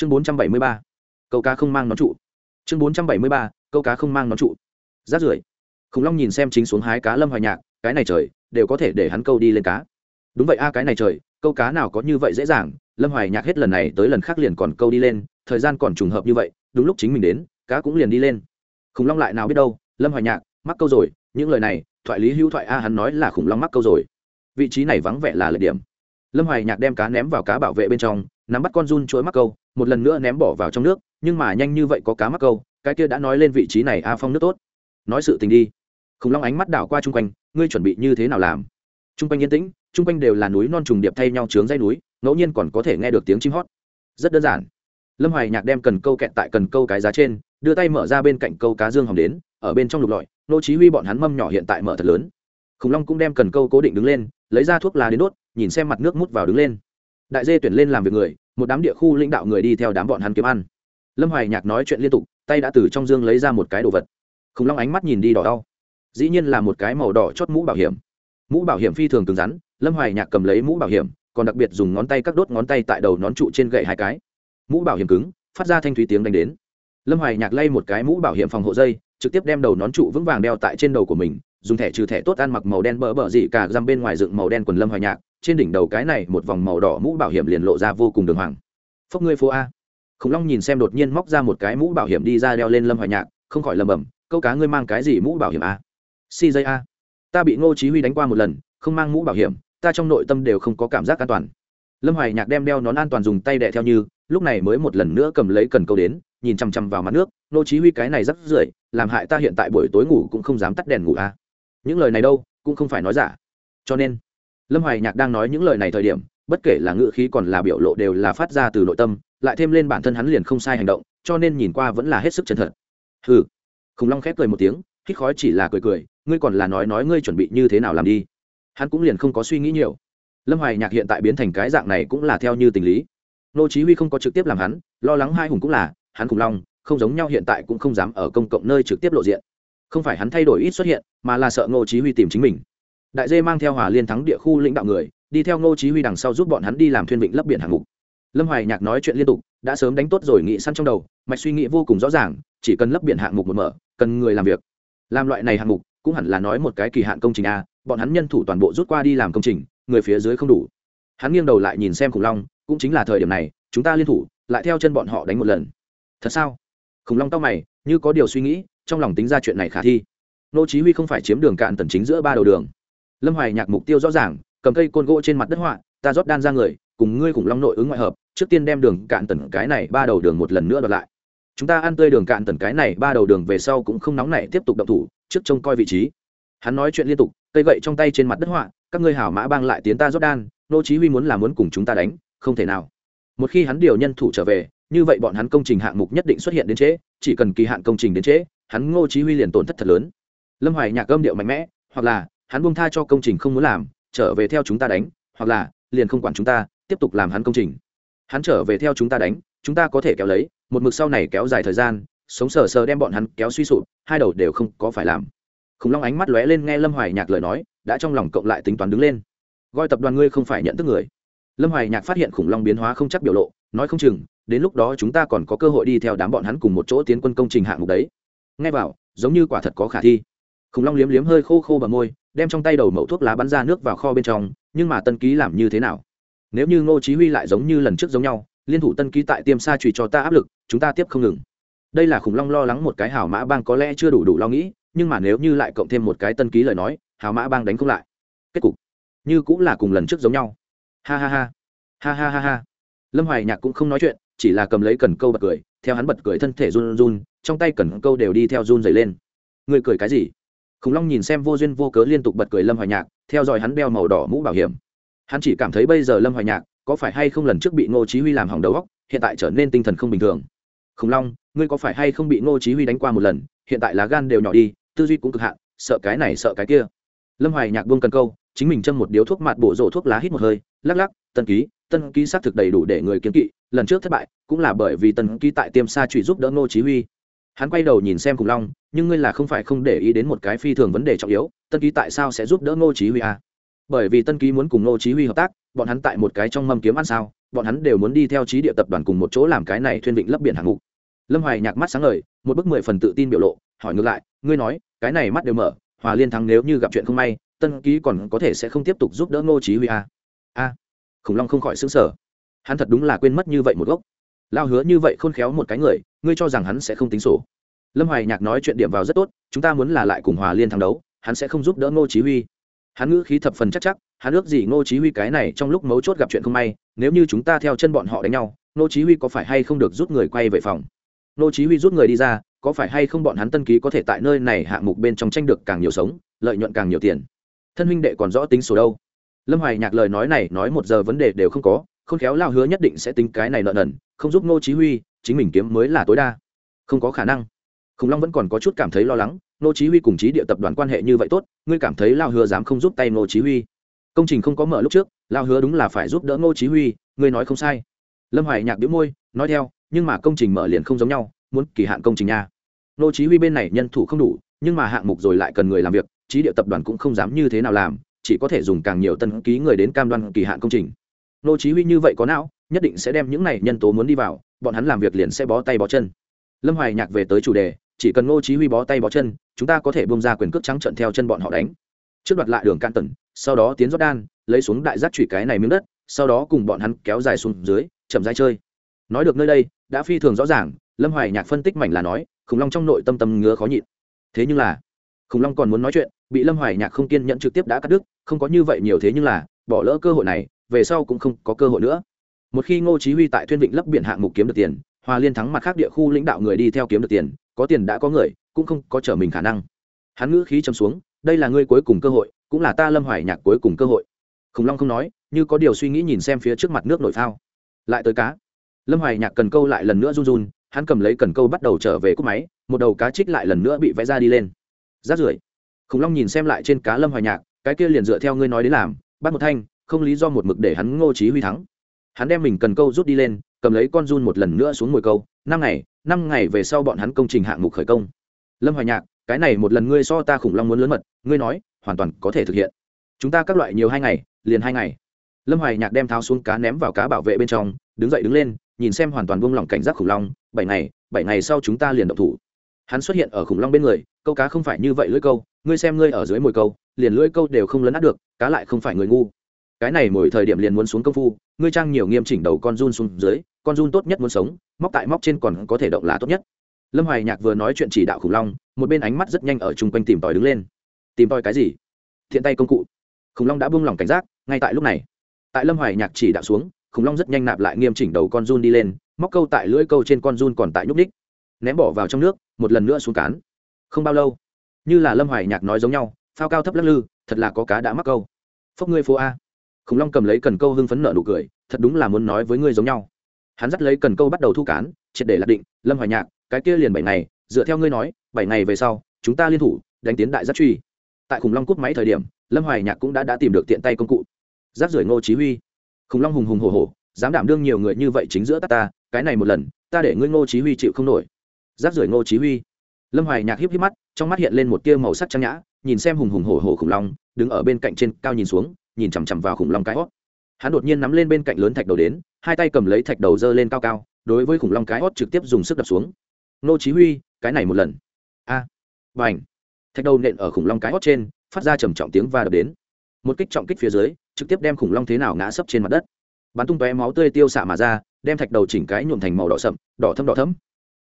chương bốn trăm bảy mươi ba, câu cá không mang nón trụ. Chương bốn trăm bảy mươi ba, câu cá không mang nón trụ. Rát rưởi. Khủng long nhìn xem chính xuống hái cá lâm hoài nhạc, cái này trời, đều có thể để hắn câu đi lên cá. Đúng vậy a, cái này trời, câu cá nào có như vậy dễ dàng? Lâm hoài nhạc hết lần này tới lần khác liền còn câu đi lên, thời gian còn trùng hợp như vậy, đúng lúc chính mình đến, cá cũng liền đi lên. Khủng long lại nào biết đâu, lâm hoài nhạc, mắc câu rồi, những lời này, thoại lý hữu thoại a, hắn nói là khủng long mắc câu rồi. Vị trí này vắng vẻ là lợi điểm. Lâm hoài nhạc đem cá ném vào cá bảo vệ bên trong nắm bắt con run chuối mắc câu, một lần nữa ném bỏ vào trong nước, nhưng mà nhanh như vậy có cá mắc câu, cái kia đã nói lên vị trí này a phong nước tốt. Nói sự tình đi. Khủng long ánh mắt đảo qua chung quanh, ngươi chuẩn bị như thế nào làm? Chung quanh yên tĩnh, chung quanh đều là núi non trùng điệp thay nhau trướng dây núi, ngẫu nhiên còn có thể nghe được tiếng chim hót. Rất đơn giản. Lâm hoài nhạc đem cần câu kẹt tại cần câu cái giá trên, đưa tay mở ra bên cạnh câu cá dương hồng đến, ở bên trong lục lọi, nô chí huy bọn hắn mâm nhỏ hiện tại mở thật lớn. Khủng long cũng đem cần câu cố định đứng lên, lấy ra thuốc lá đến đốt, nhìn xem mặt nước mút vào đứng lên đại dê tuyển lên làm việc người, một đám địa khu lãnh đạo người đi theo đám bọn hắn kiếm ăn. Lâm hoài nhạc nói chuyện liên tục, tay đã từ trong dương lấy ra một cái đồ vật. Khủng long ánh mắt nhìn đi đỏ đau. Dĩ nhiên là một cái màu đỏ chót mũ bảo hiểm. Mũ bảo hiểm phi thường cứng rắn, lâm hoài nhạc cầm lấy mũ bảo hiểm, còn đặc biệt dùng ngón tay các đốt ngón tay tại đầu nón trụ trên gậy hai cái. Mũ bảo hiểm cứng, phát ra thanh thúy tiếng đánh đến. Lâm hoài nhạc lay một cái mũ bảo hiểm phòng hộ dây, trực tiếp đem đầu nón trụ vững vàng đeo tại trên đầu của mình, dùng thẻ trừ thẻ tốt ăn mặc màu đen bỡ bỡ dị cả, răm bên ngoài dựng màu đen quần lâm hoài nhạc trên đỉnh đầu cái này một vòng màu đỏ mũ bảo hiểm liền lộ ra vô cùng đường hoàng. Phốc ngươi phố a. Khủng long nhìn xem đột nhiên móc ra một cái mũ bảo hiểm đi ra đeo lên lâm hoài nhạc, không khỏi lầm bầm câu cá ngươi mang cái gì mũ bảo hiểm a? Si dây a. Ta bị ngô chí huy đánh qua một lần, không mang mũ bảo hiểm, ta trong nội tâm đều không có cảm giác an toàn. Lâm hoài nhạc đem đeo nón an toàn dùng tay đẻ theo như, lúc này mới một lần nữa cầm lấy cần câu đến, nhìn chăm chăm vào mặt nước, ngô chí huy cái này rất rưởi, làm hại ta hiện tại buổi tối ngủ cũng không dám tắt đèn ngủ a. Những lời này đâu, cũng không phải nói giả. Cho nên lâm hoài nhạc đang nói những lời này thời điểm, bất kể là ngữ khí còn là biểu lộ đều là phát ra từ nội tâm, lại thêm lên bản thân hắn liền không sai hành động, cho nên nhìn qua vẫn là hết sức chân thật. Hừ. Khủng long khép cười một tiếng, hít khói chỉ là cười cười, ngươi còn là nói nói ngươi chuẩn bị như thế nào làm đi. Hắn cũng liền không có suy nghĩ nhiều. Lâm hoài nhạc hiện tại biến thành cái dạng này cũng là theo như tình lý. Nô chí huy không có trực tiếp làm hắn, lo lắng hai hùng cũng là, hắn khủng long, không giống nhau hiện tại cũng không dám ở công cộng nơi trực tiếp lộ diện. Không phải hắn thay đổi ít xuất hiện, mà là sợ Nô chí huy tìm chính mình đại dê mang theo hòa liên thắng địa khu lãnh đạo người, đi theo ngô chí huy đằng sau giúp bọn hắn đi làm thuyền vịnh lấp biển hạng mục. Lâm hoài nhạc nói chuyện liên tục, đã sớm đánh tốt rồi nghĩ săn trong đầu, mạch suy nghĩ vô cùng rõ ràng, chỉ cần lấp biển hạng mục một mở, cần người làm việc. Làm loại này hạng mục, cũng hẳn là nói một cái kỳ hạn công trình a, bọn hắn nhân thủ toàn bộ rút qua đi làm công trình, người phía dưới không đủ. Hắn nghiêng đầu lại nhìn xem khủng long, cũng chính là thời điểm này, chúng ta liên thủ, lại theo chân bọn họ đánh một lần. Thật sao? Khủng long tao mày, như có điều suy nghĩ, trong lòng tính ra chuyện này khả thi. Nô chí huy không phải chiếm đường cạn tần chính giữa ba đầu đường lâm hoài nhạc mục tiêu rõ ràng, cầm cây côn gỗ trên mặt đất họa, ta rót đan ra người, cùng ngươi khủng long nội ứng ngoại hợp, trước tiên đem đường cạn tần cái này ba đầu đường một lần nữa đoạt lại. Chúng ta ăn tươi đường cạn tần cái này ba đầu đường về sau cũng không nóng nảy tiếp tục động thủ, trước trông coi vị trí. Hắn nói chuyện liên tục, cây gậy trong tay trên mặt đất họa, các ngươi hảo mã bang lại tiến ta rót đan, nô chí huy muốn là muốn cùng chúng ta đánh, không thể nào. Một khi hắn điều nhân thủ trở về, như vậy bọn hắn công trình hạng mục nhất định xuất hiện đến trễ, chỉ cần kỳ hạn công trình đến trễ, hắn ngô chí huy liền tổn thất thật lớn. Lâm hoài nhạc âm điệu mạnh mẽ, hoặc là hắn buông tha cho công trình không muốn làm, trở về theo chúng ta đánh, hoặc là, liền không quản chúng ta, tiếp tục làm hắn công trình. Hắn trở về theo chúng ta đánh, chúng ta có thể kéo lấy, một mực sau này kéo dài thời gian, sống sờ sờ đem bọn hắn kéo suy sụp, hai đầu đều không có phải làm. Khủng long ánh mắt lóe lên nghe lâm hoài nhạc lời nói, đã trong lòng cộng lại tính toán đứng lên. Gọi tập đoàn ngươi không phải nhận thức người. Lâm hoài nhạc phát hiện khủng long biến hóa không chắc biểu lộ, nói không chừng, đến lúc đó chúng ta còn có cơ hội đi theo đám bọn hắn cùng một chỗ tiến quân công trình hạng mục đấy. Nghe vào, giống như quả thật có khả thi. Khủng long liếm liếm hơi khô khô bờ môi đem trong tay đầu mẫu thuốc lá bắn ra nước vào kho bên trong, nhưng mà tân ký làm như thế nào? Nếu như ngô chí huy lại giống như lần trước giống nhau, liên thủ tân ký tại tiêm sa trùy cho ta áp lực, chúng ta tiếp không ngừng. Đây là khủng long lo lắng một cái hảo mã bang có lẽ chưa đủ đủ lo nghĩ, nhưng mà nếu như lại cộng thêm một cái tân ký lời nói hảo mã bang đánh không lại. Kết cục, như cũng là cùng lần trước giống nhau. Ha ha ha. Ha ha ha ha. Lâm hoài nhạc cũng không nói chuyện, chỉ là cầm lấy cần câu bật cười, theo hắn bật cười thân thể run run, trong tay cần câu đều đi theo run dày lên. Người cười cái gì? Khủng long nhìn xem vô duyên vô cớ liên tục bật cười lâm hoài nhạc, theo dõi hắn đeo màu đỏ mũ bảo hiểm. Hắn chỉ cảm thấy bây giờ lâm hoài nhạc có phải hay không lần trước bị ngô chí huy làm hỏng đầu óc, hiện tại trở nên tinh thần không bình thường. Khủng long, ngươi có phải hay không bị ngô chí huy đánh qua một lần, hiện tại lá gan đều nhỏ đi, tư duy cũng cực hạn, sợ cái này sợ cái kia. Lâm hoài nhạc buông cần câu, chính mình châm một điếu thuốc mạt bổ rổ thuốc lá hít một hơi, lắc lắc, tân ký tân ký xác thực đầy đủ để người kiến kỵ, lần trước thất bại cũng là bởi vì tân ký tại tiêm sa trụy giúp đỡ ngô chí huy. Hắn quay đầu nhìn xem khủng long nhưng ngươi là không phải không để ý đến một cái phi thường vấn đề trọng yếu, tân ký tại sao sẽ giúp đỡ ngô chí huy à? bởi vì tân ký muốn cùng ngô chí huy hợp tác, bọn hắn tại một cái trong mâm kiếm ăn sao, bọn hắn đều muốn đi theo trí địa tập đoàn cùng một chỗ làm cái này thuyên vịnh lấp biển hạng mục. Lâm hoài nhạc mắt sáng ngời, một bức mười phần tự tin biểu lộ, hỏi ngược lại, ngươi nói, cái này mắt đều mở, hòa liên thắng nếu như gặp chuyện không may, tân ký còn có thể sẽ không tiếp tục giúp đỡ ngô chí huy a a, khủng long không khỏi sững sờ. Hắn thật đúng là quên mất như vậy một gốc. Lao hứa như vậy khôn khéo một cái người, ngươi cho rằng hắn sẽ không tính sổ lâm hoài nhạc nói chuyện điểm vào rất tốt, chúng ta muốn là lại cùng hòa liên thắng đấu, hắn sẽ không giúp đỡ ngô chí huy. Hắn ngữ khí thập phần chắc chắc, hắn ước gì ngô chí huy cái này trong lúc mấu chốt gặp chuyện không may, nếu như chúng ta theo chân bọn họ đánh nhau, ngô chí huy có phải hay không được rút người quay về phòng? Ngô chí huy rút người đi ra, có phải hay không bọn hắn tân ký có thể tại nơi này hạng mục bên trong tranh được càng nhiều sống, lợi nhuận càng nhiều tiền? Thân huynh đệ còn rõ tính số đâu? Lâm hoài nhạc lời nói này nói một giờ vấn đề đều không có không khéo lao hứa nhất định sẽ tính cái này nợ nần, không giúp ngô chí huy, chính mình kiếm mới là tối đa. Không có khả năng khủng long vẫn còn có chút cảm thấy lo lắng, ngô chí huy cùng Chí địa tập đoàn quan hệ như vậy tốt, ngươi cảm thấy lao hứa dám không giúp tay ngô chí huy? Công trình không có mở lúc trước, lao hứa đúng là phải giúp đỡ ngô chí huy, ngươi nói không sai. Lâm hoài nhạc bĩu môi, nói theo, nhưng mà công trình mở liền không giống nhau, muốn kỳ hạn công trình nha. Ngô chí huy bên này nhân thủ không đủ, nhưng mà hạng mục rồi lại cần người làm việc, Chí địa tập đoàn cũng không dám như thế nào làm, chỉ có thể dùng càng nhiều tân ký người đến cam đoan kỳ hạn công trình. Nô chí huy như vậy có não, nhất định sẽ đem những này nhân tố muốn đi vào, bọn hắn làm việc liền sẽ bó tay bó chân. Lâm hoài nhạc về tới chủ đề chỉ cần Ngô chí huy bó tay bó chân chúng ta có thể buông ra quyền cước trắng trận theo chân bọn họ đánh. Trước đoạt lại đường can tần sau đó tiến đan, lấy xuống đại giác chủy cái này miếng đất sau đó cùng bọn hắn kéo dài xuống dưới chậm rãi chơi. Nói được nơi đây đã phi thường rõ ràng lâm hoài nhạc phân tích mảnh là nói khủng long trong nội tâm tâm ngứa khó nhịn. Thế nhưng là khủng long còn muốn nói chuyện bị lâm hoài nhạc không kiên nhẫn trực tiếp đã cắt đứt không có như vậy nhiều thế nhưng là bỏ lỡ cơ hội này về sau cũng không có cơ hội nữa. Một khi ngô chí huy tại thuyên vịnh lấp biển hạng mục kiếm được tiền hòa liên thắng mặt khác địa khu lãnh đạo người đi theo kiếm được tiền có tiền đã có người, cũng không có trở mình khả năng. Hắn ngữ khí trầm xuống, đây là ngươi cuối cùng cơ hội, cũng là ta lâm hoài nhạc cuối cùng cơ hội. Khủng long không nói, như có điều suy nghĩ nhìn xem phía trước mặt nước nổi phao. Lại tới cá. Lâm hoài nhạc cần câu lại lần nữa run run, hắn cầm lấy cần câu bắt đầu trở về cúc máy, một đầu cá trích lại lần nữa bị vẽ ra đi lên. Rát rưởi. Khủng long nhìn xem lại trên cá lâm hoài nhạc, cái kia liền dựa theo ngươi nói đến làm, bắt một thanh, không lý do một mực để hắn ngô trí huy thắng hắn đem mình cần câu rút đi lên, cầm lấy con run một lần nữa xuống mồi câu, năm ngày năm ngày về sau bọn hắn công trình hạng mục khởi công. Lâm hoài nhạc, cái này một lần ngươi so ta khủng long muốn lớn mật, ngươi nói, hoàn toàn có thể thực hiện. Chúng ta các loại nhiều hai ngày, liền hai ngày. Lâm hoài nhạc đem tháo xuống cá ném vào cá bảo vệ bên trong, đứng dậy đứng lên, nhìn xem hoàn toàn buông lỏng cảnh giác khủng long, bảy ngày bảy ngày sau chúng ta liền động thủ. Hắn xuất hiện ở khủng long bên người, câu cá không phải như vậy lưỡi câu, ngươi xem ngươi ở dưới mồi câu, liền lưỡi câu đều không lấn át được, cá lại không phải người ngu cái này mỗi thời điểm liền muốn xuống công phu, ngươi trang nhiều nghiêm chỉnh đầu con run xuống dưới, con run tốt nhất muốn sống, móc tại móc trên còn có thể động lá tốt nhất. Lâm hoài nhạc vừa nói chuyện chỉ đạo khủng long, một bên ánh mắt rất nhanh ở chung quanh tìm tòi đứng lên. Tìm tòi cái gì? Thiện tay công cụ. Khủng long đã buông lỏng cảnh giác, ngay tại lúc này, tại lâm hoài nhạc chỉ đạo xuống, khủng long rất nhanh nạp lại nghiêm chỉnh đầu con run đi lên, móc câu tại lưỡi câu trên con run còn tại nhúc ních ném bỏ vào trong nước, một lần nữa xuống cán. Không bao lâu, như là lâm hoài nhạc nói giống nhau, phao cao thấp lắc lư, thật là có cá đã mắc câu. Phốc ngươi phố a khủng long cầm lấy cần câu hưng phấn nợ nụ cười, thật đúng là muốn nói với ngươi giống nhau. Hắn dắt lấy cần câu bắt đầu thu cán, triệt để lạc định, lâm hoài nhạc, cái kia liền bảy ngày, dựa theo ngươi nói, bảy ngày về sau, chúng ta liên thủ, đánh tiến đại giác truy. Tại khủng long cút máy thời điểm, lâm hoài nhạc cũng đã đã tìm được tiện tay công cụ. Giáp rưởi ngô chí huy. Khủng long hùng hùng hổ hổ, dám đảm đương nhiều người như vậy chính giữa ta ta, cái này một lần, ta để ngươi ngô chí huy chịu không nổi. Giáp rưởi ngô chí huy. Lâm hoài nhạc híp híp mắt, trong mắt hiện lên một tia màu sắc trang nhã, nhìn xem hùng hùng hổ hổ khủng long, đứng ở bên cạnh trên cao nhìn xuống nhìn chằm chằm vào khủng long cái hót. Hắn đột nhiên nắm lên bên cạnh lớn thạch đầu đến hai tay cầm lấy thạch đầu dơ lên cao cao đối với khủng long cái hót trực tiếp dùng sức đập xuống. Nô chí huy cái này một lần. A à, bành. Thạch đầu nện ở khủng long cái hót trên phát ra trầm trọng tiếng va đập đến. Một kích trọng kích phía dưới trực tiếp đem khủng long thế nào ngã sấp trên mặt đất. Bắn tung tóe máu tươi tiêu xạ mà ra đem thạch đầu chỉnh cái nhuộm thành màu đỏ sậm đỏ thâm đỏ thấm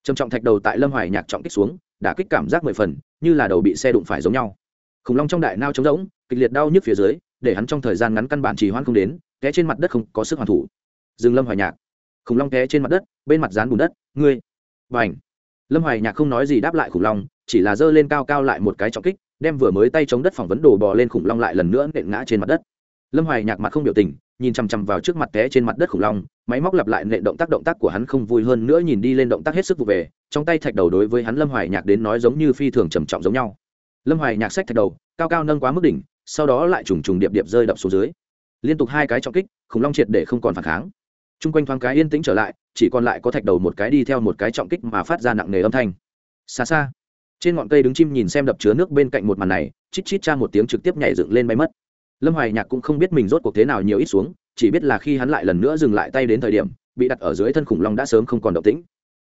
trầm trọng thạch đầu tại lâm hoài nhạc trọng kích xuống đã kích cảm giác mười phần như là đầu bị xe đụng phải giống nhau. Khủng long trong đại nao trống rỗng kịch liệt đau nhức phía dưới để hắn trong thời gian ngắn căn bản chỉ hoãn không đến, té trên mặt đất không có sức hoàn thủ. Dừng lâm hoài nhạc. Khủng long té trên mặt đất, bên mặt dán bùn đất, ngươi. Và lâm hoài nhạc không nói gì đáp lại khủng long, chỉ là giơ lên cao cao lại một cái trọng kích, đem vừa mới tay chống đất phỏng vấn đồ bò lên khủng long lại lần nữa nện ngã trên mặt đất. Lâm hoài nhạc mặt không biểu tình, nhìn chằm chằm vào trước mặt té trên mặt đất khủng long, máy móc lặp lại nện động tác động tác của hắn không vui hơn nữa nhìn đi lên động tác hết sức vụ về, trong tay thạch đầu đối với hắn lâm hoài nhạc đến nói giống như phi thường trầm trọng giống nhau. Lâm hoài nhạc sách thạch đầu, cao cao nâng quá mức đỉnh sau đó lại trùng trùng điệp điệp rơi đập xuống dưới. Liên tục hai cái trọng kích, khủng long triệt để không còn phản kháng. T r u n g quanh thoáng cái yên tĩnh trở lại, chỉ còn lại có thạch đầu một cái đi theo một cái trọng kích mà phát ra nặng nề âm thanh. Xa xa, trên ngọn cây đứng chim nhìn xem đập chứa nước bên cạnh một màn này, chít chít cha một tiếng trực tiếp nhảy dựng lên bay mất. Lâm hoài nhạc cũng không biết mình rốt cuộc thế nào nhiều ít xuống, chỉ biết là khi hắn lại lần nữa dừng lại tay đến thời điểm, bị đặt ở dưới thân khủng long đã sớm không còn động tĩnh.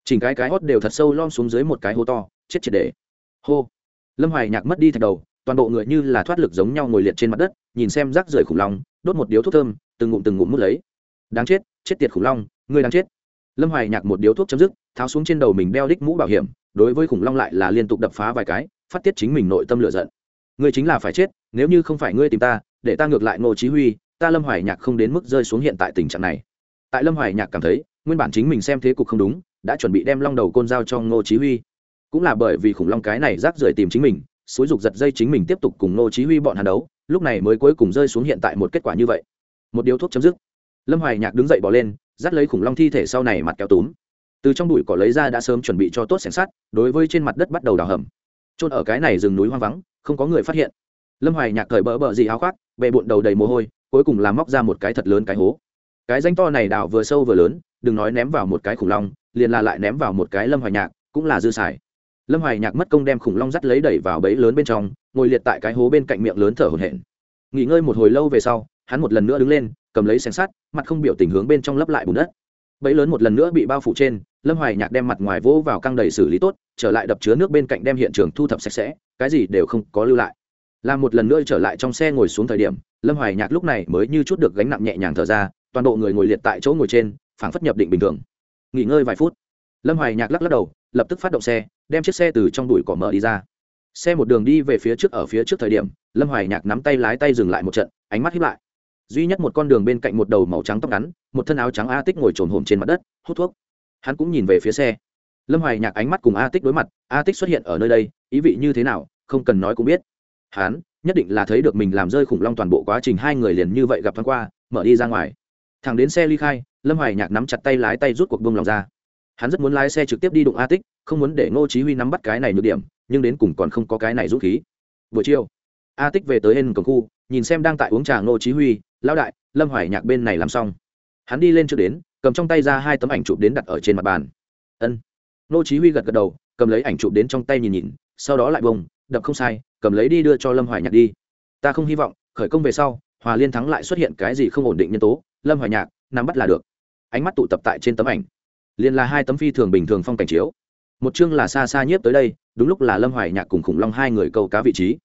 Chỉnh cái cái hót đều thật sâu lom xuống dưới một cái hố to, chết triệt để. Hô. Lâm hoài nhạc mất đi thạch đầu toàn bộ người như là thoát lực giống nhau ngồi liệt trên mặt đất, nhìn xem rác rưởi khủng long, đốt một điếu thuốc thơm, từng ngụm từng ngụm mút lấy. Đáng chết chết tiệt khủng long, ngươi đáng chết. Lâm hoài nhạc một điếu thuốc chấm dứt, tháo xuống trên đầu mình đeo đích mũ bảo hiểm, đối với khủng long lại là liên tục đập phá vài cái, phát tiết chính mình nội tâm lửa giận. Ngươi chính là phải chết, nếu như không phải ngươi tìm ta, để ta ngược lại ngô chí huy, ta lâm hoài nhạc không đến mức rơi xuống hiện tại tình trạng này. Tại lâm hoài nhạc cảm thấy, nguyên bản chính mình xem thế cục không đúng, đã chuẩn bị đem long đầu côn giao cho ngô chí huy. Cũng là bởi vì khủng long cái này rác rưởi tìm chính mình xúi dục giật dây chính mình tiếp tục cùng ngô chí huy bọn hắn đấu, lúc này mới cuối cùng rơi xuống hiện tại một kết quả như vậy. Một điếu thuốc chấm dứt. Lâm hoài nhạc đứng dậy bỏ lên, dắt lấy khủng long thi thể sau này mặt kéo túm. Từ trong bụi cỏ lấy ra đã sớm chuẩn bị cho tốt xẻng sắt, đối với trên mặt đất bắt đầu đào hầm. Trôn ở cái này rừng núi hoang vắng, không có người phát hiện. Lâm hoài nhạc cởi bỡ bỡ gì áo khoác bệ bụng đầu đầy mồ hôi, cuối cùng làm móc ra một cái thật lớn cái hố. Cái danh to này đào vừa sâu vừa lớn, đừng nói ném vào một cái khủng long, liền là lại ném vào một cái lâm hoài nhạc, cũng là dư xài lâm hoài nhạc mất công đem khủng long dắt lấy đẩy vào bẫy lớn bên trong, ngồi liệt tại cái hố bên cạnh miệng lớn thở hổn hển. Nghỉ ngơi một hồi lâu về sau, hắn một lần nữa đứng lên, cầm lấy xẻng sắt, mặt không biểu tình hướng bên trong lấp lại bùn đất. Bẫy lớn một lần nữa bị bao phủ trên, lâm hoài nhạc đem mặt ngoài vỗ vào căng đầy xử lý tốt, trở lại đập chứa nước bên cạnh đem hiện trường thu thập sạch sẽ, cái gì đều không có lưu lại. Làm một lần nữa trở lại trong xe ngồi xuống thời điểm, lâm hoài nhạc lúc này mới như chút được gánh nặng nhẹ nhàng thở ra, toàn bộ người ngồi liệt tại chỗ ngồi trên, phảng phất nhập định bình thường. Nghỉ ngơi vài phút lâm hoài nhạc lắc lắc đầu, lập tức phát động xe, đem chiếc xe từ trong đùi cỏ mở đi ra. Xe một đường đi về phía trước ở phía trước thời điểm, lâm hoài nhạc nắm tay lái tay dừng lại một trận, ánh mắt hiếp lại. Duy nhất một con đường bên cạnh một đầu màu trắng tóc ngắn, một thân áo trắng a tích ngồi trồn hồm trên mặt đất, hút thuốc. Hắn cũng nhìn về phía xe. Lâm hoài nhạc ánh mắt cùng a tích đối mặt, a tích xuất hiện ở nơi đây, ý vị như thế nào, không cần nói cũng biết. Hắn nhất định là thấy được mình làm rơi khủng long toàn bộ quá trình, hai người liền như vậy gặp thoáng qua, mở đi ra ngoài. Thằng đến xe ly khai, lâm hoài nhạc nắm chặt tay lái tay rút cuộc bông lòng ra hắn rất muốn lái xe trực tiếp đi đụng a tích, không muốn để ngô chí huy nắm bắt cái này nhược điểm, nhưng đến cùng còn không có cái này rút khí. Buổi chiều, a tích về tới hên cổng khu, nhìn xem đang tại uống trà ngô chí huy, lão đại, lâm hoài nhạc bên này làm xong. Hắn đi lên trước đến, cầm trong tay ra hai tấm ảnh chụp đến đặt ở trên mặt bàn. Ân. Ngô chí huy gật gật đầu, cầm lấy ảnh chụp đến trong tay nhìn nhìn, sau đó lại bùng đập không sai, cầm lấy đi đưa cho lâm hoài nhạc đi. Ta không hy vọng, khởi công về sau, hòa liên thắng lại xuất hiện cái gì không ổn định nhân tố, lâm hoài nhạc, nắm bắt là được. Ánh mắt tụ tập tại trên tấm ảnh liền là hai tấm phi thường bình thường phong cảnh chiếu. Một chương là xa xa nhiếp tới đây, đúng lúc là lâm hoài nhạc cùng khủng long hai người câu cá vị trí.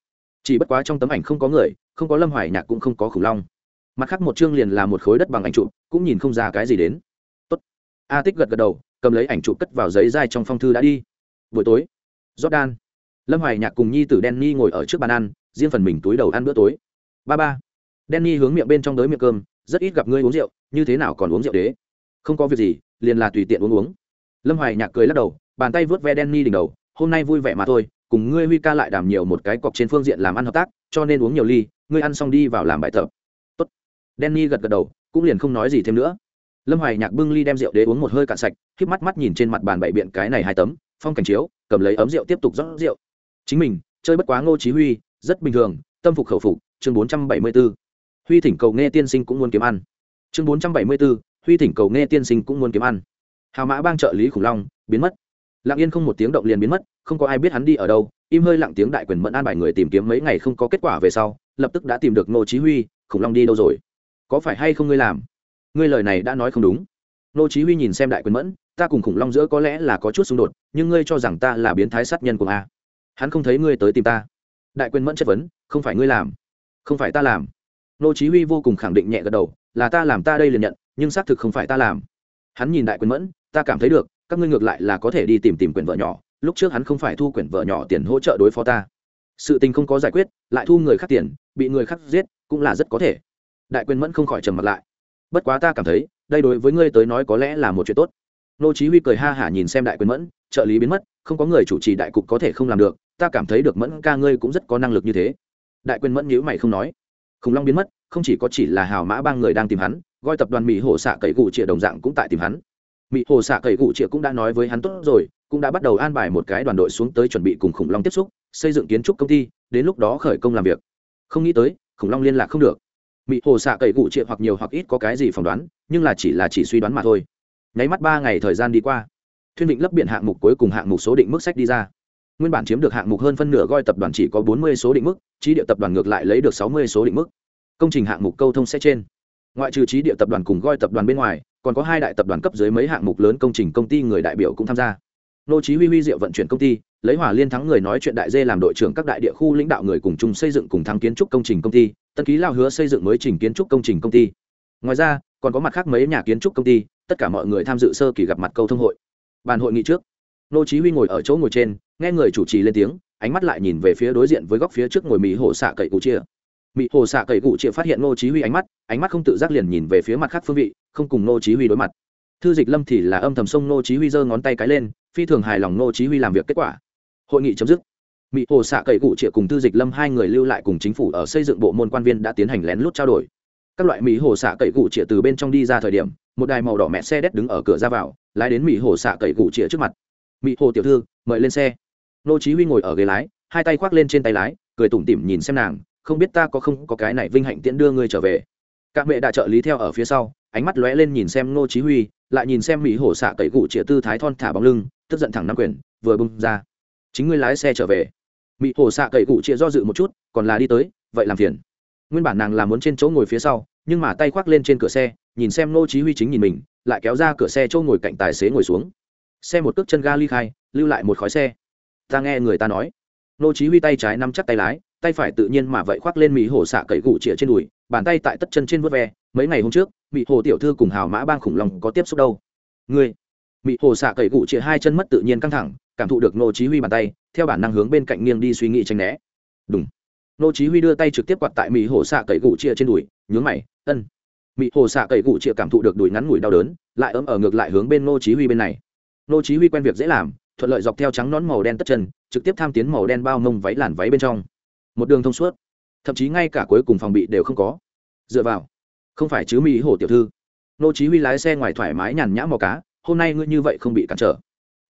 Chỉ bất quá trong tấm ảnh không có người, không có lâm hoài nhạc cũng không có khủng long. Mặt khác một chương liền là một khối đất bằng ảnh chụp, cũng nhìn không ra cái gì đến. Tốt. a tích gật gật đầu, cầm lấy ảnh chụp cất vào giấy dai trong phong thư đã đi. Buổi tối. Jordan. Lâm hoài nhạc cùng nhi tử denny ngồi ở trước bàn ăn, riêng phần mình túi đầu ăn bữa tối. Ba ba. Denny hướng miệng bên trong đới miệng cơm, rất ít gặp ngươi uống rượu, như thế nào còn uống rượu đế? Không có việc gì liền là tùy tiện uống uống. Lâm hoài nhạc cười lắc đầu bàn tay vớt ve Danny đỉnh đầu hôm nay vui vẻ mà thôi cùng ngươi huy ca lại đảm nhiều một cái cọc trên phương diện làm ăn hợp tác cho nên uống nhiều ly ngươi ăn xong đi vào làm bài tập. Tốt. Danny gật gật đầu cũng liền không nói gì thêm nữa. Lâm hoài nhạc bưng ly đem rượu đế uống một hơi cạn sạch k mắt mắt nhìn trên mặt bàn bậy biện cái này hai tấm phong cảnh chiếu cầm lấy ấm rượu tiếp tục rót rượu. Chính mình chơi bất quá ngô chí huy rất bình thường tâm phục khẩu phục chương 474. huy thỉnh cầu nghe tiên sinh cũng muốn kiếm ăn. Chương 474, huy thỉnh cầu nghe tiên sinh cũng muốn kiếm ăn. Hào mã bang trợ lý khủng long, biến mất. Lặng yên không một tiếng động liền biến mất, không có ai biết hắn đi ở đâu, im hơi lặng tiếng đại quyền mẫn an bài người tìm kiếm mấy ngày không có kết quả về sau, lập tức đã tìm được ngô chí huy, khủng long đi đâu rồi? Có phải hay không ngươi làm? Ngươi lời này đã nói không đúng. Ngô chí huy nhìn xem đại quyền mẫn, ta cùng khủng long giữa có lẽ là có chút xung đột, nhưng ngươi cho rằng ta là biến thái sát nhân của a hắn không thấy ngươi tới tìm ta. Đại quyền mẫn chất vấn, không phải ngươi làm. Không phải ta làm. Nô chí huy vô cùng khẳng định nhẹ gật đầu, là ta làm ta đây liền nhận nhưng xác thực không phải ta làm. Hắn nhìn đại quyền mẫn, ta cảm thấy được, các ngươi ngược lại là có thể đi tìm tìm quyền vợ nhỏ, lúc trước hắn không phải thu quyền vợ nhỏ tiền hỗ trợ đối phó ta. Sự tình không có giải quyết, lại thu người khác tiền, bị người khác giết, cũng là rất có thể. Đại quyền mẫn không khỏi trầm mặt lại. Bất quá ta cảm thấy, đây đối với ngươi tới nói có lẽ là một chuyện tốt. Nô chí huy cười ha hả nhìn xem đại quyền mẫn, trợ lý biến mất, không có người chủ trì đại cục có thể không làm được, ta cảm thấy được mẫn ca ngươi cũng rất có năng lực như thế. Đại quyền mẫn nhíu mày không nói. Khủng long biến mất, không chỉ có chỉ là hào mã ba người đang tìm hắn gọi tập đoàn mỹ hồ xạ cậy cụ trịa đồng dạng cũng tại tìm hắn. Mỹ hồ xạ cậy cụ trịa cũng đã nói với hắn tốt rồi, cũng đã bắt đầu an bài một cái đoàn đội xuống tới chuẩn bị cùng khủng long tiếp xúc, xây dựng kiến trúc công ty, đến lúc đó khởi công làm việc. Không nghĩ tới, khủng long liên lạc không được. Mỹ hồ xạ cậy cụ trịa hoặc nhiều hoặc ít có cái gì phỏng đoán, nhưng là chỉ là chỉ suy đoán mà thôi. Nháy mắt ba ngày thời gian đi qua, thuyên định lấp biển hạng mục cuối cùng hạng mục số định mức sách đi ra. Nguyên bản chiếm được hạng mục hơn phân nửa goi tập đoàn chỉ có bốn mươi số định mức, trí địa tập đoàn ngược lại lấy được sáu mươi số định mức. Công trình hạng mục câu thông sẽ trên ngoại trừ trí địa tập đoàn cùng goi tập đoàn bên ngoài, còn có hai đại tập đoàn cấp dưới mấy hạng mục lớn công trình công ty người đại biểu cũng tham gia. Nô chí huy huy diệu vận chuyển công ty, lấy hòa liên thắng người nói chuyện đại dê làm đội trưởng các đại địa khu lãnh đạo người cùng chung xây dựng cùng thắng kiến trúc công trình công ty, tân ký lao hứa xây dựng mới trình kiến trúc công trình công ty. Ngoài ra, còn có mặt khác mấy nhà kiến trúc công ty, tất cả mọi người tham dự sơ kỳ gặp mặt câu thông hội. Bàn hội nghị trước, nô chí huy ngồi ở chỗ ngồi trên, nghe người chủ trì lên tiếng, ánh mắt lại nhìn về phía đối diện với góc phía trước ngồi mỹ hồ xạ cậy cụ chia mị hồ xạ cậy cụ chia phát hiện nô chí huy ánh mắt ánh mắt không tự giác liền nhìn về phía mặt khác phương vị, không cùng nô chí huy đối mặt. Thư dịch lâm thì là âm thầm sông nô chí huy giơ ngón tay cái lên, phi thường hài lòng nô chí huy làm việc kết quả. Hội nghị chấm dứt. Mị hồ xạ cậy cụ chia cùng thư dịch lâm hai người lưu lại cùng chính phủ ở xây dựng bộ môn quan viên đã tiến hành lén lút trao đổi. Các loại mị hồ xạ cậy cụ chia từ bên trong đi ra thời điểm, một đài màu đỏ mẹ xe đét đứng ở cửa ra vào, lái đến mị hồ xạ cậy cụ chia trước mặt. Mị hồ tiểu thư, mời lên xe. Nô chí huy ngồi ở ghế lái, hai tay khoác lên trên tay lái, cười tủm tỉm nhìn xem nàng không biết ta có không có cái này vinh hạnh tiễn đưa ngươi trở về. Các mẹ đã trợ lý theo ở phía sau, ánh mắt lóe lên nhìn xem nô chí huy, lại nhìn xem mỹ hổ xạ cậy cụ chĩa tư thái thon thả bóng lưng, tức giận thẳng năm quyền, vừa bung ra. Chính ngươi lái xe trở về. Mỹ hổ xạ cậy cụ chĩa do dự một chút, còn là đi tới, vậy làm phiền. Nguyên bản nàng là muốn trên chỗ ngồi phía sau, nhưng mà tay khoác lên trên cửa xe, nhìn xem nô chí huy chính nhìn mình, lại kéo ra cửa xe chỗ ngồi cạnh tài xế ngồi xuống. Xe một cước chân ga ly khai, lưu lại một khói xe. Ta nghe người ta nói. Nô chí huy tay trái nắm chặt tay lái tay phải tự nhiên mà vậy khoác lên mỹ hồ xạ cậy gụ chĩa trên đùi bàn tay tại tất chân trên vớt ve. Mấy ngày hôm trước mỹ hồ tiểu thư cùng hào mã bang khủng long có tiếp xúc đâu? Người, mỹ hồ xạ cậy gụ chĩa hai chân mất tự nhiên căng thẳng cảm thụ được nô chí huy bàn tay theo bản năng hướng bên cạnh nghiêng đi suy nghĩ tránh né. Đúng nô chí huy đưa tay trực tiếp quạt tại mỹ hồ xạ cậy gụ chĩa trên đùi nhướng mày ân. Mỹ hồ xạ cậy gụ chĩa cảm thụ được đùi ngắn ngủi đau đớn lại ấm ở ngược lại hướng bên nô chí huy bên này. Nô chí huy quen việc dễ làm thuận lợi dọc theo trắng nón màu đen tất chân trực tiếp tham tiến màu đen bao mông váy làn váy bên trong một đường thông suốt. Thậm chí ngay cả cuối cùng phòng bị đều không có. Dựa vào không phải chứ mỹ hổ tiểu thư. Nô chí huy lái xe ngoài thoải mái nhàn nhã mò cá hôm nay ngươi như vậy không bị cản trở.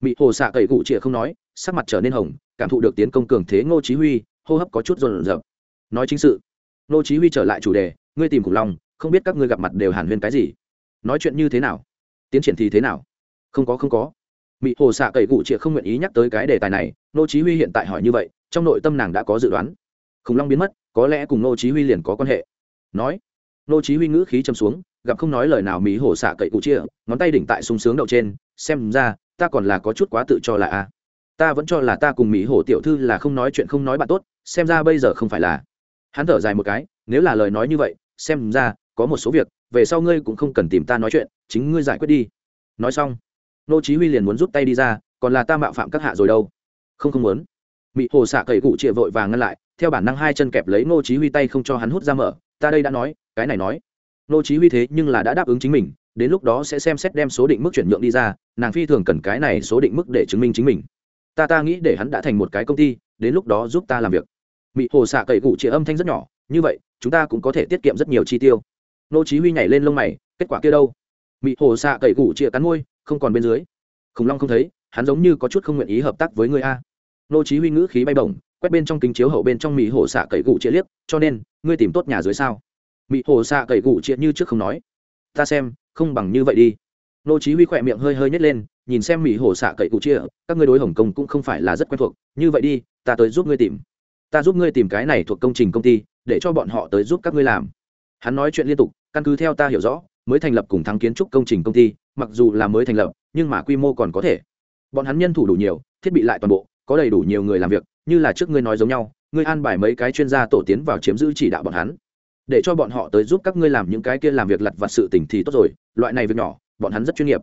Mỹ hồ xạ cậy cụ chĩa không nói sắc mặt trở nên hồng cảm thụ được tiến công cường thế nô chí huy hô hấp có chút rồn rập, nói chính sự nô chí huy trở lại chủ đề ngươi tìm cùng long không biết các ngươi gặp mặt đều hàn huyên cái gì. Nói chuyện như thế nào? Tiến triển thì thế nào? Không có không có. Mỹ hồ xạ cậy cụ chĩa không nguyện ý nhắc tới cái đề tài này nô chí huy hiện tại hỏi như vậy trong nội tâm nàng đã có dự đoán khủng long biến mất, có lẽ cùng nô chí huy liền có quan hệ. Nói nô chí huy ngữ khí trầm xuống, gặp không nói lời nào mỹ hồ xạ cậy cụ chia ngón tay đỉnh tại sung sướng đậu trên, xem ra, ta còn là có chút quá tự cho là a. Ta vẫn cho là ta cùng mỹ hồ tiểu thư là không nói chuyện không nói bạn tốt, xem ra bây giờ không phải là. Hắn thở dài một cái, nếu là lời nói như vậy, xem ra, có một số việc, về sau ngươi cũng không cần tìm ta nói chuyện, chính ngươi giải quyết đi. Nói xong nô chí huy liền muốn rút tay đi ra, còn là ta mạo phạm các hạ rồi đâu. Không không muốn. Mỹ hồ xạ cậy cụ chia vội vàng ngăn lại theo bản năng hai chân kẹp lấy Ngô chí huy tay không cho hắn hút ra mở, ta đây đã nói, cái này nói. Ngô chí huy thế nhưng là đã đáp ứng chính mình, đến lúc đó sẽ xem xét đem số định mức chuyển nhượng đi ra, nàng phi thường cần cái này số định mức để chứng minh chính mình. Ta ta nghĩ để hắn đã thành một cái công ty, đến lúc đó giúp ta làm việc. Mị hồ xạ cậy cụ chĩa âm thanh rất nhỏ, như vậy, chúng ta cũng có thể tiết kiệm rất nhiều chi tiêu. Nô chí huy nhảy lên lông mày, kết quả kia đâu? Mị hồ xạ cậy cụ chĩa cắn môi, không còn bên dưới. Khủng long không thấy, hắn giống như có chút không nguyện ý hợp tác với người a. Nô chí huy ngữ khí bay bổng quét bên trong kính chiếu hậu bên trong mỹ hồ xạ cậy gụ chia liếc, cho nên, ngươi tìm tốt nhà dưới sao? Mỹ hồ xạ cậy gụ chia như trước không nói. Ta xem, không bằng như vậy đi. Nô chí huy khỏe miệng hơi hơi nhếch lên, nhìn xem mỹ hồ xạ cậy gụ chia, các ngươi đối hồng công cũng không phải là rất quen thuộc, như vậy đi, ta tới giúp ngươi tìm. Ta giúp ngươi tìm cái này thuộc công trình công ty, để cho bọn họ tới giúp các ngươi làm. Hắn nói chuyện liên tục, căn cứ theo ta hiểu rõ, mới thành lập cùng thắng kiến trúc công trình công ty, mặc dù là mới thành lập, nhưng mà quy mô còn có thể. Bọn hắn nhân thủ đủ nhiều, thiết bị lại toàn bộ, có đầy đủ nhiều người làm việc như là trước ngươi nói giống nhau, ngươi an bài mấy cái chuyên gia tổ tiến vào chiếm giữ chỉ đạo bọn hắn. Để cho bọn họ tới giúp các ngươi làm những cái kia làm việc lặt vặt sự tình thì tốt rồi, loại này việc nhỏ, bọn hắn rất chuyên nghiệp.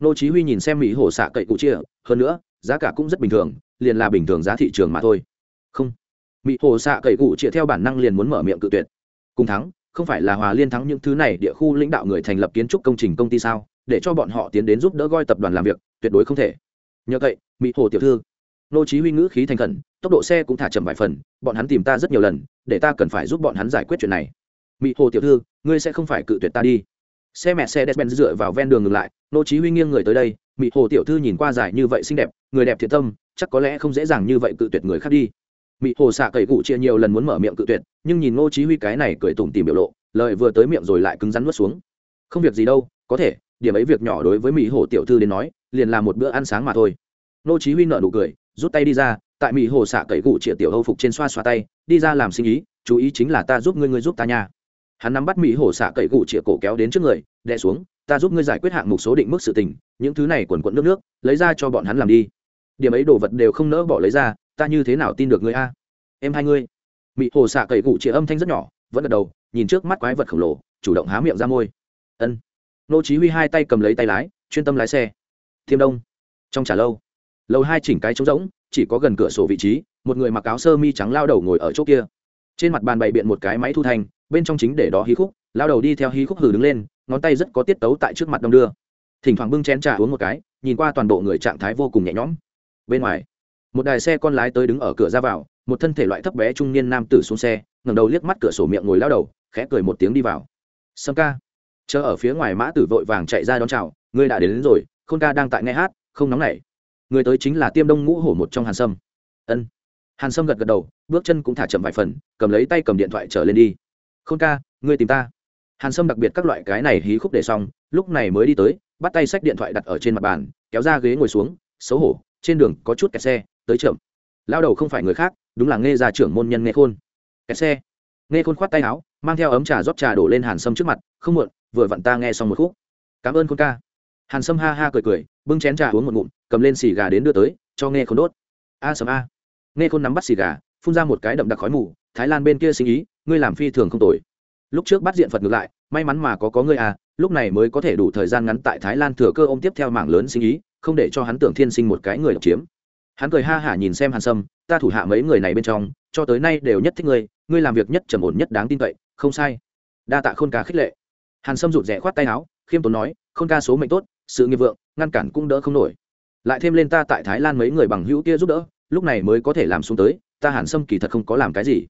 Nô chí huy nhìn xem mỹ hổ xạ cậy cụ chia, hơn nữa, giá cả cũng rất bình thường, liền là bình thường giá thị trường mà thôi. Không. Mỹ hồ xạ cậy cụ chia theo bản năng liền muốn mở miệng cự tuyệt. Cùng thắng, không phải là hòa liên thắng những thứ này địa khu lãnh đạo người thành lập kiến trúc công trình công ty sao? Để cho bọn họ tiến đến giúp đỡ goi tập đoàn làm việc, tuyệt đối không thể. Nhờ vậy, mỹ hồ tiểu thư, nô chí huy ngữ khí thành khẩn tốc độ xe cũng thả chậm vài phần, bọn hắn tìm ta rất nhiều lần, để ta cần phải giúp bọn hắn giải quyết chuyện này. Mỹ hồ tiểu thư, ngươi sẽ không phải cự tuyệt ta đi. Xe mẹ xe despen dựa vào ven đường ngừng lại, nô chí huy nghiêng người tới đây mỹ hồ tiểu thư nhìn qua dài như vậy xinh đẹp, người đẹp thiện tâm, chắc có lẽ không dễ dàng như vậy cự tuyệt người khác đi. Mỹ hồ xạ cậy cụ chia nhiều lần muốn mở miệng cự tuyệt, nhưng nhìn nô chí huy cái này cười tủm tỉm biểu lộ, lời vừa tới miệng rồi lại cứng rắn nuốt xuống. Không việc gì đâu, có thể, điểm ấy việc nhỏ đối với mỹ hồ tiểu thư đến nói, liền là một bữa ăn sáng mà thôi. Nô chí huy nở nụ cười, rút tay đi ra tại mỹ hồ xạ cậy cụ triệu tiểu hâu phục trên xoa xoa tay, đi ra làm sinh ý, chú ý chính là ta giúp ngươi ngươi giúp ta nha. Hắn nắm bắt mỹ hồ xạ cậy cụ chĩa cổ kéo đến trước người, đè xuống, ta giúp ngươi giải quyết hạng mục số định mức sự tình, những thứ này quần quận nước nước, lấy ra cho bọn hắn làm đi. Điểm ấy đồ vật đều không nỡ bỏ lấy ra, ta như thế nào tin được ngươi a? Em hai ngươi. Mỹ hồ xạ cậy cụ chĩa âm thanh rất nhỏ, vẫn gật đầu, nhìn trước mắt quái vật khổng lồ, chủ động há miệng ra môi. Ân. Nô chí huy hai tay cầm lấy tay lái, chuyên tâm lái xe. Thiêm đông. Trong trả lâu lầu hai chỉnh cái trống rỗng chỉ có gần cửa sổ vị trí một người mặc áo sơ mi trắng lao đầu ngồi ở chỗ kia. Trên mặt bàn bày biện một cái máy thu thanh bên trong chính để đó hí khúc lao đầu đi theo hí khúc hử đứng lên ngón tay rất có tiết tấu tại trước mặt đông đưa. Thỉnh thoảng bưng chén trà uống một cái nhìn qua toàn bộ người trạng thái vô cùng nhẹ nhõm. Bên ngoài một đài xe con lái tới đứng ở cửa ra vào một thân thể loại thấp bé trung niên nam tử xuống xe ngẩng đầu liếc mắt cửa sổ miệng ngồi lao đầu khẽ cười một tiếng đi vào. Sâm ca. Chờ ở phía ngoài mã tử vội vàng chạy ra đón chào ngươi đã đến, đến rồi khôn ca đang tại nghe hát không nóng nảy người tới chính là tiêm đông ngũ hổ một trong hàn sâm ân hàn sâm gật gật đầu bước chân cũng thả chậm vài phần cầm lấy tay cầm điện thoại trở lên đi khôn ca ngươi tìm ta hàn sâm đặc biệt các loại cái này hí khúc để xong lúc này mới đi tới bắt tay xách điện thoại đặt ở trên mặt bàn kéo ra ghế ngồi xuống xấu hổ trên đường có chút kẹt xe tới chậm lao đầu không phải người khác đúng là nghe ra trưởng môn nhân nghe khôn kẹt xe nghe khôn khoát tay áo mang theo ấm trà rót trà đổ lên hàn sâm trước mặt không muộn vừa vặn ta nghe xong một khúc cảm ơn khôn ca hàn sâm ha ha cười cười, bưng chén trà uống một ngụm, cầm lên xì gà đến đưa tới, cho nghe khôn đốt. A sâm a. Nghe khôn nắm bắt xì gà, phun ra một cái đậm đặc khói mù, thái lan bên kia sinh ý, ngươi làm phi thường không tồi. Lúc trước bắt diện phật ngược lại, may mắn mà có có ngươi à lúc này mới có thể đủ thời gian ngắn tại thái lan thừa cơ ôm tiếp theo mảng lớn sinh ý, không để cho hắn tưởng thiên sinh một cái người độc chiếm. Hắn cười ha hả nhìn xem hàn sâm, ta thủ hạ mấy người này bên trong, cho tới nay đều nhất thích ngươi ngươi làm việc nhất trầm ổn nhất đáng tin cậy, không sai. Đa tạ khôn ca khích lệ. Hàn sâm rụt rẽ khoát tay áo, khiêm tốn nói, khôn ca số mệnh tốt sự nghiệp vượng, ngăn cản cũng đỡ không nổi. Lại thêm lên ta tại thái lan mấy người bằng hữu kia giúp đỡ, lúc này mới có thể làm xuống tới, ta hàn sâm kỳ thật không có làm cái gì.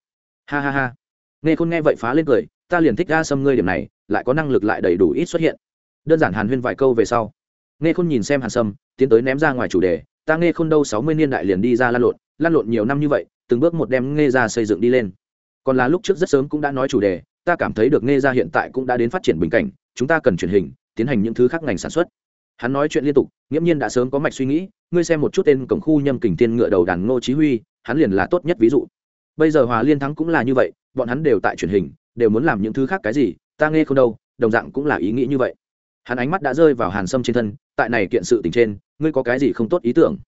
Ha ha ha. Nghe khôn nghe vậy phá lên cười, ta liền thích ra sâm ngươi điểm này, lại có năng lực lại đầy đủ ít xuất hiện. Đơn giản hàn huyên vài câu về sau. Nghe khôn nhìn xem hàn sâm, tiến tới ném ra ngoài chủ đề, ta nghe khôn đâu sáu mươi niên đại liền đi ra lan lộn lan lộn nhiều năm như vậy, từng bước một đem nghe ra xây dựng đi lên. Còn là lúc trước rất sớm cũng đã nói chủ đề, ta cảm thấy được nghe ra hiện tại cũng đã đến phát triển bình cảnh, chúng ta cần truyền hình, tiến hành những thứ khác ngành sản xuất hắn nói chuyện liên tục, nghiễm nhiên đã sớm có mạch suy nghĩ, ngươi xem một chút tên cổng khu nhâm kình tiên ngựa đầu đàn ngô chí huy, hắn liền là tốt nhất ví dụ. Bây giờ hòa liên thắng cũng là như vậy, bọn hắn đều tại truyền hình, đều muốn làm những thứ khác cái gì, ta nghe không đâu, đồng dạng cũng là ý nghĩ như vậy. Hắn ánh mắt đã rơi vào hàn sâm trên thân, tại này kiện sự tình trên, ngươi có cái gì không tốt ý tưởng?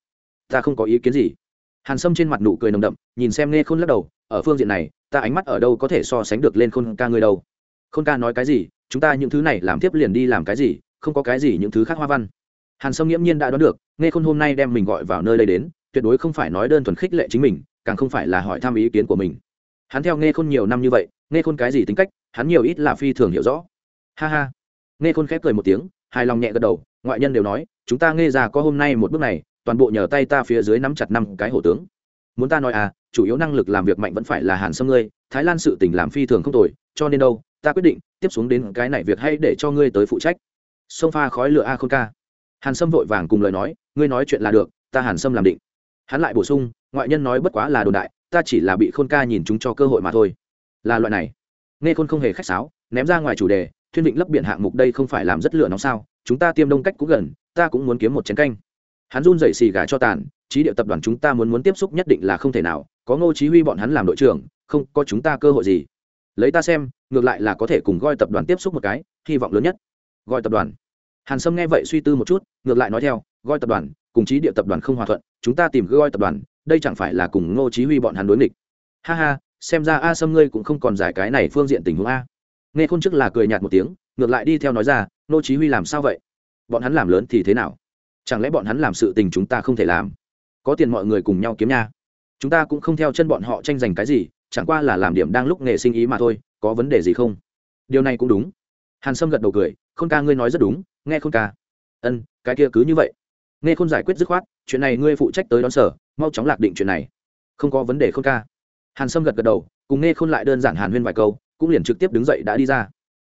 Ta không có ý kiến gì. Hàn sâm trên mặt nụ cười nồng đậm, nhìn xem nghe khôn lắc đầu, ở phương diện này, ta ánh mắt ở đâu có thể so sánh được lên khôn ca ngươi đâu. Khôn ca nói cái gì, chúng ta những thứ này làm tiếp liền đi làm cái gì không có cái gì những thứ khác hoa văn. Hàn sâm nghiễm nhiên đã đoán được, nghe khôn hôm nay đem mình gọi vào nơi đây đến, tuyệt đối không phải nói đơn thuần khích lệ chính mình, càng không phải là hỏi thăm ý kiến của mình. Hắn theo nghe khôn nhiều năm như vậy, nghe khôn cái gì tính cách, hắn nhiều ít là phi thường hiểu rõ. Ha ha. Nghe khôn khép cười một tiếng, hài lòng nhẹ gật đầu, ngoại nhân đều nói, chúng ta nghe ra có hôm nay một bước này, toàn bộ nhờ tay ta phía dưới nắm chặt năm cái hổ tướng. Muốn ta nói à chủ yếu năng lực làm việc mạnh vẫn phải là hàn sâm ngươi, thái lan sự tình làm phi thường không tồi, cho nên đâu, ta quyết định tiếp xuống đến cái này việc hay để cho ngươi tới phụ trách xông pha khói lửa a khôn ca. Hàn sâm vội vàng cùng lời nói, ngươi nói chuyện là được, ta hàn sâm làm định. Hắn lại bổ sung, ngoại nhân nói bất quá là đồn đại, ta chỉ là bị khôn ca nhìn chúng cho cơ hội mà thôi. Là loại này. Nghe khôn không hề khách sáo, ném ra ngoài chủ đề thuyên định lấp biển hạng mục đây không phải làm rất lửa nóng sao? Chúng ta tiêm đông cách cũng gần, ta cũng muốn kiếm một chén canh. Hắn run dậy xì gà cho tàn trí địa tập đoàn chúng ta muốn muốn tiếp xúc nhất định là không thể nào, có ngô chí huy bọn hắn làm đội trưởng, không, có chúng ta cơ hội gì? Lấy ta xem, ngược lại là có thể cùng gọi tập đoàn tiếp xúc một cái, hy vọng lớn nhất. Gọi tập đoàn hàn sâm nghe vậy suy tư một chút, ngược lại nói theo, goi tập đoàn, cùng trí địa tập đoàn không hòa thuận, chúng ta tìm goi tập đoàn, đây chẳng phải là cùng ngô chí huy bọn hắn đối nghịch. Ha ha, xem ra a sâm ngươi cũng không còn giải cái này phương diện tình huống a. Nghe khôn trước là cười nhạt một tiếng, ngược lại đi theo nói ra, ngô chí huy làm sao vậy? Bọn hắn làm lớn thì thế nào? Chẳng lẽ bọn hắn làm sự tình chúng ta không thể làm? Có tiền mọi người cùng nhau kiếm nha. Chúng ta cũng không theo chân bọn họ tranh giành cái gì, chẳng qua là làm điểm đang lúc nghề sinh ý mà thôi, có vấn đề gì không? Điều này cũng đúng. Hàn sâm gật đầu cười, khôn ca ngươi nói rất đúng nghe khôn ca. Ân, cái kia cứ như vậy. Nghe khôn giải quyết dứt khoát, chuyện này ngươi phụ trách tới đón sở, mau chóng lạc định chuyện này. Không có vấn đề khôn ca. Hàn sâm gật gật đầu, cùng nghe khôn lại đơn giản hàn huyên vài câu, cũng liền trực tiếp đứng dậy đã đi ra.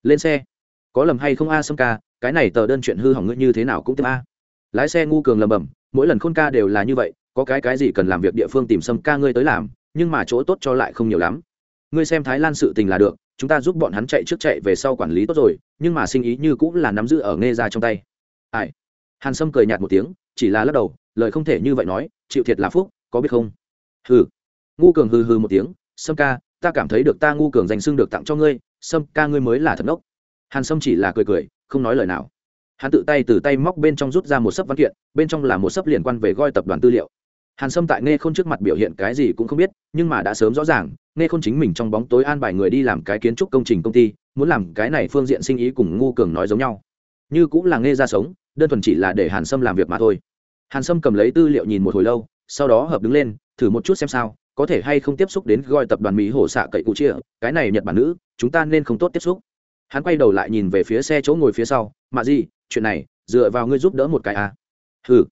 Lên xe. Có lầm hay không a sâm ca, cái này tờ đơn chuyện hư hỏng ngươi như thế nào cũng tiếp a. Lái xe ngu cường lầm bầm mỗi lần khôn ca đều là như vậy, có cái cái gì cần làm việc địa phương tìm sâm ca ngươi tới làm, nhưng mà chỗ tốt cho lại không nhiều lắm. Ngươi xem thái lan sự tình là được chúng ta giúp bọn hắn chạy trước chạy về sau quản lý tốt rồi, nhưng mà sinh ý như cũng là nắm giữ ở nghe ra trong tay. Ai? Hàn sâm cười nhạt một tiếng, chỉ là lắc đầu, lời không thể như vậy nói, chịu thiệt là phúc, có biết không? Hừ. Ngu cường hừ hừ một tiếng, sâm ca, ta cảm thấy được ta ngu cường dành xưng được tặng cho ngươi, sâm ca ngươi mới là thật ngốc. Hàn sâm chỉ là cười cười, không nói lời nào. Hắn tự tay từ tay móc bên trong rút ra một sấp văn kiện, bên trong là một sấp liên quan về goi tập đoàn tư liệu. Hàn sâm tại nghe k h ô n trước mặt biểu hiện cái gì cũng không biết, nhưng mà đã sớm rõ ràng nghe khôn chính mình trong bóng tối an bài người đi làm cái kiến trúc công trình công ty, muốn làm cái này phương diện sinh ý cùng ngu cường nói giống nhau. Như cũng là nghe ra sống, đơn thuần chỉ là để hàn sâm làm việc mà thôi. Hàn sâm cầm lấy tư liệu nhìn một hồi lâu, sau đó hợp đứng lên, thử một chút xem sao, có thể hay không tiếp xúc đến gọi tập đoàn mỹ hổ xạ cậy cụ chia, cái này nhật bản nữ, chúng ta nên không tốt tiếp xúc. Hắn quay đầu lại nhìn về phía xe chỗ ngồi phía sau, mạ gì chuyện này, dựa vào ngươi giúp đỡ một cái à? Hừ.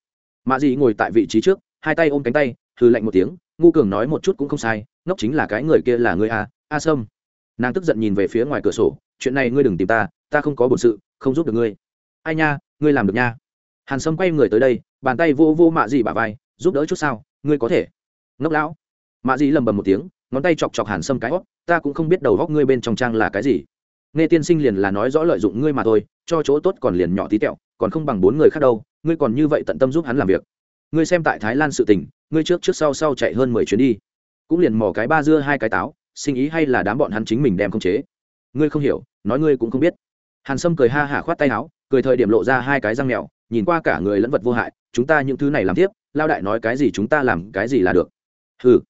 Mạ gì ngồi tại vị trí trước, hai tay ôm cánh tay, hừ lạnh một tiếng ngu cường nói một chút cũng không sai ngốc chính là cái người kia là ngươi a a sâm. Nàng tức giận nhìn về phía ngoài cửa sổ, chuyện này ngươi đừng tìm ta ta không có bổn sự, không giúp được ngươi. Ai nha, ngươi làm được nha. Hàn sâm quay người tới đây, bàn tay vô vô mạ dị bả vai, giúp đỡ chút sao, ngươi có thể. Ngốc lão. Mạ dị lầm bầm một tiếng, ngón tay chọc chọc hàn sâm cái hót ta cũng không biết đầu góc ngươi bên trong trang là cái gì. Nghe tiên sinh liền là nói rõ lợi dụng ngươi mà thôi, cho chỗ tốt còn liền nhỏ tí tẹo, còn không bằng bốn người khác đâu, ngươi còn như vậy tận tâm giúp hắn làm việc. Ngươi xem tại thái lan sự tình, ngươi trước trước sau sau chạy hơn mười chuyến đi cũng liền mò cái ba dưa hai cái táo, sinh ý hay là đám bọn hắn chính mình đem không chế. Ngươi không hiểu, nói ngươi cũng không biết. Hàn sâm cười ha hả khoát tay áo, cười thời điểm lộ ra hai cái răng mèo, nhìn qua cả người lẫn vật vô hại, chúng ta những thứ này làm tiếp, lao đại nói cái gì chúng ta làm cái gì là được. Hừ.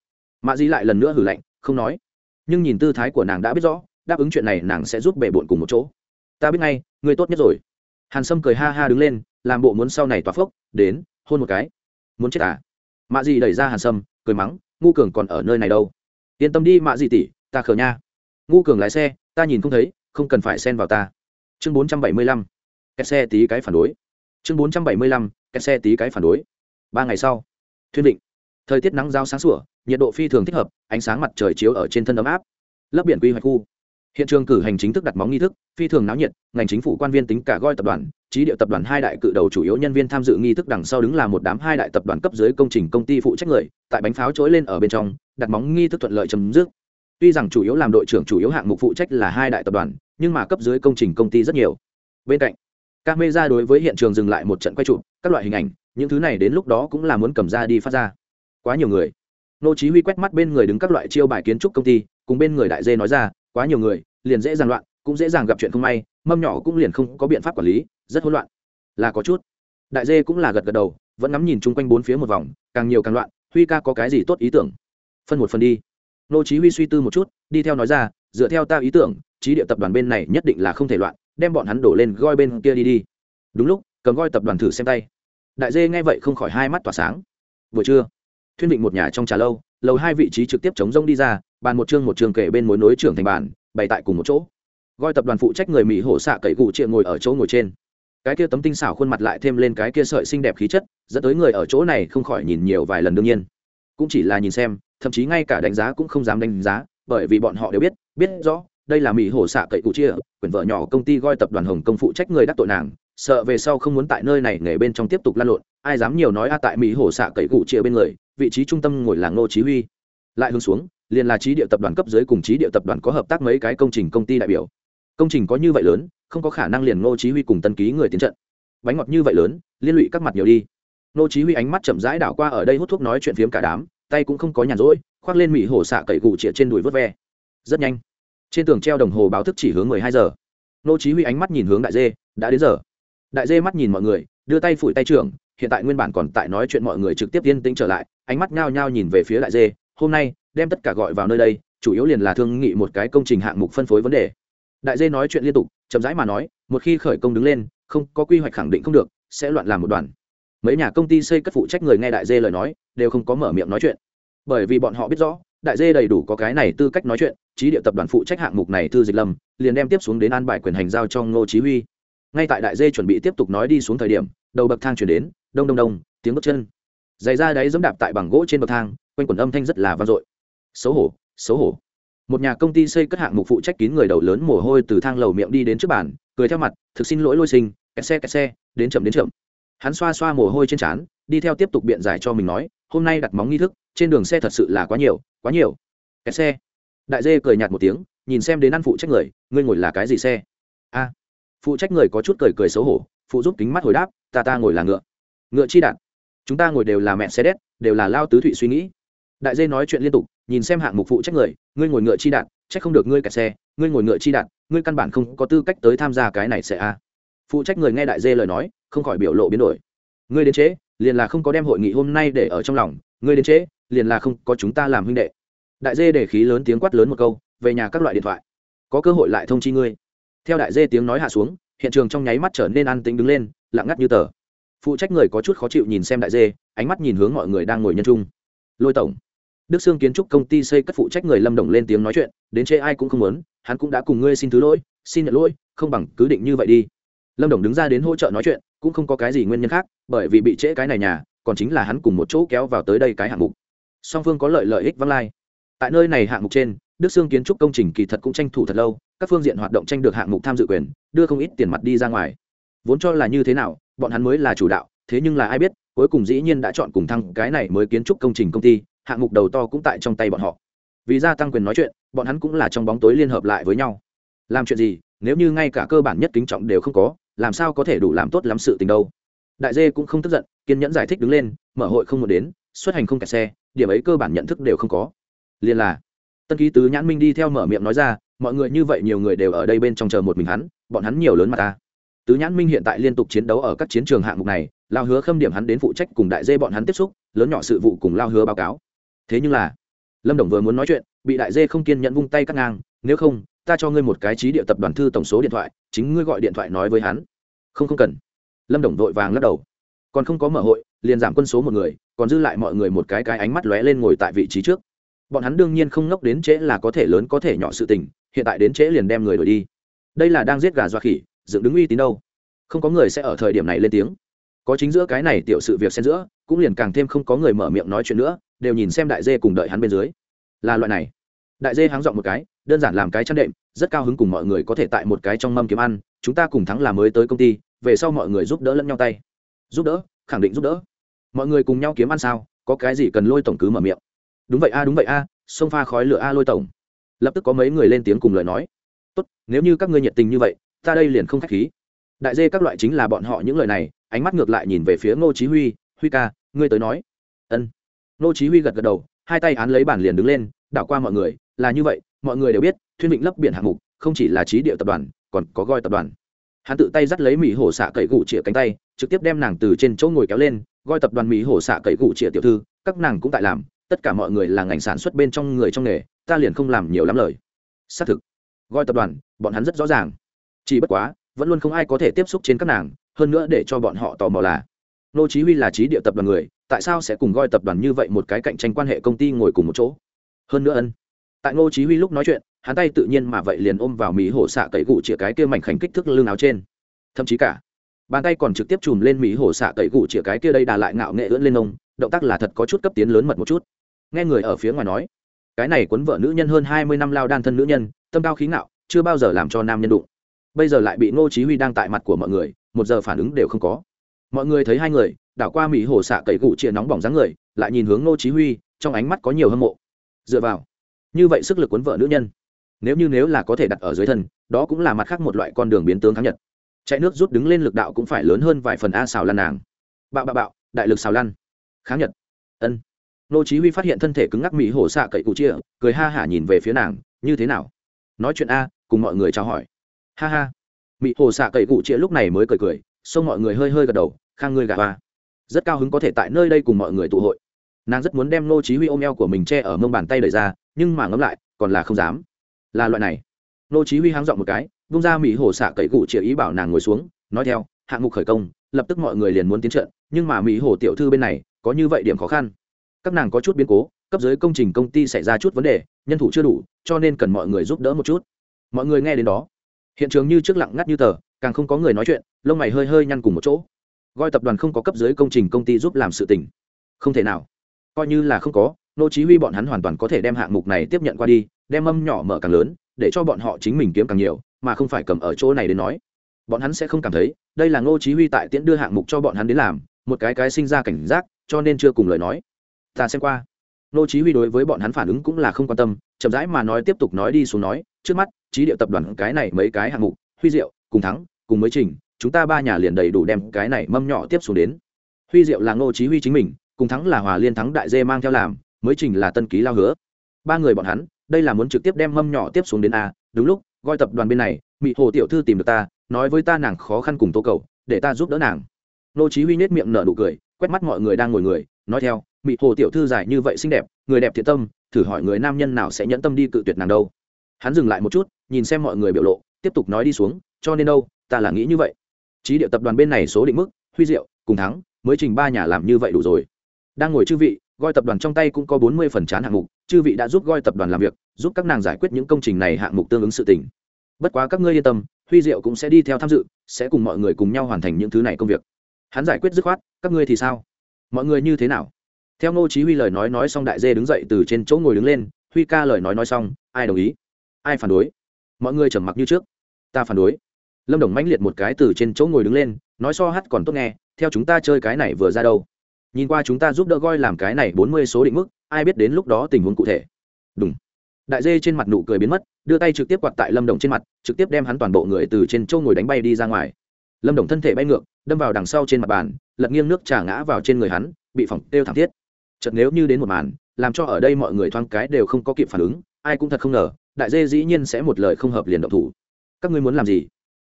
Mạ di lại lần nữa hử lạnh, không nói. Nhưng nhìn tư thái của nàng đã biết rõ, đáp ứng chuyện này nàng sẽ giúp bể bộn cùng một chỗ. Ta biết ngay, ngươi tốt nhất rồi. Hàn sâm cười ha ha đứng lên, làm bộ muốn sau này tỏa phốc, đến, hôn một cái. Muốn chết à? Mạ di đẩy ra hàn sâm, cười mắng ngu cường còn ở nơi này đâu. Yên tâm đi, mạ gì tỷ, ta khờ nha. Ngu cường lái xe, ta nhìn không thấy, không cần phải xen vào ta. Chương bốn trăm bảy mươi lăm, kẹt xe tí cái phản đối. Chương bốn trăm bảy mươi lăm, kẹt xe tí cái phản đối. Ba ngày sau thuyên định thời tiết nắng giao sáng sủa, nhiệt độ phi thường thích hợp, ánh sáng mặt trời chiếu ở trên thân ấm áp. Lấp biển quy hoạch khu hiện trường cử hành chính thức đặt móng nghi thức, phi thường náo nhiệt, ngành chính phủ quan viên tính cả goi tập đoàn, trí địa tập đoàn hai đại cự đầu chủ yếu nhân viên tham dự nghi thức đằng sau đứng là một đám hai đại tập đoàn cấp dưới công trình công ty phụ trách người, tại bánh pháo trỗi lên ở bên trong, đặt móng nghi thức thuận lợi chấm dứt. Tuy rằng chủ yếu làm đội trưởng chủ yếu hạng mục phụ trách là hai đại tập đoàn, nhưng mà cấp dưới công trình công ty rất nhiều. Bên cạnh các mê ra đối với hiện trường dừng lại một trận quay trụ các loại hình ảnh, những thứ này đến lúc đó cũng là muốn cầm ra đi phát ra. Quá nhiều người. Nô chí huy quét mắt bên người đứng các loại chiêu bài kiến trúc công ty, cùng bên người đại dê nói ra quá nhiều người, liền dễ dàng loạn, cũng dễ dàng gặp chuyện không may, mâm nhỏ cũng liền không có biện pháp quản lý, rất hỗn loạn. Là có chút. Đại dê cũng là gật gật đầu, vẫn ngắm nhìn chung quanh bốn phía một vòng, càng nhiều càng loạn, huy ca có cái gì tốt ý tưởng? Phân một phần đi. Nô chí huy suy tư một chút, đi theo nói ra, dựa theo ta ý tưởng, trí địa tập đoàn bên này nhất định là không thể loạn, đem bọn hắn đổ lên goi bên kia đi đi. Đúng lúc, cầm goi tập đoàn thử xem tay. Đại dê nghe vậy không khỏi hai mắt tỏa sáng. Vừa trưa, thuyên định một nhà trong trà lâu, lầu hai vị trí trực tiếp chống rông đi ra bàn một chương một chương kể bên mối nối trưởng thành bàn, bày tại cùng một chỗ. Gọi tập đoàn phụ trách người mỹ hổ xạ cậy cụ chia ngồi ở chỗ ngồi trên. Cái kia tấm tinh xảo khuôn mặt lại thêm lên cái kia sợi xinh đẹp khí chất, dẫn tới người ở chỗ này không khỏi nhìn nhiều vài lần đương nhiên. Cũng chỉ là nhìn xem, thậm chí ngay cả đánh giá cũng không dám đánh giá, bởi vì bọn họ đều biết biết rõ, đây là mỹ hổ xạ cậy cụ chia quyển vợ nhỏ công ty gọi tập đoàn hồng công phụ trách người đắc tội nàng, sợ về sau không muốn tại nơi này nghề bên trong tiếp tục lan lộn, ai dám nhiều nói a tại mỹ hổ xạ cậy cụ chia bên người, vị trí trung tâm ngồi là ngô chí huy. Lại hướng xuống liền là trí địa tập đoàn cấp dưới cùng trí địa tập đoàn có hợp tác mấy cái công trình công ty đại biểu. Công trình có như vậy lớn, không có khả năng liền ngô chí huy cùng tân ký người tiến trận. Bánh ngọt như vậy lớn, liên lụy các mặt nhiều đi. Ngô chí huy ánh mắt chậm rãi đảo qua ở đây hút thuốc nói chuyện phiếm cả đám, tay cũng không có nhàn rỗi, khoác lên mỹ hổ xạ cậy gù chĩa trên đùi vớt ve. Rất nhanh, trên tường treo đồng hồ báo thức chỉ hướng 12 giờ. Ngô chí huy ánh mắt nhìn hướng đại dê, đã đến giờ. Đại dê mắt nhìn mọi người, đưa tay phủi tay trưởng, hiện tại nguyên bản còn tại nói chuyện mọi người trực tiếp yên tĩnh trở lại, ánh mắt nhao nhao nhìn về phía đại dê hôm nay, đem tất cả gọi vào nơi đây, chủ yếu liền là thương nghị một cái công trình hạng mục phân phối vấn đề. Đại dê nói chuyện liên tục, chậm rãi mà nói, một khi khởi công đứng lên, không có quy hoạch khẳng định không được, sẽ loạn làm một đoàn. Mấy nhà công ty xây cất phụ trách người nghe đại dê lời nói, đều không có mở miệng nói chuyện. Bởi vì bọn họ biết rõ, đại dê đầy đủ có cái này tư cách nói chuyện, trí địa tập đoàn phụ trách hạng mục này thư dịch lâm, liền đem tiếp xuống đến an bài quyền hành giao cho ngô chí huy. Ngay tại đại dê chuẩn bị tiếp tục nói đi xuống thời điểm, đầu bậc thang chuyển đến, đông đông đông, tiếng bước chân. Giày ra đấy giẫm đạp tại bằng gỗ trên bậc thang quanh quần âm thanh rất là vang dội. Xấu hổ xấu hổ. Một nhà công ty xây cất hạng mục phụ trách kín người đầu lớn mồ hôi từ thang lầu miệng đi đến trước bàn, cười theo mặt, thực xin lỗi lôi sinh, kẹt xe kẹt xe, đến chậm đến chậm. Hắn xoa xoa mồ hôi trên trán, đi theo tiếp tục biện giải cho mình nói, hôm nay đặt móng nghi thức, trên đường xe thật sự là quá nhiều quá nhiều. Kẹt xe. Đại dê cười nhạt một tiếng, nhìn xem đến ăn phụ trách người, ngươi ngồi là cái gì xe? A. Phụ trách người có chút cười cười xấu hổ, phụ giúp kính mắt hồi đáp, ta ta ngồi là ngựa. Ngựa chi đạn. Chúng ta ngồi đều là mẹ xe đét, đều là lao tứ thụy suy nghĩ đại dê nói chuyện liên tục nhìn xem hạng mục phụ trách người ngươi ngồi ngựa chi đạn trách không được ngươi kẹt xe ngươi ngồi ngựa chi đạn, ngươi căn bản không có tư cách tới tham gia cái này sẽ a. Phụ trách người nghe đại dê lời nói không khỏi biểu lộ biến đổi. Ngươi đến chế, liền là không có đem hội nghị hôm nay để ở trong lòng ngươi đến chế, liền là không có chúng ta làm huynh đệ. Đại dê để khí lớn tiếng quát lớn một câu về nhà các loại điện thoại. Có cơ hội lại thông chi ngươi. Theo đại dê tiếng nói hạ xuống hiện trường trong nháy mắt trở nên an tĩnh đứng lên lặng ngắt như tờ. Phụ trách người có chút khó chịu nhìn xem đại dê ánh mắt nhìn hướng mọi người đang ngồi nhân trung. Lôi tổng đức sương kiến trúc công ty xây cất phụ trách người lâm đồng lên tiếng nói chuyện, đến chê ai cũng không muốn, hắn cũng đã cùng ngươi xin thứ lỗi, xin nhận lỗi, không bằng cứ định như vậy đi. Lâm đồng đứng ra đến hỗ trợ nói chuyện, cũng không có cái gì nguyên nhân khác, bởi vì bị trễ cái này nhà, còn chính là hắn cùng một chỗ kéo vào tới đây cái hạng mục. Song phương có lợi lợi ích văng lai. Tại nơi này hạng mục trên, đức sương kiến trúc công trình kỳ thật cũng tranh thủ thật lâu, các phương diện hoạt động tranh được hạng mục tham dự quyền, đưa không ít tiền mặt đi ra ngoài. Vốn cho là như thế nào, bọn hắn mới là chủ đạo, thế nhưng là ai biết, cuối cùng dĩ nhiên đã chọn cùng thăng cái này mới kiến trúc công trình công ty hạng mục đầu to cũng tại trong tay bọn họ. Vì gia tăng quyền nói chuyện, bọn hắn cũng là trong bóng tối liên hợp lại với nhau. Làm chuyện gì, nếu như ngay cả cơ bản nhất kính trọng đều không có, làm sao có thể đủ làm tốt lắm sự tình đâu? Đại dê cũng không tức giận, kiên nhẫn giải thích đứng lên, mở hội không muốn đến, xuất hành không kẹt xe, điểm ấy cơ bản nhận thức đều không có. Liền là, tân ký tứ nhãn minh đi theo mở miệng nói ra, mọi người như vậy nhiều người đều ở đây bên trong chờ một mình hắn, bọn hắn nhiều lớn mà ta. Tứ nhãn minh hiện tại liên tục chiến đấu ở các chiến trường hạng mục này, lao hứa khâm điểm hắn đến phụ trách cùng đại dê bọn hắn tiếp xúc, lớn nhỏ sự vụ cùng lao hứa báo cáo thế nhưng là, lâm đồng vừa muốn nói chuyện, bị đại dê không kiên nhẫn vung tay cắt ngang, nếu không, ta cho ngươi một cái trí địa tập đoàn thư tổng số điện thoại, chính ngươi gọi điện thoại nói với hắn. Không không cần. Lâm đồng vội vàng lắc đầu. Còn không có mở hội, liền giảm quân số một người, còn dư lại mọi người một cái cái ánh mắt lóe lên ngồi tại vị trí trước. Bọn hắn đương nhiên không ngốc đến trễ là có thể lớn có thể nhỏ sự tình, hiện tại đến trễ liền đem người đổi đi. Đây là đang giết gà dọa khỉ, dựng đứng uy tín đâu. Không có người sẽ ở thời điểm này lên tiếng. Có chính giữa cái này tiểu sự việc xen giữa, cũng liền càng thêm không có người mở miệng nói chuyện nữa đều nhìn xem đại dê cùng đợi hắn bên dưới. Là loại này. Đại dê háng dọn một cái đơn giản làm cái chăn đệm rất cao hứng cùng mọi người có thể tại một cái trong mâm kiếm ăn chúng ta cùng thắng là mới tới công ty về sau mọi người giúp đỡ lẫn nhau tay. Giúp đỡ khẳng định giúp đỡ. Mọi người cùng nhau kiếm ăn sao có cái gì cần lôi tổng cứ mở miệng. Đúng vậy a đúng vậy a à, sông pha khói lửa a lôi tổng. Lập tức có mấy người lên tiếng cùng lời nói. Tốt nếu như các ngươi nhiệt tình như vậy ta đây liền không khách khí. Đại dê các loại chính là bọn họ những lời này ánh mắt ngược lại nhìn về phía ngô chí huy huy ca ngươi tới nói. Ân. Nô chí huy gật gật đầu, hai tay án lấy bản liền đứng lên, đảo qua mọi người, là như vậy, mọi người đều biết, thuyên vịnh lấp biển hạng mục không chỉ là trí địa tập đoàn, còn có goi tập đoàn. Hắn tự tay dắt lấy mỹ hổ xạ cậy gụ chĩa cánh tay, trực tiếp đem nàng từ trên chỗ ngồi kéo lên, goi tập đoàn mỹ hổ xạ cậy gụ chĩa tiểu thư, các nàng cũng tại làm, tất cả mọi người là ngành sản xuất bên trong người trong nghề, ta liền không làm nhiều lắm lời. Xác thực, goi tập đoàn, bọn hắn rất rõ ràng. Chỉ bất quá, vẫn luôn không ai có thể tiếp xúc trên các nàng, hơn nữa để cho bọn họ tò mò là, nô chí huy là trí địa tập đoàn người tại sao sẽ cùng gọi tập đoàn như vậy một cái cạnh tranh quan hệ công ty ngồi cùng một chỗ? Hơn nữa ân, tại ngô chí huy lúc nói chuyện, hắn tay tự nhiên mà vậy liền ôm vào mỹ hổ xạ cậy gụ chĩa cái kia mảnh khảnh kích thước lưng áo trên. Thậm chí cả, bàn tay còn trực tiếp chùm lên mỹ hổ xạ cậy gụ chĩa cái kia đây đà lại ngạo nghệ ưỡn lên ông, động tác là thật có chút cấp tiến lớn mật một chút. Nghe người ở phía ngoài nói, cái này cuốn vợ nữ nhân hơn 20 năm lao đan thân nữ nhân, tâm cao khí ngạo, chưa bao giờ làm cho nam nhân đụng. Bây giờ lại bị ngô chí huy đang tại mặt của mọi người, một giờ phản ứng đều không có. Mọi người thấy hai người đảo qua mỹ hồ xạ cậy gụ chia nóng bỏng dáng người, lại nhìn hướng ngô chí huy, trong ánh mắt có nhiều hâm mộ. Dựa vào, như vậy sức lực cuốn vợ nữ nhân, nếu như nếu là có thể đặt ở dưới thân, đó cũng là mặt khác một loại con đường biến tướng kháng nhật. Chạy nước rút đứng lên lực đạo cũng phải lớn hơn vài phần a xào lăn nàng. Bạo bạo bạo, đại lực xào lăn kháng nhật. Ân. Nô chí huy phát hiện thân thể cứng ngắc mỹ hổ xạ cậy cụ chia cười ha hả nhìn về phía nàng, như thế nào? Nói chuyện a, cùng mọi người chào hỏi. Ha ha. Mỹ hồ xạ cậy cụ chia lúc này mới cười cười, xông mọi người hơi hơi gật đầu, khang ngươi gạt hoa rất cao hứng có thể tại nơi đây cùng mọi người tụ hội. Nàng rất muốn đem nô chí huy ôm eo của mình che ở mông bàn tay đẩy ra, nhưng mà ngấm lại, còn là không dám. Là loại này. Nô chí huy háng dọn một cái, vung ra mỹ hồ xạ cậy cụ chỉ ý bảo nàng ngồi xuống, nói theo, hạng mục khởi công, lập tức mọi người liền muốn tiến trận, nhưng mà mỹ hồ tiểu thư bên này, có như vậy điểm khó khăn. Các nàng có chút biến cố, cấp dưới công trình công ty xảy ra chút vấn đề, nhân thủ chưa đủ, cho nên cần mọi người giúp đỡ một chút. Mọi người nghe đến đó, hiện trường như trước lặng ngắt như tờ, càng không có người nói chuyện, lông mày hơi hơi nhăn cùng một chỗ gọi tập đoàn không có cấp dưới công trình công ty giúp làm sự tình. Không thể nào. Coi như là không có, nô chí huy bọn hắn hoàn toàn có thể đem hạng mục này tiếp nhận qua đi, đem âm nhỏ mở càng lớn, để cho bọn họ chính mình kiếm càng nhiều, mà không phải cầm ở chỗ này đến nói. Bọn hắn sẽ không cảm thấy, đây là ngô chí huy tại tiễn đưa hạng mục cho bọn hắn đến làm, một cái cái sinh ra cảnh giác, cho nên chưa cùng lời nói. Ta xem qua. Nô chí huy đối với bọn hắn phản ứng cũng là không quan tâm, chậm rãi mà nói tiếp tục nói đi xuống nói, trước mắt trí địa tập đoàn cái này mấy cái hạng mục, huy diệu, cùng thắng, cùng mới trình chúng ta ba nhà liền đầy đủ đem cái này mâm nhỏ tiếp xuống đến. Huy diệu là ngô chí huy chính mình, cùng thắng là hòa liên thắng đại dê mang theo làm, mới trình là tân ký lao hứa. Ba người bọn hắn, đây là muốn trực tiếp đem mâm nhỏ tiếp xuống đến a, đúng lúc, gọi tập đoàn bên này mỹ hồ tiểu thư tìm được ta, nói với ta nàng khó khăn cùng tố cầu, để ta giúp đỡ nàng. Nô chí huy nét miệng nở nụ cười, quét mắt mọi người đang ngồi người, nói theo mỹ hồ tiểu thư dài như vậy xinh đẹp, người đẹp thiện tâm, thử hỏi người nam nhân nào sẽ nhẫn tâm đi cự tuyệt nàng đâu. Hắn dừng lại một chút, nhìn xem mọi người biểu lộ, tiếp tục nói đi xuống, cho nên đâu, ta là nghĩ như vậy trí địa tập đoàn bên này số định mức, huy diệu, cùng thắng, mới trình ba nhà làm như vậy đủ rồi. Đang ngồi chư vị gọi tập đoàn trong tay cũng có bốn mươi phần chán hạng mục, chư vị đã giúp gọi tập đoàn làm việc, giúp các nàng giải quyết những công trình này hạng mục tương ứng sự tình. Bất quá các ngươi yên tâm, huy diệu cũng sẽ đi theo tham dự, sẽ cùng mọi người cùng nhau hoàn thành những thứ này công việc. Hắn giải quyết dứt khoát, các ngươi thì sao? Mọi người như thế nào? Theo ngô chí huy lời nói nói xong đại dê đứng dậy từ trên chỗ ngồi đứng lên, huy ca lời nói nói xong, ai đồng ý? Ai phản đối? Mọi người trầm mặc như trước. Ta phản đối lâm đồng mãnh liệt một cái từ trên chỗ ngồi đứng lên, nói so hát còn tốt nghe, theo chúng ta chơi cái này vừa ra đâu. Nhìn qua chúng ta giúp đỡ goi làm cái này bốn mươi số định mức, ai biết đến lúc đó tình huống cụ thể. Đúng đại dê trên mặt nụ cười biến mất, đưa tay trực tiếp quạt tại lâm đồng trên mặt, trực tiếp đem hắn toàn bộ người từ trên chỗ ngồi đánh bay đi ra ngoài. Lâm đồng thân thể bay ngược, đâm vào đằng sau trên mặt bàn, lật nghiêng nước trà ngã vào trên người hắn, bị phỏng têu thảm thiết. Chật nếu như đến một màn, làm cho ở đây mọi người thoáng cái đều không có kịp phản ứng, ai cũng thật không ngờ, đại dê dĩ nhiên sẽ một lời không hợp liền động thủ. Các ngươi muốn làm gì?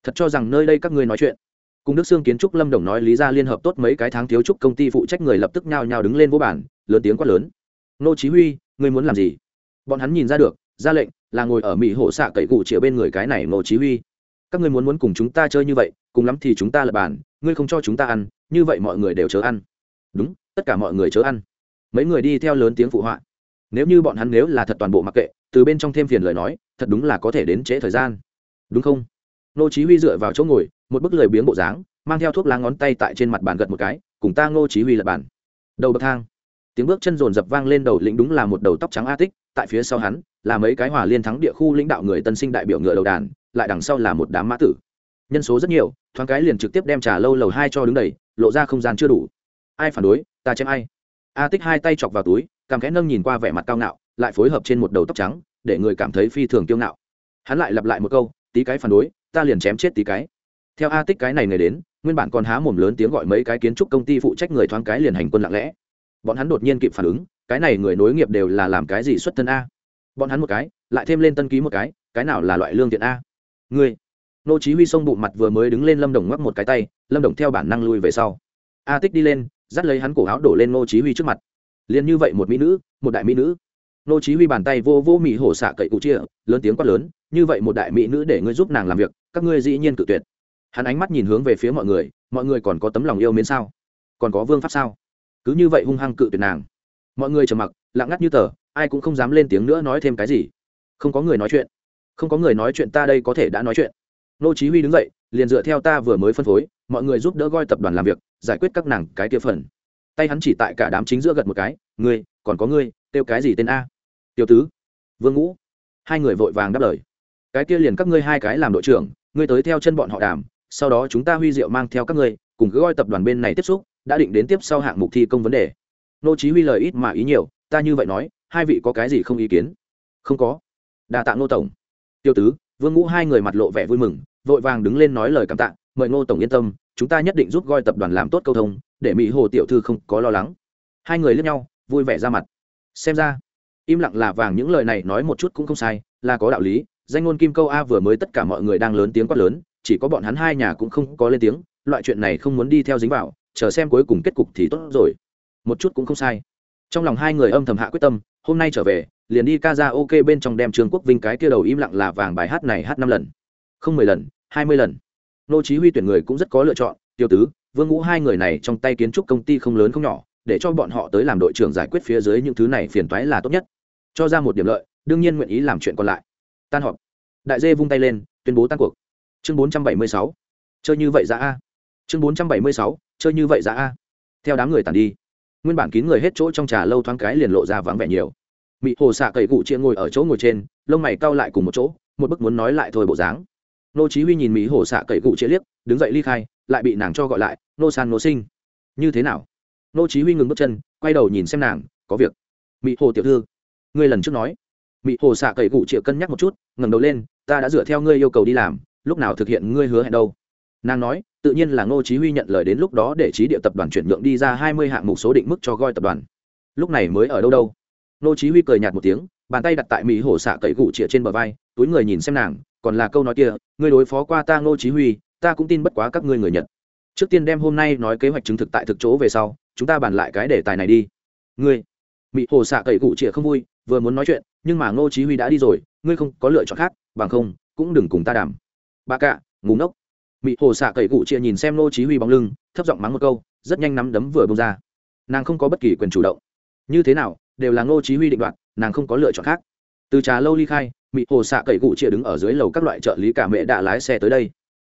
Thật cho rằng nơi đây các ngươi nói chuyện. Cùng đức sương kiến trúc lâm đồng nói lý ra liên hợp tốt mấy cái tháng thiếu trúc công ty phụ trách người lập tức nhào nhào đứng lên vô bản lớn tiếng quát lớn. Nô chí huy, ngươi muốn làm gì? Bọn hắn nhìn ra được, ra lệnh, là ngồi ở mỹ hộ xạ cậy cụ chĩa bên người cái này nô chí huy. Các ngươi muốn muốn cùng chúng ta chơi như vậy, cùng lắm thì chúng ta lập bản ngươi không cho chúng ta ăn, như vậy mọi người đều chớ ăn. Đúng, tất cả mọi người chớ ăn. Mấy người đi theo lớn tiếng phụ họa. Nếu như bọn hắn nếu là thật toàn bộ mặc kệ, từ bên trong thêm phiền lời nói, thật đúng là có thể đến trễ thời gian. Đúng không? Nô chí huy dựa vào chỗ ngồi, một bức lười biếng bộ dáng, mang theo thuốc lá ngón tay tại trên mặt bàn gật một cái, cùng ta ngô chí huy lật bàn. Đầu bậc thang. Tiếng bước chân rồn rập vang lên đầu lĩnh đúng là một đầu tóc trắng a tích, tại phía sau hắn, là mấy cái hòa liên thắng địa khu lãnh đạo người tân sinh đại biểu ngựa đầu đàn, lại đằng sau là một đám mã tử. Nhân số rất nhiều, thoáng cái liền trực tiếp đem trà lâu lầu hai cho đứng đầy, lộ ra không gian chưa đủ. Ai phản đối, ta chém ai? A tích hai tay chọc vào túi cảm khẽ nâng nhìn qua vẻ mặt cao ngạo, lại phối hợp trên một đầu tóc trắng, để người cảm thấy phi thường kiêu ngạo. Hắn lại lặp lại một câu, tí cái phản đối ta liền chém chết tí cái. Theo a tích cái này người đến, nguyên bản còn há mồm lớn tiếng gọi mấy cái kiến trúc công ty phụ trách người thoáng cái liền hành quân lặng lẽ. Bọn hắn đột nhiên kịp phản ứng, cái này người nối nghiệp đều là làm cái gì xuất thân a? Bọn hắn một cái, lại thêm lên tân ký một cái cái nào là loại lương thiện a? Người nô chí huy sông bụng mặt vừa mới đứng lên lâm đồng ngoắc một cái tay, lâm đồng theo bản năng lui về sau. A tích đi lên, dắt lấy hắn cổ áo đổ lên nô chí huy trước mặt. Liền như vậy một mỹ nữ, một đại mỹ nữ. Nô chí huy bàn tay vô vô mỹ hổ xạ cậy cụ chia lớn tiếng quát lớn như vậy một đại mỹ nữ để ngươi giúp nàng làm việc, các ngươi dĩ nhiên cự tuyệt. Hắn ánh mắt nhìn hướng về phía mọi người mọi người còn có tấm lòng yêu mến sao? Còn có vương pháp sao? Cứ như vậy hung hăng cự tuyệt nàng. Mọi người trầm mặc, lặng ngắt như tờ, ai cũng không dám lên tiếng nữa nói thêm cái gì. Không có người nói chuyện. Không có người nói chuyện ta đây có thể đã nói chuyện. Nô chí huy đứng dậy, liền dựa theo ta vừa mới phân phối, mọi người giúp đỡ goi tập đoàn làm việc, giải quyết các nàng cái kia phần. Tay hắn chỉ tại cả đám chính giữa gật một cái, ngươi, còn có ngươi tiêu cái gì tên a? Tiêu tứ. Vương ngũ. Hai người vội vàng đáp lời cái kia liền các ngươi hai cái làm đội trưởng, ngươi tới theo chân bọn họ đàm, sau đó chúng ta huy diệu mang theo các ngươi, cùng cứ gọi tập đoàn bên này tiếp xúc, đã định đến tiếp sau hạng mục thi công vấn đề. Nô chí huy lời ít mà ý nhiều, ta như vậy nói, hai vị có cái gì không ý kiến? Không có. Đa tạ nô tổng. Tiêu tứ, vương ngũ hai người mặt lộ vẻ vui mừng, vội vàng đứng lên nói lời cảm tạ, mời nô tổng yên tâm, chúng ta nhất định giúp gọi tập đoàn làm tốt câu thông, để mỹ hồ tiểu thư không có lo lắng. Hai người liếc nhau, vui vẻ ra mặt. Xem ra, im lặng là vàng, những lời này nói một chút cũng không sai, là có đạo lý danh ngôn kim câu a vừa mới tất cả mọi người đang lớn tiếng quát lớn, chỉ có bọn hắn hai nhà cũng không có lên tiếng, loại chuyện này không muốn đi theo dính vào, chờ xem cuối cùng kết cục thì tốt rồi. Một chút cũng không sai. Trong lòng hai người âm thầm hạ quyết tâm, hôm nay trở về, liền đi ca ra ok bên trong đem trương quốc vinh cái kia đầu im lặng là vàng bài hát này hát năm lần. Không mười lần, hai mươi lần. Nô chí huy tuyển người cũng rất có lựa chọn tiêu tứ, vương ngũ hai người này trong tay kiến trúc công ty không lớn không nhỏ, để cho bọn họ tới làm đội trưởng giải quyết phía dưới những thứ này phiền toái là tốt nhất. Cho ra một điểm lợi, đương nhiên nguyện ý làm chuyện còn lại tan họp. Đại dê vung tay lên, tuyên bố tan cuộc. Chương 476 chơi như vậy ra a. Chương 476 chơi như vậy ra a. Theo đám người tàn đi. Nguyên bản kín người hết chỗ trong trà lâu thoáng cái liền lộ ra vắng vẻ nhiều. Mị hồ xạ cậy cụ chia ngồi ở chỗ ngồi trên, lông mày cau lại cùng một chỗ, một bức muốn nói lại thôi bộ dáng. Nô chí huy nhìn mỹ hồ xạ cậy cụ chia liếc, đứng dậy ly khai, lại bị nàng cho gọi lại, nô san nô sinh. Như thế nào? Nô chí huy ngừng bước chân, quay đầu nhìn xem nàng, có việc. Mỹ hồ tiểu thư, ngươi lần trước nói mỹ hồ xạ cậy cụ chịa cân nhắc một chút, ngẩng đầu lên, ta đã dựa theo ngươi yêu cầu đi làm, lúc nào thực hiện ngươi hứa hẹn đâu? Nàng nói, tự nhiên là ngô chí huy nhận lời đến lúc đó để trí địa tập đoàn chuyển nhượng đi ra 20 hạng mục số định mức cho goi tập đoàn. Lúc này mới ở đâu đâu? Ngô chí huy cười nhạt một tiếng, bàn tay đặt tại mỹ hồ xạ cậy cụ chịa trên bờ vai, túi người nhìn xem nàng, còn là câu nói kia, ngươi đối phó qua ta ngô chí huy, ta cũng tin bất quá các ngươi người nhật. Trước tiên đem hôm nay nói kế hoạch chứng thực tại thực chỗ về sau, chúng ta bàn lại cái đề tài này đi. Ngươi? Mỹ hồ xạ cậy cụ chịa không vui, vừa muốn nói chuyện nhưng mà ngô chí huy đã đi rồi, ngươi không có lựa chọn khác, bằng không, cũng đừng cùng ta đàm. Bà cạ ngủ ngốc. Mỹ hồ xạ cậy cụ chia nhìn xem ngô chí huy bóng lưng, thấp giọng mắng một câu, rất nhanh nắm đấm vừa bung ra. Nàng không có bất kỳ quyền chủ động. Như thế nào, đều là ngô chí huy định đoạt, nàng không có lựa chọn khác. Từ trà lâu ly khai mỹ hồ xạ cậy cụ chia đứng ở dưới lầu các loại trợ lý cả mẹ đã lái xe tới đây.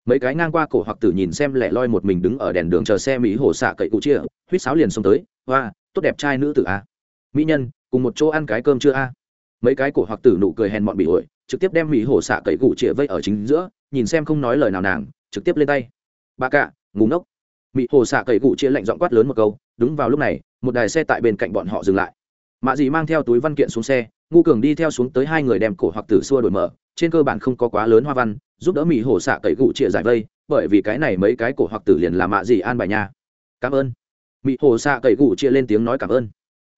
Mấy cái ngang qua cổ hoặc tử nhìn xem lẻ loi một mình đứng ở đèn đường chờ xe mỹ hồ xạ cậy cụ chia huýt sáo liền xông tới. Hoa tốt đẹp trai nữ tử a. Mỹ nhân, cùng một chỗ ăn cái cơm chưa a? Mấy cái cổ hoặc tử nụ cười hèn mọn bị ổi, trực tiếp đem mỹ hồ xạ cậy cụ chia vây ở chính giữa, nhìn xem không nói lời nào nàng, trực tiếp lên tay. Ba cạ, ngủ ngốc. Mỹ hồ xạ cậy cụ chia lạnh giọng quát lớn một câu, đúng vào lúc này, một đài xe tại bên cạnh bọn họ dừng lại. Mạ dì mang theo túi văn kiện xuống xe ngu cường đi theo xuống tới hai người đem cổ hoặc tử xua đổi mở, trên cơ bản không có quá lớn hoa văn, giúp đỡ mỹ hổ xạ cậy gụ trịa giải vây, bởi vì cái này mấy cái cổ hoặc tử liền là mạ dì an bài nha. Cảm ơn. Mỹ hổ xạ cậy gụ trịa lên tiếng nói cảm ơn.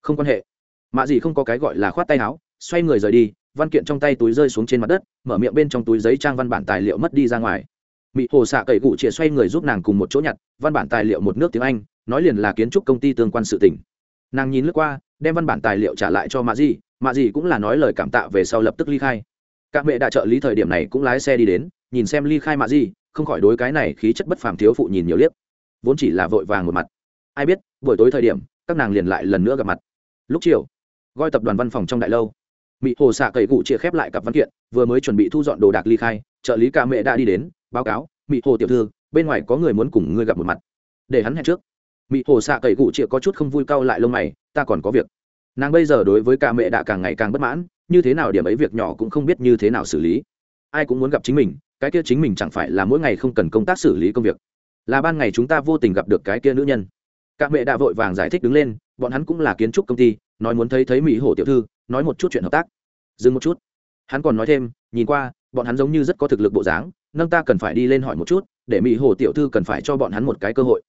Không quan hệ. Mạ dì không có cái gọi là khoát tay áo xoay người rời đi, văn kiện trong tay túi rơi xuống trên mặt đất, mở miệng bên trong túi giấy trang văn bản tài liệu mất đi ra ngoài. Mỹ hồ xạ cậy cụ chĩa xoay người giúp nàng cùng một chỗ nhặt, văn bản tài liệu một nước tiếng anh, nói liền là kiến trúc công ty tương quan sự tỉnh nàng nhìn lướt qua, đem văn bản tài liệu trả lại cho mạ gì mạ gì cũng là nói lời cảm tạ về sau lập tức ly khai. Các mẹ đã trợ lý thời điểm này cũng lái xe đi đến, nhìn xem ly khai mạ gì không khỏi đối cái này khí chất bất phàm thiếu phụ nhìn nhiều liếc. Vốn chỉ là vội vàng một mặt. Ai biết, buổi tối thời điểm, các nàng liền lại lần nữa gặp mặt. Lúc chiều gọi tập đoàn văn phòng trong đại lâu mỹ hồ xạ cậy cụ chia khép lại cặp văn kiện, vừa mới chuẩn bị thu dọn đồ đạc ly khai, trợ lý ca mẹ đã đi đến, báo cáo mỹ hồ tiểu thư, bên ngoài có người muốn cùng ngươi gặp một mặt. Để hắn hẹn trước. Mỹ hồ xạ cậy cụ chia có chút không vui cau lại lông mày, ta còn có việc. Nàng bây giờ đối với ca mẹ đã càng ngày càng bất mãn, như thế nào điểm ấy việc nhỏ cũng không biết như thế nào xử lý. Ai cũng muốn gặp chính mình, cái kia chính mình chẳng phải là mỗi ngày không cần công tác xử lý công việc. Là ban ngày chúng ta vô tình gặp được cái kia nữ nhân. Các mẹ đã vội vàng giải thích đứng lên, bọn hắn cũng là kiến trúc công ty, nói muốn thấy thấy mỹ hổ tiểu thư nói một chút chuyện hợp tác. Dừng một chút. Hắn còn nói thêm, nhìn qua, bọn hắn giống như rất có thực lực bộ dáng, nâng ta cần phải đi lên hỏi một chút, để mỹ hồ tiểu thư cần phải cho bọn hắn một cái cơ hội.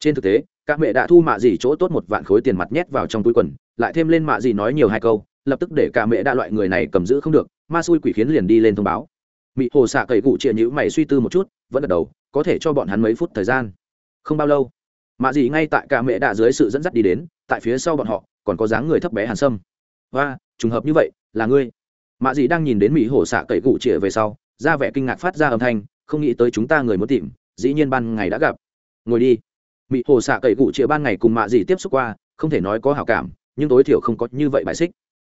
Trên thực tế các mẹ đã thu mạ gì chỗ tốt một vạn khối tiền mặt nhét vào trong túi quần, lại thêm lên mạ gì nói nhiều hai câu, lập tức để cả mẹ đã loại người này cầm giữ không được, ma xui quỷ khiến liền đi lên thông báo. Mỹ hồ xạ cậy cụ chịa nhữ mày suy tư một chút, vẫn gật đầu, có thể cho bọn hắn mấy phút thời gian. Không bao lâu, mạ gì ngay tại cả mẹ đã dưới sự dẫn dắt đi đến, tại phía sau bọn họ, còn có dáng người thấp bé hàn sâm. Và trùng hợp như vậy, là ngươi. Mạ Dị đang nhìn đến mỹ Hổ xạ cậy cụ chịa về sau, ra vẻ kinh ngạc phát ra âm thanh, không nghĩ tới chúng ta người muốn tìm, dĩ nhiên ban ngày đã gặp. Ngồi đi. Mỹ hồ xạ cậy cụ chịa ban ngày cùng mạ Dị tiếp xúc qua, không thể nói có hảo cảm, nhưng tối thiểu không có như vậy bài xích.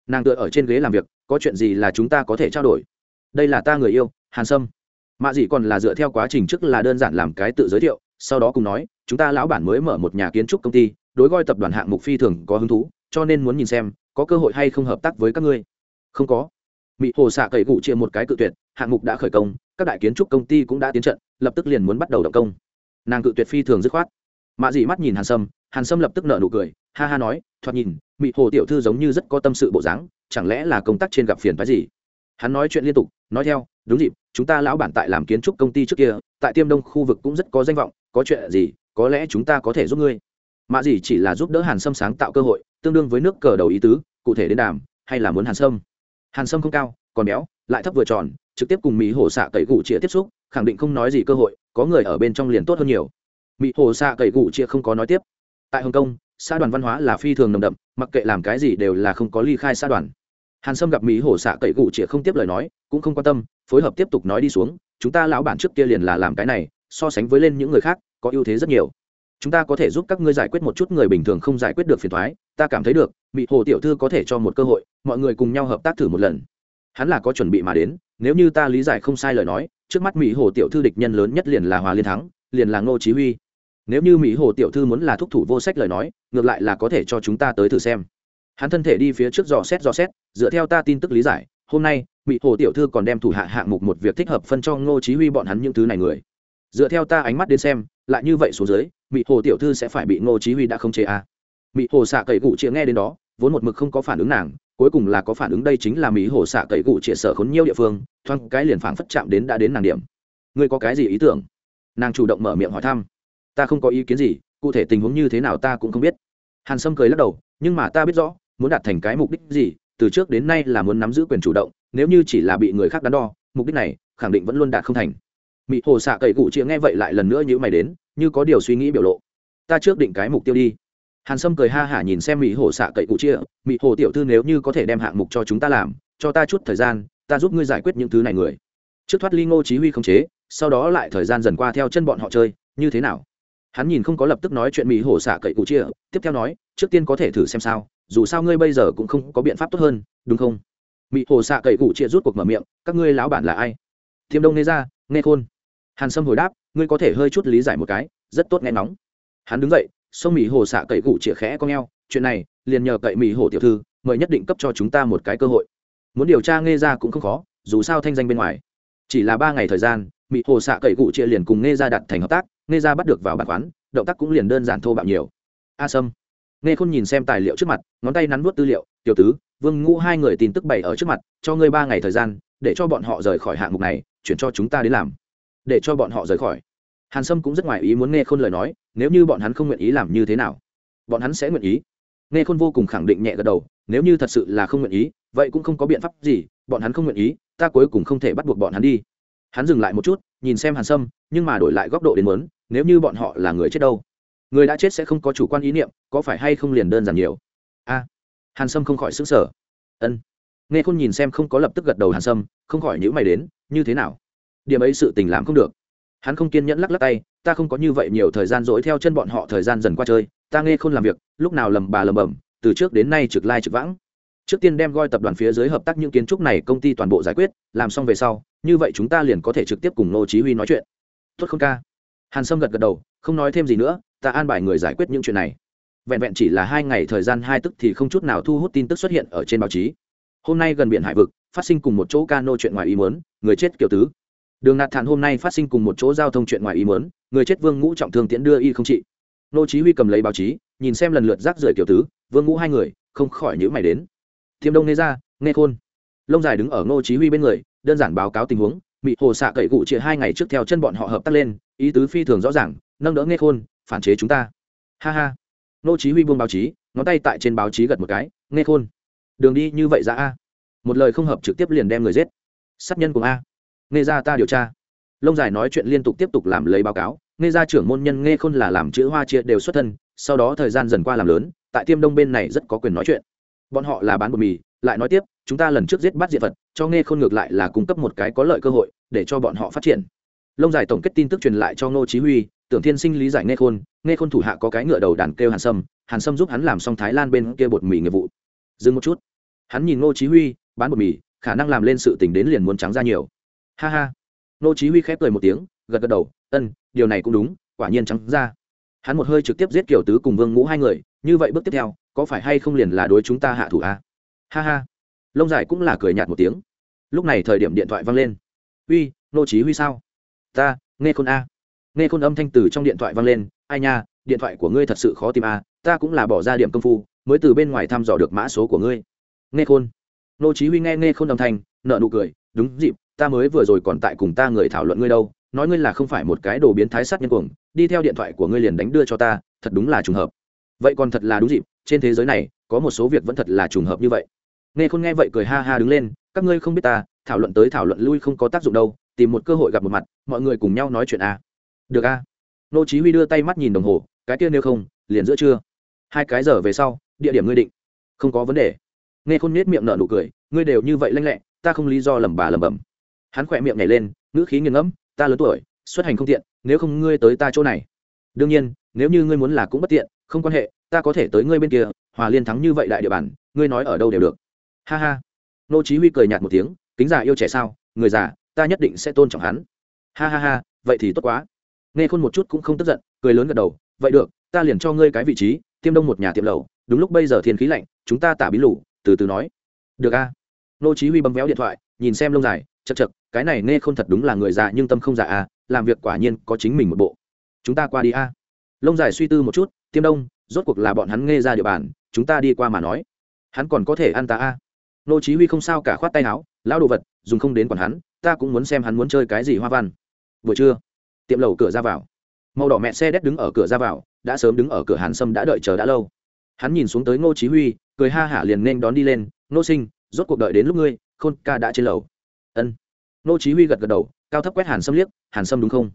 Nàng tựa ở trên ghế làm việc, có chuyện gì là chúng ta có thể trao đổi? Đây là ta người yêu, hàn sâm. Mạ dị còn là dựa theo quá trình trước là đơn giản làm cái tự giới thiệu, sau đó cùng nói, chúng ta lão bản mới mở một nhà kiến trúc công ty, đối goi tập đoàn hạng mục phi thường có hứng thú, cho nên muốn nhìn xem có cơ hội hay không hợp tác với các ngươi? Không có. Mỹ hồ xạ cậy cụ chia một cái cự tuyệt, hạng mục đã khởi công, các đại kiến trúc công ty cũng đã tiến trận, lập tức liền muốn bắt đầu động công. Nàng cự tuyệt phi thường dứt khoát. Mạ dị mắt nhìn hàn sâm hàn sâm lập tức nợ nụ cười, ha ha nói, thoạt nhìn mỹ hồ tiểu thư giống như rất có tâm sự bộ dáng, chẳng lẽ là công tác trên gặp phiền phái gì? Hắn nói chuyện liên tục, nói theo, đúng dịp, chúng ta lão bản tại làm kiến trúc công ty trước kia, tại tiêm đông khu vực cũng rất có danh vọng, có chuyện gì, có lẽ chúng ta có thể giúp ngươi mạ gì chỉ là giúp đỡ hàn sâm sáng tạo cơ hội, tương đương với nước cờ đầu ý tứ, cụ thể đến đàm, hay là muốn hàn sâm. Hàn sâm không cao, còn béo, lại thấp vừa tròn, trực tiếp cùng mỹ hồ xạ cậy gù chia tiếp xúc, khẳng định không nói gì cơ hội, có người ở bên trong liền tốt hơn nhiều. Mỹ hồ xạ cậy gù chia không có nói tiếp. Tại hồng kông, xã đoàn văn hóa là phi thường nồng đậm, mặc kệ làm cái gì đều là không có ly khai xã đoàn. Hàn sâm gặp mỹ hổ xạ cậy cụ chĩa không tiếp lời nói, cũng không quan tâm, phối hợp tiếp tục nói đi xuống, chúng ta lão bản trước kia liền là làm cái này, so sánh với lên những người khác, có ưu thế rất nhiều chúng ta có thể giúp các ngươi giải quyết một chút người bình thường không giải quyết được phiền thoái, ta cảm thấy được mỹ hồ tiểu thư có thể cho một cơ hội, mọi người cùng nhau hợp tác thử một lần. Hắn là có chuẩn bị mà đến, nếu như ta lý giải không sai lời nói, trước mắt mỹ hồ tiểu thư địch nhân lớn nhất liền là hòa liên thắng, liền là ngô chí huy. Nếu như mỹ hồ tiểu thư muốn là thúc thủ vô sách lời nói, ngược lại là có thể cho chúng ta tới thử xem. Hắn thân thể đi phía trước dò xét dò xét, dựa theo ta tin tức lý giải, hôm nay mỹ hồ tiểu thư còn đem thủ hạ hạng mục một việc thích hợp phân cho ngô chí huy bọn hắn những thứ này người. Dựa theo ta ánh mắt đến xem lại như vậy xuống dưới mỹ hồ tiểu thư sẽ phải bị ngô chí huy đã không chế à. mỹ hồ xạ cậy cụ chĩa nghe đến đó, vốn một mực không có phản ứng nàng, cuối cùng là có phản ứng đây chính là mỹ hồ xạ cậy cụ chĩa sở khốn nhiêu địa phương, thoáng cái liền phảng phất chạm đến đã đến nàng điểm. Ngươi có cái gì ý tưởng? Nàng chủ động mở miệng hỏi thăm. Ta không có ý kiến gì, cụ thể tình huống như thế nào ta cũng không biết. Hàn sâm cười lắc đầu, nhưng mà ta biết rõ, muốn đạt thành cái mục đích gì, từ trước đến nay là muốn nắm giữ quyền chủ động, nếu như chỉ là bị người khác đắn đo, mục đích này khẳng định vẫn luôn đạt không thành. Mị hồ xạ cậy cụ chĩa nghe vậy lại lần nữa như mày đến, như có điều suy nghĩ biểu lộ. Ta trước định cái mục tiêu đi. Hàn sâm cười ha hả nhìn xem mỹ hồ xạ cậy cụ chia mỹ hồ tiểu thư nếu như có thể đem hạng mục cho chúng ta làm, cho ta chút thời gian, ta giúp ngươi giải quyết những thứ này người. Trước thoát ly ngô chí huy không chế, sau đó lại thời gian dần qua theo chân bọn họ chơi, như thế nào? Hắn nhìn không có lập tức nói chuyện mỹ hồ xạ cậy cụ chia tiếp theo nói, trước tiên có thể thử xem sao, dù sao ngươi bây giờ cũng không có biện pháp tốt hơn, đúng không? Mỹ hồ xạ cậy cụ chia rút cuộc mở miệng, các ngươi lão bản là ai? Thiêm đông nê ra, nghe khôn hàn sâm hồi đáp, ngươi có thể hơi chút lý giải một cái, rất tốt nghe nóng. Hắn đứng dậy, xông mỹ hồ xạ cậy cụ chĩa khẽ con eo, chuyện này, liền nhờ cậy mỹ hồ tiểu thư, mời nhất định cấp cho chúng ta một cái cơ hội. Muốn điều tra nghe ra cũng không khó, dù sao thanh danh bên ngoài. Chỉ là ba ngày thời gian mỹ hồ xạ cậy cụ chia liền cùng nghe ra đặt thành hợp tác nghe ra bắt được vào bản quán, động tác cũng liền đơn giản thô bạo nhiều. A sâm. Nghe khôn nhìn xem tài liệu trước mặt, ngón tay nắn nuốt tư liệu, tiểu tứ, vương ngũ hai người tin tức bày ở trước mặt, cho ngươi ba ngày thời gian, để cho bọn họ rời khỏi hạng mục này, chuyển cho chúng ta đến làm để cho bọn họ rời khỏi. Hàn sâm cũng rất ngoài ý muốn nghe khôn lời nói, nếu như bọn hắn không nguyện ý làm như thế nào, bọn hắn sẽ nguyện ý. Nghe khôn vô cùng khẳng định nhẹ gật đầu, nếu như thật sự là không nguyện ý, vậy cũng không có biện pháp gì, bọn hắn không nguyện ý, ta cuối cùng không thể bắt buộc bọn hắn đi. Hắn dừng lại một chút, nhìn xem hàn sâm, nhưng mà đổi lại góc độ đến muốn, nếu như bọn họ là người chết đâu, người đã chết sẽ không có chủ quan ý niệm, có phải hay không liền đơn giản nhiều? A, hàn sâm không khỏi xứng sở ân. Nghe khôn nhìn xem không có lập tức gật đầu hàn sâm, không khỏi nhữ mày đến, như thế nào? Điểm ấy sự tình làm không được. Hắn không kiên nhẫn lắc lắc tay, ta không có như vậy nhiều thời gian dỗi theo chân bọn họ thời gian dần qua chơi, ta nghe không làm việc, lúc nào lầm bà lầm bầm từ trước đến nay trực lai trực vãng. Trước tiên đem goi tập đoàn phía dưới hợp tác những kiến trúc này công ty toàn bộ giải quyết, làm xong về sau, như vậy chúng ta liền có thể trực tiếp cùng nô chí huy nói chuyện. Tốt không ca? Hàn sâm gật gật đầu, không nói thêm gì nữa, ta an bài người giải quyết những chuyện này. Vẹn vẹn chỉ là hai ngày thời gian hai tức thì không chút nào thu hút tin tức xuất hiện ở trên báo chí. Hôm nay gần biển hải vực, phát sinh cùng một chỗ cano chuyện ngoài ý muốn, người chết kiểu tứ đường nạt thản hôm nay phát sinh cùng một chỗ giao thông chuyện ngoài ý muốn, người chết vương ngũ trọng thương tiễn đưa y không trị. Nô chí huy cầm lấy báo chí, nhìn xem lần lượt rác rưởi tiểu tứ, vương ngũ hai người, không khỏi nhíu mày đến. Thiêm đông nghe ra, nghe khôn. Lông dài đứng ở nô chí huy bên người, đơn giản báo cáo tình huống, bị hồ xạ cậy cụ chia hai ngày trước theo chân bọn họ hợp tác lên, ý tứ phi thường rõ ràng, nâng đỡ nghe khôn, phản chế chúng ta. Ha ha. Nô chí huy buông báo chí, ngón tay tại trên báo chí gật một cái, nghe khôn. Đường đi như vậy ra a. Một lời không hợp trực tiếp liền đem người giết. Sát nhân cùng a nghe ra ta điều tra. Lông dài nói chuyện liên tục tiếp tục làm lấy báo cáo. Nghe ra trưởng môn nhân nghe khôn là làm chữ hoa chia đều xuất thân, sau đó thời gian dần qua làm lớn, tại tiêm đông bên này rất có quyền nói chuyện. Bọn họ là bán bột mì, lại nói tiếp, chúng ta lần trước giết bắt diện vật cho nghe khôn ngược lại là cung cấp một cái có lợi cơ hội để cho bọn họ phát triển. Lông dài tổng kết tin tức truyền lại cho ngô chí huy, tưởng thiên sinh lý giải nghe khôn nghe khôn thủ hạ có cái ngựa đầu đàn kêu hàn sâm hàn sâm giúp hắn làm xong thái lan bên kia bột mì nghiệp vụ. Dừng một chút. Hắn nhìn ngô chí huy, bán bột mì, khả năng làm lên sự tình đến liền muốn trắng ra nhiều ha ha. Nô chí huy khép cười một tiếng, gật gật đầu, ân, điều này cũng đúng, quả nhiên trắng ra. Hắn một hơi trực tiếp giết kiểu tứ cùng vương ngũ hai người, như vậy bước tiếp theo, có phải hay không liền là đối chúng ta hạ thủ a? À? ha ha. Lông dài cũng là cười nhạt một tiếng. Lúc này thời điểm điện thoại vang lên. Uy, nô chí huy sao? Ta, nghe khôn a. Nghe khôn âm thanh từ trong điện thoại vang lên, ai nha, điện thoại của ngươi thật sự khó tìm a, ta cũng là bỏ ra điểm công phu, mới từ bên ngoài thăm dò được mã số của ngươi. Nghe khôn. Nô chí huy nghe nghe khôn âm thanh, nở nụ cười, đúng dịp ta mới vừa rồi còn tại cùng ta người thảo luận ngươi đâu, nói ngươi là không phải một cái đồ biến thái sát nhân cuồng, đi theo điện thoại của ngươi liền đánh đưa cho ta, thật đúng là trùng hợp. Vậy còn thật là đúng dịp, trên thế giới này, có một số việc vẫn thật là trùng hợp như vậy. Nghe khôn nghe vậy cười ha ha đứng lên, các ngươi không biết ta, thảo luận tới thảo luận lui không có tác dụng đâu, tìm một cơ hội gặp một mặt, mọi người cùng nhau nói chuyện a à. được a à? nô chí huy đưa tay mắt nhìn đồng hồ, cái kia nếu không, liền giữa trưa. Hai cái giờ về sau, địa điểm ngươi định. Không có vấn đề. Nghe khôn nết miệng nở nụ cười, ngươi đều như vậy lanh lẹ, ta không lý do lẩm bà lẩm bẩm hắn khỏe miệng nhảy lên, ngữ khí nghiêng ngẫm, ta lớn tuổi, xuất hành không tiện, nếu không ngươi tới ta chỗ này. Đương nhiên, nếu như ngươi muốn là cũng bất tiện, không quan hệ, ta có thể tới ngươi bên kia, hòa liên thắng như vậy đại địa bàn, ngươi nói ở đâu đều được. Ha ha. Nô chí huy cười nhạt một tiếng, kính già yêu trẻ sao, người già, ta nhất định sẽ tôn trọng hắn. Ha ha ha, vậy thì tốt quá. Nghe khôn một chút cũng không tức giận, cười lớn gật đầu, vậy được, ta liền cho ngươi cái vị trí, tiêm đông một nhà tiệm lầu đúng lúc bây giờ thiên khí lạnh, chúng ta tả bí lủ từ từ nói. Được a. Nô chí huy bấm véo điện thoại, nhìn xem lông dài chật chật cái này nghe không thật đúng là người già nhưng tâm không già à làm việc quả nhiên có chính mình một bộ. Chúng ta qua đi a. Lông dài suy tư một chút, tiêm đông, rốt cuộc là bọn hắn nghe ra địa bàn, chúng ta đi qua mà nói. Hắn còn có thể ăn ta a. Nô chí huy không sao cả khoát tay áo, lão đồ vật, dùng không đến quản hắn, ta cũng muốn xem hắn muốn chơi cái gì hoa văn. Buổi trưa, tiệm lầu cửa ra vào. Màu đỏ mẹ xe đét đứng ở cửa ra vào, đã sớm đứng ở cửa hàn sâm đã đợi chờ đã lâu. Hắn nhìn xuống tới ngô chí huy, cười ha hả liền nên đón đi lên. Nô sinh, rốt cuộc đợi đến lúc ngươi, khôn ca đã trên lầu. Ân nô chí huy gật gật đầu, cao thấp quét hàn sâm liếc, hàn sâm đúng không?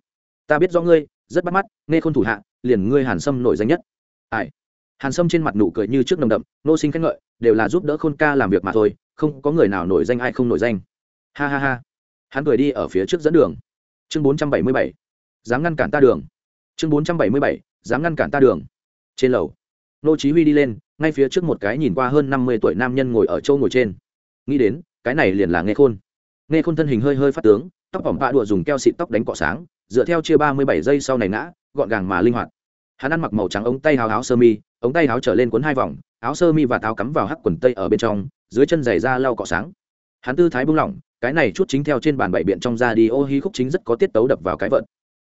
Ta biết rõ ngươi, rất bắt mắt, nghe khôn thủ hạ, liền ngươi hàn sâm nổi danh nhất. Ai? Hàn sâm trên mặt nụ cười như trước nồng đậm, nô sinh khen ngợi, đều là giúp đỡ khôn ca làm việc mà thôi, không có người nào nổi danh ai không nổi danh. Ha ha ha. Hắn cười đi ở phía trước dẫn đường. Chương 477 dám ngăn cản ta đường. Chương 477 dám ngăn cản ta đường. Trên lầu, nô chí huy đi lên, ngay phía trước một cái nhìn qua hơn 50 tuổi nam nhân ngồi ở châu ngồi trên. Nghĩ đến, cái này liền là nghe khôn nghe khôn thân hình hơi hơi phát tướng, tóc bỏng bạ đùa dùng keo xịt tóc đánh cọ sáng, dựa theo chia 37 giây sau này ngã, gọn gàng mà linh hoạt. Hắn ăn mặc màu trắng ống tay háo áo sơ mi, ống tay áo trở lên cuốn hai vòng, áo sơ mi và áo cắm vào hắc quần tây ở bên trong, dưới chân giày da lau cọ sáng. Hắn tư thái buông lỏng, cái này chút chính theo trên bàn bảy biện trong ra đi, ô hí khúc chính rất có tiết tấu đập vào cái vợn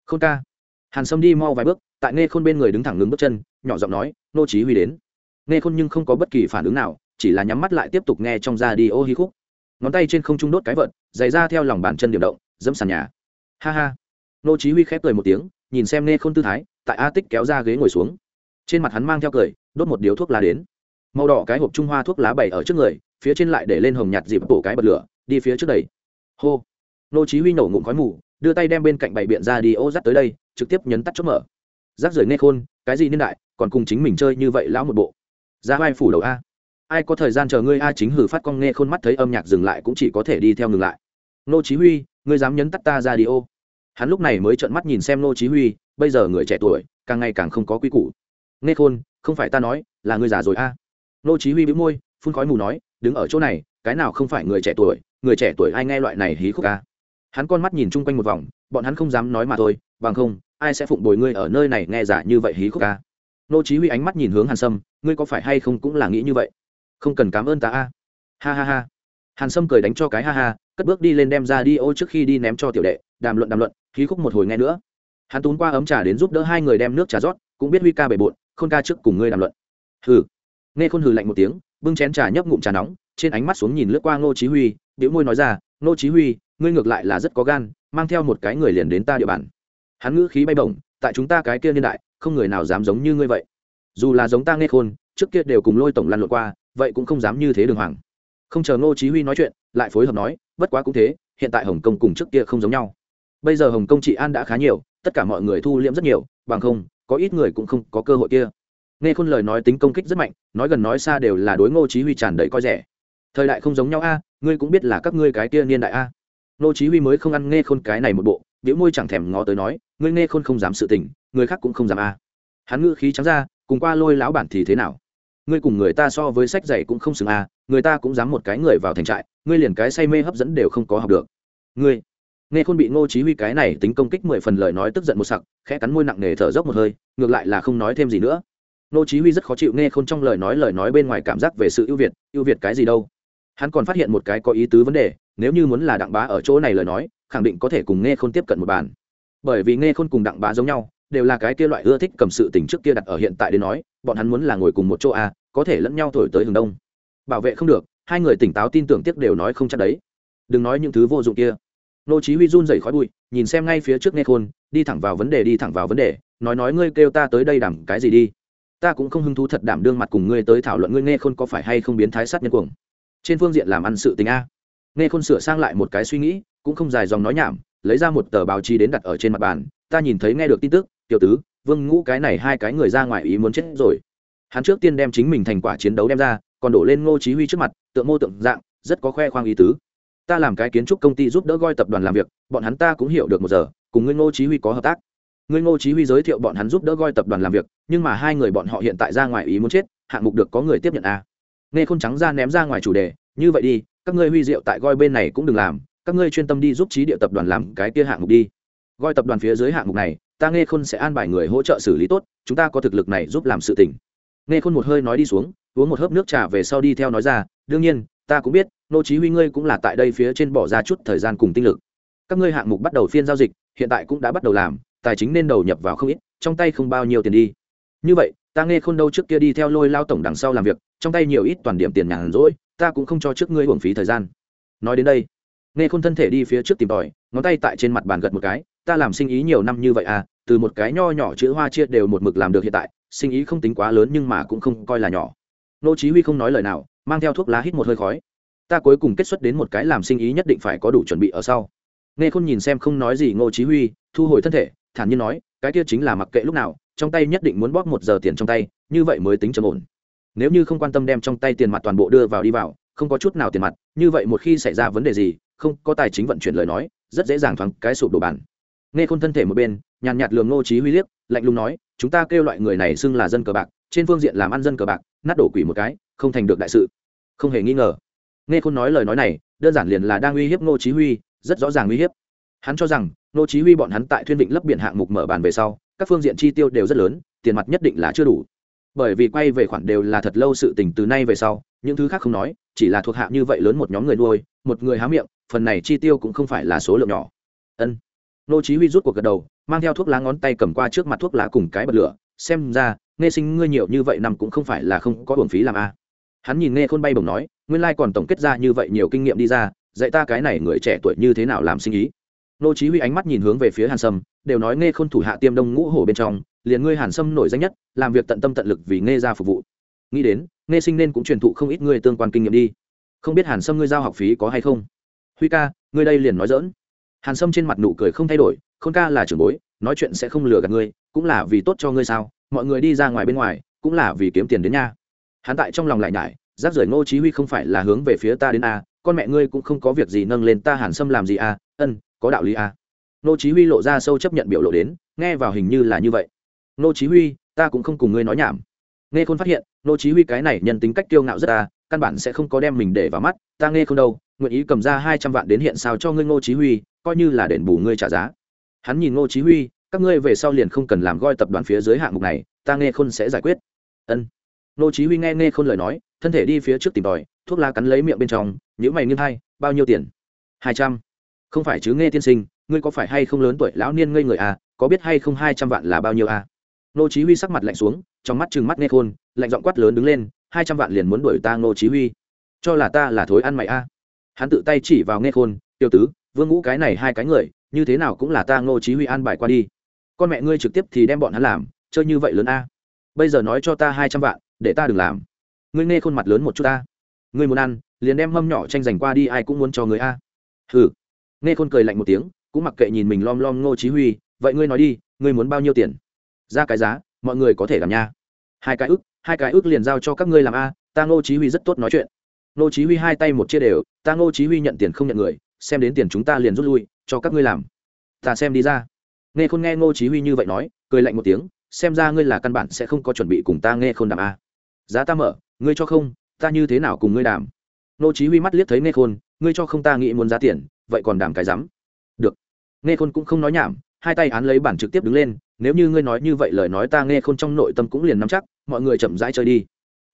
khôn ca. Hàn sâm đi mau vài bước, tại nghe khôn bên người đứng thẳng ngừng bước chân, nhỏ giọng nói, nô chí huy đến. Nghe khôn nhưng không có bất kỳ phản ứng nào, chỉ là nhắm mắt lại tiếp tục nghe trong ra đi, ô hí khúc ngón tay trên không trung đốt cái vợt giày ra theo lòng bàn chân điểm động, dẫm sàn nhà. Ha ha. Nô chí huy khép cười một tiếng, nhìn xem nghe khôn tư thái, tại a tích kéo ra ghế ngồi xuống. Trên mặt hắn mang theo cười, đốt một điếu thuốc lá đến. Màu đỏ cái hộp trung hoa thuốc lá bày ở trước người, phía trên lại để lên hồng nhạt dịp bổ cái bật lửa, đi phía trước đầy hô. Nô chí huy nổ ngụm khói mù, đưa tay đem bên cạnh bảy biện ra đi ô dắt tới đây, trực tiếp nhấn tắt chốt mở. Rác rưởi nghe khôn, cái gì niên đại, còn cùng chính mình chơi như vậy lão một bộ. Ra vai phủ đầu a ai có thời gian chờ ngươi a chính hử phát con nghe khôn mắt thấy âm nhạc dừng lại cũng chỉ có thể đi theo ngừng lại. Nô chí huy, ngươi dám nhấn tắt ta ra đi ô hắn lúc này mới trợn mắt nhìn xem nô chí huy, bây giờ người trẻ tuổi, càng ngày càng không có quy củ. Nghe khôn, không phải ta nói, là ngươi già rồi a. Nô chí huy bĩu môi, phun khói mù nói, đứng ở chỗ này, cái nào không phải người trẻ tuổi, người trẻ tuổi ai nghe loại này hí khúc a. Hắn con mắt nhìn chung quanh một vòng, bọn hắn không dám nói mà thôi, bằng không, ai sẽ phụng bồi ngươi ở nơi này nghe giả như vậy hí khúc a. Nô chí huy ánh mắt nhìn hướng hàn sâm, ngươi có phải hay không cũng là nghĩ như vậy? Không cần cảm ơn ta a. Ha ha ha. Hàn sâm cười đánh cho cái ha ha, cất bước đi lên đem ra đi ô trước khi đi ném cho tiểu đệ, đàm luận đàm luận, khí khúc một hồi nghe nữa. Hắn tún qua ấm trà đến giúp đỡ hai người đem nước trà rót, cũng biết huy ca bể bộn, khôn ca trước cùng ngươi đàm luận. Hừ. Nghe khôn hừ lạnh một tiếng, bưng chén trà nhấp ngụm trà nóng, trên ánh mắt xuống nhìn lướt qua ngô chí huy biểu môi nói ra, ngô chí huy, ngươi ngược lại là rất có gan, mang theo một cái người liền đến ta địa bàn. Hắn ngữ khí bay bổng, tại chúng ta cái kia niên đại, không người nào dám giống như ngươi vậy. Dù là giống ta nghe khôn, trước kia đều cùng lôi tổng lăn lộn qua vậy cũng không dám như thế đường hoàng. Không chờ ngô chí huy nói chuyện, lại phối hợp nói, bất quá cũng thế, hiện tại hồng kông cùng trước kia không giống nhau. Bây giờ hồng kông trị an đã khá nhiều, tất cả mọi người thu liễm rất nhiều, bằng không, có ít người cũng không có cơ hội kia. Nghe khôn lời nói tính công kích rất mạnh, nói gần nói xa đều là đối ngô chí huy tràn đầy coi rẻ. Thời đại không giống nhau a, ngươi cũng biết là các ngươi cái kia niên đại a. Ngô chí huy mới không ăn nghe khôn cái này một bộ biểu môi chẳng thèm ngó tới nói, ngươi nghe khôn không dám sự tình, người khác cũng không dám a. Hắn ngữ khí trắng ra, cùng qua lôi lão bản thì thế nào? Ngươi cùng người ta so với sách dạy cũng không xứng a người ta cũng dám một cái người vào thành trại, ngươi liền cái say mê hấp dẫn đều không có học được. Ngươi, nghe khôn bị ngô chí huy cái này tính công kích mười phần lời nói tức giận một sặc, khẽ cắn môi nặng nề thở dốc một hơi, ngược lại là không nói thêm gì nữa. Ngô chí huy rất khó chịu nghe khôn trong lời nói lời nói bên ngoài cảm giác về sự ưu việt ưu việt cái gì đâu. Hắn còn phát hiện một cái có ý tứ vấn đề, nếu như muốn là đặng bá ở chỗ này lời nói, khẳng định có thể cùng nghe khôn tiếp cận một bàn. Bởi vì nghe khôn cùng đặng bá giống nhau đều là cái kia loại ưa thích cầm sự tình trước kia đặt ở hiện tại đến nói, bọn hắn muốn là ngồi cùng một chỗ a có thể lẫn nhau thổi tới hướng đông. Bảo vệ không được, hai người tỉnh táo tin tưởng tiếc đều nói không chắc đấy. Đừng nói những thứ vô dụng kia. Nô chí huy run rẩy khói bụi, nhìn xem ngay phía trước nghe khôn, đi thẳng vào vấn đề, đi thẳng vào vấn đề, nói nói ngươi kêu ta tới đây đảm cái gì đi. Ta cũng không hứng thú thật đảm đương mặt cùng ngươi tới thảo luận ngươi nghe khôn có phải hay không biến thái sát nhân cuồng. Trên phương diện làm ăn sự tình a. Nghe khôn sửa sang lại một cái suy nghĩ, cũng không dài dòng nói nhảm, lấy ra một tờ báo chí đến đặt ở trên mặt bàn, ta nhìn thấy nghe được tin tức tiểu tứ, vương ngũ cái này hai cái người ra ngoài ý muốn chết rồi. Hắn trước tiên đem chính mình thành quả chiến đấu đem ra, còn đổ lên ngô chí huy trước mặt, tượng mô tượng dạng, rất có khoe khoang ý tứ. Ta làm cái kiến trúc công ty giúp đỡ goi tập đoàn làm việc, bọn hắn ta cũng hiểu được một giờ, cùng ngươi ngô chí huy có hợp tác. Ngươi ngô chí huy giới thiệu bọn hắn giúp đỡ goi tập đoàn làm việc, nhưng mà hai người bọn họ hiện tại ra ngoài ý muốn chết, hạng mục được có người tiếp nhận à? Nghe khôn trắng ra ném ra ngoài chủ đề, như vậy đi, các ngươi huy diệu tại goi bên này cũng đừng làm, các ngươi chuyên tâm đi giúp trí địa tập đoàn làm cái kia hạng mục đi. Goi tập đoàn phía dưới hạng mục này ta nghe khôn sẽ an bài người hỗ trợ xử lý tốt, chúng ta có thực lực này giúp làm sự tình. Nghe khôn một hơi nói đi xuống, uống một hớp nước trà về sau đi theo nói ra, đương nhiên, ta cũng biết, nô chí huy ngươi cũng là tại đây phía trên bỏ ra chút thời gian cùng tinh lực. Các ngươi hạng mục bắt đầu phiên giao dịch, hiện tại cũng đã bắt đầu làm, tài chính nên đầu nhập vào không ít, trong tay không bao nhiêu tiền đi. Như vậy, ta nghe khôn đâu trước kia đi theo lôi lao tổng đằng sau làm việc, trong tay nhiều ít toàn điểm tiền nhàn rỗi, ta cũng không cho trước ngươi uổng phí thời gian. Nói đến đây, nghe khôn thân thể đi phía trước tìm tòi, ngón tay tại trên mặt bàn gật một cái ta làm sinh ý nhiều năm như vậy à từ một cái nho nhỏ chữ hoa chia đều một mực làm được hiện tại, sinh ý không tính quá lớn nhưng mà cũng không coi là nhỏ. Nô chí huy không nói lời nào, mang theo thuốc lá hít một hơi khói. Ta cuối cùng kết xuất đến một cái làm sinh ý nhất định phải có đủ chuẩn bị ở sau. Nghe khôn nhìn xem không nói gì, ngô chí huy thu hồi thân thể, thản nhiên nói, cái kia chính là mặc kệ lúc nào, trong tay nhất định muốn bóp một giờ tiền trong tay, như vậy mới tính trầm ổn. Nếu như không quan tâm đem trong tay tiền mặt toàn bộ đưa vào đi vào, không có chút nào tiền mặt, như vậy một khi xảy ra vấn đề gì, không có tài chính vận chuyển lời nói, rất dễ dàng thoáng cái sụp đổ bản nghe khôn thân thể một bên, nhàn nhạt lường ngô chí huy liếc, lạnh lùng nói, chúng ta kêu loại người này xưng là dân cờ bạc, trên phương diện làm ăn dân cờ bạc, nát đổ quỷ một cái, không thành được đại sự. Không hề nghi ngờ. Nghe khôn nói lời nói này, đơn giản liền là đang uy hiếp ngô chí huy, rất rõ ràng uy hiếp. Hắn cho rằng, ngô chí huy bọn hắn tại thuyên định lấp biển hạng mục mở bàn về sau, các phương diện chi tiêu đều rất lớn, tiền mặt nhất định là chưa đủ. Bởi vì quay về khoản đều là thật lâu sự tình từ nay về sau, những thứ khác không nói, chỉ là thuộc hạ như vậy lớn một nhóm người nuôi, một người há miệng, phần này chi tiêu cũng không phải là số lượng nhỏ. Ân nô chí huy rút cuộc gật đầu, mang theo thuốc lá ngón tay cầm qua trước mặt thuốc lá cùng cái bật lửa, xem ra, nghe sinh ngươi nhiều như vậy năm cũng không phải là không có uổng phí làm a. Hắn nhìn nghe khôn bay bổng nói, nguyên lai còn tổng kết ra như vậy nhiều kinh nghiệm đi ra, dạy ta cái này người trẻ tuổi như thế nào làm sinh ý. Nô chí huy ánh mắt nhìn hướng về phía hàn sâm, đều nói nghe khôn thủ hạ tiêm đông ngũ hổ bên trong, liền ngươi hàn sâm nổi danh nhất, làm việc tận tâm tận lực vì nghe ra phục vụ. Nghĩ đến, nghe sinh nên cũng truyền thụ không ít ngươi tương quan kinh nghiệm đi. Không biết hàn sâm ngươi giao học phí có hay không? Huy ca, ngươi đây liền nói dỡn hàn sâm trên mặt nụ cười không thay đổi, khôn ca là trưởng bối, nói chuyện sẽ không lừa gạt ngươi, cũng là vì tốt cho ngươi sao? Mọi người đi ra ngoài bên ngoài, cũng là vì kiếm tiền đến nha. Hắn tại trong lòng lại nhải, rác rưởi ngô chí huy không phải là hướng về phía ta đến a, con mẹ ngươi cũng không có việc gì nâng lên ta hàn sâm làm gì a? Ân, có đạo lý a. Ngô chí huy lộ ra sâu chấp nhận biểu lộ đến, nghe vào hình như là như vậy. Ngô chí huy, ta cũng không cùng ngươi nói nhảm. Nghe khôn phát hiện, ngô chí huy cái này nhân tính cách kiêu ngạo rất a, căn bản sẽ không có đem mình để vào mắt, ta nghe không đâu, nguyện ý cầm ra 200 vạn đến hiện sao cho ngươi ngô chí huy coi như là đền bù ngươi trả giá. Hắn nhìn ngô chí huy các ngươi về sau liền không cần làm goi tập đoàn phía dưới hạng mục này ta nghe khôn sẽ giải quyết. Ân. Ngô chí huy nghe nghe khôn lời nói thân thể đi phía trước tìm tòi thuốc lá cắn lấy miệng bên trong Những mày nghiêng hay, bao nhiêu tiền? Hai trăm. Không phải chứ nghe tiên sinh ngươi có phải hay không lớn tuổi lão niên ngây người à có biết hay không hai trăm vạn là bao nhiêu à? Ngô chí huy sắc mặt lạnh xuống trong mắt trừng mắt nghe khôn lạnh giọng quát lớn đứng lên hai trăm vạn liền muốn đuổi ta ngô chí huy. Cho là ta là thối ăn mày à? Hắn tự tay chỉ vào nghe khôn tiêu tứ vương ngũ cái này hai cái người, như thế nào cũng là ta ngô chí huy an bài qua đi. Con mẹ ngươi trực tiếp thì đem bọn hắn làm, chơi như vậy lớn a. Bây giờ nói cho ta hai trăm vạn, để ta đừng làm. Ngươi nghe khuôn mặt lớn một chút ta. Ngươi muốn ăn, liền đem mâm nhỏ tranh giành qua đi, ai cũng muốn cho người a. Hừ. Nghe khôn cười lạnh một tiếng, cũng mặc kệ nhìn mình lom lom ngô chí huy, vậy ngươi nói đi, ngươi muốn bao nhiêu tiền? Ra cái giá, mọi người có thể làm nha. Hai cái ức, hai cái ức liền giao cho các ngươi làm a, ta ngô chí huy rất tốt nói chuyện. Ngô chí huy hai tay một chia đều, ta ngô chí huy nhận tiền không nhận người xem đến tiền chúng ta liền rút lui, cho các ngươi làm. Ta xem đi ra. Nghe khôn nghe ngô chí huy như vậy nói, cười lạnh một tiếng, xem ra ngươi là căn bản sẽ không có chuẩn bị cùng ta nghe khôn đàm a. Giá ta mở, ngươi cho không, ta như thế nào cùng ngươi đàm? Ngô chí huy mắt liếc thấy nghe khôn, ngươi cho không ta nghĩ muốn giá tiền, vậy còn đàm cái dám được. Nghe khôn cũng không nói nhảm, hai tay án lấy bản trực tiếp đứng lên, nếu như ngươi nói như vậy lời nói ta nghe khôn trong nội tâm cũng liền nắm chắc, mọi người chậm rãi chơi đi.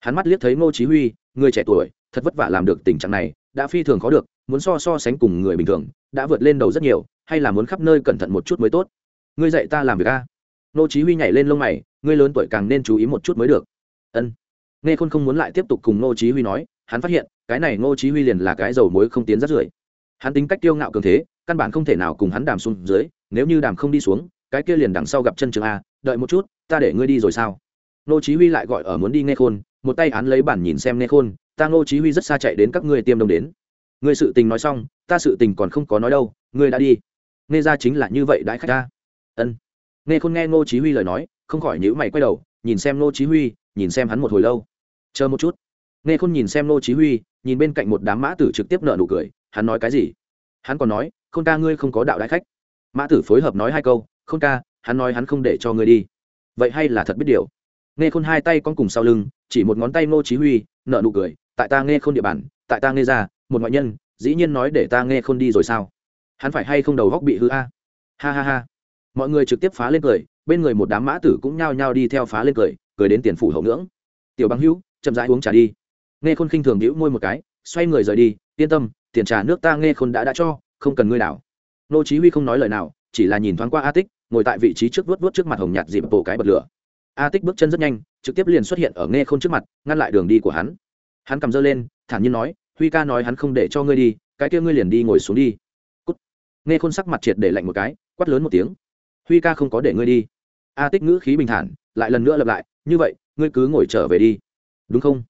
Hắn mắt liếc thấy ngô chí huy, người trẻ tuổi, thật vất vả làm được tình trạng này, đã phi thường khó được muốn so so sánh cùng người bình thường, đã vượt lên đầu rất nhiều, hay là muốn khắp nơi cẩn thận một chút mới tốt? Ngươi dạy ta làm việc a. Nô chí huy nhảy lên lông mày, ngươi lớn tuổi càng nên chú ý một chút mới được. Ân. Nghe khôn không muốn lại tiếp tục cùng nô chí huy nói, hắn phát hiện, cái này nô chí huy liền là cái dầu muối không tiến rất rưởi. Hắn tính cách tiêu ngạo cường thế, căn bản không thể nào cùng hắn đàm xuống dưới, nếu như đàm không đi xuống, cái kia liền đằng sau gặp chân trường a, đợi một chút, ta để ngươi đi rồi sao? Nô chí huy lại gọi ở muốn đi nghe khôn, một tay án lấy bản nhìn xem nghe khôn, ta nô chí huy rất xa chạy đến các ngươi tiêm đông đến ngươi sự tình nói xong, ta sự tình còn không có nói đâu, ngươi đã đi. Nghe ra chính là như vậy đại khách ta. Ân. Nghe khôn nghe ngô chí huy lời nói, không khỏi nhíu mày quay đầu, nhìn xem ngô chí huy, nhìn xem hắn một hồi lâu. Chờ một chút. Nghe khôn nhìn xem ngô chí huy, nhìn bên cạnh một đám mã tử trực tiếp nở nụ cười, hắn nói cái gì? Hắn còn nói, khôn ca ngươi không có đạo đại khách. Mã tử phối hợp nói hai câu, khôn ca, hắn nói hắn không để cho ngươi đi. Vậy hay là thật biết điều? Nghe khôn hai tay con cùng sau lưng, chỉ một ngón tay ngô chí huy, nở nụ cười, tại ta nghe khôn địa bàn, tại ta nghe ra một ngoại nhân, dĩ nhiên nói để ta nghe khôn đi rồi sao? Hắn phải hay không đầu góc bị hư a? Ha ha ha. Mọi người trực tiếp phá lên cười, bên người một đám mã tử cũng nhao nhao đi theo phá lên cười cười đến tiền phủ hậu ngưỡng. Tiểu băng hữu, chậm rãi uống trà đi. Nghe khôn khinh thường đĩu môi một cái, xoay người rời đi, yên tâm, tiền trà nước ta nghe khôn đã đã cho, không cần ngươi đảo. Nô chí huy không nói lời nào, chỉ là nhìn thoáng qua a tích, ngồi tại vị trí trước vuốt vuốt trước mặt hồng nhạt dịp bộ cái bật lửa. A tích bước chân rất nhanh, trực tiếp liền xuất hiện ở nghe khôn trước mặt, ngăn lại đường đi của hắn. Hắn cầm dơ lên, thản nhiên nói huy ca nói hắn không để cho ngươi đi, cái kia ngươi liền đi ngồi xuống đi. Cút. nghe khôn sắc mặt triệt để lạnh một cái, quát lớn một tiếng. Huy ca không có để ngươi đi. A tích ngữ khí bình thản, lại lần nữa lặp lại, như vậy, ngươi cứ ngồi trở về đi. Đúng không?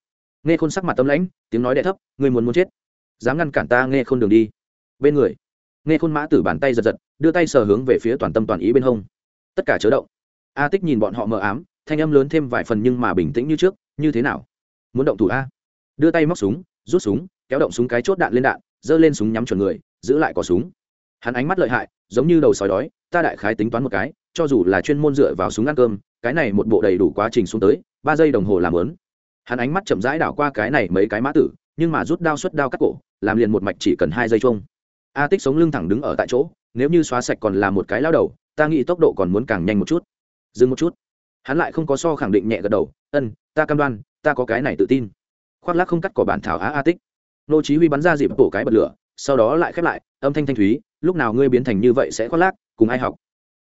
Nghe khôn sắc mặt tâm lãnh, tiếng nói đẹ thấp, ngươi muốn muốn chết. Dám ngăn cản ta nghe khôn đường đi. Bên người, nghe khôn mã tử bàn tay giật giật, đưa tay sờ hướng về phía toàn tâm toàn ý bên hông. Tất cả chớ động. A tích nhìn bọn họ mờ ám, thanh âm lớn thêm vài phần nhưng mà bình tĩnh như trước, như thế nào? Muốn động thủ a? Đưa tay móc súng, rút súng kéo động súng cái chốt đạn lên đạn, giơ lên súng nhắm chuẩn người, giữ lại có súng. Hắn ánh mắt lợi hại, giống như đầu sói đói, ta đại khái tính toán một cái, cho dù là chuyên môn dựa vào súng ăn cơm, cái này một bộ đầy đủ quá trình xuống tới, ba giây đồng hồ làm lớn. Hắn ánh mắt chậm rãi đảo qua cái này mấy cái mã tử, nhưng mà rút đao xuất đao cắt cổ, làm liền một mạch chỉ cần hai giây chung a tích sống lưng thẳng đứng ở tại chỗ, nếu như xóa sạch còn là một cái lao đầu, ta nghĩ tốc độ còn muốn càng nhanh một chút. Dừng một chút. Hắn lại không có so khẳng định nhẹ gật đầu, ân, ta cam đoan, ta có cái này tự tin. Khoác lắc không cắt cỏ bản thảo á, a tích nô chí huy bắn ra dịp bổ cái bật lửa, sau đó lại khép lại, âm thanh thanh thúy, lúc nào ngươi biến thành như vậy sẽ khoác lác, cùng ai học?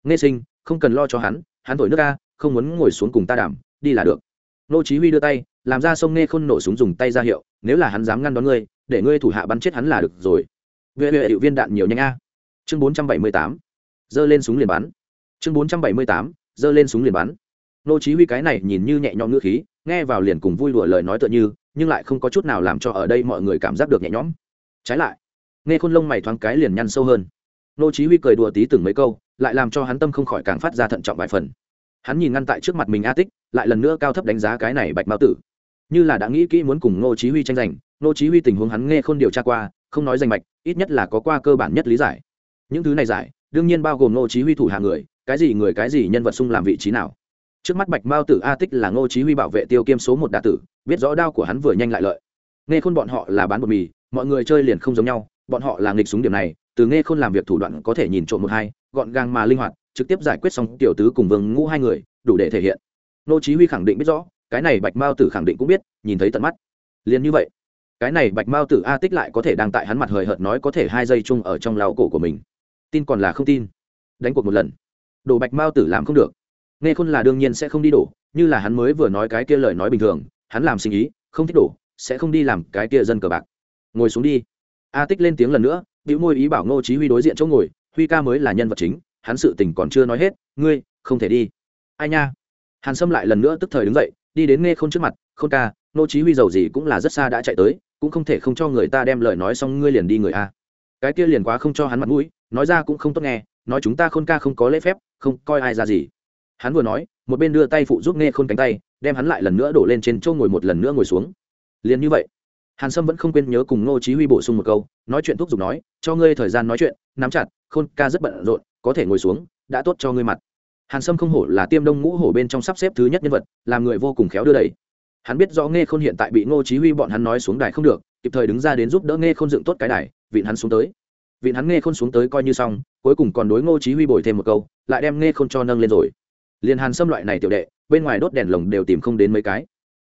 Nghe sinh, không cần lo cho hắn hắn thổi nước ca không muốn ngồi xuống cùng ta đảm đi là được. Nô chí huy đưa tay, làm ra sông nghe khôn nổ súng dùng tay ra hiệu, nếu là hắn dám ngăn đón ngươi, để ngươi thủ hạ bắn chết hắn là được rồi. Vệ vệ hiệu viên đạn nhiều nhanh a. Chương 478 giơ lên súng liền bắn. Chương 478 giơ lên súng liền bắn. Nô chí huy cái này nhìn như nhẹ nhõm ngữ khí, nghe vào liền cùng vui đùa lời nói tựa như nhưng lại không có chút nào làm cho ở đây mọi người cảm giác được nhẹ nhõm. Trái lại, nghe khôn lông mày thoáng cái liền nhăn sâu hơn. Nô chí huy cười đùa tí từng mấy câu, lại làm cho hắn tâm không khỏi càng phát ra thận trọng vài phần. Hắn nhìn ngăn tại trước mặt mình a tích, lại lần nữa cao thấp đánh giá cái này bạch mao tử. Như là đã nghĩ kỹ muốn cùng nô chí huy tranh giành, nô chí huy tình huống hắn nghe khôn điều tra qua, không nói danh mạch, ít nhất là có qua cơ bản nhất lý giải. Những thứ này giải, đương nhiên bao gồm nô chí huy thủ hạ người, cái gì người cái gì nhân vật sung làm vị trí nào trước mắt bạch mao tử a tích là ngô chí huy bảo vệ tiêu kiêm số một đa tử, biết rõ đao của hắn vừa nhanh lại lợi. Nghe khôn bọn họ là bán bột mì, mọi người chơi liền không giống nhau, bọn họ là nghịch súng điểm này, từ nghe khôn làm việc thủ đoạn có thể nhìn trộm một hai, gọn gàng mà linh hoạt, trực tiếp giải quyết xong tiểu tứ cùng vương ngũ hai người, đủ để thể hiện. Ngô chí huy khẳng định biết rõ, cái này bạch mao tử khẳng định cũng biết, nhìn thấy tận mắt. Liền như vậy, cái này bạch mao tử a tích lại có thể đang tại hắn mặt hời hợt nói có thể hai giây chung ở trong lao cổ của mình. Tin còn là không tin. Đánh cuộc một lần. Đồ bạch mao tử làm không được nghe khôn là đương nhiên sẽ không đi đổ, như là hắn mới vừa nói cái kia lời nói bình thường, hắn làm sinh ý, không thích đổ, sẽ không đi làm cái kia dân cờ bạc. Ngồi xuống đi. A tích lên tiếng lần nữa, bĩu môi ý bảo ngô chí huy đối diện chỗ ngồi, huy ca mới là nhân vật chính, hắn sự tình còn chưa nói hết, ngươi, không thể đi. Ai nha? Hàn sâm lại lần nữa tức thời đứng dậy, đi đến nghe khôn trước mặt, khôn ca, ngô chí huy giàu gì cũng là rất xa đã chạy tới, cũng không thể không cho người ta đem lời nói xong ngươi liền đi người a. Cái kia liền quá không cho hắn mặt mũi, nói ra cũng không tốt nghe, nói chúng ta khôn ca không có lễ phép, không coi ai ra gì hắn vừa nói, một bên đưa tay phụ giúp nghe khôn cánh tay, đem hắn lại lần nữa đổ lên trên châu ngồi một lần nữa ngồi xuống. Liền như vậy, hàn sâm vẫn không quên nhớ cùng ngô chí huy bổ sung một câu, nói chuyện thúc giục nói, cho ngươi thời gian nói chuyện, nắm chặt, khôn ca rất bận rộn, có thể ngồi xuống, đã tốt cho ngươi mặt. Hàn sâm không hổ là tiêm đông ngũ hổ bên trong sắp xếp thứ nhất nhân vật, làm người vô cùng khéo đưa đẩy. Hắn biết rõ nghe khôn hiện tại bị ngô chí huy bọn hắn nói xuống đài không được, kịp thời đứng ra đến giúp đỡ nghe khôn dựng tốt cái đài, vịn hắn xuống tới. Vịn hắn nghe khôn xuống tới coi như xong, cuối cùng còn đối ngô chí huy bồi thêm một câu, lại đem nghe khôn cho nâng lên rồi liền hàn xâm loại này tiểu đệ, bên ngoài đốt đèn lồng đều tìm không đến mấy cái.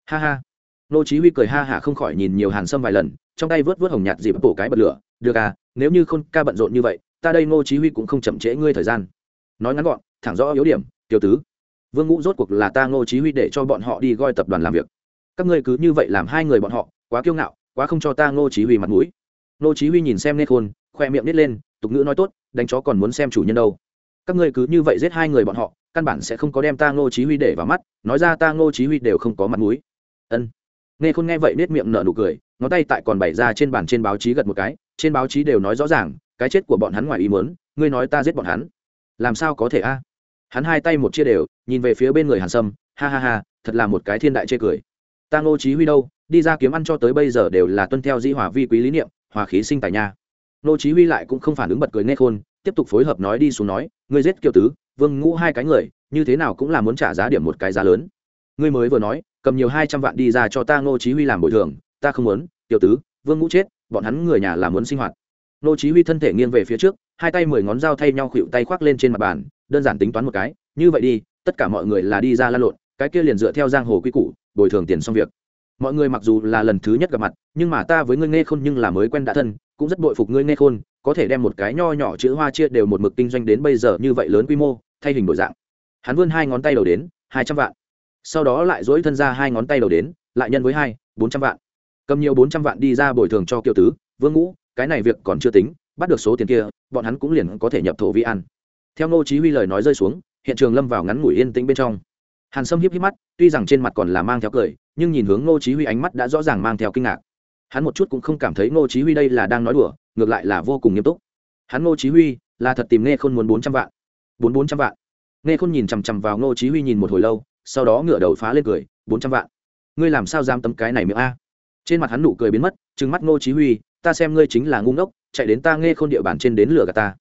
Ha ha. Nô chí huy cười ha hả không khỏi nhìn nhiều hàn sâm vài lần, trong tay vớt vớt hồng nhạt dịp bổ cái bật lửa. Được à nếu như khôn ca bận rộn như vậy, ta đây nô chí huy cũng không chậm trễ ngươi thời gian. Nói ngắn gọn, thẳng rõ yếu điểm, tiểu tứ. Vương ngũ rốt cuộc là ta nô chí huy để cho bọn họ đi gọi tập đoàn làm việc. Các ngươi cứ như vậy làm hai người bọn họ, quá kiêu ngạo, quá không cho ta nô chí huy mặt mũi. Nô chí huy nhìn xem nét khôn, khoe miệng nít lên, tục ngữ nói tốt, đánh chó còn muốn xem chủ nhân đâu. Các ngươi cứ như vậy giết hai người bọn họ căn bản sẽ không có đem ta ngô chí huy để vào mắt, nói ra ta ngô chí huy đều không có mặt mũi. Ân. Nghe khôn nghe vậy nét miệng nở nụ cười, ngón tay tại còn bày ra trên bàn trên báo chí gật một cái, trên báo chí đều nói rõ ràng, cái chết của bọn hắn ngoài ý muốn, ngươi nói ta giết bọn hắn. Làm sao có thể a? Hắn hai tay một chia đều, nhìn về phía bên người hàn sâm, ha ha ha, thật là một cái thiên đại chê cười. Ta ngô chí huy đâu? Đi ra kiếm ăn cho tới bây giờ đều là tuân theo dĩ hòa vi quý lý niệm, hòa khí sinh tài nha. Ngô chí huy lại cũng không phản ứng bật cười nghe khôn tiếp tục phối hợp nói đi xuống nói, ngươi giết kiều tứ, vương ngũ hai cái người, như thế nào cũng là muốn trả giá điểm một cái giá lớn. Ngươi mới vừa nói, cầm nhiều hai trăm vạn đi ra cho ta ngô chí huy làm bồi thường, ta không muốn kiều tứ, vương ngũ chết, bọn hắn người nhà là muốn sinh hoạt. Ngô chí huy thân thể nghiêng về phía trước, hai tay mười ngón dao thay nhau khuỵu tay khoác lên trên mặt bàn, đơn giản tính toán một cái, như vậy đi, tất cả mọi người là đi ra la lộn, cái kia liền dựa theo giang hồ quy củ, bồi thường tiền xong việc. Mọi người mặc dù là lần thứ nhất gặp mặt, nhưng mà ta với ngươi nghe khôn nhưng là mới quen đã thân, cũng rất bội phục ngươi nghe khôn có thể đem một cái nho nhỏ chữ hoa chia đều một mực kinh doanh đến bây giờ như vậy lớn quy mô, thay hình đổi dạng. Hắn vươn hai ngón tay đầu đến, hai trăm vạn. Sau đó lại dỗi thân ra hai ngón tay đầu đến, lại nhân với hai, bốn trăm vạn. Cầm nhiều bốn trăm vạn đi ra bồi thường cho kiều tứ, vương ngũ, cái này việc còn chưa tính, bắt được số tiền kia, bọn hắn cũng liền có thể nhập thổ vi ăn. Theo ngô chí huy lời nói rơi xuống, hiện trường lâm vào ngắn ngủi yên tĩnh bên trong. Hàn sâm híp hiếp mắt, tuy rằng trên mặt còn là mang theo cười, nhưng nhìn hướng ngô chí huy ánh mắt đã rõ ràng mang theo kinh ngạc. Hắn một chút cũng không cảm thấy ngô chí huy đây là đang nói đùa ngược lại là vô cùng nghiêm túc. Hắn ngô chí huy là thật tìm nghe khôn muốn bốn trăm vạn. Bốn bốn trăm vạn. Nghe khôn nhìn chằm chằm vào ngô chí huy nhìn một hồi lâu, sau đó ngửa đầu phá lên cười, bốn trăm vạn. Ngươi làm sao dám tấm cái này miệng a? Trên mặt hắn nụ cười biến mất, trừng mắt ngô chí huy, ta xem ngươi chính là ngu ngốc, chạy đến ta nghe khôn địa bàn trên đến lửa gạt ta.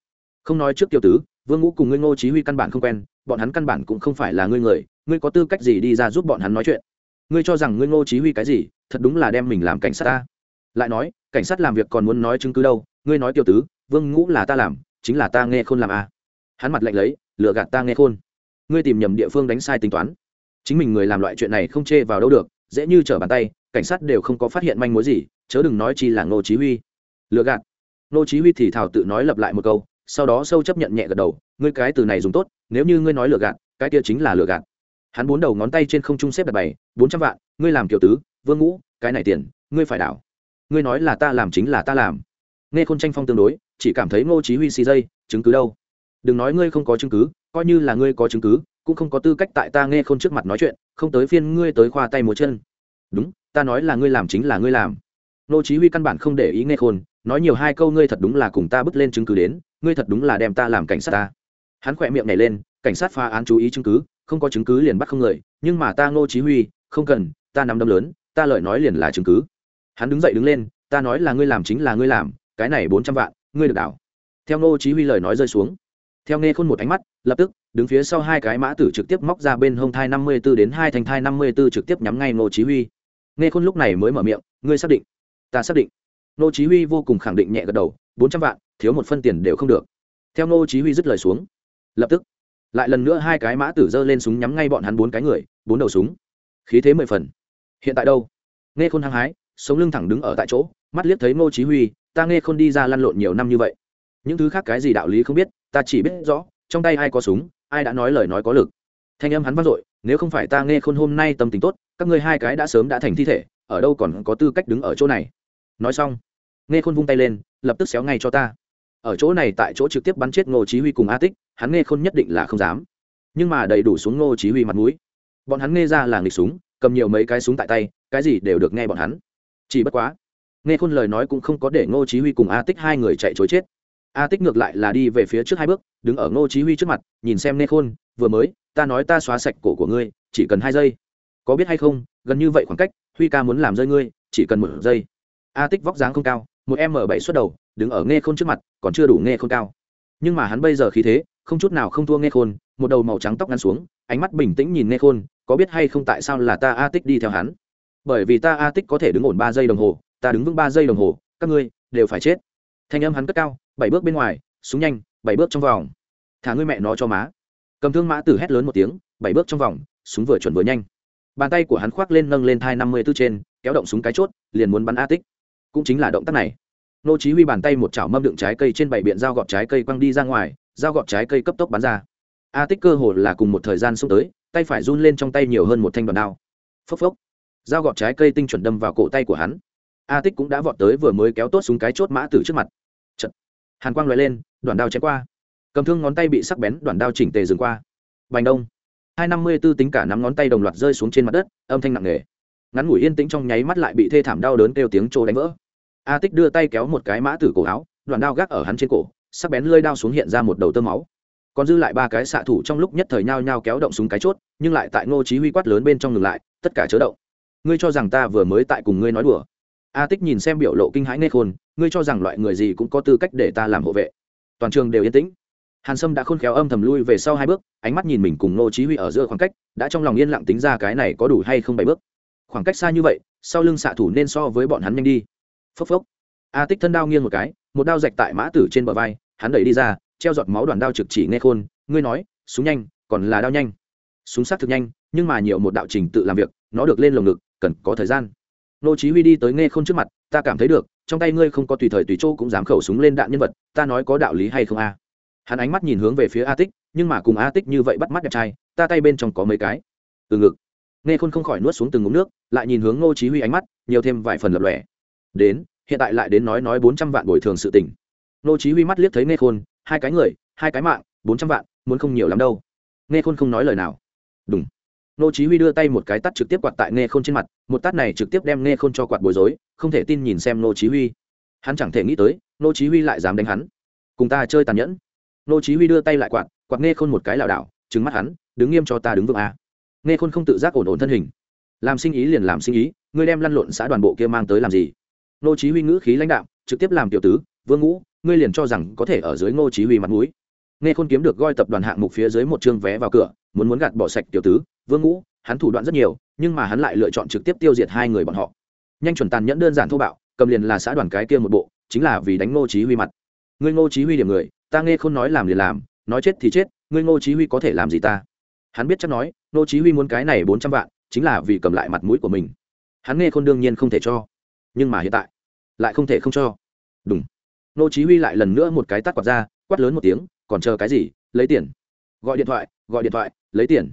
Không nói trước tiêu tứ, vương ngũ cùng ngươi ngô chí huy căn bản không quen, bọn hắn căn bản cũng không phải là ngươi người, ngươi có tư cách gì đi ra giúp bọn hắn nói chuyện? Ngươi cho rằng ngươi ngô chí huy cái gì, thật đúng là đem mình làm cảnh sát ta lại nói, cảnh sát làm việc còn muốn nói chứng cứ đâu, ngươi nói tiêu tứ, vương ngũ là ta làm, chính là ta nghe khôn làm a hắn mặt lạnh lấy lựa gạt ta nghe khôn. Ngươi tìm nhầm địa phương đánh sai tính toán. Chính mình người làm loại chuyện này không chê vào đâu được, dễ như trở bàn tay, cảnh sát đều không có phát hiện manh mối gì, chớ đừng nói chi là ngô chí huy. Lừa gạt. Ngô chí huy thì thảo tự nói lặp lại một câu, sau đó sâu chấp nhận nhẹ gật đầu, ngươi cái từ này dùng tốt, nếu như ngươi nói lừa gạt, cái kia chính là lừa gạt. Hắn bốn đầu ngón tay trên không trung xếp đặt bảy bốn trăm vạn, ngươi làm kiểu tứ, vương ngũ, cái này tiền, ngươi phải đảo ngươi nói là ta làm chính là ta làm. Nghe khôn tranh phong tương đối, chỉ cảm thấy ngô chí huy xì dây, chứng cứ đâu? Đừng nói ngươi không có chứng cứ, coi như là ngươi có chứng cứ, cũng không có tư cách tại ta nghe khôn trước mặt nói chuyện, không tới phiên ngươi tới khoa tay múa chân. Đúng, ta nói là ngươi làm chính là ngươi làm. Ngô chí huy căn bản không để ý nghe khôn, nói nhiều hai câu ngươi thật đúng là cùng ta bứt lên chứng cứ đến, ngươi thật đúng là đem ta làm cảnh sát ta. Hắn khoẹt miệng này lên, cảnh sát phá án chú ý chứng cứ, không có chứng cứ liền bắt không người, nhưng mà ta ngô chí huy, không cần, ta nắm đấm lớn, ta lời nói liền là chứng cứ hắn đứng dậy đứng lên, ta nói là ngươi làm chính là ngươi làm, cái này bốn trăm vạn, ngươi được đảo. Theo ngô chí huy lời nói rơi xuống. Theo nghe khôn một ánh mắt, lập tức, đứng phía sau hai cái mã tử trực tiếp móc ra bên hông thai năm mươi 54 đến hai thành thai năm mươi 54 trực tiếp nhắm ngay ngô chí huy. Nghe khôn lúc này mới mở miệng, ngươi xác định? Ta xác định. Ngô chí huy vô cùng khẳng định nhẹ gật đầu, bốn trăm vạn, thiếu một phân tiền đều không được. Theo ngô chí huy dứt lời xuống. Lập tức, lại lần nữa hai cái mã tử giơ lên súng nhắm ngay bọn hắn bốn cái người, bốn đầu súng. Khí thế mười phần. Hiện tại đâu? Nghe khôn hăng hái sống lưng thẳng đứng ở tại chỗ, mắt liếc thấy ngô chí huy, ta nghe khôn đi ra lăn lộn nhiều năm như vậy. Những thứ khác cái gì đạo lý không biết, ta chỉ biết rõ, trong tay ai có súng, ai đã nói lời nói có lực. Thanh âm hắn vang dội, nếu không phải ta nghe khôn hôm nay tâm tình tốt, các ngươi hai cái đã sớm đã thành thi thể, ở đâu còn có tư cách đứng ở chỗ này. Nói xong, nghe khôn vung tay lên, lập tức xéo ngay cho ta. Ở chỗ này tại chỗ trực tiếp bắn chết ngô chí huy cùng a tích, hắn nghe khôn nhất định là không dám. Nhưng mà đầy đủ xuống ngô chí huy mặt mũi. Bọn hắn nghe ra là nghịch súng, cầm nhiều mấy cái súng tại tay, cái gì đều được nghe bọn hắn chỉ bất quá, nghe khôn lời nói cũng không có để ngô chí huy cùng a tích hai người chạy trốn chết. A tích ngược lại là đi về phía trước hai bước, đứng ở ngô chí huy trước mặt, nhìn xem nghe khôn, vừa mới, ta nói ta xóa sạch cổ của ngươi, chỉ cần hai giây. Có biết hay không, gần như vậy khoảng cách, huy ca muốn làm rơi ngươi, chỉ cần một giây. A tích vóc dáng không cao, một m bảy xuất đầu, đứng ở nghe khôn trước mặt, còn chưa đủ nghe khôn cao. Nhưng mà hắn bây giờ khí thế, không chút nào không thua nghe khôn, một đầu màu trắng tóc ngăn xuống, ánh mắt bình tĩnh nhìn nghe khôn, có biết hay không tại sao là ta a tích đi theo hắn? Bởi vì ta a tích có thể đứng ổn ba giây đồng hồ, ta đứng vững ba giây đồng hồ, các ngươi đều phải chết. Thanh âm hắn cất cao, bảy bước bên ngoài, súng nhanh, bảy bước trong vòng. Thả ngươi mẹ nó cho má. Cầm thương mã tử hét lớn một tiếng, bảy bước trong vòng, súng vừa chuẩn vừa nhanh. Bàn tay của hắn khoác lên nâng lên thai năm mươi b ố trên, kéo động súng cái chốt, liền muốn bắn a tích. Cũng chính là động tác này. Nô chí huy bàn tay một chảo mâm đựng trái cây trên bảy biện dao gọt trái cây quăng đi ra ngoài, dao gọt trái cây cấp tốc bắn ra. A tích cơ hồ là cùng một thời gian xông tới, tay phải run lên trong tay nhiều hơn một thanh đoàn đao. Phốc phốc dao gọt trái cây tinh chuẩn đâm vào cổ tay của hắn. A tích cũng đã vọt tới vừa mới kéo tốt súng cái chốt mã tử trước mặt. Chật. hàn quang lóe lên, đoạn đao chém qua. Cầm thương ngón tay bị sắc bén đoạn đao chỉnh tề dừng qua. Bành đông. Hai năm mươi b ố tính cả nắm ngón tay đồng loạt rơi xuống trên mặt đất, âm thanh nặng nề. Ngắn ngủi yên tĩnh trong nháy mắt lại bị thê thảm đau đớn kêu tiếng trô đánh vỡ. A tích đưa tay kéo một cái mã tử cổ áo, đoạn đao gác ở hắn trên cổ, sắc bén lơi đao xuống hiện ra một đầu tơ máu. Còn dư lại ba cái xạ thủ trong lúc nhất thời nhao nhao kéo động súng cái chốt, nhưng lại tại ngô chí huy quát lớn bên trong ngừng lại, tất cả chớ động ngươi cho rằng ta vừa mới tại cùng ngươi nói đùa. A tích nhìn xem biểu lộ kinh hãi nê khôn, ngươi cho rằng loại người gì cũng có tư cách để ta làm hộ vệ. Toàn trường đều yên tĩnh. Hàn sâm đã khôn khéo âm thầm lui về sau hai bước, ánh mắt nhìn mình cùng nô chí huy ở giữa khoảng cách, đã trong lòng yên lặng tính ra cái này có đủ hay không bảy bước. Khoảng cách xa như vậy, sau lưng xạ thủ nên so với bọn hắn nhanh đi. Phốc phốc. A tích thân đao nghiêng một cái, một đao rạch tại mã tử trên bờ vai, hắn đẩy đi ra, treo giọt máu đoàn đao trực chỉ nghe khôn, ngươi nói, súng nhanh, còn là đao nhanh. Súng sát thực nhanh, nhưng mà nhiều một đạo trình tự làm việc, nó được lên lồng ngực cần có thời gian. Nô chí huy đi tới nghe khôn trước mặt, ta cảm thấy được, trong tay ngươi không có tùy thời tùy chỗ cũng dám khẩu súng lên đạn nhân vật, ta nói có đạo lý hay không a? Hắn ánh mắt nhìn hướng về phía a tích, nhưng mà cùng a tích như vậy bắt mắt đẹp trai, ta tay bên trong có mấy cái. Từ ngực. Nghe khôn không khỏi nuốt xuống từng ngụm nước, lại nhìn hướng nô chí huy ánh mắt, nhiều thêm vài phần lập lòe. Đến, hiện tại lại đến nói nói bốn trăm vạn bồi thường sự tình. Nô chí huy mắt liếc thấy nghe khôn, hai cái người, hai cái mạng, bốn trăm vạn, muốn không nhiều lắm đâu. Nghe khôn không nói lời nào. Đúng nô chí huy đưa tay một cái tát trực tiếp quạt tại nghe khôn trên mặt, một tát này trực tiếp đem nghe khôn cho quạt bối rối, không thể tin nhìn xem nô chí huy. Hắn chẳng thể nghĩ tới, nô chí huy lại dám đánh hắn. Cùng ta chơi tàn nhẫn. Nô chí huy đưa tay lại quạt quạt nghe khôn một cái lảo đảo, trừng mắt hắn, đứng nghiêm cho ta đứng vững a. Nghe khôn không tự giác ổn ổn thân hình. Làm sinh ý liền làm sinh ý, ngươi đem lăn lộn xã đoàn bộ kia mang tới làm gì? Nô chí huy ngữ khí lãnh đạo trực tiếp làm tiểu tứ, vương ngũ, ngươi liền cho rằng có thể ở dưới ngô chí huy mặt mũi. Nghe khôn kiếm được goi tập đoàn hạng mục phía dưới một trương vé vào cửa, muốn muốn gạt bỏ sạch tiểu tứ vương ngũ, hắn thủ đoạn rất nhiều, nhưng mà hắn lại lựa chọn trực tiếp tiêu diệt hai người bọn họ. Nhanh chuẩn tàn nhẫn đơn giản thô bạo, cầm liền là xã đoàn cái kia một bộ, chính là vì đánh ngô chí huy mặt. Ngươi ngô chí huy điểm người, ta nghe khôn nói làm liền làm, nói chết thì chết, ngươi ngô chí huy có thể làm gì ta? Hắn biết chắc nói, ngô chí huy muốn cái này 400 vạn, chính là vì cầm lại mặt mũi của mình. Hắn nghe khôn đương nhiên không thể cho, nhưng mà hiện tại, lại không thể không cho. Đúng ngô chí huy lại lần nữa một cái tát quạt ra, quát lớn một tiếng, còn chờ cái gì? Lấy tiền. Gọi điện thoại, gọi điện thoại, lấy tiền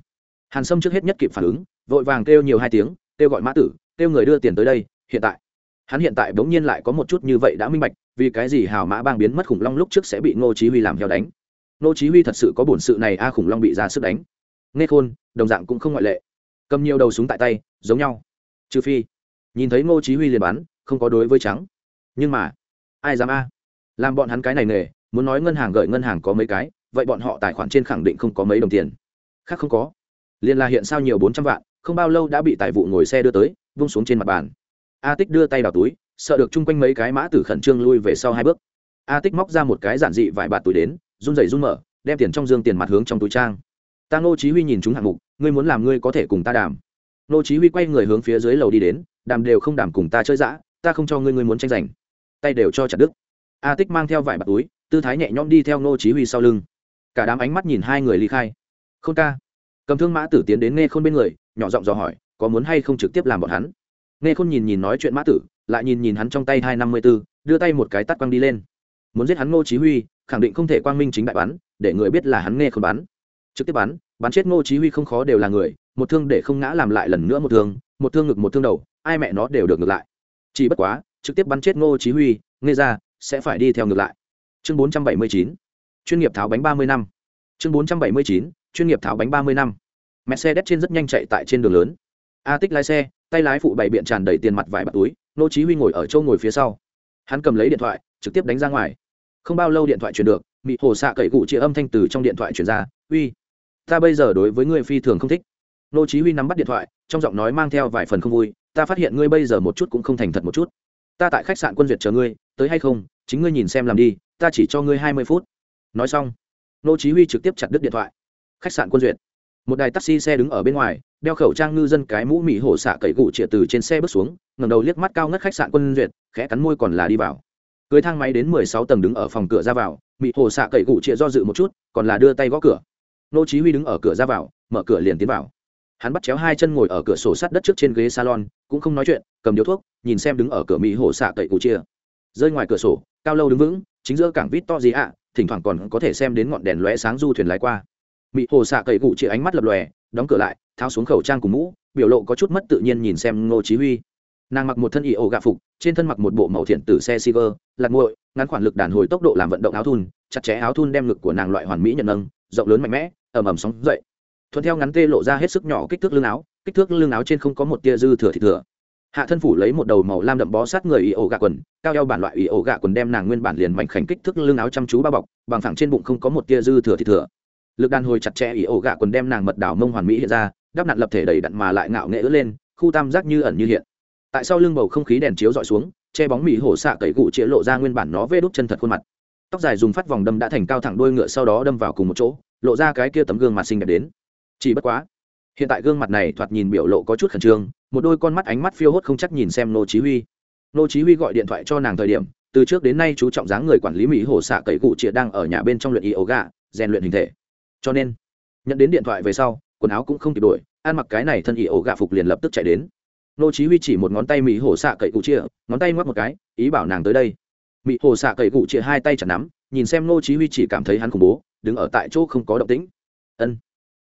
hàn sâm trước hết nhất kịp phản ứng, vội vàng kêu nhiều hai tiếng, kêu gọi mã tử, kêu người đưa tiền tới đây, hiện tại. Hắn hiện tại bỗng nhiên lại có một chút như vậy đã minh bạch, vì cái gì hào mã bang biến mất khủng long lúc trước sẽ bị ngô chí huy làm heo đánh. Ngô chí huy thật sự có bổn sự này a, khủng long bị ra sức đánh. Nghe khôn, đồng dạng cũng không ngoại lệ. Cầm nhiều đầu súng tại tay, giống nhau. Trừ phi, nhìn thấy ngô chí huy liền bắn, không có đối với trắng. Nhưng mà, ai dám a? Làm bọn hắn cái này nghề, muốn nói ngân hàng gửi ngân hàng có mấy cái, vậy bọn họ tài khoản trên khẳng định không có mấy đồng tiền. Khác không có liền là hiện sao nhiều bốn trăm vạn, không bao lâu đã bị tài vụ ngồi xe đưa tới, vung xuống trên mặt bàn. A tích đưa tay vào túi, sợ được chung quanh mấy cái mã tử khẩn trương lui về sau hai bước. A tích móc ra một cái giản dị vài bạt túi đến, run rẩy run mở, đem tiền trong dương tiền mặt hướng trong túi trang. Ta ngô chí huy nhìn chúng hạng mục, ngươi muốn làm ngươi có thể cùng ta đàm. Ngô chí huy quay người hướng phía dưới lầu đi đến, đàm đều không đàm cùng ta chơi dã, ta không cho ngươi ngươi muốn tranh giành. Tay đều cho chặt đứt. A tích mang theo vài bạt túi, tư thái nhẹ nhõm đi theo ngô chí huy sau lưng. Cả đám ánh mắt nhìn hai người ly khai. Không ca cầm thương mã tử tiến đến nghe khôn bên người, nhỏ giọng dò hỏi, có muốn hay không trực tiếp làm bọn hắn? Nghe khôn nhìn nhìn nói chuyện mã tử, lại nhìn nhìn hắn trong tay hai năm mươi b ố đưa tay một cái tắt quăng đi lên. Muốn giết hắn ngô chí huy, khẳng định không thể quang minh chính đại bắn, để người biết là hắn nghe không bắn. Trực tiếp bắn bắn chết ngô chí huy không khó đều là người, một thương để không ngã làm lại lần nữa một thương một thương ngực một thương đầu, ai mẹ nó đều được ngược lại. Chỉ bất quá, trực tiếp bắn chết ngô chí huy, nghe ra, sẽ phải đi theo ngược lại. Chương 479 chuyên nghiệp tháo bánh 30 năm. Chương 479 chuyên nghiệp tháo bánh 30 năm. Mercedes trên rất nhanh chạy tại trên đường lớn. A tích lái xe, tay lái phụ bảy biện tràn đầy tiền mặt vải bạt túi, nô chí huy ngồi ở châu ngồi phía sau. Hắn cầm lấy điện thoại, trực tiếp đánh ra ngoài. Không bao lâu điện thoại truyền được, mị hồ xạ cậy cụ chia âm thanh từ trong điện thoại truyền ra, uy, ta bây giờ đối với ngươi phi thường không thích. Nô chí huy nắm bắt điện thoại, trong giọng nói mang theo vài phần không vui, ta phát hiện ngươi bây giờ một chút cũng không thành thật một chút. Ta tại khách sạn quân duyệt chờ ngươi, tới hay không, chính ngươi nhìn xem làm đi, ta chỉ cho ngươi 20 phút. Nói xong, nô chí huy trực tiếp chặt đứt điện thoại khách sạn quân duyệt. Một đài taxi xe đứng ở bên ngoài, đeo khẩu trang ngư dân cái mũ mỹ hổ xạ cậy gụ chĩa từ trên xe bước xuống, ngẩng đầu liếc mắt cao ngất khách sạn quân duyệt, khẽ cắn môi còn là đi vào. Cưới thang máy đến mười sáu tầng đứng ở phòng cửa ra vào mỹ hổ xạ cậy gụ chĩa do dự một chút, còn là đưa tay gõ cửa. Nô chí huy đứng ở cửa ra vào, mở cửa liền tiến vào. Hắn bắt chéo hai chân ngồi ở cửa sổ sắt đất trước trên ghế salon, cũng không nói chuyện, cầm điếu thuốc, nhìn xem đứng ở cửa mỹ hổ xạ cậy cụ chia rơi ngoài cửa sổ, cao lâu đứng vững, chính giữa cảng vít to gì ạ thỉnh thoảng còn có thể xem đến ngọn đèn lóe sáng du thuyền lái qua mị hồ xạ cậy cụ chị ánh mắt lập lòe đóng cửa lại tháo xuống khẩu trang cùng mũ biểu lộ có chút mất tự nhiên nhìn xem ngô chí huy. Nàng mặc một thân y ổ gạ phục trên thân mặc một bộ màu thiện tử xe Silver, lạt nguội ngắn khoản lực đàn hồi tốc độ làm vận động áo thun chặt chẽ áo thun đem ngực của nàng loại hoàn mỹ nhận nâng rộng lớn mạnh mẽ ầm ầm sóng dậy. Thuận theo ngắn tê lộ ra hết sức nhỏ kích thước lưng áo kích thước lưng áo trên không có một tia dư thừa thịt thừa. Hạ thân phủ lấy một đầu màu lam đậm bó sát người y ổ gạ quần cao eo bản loại y ổ gạ quần đem nàng nguyên bản liền mảnh khảnh kích thước lưng áo chăm chú bao bọc bằng phẳng trên bụng không có một tia dư thừa thịt thừa lực đàn hồi chặt chẽ ý ổ gạ quần đem nàng mật đảo mông hoàn mỹ hiện ra, đắp nặn lập thể đầy đặn mà lại ngạo nghệ ướt lên, khu tam giác như ẩn như hiện. Tại sau lưng bầu không khí đèn chiếu dọi xuống, che bóng mỹ hổ xạ cậy cụ chĩa lộ ra nguyên bản nó vê đúc chân thật khuôn mặt. Tóc dài dùng phát vòng đâm đã thành cao thẳng đôi ngựa sau đó đâm vào cùng một chỗ, lộ ra cái kia tấm gương mặt xinh đẹp đến. Chỉ bất quá, hiện tại gương mặt này thoạt nhìn biểu lộ có chút khẩn trương, một đôi con mắt ánh mắt phiêu hốt không chắc nhìn xem nô chí huy. Nô chí huy gọi điện thoại cho nàng thời điểm, từ trước đến nay chú trọng dáng người quản lý mỹ hổ xạ cậy cụ chĩa đang ở nhà bên trong luyện yoga rèn luyện hình thể cho nên, nhận đến điện thoại về sau, quần áo cũng không kịp đổi, ăn mặc cái này thân ỉ ổ gạ phục liền lập tức chạy đến. Nô chí huy chỉ một ngón tay mỹ hổ xạ cậy cụ chia ngón tay ngoắc một cái, ý bảo nàng tới đây. Mỹ hổ xạ cậy cụ chia hai tay chặt nắm, nhìn xem nô chí huy chỉ cảm thấy hắn khủng bố, đứng ở tại chỗ không có động tĩnh. Ân.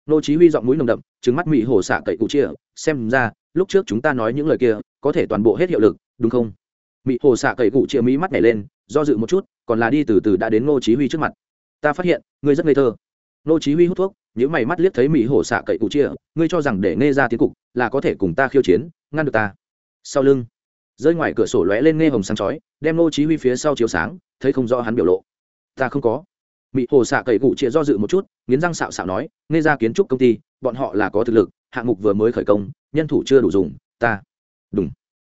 Nô chí huy giọng mũi nồng đậm, trừng mắt mỹ hổ xạ cậy cụ chia xem ra, lúc trước chúng ta nói những lời kia, có thể toàn bộ hết hiệu lực, đúng không? Mỹ hồ xạ cậy cụ chia mỹ mắt nhảy lên, do dự một chút, còn là đi từ từ đã đến nô chí huy trước mặt. Ta phát hiện, ngươi rất ngây thơ nô chí huy hút thuốc nếu mày mắt liếc thấy mỹ hổ xạ cậy cụ chia, ngươi cho rằng để nghe ra tiến cục là có thể cùng ta khiêu chiến, ngăn được ta. Sau lưng, rơi ngoài cửa sổ lóe lên nghe hồng sáng chói, đem nô chí huy phía sau chiếu sáng, thấy không rõ hắn biểu lộ. Ta không có. Mỹ hồ xạ cậy cụ chia do dự một chút, nghiến răng xạo xạo nói, nghe ra kiến trúc công ty, bọn họ là có thực lực, hạng mục vừa mới khởi công, nhân thủ chưa đủ dùng, ta. Đúng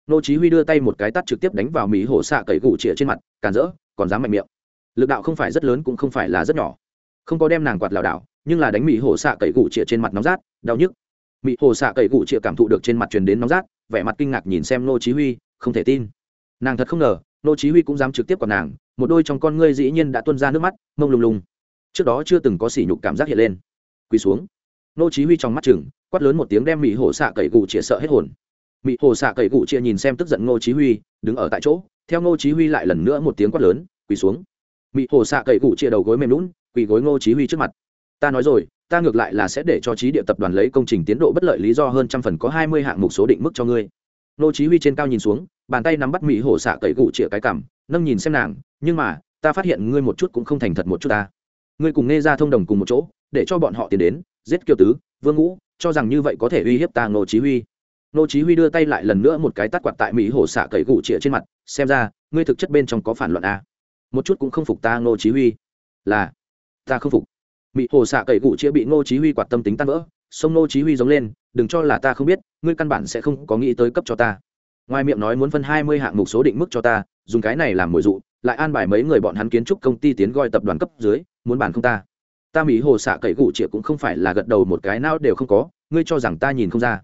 nô chí huy đưa tay một cái tát trực tiếp đánh vào mỹ hồ xạ cậy cụ chia trên mặt, càn rỡ, còn dám mạnh miệng. Lực đạo không phải rất lớn cũng không phải là rất nhỏ không có đem nàng quạt lảo đảo, nhưng là đánh mỹ hồ xạ cậy cụ chĩa trên mặt nóng rát, đau nhức. Mỹ hồ xạ cậy cụ chĩa cảm thụ được trên mặt truyền đến nóng rát, vẻ mặt kinh ngạc nhìn xem nô chí huy, không thể tin. Nàng thật không ngờ nô chí huy cũng dám trực tiếp quạt nàng, một đôi trong con ngươi dĩ nhiên đã tuôn ra nước mắt, mông lung lung. Trước đó chưa từng có sỉ nhục cảm giác hiện lên. Quỳ xuống. Nô chí huy trong mắt chừng, quát lớn một tiếng đem mỹ hồ xạ cậy cụ chĩa sợ hết hồn. Mỹ hồ xạ cậy cụ chĩa nhìn xem tức giận nô chí huy, đứng ở tại chỗ, theo nô chí huy lại lần nữa một tiếng quát lớn, quỳ xuống. Mỹ hồ xạ cậy cụ chĩa đầu gối mềm lún quỳ gối Ngô chí huy trước mặt. Ta nói rồi, ta ngược lại là sẽ để cho trí địa tập đoàn lấy công trình tiến độ bất lợi lý do hơn trăm phần có hai mươi hạng mục số định mức cho ngươi. Ngô chí huy trên cao nhìn xuống, bàn tay nắm bắt mỹ hổ xạ cậy cụ chĩa cái cằm, nâng nhìn xem nàng, nhưng mà, ta phát hiện ngươi một chút cũng không thành thật một chút ta. Ngươi cùng nghe ra thông đồng cùng một chỗ, để cho bọn họ tiến đến, giết kiều tứ, vương ngũ, cho rằng như vậy có thể uy hiếp ta Ngô chí huy. Ngô chí huy đưa tay lại lần nữa một cái tát quạt tại mỹ hổ xạ cậy cụ chĩa trên mặt, xem ra, ngươi thực chất bên trong có phản loạn a. Một chút cũng không phục ta Ngô chí huy. Là ta không phục. Mị hồ xạ cậy cụ chĩa bị Ngô chí huy quạt tâm tính tan vỡ, sông Ngô chí huy giống lên, đừng cho là ta không biết, ngươi căn bản sẽ không có nghĩ tới cấp cho ta. Ngoài miệng nói muốn phân hai mươi hạng mục số định mức cho ta, dùng cái này làm mồi dụ, lại an bài mấy người bọn hắn kiến trúc công ty tiến gọi tập đoàn cấp dưới, muốn bàn không ta? Ta mỹ hồ xạ cậy cụ chĩa cũng không phải là gật đầu một cái nào đều không có, ngươi cho rằng ta nhìn không ra.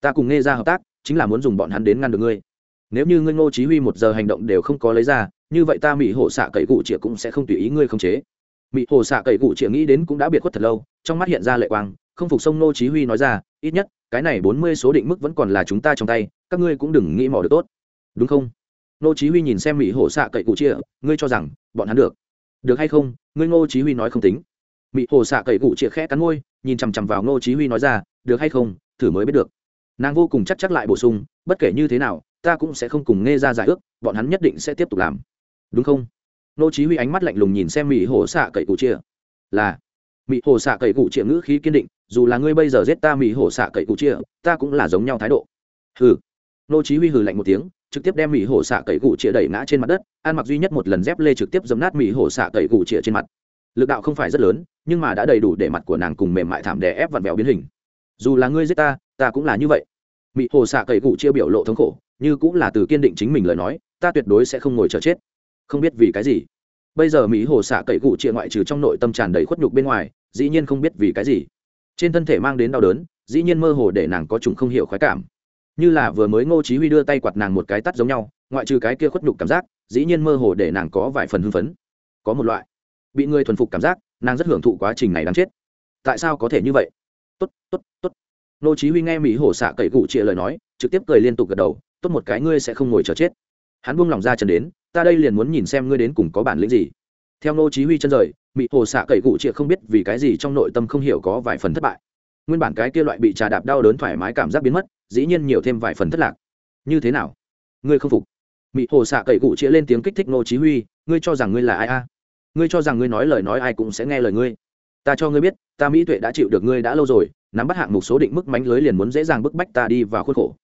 Ta cùng nghe ra hợp tác, chính là muốn dùng bọn hắn đến ngăn được ngươi. Nếu như ngươi ngô chí huy một giờ hành động đều không có lấy ra, như vậy ta mỹ hồ xạ cậy cụ chĩa cũng sẽ không tùy ý ngươi không chế mị hồ xạ cậy cụ triệu nghĩ đến cũng đã biệt khuất thật lâu, trong mắt hiện ra lệ quang, không phục sông nô chí huy nói ra, ít nhất, cái này bốn mươi số định mức vẫn còn là chúng ta trong tay, các ngươi cũng đừng nghĩ mò được tốt. Đúng không? Nô chí huy nhìn xem mị hồ xạ cậy cụ chia ngươi cho rằng bọn hắn được? Được hay không? Ngươi ngô chí huy nói không tính. Mị hồ xạ cậy cụ chia khẽ cắn môi, nhìn chăm chăm vào ngô chí huy nói ra, được hay không? Thử mới biết được. Nàng vô cùng chắc chắc lại bổ sung, bất kể như thế nào, ta cũng sẽ không cùng nghe ra giải ước, bọn hắn nhất định sẽ tiếp tục làm. Đúng không? Nô chí huy ánh mắt lạnh lùng nhìn xem mỹ hồ xạ cậy cụ chia. Là mỹ hồ xạ cậy cụ chia ngữ khí kiên định, dù là ngươi bây giờ giết ta mỹ hồ xạ cậy cụ chia, ta cũng là giống nhau thái độ. Hừ. Nô chí huy hừ lạnh một tiếng, trực tiếp đem mỹ hồ xạ cậy cụ chia đẩy ngã trên mặt đất an mặc duy nhất một lần dép lê trực tiếp giấm nát mỹ hồ xạ cậy cụ chia trên mặt. Lực đạo không phải rất lớn, nhưng mà đã đầy đủ để mặt của nàng cùng mềm mại thảm đè ép vặn vẹo biến hình. Dù là ngươi giết ta ta cũng là như vậy. Mỹ hồ xạ cậy cụ chia biểu lộ thống khổ, như cũng là từ kiên định chính mình lời nói, ta tuyệt đối sẽ không ngồi chờ chết không biết vì cái gì. Bây giờ mỹ hồ xạ cậy cụ chia ngoại trừ trong nội tâm tràn đầy khuất nhục bên ngoài, dĩ nhiên không biết vì cái gì. Trên thân thể mang đến đau đớn, dĩ nhiên mơ hồ để nàng có trùng không hiểu khoái cảm. Như là vừa mới ngô chí huy đưa tay quạt nàng một cái tắt giống nhau, ngoại trừ cái kia khuất nhục cảm giác, dĩ nhiên mơ hồ để nàng có vài phần hưng phấn. Có một loại bị người thuần phục cảm giác, nàng rất hưởng thụ quá trình này đáng chết. Tại sao có thể như vậy? Tốt tốt tốt. Ngô chí huy nghe mỹ hồ xạ cậy cụ chia lời nói, trực tiếp cười liên tục gật đầu, tốt một cái ngươi sẽ không ngồi chờ chết. Hắn buông lòng ra chân đến ta đây liền muốn nhìn xem ngươi đến cùng có bản lĩnh gì. Theo ngô chí huy chân rời, Mị hồ xạ cậy cụ chĩa không biết vì cái gì trong nội tâm không hiểu có vài phần thất bại. Nguyên bản cái kia loại bị trà đạp đau đớn thoải mái cảm giác biến mất, dĩ nhiên nhiều thêm vài phần thất lạc. Như thế nào? Ngươi không phục. Mị hồ xạ cậy cụ chĩa lên tiếng kích thích ngô chí huy, ngươi cho rằng ngươi là ai a? Ngươi cho rằng ngươi nói lời nói ai cũng sẽ nghe lời ngươi. Ta cho ngươi biết, ta mỹ tuệ đã chịu được ngươi đã lâu rồi, nắm bắt hạng mục số định mức mánh lưới liền muốn dễ dàng bức bách ta đi vào khuôn khổ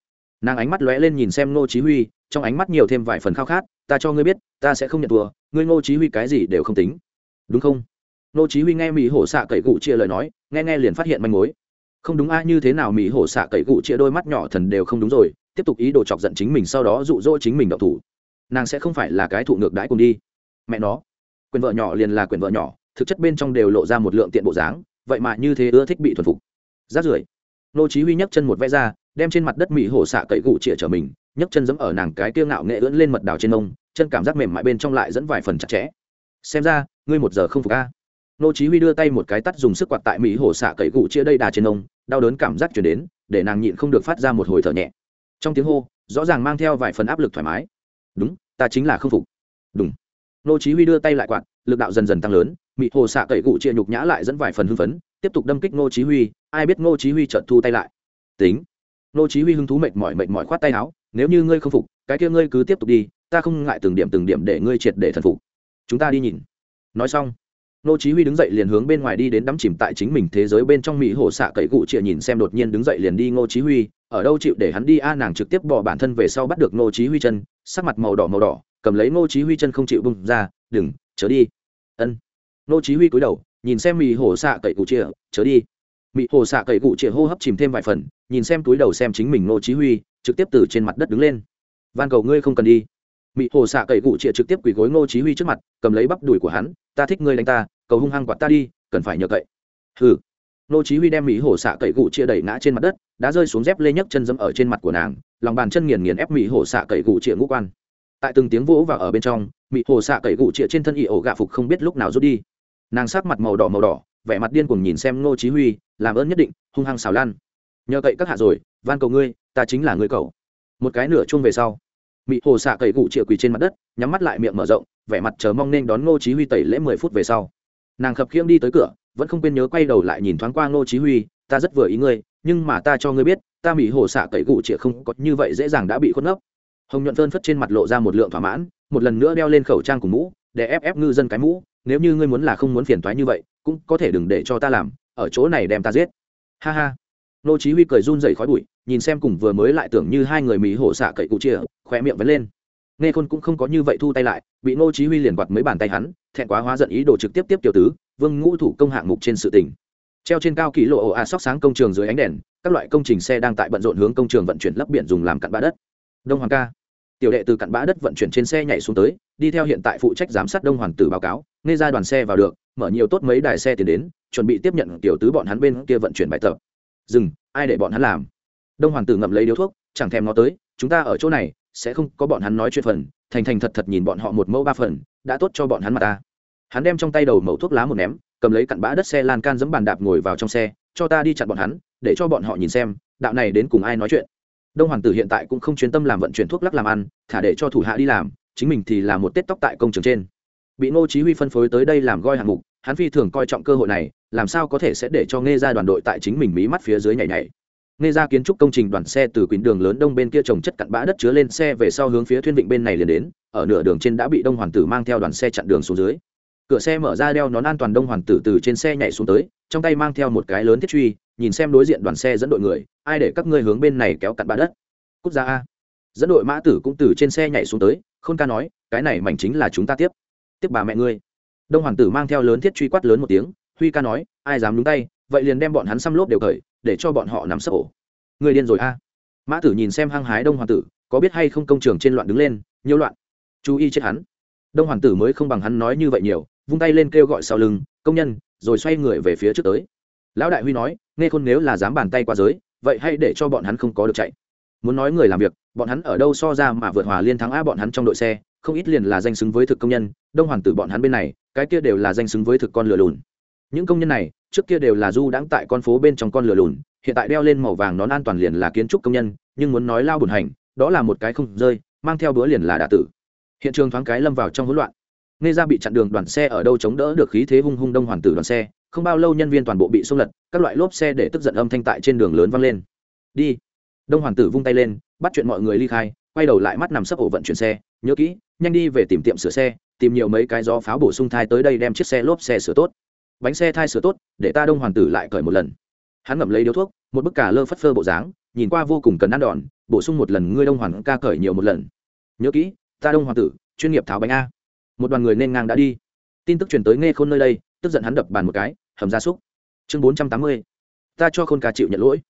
nàng ánh mắt lóe lên nhìn xem ngô chí huy, trong ánh mắt nhiều thêm vài phần khao khát, ta cho ngươi biết, ta sẽ không nhận thua, ngươi ngô chí huy cái gì đều không tính. Đúng không? Ngô chí huy nghe mỹ hổ xạ cậy cụ chia lời nói, nghe nghe liền phát hiện manh mối. Không đúng a, như thế nào mỹ hổ xạ cậy cụ chia đôi mắt nhỏ thần đều không đúng rồi, tiếp tục ý đồ chọc giận chính mình sau đó dụ dỗ chính mình động thủ. Nàng sẽ không phải là cái thụ ngược đãi cùng đi. Mẹ nó, quyền vợ nhỏ liền là quyền vợ nhỏ, thực chất bên trong đều lộ ra một lượng tiện bộ dáng, vậy mà như thế ưa thích bị thuần phục. Rát rưởi. Nô chí huy nhấc chân một vẽ ra đem trên mặt đất mỹ hổ xạ cậy cụ chĩa trở mình, nhấc chân giẫm ở nàng cái tiêu ngạo nghệ ưỡn lên mật đào trên ông chân cảm giác mềm mại bên trong lại dẫn vài phần chặt chẽ. Xem ra, ngươi một giờ không phục a. Nô chí huy đưa tay một cái tắt dùng sức quạt tại mỹ hổ xạ cậy cụ chia đây đà trên ông đau đớn cảm giác truyền đến, để nàng nhịn không được phát ra một hồi thở nhẹ. Trong tiếng hô, rõ ràng mang theo vài phần áp lực thoải mái. Đúng, ta chính là không phục. Đúng. Nô chí huy đưa tay lại quạt, lực đạo dần dần tăng lớn, mỹ hồ xạ cậy cụ chia nhục nhã lại dẫn vài phần hưng phấn, tiếp tục đâm kích nô chí huy, ai biết nô chí huy chợt thu tay lại. Tính nô chí huy hứng thú mệt mỏi mệt mỏi khoát tay áo, nếu như ngươi không phục, cái kia ngươi cứ tiếp tục đi, ta không ngại từng điểm từng điểm để ngươi triệt để thần phục. Chúng ta đi nhìn. Nói xong, nô chí huy đứng dậy liền hướng bên ngoài đi đến đắm chìm tại chính mình thế giới bên trong mỹ hồ xạ cậy cụ chịa nhìn xem đột nhiên đứng dậy liền đi ngô chí huy, ở đâu chịu để hắn đi? A, nàng trực tiếp bỏ bản thân về sau bắt được ngô chí huy chân, sắc mặt màu đỏ màu đỏ, cầm lấy ngô chí huy chân không chịu bung ra, đừng, chớ đi. Ân. Ngô chí huy cúi đầu, nhìn xem mỹ hồ xạ cậy cụ chịa, chớ đi. Mị hồ xạ cậy cụ chĩa hô hấp chìm thêm vài phần, nhìn xem túi đầu xem chính mình ngô chí huy, trực tiếp từ trên mặt đất đứng lên. Van cầu ngươi không cần đi. Mị hồ xạ cậy cụ chĩa trực tiếp quỳ gối ngô chí huy trước mặt, cầm lấy bắp đùi của hắn, ta thích ngươi đánh ta, cầu hung hăng quạt ta đi, cần phải nhờ cậy. Hừ. Ngô chí huy đem mị hồ xạ cậy cụ chĩa đẩy ngã trên mặt đất, đã rơi xuống dép lê nhấc chân dẫm ở trên mặt của nàng, lòng bàn chân nghiền nghiền ép mị hồ xạ cậy cụ chĩa ngũ quan. Tại từng tiếng vỗ vào ở bên trong, mị hồ xạ cậy cụ chĩa trên thân y ổ gạ phục không biết lúc nào rút đi. Nàng sát mặt màu đỏ màu đỏ, vẻ mặt điên cuồng nhìn xem ngô chí huy làm ơn nhất định, hung hăng xào lan. Nhờ cậy các hạ rồi, van cầu ngươi, ta chính là người cậu. Một cái nửa chung về sau, mị hồ xạ cậy cụ chĩa quỳ trên mặt đất, nhắm mắt lại miệng mở rộng, vẻ mặt chờ mong nên đón ngô chí huy tẩy lễ mười phút về sau. Nàng khập khiễng đi tới cửa, vẫn không quên nhớ quay đầu lại nhìn thoáng qua ngô chí huy, ta rất vừa ý ngươi, nhưng mà ta cho ngươi biết, ta mị hồ xạ cậy cụ chĩa không có như vậy dễ dàng đã bị khuất ngốc hồng nhuận phơn phất trên mặt lộ ra một lượng thỏa mãn, một lần nữa đeo lên khẩu trang cùng mũ, để ép ép ngư dân cái mũ, nếu như ngươi muốn là không muốn phiền toái như vậy, cũng có thể đừng để cho ta làm ở chỗ này đem ta giết. Ha ha. Nô chí huy cười run rẩy khói bụi, nhìn xem cùng vừa mới lại tưởng như hai người mỹ hổ xạ cậy cụ chia khoe miệng vẫn lên. Nghe khôn cũng không có như vậy thu tay lại, bị nô chí huy liền quạt mấy bàn tay hắn, thẹn quá hóa giận ý đồ trực tiếp tiếp tiểu tứ, vương ngũ thủ công hạng mục trên sự tình. Treo trên cao kỳ lộ ồ a sóc sáng công trường dưới ánh đèn, các loại công trình xe đang tại bận rộn hướng công trường vận chuyển lấp biển dùng làm cặn bã đất. Đông hoàng ca. Tiểu đệ từ cặn bã đất vận chuyển trên xe nhảy xuống tới, đi theo hiện tại phụ trách giám sát đông hoàng tử báo cáo, nghe ra đoàn xe vào được, mở nhiều tốt mấy đài xe tiền đến chuẩn bị tiếp nhận tiểu tứ bọn hắn bên kia vận chuyển bài tập. Dừng, ai để bọn hắn làm? Đông hoàng tử ngậm lấy điếu thuốc, chẳng thèm nó tới, chúng ta ở chỗ này, sẽ không có bọn hắn nói chuyện phần, thành thành thật thật nhìn bọn họ một mẫu ba phần, đã tốt cho bọn hắn mà ta. Hắn đem trong tay đầu mẫu thuốc lá một ném, cầm lấy cặn bã đất xe lan can giẫm bàn đạp ngồi vào trong xe, cho ta đi chặn bọn hắn, để cho bọn họ nhìn xem, đạo này đến cùng ai nói chuyện. Đông hoàng tử hiện tại cũng không chuyên tâm làm vận chuyển thuốc lắc làm ăn, thả để cho thủ hạ đi làm, chính mình thì là một tết tóc tại công trường trên. Bị ngô chí huy phân phối tới đây làm goi hạng mục hắn phi thường coi trọng cơ hội này, làm sao có thể sẽ để cho nghe ra đoàn đội tại chính mình mí mắt phía dưới nhảy nhảy. Nghe ra kiến trúc công trình đoàn xe từ quyến đường lớn đông bên kia trồng chất cặn bã đất chứa lên xe về sau hướng phía thuyên vịnh bên này liền đến, ở nửa đường trên đã bị đông hoàng tử mang theo đoàn xe chặn đường xuống dưới. Cửa xe mở ra đeo nón an toàn đông hoàng tử từ trên xe nhảy xuống tới, trong tay mang theo một cái lớn thiết truy, nhìn xem đối diện đoàn xe dẫn đội người, ai để các ngươi hướng bên này kéo cặn bã đất. Cút ra a. Dẫn đội mã tử cũng từ trên xe nhảy xuống tới, khôn ca nói, cái này mảnh chính là chúng ta tiếp. Tiếp bà mẹ ngươi đông hoàng tử mang theo lớn thiết truy quát lớn một tiếng, huy ca nói, ai dám đúng tay, vậy liền đem bọn hắn xăm lốp đều khởi để cho bọn họ nắm sấp ổ. Người điên rồi a. Mã tử nhìn xem hăng hái đông hoàng tử, có biết hay không công trường trên loạn đứng lên nhiều loạn? Chú ý chết hắn. Đông hoàng tử mới không bằng hắn nói như vậy nhiều, vung tay lên kêu gọi sau lưng, công nhân, rồi xoay người về phía trước tới. Lão đại huy nói, nghe khôn nếu là dám bàn tay qua giới, vậy hãy để cho bọn hắn không có được chạy. Muốn nói người làm việc, bọn hắn ở đâu so ra mà vượt hòa liên thắng a bọn hắn trong đội xe không ít liền là danh xứng với thực công nhân, đông hoàng tử bọn hắn bên này, cái kia đều là danh xứng với thực con lửa lùn. Những công nhân này, trước kia đều là du đãng tại con phố bên trong con lửa lùn, hiện tại đeo lên màu vàng nón an toàn liền là kiến trúc công nhân, nhưng muốn nói lao bùn hành, đó là một cái không rơi, mang theo bữa liền là đạ tử. Hiện trường thoáng cái lâm vào trong hỗn loạn. Nghe ra bị chặn đường đoàn xe ở đâu chống đỡ được khí thế hung hung đông hoàng tử đoàn xe, không bao lâu nhân viên toàn bộ bị xung lật, các loại lốp xe để tức giận âm thanh tại trên đường lớn vang lên. Đi. Đông hoàng tử vung tay lên, bắt chuyện mọi người ly khai, quay đầu lại mắt nằm sấp ổ vận chuyển xe, nhớ kỹ nhanh đi về tìm tiệm sửa xe, tìm nhiều mấy cái gió pháo bổ sung thai tới đây đem chiếc xe lốp xe sửa tốt. Bánh xe thai sửa tốt, để ta đông hoàng tử lại cởi một lần. Hắn ngậm lấy điếu thuốc, một bức cả lơ phất phơ bộ dáng, nhìn qua vô cùng cần ăn đòn, bổ sung một lần ngươi đông hoàng ca cởi nhiều một lần. Nhớ kỹ, ta đông hoàng tử, chuyên nghiệp tháo bánh a. Một đoàn người nên ngang đã đi. Tin tức truyền tới nghe khôn nơi đây, tức giận hắn đập bàn một cái, hầm ra súc. Chương bốn trăm tám mươi, ta cho khôn ca chịu nhận lỗi.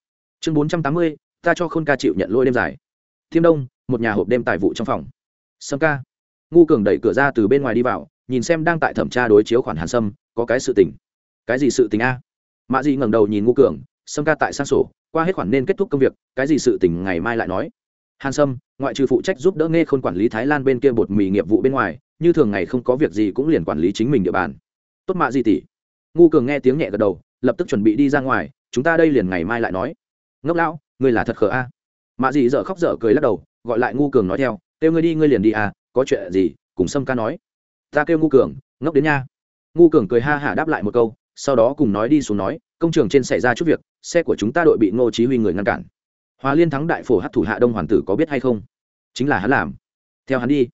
Chương bốn trăm tám mươi, ta cho khôn ca chịu nhận lỗi đêm dài. Thiêm đông, một nhà hộp đêm tài vụ trong phòng. Sâm ca ngu cường đẩy cửa ra từ bên ngoài đi vào, nhìn xem đang tại thẩm tra đối chiếu khoản hàn sâm, có cái sự tình. Cái gì sự tình a? Mạ dị ngẩng đầu nhìn ngu cường, sâm ca tại sang sổ, qua hết khoản nên kết thúc công việc, cái gì sự tình ngày mai lại nói. Hàn sâm, ngoại trừ phụ trách giúp đỡ nghe khôn quản lý thái lan bên kia bột mì nghiệp vụ bên ngoài, như thường ngày không có việc gì cũng liền quản lý chính mình địa bàn. Tốt mạ gì tỷ. Ngu cường nghe tiếng nhẹ gật đầu, lập tức chuẩn bị đi ra ngoài, chúng ta đây liền ngày mai lại nói. Ngốc lão, ngươi là thật khờ a. Mạ dị dở khóc dở cười lắc đầu, gọi lại ngu cường nói theo, kêu ngươi đi, ngươi liền đi à có chuyện gì, cùng sâm ca nói. Ta kêu ngu cường, ngốc đến nha. Ngu cường cười ha hả đáp lại một câu, sau đó cùng nói đi xuống nói, công trường trên xảy ra chút việc, xe của chúng ta đội bị ngô chí huy người ngăn cản. Hòa liên thắng đại phổ hát thủ hạ đông hoàn tử có biết hay không? Chính là hắn làm. Theo hắn đi.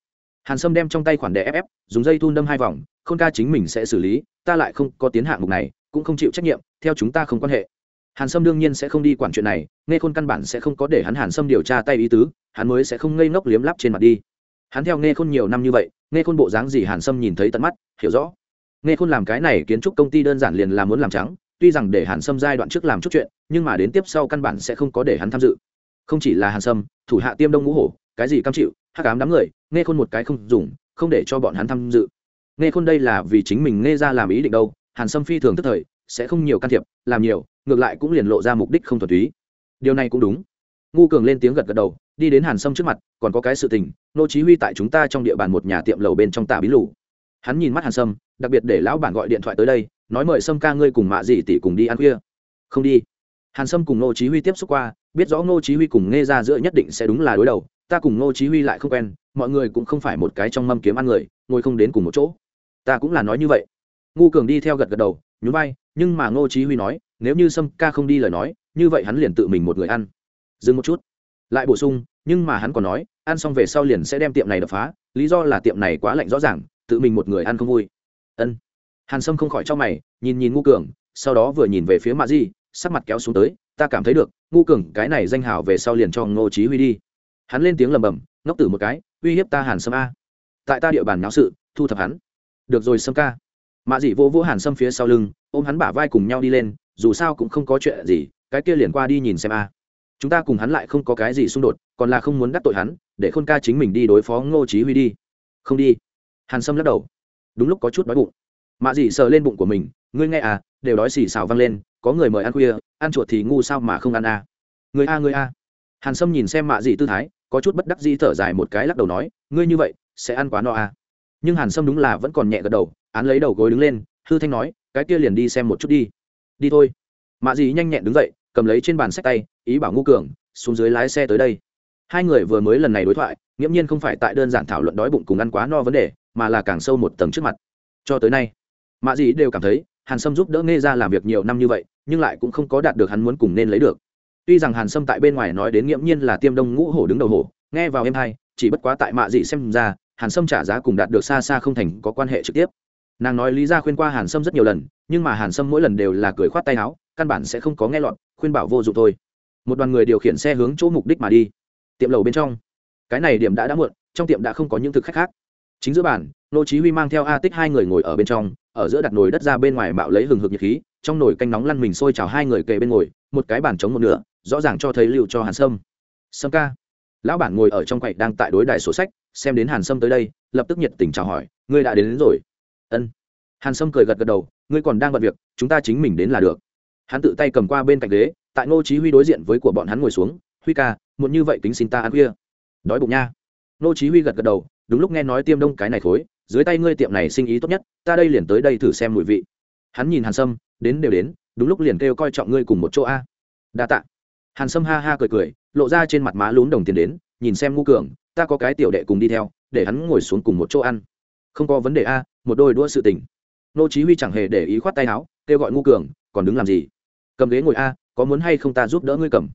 Hàn sâm đem trong tay khoản đè ép ép, dùng dây thun đâm hai vòng, khôn ca chính mình sẽ xử lý, ta lại không có tiến hạng mục này, cũng không chịu trách nhiệm, theo chúng ta không quan hệ. Hàn sâm đương nhiên sẽ không đi quản chuyện này, nghe khôn căn bản sẽ không có để hắn hàn sâm điều tra tay ý tứ, hắn mới sẽ không ngây ngốc liếm lắp trên mặt đi hắn theo nghe khôn nhiều năm như vậy nghe khôn bộ dáng gì hàn sâm nhìn thấy tận mắt, hiểu rõ. Nghe khôn làm cái này kiến trúc công ty đơn giản liền là muốn làm trắng, tuy rằng để hàn sâm giai đoạn trước làm chút chuyện, nhưng mà đến tiếp sau căn bản sẽ không có để hắn tham dự. Không chỉ là hàn sâm, thủ hạ tiêm đông ngũ hổ, cái gì cam chịu hát cám đám người nghe khôn một cái không dùng, không để cho bọn hắn tham dự. Nghe khôn đây là vì chính mình nghe ra làm ý định đâu, hàn sâm phi thường tức thời, sẽ không nhiều can thiệp, làm nhiều, ngược lại cũng liền lộ ra mục đích không thuần túy. Điều này cũng đúng ngu cường lên tiếng gật gật đầu, đi đến hàn sâm trước mặt, còn có cái sự tình, nô chí huy tại chúng ta trong địa bàn một nhà tiệm lầu bên trong tả bí lù. Hắn nhìn mắt hàn sâm, đặc biệt để lão bản gọi điện thoại tới đây, nói mời sâm ca ngươi cùng mạ dì tỷ cùng đi ăn khuya. Không đi. Hàn sâm cùng nô chí huy tiếp xúc qua, biết rõ nô chí huy cùng nghe ra giữa nhất định sẽ đúng là đối đầu, ta cùng nô chí huy lại không quen, mọi người cũng không phải một cái trong mâm kiếm ăn người, ngồi không đến cùng một chỗ. Ta cũng là nói như vậy. Ngu cường đi theo gật gật đầu, nhún vai, nhưng mà nô chí huy nói, nếu như sâm ca không đi lời nói, như vậy hắn liền tự mình một người ăn dừng một chút. Lại bổ sung, nhưng mà hắn còn nói, ăn xong về sau liền sẽ đem tiệm này đập phá, lý do là tiệm này quá lạnh rõ ràng, tự mình một người ăn không vui. Ân. Hàn sâm không khỏi cho mày, nhìn nhìn ngu cường, sau đó vừa nhìn về phía mạ di, sắc mặt kéo xuống tới, ta cảm thấy được ngu cường, cái này danh hào về sau liền cho ngô chí huy đi. Hắn lên tiếng lầm bầm ngốc tử một cái, uy hiếp ta hàn sâm a. Tại ta địa bàn náo sự, thu thập hắn. Được rồi sâm ca. Mạ dị vỗ vỗ hàn sâm phía sau lưng, ôm hắn bả vai cùng nhau đi lên, dù sao cũng không có chuyện gì, cái kia liền qua đi nhìn xem a chúng ta cùng hắn lại không có cái gì xung đột, còn là không muốn đắc tội hắn, để khôn ca chính mình đi đối phó ngô chí huy đi. Không đi. Hàn sâm lắc đầu. Đúng lúc có chút đói bụng. Mạ dị sờ lên bụng của mình, ngươi nghe à đều đói xì xào văng lên, có người mời ăn khuya, ăn chuột thì ngu sao mà không ăn à? Người a à, người a à. hàn sâm nhìn xem mạ dị tư thái, có chút bất đắc dĩ thở dài một cái lắc đầu nói, ngươi như vậy, sẽ ăn quá no à? Nhưng hàn sâm đúng là vẫn còn nhẹ gật đầu, án lấy đầu gối đứng lên, hư thanh nói, cái kia liền đi xem một chút đi. Đi thôi. Mạ dị nhanh nhẹn đứng dậy cầm lấy trên bàn sách tay, ý bảo ngô cường, xuống dưới lái xe tới đây. Hai người vừa mới lần này đối thoại, nghiễm nhiên không phải tại đơn giản thảo luận đói bụng cùng ăn quá no vấn đề, mà là càng sâu một tầng trước mặt. Cho tới nay mạ dị đều cảm thấy, hàn sâm giúp đỡ nghe ra làm việc nhiều năm như vậy, nhưng lại cũng không có đạt được hắn muốn cùng nên lấy được. Tuy rằng hàn sâm tại bên ngoài nói đến nghiễm nhiên là tiêm đông ngũ hổ đứng đầu hổ, nghe vào em hai, chỉ bất quá tại mạ dị xem ra, hàn sâm trả giá cùng đạt được xa xa không thành có quan hệ trực tiếp. Nàng nói lý ra khuyên qua hàn sâm rất nhiều lần, nhưng mà hàn sâm mỗi lần đều là cười khoát tay áo căn bản sẽ không có nghe lọt khuyên bảo vô dụng thôi. Một đoàn người điều khiển xe hướng chỗ mục đích mà đi. Tiệm lầu bên trong. Cái này điểm đã đã muộn trong tiệm đã không có những thực khách khác. Chính giữa bàn nô chí huy mang theo a tích hai người ngồi ở bên trong ở giữa đặt nồi đất ra bên ngoài mạo lấy hừng hực nhiệt khí trong nồi canh nóng lăn mình sôi chảo hai người kề bên ngồi một cái bàn chống một nửa rõ ràng cho thấy liệu cho hàn sâm. Sâm ca. Lão bản ngồi ở trong quầy đang tại đối đại sổ sách xem đến hàn sâm tới đây lập tức nhiệt tình chào hỏi ngươi đã đến, đến rồi. Ân. Hàn sâm cười gật gật đầu ngươi còn đang bận việc chúng ta chính mình đến là được hắn tự tay cầm qua bên cạnh ghế, tại ngô chí huy đối diện với của bọn hắn ngồi xuống, huy ca, muộn như vậy kính xin ta ăn khuya. Đói bụng nha. Ngô chí huy gật gật đầu, đúng lúc nghe nói tiêm đông cái này khối, dưới tay ngươi tiệm này sinh ý tốt nhất, ta đây liền tới đây thử xem mùi vị. Hắn nhìn hàn sâm, đến đều đến, đúng lúc liền kêu coi trọng ngươi cùng một chỗ a. Đa tạ. Hàn sâm ha ha cười cười, lộ ra trên mặt má lún đồng tiền đến, nhìn xem ngu cường, ta có cái tiểu đệ cùng đi theo, để hắn ngồi xuống cùng một chỗ ăn. Không có vấn đề a, một đôi đua sự tình. Nô chí huy chẳng hề để ý khoát tay áo, kêu gọi ngu cường, còn đứng làm gì? Cầm ghế ngồi a, có muốn hay không ta giúp đỡ ngươi cầm?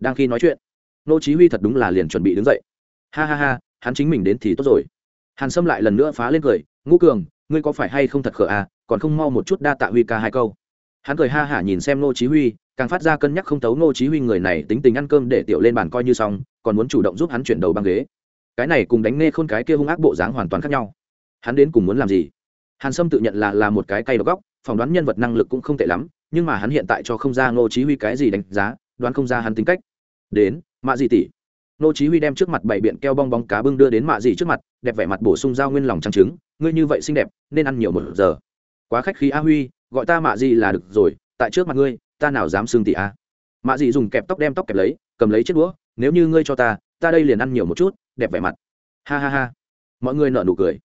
Đang khi nói chuyện, nô chí huy thật đúng là liền chuẩn bị đứng dậy. Ha ha ha, hắn chính mình đến thì tốt rồi. Hàn sâm lại lần nữa phá lên cười, ngũ cường, ngươi có phải hay không thật khờ à còn không mau một chút đa tạ huy ca hai câu. Hắn cười ha hả nhìn xem nô chí huy, càng phát ra cân nhắc không tấu nô chí huy người này tính tình ăn cơm để tiểu lên bàn coi như xong, còn muốn chủ động giúp hắn chuyển đầu băng ghế. Cái này cùng đánh nghe khôn cái kia hung ác bộ dáng hoàn toàn khác nhau. Hắn đến cùng muốn làm gì? Hàn sâm tự nhận là là một cái cây độc góc, phỏng đoán nhân vật năng lực cũng không tệ lắm nhưng mà hắn hiện tại cho không ra nô chí huy cái gì đánh giá, đoán không ra hắn tính cách. Đến, mạ gì tỷ. Nô chí huy đem trước mặt bảy biện keo bong bóng cá bưng đưa đến mạ gì trước mặt, đẹp vẻ mặt bổ sung giao nguyên lòng trắng trứng, ngươi như vậy xinh đẹp, nên ăn nhiều một giờ. Quá khách khí a huy, gọi ta mạ gì là được rồi, tại trước mặt ngươi, ta nào dám xương tỷ a? Mạ gì dùng kẹp tóc đem tóc kẹp lấy, cầm lấy chiếc đũa, nếu như ngươi cho ta ta đây liền ăn nhiều một chút, đẹp vẻ mặt. Ha ha ha. Mọi người nở nụ cười.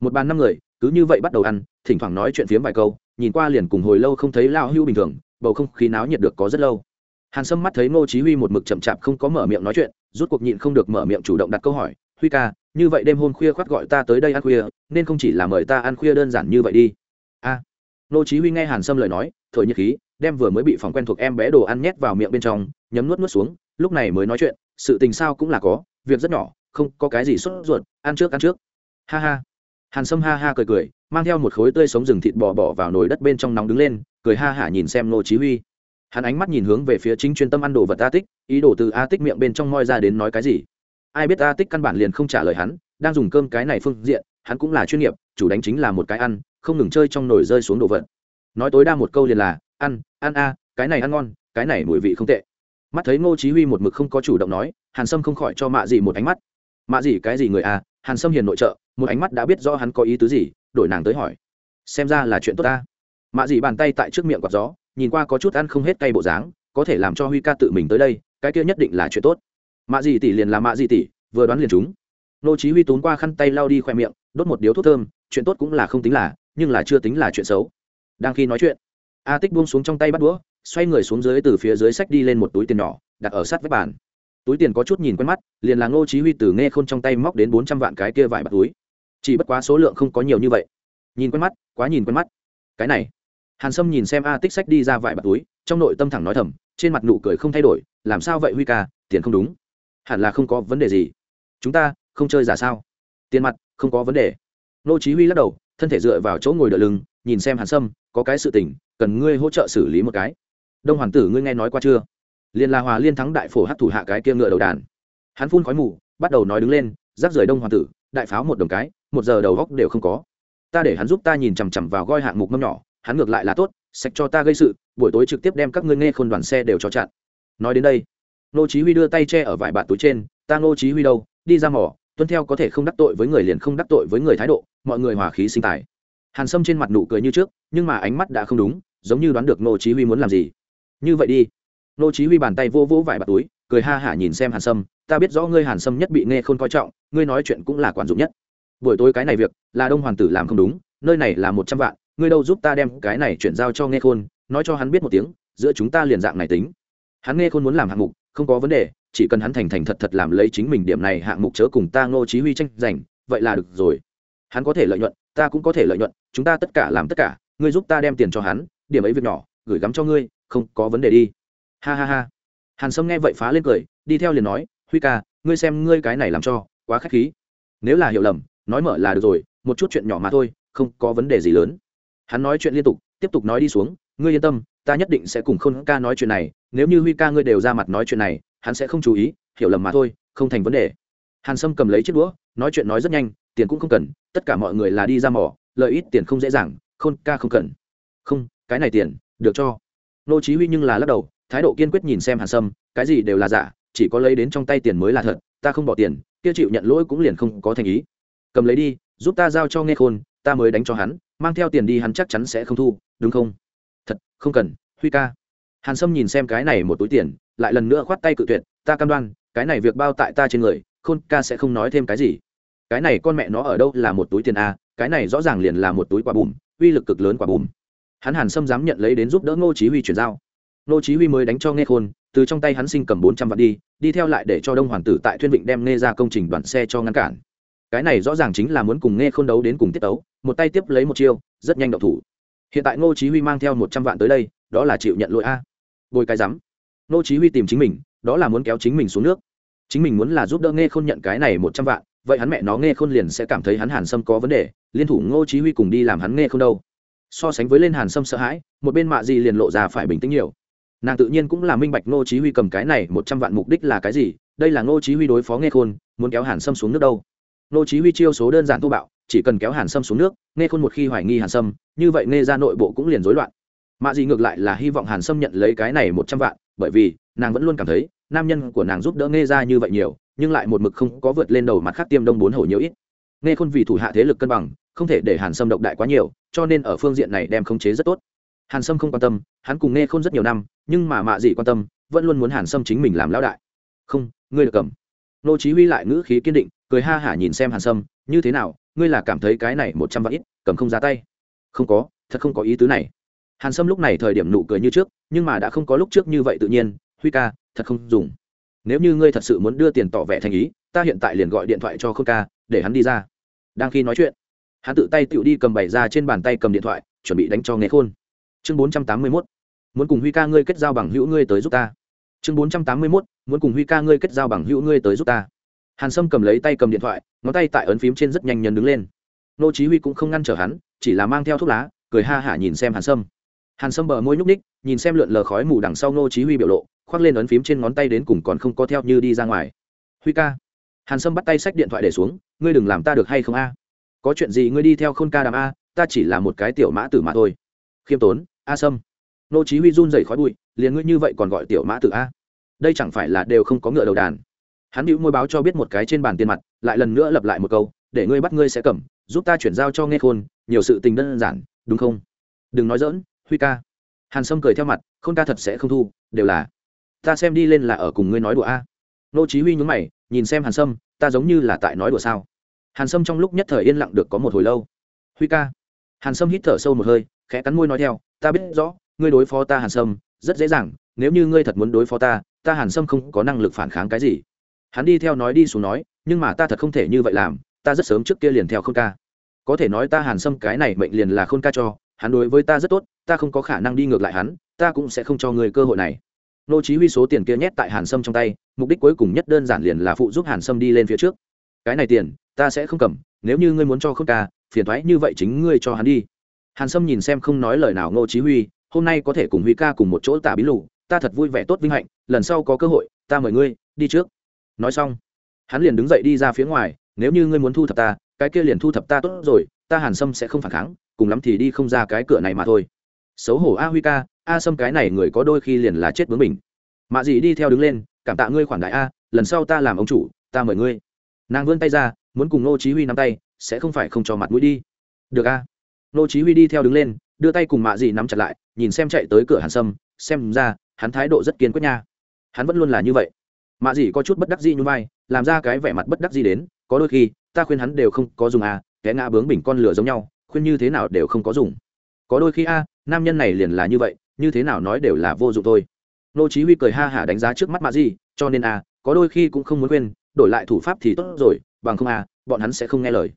Một bàn năm người, cứ như vậy bắt đầu ăn, thỉnh thoảng nói chuyện phiếm vài câu nhìn qua liền cùng hồi lâu không thấy lao hưu bình thường bầu không khí náo nhiệt được có rất lâu. Hàn sâm mắt thấy ngô chí huy một mực chậm chạp không có mở miệng nói chuyện rút cuộc nhịn không được mở miệng chủ động đặt câu hỏi huy ca như vậy đêm hôm khuya khoát gọi ta tới đây ăn khuya nên không chỉ là mời ta ăn khuya đơn giản như vậy đi. A. À, ngô chí huy nghe hàn sâm lời nói thổi nhiệt khí đem vừa mới bị phòng quen thuộc em bé đồ ăn nhét vào miệng bên trong nhấm nuốt nuốt xuống lúc này mới nói chuyện sự tình sao cũng là có việc rất nhỏ không có cái gì sốt ruột ăn trước ăn trước. Ha ha hàn sâm ha ha cười cười, mang theo một khối tươi sống rừng thịt bò bỏ vào nồi đất bên trong nóng đứng lên, cười ha hả nhìn xem ngô chí huy. Hắn ánh mắt nhìn hướng về phía chính chuyên tâm ăn đồ vật a tích, ý đồ từ a tích miệng bên trong moi ra đến nói cái gì. Ai biết a tích căn bản liền không trả lời hắn, đang dùng cơm cái này phương diện, hắn cũng là chuyên nghiệp, chủ đánh chính là một cái ăn, không ngừng chơi trong nồi rơi xuống đồ vật. Nói tối đa một câu liền là, ăn ăn a, cái này ăn ngon, cái này mùi vị không tệ. Mắt thấy ngô chí huy một mực không có chủ động nói, hàn sâm không khỏi cho mạ gì một ánh mắt. Mạ gì cái gì người a hàn sâm hiền nội trợ, một ánh mắt đã biết rõ hắn có ý tứ gì, đổi nàng tới hỏi. Xem ra là chuyện tốt ta. Mạ Dị bàn tay tại trước miệng quạt gió, nhìn qua có chút ăn không hết cay bộ dáng, có thể làm cho huy ca tự mình tới đây, cái kia nhất định là chuyện tốt. Mạ Dị tỷ liền là mạ Dị tỷ, vừa đoán liền chúng nô chí huy tốn qua khăn tay lau đi khoe miệng, đốt một điếu thuốc thơm, chuyện tốt cũng là không tính là, nhưng là chưa tính là chuyện xấu. Đang khi nói chuyện, a tích buông xuống trong tay bắt đũa, xoay người xuống dưới từ phía dưới sách đi lên một túi tiền nhỏ, đặt ở sát vách bàn túi tiền có chút nhìn quen mắt, liền là ngô chí huy từ nghe khôn trong tay móc đến 400 vạn cái kia vải bạc túi. Chỉ bất quá số lượng không có nhiều như vậy. Nhìn quen mắt, quá nhìn quen mắt. Cái này. Hàn sâm nhìn xem a tích sách đi ra vải bạc túi, trong nội tâm thẳng nói thầm, trên mặt nụ cười không thay đổi, làm sao vậy huy ca, tiền không đúng. Hẳn là không có vấn đề gì. Chúng ta, không chơi giả sao? Tiền mặt, không có vấn đề. Ngô chí huy lắc đầu, thân thể dựa vào chỗ ngồi đỡ lưng, nhìn xem hàn sâm, có cái sự tình, cần ngươi hỗ trợ xử lý một cái. Đông hoàn tử, ngươi nghe nói qua chưa? Liên la hòa liên thắng đại phổ hát thủ hạ cái kia ngựa đầu đàn. Hắn phun khói mù, bắt đầu nói đứng lên, rác rời đông hoàng tử, đại pháo một đồng cái, một giờ đầu góc đều không có. Ta để hắn giúp ta nhìn chằm chằm vào goi hạng mục mâm nhỏ, hắn ngược lại là tốt, sạch cho ta gây sự, buổi tối trực tiếp đem các ngươi nghe khôn đoàn xe đều cho chặn. Nói đến đây nô chí huy đưa tay che ở vải bạt túi trên, ta nô chí huy đâu, đi ra mỏ, tuân theo có thể không đắc tội với người liền không đắc tội với người thái độ, mọi người hòa khí sinh tài. Hàn sâm trên mặt nụ cười như trước, nhưng mà ánh mắt đã không đúng, giống như đoán được nô chí huy muốn làm gì. Như vậy đi nô chí huy bàn tay vô vỗ vải bạt túi, cười ha hả nhìn xem hàn sâm, ta biết rõ ngươi hàn sâm nhất bị nghe khôn coi trọng, ngươi nói chuyện cũng là quản dụng nhất. Buổi tối cái này việc, là đông hoàng tử làm không đúng, nơi này là một trăm vạn, ngươi đâu giúp ta đem cái này chuyển giao cho nghe khôn, nói cho hắn biết một tiếng, giữa chúng ta liền dạng này tính. Hắn nghe khôn muốn làm hạng mục, không có vấn đề, chỉ cần hắn thành thành thật thật làm lấy chính mình điểm này hạng mục chớ cùng ta ngô chí huy tranh giành, vậy là được rồi. Hắn có thể lợi nhuận, ta cũng có thể lợi nhuận, chúng ta tất cả làm tất cả, ngươi giúp ta đem tiền cho hắn, điểm ấy việc nhỏ, gửi gắm cho ngươi, không có vấn đề đi ha ha ha. Hàn sâm nghe vậy phá lên cười, đi theo liền nói, huy ca, ngươi xem ngươi cái này làm cho, quá khách khí. Nếu là hiểu lầm, nói mở là được rồi, một chút chuyện nhỏ mà thôi, không có vấn đề gì lớn. Hắn nói chuyện liên tục, tiếp tục nói đi xuống, ngươi yên tâm, ta nhất định sẽ cùng khôn ca nói chuyện này, nếu như huy ca ngươi đều ra mặt nói chuyện này, hắn sẽ không chú ý, hiểu lầm mà thôi, không thành vấn đề. Hàn sâm cầm lấy chiếc đũa, nói chuyện nói rất nhanh, tiền cũng không cần, tất cả mọi người là đi ra mỏ, lợi ít tiền không dễ dàng, khôn ca không cần. Không, cái này tiền, được cho. Nô chí huy nhưng là lắc đầu thái độ kiên quyết nhìn xem hàn sâm, cái gì đều là giả, chỉ có lấy đến trong tay tiền mới là thật, ta không bỏ tiền, kia chịu nhận lỗi cũng liền không có thành ý. Cầm lấy đi, giúp ta giao cho nghe khôn, ta mới đánh cho hắn, mang theo tiền đi hắn chắc chắn sẽ không thu, đúng không? Thật, không cần, huy ca. Hàn sâm nhìn xem cái này một túi tiền, lại lần nữa khoát tay cự tuyệt, ta cam đoan, cái này việc bao tại ta trên người, khôn ca sẽ không nói thêm cái gì. Cái này con mẹ nó ở đâu là một túi tiền a cái này rõ ràng liền là một túi quả bùm, uy lực cực lớn quả bùm. Hắn hàn sâm dám nhận lấy đến giúp đỡ ngô chí huy chuyển giao. Nô chí huy mới đánh cho nghe khôn, từ trong tay hắn sinh cầm bốn trăm vạn đi đi theo lại để cho đông hoàng tử tại thuyên vịnh đem nghe ra công trình đoàn xe cho ngăn cản. Cái này rõ ràng chính là muốn cùng nghe khôn đấu đến cùng tiết tấu, một tay tiếp lấy một chiêu, rất nhanh động thủ. Hiện tại ngô chí huy mang theo một trăm vạn tới đây, đó là chịu nhận lỗi a. Bồi cái dám. ngô chí huy tìm chính mình, đó là muốn kéo chính mình xuống nước. Chính mình muốn là giúp đỡ nghe khôn nhận cái này một trăm vạn, vậy hắn mẹ nó nghe khôn liền sẽ cảm thấy hắn hàn sâm có vấn đề, liên thủ ngô chí huy cùng đi làm hắn nghe khôn đâu. So sánh với lên hàn sâm sợ hãi, một bên mạ gì liền lộ ra phải bình tĩnh nhiều nàng tự nhiên cũng là minh bạch ngô chí huy cầm cái này một trăm vạn mục đích là cái gì, đây là ngô chí huy đối phó nghe khôn, muốn kéo hàn sâm xuống nước đâu. Ngô chí huy chiêu số đơn giản thô bạo, chỉ cần kéo hàn sâm xuống nước, nghe khôn một khi hoài nghi hàn sâm, như vậy nghe ra nội bộ cũng liền rối loạn. Mạ gì ngược lại là hy vọng hàn sâm nhận lấy cái này một trăm vạn, bởi vì, nàng vẫn luôn cảm thấy, nam nhân của nàng giúp đỡ nghe ra như vậy nhiều, nhưng lại một mực không có vượt lên đầu mặt khác tiêm đông bốn hổ nhiều ít. Nghe khôn vì thủ hạ thế lực cân bằng, không thể để hàn sâm động đại quá nhiều, cho nên ở phương diện này đem khống chế rất tốt hàn sâm không quan tâm, hắn cùng nghe khôn rất nhiều năm, nhưng mà mạ dị quan tâm, vẫn luôn muốn hàn sâm chính mình làm lão đại. Không, ngươi được cầm. Nô chí huy lại ngữ khí kiên định, cười ha hả nhìn xem hàn sâm, như thế nào, ngươi là cảm thấy cái này một trăm vạn ít, cầm không ra tay? Không có, thật không có ý tứ này. Hàn sâm lúc này thời điểm nụ cười như trước, nhưng mà đã không có lúc trước như vậy tự nhiên, huy ca, thật không dùng. Nếu như ngươi thật sự muốn đưa tiền tỏ vẻ thành ý, ta hiện tại liền gọi điện thoại cho khôn ca, để hắn đi ra. Đang khi nói chuyện, hắn tự tay tự đi cầm bày ra trên bàn tay cầm điện thoại, chuẩn bị đánh cho nghe khôn chương bốn trăm tám mươi mốt, muốn cùng huy ca ngươi kết giao bằng hữu ngươi tới giúp ta. Chương bốn trăm tám mươi mốt, muốn cùng huy ca ngươi kết giao bằng hữu ngươi tới giúp ta. Hàn sâm cầm lấy tay cầm điện thoại, ngón tay tại ấn phím trên rất nhanh nhấn đứng lên. Nô chí huy cũng không ngăn trở hắn, chỉ là mang theo thuốc lá, cười ha hả nhìn xem hàn sâm. Hàn sâm bờ môi nhúc ních nhìn xem lượn lờ khói mù đằng sau nô chí huy biểu lộ, khoác lên ấn phím trên ngón tay đến cùng còn không có theo như đi ra ngoài. Huy ca. Hàn sâm bắt tay sách điện thoại để xuống, ngươi đừng làm ta được hay không a? Có chuyện gì ngươi đi theo khôn ca đàm a, ta chỉ là một cái tiểu mã tử mà thôi. Khiêm tốn a sâm. Nô chí huy run rẩy khói bụi, liền ngươi như vậy còn gọi tiểu mã tử a? Đây chẳng phải là đều không có ngựa đầu đàn? Hắn liễu môi báo cho biết một cái trên bàn tiền mặt, lại lần nữa lặp lại một câu, để ngươi bắt ngươi sẽ cầm, giúp ta chuyển giao cho nghe khôn, nhiều sự tình đơn giản, đúng không? Đừng nói dỡn huy ca. Hàn sâm cười theo mặt, khôn ca thật sẽ không thu, đều là, ta xem đi lên là ở cùng ngươi nói đùa a. Nô chí huy nhướng mày, nhìn xem hàn sâm, ta giống như là tại nói đùa sao? Hàn sâm trong lúc nhất thời yên lặng được có một hồi lâu. Huy ca. Hàn sâm hít thở sâu một hơi, khẽ cắn môi nói theo ta biết rõ, ngươi đối phó ta hàn sâm, rất dễ dàng, nếu như ngươi thật muốn đối phó ta ta hàn sâm không có năng lực phản kháng cái gì. Hắn đi theo nói đi xuống nói, nhưng mà ta thật không thể như vậy làm, ta rất sớm trước kia liền theo khôn ca. Có thể nói ta hàn sâm cái này mệnh liền là khôn ca cho, hắn đối với ta rất tốt, ta không có khả năng đi ngược lại hắn, ta cũng sẽ không cho người cơ hội này. Nô chí huy số tiền kia nhét tại hàn sâm trong tay, mục đích cuối cùng nhất đơn giản liền là phụ giúp hàn sâm đi lên phía trước. Cái này tiền, ta sẽ không cầm, nếu như ngươi muốn cho khôn ca, phiền thoái như vậy chính ngươi cho hắn đi hàn sâm nhìn xem không nói lời nào Ngô chí huy, hôm nay có thể cùng huy ca cùng một chỗ tả bí lù, ta thật vui vẻ tốt vinh hạnh, lần sau có cơ hội, ta mời ngươi, đi trước. Nói xong, hắn liền đứng dậy đi ra phía ngoài, nếu như ngươi muốn thu thập ta, cái kia liền thu thập ta tốt rồi, ta hàn sâm sẽ không phản kháng, cùng lắm thì đi không ra cái cửa này mà thôi. Xấu hổ a huy ca, a sâm cái này người có đôi khi liền là chết bướng mình. Mạ dị đi theo đứng lên, cảm tạ ngươi khoản đại a, lần sau ta làm ông chủ, ta mời ngươi. Nàng vươn tay ra, muốn cùng Ngô chí huy nắm tay, sẽ không phải không cho mặt mũi đi. Được a nô chí huy đi theo đứng lên, đưa tay cùng mạ dị nắm chặt lại, nhìn xem chạy tới cửa hàn sâm, xem ra, hắn thái độ rất kiên quyết nha. Hắn vẫn luôn là như vậy. Mạ dị có chút bất đắc dĩ như vai, làm ra cái vẻ mặt bất đắc dĩ đến, có đôi khi, ta khuyên hắn đều không có dùng à, a té ngã bướng bình con lửa giống nhau, khuyên như thế nào đều không có dùng. Có đôi khi a, nam nhân này liền là như vậy, như thế nào nói đều là vô dụng thôi. Nô chí huy cười ha hả đánh giá trước mắt mạ dị cho nên a, có đôi khi cũng không muốn quên đổi lại thủ pháp thì tốt rồi, bằng không a, bọn hắn sẽ không nghe lời.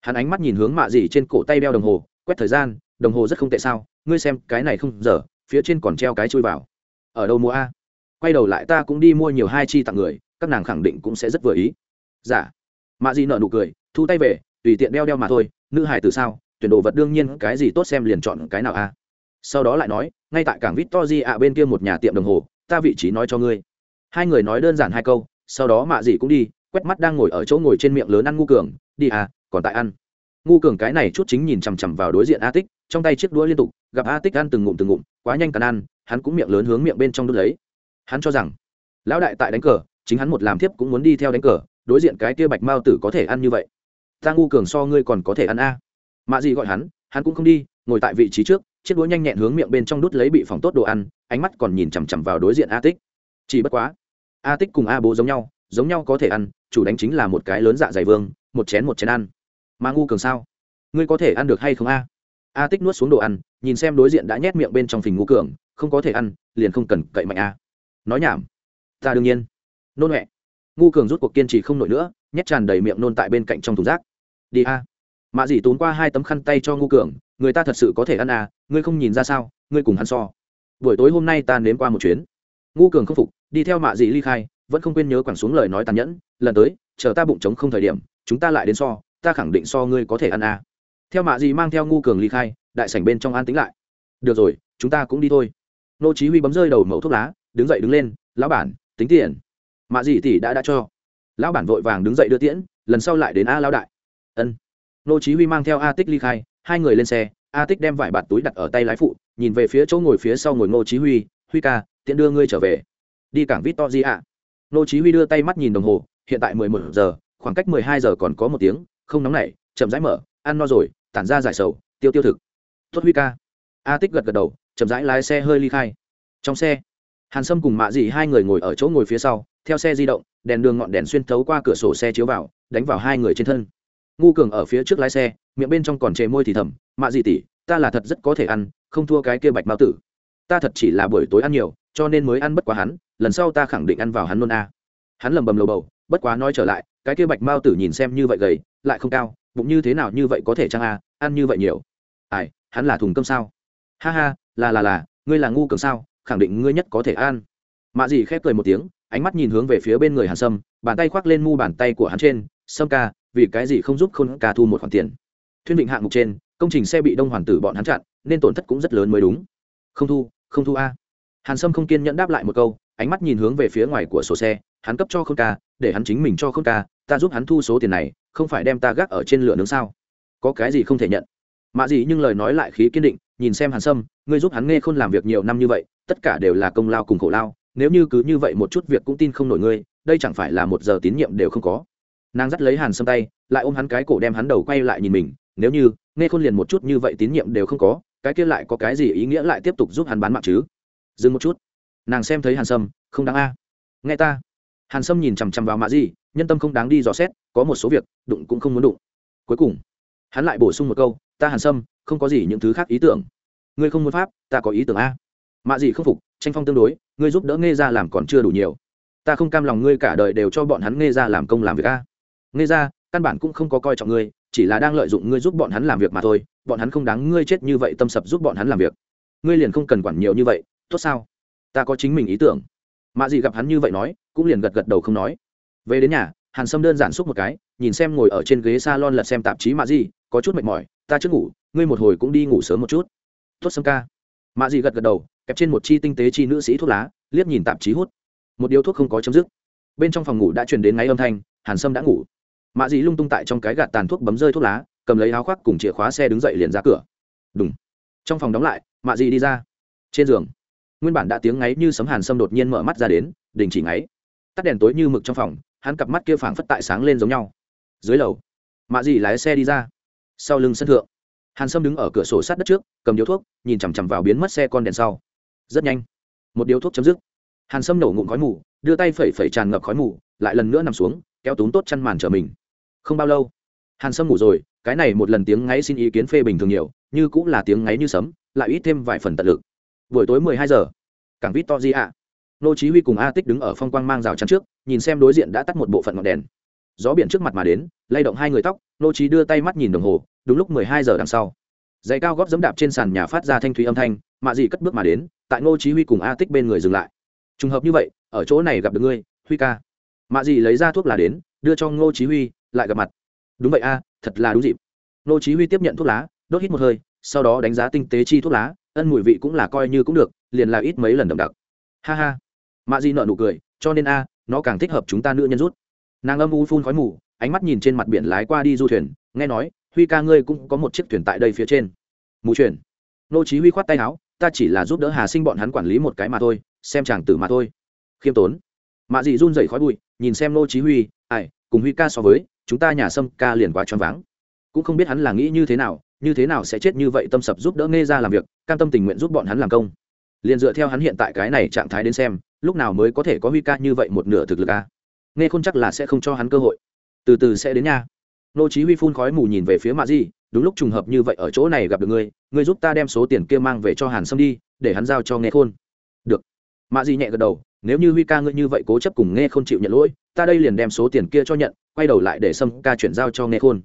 Hắn ánh mắt nhìn hướng mạ dị trên cổ tay đeo đồng hồ quét thời gian, đồng hồ rất không tệ sao, ngươi xem, cái này không giờ phía trên còn treo cái chui vào. Ở đâu mua a? Quay đầu lại ta cũng đi mua nhiều hai chi tặng người, các nàng khẳng định cũng sẽ rất vừa ý. Giả dạ. mạ Di nợ nụ cười, thu tay về, tùy tiện đeo đeo mà thôi, nữ hải từ sao, tuyển đồ vật đương nhiên, cái gì tốt xem liền chọn cái nào a? Sau đó lại nói, ngay tại cảng victory ạ, bên kia một nhà tiệm đồng hồ, ta vị trí nói cho ngươi. Hai người nói đơn giản hai câu, sau đó mạ dị cũng đi, quét mắt đang ngồi ở chỗ ngồi trên miệng lớn ăn ngu cường, đi à còn tại ăn ngu cường cái này chút chính nhìn chằm chằm vào đối diện a tích, trong tay chiếc đũa liên tục, gặp a tích ăn từng ngụm từng ngụm, quá nhanh cắn ăn, hắn cũng miệng lớn hướng miệng bên trong đốt lấy. Hắn cho rằng, lão đại tại đánh cờ, chính hắn một làm thiếp cũng muốn đi theo đánh cờ, đối diện cái kia bạch mao tử có thể ăn như vậy. Ta ngu cường so ngươi còn có thể ăn a. Mạ gì gọi hắn hắn cũng không đi, ngồi tại vị trí trước, chiếc đũa nhanh nhẹn hướng miệng bên trong đút lấy bị phòng tốt đồ ăn, ánh mắt còn nhìn chằm chằm vào đối diện a tích. Chỉ bất quá, a tích cùng a bố giống nhau giống nhau có thể ăn, chủ đánh chính là một cái lớn dạ dày vương, một chén một chén ăn mà ngu cường sao? Ngươi có thể ăn được hay không a? A tích nuốt xuống đồ ăn, nhìn xem đối diện đã nhét miệng bên trong phình ngu cường, không có thể ăn, liền không cần cậy mạnh a. Nói nhảm. Ta đương nhiên. Nôn huệ ngu cường rút cuộc kiên trì không nổi nữa, nhét tràn đầy miệng nôn tại bên cạnh trong thùng rác. Đi a. Mạ dì tốn qua hai tấm khăn tay cho ngu cường, người ta thật sự có thể ăn à ngươi không nhìn ra sao, ngươi cùng hắn so. Buổi tối hôm nay ta nếm qua một chuyến. Ngu cường không phục, đi theo mạ dì ly khai, vẫn không quên nhớ quẳng xuống lời nói tàn nhẫn, lần tới, chờ ta bụng trống không thời điểm, chúng ta lại đến so ta khẳng định so ngươi có thể ăn à. theo mạ gì mang theo ngu cường ly khai, đại sảnh bên trong an tính lại. Được rồi, chúng ta cũng đi thôi. Nô chí huy bấm rơi đầu mẩu thuốc lá, đứng dậy đứng lên, lão bản, tính tiền. Mạ gì tỷ đã đã cho. Lão bản vội vàng đứng dậy đưa tiễn, lần sau lại đến a lão đại. Ân. Nô chí huy mang theo a tích ly khai, hai người lên xe, a tích đem vải bạt túi đặt ở tay lái phụ, nhìn về phía chỗ ngồi phía sau ngồi nô chí huy huy ca tiện đưa ngươi trở về. Đi cảng vĩ to gì ạ nô chí huy đưa tay mắt nhìn đồng hồ, hiện tại 11 giờ, khoảng cách 12 giờ còn có một tiếng không nóng nảy, chậm rãi mở, ăn no rồi, tản ra giải sầu, tiêu tiêu thực. Tuất huy ca. A tích gật gật đầu, chậm rãi lái xe hơi ly khai. Trong xe, hàn sâm cùng mạ dị hai người ngồi ở chỗ ngồi phía sau, theo xe di động, đèn đường ngọn đèn xuyên thấu qua cửa sổ xe chiếu vào, đánh vào hai người trên thân. Ngu cường ở phía trước lái xe, miệng bên trong còn chề môi thì thầm, mạ dị tỉ ta là thật rất có thể ăn, không thua cái kia bạch mao tử. Ta thật chỉ là buổi tối ăn nhiều, cho nên mới ăn bất quá hắn, lần sau ta khẳng định ăn vào hắn luôn a. Hắn lầm bầm lầu bầu, bất quá nói trở lại, cái kia bạch mao tử nhìn xem như vậy gầy lại không cao, bụng như thế nào như vậy có thể chăng a ăn như vậy nhiều? Ai, hắn là thùng cơm sao? Ha ha, là là là, ngươi là ngu cường sao, khẳng định ngươi nhất có thể ăn. Mạ dì khép cười một tiếng, ánh mắt nhìn hướng về phía bên người hàn sâm, bàn tay khoác lên mu bàn tay của hắn trên, sâm ca, vì cái gì không giúp khôn ca thu một khoản tiền? Thuyên định hạng mục trên, công trình xe bị đông hoàn tử bọn hắn chặn, nên tổn thất cũng rất lớn mới đúng. Không thu không thu a. Hàn sâm không kiên nhẫn đáp lại một câu, ánh mắt nhìn hướng về phía ngoài của sổ xe, hắn cấp cho khôn ca, để hắn chính mình cho khôn ca, ta giúp hắn thu số tiền này không phải đem ta gác ở trên lửa nướng sao? Có cái gì không thể nhận? Mạ gì nhưng lời nói lại khí kiên định, nhìn xem hàn sâm, ngươi giúp hắn nghe khôn làm việc nhiều năm như vậy, tất cả đều là công lao cùng khổ lao, nếu như cứ như vậy một chút việc cũng tin không nổi ngươi, đây chẳng phải là một giờ tín nhiệm đều không có. Nàng dắt lấy hàn sâm tay, lại ôm hắn cái cổ đem hắn đầu quay lại nhìn mình, nếu như, nghe khôn liền một chút như vậy tín nhiệm đều không có, cái kia lại có cái gì ý nghĩa lại tiếp tục giúp hắn bán mạng chứ? Dừng một chút. Nàng xem thấy hàn sâm, không đáng a. Nghe ta. Hàn sâm nhìn chằm chằm vào mạ gì nhân tâm không đáng đi dò xét, có một số việc, đụng cũng không muốn đụng. Cuối cùng, hắn lại bổ sung một câu, ta hàn sâm, không có gì những thứ khác ý tưởng. Ngươi không muốn pháp, ta có ý tưởng a. Mạ gì không phục, tranh phong tương đối, ngươi giúp đỡ nghe ra làm còn chưa đủ nhiều. Ta không cam lòng ngươi cả đời đều cho bọn hắn nghe ra làm công làm việc a. Nghe ra căn bản cũng không có coi trọng ngươi, chỉ là đang lợi dụng ngươi giúp bọn hắn làm việc mà thôi. Bọn hắn không đáng ngươi chết như vậy tâm sập giúp bọn hắn làm việc. Ngươi liền không cần quản nhiều như vậy, tốt sao? Ta có chính mình ý tưởng. Mạ gì gặp hắn như vậy nói, cũng liền gật gật đầu không nói về đến nhà, hàn sâm đơn giản xúc một cái, nhìn xem ngồi ở trên ghế s a lon lật xem tạp chí mạ gì có chút mệt mỏi, ta chưa ngủ, ngươi một hồi cũng đi ngủ sớm một chút. Tốt sâm ca. Mạ gì gật gật đầu, kẹp trên một chi tinh tế chi nữ sĩ thuốc lá, liếc nhìn tạp chí hút. Một điếu thuốc không có chấm dứt. Bên trong phòng ngủ đã truyền đến ngay âm thanh, hàn sâm đã ngủ. Mạ dị lung tung tại trong cái gạt tàn thuốc bấm rơi thuốc lá, cầm lấy áo khoác cùng chìa khóa xe đứng dậy liền ra cửa. Đúng trong phòng đóng lại, mạ dị đi ra. Trên giường, nguyên bản đã tiếng ngáy như sấm hàn sâm đột nhiên mở mắt ra đến, đình chỉ ngáy. Tắt đèn tối như mực trong phòng hắn cặp mắt kia phảng phất tại sáng lên giống nhau. Dưới lầu, mạ dị lái xe đi ra. Sau lưng sân thượng, hàn sâm đứng ở cửa sổ sát đất trước, cầm điếu thuốc, nhìn chằm chằm vào biến mất xe con đèn sau. Rất nhanh, một điếu thuốc chấm dứt. Hàn sâm nổ ngụm khói mù, đưa tay phẩy phẩy tràn ngập khói mù, lại lần nữa nằm xuống, kéo túm tốt chăn màn trở mình. Không bao lâu, hàn sâm ngủ rồi, cái này một lần tiếng ngáy xin ý kiến phê bình thường nhiều, như cũng là tiếng ngáy như sấm, lại ít thêm vài phần tận lực. Buổi tối mười hai giờ, cảng vít to di ạ nô chí huy cùng a tích đứng ở phong quang mang rào chắn trước nhìn xem đối diện đã tắt một bộ phận ngọn đèn. Gió biển trước mặt mà đến, lay động hai người tóc, nô chí đưa tay mắt nhìn đồng hồ, đúng lúc mười hai giờ đằng sau. Giày cao gót dẫm đạp trên sàn nhà phát ra thanh thúy âm thanh, mạ dị cất bước mà đến, tại nô chí huy cùng a tích bên người dừng lại. Trùng hợp như vậy, ở chỗ này gặp được ngươi, huy ca. Mạ dị lấy ra thuốc lá đến, đưa cho ngô chí huy, lại gặp mặt. Đúng vậy a, thật là đúng dịp. Ngô chí huy tiếp nhận thuốc lá, đốt hít một hơi, sau đó đánh giá tinh tế chi thuốc lá, ân mùi vị cũng là coi như cũng được, liền là ít mấy lần đậm đặc. Ha ha. Mạ dị nở nụ cười, cho nên a nó càng thích hợp chúng ta nữ nhân rút. Nàng âm u phun khói mù, ánh mắt nhìn trên mặt biển lái qua đi du thuyền, nghe nói, huy ca ngươi cũng có một chiếc thuyền tại đây phía trên. Mù thuyền. Nô chí huy khoát tay áo, ta chỉ là giúp đỡ hà sinh bọn hắn quản lý một cái mà thôi, xem chàng tử mà thôi. Khiêm tốn. Mạ dị run rẩy khói bụi, nhìn xem nô chí huy, ai, cùng huy ca so với, chúng ta nhà sâm ca liền quá choáng váng. Cũng không biết hắn là nghĩ như thế nào, như thế nào sẽ chết như vậy tâm sập giúp đỡ nghe ra làm việc, cam tâm tình nguyện giúp bọn hắn làm công. Liền dựa theo hắn hiện tại cái này trạng thái đến xem lúc nào mới có thể có huy ca như vậy một nửa thực lực a? Nghe không chắc là sẽ không cho hắn cơ hội. Từ từ sẽ đến nha. Nô chí huy phun khói mù nhìn về phía mạ di, đúng lúc trùng hợp như vậy ở chỗ này gặp được ngươi ngươi giúp ta đem số tiền kia mang về cho hàn sâm đi, để hắn giao cho nghe khôn. Được. Mạ di nhẹ gật đầu, nếu như huy ca ngươi như vậy cố chấp cùng nghe khôn chịu nhận lỗi, ta đây liền đem số tiền kia cho nhận, quay đầu lại để sâm ca chuyển giao cho nghe khôn.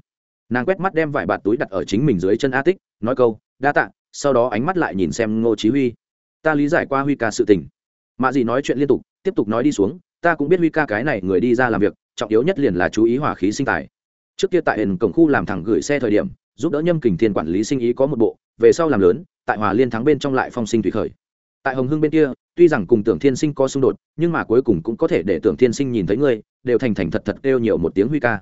Nàng quét mắt đem vải bạt túi đặt ở chính mình dưới chân a tích, nói câu, đa tạ. Sau đó ánh mắt lại nhìn xem ngô chí huy. Ta lý giải qua huy ca sự tình mạ gì nói chuyện liên tục, tiếp tục nói đi xuống, ta cũng biết huy ca cái này người đi ra làm việc, trọng yếu nhất liền là chú ý hỏa khí sinh tài. Trước kia tại hình cổng khu làm thẳng gửi xe thời điểm, giúp đỡ nhâm kình thiên quản lý sinh ý có một bộ, về sau làm lớn, tại hòa liên thắng bên trong lại phong sinh thủy khởi. Tại hồng hưng bên kia, tuy rằng cùng tưởng thiên sinh có xung đột, nhưng mà cuối cùng cũng có thể để tưởng thiên sinh nhìn thấy ngươi, đều thành thành thật thật kêu nhiều một tiếng huy ca.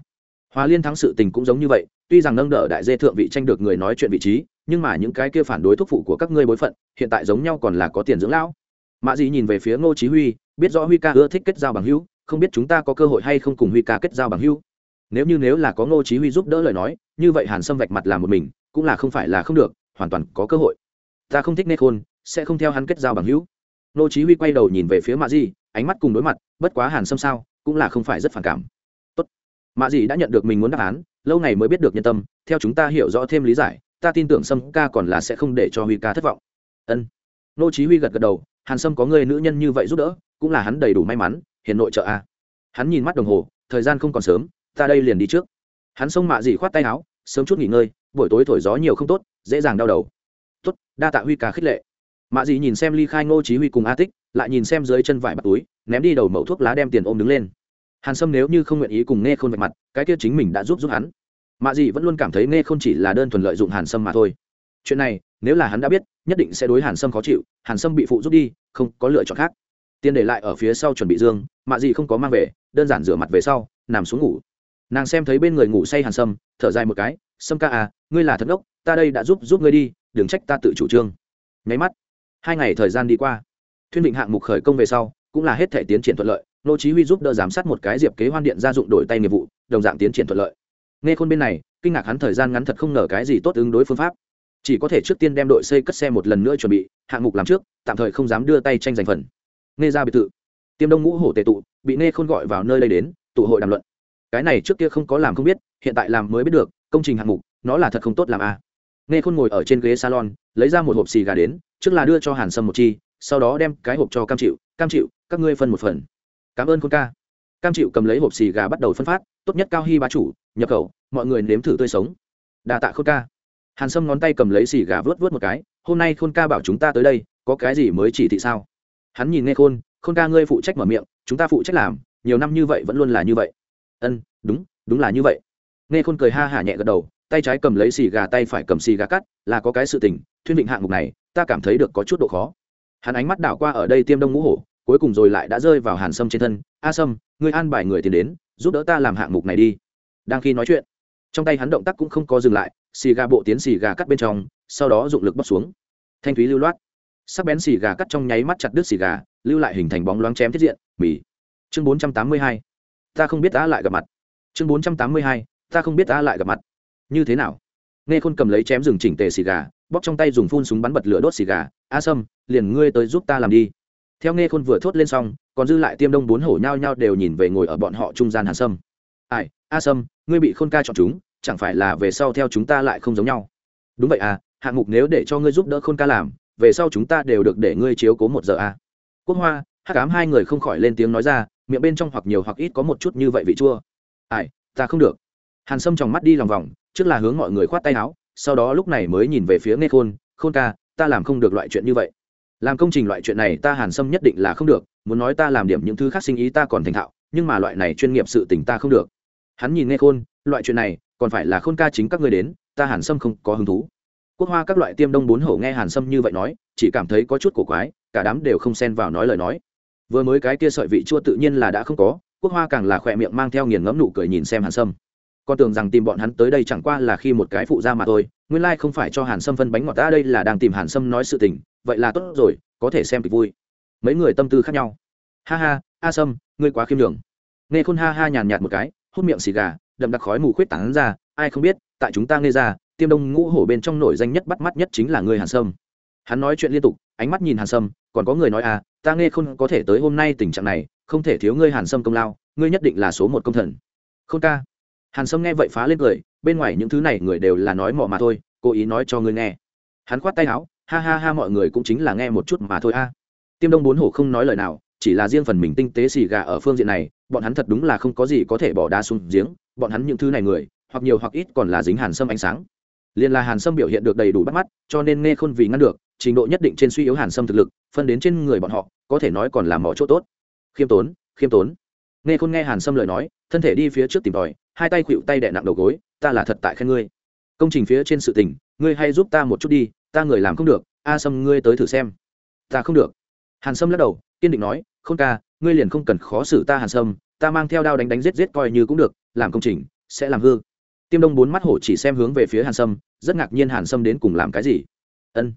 Hòa liên thắng sự tình cũng giống như vậy, tuy rằng nâng đỡ đại dê thượng vị tranh được người nói chuyện vị trí, nhưng mà những cái kia phản đối thúc phụ của các ngươi bối phận, hiện tại giống nhau còn là có tiền dưỡng lão mạ dị nhìn về phía ngô chí huy, biết rõ huy ca ưa thích kết giao bằng hữu, không biết chúng ta có cơ hội hay không cùng huy ca kết giao bằng hữu. Nếu như nếu là có ngô chí huy giúp đỡ lời nói, như vậy hàn sâm vạch mặt làm một mình, cũng là không phải là không được, hoàn toàn có cơ hội. Ta không thích nê khôn, sẽ không theo hắn kết giao bằng hữu. Ngô chí huy quay đầu nhìn về phía mạ dị ánh mắt cùng đối mặt, bất quá hàn sâm sao, cũng là không phải rất phản cảm. Tốt. Mạ dị đã nhận được mình muốn đáp án, lâu ngày mới biết được nhân tâm, theo chúng ta hiểu rõ thêm lý giải, ta tin tưởng sâm ca còn là sẽ không để cho huy ca thất vọng. Ân. Ngô chí huy gật gật đầu hàn sâm có người nữ nhân như vậy giúp đỡ, cũng là hắn đầy đủ may mắn hiện nội trợ a. Hắn nhìn mắt đồng hồ, thời gian không còn sớm, ta đây liền đi trước. Hắn xông mạ dị khoát tay áo, sớm chút nghỉ ngơi, buổi tối thổi gió nhiều không tốt, dễ dàng đau đầu. Tốt, đa tạ huy ca khích lệ. Mạ dị nhìn xem ly khai ngô chí huy cùng a tích, lại nhìn xem dưới chân vải bạc túi, ném đi đầu mẩu thuốc lá đem tiền ôm đứng lên. Hàn sâm nếu như không nguyện ý cùng nghe khôn vạch mặt, cái kia chính mình đã giúp giúp hắn. Mạ dị vẫn luôn cảm thấy nghe khôn chỉ là đơn thuần lợi dụng hàn sâm mà thôi. Chuyện này nếu là hắn đã biết, nhất định sẽ đối hàn sâm khó chịu, hàn sâm bị phụ rút đi, không có lựa chọn khác. Tiền để lại ở phía sau chuẩn bị dương mạ dị không có mang về, đơn giản rửa mặt về sau, nằm xuống ngủ. Nàng xem thấy bên người ngủ say hàn sâm, thở dài một cái, sâm ca à ngươi là thật ngốc, ta đây đã giúp giúp ngươi đi, đừng trách ta tự chủ trương. Nháy mắt, hai ngày thời gian đi qua. Thuyên định hạng mục khởi công về sau, cũng là hết thể tiến triển thuận lợi, nô chí huy giúp đỡ giám sát một cái diệp kế hoan điện gia dụng đổi tay nghiệp vụ, đồng dạng tiến triển thuận lợi. Nghe khôn bên này, kinh ngạc hắn thời gian ngắn thật không ngờ cái gì tốt ứng đối phương pháp chỉ có thể trước tiên đem đội xây cất xe một lần nữa chuẩn bị, hạng mục làm trước, tạm thời không dám đưa tay tranh giành phần. Nghe ra biệt thự. Tiêm đông ngũ hổ tề tụ bị nghe khôn gọi vào nơi đây đến, tụ hội đàm luận. Cái này trước kia không có làm không biết, hiện tại làm mới biết được, công trình hạng mục, nó là thật không tốt làm a à. nghe khôn ngồi ở trên ghế salon, lấy ra một hộp xì gà đến, trước là đưa cho hàn sâm một chi, sau đó đem cái hộp cho cam chịu cam chịu, các ngươi phân một phần. Cảm ơn khôn ca. Cam chịu cầm lấy hộp xì gà bắt đầu phân phát, tốt nhất cao hy bá chủ, nhập khẩu, mọi người nếm thử tươi sống. Đà tạ khôn ca hàn sâm ngón tay cầm lấy xì gà vớt vớt một cái, hôm nay khôn ca bảo chúng ta tới đây, có cái gì mới chỉ thị sao? Hắn nhìn nghe khôn khôn ca ngươi phụ trách mở miệng, chúng ta phụ trách làm, nhiều năm như vậy vẫn luôn là như vậy. Ân, đúng đúng là như vậy. Nghe khôn cười ha hả nhẹ gật đầu, tay trái cầm lấy xì gà, tay phải cầm xì gà cắt, là có cái sự tình, thuyên định hạng mục này, ta cảm thấy được có chút độ khó. Hắn ánh mắt đảo qua ở đây tiêm đông ngũ hổ, cuối cùng rồi lại đã rơi vào hàn sâm trên thân, a sâm, ngươi an bài người tiền đến, giúp đỡ ta làm hạng mục này đi. Đang khi nói chuyện, trong tay hắn động tác cũng không có dừng lại xì gà bộ tiến xì gà cắt bên trong, sau đó dụng lực bóc xuống. Thanh thúy lưu loát. Sắc bén xì gà cắt trong nháy mắt chặt đứt xì gà, lưu lại hình thành bóng loáng chém thiết diện, mì. Chương bốn trăm tám mươi hai. Ta không biết ta lại gặp mặt. Chương bốn trăm tám mươi hai. Ta không biết ta lại gặp mặt. Như thế nào? Nghe khôn cầm lấy chém rừng chỉnh tề xì gà bóc trong tay dùng phun súng bắn bật lửa đốt xì gà. A sâm, liền ngươi tới giúp ta làm đi. Theo nghe khôn vừa thốt lên xong, còn dư lại tiêm đông bốn hổ nhao nhao đều nhìn về ngồi ở bọn họ trung gian hàn sâm. Ai, a sâm, ngươi bị khôn ca chọn chúng chẳng phải là về sau theo chúng ta lại không giống nhau. Đúng vậy à hạng mục nếu để cho ngươi giúp đỡ khôn ca làm, về sau chúng ta đều được để ngươi chiếu cố một giờ à. Quốc hoa hát cám hai người không khỏi lên tiếng nói ra, miệng bên trong hoặc nhiều hoặc ít có một chút như vậy vị chua. Ai, ta không được. Hàn sâm tròng mắt đi lòng vòng, trước là hướng mọi người khoát tay áo, sau đó lúc này mới nhìn về phía nghe khôn khôn ca, ta làm không được loại chuyện như vậy. Làm công trình loại chuyện này ta hàn sâm nhất định là không được, muốn nói ta làm điểm những thứ khác sinh ý ta còn thành thạo, nhưng mà loại này chuyên nghiệp sự tình ta không được. Hắn nhìn nghe khôn, loại chuyện này còn phải là khôn ca chính các ngươi đến, ta hàn sâm không có hứng thú. Quốc hoa các loại tiêm đông bốn hổ nghe hàn sâm như vậy nói, chỉ cảm thấy có chút cổ quái, cả đám đều không xen vào nói lời nói. Vừa mới cái kia sợi vị chua tự nhiên là đã không có, quốc hoa càng là khỏe miệng mang theo nghiền ngẫm nụ cười nhìn xem hàn sâm. Con tưởng rằng tìm bọn hắn tới đây chẳng qua là khi một cái phụ ra mà thôi, nguyên lai、like、không phải cho hàn sâm phân bánh ngọt, ta đây là đang tìm hàn sâm nói sự tình, vậy là tốt rồi, có thể xem kịch vui. Mấy người tâm tư khác nhau. Ha ha, a sâm, ngươi quá khiêm đường nghe khôn ha ha nhàn nhạt một cái, hút miệng xì gà đậm đặc khói mù khuyết tán ra, ai không biết, tại chúng ta nghe ra, tiêm đông ngũ hổ bên trong nổi danh nhất bắt mắt nhất chính là người hàn sâm. Hắn nói chuyện liên tục, ánh mắt nhìn hàn sâm, còn có người nói à ta nghe không có thể tới hôm nay tình trạng này, không thể thiếu ngươi hàn sâm công lao, ngươi nhất định là số một công thần. Không ca. Hàn sâm nghe vậy phá lên cười, bên ngoài những thứ này người đều là nói mỏ mà thôi, cố ý nói cho ngươi nghe. Hắn khoát tay áo, ha ha ha, mọi người cũng chính là nghe một chút mà thôi a. Tiêm đông bốn hổ không nói lời nào, chỉ là riêng phần mình tinh tế xì gà ở phương diện này, bọn hắn thật đúng là không có gì có thể bỏ đá xuống giếng bọn hắn những thứ này người, hoặc nhiều hoặc ít còn là dính hàn sâm ánh sáng. Liền là hàn sâm biểu hiện được đầy đủ bắt mắt, cho nên nghe khôn vì ngăn được, trình độ nhất định trên suy yếu hàn sâm thực lực, phân đến trên người bọn họ, có thể nói còn là mỏ chỗ tốt. Khiêm tốn khiêm tốn. Nghe khôn nghe hàn sâm lời nói, thân thể đi phía trước tìm tòi, hai tay khuỵu tay đè nặng đầu gối, ta là thật tại khen ngươi. Công trình phía trên sự tình, ngươi hay giúp ta một chút đi, ta người làm không được, a sâm ngươi tới thử xem. Ta không được. Hàn sâm lắc đầu, kiên định nói không ca, ngươi liền không cần khó xử ta hàn sâm, ta mang theo đao đánh đánh giết giết coi như cũng được làm công trình, sẽ làm hư. Tiêm đông bốn mắt hổ chỉ xem hướng về phía hàn sâm, rất ngạc nhiên hàn sâm đến cùng làm cái gì. Ân.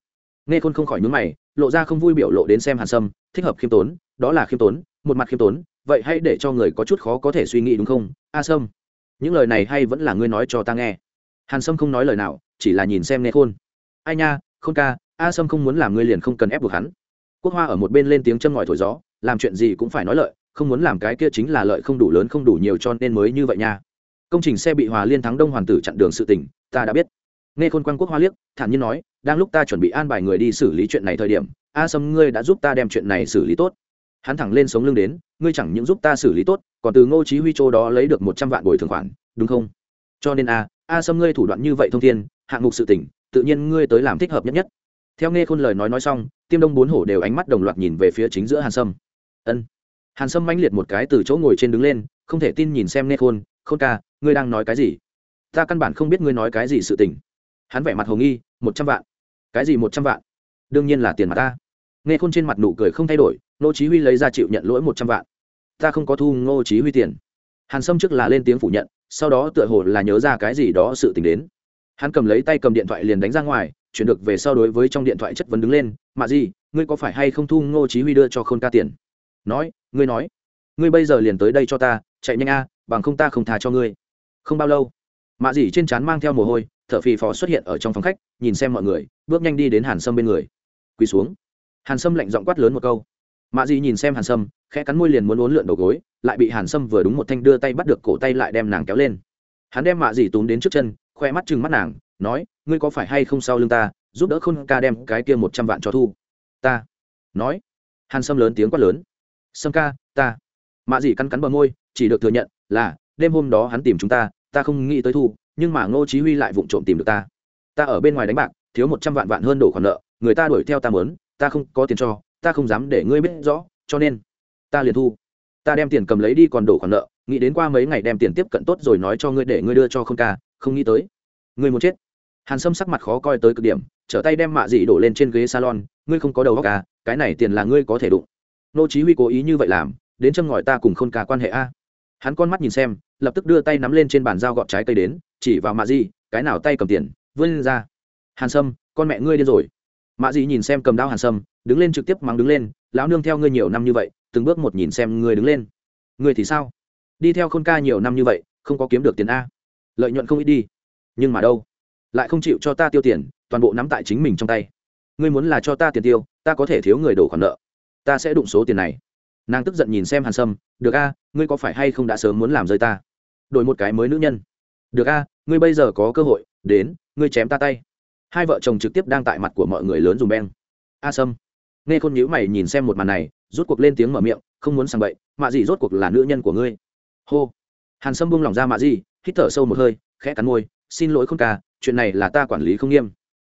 Nghe khôn không khỏi nhúng mày, lộ ra không vui biểu lộ đến xem hàn sâm, thích hợp khiêm tốn, đó là khiêm tốn, một mặt khiêm tốn, vậy hãy để cho người có chút khó có thể suy nghĩ đúng không? A sâm. Những lời này hay vẫn là ngươi nói cho ta nghe. Hàn sâm không nói lời nào, chỉ là nhìn xem nghe khôn. Ai nha, khôn ca, a sâm không muốn làm ngươi liền không cần ép buộc hắn. Quốc hoa ở một bên lên tiếng châm ngòi thổi gió, làm chuyện gì cũng phải nói lợi không muốn làm cái kia chính là lợi không đủ lớn không đủ nhiều cho nên mới như vậy nha. Công trình xe bị hòa liên thắng đông hoàn tử chặn đường sự tỉnh ta đã biết. Nghe khôn quan quốc hoa liếc, thản nhiên nói, đang lúc ta chuẩn bị an bài người đi xử lý chuyện này thời điểm, a sâm ngươi đã giúp ta đem chuyện này xử lý tốt. Hắn thẳng lên sống lưng đến, ngươi chẳng những giúp ta xử lý tốt, còn từ ngô chí huy châu đó lấy được một trăm vạn bồi thường khoản, đúng không? Cho nên a a sâm ngươi thủ đoạn như vậy thông thiên, hạng mục sự tỉnh tự nhiên ngươi tới làm thích hợp nhất nhất. Theo nghe khôn lời nói nói xong, tiêm đông bốn hổ đều ánh mắt đồng loạt nhìn về phía chính giữa hàn sâm. Ân hàn sâm mãnh liệt một cái từ chỗ ngồi trên đứng lên, không thể tin nhìn xem nghe khôn khôn ca, ngươi đang nói cái gì? Ta căn bản không biết ngươi nói cái gì sự tình. Hắn vẻ mặt hồ nghi, một trăm vạn. Cái gì một trăm vạn? Đương nhiên là tiền mà ta. Nghe khôn trên mặt nụ cười không thay đổi, ngô chí huy lấy ra chịu nhận lỗi một trăm vạn. Ta không có thu ngô chí huy tiền. Hàn sâm trước là lên tiếng phủ nhận, sau đó tựa hồ là nhớ ra cái gì đó sự tình đến. Hắn cầm lấy tay cầm điện thoại liền đánh ra ngoài, chuyển được về sau đối với trong điện thoại chất vấn đứng lên Mà gì ngươi có phải hay không thu ngô chí huy đưa cho khôn ca tiền? Nói, ngươi nói, ngươi bây giờ liền tới đây cho ta, chạy nhanh a, bằng không ta không tha cho ngươi. Không bao lâu, mạ dì trên trán mang theo mồ hôi, thợ phì phò xuất hiện ở trong phòng khách, nhìn xem mọi người, bước nhanh đi đến hàn sâm bên người. Quỳ xuống. Hàn sâm lạnh giọng quát lớn một câu. Mạ dì nhìn xem hàn sâm, khẽ cắn môi liền muốn uốn lượn đầu gối, lại bị hàn sâm vừa đúng một thanh đưa tay bắt được cổ tay lại đem nàng kéo lên. Hắn đem mạ dì túm đến trước chân, khoe mắt chừng mắt nàng, nói, ngươi có phải hay không sau lưng ta, giúp đỡ khôn ca đem cái kia một trăm vạn cho thu? Ta. Nói. Hàn sâm lớn tiếng quát lớn sâm ca, ta. Mạ Dị cắn cắn bờ môi, chỉ được thừa nhận là, đêm hôm đó hắn tìm chúng ta ta không nghĩ tới thu, nhưng mà ngô chí huy lại vụng trộm tìm được ta. Ta ở bên ngoài đánh bạc, thiếu một trăm vạn vạn hơn đổ khoản nợ, người ta đuổi theo ta muốn, ta không có tiền cho, ta không dám để ngươi biết rõ, cho nên, ta liền thu. Ta đem tiền cầm lấy đi còn đổ khoản nợ, nghĩ đến qua mấy ngày đem tiền tiếp cận tốt rồi nói cho ngươi để ngươi đưa cho không ca, không nghĩ tới. Ngươi muốn chết. Hàn sâm sắc mặt khó coi tới cực điểm, trở tay đem mạ dị đổ lên trên ghế salon, ngươi không có đầu óc à cái này tiền là ngươi có thể đụng nô chí huy cố ý như vậy làm, đến châm ngòi ta cùng khôn ca quan hệ a. Hắn con mắt nhìn xem, lập tức đưa tay nắm lên trên bàn dao gọt trái cây đến, chỉ vào mạ di, cái nào tay cầm tiền, vươn lên ra. Hàn sâm, con mẹ ngươi điên rồi. Mạ dị nhìn xem cầm dao hàn sâm, đứng lên trực tiếp mắng đứng lên, lão nương theo ngươi nhiều năm như vậy, từng bước một nhìn xem ngươi đứng lên. Ngươi thì sao? Đi theo khôn ca nhiều năm như vậy, không có kiếm được tiền a. Lợi nhuận không ít đi. Nhưng mà đâu? Lại không chịu cho ta tiêu tiền, toàn bộ nắm tại chính mình trong tay. Ngươi muốn là cho ta tiền tiêu, ta có thể thiếu người đổ khoản nợ ta sẽ đụng số tiền này. Nàng tức giận nhìn xem hàn sâm, được a, ngươi có phải hay không đã sớm muốn làm rơi ta? Đổi một cái mới nữ nhân. Được a, ngươi bây giờ có cơ hội, đến, ngươi chém ta tay. Hai vợ chồng trực tiếp đang tại mặt của mọi người lớn dùng beng. A sâm. Nghe khôn nhíu mày nhìn xem một màn này rút cuộc lên tiếng mở miệng, không muốn sang bậy, mạ gì rốt cuộc là nữ nhân của ngươi. Hô. Hàn sâm buông lỏng ra mạ gì hít thở sâu một hơi, khẽ cắn môi, xin lỗi không ca, chuyện này là ta quản lý không nghiêm.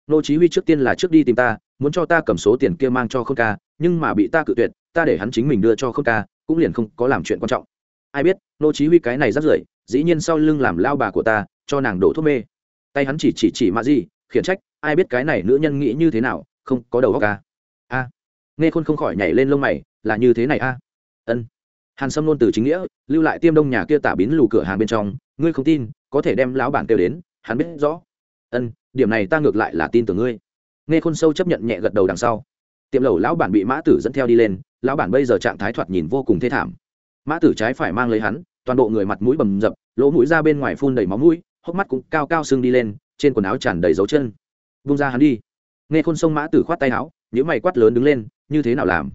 Nô chí huy trước tiên là trước đi tìm ta muốn cho ta cầm số tiền kia mang cho khôn ca, nhưng mà bị ta cự tuyệt, ta để hắn chính mình đưa cho khôn ca, cũng liền không có làm chuyện quan trọng. Ai biết, nô chí huy cái này rất rưởi, dĩ nhiên sau lưng làm lao bà của ta, cho nàng đổ thuốc mê. Tay hắn chỉ chỉ chỉ mà gì, khiển trách, ai biết cái này nữ nhân nghĩ như thế nào, không có đầu óc ca a. Nghe khôn không khỏi nhảy lên lông mày, là như thế này a. Ân. Hàn sâm luôn từ chính nghĩa, lưu lại tiêm đông nhà kia tả biến lù cửa hàng bên trong, ngươi không tin, có thể đem lão bản kêu đến, hắn biết rõ. Ân, điểm này ta ngược lại là tin tưởng ngươi nghe khôn sâu chấp nhận nhẹ gật đầu đằng sau. Tiệm lầu lão bản bị mã tử dẫn theo đi lên, lão bản bây giờ trạng thái thoạt nhìn vô cùng thê thảm. Mã tử trái phải mang lấy hắn, toàn bộ người mặt mũi bầm dập, lỗ mũi ra bên ngoài phun đầy máu mũi, hốc mắt cũng cao cao sưng đi lên, trên quần áo tràn đầy dấu chân. Vung ra hắn đi. Nghe khôn sông mã tử khoát tay áo những mày quát lớn đứng lên, như thế nào làm?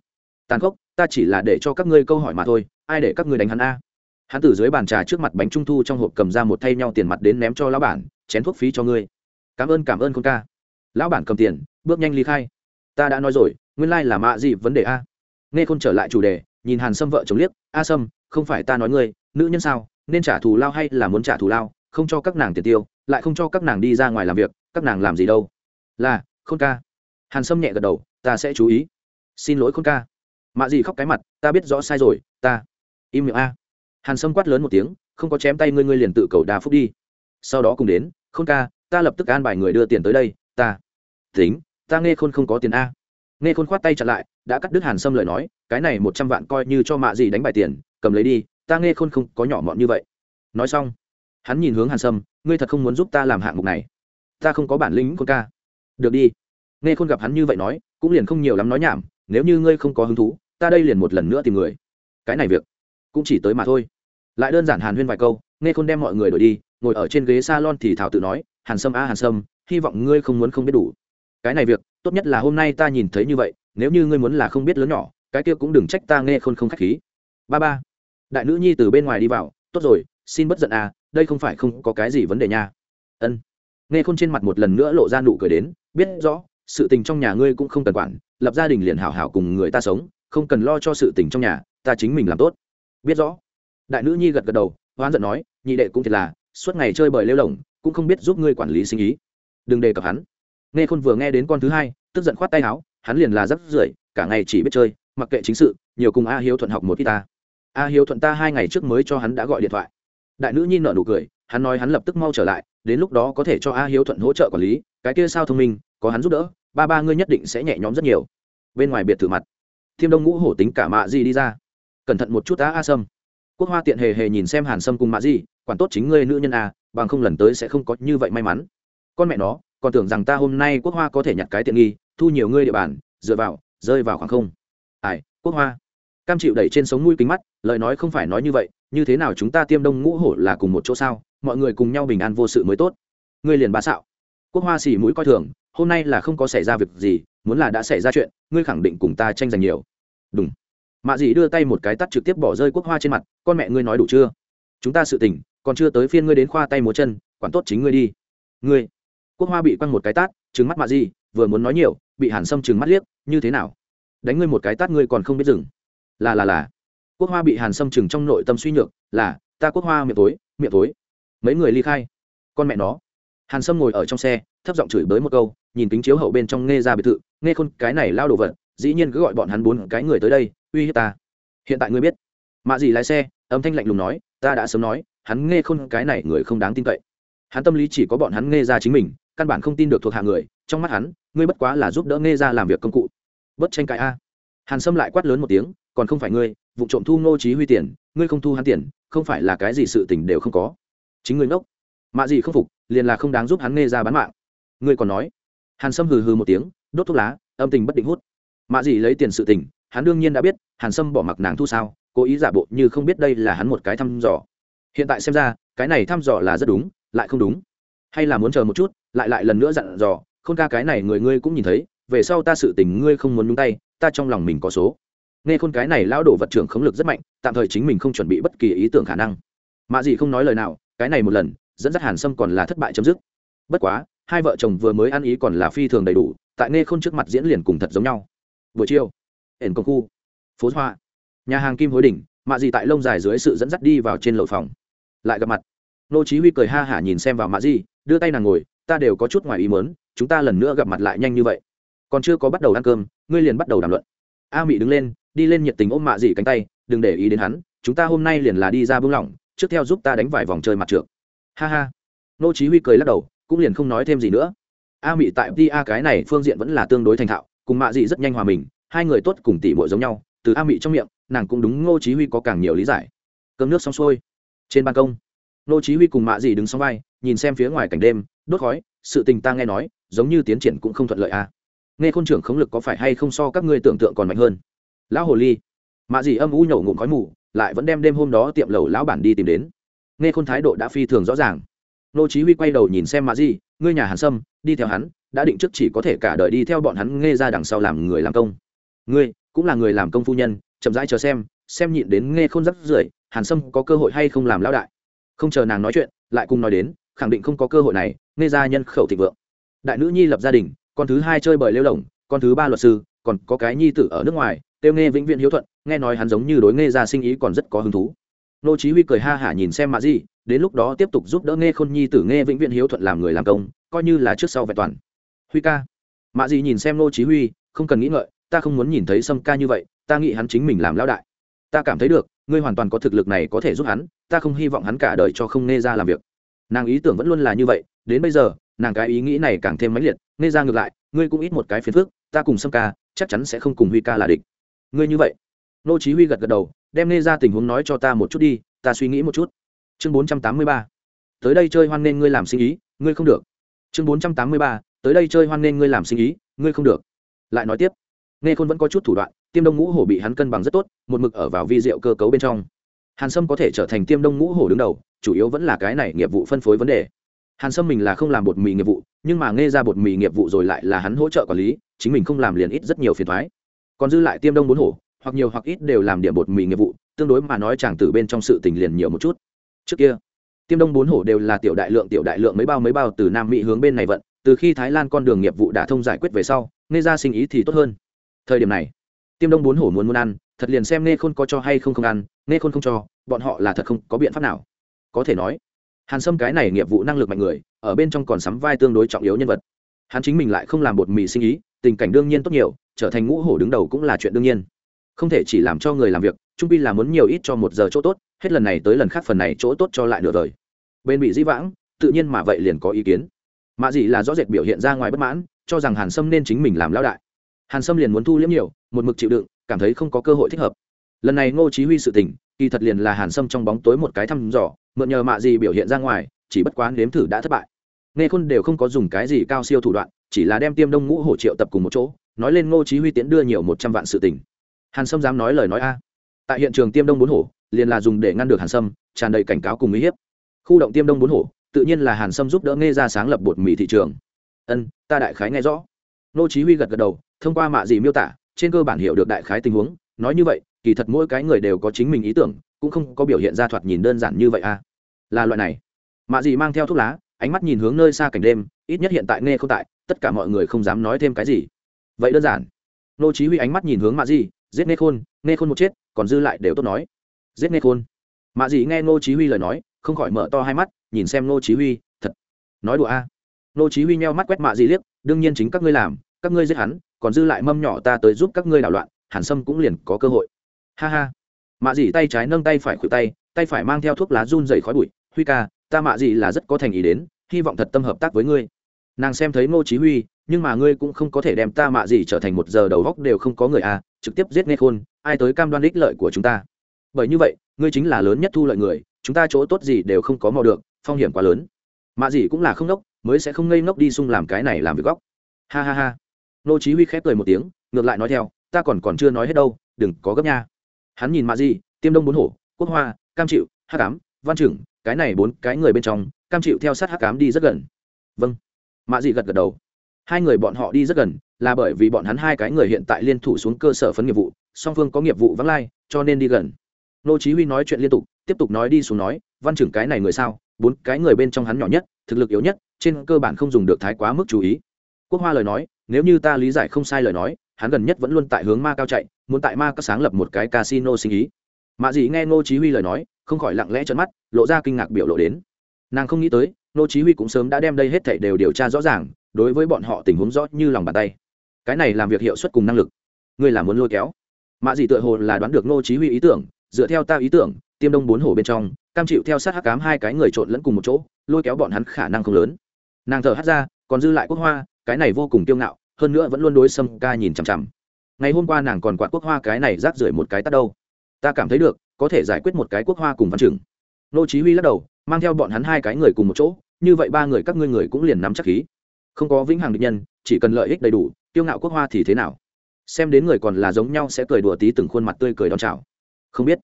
Tàn khốc, ta chỉ là để cho các ngươi câu hỏi mà thôi, ai để các ngươi đánh hắn a? Hắn từ dưới bàn trà trước mặt bánh trung thu trong hộp cầm ra một thay nhau tiền mặt đến ném cho lão bản, chén thuốc phí cho ngươi. Cảm ơn cảm ơn con ca lão bản cầm tiền, bước nhanh ly khai. Ta đã nói rồi, nguyên lai là mạ gì vấn đề a? Nghe khôn trở lại chủ đề, nhìn hàn sâm vợ chồng liếc, a sâm, không phải ta nói ngươi, nữ nhân sao? Nên trả thù lao hay là muốn trả thù lao? Không cho các nàng tiền tiêu, lại không cho các nàng đi ra ngoài làm việc, các nàng làm gì đâu? Là, khôn ca. Hàn sâm nhẹ gật đầu, ta sẽ chú ý. Xin lỗi khôn ca. Mạ gì khóc cái mặt, ta biết rõ sai rồi, ta im miệng a. Hàn sâm quát lớn một tiếng, không có chém tay ngươi ngươi liền tự cầu đa phúc đi. Sau đó cùng đến, khôn ca, ta lập tức an bài người đưa tiền tới đây ta. Tính, ta nghe khôn không có tiền a. Nghe khôn khoát tay chặt lại, đã cắt đứt hàn sâm lời nói, cái này một trăm vạn coi như cho mạ gì đánh bài tiền, cầm lấy đi, ta nghe khôn không có nhỏ mọn như vậy. Nói xong, hắn nhìn hướng hàn sâm, ngươi thật không muốn giúp ta làm hạng mục này. Ta không có bản lĩnh con ca. Được đi. Nghe khôn gặp hắn như vậy nói, cũng liền không nhiều lắm nói nhảm, nếu như ngươi không có hứng thú, ta đây liền một lần nữa tìm người. Cái này việc, cũng chỉ tới mà thôi. Lại đơn giản hàn huyên vài câu, nghe khôn đem mọi người đổi đi, ngồi ở trên ghế salon thì thảo tự nói, hàn sâm a hàn sâm hy vọng ngươi không muốn không biết đủ. Cái này việc, tốt nhất là hôm nay ta nhìn thấy như vậy, nếu như ngươi muốn là không biết lớn nhỏ, cái kia cũng đừng trách ta nghe khôn không khách khí. Ba ba, đại nữ nhi từ bên ngoài đi vào, tốt rồi, xin bất giận à đây không phải không có cái gì vấn đề nha. Ân. Nghe khôn trên mặt một lần nữa lộ ra nụ cười đến, biết rõ, sự tình trong nhà ngươi cũng không cần quản, lập gia đình liền hảo hảo cùng người ta sống, không cần lo cho sự tình trong nhà, ta chính mình làm tốt. Biết rõ. Đại nữ nhi gật gật đầu, hoán giận nói, nhị đệ cũng thiệt là, suốt ngày chơi bời lêu lồng cũng không biết giúp ngươi quản lý sinh ý đừng đề cập hắn. Nghe khôn vừa nghe đến con thứ hai, tức giận khoát tay áo, hắn liền là rắp rưởi, cả ngày chỉ biết chơi, mặc kệ chính sự, nhiều cùng a hiếu thuận học một ít ta. A hiếu thuận ta hai ngày trước mới cho hắn đã gọi điện thoại. Đại nữ nhi nợ nụ cười, hắn nói hắn lập tức mau trở lại, đến lúc đó có thể cho a hiếu thuận hỗ trợ quản lý, cái kia sao thông minh, có hắn giúp đỡ, ba ba ngươi nhất định sẽ nhẹ nhõm rất nhiều. Bên ngoài biệt thự mặt, thiêm đông ngũ hổ tính cả mạ gì đi ra. Cẩn thận một chút á a sâm. Quốc hoa tiện hề hề nhìn xem hàn sâm cùng mạ gì quản tốt chính ngươi nữ nhân a, bằng không lần tới sẽ không có như vậy may mắn con mẹ nó, còn tưởng rằng ta hôm nay quốc hoa có thể nhặt cái tiện nghi, thu nhiều ngươi địa bàn, dựa vào, rơi vào khoảng không. Ai, quốc hoa. Cam chịu đẩy trên sống mũi kính mắt, lời nói không phải nói như vậy, như thế nào chúng ta tiêm đông ngũ hổ là cùng một chỗ sao? Mọi người cùng nhau bình an vô sự mới tốt. Ngươi liền bá xạo. Quốc hoa xỉ mũi coi thường, hôm nay là không có xảy ra việc gì, muốn là đã xảy ra chuyện, ngươi khẳng định cùng ta tranh giành nhiều. Đúng mạ dì đưa tay một cái tắt trực tiếp bỏ rơi quốc hoa trên mặt, con mẹ ngươi nói đủ chưa? Chúng ta sự tình, còn chưa tới phiên ngươi đến khoa tay múa chân, quản tốt chính ngươi đi. Ngươi quốc hoa bị quăng một cái tát trứng mắt mạ gì, vừa muốn nói nhiều bị hàn sâm trừng mắt liếc như thế nào? Đánh ngươi một cái tát ngươi còn không biết dừng. Là là là. Quốc hoa bị hàn sâm trừng trong nội tâm suy nhược là ta quốc hoa miệng tối miệng tối mấy người ly khai? Con mẹ nó. Hàn sâm ngồi ở trong xe thấp giọng chửi bới một câu nhìn kính chiếu hậu bên trong nghe ra biệt thự nghe khôn cái này lao đồ vật dĩ nhiên cứ gọi bọn hắn bốn cái người tới đây uy hiếp ta. Hiện tại ngươi biết. Mạ gì lái xe âm thanh lạnh lùng nói ta đã sớm nói hắn nghe khôn cái này người không đáng tin cậy. Hắn tâm lý chỉ có bọn hắn nghe ra chính mình căn bản không tin được thuộc hạ người, trong mắt hắn, ngươi bất quá là giúp đỡ nghe ra làm việc công cụ. Bất tranh cãi a. Hàn sâm lại quát lớn một tiếng, còn không phải ngươi, vụ trộm thu ngô trí huy tiền, ngươi không thu hắn tiền, không phải là cái gì sự tình đều không có. Chính ngươi ngốc. Mạ gì không phục, liền là không đáng giúp hắn nghe ra bán mạng. Ngươi còn nói. Hàn sâm hừ hừ một tiếng, đốt thuốc lá, âm tình bất định hút. Mạ gì lấy tiền sự tình, hắn đương nhiên đã biết, hàn sâm bỏ mặc nàng thu sao, cố ý giả bộ như không biết đây là hắn một cái thăm dò. Hiện tại xem ra, cái này thăm dò là rất đúng, lại không đúng. Hay là muốn chờ một chút lại lại lần nữa dặn dò khôn ca cái này người ngươi cũng nhìn thấy về sau ta sự tình ngươi không muốn nhúng tay ta trong lòng mình có số. Nghe khôn cái này lão đổ vật trưởng khống lực rất mạnh tạm thời chính mình không chuẩn bị bất kỳ ý tưởng khả năng. Mạ Dị không nói lời nào cái này một lần dẫn dắt hàn sâm còn là thất bại chấm dứt. Bất quá hai vợ chồng vừa mới ăn ý còn là phi thường đầy đủ tại nghe khôn trước mặt diễn liền cùng thật giống nhau. Buổi chiều ẩn công khu phố hoa nhà hàng kim hối đỉnh mạ Dị tại lông dài dưới sự dẫn dắt đi vào trên lầu phòng. Lại gặp mặt nô chí huy cười ha hả nhìn xem vào mạ Dị, đưa tay nàng ngồi ta đều có chút ngoài ý muốn, chúng ta lần nữa gặp mặt lại nhanh như vậy. Còn chưa có bắt đầu ăn cơm, ngươi liền bắt đầu đàm luận. A mị đứng lên, đi lên nhiệt tình ôm mạ dị cánh tay, đừng để ý đến hắn, chúng ta hôm nay liền là đi ra bưng lỏng, trước theo giúp ta đánh vài vòng chơi mặt trượt ha ha. Nô chí huy cười lắc đầu, cũng liền không nói thêm gì nữa. A mị tại đi a cái này phương diện vẫn là tương đối thành thạo, cùng mạ dị rất nhanh hòa mình, hai người tốt cùng tỷ muội giống nhau, từ a mị trong miệng, nàng cũng đúng Ngô chí huy có càng nhiều lý giải. Cơm nước xong xuôi. Trên ban công, nô chí huy cùng mạ dị đứng song vai, nhìn xem phía ngoài cảnh đêm đốt khói, sự tình ta nghe nói, giống như tiến triển cũng không thuận lợi à? nghe khôn trưởng khống lực có phải hay không so các ngươi tưởng tượng còn mạnh hơn? Lão hồ ly. Mạ dị âm u nhổ ngụm khói mù, lại vẫn đem đêm hôm đó tiệm lầu lão bản đi tìm đến. Nghe khôn thái độ đã phi thường rõ ràng. Nô chí huy quay đầu nhìn xem mạ dị ngươi nhà hàn sâm, đi theo hắn, đã định trước chỉ có thể cả đời đi theo bọn hắn nghe ra đằng sau làm người làm công. Ngươi, cũng là người làm công phu nhân, chậm rãi chờ xem xem nhịn đến nghe khôn rất rưởi, hàn sâm có cơ hội hay không làm lão đại. Không chờ nàng nói chuyện, lại cùng nói đến khẳng định không có cơ hội này, nghe ra nhân khẩu thịnh vượng. Đại nữ nhi lập gia đình, con thứ hai chơi bời lêu lồng con thứ ba luật sư, còn có cái nhi tử ở nước ngoài, tiêu nghe vĩnh viễn hiếu thuận, nghe nói hắn giống như đối nghe ra sinh ý còn rất có hứng thú. Nô chí huy cười ha hả nhìn xem mạ gì đến lúc đó tiếp tục giúp đỡ nghe khôn nhi tử nghe vĩnh viễn hiếu thuận làm người làm công, coi như là trước sau vẹn toàn. Huy ca. Mạ gì nhìn xem nô chí huy, không cần nghĩ ngợi, ta không muốn nhìn thấy sâm ca như vậy, ta nghĩ hắn chính mình làm lão đại. Ta cảm thấy được, ngươi hoàn toàn có thực lực này có thể giúp hắn, ta không hy vọng hắn cả đời cho không nghe ra làm việc nàng ý tưởng vẫn luôn là như vậy, đến bây giờ, nàng cái ý nghĩ này càng thêm mãnh liệt, nghe ra ngược lại, ngươi cũng ít một cái phiền phức, ta cùng sâm ca, chắc chắn sẽ không cùng huy ca là địch. Ngươi như vậy. Nô chí huy gật gật đầu, đem nghe ra tình huống nói cho ta một chút đi, ta suy nghĩ một chút. Chương 483 tới đây chơi hoan nên ngươi làm sinh ý, ngươi không được. Chương 483 tới đây chơi hoan nên ngươi làm sinh ý, ngươi không được. Lại nói tiếp. Nghe khôn vẫn có chút thủ đoạn, tiêm đông ngũ hổ bị hắn cân bằng rất tốt, một mực ở vào vi diệu cơ cấu bên trong hàn sâm có thể trở thành tiêm đông ngũ hổ đứng đầu, chủ yếu vẫn là cái này nghiệp vụ phân phối vấn đề. Hàn sâm mình là không làm bột mì nghiệp vụ, nhưng mà nghe ra bột mì nghiệp vụ rồi lại là hắn hỗ trợ quản lý, chính mình không làm liền ít rất nhiều phiền thoái còn dư lại tiêm đông bốn hổ, hoặc nhiều hoặc ít đều làm điểm bột mì nghiệp vụ, tương đối mà nói chàng từ bên trong sự tình liền nhiều một chút. Trước kia, tiêm đông bốn hổ đều là tiểu đại lượng, tiểu đại lượng mấy bao mấy bao từ nam mỹ hướng bên này vận, từ khi thái lan con đường nghiệp vụ đã thông giải quyết về sau, nghe ra sinh ý thì tốt hơn. Thời điểm này, tiêm đông bốn hổ muốn muốn ăn, thật liền xem nghe khôn có cho hay không không ăn nghe khôn không cho, bọn họ là thật không có biện pháp nào. Có thể nói, hàn sâm cái này nghiệp vụ năng lực mạnh người, ở bên trong còn sắm vai tương đối trọng yếu nhân vật. Hắn chính mình lại không làm bột mì sinh ý, tình cảnh đương nhiên tốt nhiều, trở thành ngũ hổ đứng đầu cũng là chuyện đương nhiên. Không thể chỉ làm cho người làm việc, trung pi là muốn nhiều ít cho một giờ chỗ tốt, hết lần này tới lần khác phần này chỗ tốt cho lại nửa đời bên bị dĩ vãng, tự nhiên mà vậy liền có ý kiến. Mạ dị là rõ rệt biểu hiện ra ngoài bất mãn, cho rằng hàn sâm nên chính mình làm lao đại. Hàn sâm liền muốn thu liếm nhiều, một mực chịu đựng, cảm thấy không có cơ hội thích hợp lần này ngô chí huy sự tình, kỳ thật liền là hàn sâm trong bóng tối một cái thăm dò, mượn nhờ mạ gì biểu hiện ra ngoài, chỉ bất quá nếm thử đã thất bại. Nghe khôn đều không có dùng cái gì cao siêu thủ đoạn, chỉ là đem tiêm đông ngũ hổ triệu tập cùng một chỗ, nói lên ngô chí huy tiến đưa nhiều một trăm vạn sự tình. Hàn sâm dám nói lời nói a. Tại hiện trường tiêm đông bốn hổ, liền là dùng để ngăn được hàn sâm, tràn đầy cảnh cáo cùng uy hiếp. Khu động tiêm đông bốn hổ, tự nhiên là hàn sâm giúp đỡ nghe ra sáng lập bột mì thị trường. Ân, ta đại khái nghe rõ. Nô chí huy gật gật đầu, thông qua mạ gì miêu tả, trên cơ bản hiểu được đại khái tình huống, nói như vậy kỳ thật mỗi cái người đều có chính mình ý tưởng, cũng không có biểu hiện ra thoạt nhìn đơn giản như vậy à. Là loại này. Mạ gì mang theo thuốc lá, ánh mắt nhìn hướng nơi xa cảnh đêm, ít nhất hiện tại nghe không tại, tất cả mọi người không dám nói thêm cái gì. Vậy đơn giản. Nô chí huy ánh mắt nhìn hướng mạ gì giết nghe khôn nghe khôn một chết, còn dư lại đều tốt nói. Giết nghe khôn. Mạ gì nghe nô chí huy lời nói, không khỏi mở to hai mắt, nhìn xem nô chí huy, thật. Nói đùa a. À. nô chí huy nheo mắt quét mạ gì liếc, đương nhiên chính các ngươi làm, các ngươi giết hắn, còn dư lại mâm nhỏ ta tới giúp các ngươi đảo loạn, hàn sâm cũng liền có cơ hội ha ha. Mạ dì tay trái nâng tay phải khuỷu tay tay phải mang theo thuốc lá run dày khói bụi. Huy ca, ta mạ dì là rất có thành ý đến, hy vọng thật tâm hợp tác với ngươi. Nàng xem thấy ngô chí huy, nhưng mà ngươi cũng không có thể đem ta mạ dì trở thành một giờ đầu góc đều không có người à trực tiếp giết nghe khôn, ai tới cam đoan ích lợi của chúng ta. Bởi như vậy, ngươi chính là lớn nhất thu lợi người, chúng ta chỗ tốt gì đều không có mò được, phong hiểm quá lớn. Mạ dì cũng là không nốc mới sẽ không ngây ngốc đi xung làm cái này làm việc góc. Ha ha ha. Nô chí huy khép cười một tiếng, ngược lại nói theo, ta còn còn chưa nói hết đâu, đừng có gấp nha hắn nhìn mạ di, tiêm đông bốn hổ, quốc hoa, cam chịu, hắc cám văn trưởng, cái này bốn cái người bên trong, cam chịu theo sát hắc cám đi rất gần. Vâng. Mạ di gật gật đầu. Hai người bọn họ đi rất gần, là bởi vì bọn hắn hai cái người hiện tại liên thủ xuống cơ sở phấn nghiệp vụ, song phương có nghiệp vụ vắng lai, cho nên đi gần. Nô chí huy nói chuyện liên tục, tiếp tục nói đi xuống nói, văn trưởng cái này người sao, bốn cái người bên trong hắn nhỏ nhất, thực lực yếu nhất, trên cơ bản không dùng được thái quá mức chú ý. Quốc hoa lời nói, nếu như ta lý giải không sai lời nói, hắn gần nhất vẫn luôn tại hướng ma cao chạy muốn tại ma cao sáng lập một cái casino sinh ý. Mạ dị nghe ngô chí huy lời nói, không khỏi lặng lẽ trợn mắt, lộ ra kinh ngạc biểu lộ đến. Nàng không nghĩ tới, ngô chí huy cũng sớm đã đem đây hết thảy đều điều tra rõ ràng, đối với bọn họ tình huống rõ như lòng bàn tay. Cái này làm việc hiệu suất cùng năng lực, ngươi là muốn lôi kéo. Mạ dị tựa hồ là đoán được ngô chí huy ý tưởng, dựa theo ta ý tưởng, tiêm đông bốn hổ bên trong, cam chịu theo sát hắc cám hai cái người trộn lẫn cùng một chỗ, lôi kéo bọn hắn khả năng không lớn. Nàng thở hắt ra, còn dư lại quốc hoa, cái này vô cùng kiêu ngạo, hơn nữa vẫn luôn đối sâm ca nhìn chằm chằm ngày hôm qua nàng còn quạt quốc hoa cái này rác rưởi một cái tắt đâu. Ta cảm thấy được, có thể giải quyết một cái quốc hoa cùng văn trưởng nô chí huy lắc đầu, mang theo bọn hắn hai cái người cùng một chỗ, như vậy ba người các ngươi người cũng liền nắm chắc khí. Không có vĩnh hằng địch nhân, chỉ cần lợi ích đầy đủ, tiêu ngạo quốc hoa thì thế nào? Xem đến người còn là giống nhau sẽ cười đùa tí từng khuôn mặt tươi cười đón chào. Không biết.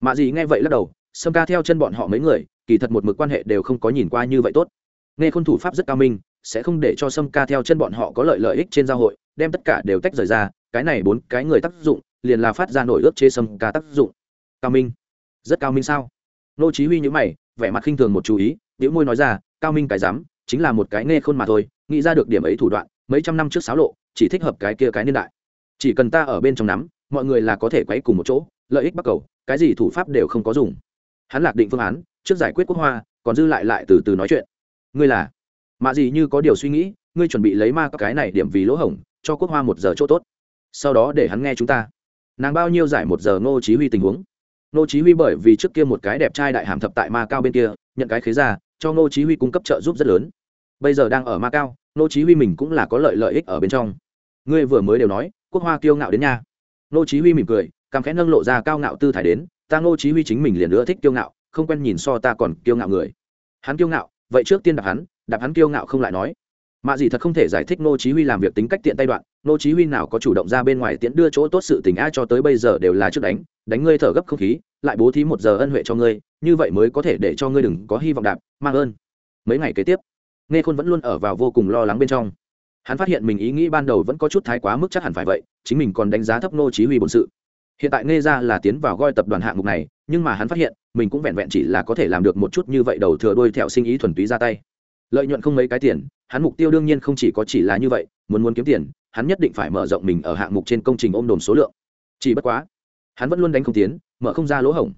Mạ gì nghe vậy lắc đầu, sâm ca theo chân bọn họ mấy người, kỳ thật một mực quan hệ đều không có nhìn qua như vậy tốt. Nghe khôn thủ pháp rất cao minh, sẽ không để cho sâm ca theo chân bọn họ có lợi lợi ích trên giao hội, đem tất cả đều tách rời ra cái này bốn cái người tác dụng liền là phát ra nổi ướp chế sâm ca tác dụng. Cao minh. Rất cao minh sao? Nô chí huy nhíu mày, vẻ mặt khinh thường một chú ý liễu môi nói ra, cao minh cái dám chính là một cái nghe khôn mà thôi, nghĩ ra được điểm ấy thủ đoạn, mấy trăm năm trước sáo lộ, chỉ thích hợp cái kia cái niên đại. Chỉ cần ta ở bên trong nắm, mọi người là có thể quấy cùng một chỗ, lợi ích bắt cầu, cái gì thủ pháp đều không có dùng. Hắn lạc định phương án, trước giải quyết quốc hoa, còn dư lại lại từ từ nói chuyện. Ngươi là? Mạ gì như có điều suy nghĩ, ngươi chuẩn bị lấy ma các cái này điểm vì lỗ hổng, cho quốc hoa một giờ chỗ tốt sau đó để hắn nghe chúng ta. Nàng bao nhiêu giải một giờ ngô chí huy tình huống. Ngô chí huy bởi vì trước kia một cái đẹp trai đại hàm thập tại ma cao bên kia, nhận cái khế ra, cho ngô chí huy cung cấp trợ giúp rất lớn. Bây giờ đang ở ma cao, ngô chí huy mình cũng là có lợi lợi ích ở bên trong. Ngươi vừa mới đều nói, quốc hoa kiêu ngạo đến nha. Ngô chí huy mỉm cười cam khẽ nâng lộ ra cao ngạo tư thái đến, ta ngô chí huy chính mình liền nữa thích kiêu ngạo, không quen nhìn so ta còn kiêu ngạo người. Hắn kiêu ngạo, vậy trước tiên đạp hắn đạp hắn kiêu ngạo không lại nói mạ gì thật không thể giải thích nô chí huy làm việc tính cách tiện tay đoạn nô chí huy nào có chủ động ra bên ngoài tiễn đưa chỗ tốt sự tình ai cho tới bây giờ đều là trước đánh đánh ngươi thở gấp không khí, lại bố thí một giờ ân huệ cho ngươi, như vậy mới có thể để cho ngươi đừng có hy vọng đạp, mang ơn. Mấy ngày kế tiếp nghe khôn vẫn luôn ở vào vô cùng lo lắng bên trong. Hắn phát hiện mình ý nghĩ ban đầu vẫn có chút thái quá mức chắc hẳn phải vậy, chính mình còn đánh giá thấp nô chí huy bổn sự. Hiện tại nghe ra là tiến vào gói tập đoàn hạng mục này, nhưng mà hắn phát hiện, mình cũng vẹn vẹn chỉ là có thể làm được một chút như vậy đầu thừa đuôi theo sinh ý thuần túy ra tay lợi nhuận không mấy cái tiền, hắn mục tiêu đương nhiên không chỉ có chỉ là như vậy, muốn muốn kiếm tiền, hắn nhất định phải mở rộng mình ở hạng mục trên công trình ôm đồn số lượng. Chỉ bất quá, hắn vẫn luôn đánh không tiến, mở không ra lỗ hổng.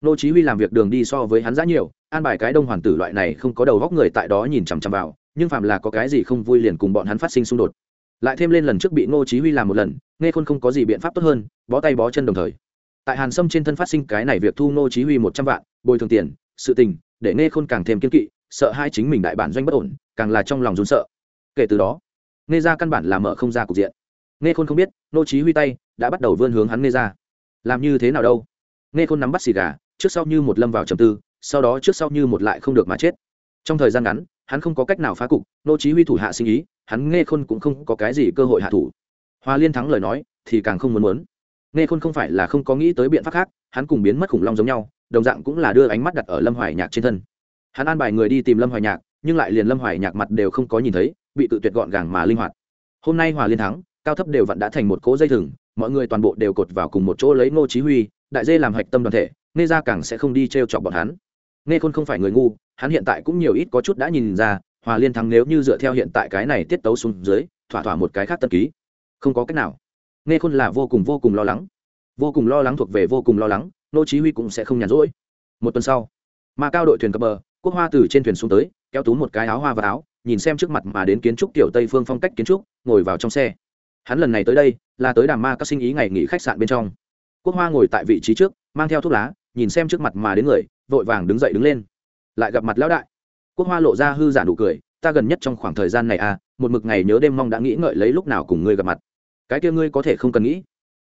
Nô chí huy làm việc đường đi so với hắn giá nhiều, an bài cái đông hoàng tử loại này không có đầu góc người tại đó nhìn chằm chằm vào, nhưng phạm là có cái gì không vui liền cùng bọn hắn phát sinh xung đột. Lại thêm lên lần trước bị nô chí huy làm một lần, nghe khôn không có gì biện pháp tốt hơn, bó tay bó chân đồng thời. Tại hàn sâm trên thân phát sinh cái này việc thu nô chí huy một trăm vạn, bồi thường tiền, sự tình, để nghe khôn càng thêm kiên kỵ sợ hai chính mình đại bản doanh bất ổn, càng là trong lòng run sợ. Kể từ đó nghe ra căn bản là mở không ra cục diện. Nghe khôn không biết, nô chí huy tay đã bắt đầu vươn hướng hắn nghe ra làm như thế nào đâu? Nghe khôn nắm bắt xì gà, trước sau như một lâm vào trầm tư, sau đó trước sau như một lại không được mà chết. Trong thời gian ngắn, hắn không có cách nào phá cục, nô chí huy thủ hạ sinh ý, hắn nghe khôn cũng không có cái gì cơ hội hạ thủ. Hoa liên thắng lời nói, thì càng không muốn muốn. Nghe khôn không phải là không có nghĩ tới biện pháp khác, hắn cùng biến mất khủng long giống nhau, đồng dạng cũng là đưa ánh mắt đặt ở lâm hoài nhạc trên thân hắn an bài người đi tìm lâm hoài nhạc, nhưng lại liền lâm hoài nhạc mặt đều không có nhìn thấy, bị tự tuyệt gọn gàng mà linh hoạt. Hôm nay hòa liên thắng, cao thấp đều vẫn đã thành một cỗ dây thừng, mọi người toàn bộ đều cột vào cùng một chỗ lấy ngô chí huy, đại dê làm hạch tâm đoàn thể, nghe ra càng sẽ không đi treo chọc bọn hắn. Nghe khôn không phải người ngu, hắn hiện tại cũng nhiều ít có chút đã nhìn ra, hòa liên thắng nếu như dựa theo hiện tại cái này tiết tấu xuống dưới, thỏa thỏa một cái khác tân ký. Không có cách nào. Nghe khôn là vô cùng vô cùng lo lắng. Vô cùng lo lắng thuộc về vô cùng lo lắng nô chí huy cũng sẽ không nhàn rỗi. Một tuần sau mà cao đội thuyền cập bờ quốc hoa từ trên thuyền xuống tới, kéo tú một cái áo hoa và áo, nhìn xem trước mặt mà đến kiến trúc kiểu tây phương phong cách kiến trúc, ngồi vào trong xe. Hắn lần này tới đây, là tới đàm ma các sinh ý ngày nghỉ khách sạn bên trong. Quốc hoa ngồi tại vị trí trước, mang theo thuốc lá, nhìn xem trước mặt mà đến người, vội vàng đứng dậy đứng lên. Lại gặp mặt lão đại. Quốc hoa lộ ra hư giả nụ cười, ta gần nhất trong khoảng thời gian này à một mực ngày nhớ đêm mong đã nghĩ ngợi lấy lúc nào cùng ngươi gặp mặt. Cái kia ngươi có thể không cần nghĩ.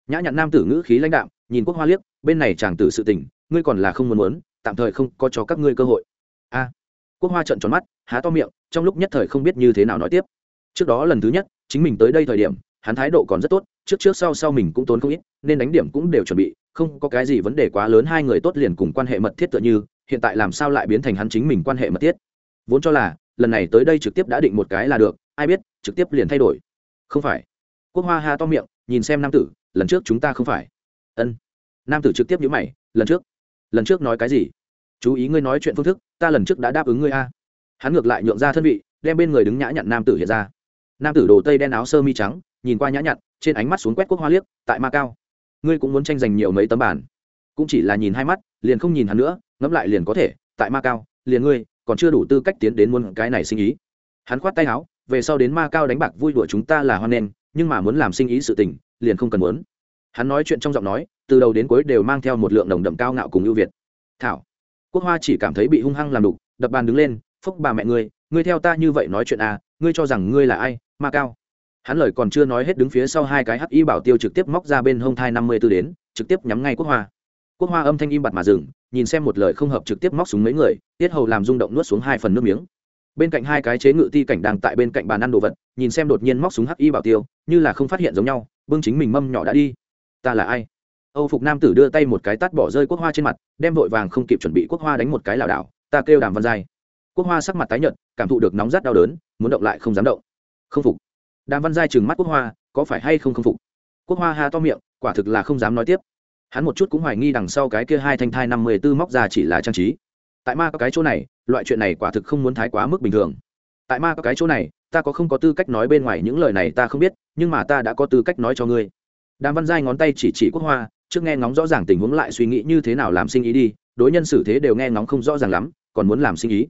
Nhã nhặn nam tử ngữ khí lãnh đạm, nhìn quốc hoa liếc, bên này chàng tử sự tình, ngươi còn là không muốn muốn, tạm thời không có cho các ngươi cơ hội a. Quốc hoa trợn tròn mắt, há to miệng, trong lúc nhất thời không biết như thế nào nói tiếp. Trước đó lần thứ nhất, chính mình tới đây thời điểm, hắn thái độ còn rất tốt, trước trước sau sau mình cũng tốn không ít, nên đánh điểm cũng đều chuẩn bị, không có cái gì vấn đề quá lớn, hai người tốt liền cùng quan hệ mật thiết tựa như, hiện tại làm sao lại biến thành hắn chính mình quan hệ mật thiết? Vốn cho là, lần này tới đây trực tiếp đã định một cái là được, ai biết, trực tiếp liền thay đổi. Không phải. Quốc hoa ha to miệng, nhìn xem nam tử, lần trước chúng ta không phải. Ân. Nam tử trực tiếp nhữ mày, lần trước? Lần trước nói cái gì? Chú ý ngươi nói chuyện phương thức, ta lần trước đã đáp ứng ngươi a. Hắn ngược lại nhượng ra thân vị, đem bên người đứng nhã nhặn nam tử hiện ra. Nam tử đồ tây đen áo sơ mi trắng, nhìn qua nhã nhặn, trên ánh mắt xuống quét quốc hoa liếc, tại ma cao. Ngươi cũng muốn tranh giành nhiều mấy tấm bản. Cũng chỉ là nhìn hai mắt, liền không nhìn hắn nữa, ngẫm lại liền có thể, tại ma cao, liền ngươi, còn chưa đủ tư cách tiến đến muôn cái này sinh ý. Hắn khoát tay áo, về sau đến ma cao đánh bạc vui đùa chúng ta là hoan nghênh nhưng mà muốn làm sinh ý sự tình, liền không cần muốn. Hắn nói chuyện trong giọng nói, từ đầu đến cuối đều mang theo một lượng nồng đậm cao ngạo cùng ưu việt. Thảo quốc hoa chỉ cảm thấy bị hung hăng làm đục, đập bàn đứng lên, phúc bà mẹ ngươi ngươi theo ta như vậy nói chuyện à ngươi cho rằng ngươi là ai, ma cao? Hắn lời còn chưa nói hết đứng phía sau hai cái hắc y bảo tiêu trực tiếp móc ra bên hông thai năm mươi tư đến, trực tiếp nhắm ngay quốc hoa. Quốc hoa âm thanh im bặt mà dừng, nhìn xem một lời không hợp trực tiếp móc súng mấy người, tiết hầu làm rung động nuốt xuống hai phần nước miếng. Bên cạnh hai cái chế ngự ti cảnh đang tại bên cạnh bàn ăn đồ vật, nhìn xem đột nhiên móc súng hắc y bảo tiêu, như là không phát hiện giống nhau, bưng chính mình mâm nhỏ đã đi. Ta là ai? Âu phục nam tử đưa tay một cái tát bỏ rơi quốc hoa trên mặt, đem vội vàng không kịp chuẩn bị quốc hoa đánh một cái lảo đảo, ta kêu đàm văn giai. Quốc hoa sắc mặt tái nhợt, cảm thụ được nóng rát đau đớn, muốn động lại không dám động. Không phục. Đàm văn giai trừng mắt quốc hoa, có phải hay không không phục? Quốc hoa ha to miệng, quả thực là không dám nói tiếp. Hắn một chút cũng hoài nghi đằng sau cái kia hai thanh thai năm mươi b ố móc ra chỉ là trang trí. Tại ma có cái chỗ này, loại chuyện này quả thực không muốn thái quá mức bình thường. Tại ma có cái chỗ này, ta có không có tư cách nói bên ngoài những lời này ta không biết, nhưng mà ta đã có tư cách nói cho ngươi. Đàm văn giai ngón tay chỉ chỉ quốc hoa trước nghe ngóng rõ ràng tình huống lại suy nghĩ như thế nào làm sinh ý đi, đối nhân xử thế đều nghe ngóng không rõ ràng lắm, còn muốn làm sinh ý.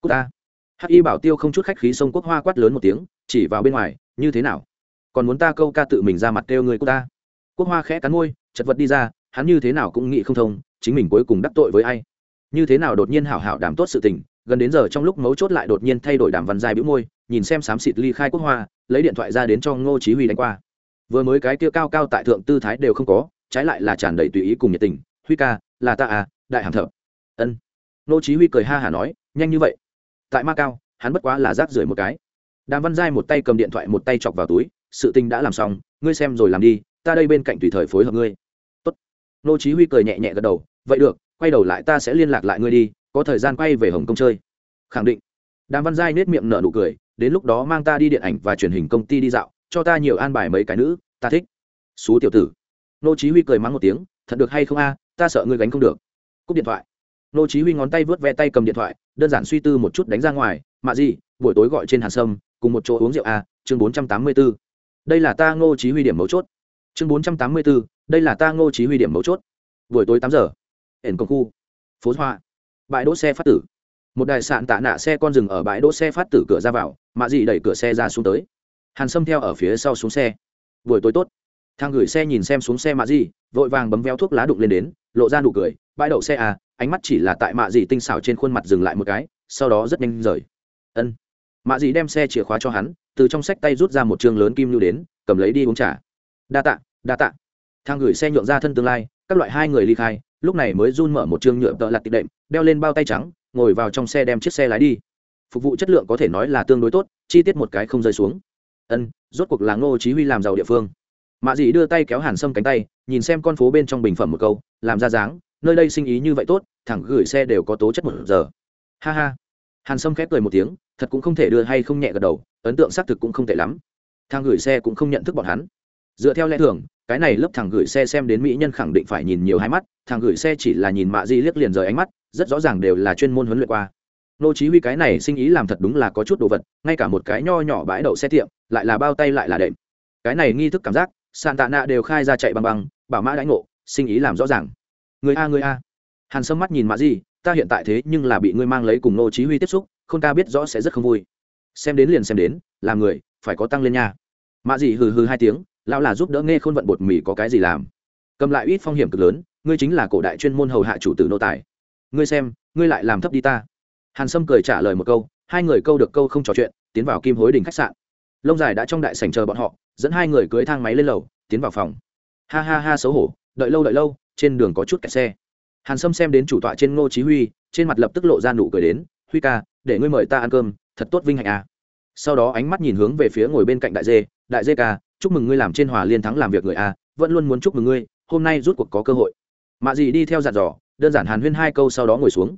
Cúc ta. Hắc y bảo tiêu không chút khách khí sông quốc hoa quát lớn một tiếng, chỉ vào bên ngoài, như thế nào? Còn muốn ta câu ca tự mình ra mặt kêu người cúc ta? Quốc hoa khẽ cắn môi, chật vật đi ra, hắn như thế nào cũng nghĩ không thông, chính mình cuối cùng đắc tội với ai? Như thế nào đột nhiên hảo hảo đảm tốt sự tình, gần đến giờ trong lúc mấu chốt lại đột nhiên thay đổi đàm văn dài bĩu môi, nhìn xem xám xịt ly khai quốc hoa, lấy điện thoại ra đến cho ngô chí huy đánh qua. Vừa mới cái kia cao cao tại thượng tư thái đều không có trái lại là tràn đầy tùy ý cùng nhiệt tình. Huy ca, là ta à đại hàm thợ. Ân. Nô chí huy cười ha hà nói, nhanh như vậy. Tại ma cao, hắn bất quá là rác rưởi một cái. Đàm văn giai một tay cầm điện thoại một tay chọc vào túi, sự tình đã làm xong, ngươi xem rồi làm đi, ta đây bên cạnh tùy thời phối hợp ngươi. Tốt. Nô chí huy cười nhẹ nhẹ gật đầu, vậy được, quay đầu lại ta sẽ liên lạc lại ngươi đi, có thời gian quay về hồng kông chơi. Khẳng định. Đàm văn giai nét miệng nở nụ cười, đến lúc đó mang ta đi điện ảnh và truyền hình công ty đi dạo, cho ta nhiều an bài mấy cái nữ, ta thích. Xú tiểu tử nô chí huy cười mắng một tiếng, thật được hay không a, ta sợ ngươi gánh không được. Cúp điện thoại. Nô chí huy ngón tay vớt ve tay cầm điện thoại, đơn giản suy tư một chút đánh ra ngoài, mạ gì buổi tối gọi trên hàn sâm, cùng một chỗ uống rượu a, chương 484 đây là ta ngô chí huy điểm mấu chốt. Chương 484 đây là ta ngô chí huy điểm mấu chốt. Buổi tối 8 giờ. Ẩn công khu. Phố hoa. Bãi đỗ xe phát tử. Một đại sạn tạ nạ xe con dừng ở bãi đỗ xe phát tử cửa ra vào, mạ gì đẩy cửa xe ra xuống tới. Hàn sâm theo ở phía sau xuống xe. Buổi tối tốt thang gửi xe nhìn xem xuống xe mạ gì, vội vàng bấm véo thuốc lá đụng lên đến, lộ ra nụ cười, bãi đậu xe à ánh mắt chỉ là tại mạ gì tinh xảo trên khuôn mặt dừng lại một cái, sau đó rất nhanh rời. Ân. Mạ gì đem xe chìa khóa cho hắn, từ trong sách tay rút ra một trường lớn kim lưu đến, cầm lấy đi uống trà. Đa tạ đa tạ. Thang gửi xe nhượng ra thân tương lai, các loại hai người ly khai, lúc này mới run mở một chương nhựa tợ lặt tịch đệm, đeo lên bao tay trắng, ngồi vào trong xe đem chiếc xe lái đi. Phục vụ chất lượng có thể nói là tương đối tốt, chi tiết một cái không rơi xuống. Ân, rốt cuộc là ngô chí huy làm giàu địa phương mạ dị đưa tay kéo hàn sâm cánh tay, nhìn xem con phố bên trong bình phẩm một câu, làm ra dáng, nơi đây sinh ý như vậy tốt, thẳng gửi xe đều có tố chất một giờ. Ha ha. Hàn sâm khép cười một tiếng, thật cũng không thể đưa hay không nhẹ gật đầu, ấn tượng xác thực cũng không tệ lắm. Thằng gửi xe cũng không nhận thức bọn hắn. Dựa theo lẽ thường, cái này lớp thằng gửi xe xem đến mỹ nhân khẳng định phải nhìn nhiều hai mắt, thằng gửi xe chỉ là nhìn mạ di liếc liền rời ánh mắt, rất rõ ràng đều là chuyên môn huấn luyện qua. Nô chí huy cái này sinh ý làm thật đúng là có chút đồ vật, ngay cả một cái nho nhỏ bãi đậu xe tiệm, lại là bao tay lại là đệm. Cái này nghi thức cảm giác sàn tạ nạ đều khai ra chạy băng băng, bảo mã đánh ngộ, sinh ý làm rõ ràng. Người a người a. Hàn sâm mắt nhìn mã di, ta hiện tại thế nhưng là bị ngươi mang lấy cùng nô chí huy tiếp xúc, không ta biết rõ sẽ rất không vui. Xem đến liền xem đến, làm người, phải có tăng lên nha. Mã di hừ hừ hai tiếng, lão là giúp đỡ nghe khôn vận bột mì có cái gì làm. Cầm lại ít phong hiểm cực lớn, ngươi chính là cổ đại chuyên môn hầu hạ chủ tử nô tài. Ngươi xem, ngươi lại làm thấp đi ta. Hàn sâm cười trả lời một câu, hai người câu được câu không trò chuyện, tiến vào kim hối đình khách sạn. Lông dài đã trong đại sảnh chờ bọn họ dẫn hai người cưới thang máy lên lầu, tiến vào phòng. Ha ha ha xấu hổ, đợi lâu đợi lâu, trên đường có chút kẹt xe. Hàn sâm xem đến chủ tọa trên ngô chí huy, trên mặt lập tức lộ ra nụ cười đến, huy ca, để ngươi mời ta ăn cơm, thật tốt vinh hạnh à. Sau đó ánh mắt nhìn hướng về phía ngồi bên cạnh đại dê đại dê ca, chúc mừng ngươi làm trên hòa liên thắng làm việc người a vẫn luôn muốn chúc mừng ngươi, hôm nay rút cuộc có cơ hội. Mạ gì đi theo dàn dò, đơn giản hàn huyên hai câu sau đó ngồi xuống.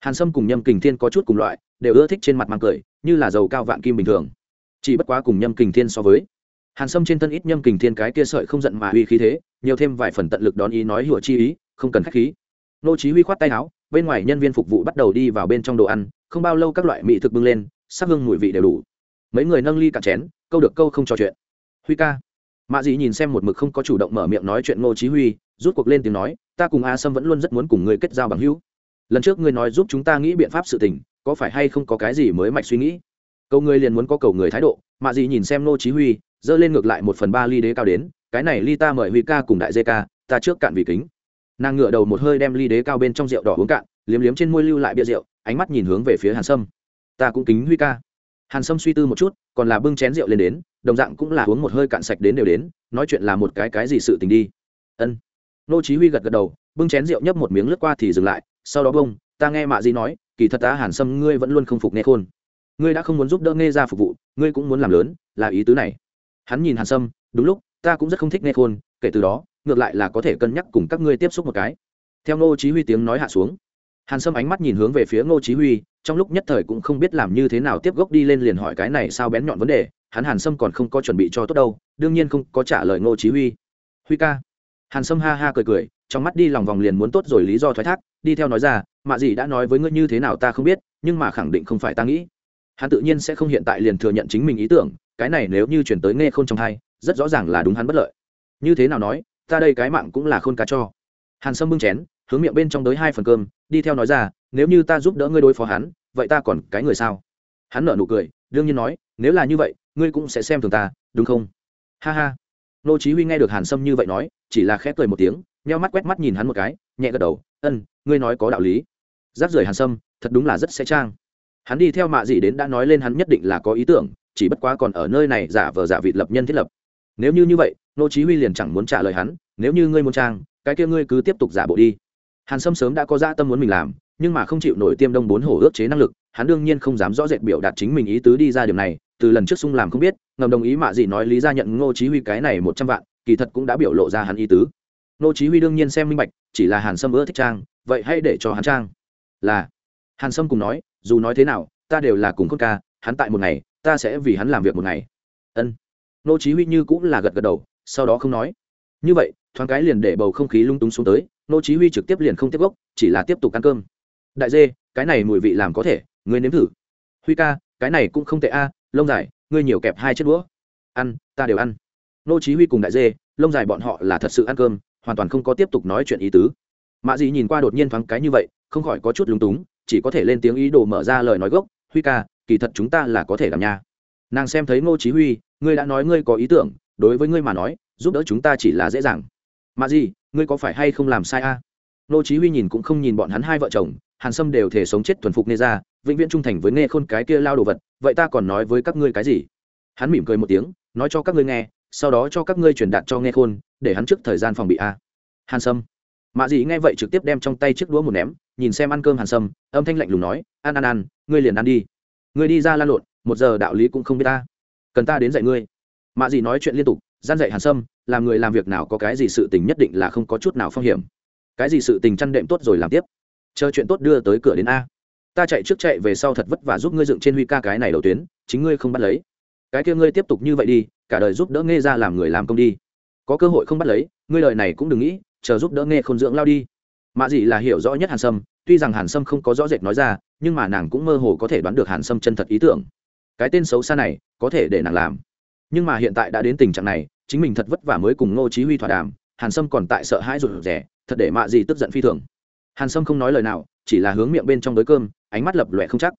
Hàn sâm cùng nhâm kình thiên có chút cùng loại, đều ưa thích trên mặt mang cười, như là dầu cao vạn kim bình thường. Chỉ bất quá cùng nhâm kình thiên so với hàn sâm trên thân ít nhâm kình thiên cái kia sợi không giận mà uy khí thế, nhiều thêm vài phần tận lực đón ý nói hùa chi ý, không cần khách khí. Nô chí huy khoát tay áo, bên ngoài nhân viên phục vụ bắt đầu đi vào bên trong đồ ăn, không bao lâu các loại mỹ thực bưng lên, sắc hương mùi vị đều đủ. Mấy người nâng ly cạn chén, câu được câu không trò chuyện. Huy ca. Mạ Dĩ nhìn xem một mực không có chủ động mở miệng nói chuyện ngô chí huy, rút cuộc lên tiếng nói, ta cùng a sâm vẫn luôn rất muốn cùng ngươi kết giao bằng hữu. Lần trước ngươi nói giúp chúng ta nghĩ biện pháp sự tình, có phải hay không có cái gì mới mạch suy nghĩ? Cầu ngươi liền muốn có cầu người thái độ, mạ Dĩ nhìn xem ngô chí huy dơ lên ngược lại một phần ba ly đế cao đến, cái này ly ta mời huy ca cùng đại dê ca, ta trước cạn vì kính. Nàng ngửa đầu một hơi đem ly đế cao bên trong rượu đỏ uống cạn, liếm liếm trên môi lưu lại bia rượu, ánh mắt nhìn hướng về phía hàn sâm. Ta cũng kính huy ca. Hàn sâm suy tư một chút, còn là bưng chén rượu lên đến, đồng dạng cũng là uống một hơi cạn sạch đến đều đến, nói chuyện là một cái cái gì sự tình đi. Ân. Nô chí huy gật gật đầu, bưng chén rượu nhấp một miếng lướt qua thì dừng lại, sau đó bông ta nghe mạ di nói, kỳ thật ta hàn sâm ngươi vẫn luôn không phục nghe khôn. Ngươi đã không muốn giúp đỡ nghe ra phục vụ, ngươi cũng muốn làm lớn, là ý tứ này hắn nhìn hàn sâm, đúng lúc, ta cũng rất không thích nghe khôn, kể từ đó, ngược lại là có thể cân nhắc cùng các ngươi tiếp xúc một cái. Theo Ngô chí huy tiếng nói hạ xuống, hàn sâm ánh mắt nhìn hướng về phía ngô chí huy, trong lúc nhất thời cũng không biết làm như thế nào tiếp gốc đi lên liền hỏi cái này sao bén nhọn vấn đề, hắn hàn sâm còn không có chuẩn bị cho tốt đâu, đương nhiên không có trả lời ngô chí huy. Huy ca. Hàn sâm ha ha cười cười, trong mắt đi lòng vòng liền muốn tốt rồi lý do thoái thác, đi theo nói ra, mạ gì đã nói với ngươi như thế nào ta không biết, nhưng mà khẳng định không phải ta nghĩ. Hắn tự nhiên sẽ không hiện tại liền thừa nhận chính mình ý tưởng cái này nếu như chuyển tới nghe không trong thay rất rõ ràng là đúng hắn bất lợi. Như thế nào nói, ta đây cái mạng cũng là khôn cá cho. Hàn sâm bưng chén, hướng miệng bên trong tới hai phần cơm, đi theo nói ra, nếu như ta giúp đỡ ngươi đối phó hắn, vậy ta còn cái người sao? Hắn nở nụ cười, đương nhiên nói, nếu là như vậy, ngươi cũng sẽ xem thường ta, đúng không? Ha ha. Nô chí huy nghe được hàn sâm như vậy nói, chỉ là khẽ cười một tiếng, nheo mắt quét mắt nhìn hắn một cái, nhẹ gật đầu ân ngươi nói có đạo lý. Giáp rời hàn sâm, thật đúng là rất sẽ trang. Hắn đi theo mạ gì đến đã nói lên hắn nhất định là có ý tưởng chỉ bất quá còn ở nơi này giả vờ giả vịt lập nhân thiết lập. Nếu như như vậy, nô chí huy liền chẳng muốn trả lời hắn, nếu như ngươi muốn trang, cái kia ngươi cứ tiếp tục giả bộ đi. Hàn sâm sớm đã có dạ tâm muốn mình làm, nhưng mà không chịu nổi tiêm đông bốn hổ ước chế năng lực, hắn đương nhiên không dám rõ rệt biểu đạt chính mình ý tứ đi ra điểm này, từ lần trước sung làm không biết, ngầm đồng ý mạ gì nói lý ra nhận ngô chí huy cái này một trăm vạn, kỳ thật cũng đã biểu lộ ra hắn ý tứ. Ngô chí huy đương nhiên xem minh bạch, chỉ là hàn sâm ưa thích trang, vậy hãy để cho hắn trang. Là, hàn sâm cùng nói, dù nói thế nào, ta đều là cùng cốt ca, hắn tại một ngày ta sẽ vì hắn làm việc một ngày. Ân. Nô chí huy như cũng là gật gật đầu, sau đó không nói. Như vậy, thoáng cái liền để bầu không khí lung túng xuống tới, nô chí huy trực tiếp liền không tiếp gốc, chỉ là tiếp tục ăn cơm. Đại dê, cái này mùi vị làm có thể, ngươi nếm thử. Huy ca, cái này cũng không tệ a à, lông dài, ngươi nhiều kẹp hai chiếc đũa. Ăn, ta đều ăn. Nô chí huy cùng đại dê, lông dài bọn họ là thật sự ăn cơm, hoàn toàn không có tiếp tục nói chuyện ý tứ. Mạ dị nhìn qua đột nhiên thoáng cái như vậy, không khỏi có chút lúng túng, chỉ có thể lên tiếng ý đồ mở ra lời nói gốc. Huy ca kỳ thật chúng ta là có thể làm nha. Nàng xem thấy ngô chí huy, ngươi đã nói ngươi có ý tưởng, đối với ngươi mà nói, giúp đỡ chúng ta chỉ là dễ dàng. Mà dị ngươi có phải hay không làm sai a? Ngô chí huy nhìn cũng không nhìn bọn hắn hai vợ chồng, hàn sâm đều thể sống chết thuần phục nghe ra, vĩnh viễn trung thành với nghe khôn cái kia lao đồ vật, vậy ta còn nói với các ngươi cái gì? Hắn mỉm cười một tiếng, nói cho các ngươi nghe, sau đó cho các ngươi truyền đạt cho nghe khôn, để hắn trước thời gian phòng bị a. Hàn sâm. Mạ dị nghe vậy trực tiếp đem trong tay chiếc đũa một ném, nhìn xem ăn cơm hàn sâm, âm thanh lạnh lùng nói, ăn ăn ăn, ngươi liền ăn đi ngươi đi ra lan lộn, một giờ đạo lý cũng không biết ta. Cần ta đến dạy ngươi. Mạ dị nói chuyện liên tục, gian dạy hàn sâm, làm người làm việc nào có cái gì sự tình nhất định là không có chút nào phong hiểm. Cái gì sự tình chăn đệm tốt rồi làm tiếp. Chờ chuyện tốt đưa tới cửa đến a. Ta chạy trước chạy về sau thật vất vả giúp ngươi dựng trên huy ca cái này đầu tuyến, chính ngươi không bắt lấy. Cái kia ngươi tiếp tục như vậy đi, cả đời giúp đỡ nghe ra làm người làm công đi. Có cơ hội không bắt lấy, ngươi lời này cũng đừng nghĩ, chờ giúp đỡ nghe không dưỡng lao đi. Mạ dị là hiểu rõ nhất hàn sâm, tuy rằng hàn sâm không có rõ rệt nói ra nhưng mà nàng cũng mơ hồ có thể đoán được hàn sâm chân thật ý tưởng. Cái tên xấu xa này, có thể để nàng làm. Nhưng mà hiện tại đã đến tình trạng này, chính mình thật vất vả mới cùng ngô chí huy thỏa đàm, hàn sâm còn tại sợ hãi rụt rẻ thật để mạ gì tức giận phi thường. Hàn sâm không nói lời nào, chỉ là hướng miệng bên trong đới cơm, ánh mắt lập lòe không chắc.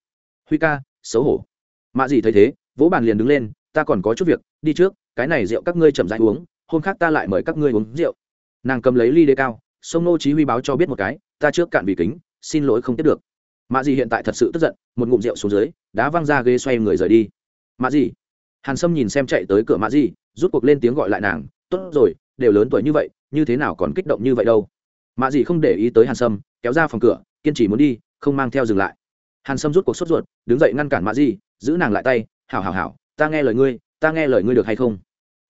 Huy ca, xấu hổ. Mạ gì thấy thế, vỗ bàn liền đứng lên, ta còn có chút việc, đi trước, cái này rượu các ngươi chậm rãi uống, hôm khác ta lại mời các ngươi uống rượu. Nàng cầm lấy ly đê cao, sông nô chí huy báo cho biết một cái, ta trước cạn vì kính, xin lỗi không tiếp được mạ dị hiện tại thật sự tức giận, một ngụm rượu xuống dưới, đá văng ra ghê xoay người rời đi. Mạ dị hàn sâm nhìn xem chạy tới cửa mạ dị rút cuộc lên tiếng gọi lại nàng, tốt rồi, đều lớn tuổi như vậy, như thế nào còn kích động như vậy đâu? Mạ dị không để ý tới hàn sâm, kéo ra phòng cửa, kiên trì muốn đi, không mang theo dừng lại. Hàn sâm rút cuộc sốt ruột, đứng dậy ngăn cản mạ dị giữ nàng lại tay, hảo hảo hảo, ta nghe lời ngươi, ta nghe lời ngươi được hay không?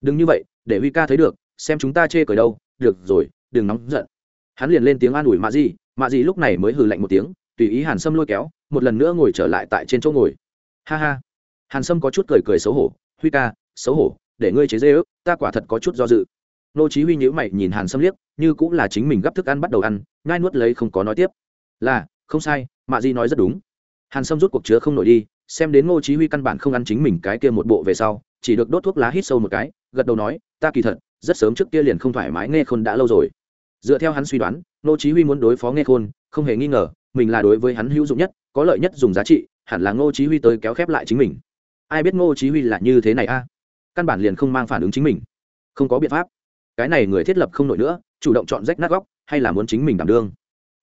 Đừng như vậy, để huy ca thấy được, xem chúng ta chê cởi đâu, được rồi, đừng nóng giận. Hắn liền lên tiếng an ủi mạ dị mạ dị lúc này mới hừ lạnh một tiếng tùy ý hàn sâm lôi kéo, một lần nữa ngồi trở lại tại trên chỗ ngồi. Ha ha. Hàn sâm có chút cười cười xấu hổ, huy ca, xấu hổ, để ngươi chế dê ức ta quả thật có chút do dự. Nô chí huy nhíu mày nhìn hàn sâm liếc, như cũng là chính mình gấp thức ăn bắt đầu ăn ngai nuốt lấy không có nói tiếp. Là, không sai, mạ di nói rất đúng. Hàn sâm rút cuộc chứa không nổi đi, xem đến ngô chí huy căn bản không ăn chính mình cái kia một bộ về sau, chỉ được đốt thuốc lá hít sâu một cái, gật đầu nói, ta kỳ thật, rất sớm trước kia liền không thoải mái nghe khôn đã lâu rồi. Dựa theo hắn suy đoán, ngô chí huy muốn đối phó nghe khôn, không hề nghi ngờ mình là đối với hắn hữu dụng nhất, có lợi nhất dùng giá trị, hẳn là ngô chí huy tới kéo khép lại chính mình. Ai biết ngô chí huy là như thế này a? Căn bản liền không mang phản ứng chính mình. Không có biện pháp. Cái này người thiết lập không nổi nữa, chủ động chọn rách nát góc, hay là muốn chính mình đảm đương?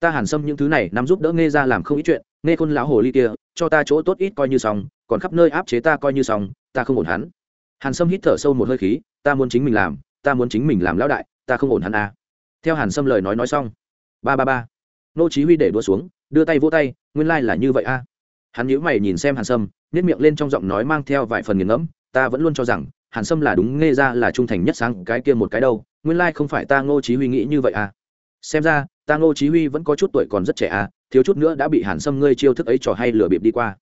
Ta hàn xâm những thứ này nắm giúp đỡ nghe ra làm không ít chuyện, nghe khôn lão hồ ly kia, cho ta chỗ tốt ít coi như xong, còn khắp nơi áp chế ta coi như xong, ta không ổn hắn. Hàn sâm hít thở sâu một hơi khí, ta muốn chính mình làm, ta muốn chính mình làm lão đại, ta không ổn hắn a. À. theo hàn sâm lời nói nói xong, ba ba ba nô chí huy để đua xuống đưa tay vỗ tay, nguyên lai like là như vậy a. À. hắn nhíu mày nhìn xem hàn sâm nếp miệng lên trong giọng nói mang theo vài phần nghiền ngẫm, ta vẫn luôn cho rằng, hàn sâm là đúng, nghe ra là trung thành nhất sáng cái kia một cái đâu, nguyên lai like không phải ta ngô chí huy nghĩ như vậy à xem ra, ta ngô chí huy vẫn có chút tuổi còn rất trẻ à thiếu chút nữa đã bị hàn sâm ngươi chiêu thức ấy trò hay lừa bịp đi qua.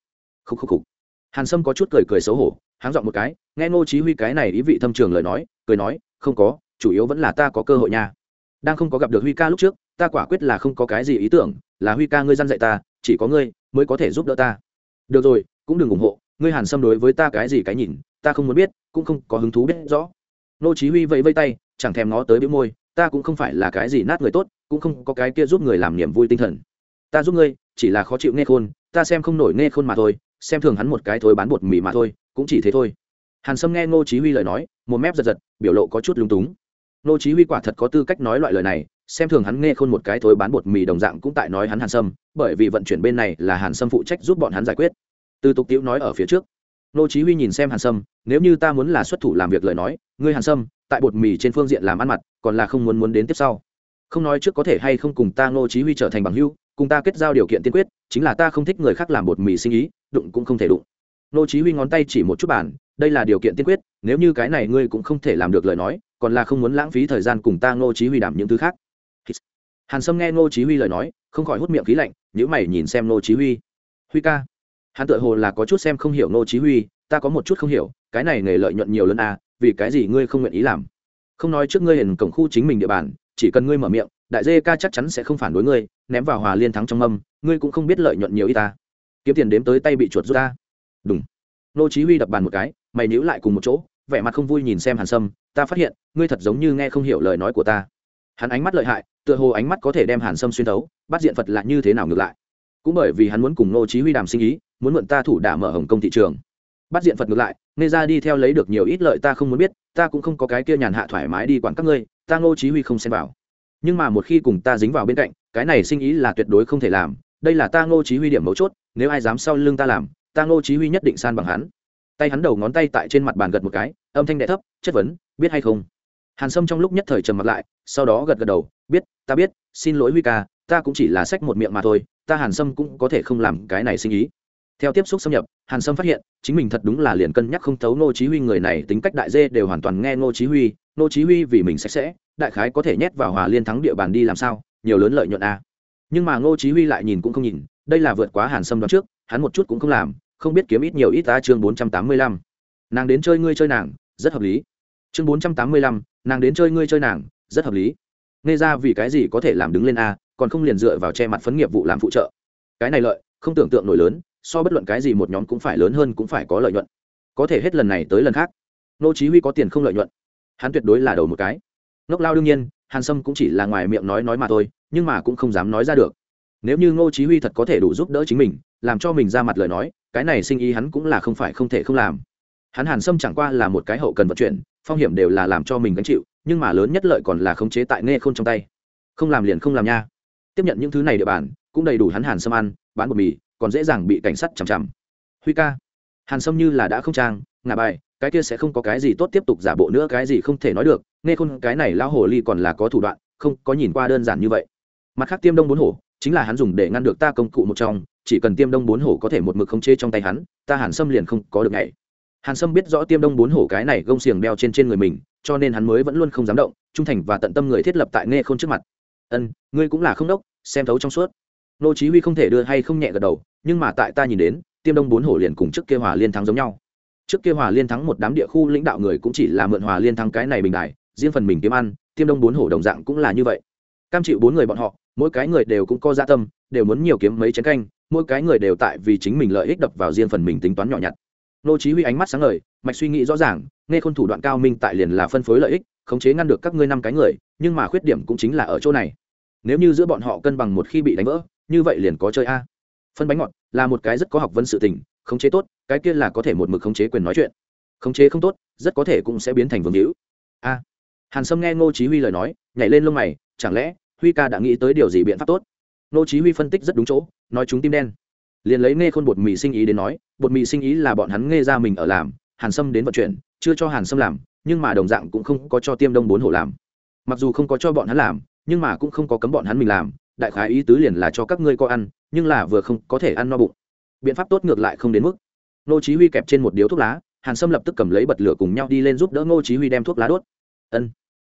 Khúc khúc khúc. Hàn sâm có chút cười cười xấu hổ háng giọng một cái, nghe ngô chí huy cái này ý vị thâm trường lời nói, cười nói, không có, chủ yếu vẫn là ta có cơ hội nha. Đang không có gặp được huy ca lúc trước, ta quả quyết là không có cái gì ý tưởng là huy ca ngươi gian dạy ta, chỉ có ngươi mới có thể giúp đỡ ta. Được rồi, cũng đừng ủng hộ, ngươi hàn sâm đối với ta cái gì cái nhìn, ta không muốn biết, cũng không có hứng thú biết rõ. Nô chí huy vẫy vẫy tay, chẳng thèm ngó tới bĩu môi, ta cũng không phải là cái gì nát người tốt, cũng không có cái kia giúp người làm niềm vui tinh thần. Ta giúp ngươi, chỉ là khó chịu nghe khôn, ta xem không nổi nghe khôn mà thôi, xem thường hắn một cái thôi bán bột mì mà thôi, cũng chỉ thế thôi. Hàn sâm nghe ngô chí huy lời nói, một mép giật giật, biểu lộ có chút lung túng. Ngô chí huy quả thật có tư cách nói loại lời này xem thường hắn nghe khôn một cái thối bán bột mì đồng dạng cũng tại nói hắn hàn sâm, bởi vì vận chuyển bên này là hàn sâm phụ trách giúp bọn hắn giải quyết. Từ tục tiếu nói ở phía trước, nô chí huy nhìn xem hàn sâm, nếu như ta muốn là xuất thủ làm việc lời nói, ngươi hàn sâm, tại bột mì trên phương diện làm ăn mặt, còn là không muốn muốn đến tiếp sau. Không nói trước có thể hay không cùng ta nô chí huy trở thành bằng hữu, cùng ta kết giao điều kiện tiên quyết, chính là ta không thích người khác làm bột mì sinh ý, đụng cũng không thể đụng. Nô chí huy ngón tay chỉ một chút bàn, đây là điều kiện tiên quyết, nếu như cái này ngươi cũng không thể làm được lời nói, còn là không muốn lãng phí thời gian cùng ta nô chí huy đảm những thứ khác hàn sâm nghe nô chí huy lời nói, không khỏi hút miệng khí lạnh, nhíu mày nhìn xem nô chí huy. Huy ca, hắn tựa hồ là có chút xem không hiểu nô chí huy, ta có một chút không hiểu, cái này nghề lợi nhuận nhiều lớn à vì cái gì ngươi không nguyện ý làm? Không nói trước ngươi hiển cổng khu chính mình địa bàn, chỉ cần ngươi mở miệng, đại dê ca chắc chắn sẽ không phản đối ngươi, ném vào hòa liên thắng trong mâm, ngươi cũng không biết lợi nhuận nhiều y ta. Kiếm tiền đếm tới tay bị chuột rút ta. Đúng nô chí huy đập bàn một cái, mày níu lại cùng một chỗ, vẻ mặt không vui nhìn xem hàn sâm, ta phát hiện, ngươi thật giống như nghe không hiểu lời nói của ta hắn ánh mắt lợi hại, tựa hồ ánh mắt có thể đem hàn sâm xuyên thấu, bắt diện phật là như thế nào ngược lại. Cũng bởi vì hắn muốn cùng nô chí huy đàm sinh ý, muốn mượn ta thủ đả mở hồng công thị trường. Bắt diện phật ngược lại nghe ra đi theo lấy được nhiều ít lợi ta không muốn biết, ta cũng không có cái kia nhàn hạ thoải mái đi quản các ngươi, ta ngô chí huy không xen vào. Nhưng mà một khi cùng ta dính vào bên cạnh, cái này sinh ý là tuyệt đối không thể làm, đây là ta ngô chí huy điểm mấu chốt, nếu ai dám sau lưng ta làm, ta ngô chí huy nhất định san bằng hắn. Tay hắn đầu ngón tay tại trên mặt bàn gật một cái, âm thanh đệ thấp, chất vấn, biết hay không? Hàn sâm trong lúc nhất thời trầm mặt lại, sau đó gật gật đầu, biết, ta biết, xin lỗi huy ca, ta cũng chỉ là sách một miệng mà thôi, ta hàn sâm cũng có thể không làm cái này sinh ý theo tiếp xúc xâm nhập, hàn sâm phát hiện, chính mình thật đúng là liền cân nhắc không thấu ngô chí huy người này tính cách đại dê đều hoàn toàn nghe ngô chí huy, ngô chí huy vì mình sạch sẽ, đại khái có thể nhét vào hòa liên thắng địa bàn đi làm sao, nhiều lớn lợi nhuận a à. nhưng mà ngô chí huy lại nhìn cũng không nhìn, đây là vượt quá hàn sâm đoán trước, hắn một chút cũng không làm, không biết kiếm ít nhiều ít ta chương 485. nàng đến chơi ngươi chơi nàng, rất hợp lý chương 485, nàng đến chơi ngươi chơi nàng rất hợp lý. Nghe ra vì cái gì có thể làm đứng lên a còn không liền dựa vào che mặt phấn nghiệp vụ làm phụ trợ. Cái này lợi không tưởng tượng nổi lớn so bất luận cái gì một nhóm cũng phải lớn hơn cũng phải có lợi nhuận. Có thể hết lần này tới lần khác. Nô chí huy có tiền không lợi nhuận. Hắn tuyệt đối là đầu một cái. Ngốc lao đương nhiên hàn sâm cũng chỉ là ngoài miệng nói nói mà thôi nhưng mà cũng không dám nói ra được. Nếu như ngô chí huy thật có thể đủ giúp đỡ chính mình làm cho mình ra mặt lời nói cái này sinh ý hắn cũng là không phải không thể không làm hắn hàn sâm chẳng qua là một cái hậu cần vận chuyển, phong hiểm đều là làm cho mình gánh chịu, nhưng mà lớn nhất lợi còn là khống chế tại nghe khôn trong tay. Không làm liền không làm nha. Tiếp nhận những thứ này địa bàn, cũng đầy đủ hắn hàn sâm ăn, bán bột mì, còn dễ dàng bị cảnh sát chằm chằm. Huy ca. Hàn sâm như là đã không trang, ngả bài, cái kia sẽ không có cái gì tốt tiếp tục giả bộ nữa, cái gì không thể nói được, nghe khôn cái này lao hồ ly còn là có thủ đoạn, không có nhìn qua đơn giản như vậy. Mặt khác tiêm đông bốn hổ, chính là hắn dùng để ngăn được ta công cụ một trong, chỉ cần tiêm đông bốn hổ có thể một mực khống chế trong tay hắn, ta hàn sâm liền không có được ngày hàn sâm biết rõ tiêm đông bốn hổ cái này gông xiềng đeo trên trên người mình, cho nên hắn mới vẫn luôn không dám động, trung thành và tận tâm người thiết lập tại nghe khôn trước mặt. Ân, ngươi cũng là không đốc, xem thấu trong suốt. Nô chí huy không thể đưa hay không nhẹ gật đầu, nhưng mà tại ta nhìn đến, tiêm đông bốn hổ liền cùng trước kia hòa liên thắng giống nhau. Trước kia hòa liên thắng một đám địa khu lãnh đạo người cũng chỉ là mượn hòa liên thắng cái này bình đại riêng phần mình kiếm ăn, tiêm đông bốn hổ đồng dạng cũng là như vậy. Cam chịu bốn người bọn họ, mỗi cái người đều cũng có dạ tâm, đều muốn nhiều kiếm mấy chén canh, mỗi cái người đều tại vì chính mình lợi ích đập vào riêng phần mình tính toán nhỏ nhặt nô chí huy ánh mắt sáng ngời, mạch suy nghĩ rõ ràng, nghe khôn thủ đoạn cao minh tại liền là phân phối lợi ích, khống chế ngăn được các ngươi năm cái người, nhưng mà khuyết điểm cũng chính là ở chỗ này. Nếu như giữa bọn họ cân bằng một khi bị đánh vỡ, như vậy liền có chơi a. Phân bánh ngọt là một cái rất có học vấn sự tình, khống chế tốt, cái kia là có thể một mực khống chế quyền nói chuyện. Khống chế không tốt, rất có thể cũng sẽ biến thành vương hữu. A. Hàn sâm nghe ngô chí huy lời nói, nhảy lên lông mày, chẳng lẽ huy ca đã nghĩ tới điều gì biện pháp tốt? Ngô chí huy phân tích rất đúng chỗ, nói chúng tim đen liền lấy nghe khôn bột mì sinh ý đến nói, bột mì sinh ý là bọn hắn nghe ra mình ở làm, hàn sâm đến vận chuyển, chưa cho hàn sâm làm, nhưng mà đồng dạng cũng không có cho tiêm đông bốn hổ làm. Mặc dù không có cho bọn hắn làm, nhưng mà cũng không có cấm bọn hắn mình làm, đại khái ý tứ liền là cho các ngươi có ăn, nhưng là vừa không có thể ăn no bụng. Biện pháp tốt ngược lại không đến mức. Nô chí huy kẹp trên một điếu thuốc lá, hàn sâm lập tức cầm lấy bật lửa cùng nhau đi lên giúp đỡ nô chí huy đem thuốc lá đốt. Ân.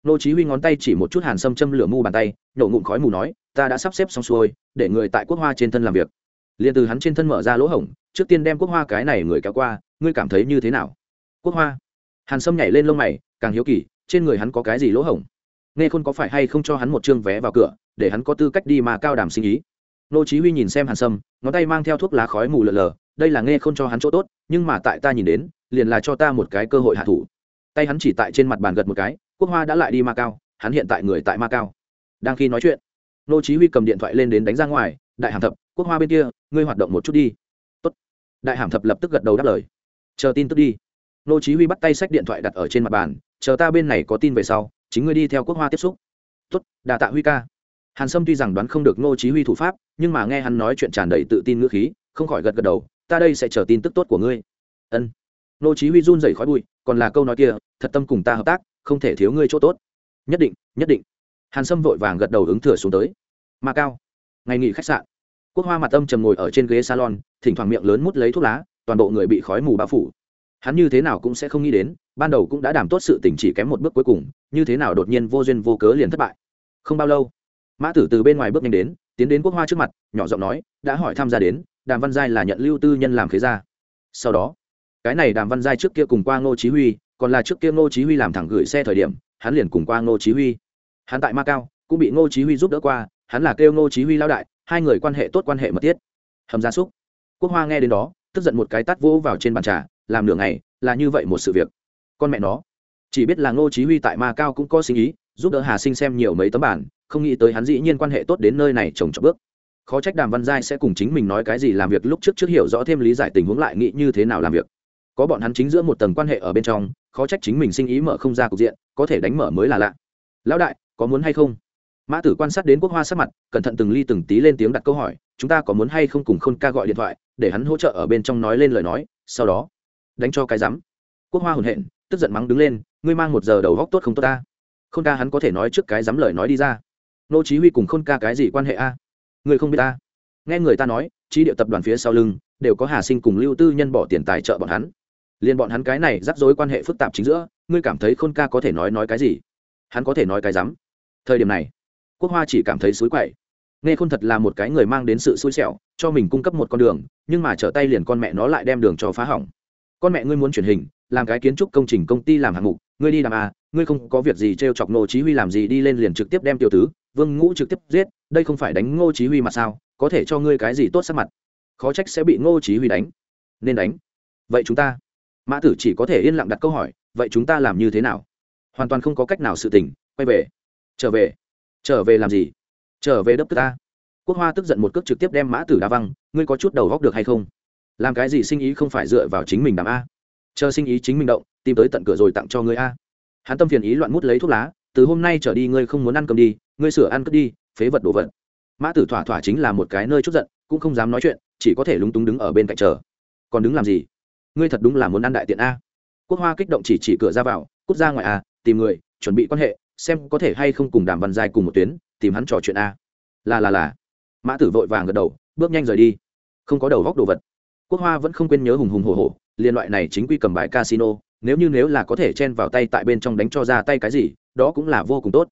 Nô chí huy ngón tay chỉ một chút hàn sâm châm lửa mu bàn tay, nhổ ngụm khói mù nói, ta đã sắp xếp xong xuôi, để người tại quốc hoa trên thân làm việc liền từ hắn trên thân mở ra lỗ hổng, trước tiên đem quốc hoa cái này người kéo qua, ngươi cảm thấy như thế nào? Quốc hoa? Hàn sâm nhảy lên lông mày, càng hiếu kỳ, trên người hắn có cái gì lỗ hổng? Nghe khôn có phải hay không cho hắn một chương vé vào cửa, để hắn có tư cách đi mà cao đàm sinh ý? Nô chí huy nhìn xem hàn sâm, ngón tay mang theo thuốc lá khói mù lờ lờ, đây là nghe khôn cho hắn chỗ tốt, nhưng mà tại ta nhìn đến, liền là cho ta một cái cơ hội hạ thủ. Tay hắn chỉ tại trên mặt bàn gật một cái, quốc hoa đã lại đi ma cao, hắn hiện tại người tại ma cao. Đang khi nói chuyện, nô chí huy cầm điện thoại lên đến đánh ra ngoài, đại hàm thập quốc hoa bên kia, ngươi hoạt động một chút đi. Tốt. Đại hàm thập lập tức gật đầu đáp lời. Chờ tin tức đi. Nô chí huy bắt tay sách điện thoại đặt ở trên mặt bàn, chờ ta bên này có tin về sau, chính ngươi đi theo quốc hoa tiếp xúc. Tốt đà tạ huy ca. Hàn sâm tuy rằng đoán không được nô chí huy thủ pháp, nhưng mà nghe hắn nói chuyện tràn đầy tự tin ngữ khí, không khỏi gật gật đầu, ta đây sẽ chờ tin tức tốt của ngươi. Ân. Nô chí huy run rẩy khói bụi, còn là câu nói kia, thật tâm cùng ta hợp tác, không thể thiếu ngươi chỗ tốt. Nhất định nhất định. Hàn sâm vội vàng gật đầu ứng thừa xuống tới. Ma cao, ngày nghỉ khách sạn quốc hoa mặt âm trầm ngồi ở trên ghế salon, thỉnh thoảng miệng lớn mút lấy thuốc lá, toàn bộ người bị khói mù bao phủ. Hắn như thế nào cũng sẽ không nghĩ đến, ban đầu cũng đã đảm tốt sự tình chỉ kém một bước cuối cùng, như thế nào đột nhiên vô duyên vô cớ liền thất bại. Không bao lâu, mã tử từ bên ngoài bước nhanh đến, tiến đến quốc hoa trước mặt, nhỏ giọng nói, đã hỏi tham gia đến, đàm văn giai là nhận lưu tư nhân làm khế gia. Sau đó, cái này đàm văn giai trước kia cùng qua ngô chí huy, còn là trước kia ngô chí huy làm thẳng gửi xe thời điểm, hắn liền cùng qua ngô chí huy. Hắn tại ma cao, cũng bị ngô chí huy giúp đỡ qua, hắn là kêu ngô chí huy lao đại hai người quan hệ tốt quan hệ mật thiết. Hầm gia súc. Quốc hoa nghe đến đó, tức giận một cái tát vỗ vào trên bàn trà, làm nửa ngày, là như vậy một sự việc. Con mẹ nó. Chỉ biết là ngô chí huy tại ma cao cũng có sinh ý, giúp đỡ hà sinh xem nhiều mấy tấm bản, không nghĩ tới hắn dĩ nhiên quan hệ tốt đến nơi này trồng trọt bước. Khó trách đàm văn giai sẽ cùng chính mình nói cái gì làm việc lúc trước trước hiểu rõ thêm lý giải tình huống lại nghĩ như thế nào làm việc. Có bọn hắn chính giữa một tầng quan hệ ở bên trong, khó trách chính mình sinh ý mở không ra cục diện, có thể đánh mở mới là lạ. Lão đại, có muốn hay không? Mã tử quan sát đến quốc hoa sắc mặt, cẩn thận từng ly từng tí lên tiếng đặt câu hỏi, chúng ta có muốn hay không cùng khôn ca gọi điện thoại, để hắn hỗ trợ ở bên trong nói lên lời nói, sau đó đánh cho cái rắm? Quốc hoa hồn hện, tức giận mắng đứng lên, ngươi mang một giờ đầu góc tốt không tốt ta? Khôn ca hắn có thể nói trước cái dám lời nói đi ra. Nô chí huy cùng khôn ca cái gì quan hệ a? Ngươi không biết ta? Nghe người ta nói, trí địa tập đoàn phía sau lưng, đều có hà sinh cùng lưu tư nhân bỏ tiền tài trợ bọn hắn. Liên bọn hắn cái này rắc rối quan hệ phức tạp chính giữa, ngươi cảm thấy khôn ca có thể nói nói cái gì? Hắn có thể nói cái dám thời điểm này quốc hoa chỉ cảm thấy xối quậy. Nghe khôn thật là một cái người mang đến sự xui xẻo, cho mình cung cấp một con đường, nhưng mà trở tay liền con mẹ nó lại đem đường cho phá hỏng. Con mẹ ngươi muốn chuyển hình, làm cái kiến trúc công trình công ty làm hạng mục, ngươi đi làm à ngươi không có việc gì t r e o chọc ngô chí huy làm gì đi lên liền trực tiếp đem tiểu tứ, vương ngũ trực tiếp giết, đây không phải đánh ngô chí huy mà sao, có thể cho ngươi cái gì tốt sắc mặt. Khó trách sẽ bị ngô chí huy đánh. Nên đánh. Vậy chúng ta, mã tử chỉ có thể yên lặng đặt câu hỏi, vậy chúng ta làm như thế nào? Hoàn toàn không có cách nào sự tình, quay về. Trở về trở về làm gì? Trở về đất ta. Quốc hoa tức giận một cước trực tiếp đem mã tử đá văng, ngươi có chút đầu góc được hay không? Làm cái gì sinh ý không phải dựa vào chính mình đàm a? Chờ sinh ý chính mình động, tìm tới tận cửa rồi tặng cho ngươi a. Hắn tâm phiền ý loạn mút lấy thuốc lá, từ hôm nay trở đi ngươi không muốn ăn cơm đi, ngươi sửa ăn cất đi, phế vật đồ vật. Mã tử thỏa thỏa chính là một cái nơi chút giận, cũng không dám nói chuyện, chỉ có thể lúng túng đứng ở bên cạnh chờ. Còn đứng làm gì? Ngươi thật đúng là muốn ăn đại tiện a. Quốc hoa kích động chỉ chỉ cửa ra vào, cút ra ngoài a, tìm người, chuẩn bị quan hệ xem có thể hay không cùng đàm văn giai cùng một tuyến, tìm hắn trò chuyện a. Là là là. Mã tử vội vàng gật đầu, bước nhanh rời đi. Không có đầu góc đồ vật. Quốc hoa vẫn không quên nhớ hùng hùng hồ hồ liên loại này chính quy cầm bài casino, nếu như nếu là có thể chen vào tay tại bên trong đánh cho ra tay cái gì, đó cũng là vô cùng tốt.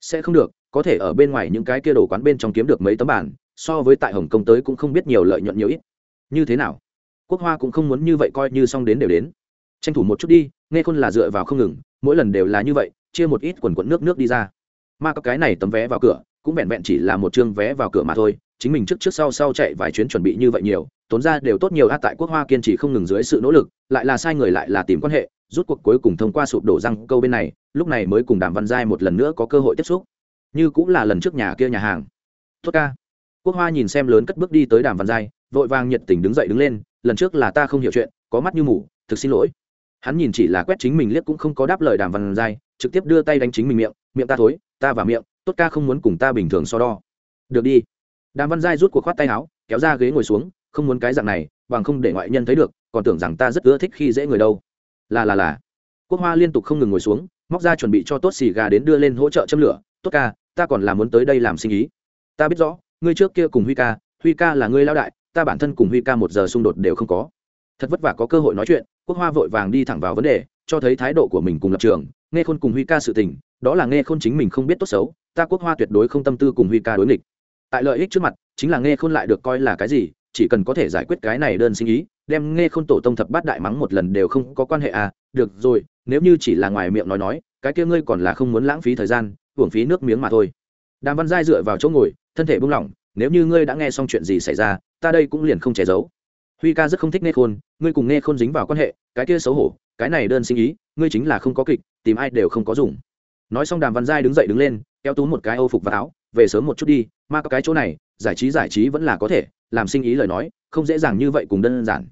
Sẽ không được, có thể ở bên ngoài những cái kia đồ quán bên trong kiếm được mấy tấm bản, so với tại hồng kông tới cũng không biết nhiều lợi nhuận nhiều ít. Như thế nào? Quốc hoa cũng không muốn như vậy coi như xong đến đều đến. Tranh thủ một chút đi, nghe khôn là dựa vào không ngừng, mỗi lần đều là như vậy chia một ít quần quận nước nước đi ra. Mà các cái này tấm vé vào cửa, cũng vẹn vẹn chỉ là một chương vé vào cửa mà thôi, chính mình trước trước sau sau chạy vài chuyến chuẩn bị như vậy nhiều, tốn ra đều tốt nhiều a tại quốc hoa kiên trì không ngừng dưới sự nỗ lực, lại là sai người lại là tìm quan hệ, rút cuộc cuối cùng thông qua sụp đổ răng câu bên này, lúc này mới cùng đàm văn giai một lần nữa có cơ hội tiếp xúc. Như cũng là lần trước nhà kia nhà hàng. Tốt ca. Quốc hoa nhìn xem lớn cất bước đi tới đàm văn giai, vội vàng nhiệt tình đứng dậy đứng lên, lần trước là ta không hiểu chuyện, có mắt như mù, thực xin lỗi hắn nhìn chỉ là quét chính mình liếc cũng không có đáp lời đàm văn giai, trực tiếp đưa tay đánh chính mình miệng miệng ta thối, ta và miệng, tốt ca không muốn cùng ta bình thường so đo. Được đi. Đàm văn giai rút cuộc khoát tay áo, kéo ra ghế ngồi xuống, không muốn cái dạng này, bằng không để ngoại nhân thấy được, còn tưởng rằng ta rất ưa thích khi dễ người đâu. Là là là. Quốc hoa liên tục không ngừng ngồi xuống, móc ra chuẩn bị cho tốt xì gà đến đưa lên hỗ trợ châm lửa, tốt ca, ta còn là muốn tới đây làm sinh ý. Ta biết rõ, ngươi trước kia cùng huy ca huy ca là ngươi lao đại, ta bản thân cùng huy ca một giờ xung đột đều không có. Thật vất vả có cơ hội nói chuyện quốc hoa vội vàng đi thẳng vào vấn đề, cho thấy thái độ của mình cùng lập trường, nghe khôn cùng huy ca sự tình, đó là nghe khôn chính mình không biết tốt xấu, ta quốc hoa tuyệt đối không tâm tư cùng huy ca đối nghịch. Tại lợi ích trước mặt, chính là nghe khôn lại được coi là cái gì, chỉ cần có thể giải quyết cái này đơn sinh ý, đem nghe khôn tổ tông thập bát đại mắng một lần đều không có quan hệ à được rồi, nếu như chỉ là ngoài miệng nói nói, cái kia ngươi còn là không muốn lãng phí thời gian hưởng phí nước miếng mà thôi. Đàm văn giai dựa vào chỗ ngồi, thân thể buông lỏng, nếu như ngươi đã nghe xong chuyện gì xảy ra, ta đây cũng liền không che giấu huy ca rất không thích nghe khôn, ngươi cùng nghe khôn dính vào quan hệ, cái kia xấu hổ, cái này đơn sinh ý, ngươi chính là không có kịch, tìm ai đều không có dùng. Nói xong đàm văn giai đứng dậy đứng lên, kéo tú một cái âu phục và áo, về sớm một chút đi mà có cái chỗ này, giải trí giải trí vẫn là có thể, làm sinh ý lời nói, không dễ dàng như vậy cùng đơn giản.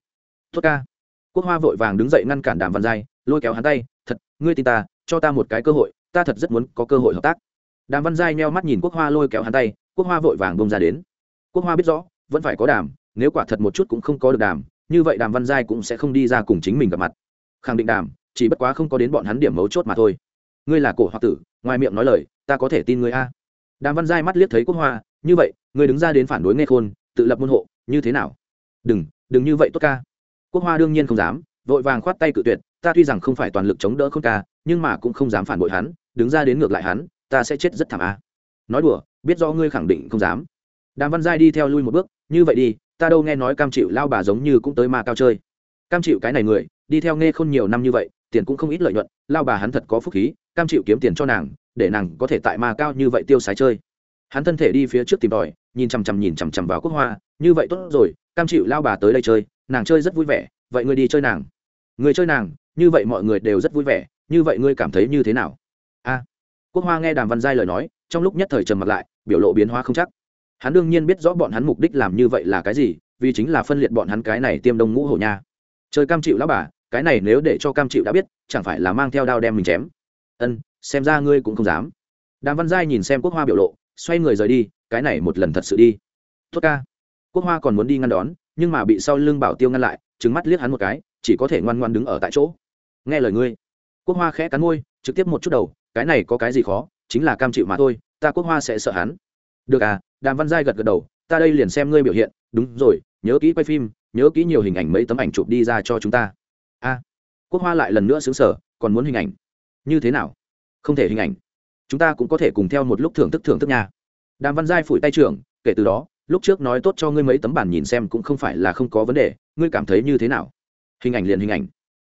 Tốt ca. Quốc hoa vội vàng đứng dậy ngăn cản đàm văn giai, lôi kéo hắn tay, thật, ngươi tin ta, cho ta một cái cơ hội, ta thật rất muốn có cơ hội hợp tác. Đàm văn giai neo mắt nhìn quốc hoa lôi kéo hắn tay, quốc hoa vội vàng bông ra đến. Quốc hoa biết rõ, vẫn phải có đàm nếu quả thật một chút cũng không có được đàm, như vậy đàm văn giai cũng sẽ không đi ra cùng chính mình gặp mặt. Khẳng định đàm, chỉ bất quá không có đến bọn hắn điểm mấu chốt mà thôi. Ngươi là cổ hoặc tử, ngoài miệng nói lời, ta có thể tin ngươi a. Đàm văn giai mắt liếc thấy quốc hoa, như vậy, ngươi đứng ra đến phản đối nghe khôn, tự lập môn hộ, như thế nào? Đừng đừng như vậy tốt ca. Quốc hoa đương nhiên không dám, vội vàng khoát tay cự tuyệt, ta tuy rằng không phải toàn lực chống đỡ khôn ca, nhưng mà cũng không dám phản bội hắn, đứng ra đến ngược lại hắn, ta sẽ chết rất thảm a. Nói đùa, biết do ngươi khẳng định không dám. Đàm văn giai đi theo lui một bước, như vậy đi ta đâu nghe nói cam chịu lao bà giống như cũng tới ma cao chơi. Cam chịu cái này người, đi theo nghe khôn nhiều năm như vậy, tiền cũng không ít lợi nhuận, lao bà hắn thật có phúc khí, cam chịu kiếm tiền cho nàng, để nàng có thể tại ma cao như vậy tiêu xài chơi. Hắn thân thể đi phía trước tìm tòi, nhìn chằm chằm nhìn chằm chằm vào quốc hoa, như vậy tốt rồi, cam chịu lao bà tới đây chơi, nàng chơi rất vui vẻ, vậy ngươi đi chơi nàng. Người chơi nàng, như vậy mọi người đều rất vui vẻ, như vậy ngươi cảm thấy như thế nào? A, quốc hoa nghe đàm văn giai lời nói, trong lúc nhất thời trầm mặt lại, biểu lộ biến hóa không chắc hắn đương nhiên biết rõ bọn hắn mục đích làm như vậy là cái gì, vì chính là phân liệt bọn hắn cái này tiêm đông ngũ hổ nha. Chơi cam chịu lão bà, cái này nếu để cho cam chịu đã biết, chẳng phải là mang theo đao đem mình chém. Ân, xem ra ngươi cũng không dám. Đàm văn giai nhìn xem quốc hoa biểu lộ, xoay người rời đi, cái này một lần thật sự đi. Tốt ca. Quốc hoa còn muốn đi ngăn đón, nhưng mà bị sau lưng bảo tiêu ngăn lại trứng mắt liếc hắn một cái, chỉ có thể ngoan ngoan đứng ở tại chỗ. Nghe lời ngươi. Quốc hoa khẽ cắn môi, trực tiếp một chút đầu, cái này có cái gì khó, chính là cam chịu mà thôi, ta quốc hoa sẽ sợ hắn. Được à đàm văn giai gật gật đầu, ta đây liền xem ngươi biểu hiện, đúng rồi, nhớ kỹ quay phim, nhớ kỹ nhiều hình ảnh mấy tấm ảnh chụp đi ra cho chúng ta. A. Quốc hoa lại lần nữa xứng sở còn muốn hình ảnh? Như thế nào? Không thể hình ảnh. Chúng ta cũng có thể cùng theo một lúc thưởng thức thưởng thức nhà đàm văn giai phủi tay trưởng, kể từ đó, lúc trước nói tốt cho ngươi mấy tấm bản nhìn xem cũng không phải là không có vấn đề, ngươi cảm thấy như thế nào? Hình ảnh liền hình ảnh.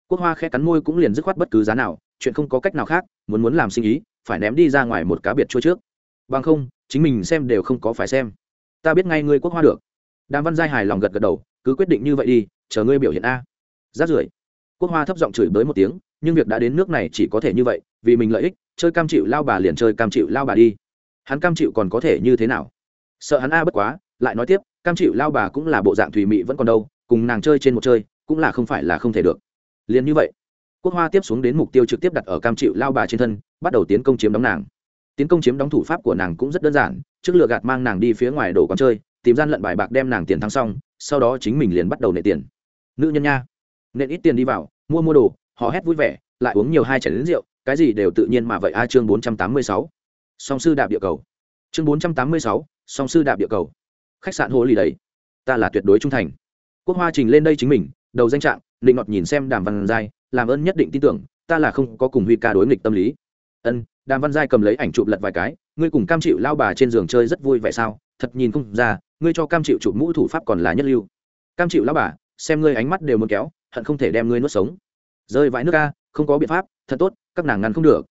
Quốc hoa khẽ cắn môi cũng liền dứt khoát bất cứ giá nào, chuyện không có cách nào khác, muốn muốn làm sinh ý, phải ném đi ra ngoài một cá biệt chua trước. Bằng không chính mình xem đều không có phải xem. Ta biết ngay ngươi quốc hoa được. Đàm văn giai hài lòng gật gật đầu, cứ quyết định như vậy đi, chờ ngươi biểu hiện a. Rát rưởi. Quốc hoa thấp giọng chửi bới một tiếng, nhưng việc đã đến nước này chỉ có thể như vậy, vì mình lợi ích, chơi cam chịu lao bà liền chơi cam chịu lao bà đi. Hắn cam chịu còn có thể như thế nào? Sợ hắn a bất quá, lại nói tiếp, cam chịu lao bà cũng là bộ dạng thùy mị vẫn còn đâu, cùng nàng chơi trên một chơi, cũng là không phải là không thể được. Liền như vậy, quốc hoa tiếp xuống đến mục tiêu trực tiếp đặt ở cam chịu lao bà trên thân, bắt đầu tiến công chiếm đóng nàng tiến công chiếm đóng thủ pháp của nàng cũng rất đơn giản, trước lựa gạt mang nàng đi phía ngoài đổ quán chơi, tìm gian lận bài bạc đem nàng tiền thắng xong, sau đó chính mình liền bắt đầu nệ tiền. Nữ nhân nha, nện ít tiền đi vào, mua mua đồ, họ hét vui vẻ, lại uống nhiều hai chảy đến rượu, cái gì đều tự nhiên mà vậy a, chương bốn trăm tám mươi sáu. Song sư đạp địa cầu. Chương bốn trăm tám mươi sáu, song sư đạp địa cầu. Khách sạn hồ lì đầy. Ta là tuyệt đối trung thành. Quốc hoa trình lên đây chính mình, đầu danh trạng định ngọt nhìn xem đàm văn giai làm ơn nhất định tin tưởng, ta là không có cùng huy ca đối nghịch tâm lý. Ân đàm văn giai cầm lấy ảnh chụp lật vài cái, ngươi cùng cam chịu lao bà trên giường chơi rất vui vẻ sao? Thật nhìn không ra, ngươi cho cam chịu chụp mũ thủ pháp còn là nhất lưu. Cam chịu lao bà, xem ngươi ánh mắt đều muốn kéo, hận không thể đem ngươi nuốt sống. Rơi vãi nước ca không có biện pháp, thật tốt, các nàng ngăn không được.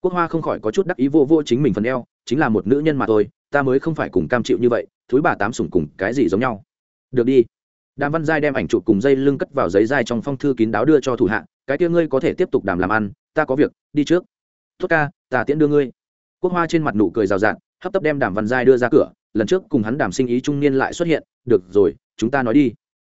Quốc hoa không khỏi có chút đắc ý vô vô chính mình phần eo, chính là một nữ nhân mà thôi, ta mới không phải cùng cam chịu như vậy, thúi bà tám sủng cùng cái gì giống nhau. Được đi. Đàm văn giai đem ảnh chụp cùng dây lưng cất vào giấy dai trong phong thư kín đáo đưa cho thủ hạ, cái kia ngươi có thể tiếp tục đàm làm ăn, ta có việc, đi trước. Tốt ca ta tiễn đưa ngươi. Quốc hoa trên mặt nụ cười rào rạt, hấp tấp đem đàm văn giai đưa ra cửa, lần trước cùng hắn đàm sinh ý trung niên lại xuất hiện, được rồi, chúng ta nói đi.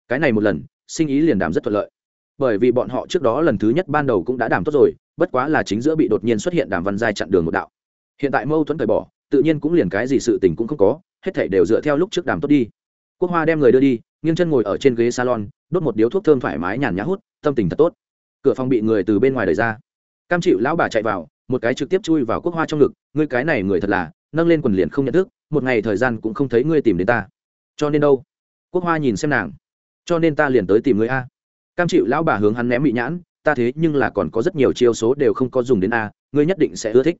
Cái này một lần, sinh ý liền đàm rất thuận lợi. Bởi vì bọn họ trước đó lần thứ nhất ban đầu cũng đã đàm tốt rồi, bất quá là chính giữa bị đột nhiên xuất hiện đàm văn giai chặn đường một đạo. Hiện tại mâu thuẫn cởi bỏ, tự nhiên cũng liền cái gì sự tình cũng không có, hết thảy đều dựa theo lúc trước đàm tốt đi. Quốc hoa đem người đưa đi, nghiêng chân ngồi ở trên ghế salon, đốt một điếu thuốc thơm thoải mái nhàn nhã hút, tâm tình thật tốt. Cửa phòng bị người từ bên ngoài đẩy ra. Cam chịu lão bà chạy vào một cái trực tiếp chui vào quốc hoa trong ngực, ngươi cái này người thật là, nâng lên quần liền không nhận thức, một ngày thời gian cũng không thấy ngươi tìm đến ta. Cho nên đâu? Quốc hoa nhìn xem nàng. Cho nên ta liền tới tìm ngươi a. Cam chịu lão bà hướng hắn ném bị nhãn, ta thế nhưng là còn có rất nhiều chiêu số đều không có dùng đến a, ngươi nhất định sẽ ưa thích.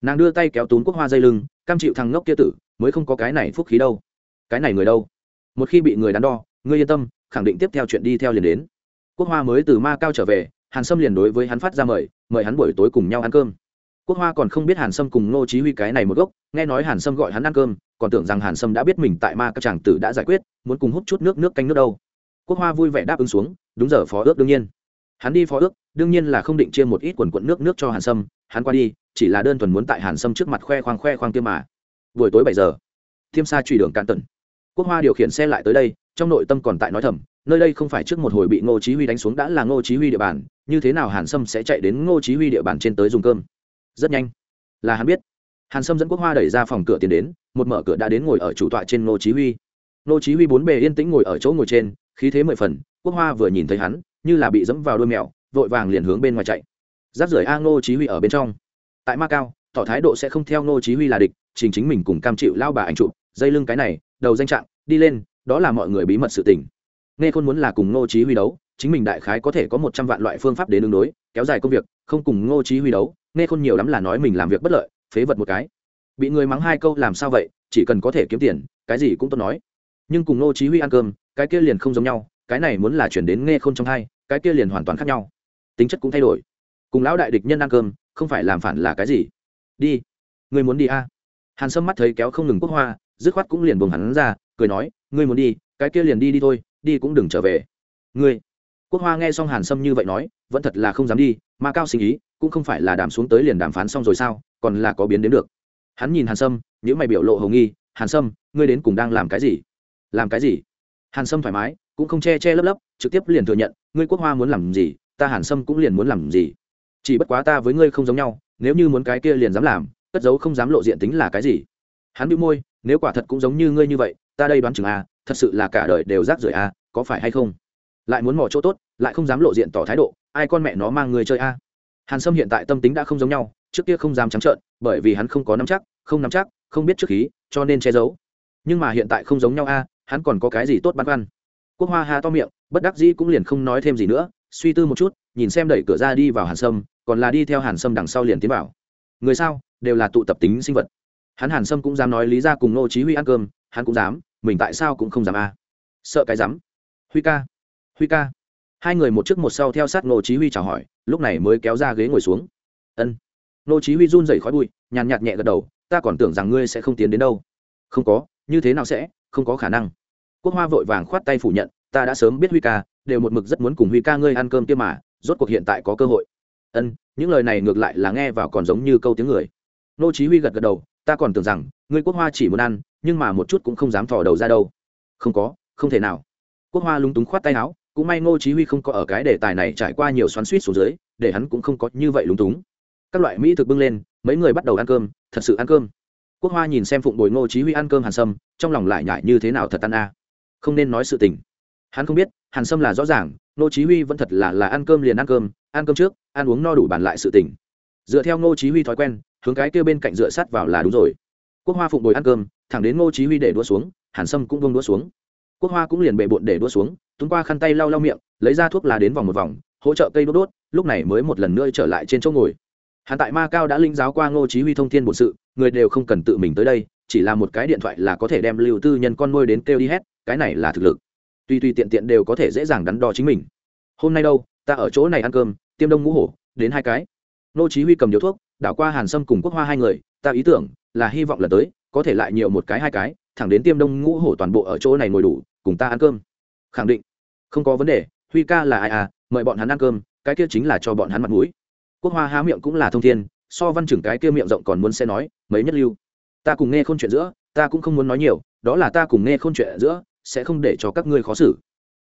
Nàng đưa tay kéo tún quốc hoa dây lưng, cam chịu thằng ngốc kia tử, mới không có cái này phúc khí đâu. Cái này người đâu? Một khi bị người đắn đo, ngươi yên tâm, khẳng định tiếp theo chuyện đi theo liền đến. Quốc hoa mới từ ma cao trở về, hàn sâm liền đối với hắn phát ra mời mời hắn buổi tối cùng nhau ăn cơm quốc hoa còn không biết hàn sâm cùng ngô chí huy cái này một gốc, nghe nói hàn sâm gọi hắn ăn cơm, còn tưởng rằng hàn sâm đã biết mình tại ma các chàng tử đã giải quyết, muốn cùng hút chút nước nước canh nước đâu. Quốc hoa vui vẻ đáp ứng xuống, đúng giờ phó ước đương nhiên. Hắn đi phó ước, đương nhiên là không định chia một ít quần quận nước nước cho hàn sâm, hắn qua đi, chỉ là đơn thuần muốn tại hàn sâm trước mặt khoe khoang khoe khoang tiêm mà. Buổi tối bảy giờ, thiêm sa truy đường cạn tần quốc hoa điều khiển xe lại tới đây, trong nội tâm còn tại nói thầm, nơi đây không phải trước một hồi bị ngô chí huy đánh xuống đã là ngô chí huy địa bàn, như thế nào hàn sâm sẽ chạy đến ngô chí huy địa bàn trên tới dùng cơm? Rất nhanh là hắn biết hàn sâm dẫn quốc hoa đẩy ra phòng cửa tiến đến một mở cửa đã đến ngồi ở chủ tọa trên ngô chí huy ngô chí huy bốn bề yên tĩnh ngồi ở chỗ ngồi trên khí thế mười phần quốc hoa vừa nhìn thấy hắn như là bị dẫm vào đuôi mèo vội vàng liền hướng bên ngoài chạy giáp rời a ngô chí huy ở bên trong tại ma cao tỏ thái độ sẽ không theo ngô chí huy là địch chính chính mình cùng cam chịu lao bà ảnh trụ dây lưng cái này đầu danh trạng đi lên đó là mọi người bí mật sự tình nghe khôn muốn là cùng ngô chí huy đấu chính mình đại khái có thể có một trăm vạn loại phương pháp để đương đối kéo dài công việc không cùng ngô chí huy đấu, nghe khôn nhiều lắm là nói mình làm việc bất lợi, phế vật một cái. Bị người mắng hai câu làm sao vậy, chỉ cần có thể kiếm tiền, cái gì cũng tốt nói. Nhưng cùng ngô chí huy ăn cơm, cái kia liền không giống nhau, cái này muốn là chuyển đến nghe khôn trong hai, cái kia liền hoàn toàn khác nhau. Tính chất cũng thay đổi. Cùng lão đại địch nhân ăn cơm, không phải làm phản là cái gì? Đi. Ngươi muốn đi a? À? hàn sâm mắt thấy kéo không ngừng quốc hoa, dứt khoát cũng liền buông hắn ra, cười nói, ngươi muốn đi, cái kia liền đi đi thôi, đi cũng đừng trở về. Ngươi quốc hoa nghe xong hàn sâm như vậy nói, vẫn thật là không dám đi, mà cao sinh ý cũng không phải là đàm xuống tới liền đàm phán xong rồi sao, còn là có biến đến được. Hắn nhìn hàn sâm những mày biểu lộ hầu nghi, hàn sâm, ngươi đến cùng đang làm cái gì? Làm cái gì? Hàn sâm thoải mái, cũng không che che lấp lấp, trực tiếp liền thừa nhận, ngươi quốc hoa muốn làm gì, ta hàn sâm cũng liền muốn làm gì. Chỉ bất quá ta với ngươi không giống nhau, nếu như muốn cái kia liền dám làm, cất giấu không dám lộ diện tính là cái gì? Hắn bị môi, nếu quả thật cũng giống như ngươi như vậy, ta đây đoán chừng a thật sự là cả đời đều rác rưởi a có phải hay không? Lại muốn mò chỗ tốt, lại không dám lộ diện tỏ thái độ, ai con mẹ nó mang người chơi a? Hàn sâm hiện tại tâm tính đã không giống nhau, trước kia không dám trắng trợn, bởi vì hắn không có nắm chắc, không nắm chắc, không biết trước khí, cho nên che giấu. Nhưng mà hiện tại không giống nhau a, hắn còn có cái gì tốt băn khoăn? Quốc hoa hà to miệng, bất đắc dĩ cũng liền không nói thêm gì nữa, suy tư một chút, nhìn xem đẩy cửa ra đi vào hàn sâm, còn là đi theo hàn sâm đằng sau liền tiến vào. Người sao, đều là tụ tập tính sinh vật. Hắn hàn sâm cũng dám nói lý ra cùng nô chí huy ăn cơm, hắn cũng dám, mình tại sao cũng không dám a. Sợ cái dám. Huy ca huy ca. Hai người một trước một sau theo sát nô chí huy chào hỏi, lúc này mới kéo ra ghế ngồi xuống. Ân. Nô chí huy run rẩy khói bụi, nhàn nhạt nhẹ gật đầu, ta còn tưởng rằng ngươi sẽ không tiến đến đâu. Không có, như thế nào sẽ, không có khả năng. Quốc hoa vội vàng khoát tay phủ nhận, ta đã sớm biết huy ca, đều một mực rất muốn cùng huy ca ngươi ăn cơm kia mà, rốt cuộc hiện tại có cơ hội. Ân, những lời này ngược lại là nghe vào còn giống như câu tiếng người. Nô chí huy gật gật đầu, ta còn tưởng rằng, ngươi quốc hoa chỉ muốn ăn, nhưng mà một chút cũng không dám thò đầu ra đâu. Không có, không thể nào. Quốc hoa lúng túng khoát tay áo cũng may ngô chí huy không có ở cái đề tài này trải qua nhiều xoắn xuýt xuống dưới, để hắn cũng không có như vậy lúng túng. Các loại mỹ thực bưng lên, mấy người bắt đầu ăn cơm, thật sự ăn cơm. Quốc hoa nhìn xem phụng bồi ngô chí huy ăn cơm hàn sâm, trong lòng lại nhại như thế nào thật ăn a. Không nên nói sự tình. Hắn không biết, hàn sâm là rõ ràng, ngô chí huy vẫn thật là là ăn cơm liền ăn cơm ăn cơm trước, ăn uống no đủ bàn lại sự tình. Dựa theo ngô chí huy thói quen, hướng cái kia bên cạnh dựa sát vào là đúng rồi. Quốc hoa phụng bồi ăn cơm, thẳng đến ngô chí huy để đũa xuống, hàn sâm cũng buông đũa xuống quốc hoa cũng liền bệ bộn để đua xuống tuấn qua khăn tay lau lau miệng, lấy ra thuốc lá đến vòng một vòng, hỗ trợ cây đốt đốt, lúc này mới một lần nữa trở lại trên chỗ ngồi. Hắn tại ma cao đã linh giáo qua ngô chí huy thông thiên bổn sự, người đều không cần tự mình tới đây, chỉ là một cái điện thoại là có thể đem lưu tư nhân con nuôi đến kêu đi hết, cái này là thực lực. Tuy tuy tiện tiện đều có thể dễ dàng đắn đo chính mình. Hôm nay đâu, ta ở chỗ này ăn cơm, tiêm đông ngũ hổ, đến hai cái. Ngô chí huy cầm điếu thuốc, đảo qua hàn sâm cùng quốc hoa hai người, ta ý tưởng là hy vọng là tới, có thể lại nhiều một cái hai cái, thẳng đến tiêm đông ngũ hổ toàn bộ ở chỗ này ngồi đủ cùng ta ăn cơm. Khẳng định. Không có vấn đề, huy ca là ai à mời bọn hắn ăn cơm, cái kia chính là cho bọn hắn mặt mũi. Quốc hoa há miệng cũng là thông thiên, so văn chừng cái kia miệng rộng còn muốn sẽ nói, mấy nhất lưu. Ta cùng nghe khôn chuyện giữa, ta cũng không muốn nói nhiều, đó là ta cùng nghe khôn chuyện giữa, sẽ không để cho các ngươi khó xử.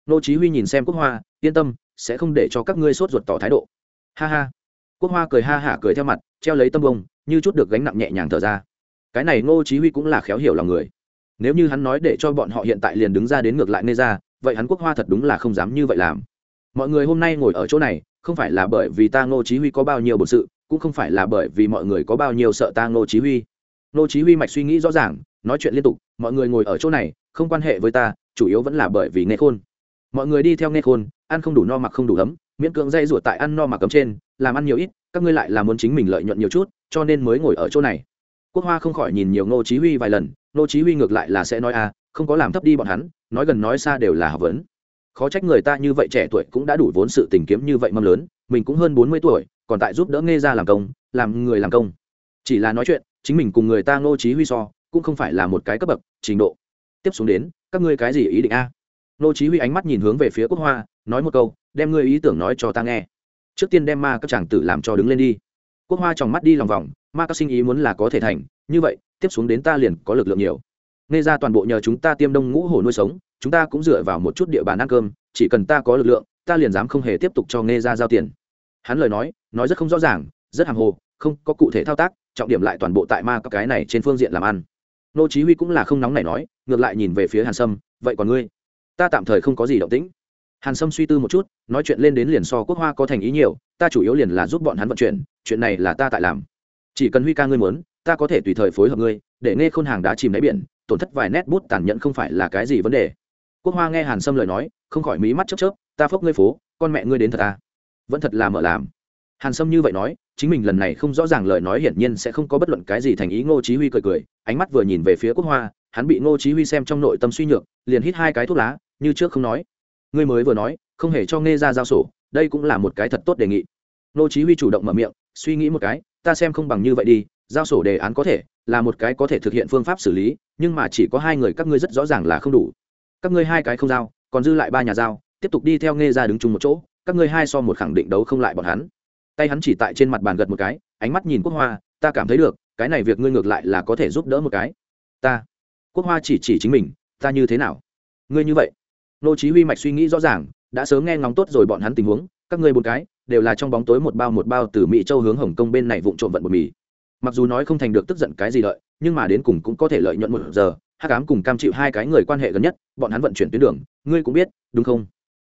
Nô chí huy nhìn xem quốc hoa, yên tâm, sẽ không để cho các ngươi sốt ruột tỏ thái độ. Ha ha. Quốc hoa cười ha hả cười theo mặt, treo lấy tâm bông, như chút được gánh nặng nhẹ nhàng thở ra. Cái này nô chí huy cũng là khéo hiểu lòng người nếu như hắn nói để cho bọn họ hiện tại liền đứng ra đến ngược lại nê ra, vậy hắn quốc hoa thật đúng là không dám như vậy làm. Mọi người hôm nay ngồi ở chỗ này, không phải là bởi vì ta ngô chí huy có bao nhiêu bổn sự, cũng không phải là bởi vì mọi người có bao nhiêu sợ ta ngô chí huy. Ngô chí huy mạch suy nghĩ rõ ràng, nói chuyện liên tục, mọi người ngồi ở chỗ này, không quan hệ với ta, chủ yếu vẫn là bởi vì nghe khôn. Mọi người đi theo nghe khôn, ăn không đủ no mặc không đủ ấm, miễn cưỡng dây ruột tại ăn no mặc cấm trên, làm ăn nhiều ít, các ngươi lại là muốn chính mình lợi nhuận nhiều chút, cho nên mới ngồi ở chỗ này quốc hoa không khỏi nhìn nhiều ngô chí huy vài lần, ngô chí huy ngược lại là sẽ nói à không có làm thấp đi bọn hắn, nói gần nói xa đều là học vấn. Khó trách người ta như vậy trẻ tuổi cũng đã đủ vốn sự tình kiếm như vậy mâm lớn, mình cũng hơn bốn mươi tuổi, còn tại giúp đỡ nghe ra làm công, làm người làm công. Chỉ là nói chuyện, chính mình cùng người ta ngô Chí huy so, cũng không phải là một cái cấp bậc, trình độ. Tiếp xuống đến, các ngươi cái gì ý định a? Ngô Chí huy ánh mắt nhìn hướng về phía quốc hoa, nói một câu, đem ngươi ý tưởng nói cho ta nghe. Trước tiên đem ma các chàng tử làm cho đứng lên đi quốc hoa tròng mắt đi lòng vòng, ma các sinh ý muốn là có thể thành, như vậy, tiếp xuống đến ta liền có lực lượng nhiều. Nghe ra toàn bộ nhờ chúng ta tiêm đông ngũ hổ nuôi sống, chúng ta cũng dựa vào một chút địa bàn ăn cơm, chỉ cần ta có lực lượng, ta liền dám không hề tiếp tục cho nghe ra giao tiền. Hắn lời nói nói rất không rõ ràng, rất hàng hồ, không có cụ thể thao tác, trọng điểm lại toàn bộ tại ma các cái này trên phương diện làm ăn. Nô chí huy cũng là không nóng này nói, ngược lại nhìn về phía hàn sâm, vậy còn ngươi? Ta tạm thời không có gì động tĩnh hàn sâm suy tư một chút, nói chuyện lên đến liền so quốc hoa có thành ý nhiều, ta chủ yếu liền là giúp bọn hắn vận chuyển, chuyện này là ta tại làm. Chỉ cần huy ca ngươi muốn, ta có thể tùy thời phối hợp ngươi, để nghe khôn hàng đá chìm đáy biển, tổn thất vài nét bút tàn nhẫn không phải là cái gì vấn đề. Quốc hoa nghe hàn sâm lời nói, không khỏi mí mắt chớp chớp, ta phốc ngươi phố, con mẹ ngươi đến thật à? Vẫn thật là mở làm. Hàn sâm như vậy nói, chính mình lần này không rõ ràng lời nói hiển nhiên sẽ không có bất luận cái gì thành ý, ngô chí huy cười cười, ánh mắt vừa nhìn về phía quốc hoa, hắn bị ngô chí huy xem trong nội tâm suy nhược, liền hít hai cái thuốc lá, như trước không nói ngươi mới vừa nói, không hề cho nghe ra giao sổ, đây cũng là một cái thật tốt đề nghị. Nô chí huy chủ động mở miệng, suy nghĩ một cái, ta xem không bằng như vậy đi, giao sổ đề án có thể là một cái có thể thực hiện phương pháp xử lý, nhưng mà chỉ có hai người các ngươi rất rõ ràng là không đủ. Các ngươi hai cái không giao, còn dư lại ba nhà giao, tiếp tục đi theo nghe ra đứng chung một chỗ, các ngươi hai so một khẳng định đấu không lại bọn hắn. Tay hắn chỉ tại trên mặt bàn gật một cái, ánh mắt nhìn quốc hoa, ta cảm thấy được, cái này việc ngươi ngược lại là có thể giúp đỡ một cái. Ta, quốc hoa chỉ chỉ chính mình, ta như thế nào? Ngươi như vậy nô chí huy mạch suy nghĩ rõ ràng, đã sớm nghe ngóng tốt rồi bọn hắn tình huống, các ngươi bốn cái, đều là trong bóng tối một bao một bao từ mỹ châu hướng hồng kông bên này vụng trộm vận bột mì. Mặc dù nói không thành được tức giận cái gì đợi, nhưng mà đến cùng cũng có thể lợi nhuận một giờ, hắc ám cùng cam chịu hai cái người quan hệ gần nhất, bọn hắn vận chuyển tuyến đường, ngươi cũng biết, đúng không?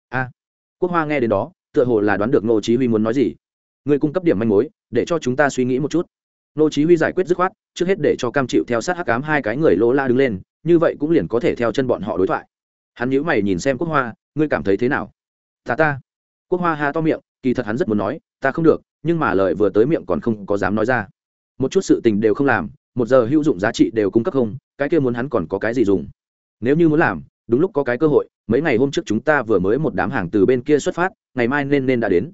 A. Quốc hoa nghe đến đó, tựa hồ là đoán được nô chí huy muốn nói gì. Ngươi cung cấp điểm manh mối, để cho chúng ta suy nghĩ một chút. Nô chí huy giải quyết dứt khoát, trước hết để cho cam chịu theo sát hắc ám hai cái người lỗ la đứng lên, như vậy cũng liền có thể theo chân bọn họ đối thoại hắn nhíu mày nhìn xem quốc hoa, ngươi cảm thấy thế nào? Ta ta. Quốc hoa ha to miệng, kỳ thật hắn rất muốn nói, ta không được, nhưng mà lời vừa tới miệng còn không có dám nói ra. Một chút sự tình đều không làm, một giờ hữu dụng giá trị đều cung cấp không, cái kia muốn hắn còn có cái gì dùng? Nếu như muốn làm, đúng lúc có cái cơ hội, mấy ngày hôm trước chúng ta vừa mới một đám hàng từ bên kia xuất phát, ngày mai nên nên đã đến.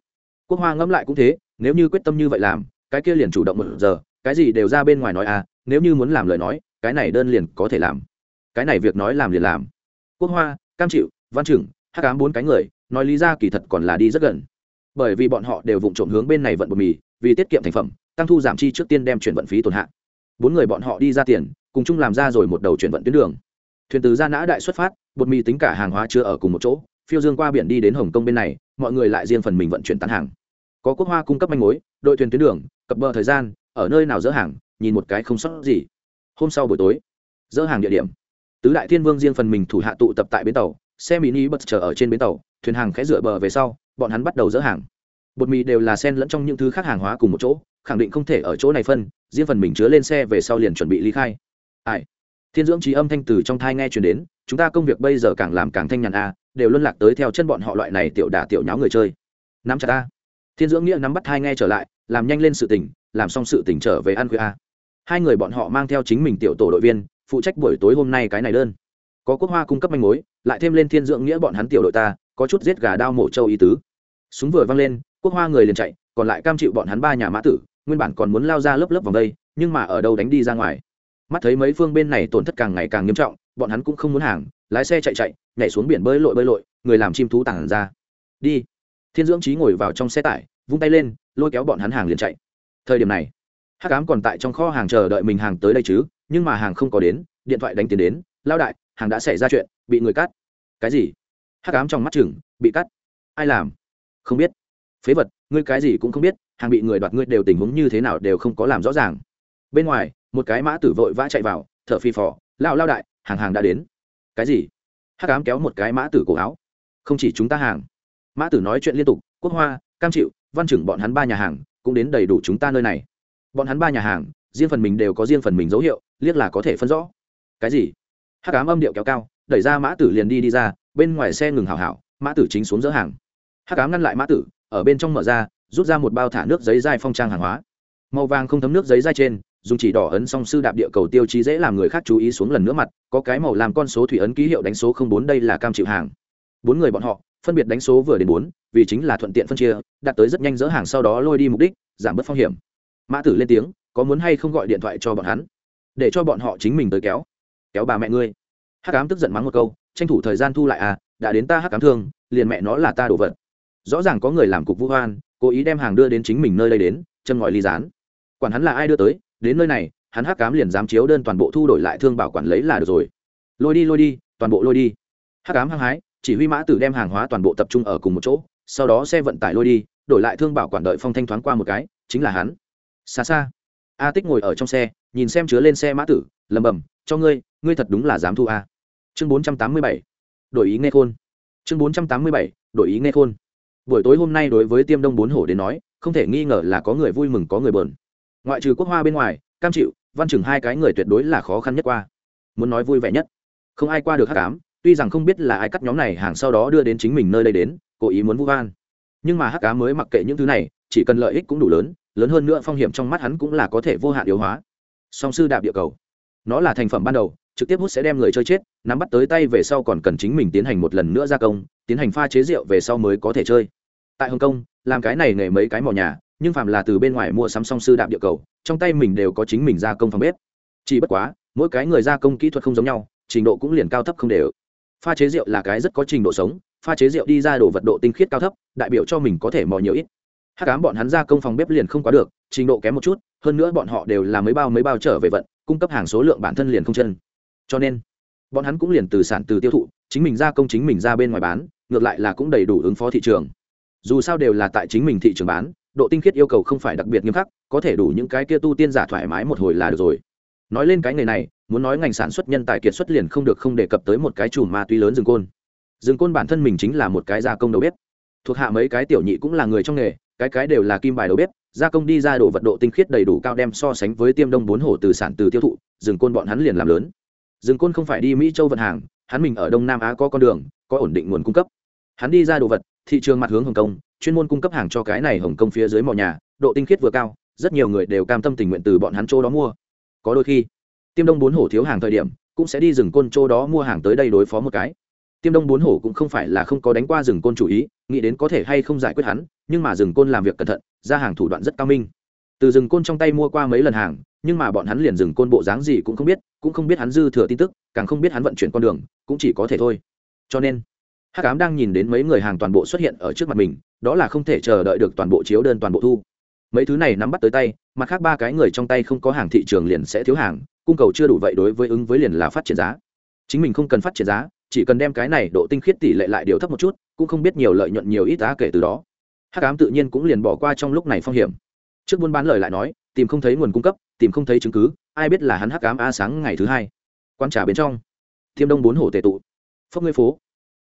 Quốc hoa ngẫm lại cũng thế, nếu như quyết tâm như vậy làm, cái kia liền chủ động một giờ, cái gì đều ra bên ngoài nói à nếu như muốn làm lời nói, cái này đơn liền có thể làm. Cái này việc nói làm liền làm quốc hoa, cam chịu, văn trưởng hắc ám bốn cái người, nói lý ra kỳ thật còn là đi rất gần. Bởi vì bọn họ đều vụng trộm hướng bên này vận bột mì, vì tiết kiệm thành phẩm, tăng thu giảm chi trước tiên đem chuyển vận phí tổn hạn bốn người bọn họ đi ra tiền, cùng chung làm ra rồi một đầu chuyển vận tuyến đường. Thuyền từ ra nã đại xuất phát, bột mì tính cả hàng hóa chưa ở cùng một chỗ, phiêu dương qua biển đi đến hồng kông bên này, mọi người lại riêng phần mình vận chuyển tán hàng. Có quốc hoa cung cấp manh mối, đội thuyền tuyến đường, cập bờ thời gian, ở nơi nào dỡ hàng, nhìn một cái không sót gì. Hôm sau buổi tối, dỡ hàng địa điểm tứ đại thiên vương riêng phần mình thủ hạ tụ tập tại bến tàu, xe mini bật chờ ở trên bến tàu, thuyền hàng khẽ dựa bờ về sau, bọn hắn bắt đầu dỡ hàng. Bột mì đều là sen lẫn trong những thứ khác hàng hóa cùng một chỗ, khẳng định không thể ở chỗ này phân, riêng phần mình chứa lên xe về sau liền chuẩn bị ly khai. Ai? Thiên dưỡng trí âm thanh từ trong thai nghe chuyển đến, chúng ta công việc bây giờ càng làm càng thanh nhàn a, đều luân lạc tới theo chân bọn họ loại này tiểu đả tiểu nháo người chơi. Nắm chặt a. Thiên dưỡng nghĩa nắm bắt thai nghe trở lại, làm nhanh lên sự tỉnh làm xong sự tỉnh trở về ăn khuya a. Hai người bọn họ mang theo chính mình tiểu tổ đội viên phụ trách buổi tối hôm nay cái này đơn. Có quốc hoa cung cấp manh mối, lại thêm lên thiên dưỡng nghĩa bọn hắn tiểu đội ta, có chút giết gà đao mổ châu ý tứ. Súng vừa văng lên, quốc hoa người liền chạy, còn lại cam chịu bọn hắn ba nhà mã tử, nguyên bản còn muốn lao ra lớp lớp vòng đây, nhưng mà ở đâu đánh đi ra ngoài. Mắt thấy mấy phương bên này tổn thất càng ngày càng nghiêm trọng, bọn hắn cũng không muốn hàng, lái xe chạy chạy, nhảy xuống biển bơi lội bơi lội, người làm chim thú tản ra. Đi. Thiên dưỡng trí ngồi vào trong xe tải, vung tay lên, lôi kéo bọn hắn hàng liền chạy. Thời điểm này, hắc ám còn tại trong kho hàng chờ đợi mình hàng tới đây chứ nhưng mà hàng không có đến, điện thoại đánh tiền đến, lao đại, hàng đã xảy ra chuyện, bị người cắt. Cái gì? Hắc ám trong mắt chừng, bị cắt. Ai làm? Không biết. Phế vật, ngươi cái gì cũng không biết, hàng bị người đoạt ngươi đều tình huống như thế nào đều không có làm rõ ràng. Bên ngoài, một cái mã tử vội vã chạy vào thợ phi phò lao lao đại, hàng hàng đã đến. Cái gì? Hắc ám kéo một cái mã tử cổ áo. Không chỉ chúng ta hàng. Mã tử nói chuyện liên tục, quốc hoa, cam chịu, văn chừng bọn hắn ba nhà hàng cũng đến đầy đủ chúng ta nơi này. Bọn hắn ba nhà hàng, riêng phần mình đều có riêng phần mình dấu hiệu liếc là có thể phân rõ. Cái gì? Hắc ám âm điệu kéo cao, đẩy ra mã tử liền đi đi ra, bên ngoài xe ngừng hảo hảo, mã tử chính xuống dỡ hàng. Hắc ám ngăn lại mã tử, ở bên trong mở ra, rút ra một bao thả nước giấy dai phong trang hàng hóa. Màu vàng không thấm nước giấy dai trên, dùng chỉ đỏ ấn song sư đạp địa cầu tiêu chí dễ làm người khác chú ý xuống lần nữa mặt, có cái màu làm con số thủy ấn ký hiệu đánh số không bốn, đây là cam chịu hàng. Bốn người bọn họ, phân biệt đánh số vừa đến bốn, vì chính là thuận tiện phân chia, đạt tới rất nhanh dỡ hàng sau đó lôi đi mục đích, giảm bớt phong hiểm. Mã tử lên tiếng, có muốn hay không gọi điện thoại cho bọn hắn? Để cho bọn họ chính mình tới kéo. Kéo bà mẹ ngươi. Hắc cám tức giận mắng một câu, tranh thủ thời gian thu lại à đã đến ta hắc cám thương, liền mẹ nó là ta đổ vật. Rõ ràng có người làm cục vũ hoan, cố ý đem hàng đưa đến chính mình nơi đây đến, chân ngòi ly dán quản hắn là ai đưa tới, đến nơi này, hắn hắc cám liền dám chiếu đơn toàn bộ thu đổi lại thương bảo quản lấy là được rồi. Lôi đi lôi đi, toàn bộ lôi đi. Hắc cám hăng hái, chỉ huy mã tử đem hàng hóa toàn bộ tập trung ở cùng một chỗ, sau đó xe vận tải lôi đi, đổi lại thương bảo quản đợi phong thanh thoáng qua một cái, chính là hắn. Xa xa a tích ngồi ở trong xe, nhìn xem chứa lên xe mã tử lầm bầm cho ngươi ngươi thật đúng là dám thu a. Chương bốn trăm tám mươi bảy, đổi ý nghe khôn. Chương bốn trăm tám mươi bảy, đổi ý nghe khôn. Buổi tối hôm nay đối với tiêm đông bốn hổ đến nói, không thể nghi ngờ là có người vui mừng, có người bờn ngoại trừ quốc hoa bên ngoài, cam chịu, văn chừng hai cái người tuyệt đối là khó khăn nhất qua. Muốn nói vui vẻ nhất, không ai qua được hát cám tuy rằng không biết là ai cắt nhóm này hàng sau đó đưa đến chính mình nơi đây đến, cố ý muốn vu van nhưng mà hắc cá mới mặc kệ những thứ này, chỉ cần lợi ích cũng đủ lớn lớn hơn nữa phong hiểm trong mắt hắn cũng là có thể vô hạn yếu hóa. Song sư đạp địa cầu. Nó là thành phẩm ban đầu, trực tiếp hút sẽ đem người chơi chết, nắm bắt tới tay về sau còn cần chính mình tiến hành một lần nữa gia công, tiến hành pha chế rượu về sau mới có thể chơi. Tại hồng kông, làm cái này nghề mấy cái mỏ nhà, nhưng phạm là từ bên ngoài mua sắm song sư đạp địa cầu, trong tay mình đều có chính mình gia công phòng bếp. Chỉ bất quá, mỗi cái người gia công kỹ thuật không giống nhau, trình độ cũng liền cao thấp không đều. Pha chế rượu là cái rất có trình độ sống, pha chế rượu đi ra đồ vật độ tinh khiết cao thấp, đại biểu cho mình có thể mò nhiều ít hát cám bọn hắn ra công phòng bếp liền không quá được, trình độ kém một chút, hơn nữa bọn họ đều là mấy bao mấy bao trở về vận, cung cấp hàng số lượng bản thân liền không chân. Cho nên, bọn hắn cũng liền từ sản từ tiêu thụ, chính mình ra công chính mình ra bên ngoài bán, ngược lại là cũng đầy đủ ứng phó thị trường. Dù sao đều là tại chính mình thị trường bán, độ tinh khiết yêu cầu không phải đặc biệt nghiêm khắc, có thể đủ những cái kia tu tiên giả thoải mái một hồi là được rồi. Nói lên cái nghề này, muốn nói ngành sản xuất nhân tài kiệt xuất liền không được không đề cập tới một cái chùm ma túy lớn rừng côn. Rừng côn bản thân mình chính là một cái gia công đầu bếp thuộc hạ mấy cái tiểu nhị cũng là người trong nghề, cái cái đều là kim bài đầu bếp, gia công đi ra đồ vật độ tinh khiết đầy đủ cao đem so sánh với tiêm đông bốn hổ từ sản từ tiêu thụ, rừng côn bọn hắn liền làm lớn. Rừng côn không phải đi mỹ châu vận hàng, hắn mình ở đông nam á có con đường, có ổn định nguồn cung cấp. Hắn đi ra đồ vật, thị trường mặt hướng hồng kông, chuyên môn cung cấp hàng cho cái này hồng kông phía dưới mỏ nhà, độ tinh khiết vừa cao, rất nhiều người đều cam tâm tình nguyện từ bọn hắn chỗ đó mua. Có đôi khi, tiêm đông bốn hổ thiếu hàng thời điểm, cũng sẽ đi rừng côn chỗ đó mua hàng tới đây đối phó một cái tiêm đông bốn hổ cũng không phải là không có đánh qua rừng côn chủ ý, nghĩ đến có thể hay không giải quyết hắn, nhưng mà rừng côn làm việc cẩn thận, ra hàng thủ đoạn rất cao minh. Từ rừng côn trong tay mua qua mấy lần hàng, nhưng mà bọn hắn liền rừng côn bộ dáng gì cũng không biết, cũng không biết hắn dư thừa tin tức, càng không biết hắn vận chuyển con đường, cũng chỉ có thể thôi. Cho nên, hắc ám đang nhìn đến mấy người hàng toàn bộ xuất hiện ở trước mặt mình, đó là không thể chờ đợi được toàn bộ chiếu đơn toàn bộ thu. Mấy thứ này nắm bắt tới tay, mặt khác ba cái người trong tay không có hàng thị trường liền sẽ thiếu hàng, cung cầu chưa đủ vậy đối với ứng với liền là phát triển giá. Chính mình không cần phát triển giá chỉ cần đem cái này độ tinh khiết tỷ lệ lại điều thấp một chút, cũng không biết nhiều lợi nhuận nhiều ít giá kể từ đó. Hắc ám tự nhiên cũng liền bỏ qua trong lúc này phong hiểm. Trước buôn bán lời lại nói, tìm không thấy nguồn cung cấp, tìm không thấy chứng cứ, ai biết là hắn hắc ám a sáng ngày thứ hai. Quan trả bên trong, thiêm đông bốn hổ tệ tụ. Phốc ngươi phố.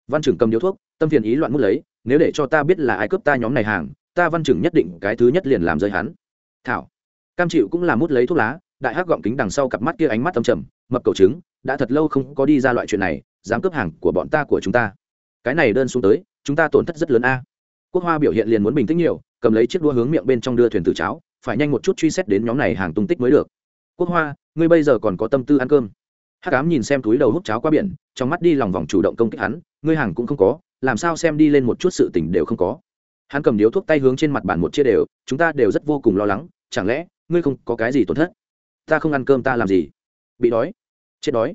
Văn trưởng cầm điếu thuốc, tâm phiền ý loạn mút lấy, nếu để cho ta biết là ai cướp ta nhóm này hàng, ta văn trưởng nhất định cái thứ nhất liền làm rơi hắn. Thảo. Cam chịu cũng là mút lấy thuốc lá đại hắc gọng kính đằng sau cặp mắt kia ánh mắt âm trầm, mập cầu trứng, đã thật lâu không có đi ra loại chuyện này, dám cướp hàng của bọn ta, của chúng ta. Cái này đơn xuống tới, chúng ta tổn thất rất lớn a. Quốc hoa biểu hiện liền muốn bình tĩnh nhiều, cầm lấy chiếc đua hướng miệng bên trong đưa thuyền tử cháo, phải nhanh một chút truy xét đến nhóm này hàng tung tích mới được. Quốc hoa, ngươi bây giờ còn có tâm tư ăn cơm. Hắc ám nhìn xem túi đầu hút cháo qua biển, trong mắt đi lòng vòng chủ động công kích hắn, ngươi hàng cũng không có, làm sao xem đi lên một chút sự tình đều không có. Hắn cầm điếu thuốc tay hướng trên mặt bàn một chia đều, chúng ta đều rất vô cùng lo lắng, chẳng lẽ ngươi không có cái gì tổn thất? Ta không ăn cơm ta làm gì? Bị đói. Chết đói.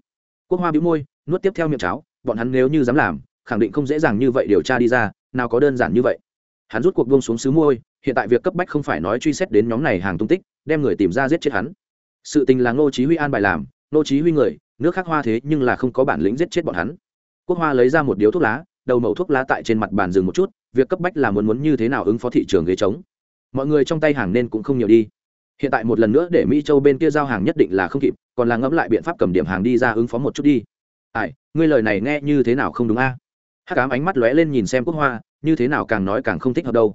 Quốc hoa bĩu môi, nuốt tiếp theo miệng cháo, bọn hắn nếu như dám làm, khẳng định không dễ dàng như vậy điều tra đi ra, nào có đơn giản như vậy. Hắn rút cuộc buông xuống xứ môi, hiện tại việc cấp bách không phải nói truy xét đến nhóm này hàng tung tích, đem người tìm ra giết chết hắn. Sự tình là ngô chí huy an bài làm, ngô chí huy người, nước khác hoa thế nhưng là không có bản lĩnh giết chết bọn hắn. Quốc hoa lấy ra một điếu thuốc lá, đầu mẩu thuốc lá tại trên mặt bàn dừng một chút, việc cấp bách là muốn muốn như thế nào ứng phó thị trường ghế trống. Mọi người trong tay hàng nên cũng không nhiều đi hiện tại một lần nữa để mỹ châu bên kia giao hàng nhất định là không kịp, còn là ngẫm lại biện pháp cầm điểm hàng đi ra ứng phó một chút đi. Ai, ngươi lời này nghe như thế nào không đúng a? Hắc ám ánh mắt lóe lên nhìn xem quốc hoa, như thế nào càng nói càng không thích hợp đâu.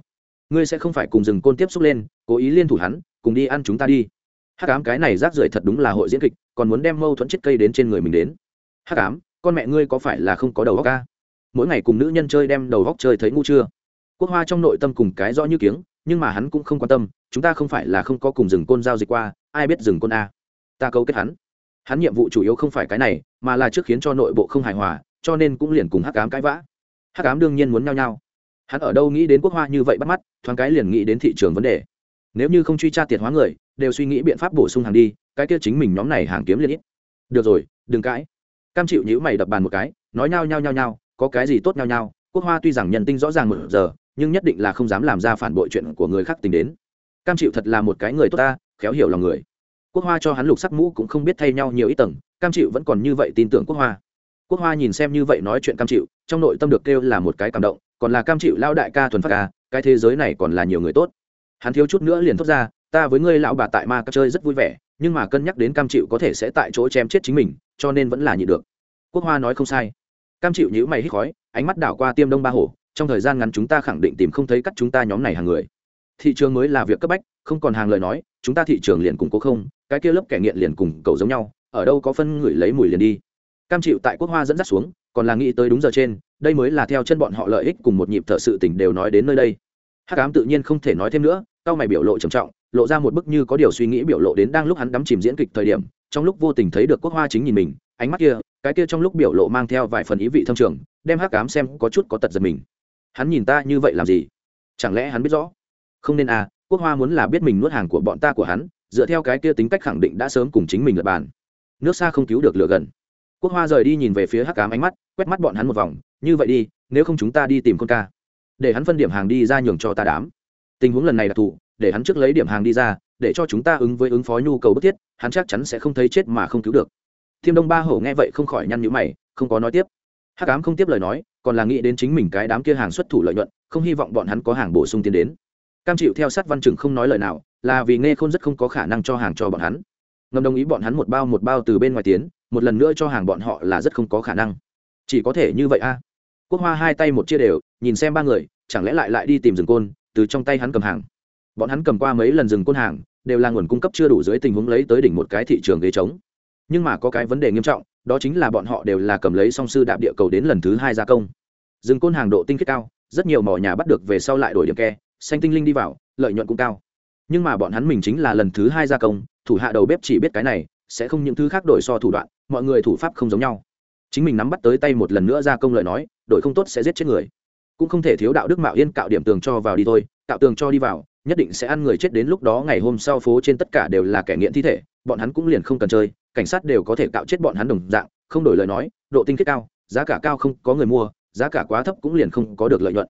Ngươi sẽ không phải cùng rừng côn tiếp xúc lên, cố ý liên thủ hắn, cùng đi ăn chúng ta đi. Hắc ám cái này rác rưởi thật đúng là hội diễn kịch, còn muốn đem mâu thuẫn chết cây đến trên người mình đến. Hắc ám, con mẹ ngươi có phải là không có đầu góc ca mỗi ngày cùng nữ nhân chơi đem đầu góc chơi thấy ngu chưa? Quốc hoa trong nội tâm cùng cái rõ như kiếng, nhưng mà hắn cũng không quan tâm chúng ta không phải là không có cùng rừng côn giao dịch qua, ai biết rừng côn a. Ta câu kết hắn. Hắn nhiệm vụ chủ yếu không phải cái này, mà là trước khiến cho nội bộ không hài hòa, cho nên cũng liền cùng hắc cám cãi vã. Hắc cám đương nhiên muốn nhau nhau hắn ở đâu nghĩ đến quốc hoa như vậy bắt mắt, thoáng cái liền nghĩ đến thị trường vấn đề. Nếu như không truy tra tiệt hóa người, đều suy nghĩ biện pháp bổ sung hàng đi, cái kia chính mình nhóm này hàng kiếm liền ít. Được rồi, đừng cãi. Cam chịu nhữ mày đập bàn một cái, nói nhao nhao nhao nhao, có cái gì tốt nhao nhao, quốc hoa tuy rằng nhân tinh rõ ràng một giờ, nhưng nhất định là không dám làm ra phản bội chuyện của người khác tính đến cam chịu thật là một cái người tốt ta, khéo hiểu lòng người. Quốc hoa cho hắn lục sắc mũ cũng không biết thay nhau nhiều ít tầng, cam chịu vẫn còn như vậy tin tưởng quốc hoa. Quốc hoa nhìn xem như vậy nói chuyện cam chịu, trong nội tâm được kêu là một cái cảm động, còn là cam chịu lao đại ca thuần phát ca, cái thế giới này còn là nhiều người tốt. Hắn thiếu chút nữa liền thốt ra, ta với ngươi lão bà tại ma ca chơi rất vui vẻ, nhưng mà cân nhắc đến cam chịu có thể sẽ tại chỗ chém chết chính mình, cho nên vẫn là nhị được. Quốc hoa nói không sai. Cam chịu nhữ mày hít khói, ánh mắt đảo qua tiêm đông ba hổ, trong thời gian ngắn chúng ta khẳng định tìm không thấy cắt chúng ta nhóm này hàng người thị trường mới là việc cấp bách, không còn hàng lời nói, chúng ta thị trường liền cùng cố không, cái kia lớp kẻ nghiện liền cùng cầu giống nhau, ở đâu có phân người lấy mùi liền đi. Cam chịu tại quốc hoa dẫn dắt xuống, còn là nghĩ tới đúng giờ trên, đây mới là theo chân bọn họ lợi ích cùng một nhịp thợ sự tỉnh đều nói đến nơi đây. Hát cám tự nhiên không thể nói thêm nữa, cao mày biểu lộ trầm trọng, lộ ra một bức như có điều suy nghĩ biểu lộ đến đang lúc hắn đắm chìm diễn kịch thời điểm, trong lúc vô tình thấy được quốc hoa chính nhìn mình, ánh mắt kia, cái kia trong lúc biểu lộ mang theo vài phần ý vị thâm trường, đem hát cám xem có chút có tật giật mình. Hắn nhìn ta như vậy làm gì? Chẳng lẽ hắn biết rõ? Không nên à quốc hoa muốn là biết mình nuốt hàng của bọn ta của hắn, dựa theo cái kia tính cách khẳng định đã sớm cùng chính mình lập bàn. Nước xa không cứu được lửa gần. Quốc hoa rời đi nhìn về phía hắc cám ánh mắt, quét mắt bọn hắn một vòng, như vậy đi, nếu không chúng ta đi tìm con ca. Để hắn phân điểm hàng đi ra nhường cho ta đám. Tình huống lần này đặc thù để hắn trước lấy điểm hàng đi ra, để cho chúng ta ứng với ứng phó nhu cầu bức thiết, hắn chắc chắn sẽ không thấy chết mà không cứu được. Thiêm đông ba hổ nghe vậy không khỏi nhăn nhữ mày, không có nói tiếp. Hắc cám không tiếp lời nói, còn là nghĩ đến chính mình cái đám kia hàng xuất thủ lợi nhuận, không hy vọng bọn hắn có hàng bổ sung tiến đến cam chịu theo sát văn chừng không nói lời nào, là vì nghe khôn rất không có khả năng cho hàng cho bọn hắn. Ngầm đồng ý bọn hắn một bao một bao từ bên ngoài tiến, một lần nữa cho hàng bọn họ là rất không có khả năng. Chỉ có thể như vậy a. Quốc hoa hai tay một chia đều, nhìn xem ba người, chẳng lẽ lại lại đi tìm rừng côn, từ trong tay hắn cầm hàng. Bọn hắn cầm qua mấy lần rừng côn hàng, đều là nguồn cung cấp chưa đủ dưới tình huống lấy tới đỉnh một cái thị trường ghế trống. Nhưng mà có cái vấn đề nghiêm trọng, đó chính là bọn họ đều là cầm lấy song sư đạp địa cầu đến lần thứ hai gia công. Rừng côn hàng độ tinh khiết cao, rất nhiều mỏ nhà bắt được về sau lại đổi điểm ke xanh tinh linh đi vào, lợi nhuận cũng cao. Nhưng mà bọn hắn mình chính là lần thứ hai gia công, thủ hạ đầu bếp chỉ biết cái này, sẽ không những thứ khác đổi so thủ đoạn, mọi người thủ pháp không giống nhau. Chính mình nắm bắt tới tay một lần nữa gia công lời nói, đổi không tốt sẽ giết chết người. Cũng không thể thiếu đạo đức mạo yên cạo điểm tường cho vào đi thôi, cạo tường cho đi vào, nhất định sẽ ăn người chết đến lúc đó ngày hôm sau phố trên tất cả đều là kẻ nghiện thi thể, bọn hắn cũng liền không cần chơi, cảnh sát đều có thể cạo chết bọn hắn đồng dạng, không đổi lời nói, độ tinh khiết cao, giá cả cao không có người mua, giá cả quá thấp cũng liền không có được lợi nhuận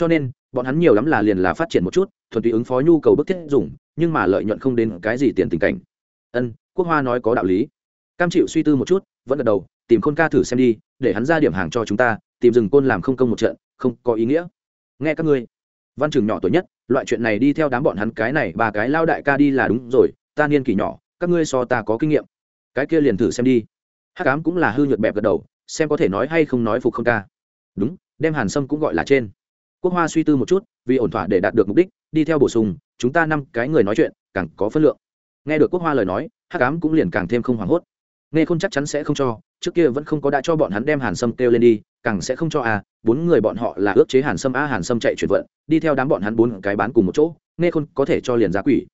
cho nên, bọn hắn nhiều lắm là liền là phát triển một chút, thuần túy ứng phó nhu cầu bức thiết dùng, nhưng mà lợi nhuận không đến cái gì tiền tình cảnh. Ân, quốc hoa nói có đạo lý. Cam chịu suy tư một chút, vẫn gật đầu, tìm khôn ca thử xem đi, để hắn ra điểm hàng cho chúng ta, tìm rừng côn làm không công một trận, không có ý nghĩa. Nghe các ngươi. Văn trường nhỏ tuổi nhất, loại chuyện này đi theo đám bọn hắn cái này, ba cái lao đại ca đi là đúng rồi, ta niên kỷ nhỏ, các ngươi so ta có kinh nghiệm. Cái kia liền thử xem đi. Hắc ám cũng là hư nhuận bẹp gật đầu, xem có thể nói hay không nói phục không ca. Đúng, đem hàn sâm cũng gọi là trên quốc hoa suy tư một chút, vì ổn thỏa để đạt được mục đích, đi theo bổ sung, chúng ta năm cái người nói chuyện, càng có phân lượng. Nghe được quốc hoa lời nói, hắc ám cũng liền càng thêm không hoảng hốt. Nghe không chắc chắn sẽ không cho, trước kia vẫn không có đã cho bọn hắn đem hàn sâm kêu lên đi, càng sẽ không cho à bốn người bọn họ là ước chế hàn sâm a hàn sâm chạy chuyển vận, đi theo đám bọn hắn bốn cái bán cùng một chỗ, nghe khôn có thể cho liền giá quỷ.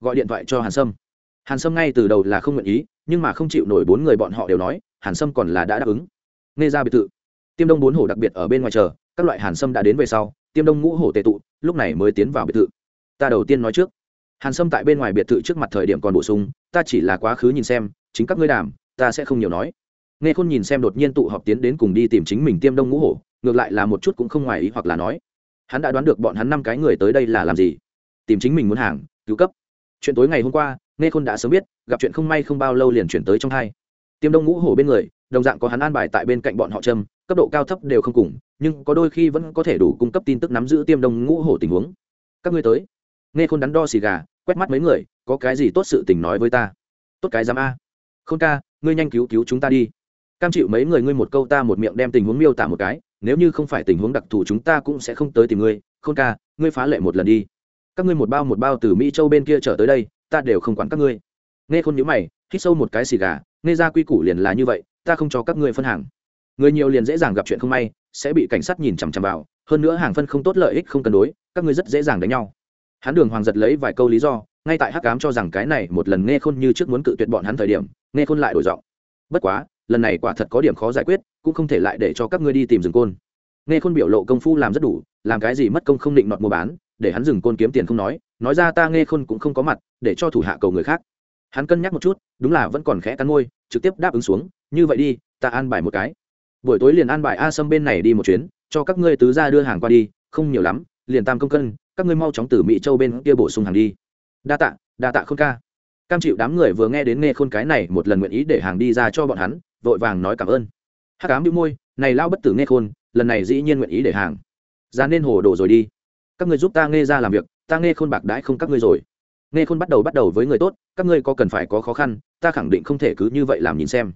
Gọi điện thoại cho hàn sâm. Hàn sâm ngay từ đầu là không nguyện ý, nhưng mà không chịu nổi bốn người bọn họ đều nói, hàn sâm còn là đã đáp ứng. Nghe ra biệt thự, tiêm đông bốn hổ đặc biệt ở bên ngoài chờ các loại hàn sâm đã đến về sau, tiêm đông ngũ hổ tệ tụ, lúc này mới tiến vào biệt thự. Ta đầu tiên nói trước, hàn sâm tại bên ngoài biệt thự trước mặt thời điểm còn bổ sung, ta chỉ là quá khứ nhìn xem, chính các ngươi đàm, ta sẽ không nhiều nói. Nghe khôn nhìn xem đột nhiên tụ họp tiến đến cùng đi tìm chính mình tiêm đông ngũ hổ, ngược lại là một chút cũng không ngoài ý hoặc là nói. Hắn đã đoán được bọn hắn năm cái người tới đây là làm gì. Tìm chính mình muốn hàng, cứu cấp. Chuyện tối ngày hôm qua, nghe khôn đã sớm biết, gặp chuyện không may không bao lâu liền chuyển tới trong hai. Tiêm đông ngũ hổ bên người đồng dạng có hắn an bài tại bên cạnh bọn họ trâm cấp độ cao thấp đều không cùng, nhưng có đôi khi vẫn có thể đủ cung cấp tin tức nắm giữ tiêm đông ngũ hổ tình huống. Các ngươi tới. Nghe khôn đắn đo xì gà, quét mắt mấy người, có cái gì tốt sự tình nói với ta? Tốt cái dám a. Khôn ca, ngươi nhanh cứu cứu chúng ta đi. Cam chịu mấy người ngươi một câu ta một miệng đem tình huống miêu tả một cái, nếu như không phải tình huống đặc thù chúng ta cũng sẽ không tới tìm ngươi. Khôn ca, ngươi phá lệ một lần đi. Các ngươi một bao một bao từ mỹ châu bên kia trở tới đây, ta đều không quản các ngươi. Nghe khôn nhữ mày, hít sâu một cái xì gà, nghe ra quy củ liền là như vậy ta không cho các ngươi phân hàng. Người nhiều liền dễ dàng gặp chuyện không may, sẽ bị cảnh sát nhìn chằm chằm vào, hơn nữa hàng phân không tốt lợi ích không cân đối, các ngươi rất dễ dàng đánh nhau. Hắn đường hoàng giật lấy vài câu lý do, ngay tại hắc cám cho rằng cái này một lần nghe khôn như trước muốn cự tuyệt bọn hắn thời điểm, nghe khôn lại đổi giọng. Bất quá, lần này quả thật có điểm khó giải quyết, cũng không thể lại để cho các ngươi đi tìm rừng côn. Nghe khôn biểu lộ công phu làm rất đủ, làm cái gì mất công không định nọt mua bán, để hắn dừng côn kiếm tiền không nói nói ra ta nghe khôn cũng không có mặt, để cho thủ hạ cầu người khác. Hắn cân nhắc một chút, đúng là vẫn còn khẽ cắn môi, trực tiếp đáp ứng xuống như vậy đi, ta an bài một cái. Buổi tối liền an bài a sâm bên này đi một chuyến, cho các ngươi tứ ra đưa hàng qua đi, không nhiều lắm, liền tam công cân, các ngươi mau chóng từ mỹ châu bên kia bổ sung hàng đi. Đa tạ đa tạ khôn ca. Cam chịu đám người vừa nghe đến nghe khôn cái này một lần nguyện ý để hàng đi ra cho bọn hắn, vội vàng nói cảm ơn. Hắc cám đĩu môi, này lao bất tử nghe khôn, lần này dĩ nhiên nguyện ý để hàng. Ra nên hồ đồ rồi đi. Các ngươi giúp ta nghe ra làm việc, ta nghe khôn bạc đãi không các ngươi rồi. Nghe khôn bắt đầu bắt đầu với người tốt, các ngươi có cần phải có khó khăn, ta khẳng định không thể cứ như vậy làm nhìn xem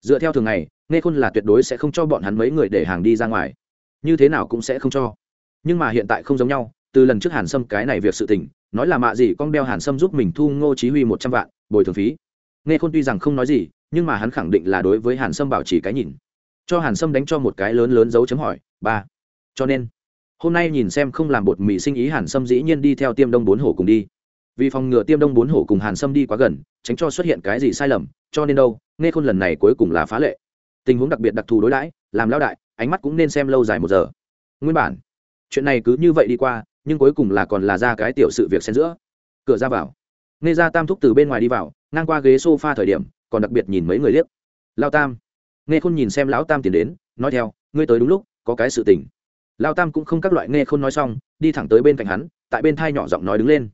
dựa theo thường ngày, nghe khôn là tuyệt đối sẽ không cho bọn hắn mấy người để hàng đi ra ngoài. Như thế nào cũng sẽ không cho. Nhưng mà hiện tại không giống nhau, từ lần trước hàn sâm cái này việc sự tình, nói là mạ gì con đeo hàn sâm giúp mình thu ngô chí huy một trăm vạn, bồi thường phí. Nghe khôn tuy rằng không nói gì, nhưng mà hắn khẳng định là đối với hàn sâm bảo trì cái nhìn. Cho hàn sâm đánh cho một cái lớn lớn dấu chấm hỏi, ba, cho nên, hôm nay nhìn xem không làm bột mì sinh ý hàn sâm dĩ nhiên đi theo tiêm đông bốn hổ cùng đi vì phòng ngừa tiêm đông bốn hổ cùng hàn sâm đi quá gần, tránh cho xuất hiện cái gì sai lầm, cho nên đâu nghe khôn lần này cuối cùng là phá lệ. Tình huống đặc biệt đặc thù đối đãi, làm lao đại, ánh mắt cũng nên xem lâu dài một giờ. Nguyên bản, chuyện này cứ như vậy đi qua, nhưng cuối cùng là còn là ra cái tiểu sự việc xen giữa. Cửa ra vào nghe ra tam thúc từ bên ngoài đi vào, ngang qua ghế s o f a thời điểm, còn đặc biệt nhìn mấy người liếc. Lao tam. Nghe khôn nhìn xem lão tam tiến đến, nói theo, ngươi tới đúng lúc, có cái sự tình. Lao tam cũng không các loại nghe khôn nói xong, đi thẳng tới bên cạnh hắn, tại bên thai nhỏ giọng nói đứng lên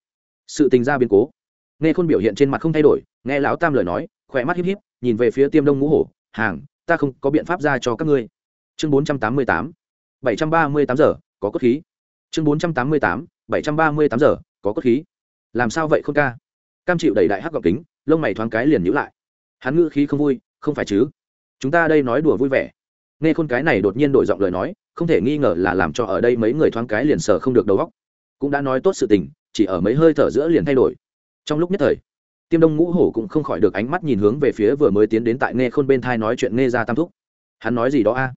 sự tình ra biến cố. Nghe khôn biểu hiện trên mặt không thay đổi, nghe lão tam lời nói, khỏe mắt híp híp, nhìn về phía tiêm đông ngũ hổ, hàng, ta không có biện pháp ra cho các ngươi. Chương bốn trăm tám mươi tám, bảy trăm ba mươi tám giờ, có cốt khí. Chương bốn trăm tám mươi tám, bảy trăm ba mươi tám giờ, có cốt khí. Làm sao vậy khôn ca? Cam chịu đầy đại hắc gọc kính, lông mày thoáng cái liền nhữ lại. Hắn ngữ khí không vui, không phải chứ? Chúng ta đây nói đùa vui vẻ. Nghe khôn cái này đột nhiên đổi giọng lời nói, không thể nghi ngờ là làm cho ở đây mấy người thoáng cái liền sờ không được đầu óc. Cũng đã nói tốt sự tình chỉ ở mấy hơi thở giữa liền thay đổi. Trong lúc nhất thời, tiêm đông ngũ hổ cũng không khỏi được ánh mắt nhìn hướng về phía vừa mới tiến đến tại nghe khôn bên thai nói chuyện nghe ra tam thúc. Hắn nói gì đó a?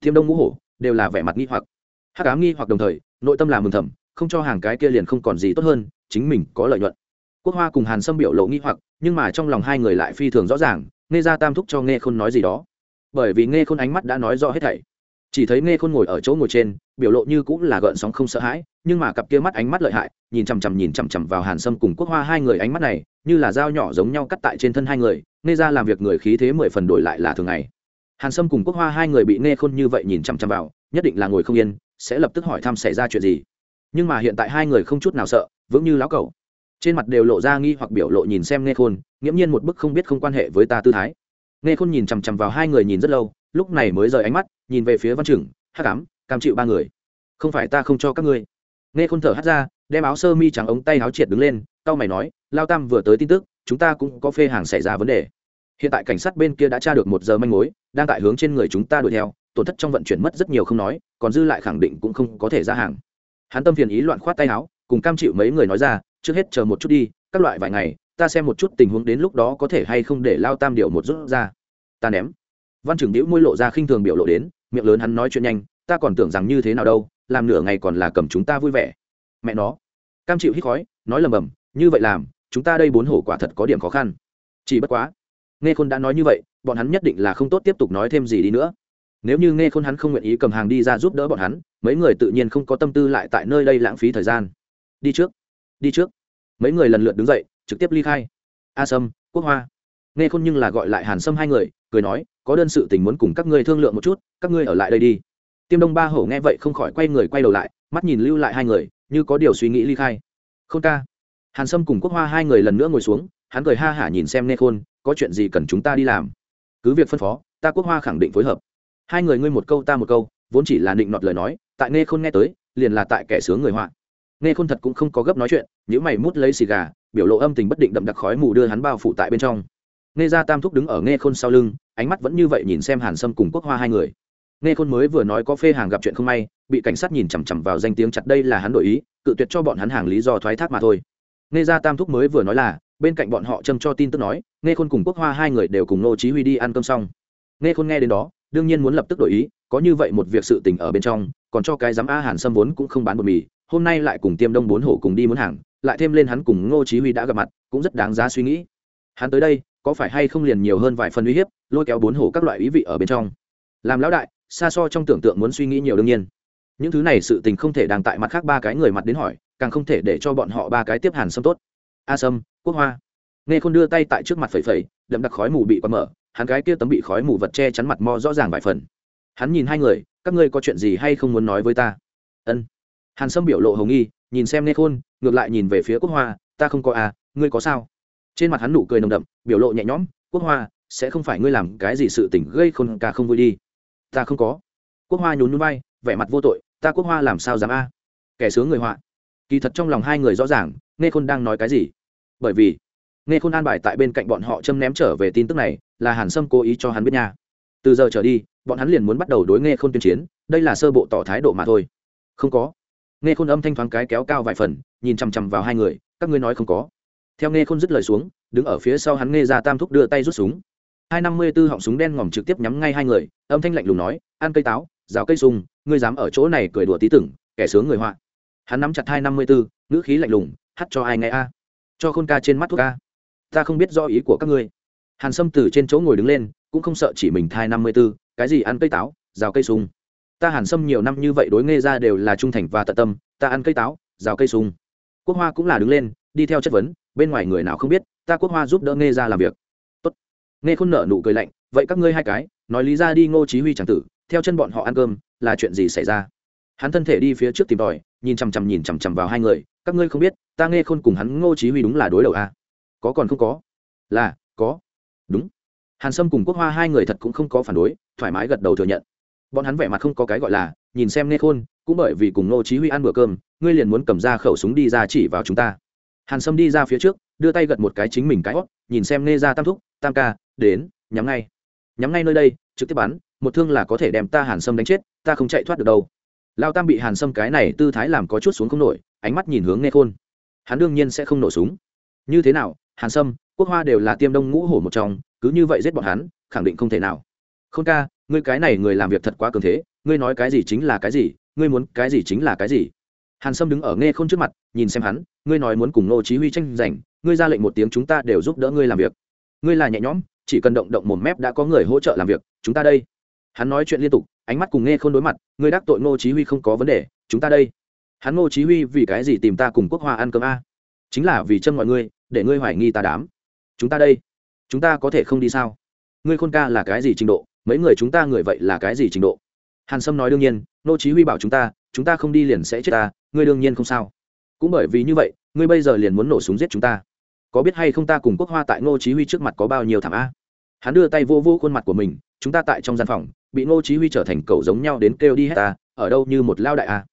Tiêm đông ngũ hổ đều là vẻ mặt nghi hoặc. Hắc ám nghi hoặc đồng thời, nội tâm là mừng thầm, không cho hàng cái kia liền không còn gì tốt hơn, chính mình có lợi nhuận. Quốc hoa cùng hàn sâm biểu lộ nghi hoặc, nhưng mà trong lòng hai người lại phi thường rõ ràng, nghe ra tam thúc cho nghe khôn nói gì đó. Bởi vì nghe khôn ánh mắt đã nói rõ hết thảy chỉ thấy nghe khôn ngồi ở chỗ ngồi trên, biểu lộ như cũng là gợn sóng không sợ hãi, nhưng mà cặp kia mắt ánh mắt lợi hại, nhìn chằm chằm nhìn chằm chằm vào hàn sâm cùng quốc hoa hai người ánh mắt này, như là dao nhỏ giống nhau cắt tại trên thân hai người nghe ra làm việc người khí thế mười phần đổi lại là thường ngày. Hàn sâm cùng quốc hoa hai người bị nghe khôn như vậy nhìn chằm chằm vào, nhất định là ngồi không yên, sẽ lập tức hỏi thăm xảy ra chuyện gì. Nhưng mà hiện tại hai người không chút nào sợ, vững như lão cầu trên mặt đều lộ ra nghi hoặc biểu lộ nhìn xem nghe khôn, nghiễm nhiên một bức không biết không quan hệ với ta tư thái. Nghe khôn nhìn chằm chằm vào hai người nhìn rất lâu, lúc này mới rời ánh mắt nhìn về phía văn trưởng, hắc ám, cam chịu ba người. Không phải ta không cho các ngươi. Nghe khôn thở hắt ra, đem áo sơ mi trắng ống tay áo triệt đứng lên tao mày nói, lao tam vừa tới tin tức, chúng ta cũng có phê hàng xảy ra vấn đề. Hiện tại cảnh sát bên kia đã tra được một giờ manh mối, đang tại hướng trên người chúng ta đuổi theo, tổn thất trong vận chuyển mất rất nhiều không nói, còn dư lại khẳng định cũng không có thể ra hàng. Hắn tâm phiền ý loạn khoát tay áo, cùng cam chịu mấy người nói ra, trước hết chờ một chút đi, các loại vài ngày, ta xem một chút tình huống đến lúc đó có thể hay không để lao tam điều một rút ra. Ta ném. Văn trưởng đĩu môi lộ ra khinh thường biểu lộ đến miệng lớn hắn nói chuyện nhanh, ta còn tưởng rằng như thế nào đâu, làm nửa ngày còn là cầm chúng ta vui vẻ. Mẹ nó. Cam chịu hít khói, nói lầm bầm, như vậy làm, chúng ta đây bốn hổ quả thật có điểm khó khăn. Chỉ bất quá, nghe khôn đã nói như vậy, bọn hắn nhất định là không tốt tiếp tục nói thêm gì đi nữa. Nếu như nghe khôn hắn không nguyện ý cầm hàng đi ra giúp đỡ bọn hắn, mấy người tự nhiên không có tâm tư lại tại nơi đây lãng phí thời gian. Đi trước. Đi trước. Mấy người lần lượt đứng dậy, trực tiếp ly khai. A sâm, quốc hoa. Nghe khôn nhưng là gọi lại hàn sâm hai người, cười nói có đơn sự tình muốn cùng các ngươi thương lượng một chút, các ngươi ở lại đây đi. Tiêm đông ba hổ nghe vậy không khỏi quay người quay đầu lại, mắt nhìn lưu lại hai người, như có điều suy nghĩ ly khai. Khôn ca. Hàn sâm cùng quốc hoa hai người lần nữa ngồi xuống, hắn cười ha hả nhìn xem nghe khôn, có chuyện gì cần chúng ta đi làm? Cứ việc phân phó, ta quốc hoa khẳng định phối hợp. Hai người ngươi một câu ta một câu, vốn chỉ là định nọt lời nói, tại nghe khôn nghe tới, liền là tại kẻ sướng người họa. Nghe khôn thật cũng không có gấp nói chuyện những mày mút lấy xì gà, biểu lộ âm tình bất định đậm đặc khói mù đưa hắn bao phủ tại bên trong nghe ra tam thúc đứng ở nghe khôn sau lưng, ánh mắt vẫn như vậy nhìn xem hàn sâm cùng quốc hoa hai người. Nghe khôn mới vừa nói có phê hàng gặp chuyện không may, bị cảnh sát nhìn chằm chằm vào danh tiếng chặt đây là hắn đổi ý, cự tuyệt cho bọn hắn hàng lý do thoái thác mà thôi. Nghe ra tam thúc mới vừa nói là, bên cạnh bọn họ châm cho tin tức nói, nghe khôn cùng quốc hoa hai người đều cùng nô chí huy đi ăn cơm xong. Nghe khôn nghe đến đó, đương nhiên muốn lập tức đổi ý, có như vậy một việc sự tình ở bên trong, còn cho cái giám a hàn sâm vốn cũng không bán bột mì, hôm nay lại cùng tiêm đông bốn hổ cùng đi muốn hàng, lại thêm lên hắn cùng ngô chí huy đã gặp mặt, cũng rất đáng giá suy nghĩ. Hắn tới đây có phải hay không liền nhiều hơn vài phần uy hiếp, lôi kéo bốn hổ các loại ý vị ở bên trong. Làm lão đại, xa so trong tưởng tượng muốn suy nghĩ nhiều đương nhiên. Những thứ này sự tình không thể đang tại mặt khác ba cái người mặt đến hỏi, càng không thể để cho bọn họ ba cái tiếp hàn sâm tốt. A sâm, quốc hoa. Nghe khôn đưa tay tại trước mặt phẩy phẩy, đậm đặc khói mù bị quạt mở, hắn cái kia tấm bị khói mù vật che chắn mặt mo rõ ràng vài phần. Hắn nhìn hai người, các ngươi có chuyện gì hay không muốn nói với ta? Ân. Hàn sâm biểu lộ hồng nghi, nhìn xem nghe khôn, ngược lại nhìn về phía quốc hoa, ta không có à ngươi có sao? Trên mặt hắn nụ cười nồng đậm, biểu lộ nhẹ nhõm, quốc hoa, sẽ không phải ngươi làm cái gì sự tình gây khôn ca không vui đi. Ta không có. Quốc hoa nhún núi bay vẻ mặt vô tội, ta quốc hoa làm sao dám a? Kẻ sướng người họa. Kỳ thật trong lòng hai người rõ ràng, nghe khôn đang nói cái gì. Bởi vì, nghe khôn an bài tại bên cạnh bọn họ châm ném trở về tin tức này, là hàn sâm cố ý cho hắn biết nha. Từ giờ trở đi, bọn hắn liền muốn bắt đầu đối nghe khôn tuyên chiến, đây là sơ bộ tỏ thái độ mà thôi. Không có. Nghe khôn âm thanh thoáng cái kéo cao vài phần, nhìn chằm chằm vào hai người, các ngươi nói không có theo nghe khôn dứt lời xuống, đứng ở phía sau hắn nghe ra tam thúc đưa tay rút súng. Hai năm mươi b ố họng súng đen ngòm trực tiếp nhắm ngay hai người, âm thanh lạnh lùng nói, ăn cây táo, rào cây sung ngươi dám ở chỗ này cười đùa tí tưởng kẻ sướng người họa. Hắn nắm chặt hai năm mươi b ố ngữ khí lạnh lùng hắt cho ai nghe a? Cho khôn ca trên mắt thuốc a. Ta không biết do ý của các ngươi. Hàn sâm từ trên chỗ ngồi đứng lên, cũng không sợ chỉ mình thai năm mươi b ố cái gì ăn cây táo, rào cây sung ta hàn sâm nhiều năm như vậy đối nghe ra đều là trung thành và tận tâm, ta ăn cây táo, rào cây sung quốc hoa cũng là đứng lên, đi theo chất vấn bên ngoài người nào không biết, ta quốc hoa giúp đỡ nghe ra làm việc. Tốt. nghe khôn nợ nụ cười lạnh, vậy các ngươi hai cái, nói lý ra đi ngô chí huy chẳng tử, theo chân bọn họ ăn cơm, là chuyện gì xảy ra? Hắn thân thể đi phía trước tìm tòi, nhìn chằm chằm nhìn chằm chằm vào hai người, các ngươi không biết, ta nghe khôn cùng hắn ngô chí huy đúng là đối đầu à? có còn không có? Là, có. Đúng. Hàn sâm cùng quốc hoa hai người thật cũng không có phản đối, thoải mái gật đầu thừa nhận. Bọn hắn vẻ mặt không có cái gọi là, nhìn xem nghe khôn, cũng bởi vì cùng ngô chí huy ăn bữa cơm, ngươi liền muốn cầm ra khẩu súng đi ra chỉ vào chúng ta hàn sâm đi ra phía trước, đưa tay gật một cái chính mình cái hót nhìn xem Nê ra tam thúc, tam ca, đến, nhắm ngay. Nhắm ngay nơi đây, trực tiếp bắn, một thương là có thể đem ta hàn sâm đánh chết, ta không chạy thoát được đâu. Lao tam bị hàn sâm cái này tư thái làm có chút xuống không nổi, ánh mắt nhìn hướng nghe khôn. Hắn đương nhiên sẽ không nổ súng. Như thế nào, hàn sâm, quốc hoa đều là tiêm đông ngũ hổ một trong, cứ như vậy giết bọn hắn, khẳng định không thể nào. Không ca, ngươi cái này người làm việc thật quá cường thế, ngươi nói cái gì chính là cái gì, ngươi muốn cái gì chính là cái gì? Hàn sâm đứng ở nghe khôn trước mặt, nhìn xem hắn, ngươi nói muốn cùng nô chí huy tranh giành, ngươi ra lệnh một tiếng chúng ta đều giúp đỡ ngươi làm việc. Ngươi là nhẹ nhõm, chỉ cần động động một mép đã có người hỗ trợ làm việc, chúng ta đây. Hắn nói chuyện liên tục, ánh mắt cùng nghe khôn đối mặt, ngươi đắc tội ngô chí huy không có vấn đề, chúng ta đây. Hắn ngô chí huy vì cái gì tìm ta cùng quốc hoa ăn cơm a? Chính là vì châm mọi ngươi, để ngươi hoài nghi ta đám. Chúng ta đây. Chúng ta có thể không đi sao? Ngươi khôn ca là cái gì trình độ? Mấy người chúng ta người vậy là cái gì trình độ? Hàn sâm nói đương nhiên, ngô chí huy bảo chúng ta chúng ta không đi liền sẽ chết ta ngươi đương nhiên không sao. Cũng bởi vì như vậy, ngươi bây giờ liền muốn nổ súng giết chúng ta. Có biết hay không ta cùng quốc hoa tại ngô chí huy trước mặt có bao nhiêu thảm a? Hắn đưa tay vô vô khuôn mặt của mình, chúng ta tại trong gian phòng, bị ngô chí huy trở thành cậu giống nhau đến kêu đi hết ta, ở đâu như một lao đại a.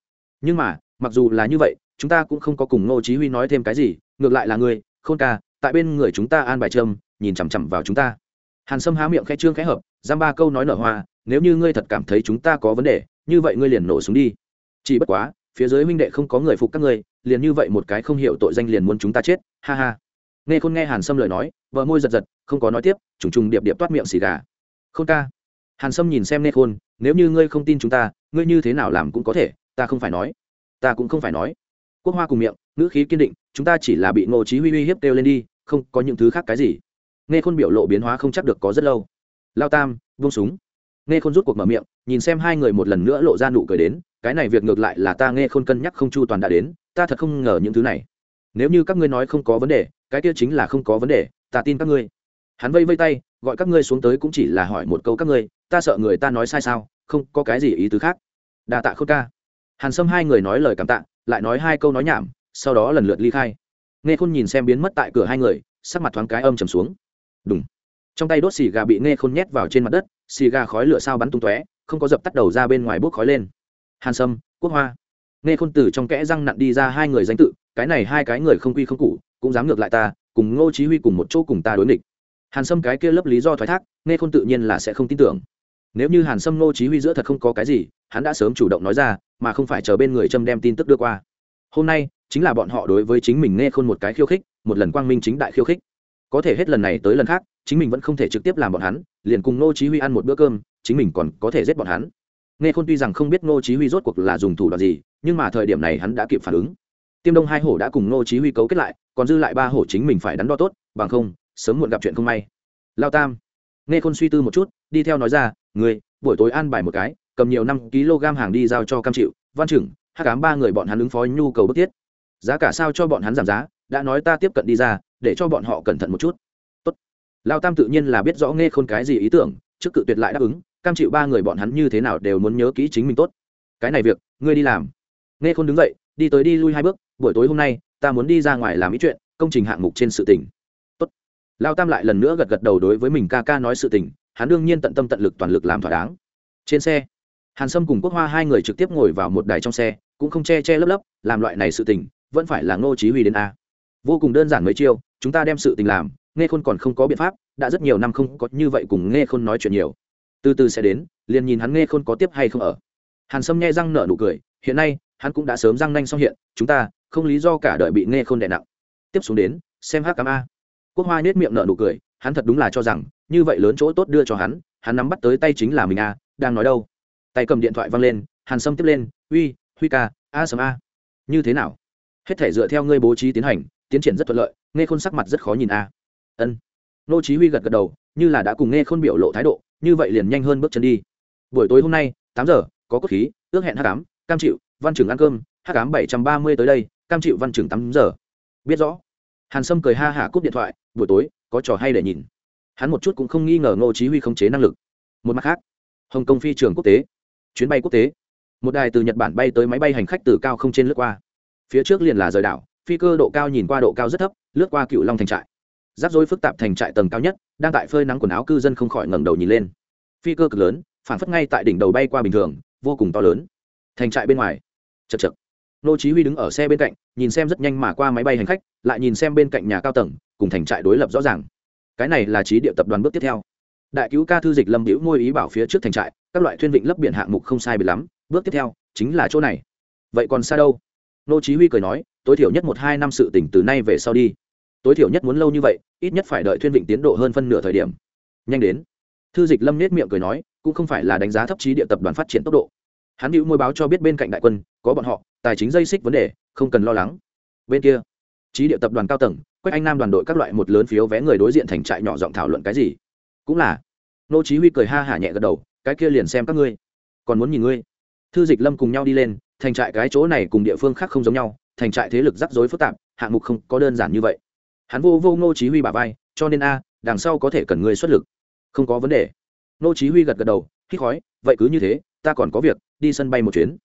Nhưng mà, mặc dù là như vậy, chúng ta cũng không có cùng ngô chí huy nói thêm cái gì, ngược lại là ngươi, khôn ca, tại bên người chúng ta an bài trâm, nhìn chằm chằm vào chúng ta. Hàn sâm há miệng khẽ trương khẽ hợp giam ba câu nói nở hoa, nếu như ngươi thật cảm thấy chúng ta có vấn đề, như vậy ngươi liền nổ súng đi. Chỉ bất quá phía dưới minh đệ không có người phục các ngươi, liền như vậy một cái không hiểu tội danh liền muốn chúng ta chết, ha ha. Nghe khôn nghe hàn sâm lời nói, vợ môi giật giật, không có nói tiếp, trùng trùng điệp điệp toát miệng xì gà. Khôn ca. Hàn sâm nhìn xem nghe khôn, nếu như ngươi không tin chúng ta, ngươi như thế nào làm cũng có thể, ta không phải nói. Ta cũng không phải nói. Quốc hoa cùng miệng, ngữ khí kiên định, chúng ta chỉ là bị ngô chí huy uy hiếp kêu lên đi, không có những thứ khác cái gì. Nghe khôn biểu lộ biến hóa không chắc được có rất lâu. Lao tam vung súng. Nghe khôn rút cuộc mở miệng, nhìn xem hai người một lần nữa lộ ra nụ cười đến cái này việc ngược lại là ta nghe khôn cân nhắc không chu toàn đã đến, ta thật không ngờ những thứ này. Nếu như các ngươi nói không có vấn đề, cái kia chính là không có vấn đề, ta tin các ngươi. Hắn vây vây tay, gọi các ngươi xuống tới cũng chỉ là hỏi một câu các ngươi, ta sợ người ta nói sai sao, không có cái gì ý tứ khác. Đà tạ khôn ca. Hàn sâm hai người nói lời cảm tạ, lại nói hai câu nói nhảm, sau đó lần lượt ly khai. Nghe khôn nhìn xem biến mất tại cửa hai người, sắc mặt thoáng cái âm trầm xuống. Đúng trong tay đốt xì gà bị nghe khôn nhét vào trên mặt đất, xì gà khói lửa sao bắn tung tóe, không có dập tắt đầu ra bên ngoài bốc khói lên hàn sâm, quốc hoa. Nghe khôn Tử trong kẽ răng nặn đi ra hai người danh tự, cái này hai cái người không quy không cụ cũng dám ngược lại ta, cùng ngô chí huy cùng một chỗ cùng ta đối nghịch. Hàn sâm cái kia lấp lý do thoái thác, nghe khôn tự nhiên là sẽ không tin tưởng. Nếu như hàn sâm ngô chí huy giữa thật không có cái gì, hắn đã sớm chủ động nói ra, mà không phải chờ bên người trâm đem tin tức đưa qua. Hôm nay, chính là bọn họ đối với chính mình nghe khôn một cái khiêu khích, một lần quang minh chính đại khiêu khích. Có thể hết lần này tới lần khác, chính mình vẫn không thể trực tiếp làm bọn hắn, liền cùng ngô chí huy ăn một bữa cơm, chính mình còn có thể giết bọn hắn nghe khôn tuy rằng không biết ngô chí huy rốt cuộc là dùng thủ đoạn gì, nhưng mà thời điểm này hắn đã kịp phản ứng. Tiêm đông hai hổ đã cùng ngô chí huy cấu kết lại, còn dư lại ba hổ chính mình phải đắn đo tốt, bằng không, sớm muộn gặp chuyện không may. Lao tam, nghe khôn suy tư một chút, đi theo nói ra người buổi tối ăn bài một cái, cầm nhiều năm kg hàng đi giao cho cam chịu, văn trưởng hát cám ba người bọn hắn ứng phó nhu cầu bức thiết. Giá cả sao cho bọn hắn giảm giá, đã nói ta tiếp cận đi ra, để cho bọn họ cẩn thận một chút. Tốt. lao tam tự nhiên là biết rõ nghe khôn cái gì ý tưởng, trước cự tuyệt lại đáp ứng cam chịu ba người bọn hắn như thế nào đều muốn nhớ kỹ chính mình tốt. Cái này việc, ngươi đi làm. Nghe khôn đứng dậy, đi tới đi lui hai bước, buổi tối hôm nay, ta muốn đi ra ngoài làm ý chuyện, công trình hạng mục trên sự tỉnh Tốt. lao tam lại lần nữa gật gật đầu đối với mình ca ca nói sự tình, hắn đương nhiên tận tâm tận lực toàn lực làm thỏa đáng. Trên xe, hàn sâm cùng quốc hoa hai người trực tiếp ngồi vào một đài trong xe, cũng không che che lấp lấp, làm loại này sự tình, vẫn phải là ngô chí huy đến a. Vô cùng đơn giản mấy chiêu, chúng ta đem sự tình làm, nghe khôn còn không có biện pháp, đã rất nhiều năm không có như vậy cùng nghe khôn nói chuyện nhiều từ từ sẽ đến, liền nhìn hắn nghe khôn có tiếp hay không ở. Hàn sâm nghe răng nở nụ cười, hiện nay, hắn cũng đã sớm răng nanh xong hiện, chúng ta, không lý do cả đời bị nghe khôn đè nặng. Tiếp xuống đến, xem hát cám a. Quốc hoa nết miệng nở nụ cười, hắn thật đúng là cho rằng, như vậy lớn chỗ tốt đưa cho hắn hắn nắm bắt tới tay chính là mình a, đang nói đâu. Tay cầm điện thoại văng lên, hàn sâm tiếp lên, uy, huy ca, a sâm a. Như thế nào? Hết thể dựa theo ngươi bố trí tiến hành, tiến triển rất thuận lợi, nghe khôn sắc mặt rất khó nhìn a. Ân. Nô chí huy gật gật đầu, như là đã cùng nghe khôn biểu lộ thái độ như vậy liền nhanh hơn bước chân đi. Buổi tối hôm nay, tám giờ, có cốt khí, ước hẹn hát cám, cam chịu, văn Trường ăn cơm, hát cám bảy trăm ba mươi tới đây, cam chịu văn Trường tám giờ. Biết rõ. Hàn sâm cười ha hả cúp điện thoại, buổi tối, có trò hay để nhìn. Hắn một chút cũng không nghi ngờ ngô chí huy không chế năng lực. Một mặt khác, hồng kông phi trường quốc tế, chuyến bay quốc tế. Một đài từ nhật bản bay tới máy bay hành khách từ cao không trên lướt qua. Phía trước liền là rời đảo, phi cơ độ cao nhìn qua độ cao rất thấp, lướt qua cựu long thành trại rắc rối phức tạp thành trại tầng cao nhất, đang tại phơi nắng quần áo cư dân không khỏi ngẩng đầu nhìn lên. Phi cơ cực lớn, phản phất ngay tại đỉnh đầu bay qua bình thường, vô cùng to lớn. Thành trại bên ngoài. Chật chật. Nô chí huy đứng ở xe bên cạnh, nhìn xem rất nhanh mà qua máy bay hành khách, lại nhìn xem bên cạnh nhà cao tầng, cùng thành trại đối lập rõ ràng. Cái này là trí địa tập đoàn bước tiếp theo. Đại cứu ca thư dịch lâm hữu ngôi ý bảo phía trước thành trại, các loại thuyên vịnh lấp biển hạng mục không sai bị lắm, bước tiếp theo chính là chỗ này. Vậy còn xa đâu? Nô chí huy cười nói, tối thiểu nhất một hai năm sự tỉnh từ nay về sau đi tối thiểu nhất muốn lâu như vậy, ít nhất phải đợi thuyên vịnh tiến độ hơn phân nửa thời điểm. Nhanh đến. Thư dịch lâm nết miệng cười nói, cũng không phải là đánh giá thấp trí địa tập đoàn phát triển tốc độ. Hắn hữu môi báo cho biết bên cạnh đại quân, có bọn họ, tài chính dây xích vấn đề, không cần lo lắng. Bên kia, trí địa tập đoàn cao tầng, quách anh nam đoàn đội các loại một lớn phiếu vé người đối diện thành trại nhỏ giọng thảo luận cái gì? Cũng là. Nô chí huy cười ha hả nhẹ gật đầu, cái kia liền xem các ngươi. Còn muốn nhìn ngươi. Thư dịch lâm cùng nhau đi lên, thành trại cái chỗ này cùng địa phương khác không giống nhau, thành trại thế lực rắc rối phức tạp, hạng mục không có đơn giản như vậy hắn vô vô ngô chí huy bà vai, cho nên a, đằng sau có thể cần người xuất lực. Không có vấn đề. Ngô chí huy gật gật đầu hít khói, vậy cứ như thế, ta còn có việc, đi sân bay một chuyến.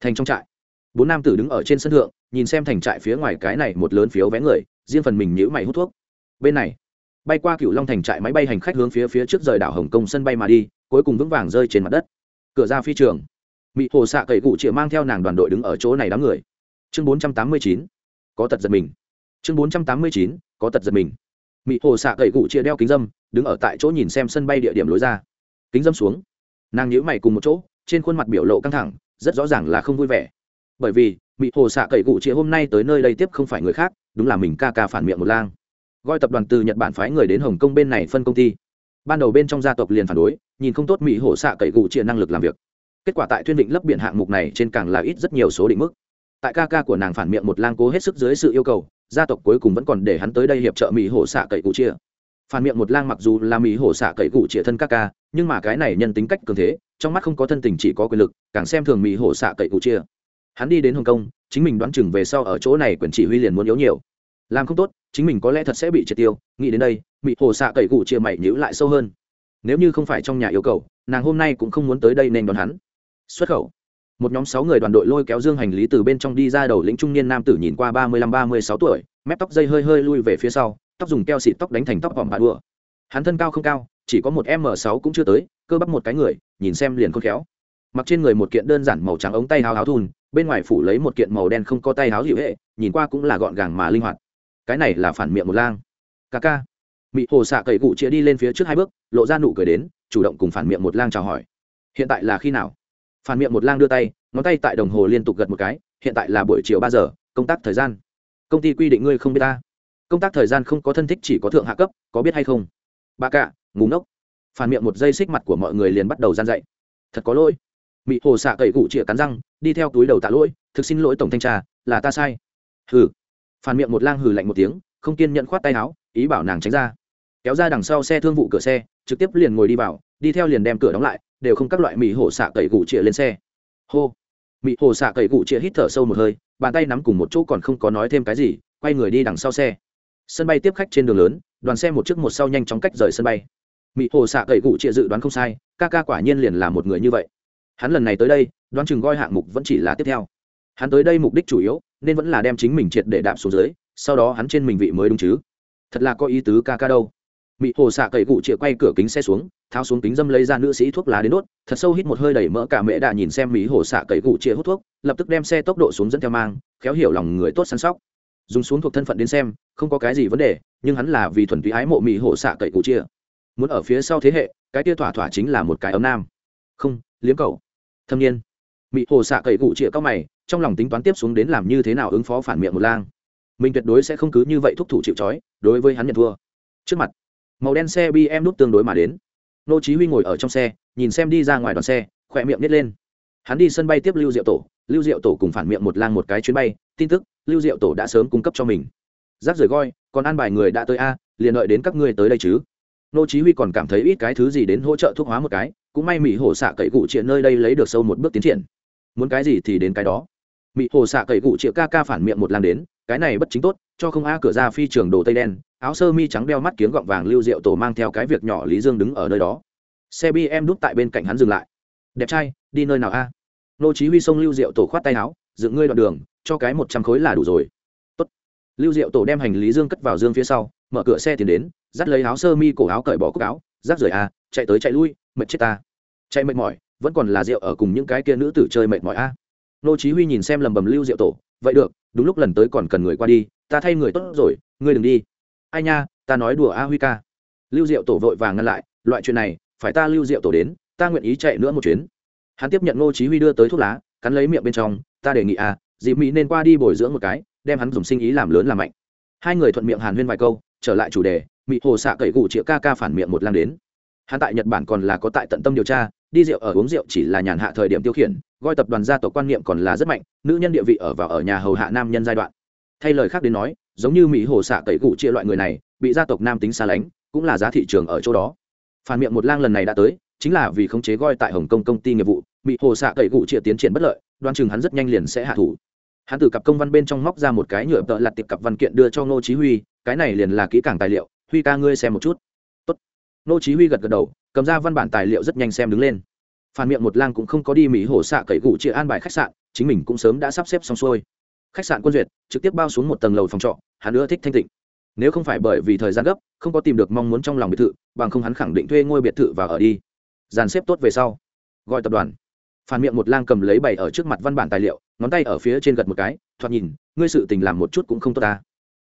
Thành trong trại. Bốn nam tử đứng ở trên sân thượng, nhìn xem thành trại phía ngoài cái này một lớn phiếu vé người, riêng phần mình nhũ mày hút thuốc. Bên này, bay qua cựu long thành trại máy bay hành khách hướng phía phía trước rời đảo hồng kông sân bay mà đi, cuối cùng vững vàng rơi trên mặt đất. Cửa ra phi trường. Mỹ hồ xạ cậy cụ chịa mang theo nàng đoàn đội đứng ở chỗ này đám người. Chương 489. có tật giật mình. Chương 489 có tật giật mình. Mị hồ xạ cậy cụ chia đeo kính dâm, đứng ở tại chỗ nhìn xem sân bay địa điểm lối ra. Kính dâm xuống. Nàng nhữ mày cùng một chỗ, trên khuôn mặt biểu lộ căng thẳng, rất rõ ràng là không vui vẻ. Bởi vì, mị hồ xạ cậy cụ chia hôm nay tới nơi đây tiếp không phải người khác, đúng là mình ca ca phản miệng một lang. Gọi tập đoàn từ nhật bản phái người đến hồng kông bên này phân công ty. Ban đầu bên trong gia tộc liền phản đối, nhìn không tốt mỹ hồ xạ cậy cụ chia năng lực làm việc. Kết quả tại thuyên định lấp biển hạng mục này trên càng là ít rất nhiều số định mức. Tại ca ca của nàng phản miệng một lang cố hết sức dưới sự yêu cầu gia tộc cuối cùng vẫn còn để hắn tới đây hiệp trợ mỹ hồ xạ cậy cụ chia. Phản miệng một lang mặc dù là mỹ hồ xạ cậy cụ chia thân ca ca, nhưng mà cái này nhân tính cách cường thế, trong mắt không có thân tình chỉ có quyền lực, càng xem thường mỹ hồ xạ cậy cụ chia. Hắn đi đến hồng kông, chính mình đoán chừng về sau ở chỗ này quyền chỉ huy liền muốn yếu nhiều. Làm không tốt, chính mình có lẽ thật sẽ bị triệt tiêu, nghĩ đến đây, mỹ hồ xạ cậy cụ chia mày nhữ lại sâu hơn. Nếu như không phải trong nhà yêu cầu, nàng hôm nay cũng không muốn tới đây nên đón hắn. Xuất khẩu một nhóm sáu người đoàn đội lôi kéo dương hành lý từ bên trong đi ra đầu lĩnh trung niên nam tử nhìn qua ba mươi lăm, ba mươi sáu tuổi, mép tóc dây hơi hơi lui về phía sau, tóc dùng keo xịt tóc đánh thành tóc vòng bà đùa. Hắn thân cao không cao, chỉ có một m sáu cũng chưa tới, cơ bắp một cái người, nhìn xem liền khôn khéo. Mặc trên người một kiện đơn giản màu trắng ống tay háo háo thun, bên ngoài phủ lấy một kiện màu đen không có tay háo dịu hệ, nhìn qua cũng là gọn gàng mà linh hoạt. Cái này là phản miệng một lang. Ca ca. Mị hồ xạ cậy cụ chĩa đi lên phía trước hai bước, lộ ra nụ cười đến, chủ động cùng phản miệng một lang chào hỏi. Hiện tại là khi nào? Phản miệng một lang đưa tay, ngón tay tại đồng hồ liên tục gật một cái, hiện tại là buổi chiều ba giờ, công tác thời gian. Công ty quy định ngươi không biết ta. Công tác thời gian không có thân thích chỉ có thượng hạ cấp, có biết hay không? Ba cạ ngủ ngốc. Phản miệng một giây xích mặt của mọi người liền bắt đầu gian dậy. Thật có lỗi. Mị hồ xạ cậy cụ chĩa cắn răng, đi theo túi đầu tạ lỗi, thực xin lỗi tổng thanh tra, là ta sai. Hừ. Phản miệng một lang hừ lạnh một tiếng, không kiên nhận khoát tay áo, ý bảo nàng tránh ra. Kéo ra đằng sau xe thương vụ cửa xe, trực tiếp liền ngồi đi vào, đi theo liền đem cửa đóng lại đều không các loại mì hồ xạ cậy gụ chĩa lên xe. Hô. Mỹ hồ xạ cậy gụ chĩa hít thở sâu một hơi, bàn tay nắm cùng một chỗ còn không có nói thêm cái gì, quay người đi đằng sau xe. Sân bay tiếp khách trên đường lớn, đoàn xe một trước một sau nhanh chóng cách rời sân bay. Mỹ hồ xạ cậy gụ chĩa dự đoán không sai, ca ca quả nhiên liền là một người như vậy. Hắn lần này tới đây, đoán chừng coi hạng mục vẫn chỉ là tiếp theo. Hắn tới đây mục đích chủ yếu, nên vẫn là đem chính mình triệt để đạp xuống dưới, sau đó hắn trên mình vị mới đúng chứ. Thật là có ý tứ ca ca đâu mị hồ xạ cậy cụ chĩa quay cửa kính xe xuống, tháo xuống kính dâm lấy ra nữ sĩ thuốc lá đến đốt, thật sâu hít một hơi đẩy mỡ cả mẹ đã nhìn xem mỹ hồ xạ cậy cụ chĩa hút thuốc, lập tức đem xe tốc độ xuống dẫn theo mang, khéo hiểu lòng người tốt săn sóc. Dùng xuống thuộc thân phận đến xem, không có cái gì vấn đề, nhưng hắn là vì thuần túy ái mộ mỹ hồ xạ cậy cụ chĩa muốn ở phía sau thế hệ, cái tia thỏa thỏa chính là một cái ấm nam. Không, liếm cầu. Thâm niên. Mỹ hồ xạ cậy cụ chĩa cao mày, trong lòng tính toán tiếp xuống đến làm như thế nào ứng phó phản miệng một lang. Mình tuyệt đối sẽ không cứ như vậy thúc thủ chịu trói, đối với hắn nhận thua. Trước mặt màu đen xe bm nút tương đối mà đến. Nô chí huy ngồi ở trong xe, nhìn xem đi ra ngoài đoàn xe khoẹt miệng nít lên. Hắn đi sân bay tiếp lưu diệu tổ. Lưu diệu tổ cùng phản miệng một lang một cái chuyến bay, tin tức, lưu diệu tổ đã sớm cung cấp cho mình. Rác rời goi, còn an bài người đã tới a, liền đợi đến các ngươi tới đây chứ. Nô chí huy còn cảm thấy ít cái thứ gì đến hỗ trợ thuốc hóa một cái, cũng may mỹ hồ xạ cậy cụ triệu nơi đây lấy được sâu một bước tiến triển. Muốn cái gì thì đến cái đó. Mỹ hồ xạ cậy cụ triệu ca ca phản miệng một lang đến cái này bất chính tốt, cho không a cửa ra phi trường đồ tây đen, áo sơ mi trắng đeo mắt kiếng gọng vàng lưu diệu tổ mang theo cái việc nhỏ lý dương đứng ở nơi đó. Xe bi em đút tại bên cạnh hắn dừng lại. Đẹp trai, đi nơi nào a? Nô chí huy sông lưu diệu tổ khoát tay áo, dựng ngươi đoạn đường, cho cái một trăm khối là đủ rồi. Tốt. Lưu diệu tổ đem hành lý dương cất vào dương phía sau, mở cửa xe tiến đến, dắt lấy áo sơ mi cổ áo cởi bỏ cúc áo, rác rời a, chạy tới chạy lui, mệt chết ta. Chạy mệt mỏi, vẫn còn là rượu ở cùng những cái kia nữ tử chơi mệt mỏi a. Nô chí huy nhìn xem lầm bầm lưu diệu tổ, vậy được đúng lúc lần tới còn cần người qua đi, ta thay người tốt rồi, ngươi đừng đi. Ai nha, ta nói đùa a huy ca. Lưu diệu tổ vội vàng ngăn lại, loại chuyện này, phải ta lưu diệu tổ đến, ta nguyện ý chạy nữa một chuyến. Hắn tiếp nhận ngô chí huy đưa tới thuốc lá, cắn lấy miệng bên trong, ta đề nghị à dì mỹ nên qua đi bồi dưỡng một cái, đem hắn dùng sinh ý làm lớn làm mạnh. Hai người thuận miệng hàn huyên vài câu, trở lại chủ đề, mỹ hồ xạ cậy cụ chĩa ca ca phản miệng một lang đến. Hắn tại nhật bản còn là có tại tận tâm điều tra đi rượu ở uống rượu chỉ là nhàn hạ thời điểm tiêu khiển, gọi tập đoàn gia tộc quan niệm còn là rất mạnh, nữ nhân địa vị ở vào ở nhà hầu hạ nam nhân giai đoạn. Thay lời khác đến nói, giống như mỹ hồ xạ tẩy cụ chia loại người này, bị gia tộc nam tính xa lánh, cũng là giá thị trường ở chỗ đó. Phản miệng một lang lần này đã tới, chính là vì khống chế goi tại hồng kông công ty nghiệp vụ, mỹ hồ xạ tẩy cụ chia tiến triển bất lợi, đoan chừng hắn rất nhanh liền sẽ hạ thủ. Hắn từ cặp công văn bên trong móc ra một cái nhựa tợ lặt tiệp cặp văn kiện đưa cho ngô chí huy, cái này liền là kỹ càng tài liệu, huy ca ngươi xem một chút. Tốt. Ngô chí huy gật gật đầu cầm ra văn bản tài liệu rất nhanh xem đứng lên. Phản miệng một lang cũng không có đi mỹ hồ xạ cậy cụ chia an bài khách sạn, chính mình cũng sớm đã sắp xếp xong xuôi. Khách sạn quân duyệt, trực tiếp bao xuống một tầng lầu phòng trọ, hắn ưa thích thanh tịnh. Nếu không phải bởi vì thời gian gấp, không có tìm được mong muốn trong lòng biệt thự, bằng không hắn khẳng định thuê ngôi biệt thự và ở đi. Dàn xếp tốt về sau, gọi tập đoàn. Phản miệng một lang cầm lấy bày ở trước mặt văn bản tài liệu, ngón tay ở phía trên gật một cái, thoạt nhìn, ngươi sự tình làm một chút cũng không tốt ta.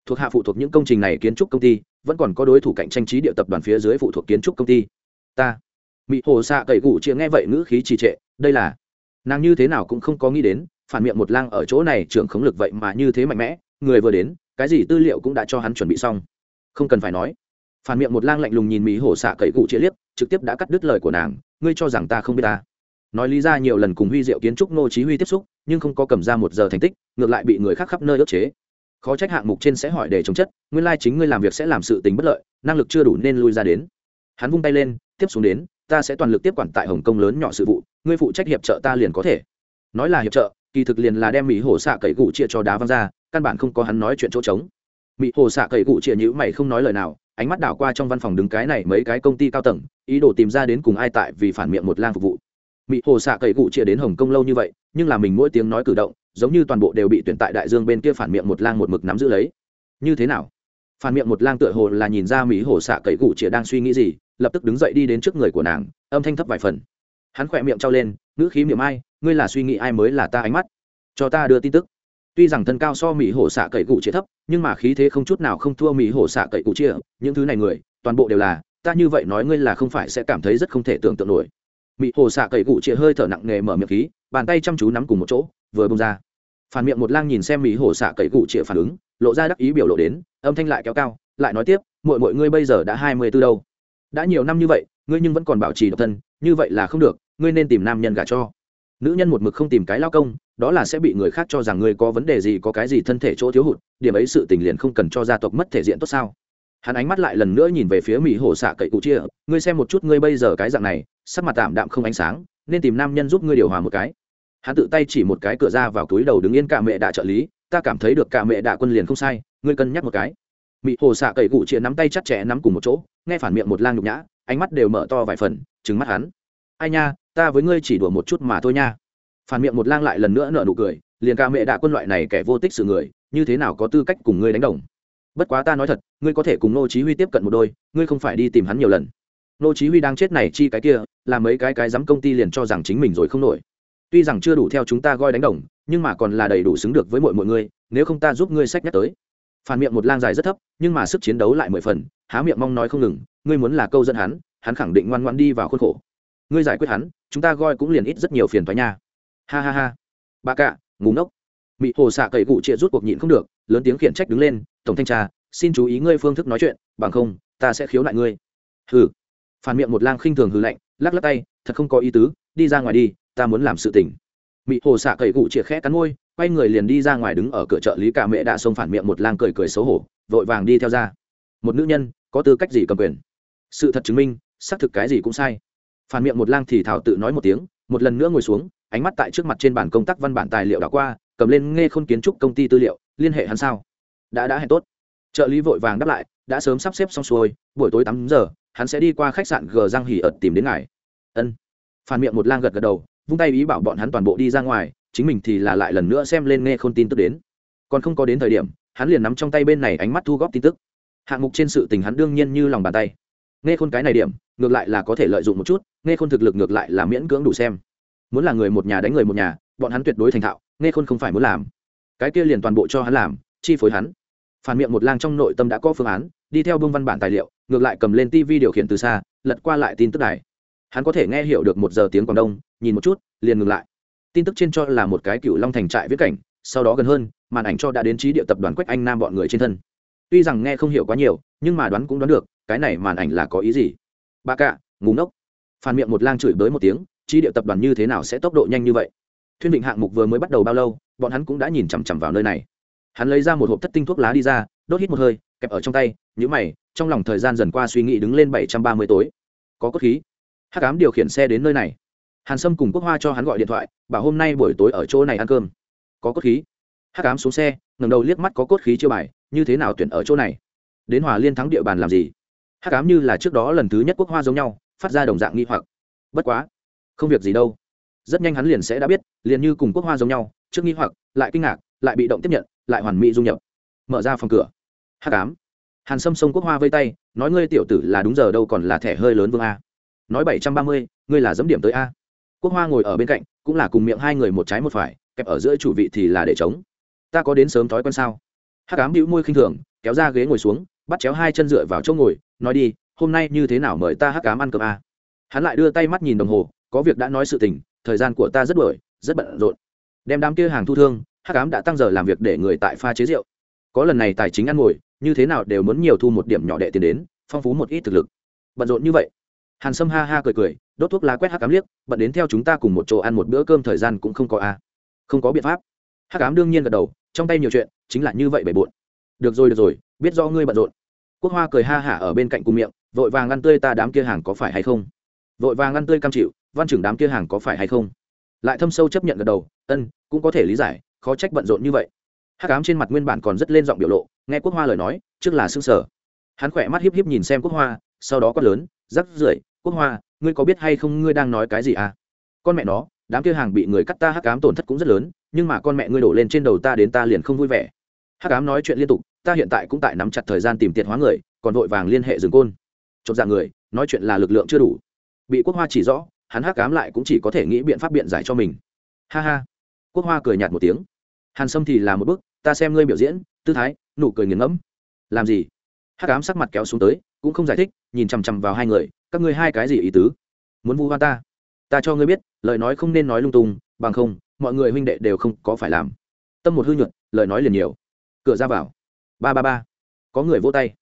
Thuộc hạ phụ thuộc những công trình này kiến trúc công ty, vẫn còn có đối thủ cạnh tranh trí địa tập đoàn phía dưới phụ thuộc kiến trúc công ty ta. Mỹ hồ xạ cậy gủ chĩa nghe vậy ngữ khí trì trệ, đây là. Nàng như thế nào cũng không có nghĩ đến, phản miệng một lang ở chỗ này trưởng khống lực vậy mà như thế mạnh mẽ, người vừa đến, cái gì tư liệu cũng đã cho hắn chuẩn bị xong. Không cần phải nói. Phản miệng một lang lạnh lùng nhìn mỹ hổ xạ cậy cụ chĩa liếc, trực tiếp đã cắt đứt lời của nàng, ngươi cho rằng ta không biết ta. Nói lý ra nhiều lần cùng huy diệu kiến trúc nô chí huy tiếp xúc, nhưng không có cầm ra một giờ thành tích, ngược lại bị người khác khắp nơi ức chế. Khó trách hạng mục trên sẽ hỏi để chống chất, nguyên lai chính ngươi làm việc sẽ làm sự tình bất lợi, năng lực chưa đủ nên lui ra đến hắn vung tay lên, tiếp xuống đến, ta sẽ toàn lực tiếp quản tại hồng kông lớn nhỏ sự vụ, ngươi phụ trách hiệp trợ ta liền có thể. Nói là hiệp trợ, kỳ thực liền là đem mỹ hồ xạ cậy cụ chia cho đá văng ra, căn bản không có hắn nói chuyện chỗ trống. Mỹ hồ xạ cậy cụ chia nhữ mày không nói lời nào, ánh mắt đảo qua trong văn phòng đứng cái này mấy cái công ty cao tầng, ý đồ tìm ra đến cùng ai tại vì phản miệng một lang phục vụ. Mỹ hồ xạ cậy cụ chia đến hồng kông lâu như vậy, nhưng là mình mỗi tiếng nói cử động, giống như toàn bộ đều bị tuyển tại đại dương bên kia phản miệng một lang một mực nắm giữ lấy. Như thế nào? Phản miệng một lang tựa hồ là nhìn ra mỹ hồ xạ cậy cụ chia đang suy nghĩ gì lập tức đứng dậy đi đến trước người của nàng, âm thanh thấp vài phần. Hắn khỏe miệng trao lên, ngữ khí miệng ai, ngươi là suy nghĩ ai mới là ta ánh mắt? Cho ta đưa tin tức. Tuy rằng thân cao so mỹ hổ xạ cậy cụ chia thấp, nhưng mà khí thế không chút nào không thua mỹ hổ xạ cậy cụ chia những thứ này người, toàn bộ đều là, ta như vậy nói ngươi là không phải sẽ cảm thấy rất không thể tưởng tượng nổi. Mỹ hồ xạ cậy cụ chia hơi thở nặng nề mở miệng khí, bàn tay chăm chú nắm cùng một chỗ, vừa bông ra. Phản miệng một lang nhìn xem mỹ hồ xạ cậy cụ chia phản ứng, lộ ra đắc ý biểu lộ đến, âm thanh lại kéo cao, lại nói tiếp mọi mọi ngươi bây giờ đã hai mươi tư đâu? Đã nhiều năm như vậy, ngươi nhưng vẫn còn bảo trì độc thân, như vậy là không được, ngươi nên tìm nam nhân gả cho. Nữ nhân một mực không tìm cái lao công, đó là sẽ bị người khác cho rằng ngươi có vấn đề gì, có cái gì thân thể chỗ thiếu hụt, điểm ấy sự tình liền không cần cho gia tộc mất thể diện tốt sao? Hắn ánh mắt lại lần nữa nhìn về phía mỹ hồ xạ cậy cụ chia, ngươi xem một chút ngươi bây giờ cái dạng này, sắc mặt tạm đạm không ánh sáng, nên tìm nam nhân giúp ngươi điều hòa một cái. Hắn tự tay chỉ một cái cửa ra vào túi đầu đứng yên cả mẹ đạ trợ lý, ta cảm thấy được cả mẹ đạ quân liền không sai, ngươi cân nhắc một cái mị hồ xạ cậy cụ chia nắm tay chặt chẽ nắm cùng một chỗ, nghe phản miệng một lang nhục nhã, ánh mắt đều mở to vài phần trứng mắt hắn. Ai nha, ta với ngươi chỉ đùa một chút mà thôi nha. Phản miệng một lang lại lần nữa nợ nụ cười, liền ca mẹ đạ quân loại này kẻ vô tích sự người, như thế nào có tư cách cùng ngươi đánh đồng? Bất quá ta nói thật, ngươi có thể cùng nô chí huy tiếp cận một đôi, ngươi không phải đi tìm hắn nhiều lần. Nô chí huy đang chết này chi cái kia, làm mấy cái cái dám công ty liền cho rằng chính mình rồi không nổi. Tuy rằng chưa đủ theo chúng ta gọi đánh đồng, nhưng mà còn là đầy đủ xứng được với mọi mọi người, nếu không ta giúp ngươi sách nhắc tới phản miệng một lang dài rất thấp, nhưng mà sức chiến đấu lại mười phần, há miệng mong nói không ngừng, ngươi muốn là câu dẫn hắn hắn khẳng định ngoan ngoãn đi vào khuôn khổ. Ngươi giải quyết hắn, chúng ta gọi cũng liền ít rất nhiều phiền toái nha. Ha ha ha. Bà cạ ngủ ngốc. Mị hồ xạ cậy cụ trịa rút cuộc nhịn không được, lớn tiếng khiển trách đứng lên, tổng thanh tra, xin chú ý ngươi phương thức nói chuyện, bằng không, ta sẽ khiếu lại ngươi. Hừ. Phản miệng một lang khinh thường hừ lạnh, lắc lắc tay, thật không có ý tứ, đi ra ngoài đi, ta muốn làm sự tình. Mị hồ xạ cậy cụ chĩa khẽ cắn môi quay người liền đi ra ngoài đứng ở cửa chợ lý cả mẹ đã xông phản miệng một lang cười cười xấu hổ, vội vàng đi theo ra. Một nữ nhân, có tư cách gì cầm quyền? Sự thật chứng minh, xác thực cái gì cũng sai. Phản miệng một lang thì thảo tự nói một tiếng, một lần nữa ngồi xuống, ánh mắt tại trước mặt trên bản công tác văn bản tài liệu đã qua, cầm lên nghe khôn kiến trúc công ty tư liệu, liên hệ hắn sao? Đã đã hẹn tốt. Trợ lý vội vàng đáp lại, đã sớm sắp xếp xong xuôi, buổi tối tám giờ, hắn sẽ đi qua khách sạn g giang hỉ ợt tìm đến ngài. Ân. Phản miệng một lang gật gật đầu, vung tay ý bảo bọn hắn toàn bộ đi ra ngoài chính mình thì là lại lần nữa xem lên nghe khôn tin tức đến. Còn không có đến thời điểm hắn liền nắm trong tay bên này ánh mắt thu góp tin tức. Hạng mục trên sự tình hắn đương nhiên như lòng bàn tay. Nghe khôn cái này điểm ngược lại là có thể lợi dụng một chút nghe khôn thực lực ngược lại là miễn cưỡng đủ xem. Muốn là người một nhà đánh người một nhà bọn hắn tuyệt đối thành thạo nghe khôn không phải muốn làm. Cái kia liền toàn bộ cho hắn làm chi phối hắn. Phản miệng một lang trong nội tâm đã có phương án đi theo bông văn bản tài liệu ngược lại cầm lên tv điều khiển từ xa lật qua lại tin tức này, hắn có thể nghe hiểu được một giờ tiếng quảng đông nhìn một chút liền ngừng lại tin tức trên cho là một cái cựu long thành trại viết cảnh, sau đó gần hơn, màn ảnh cho đã đến trí địa tập đoàn quách anh nam bọn người trên thân. Tuy rằng nghe không hiểu quá nhiều, nhưng mà đoán cũng đoán được, cái này màn ảnh là có ý gì? Ba cạ ngủ ngốc. Phản miệng một lang chửi bới một tiếng, trí địa tập đoàn như thế nào sẽ tốc độ nhanh như vậy? Thuyên định hạng mục vừa mới bắt đầu bao lâu, bọn hắn cũng đã nhìn chằm chằm vào nơi này. Hắn lấy ra một hộp thất tinh thuốc lá đi ra, đốt hít một hơi, kẹp ở trong tay nhữ mày, trong lòng thời gian dần qua suy nghĩ đứng lên bảy trăm ba mươi tối. Có cốt khí. Hắc ám điều khiển xe đến nơi này hàn sâm cùng quốc hoa cho hắn gọi điện thoại, bảo hôm nay buổi tối ở chỗ này ăn cơm. Có cốt khí. Hắc ám xuống xe ngầm đầu liếc mắt có cốt khí chưa bài, như thế nào tuyển ở chỗ này? Đến hòa liên thắng địa bàn làm gì? Hắc ám như là trước đó lần thứ nhất quốc hoa giống nhau, phát ra đồng dạng nghi hoặc. Bất quá, không việc gì đâu. Rất nhanh hắn liền sẽ đã biết, liền như cùng quốc hoa giống nhau, trước nghi hoặc, lại kinh ngạc, lại bị động tiếp nhận, lại hoàn mỹ dung nhập. Mở ra phòng cửa. Hắc ám. Hàn sâm sông quốc hoa vây tay, nói ngươi tiểu tử là đúng giờ đâu còn là thẻ hơi lớn vương a. Nói bảy trăm ba mươi, ngươi là dẫm điểm tới a quốc hoa ngồi ở bên cạnh, cũng là cùng miệng hai người một trái một phải, kẹp ở giữa chủ vị thì là để chống ta có đến sớm thói quen sao? Hắc ám bĩu môi khinh thường, kéo ra ghế ngồi xuống, bắt chéo hai chân dựa vào chỗ ngồi, nói đi, hôm nay như thế nào mời ta hắc ám ăn cơm à? hắn lại đưa tay mắt nhìn đồng hồ, có việc đã nói sự tình, thời gian của ta rất bởi rất bận rộn. Đem đám kia hàng thu thương, hắc ám đã tăng giờ làm việc để người tại pha chế rượu. Có lần này tài chính ăn ngồi, như thế nào đều muốn nhiều thu một điểm nhỏ đệ tiền đến, phong phú một ít thực lực. Bận rộn như vậy hàn sâm ha ha cười cười, đốt thuốc lá quét hắc cám liếc, bận đến theo chúng ta cùng một chỗ ăn một bữa cơm thời gian cũng không có a không có biện pháp. Hắc cám đương nhiên gật đầu, trong tay nhiều chuyện, chính là như vậy bể bộn. Được rồi được rồi, biết do ngươi bận rộn. Quốc hoa cười ha hả ở bên cạnh cùng miệng, vội vàng ăn tươi ta đám kia hàng có phải hay không? Vội vàng ăn tươi cam chịu, văn trưởng đám kia hàng có phải hay không? Lại thâm sâu chấp nhận gật đầu, ân, cũng có thể lý giải, khó trách bận rộn như vậy. Hắc ám trên mặt nguyên bản còn rất lên giọng biểu lộ, nghe quốc hoa lời nói, trước là xương sở hắn khỏe mắt hiếp hiếp nhìn xem quốc hoa, sau đó quát lớn, rắc rưởi quốc hoa, ngươi có biết hay không ngươi đang nói cái gì à? Con mẹ nó, đám kia hàng bị người cắt ta hắc ám tổn thất cũng rất lớn, nhưng mà con mẹ ngươi đổ lên trên đầu ta đến ta liền không vui vẻ. Hắc ám nói chuyện liên tục, ta hiện tại cũng tại nắm chặt thời gian tìm tiệt hóa người, còn vội vàng liên hệ dừng côn. Chột dạng người, nói chuyện là lực lượng chưa đủ. Bị quốc hoa chỉ rõ, hắn hắc ám lại cũng chỉ có thể nghĩ biện pháp biện giải cho mình. Ha ha. Quốc hoa cười nhạt một tiếng. Hàn sâm thì là một bức ta xem ngươi biểu diễn, tư thái, nụ cười nghiền ngẫm. Làm gì? Hắc ám sắc mặt kéo xuống tới, cũng không giải thích, nhìn chằm chằm vào hai người các ngươi hai cái gì ý tứ? Muốn vu hoa ta? Ta cho ngươi biết, lời nói không nên nói lung tung, bằng không, mọi người huynh đệ đều không có phải làm. Tâm một hư nhuận lời nói liền nhiều. Cửa ra vào. Ba ba ba. Có người vỗ tay.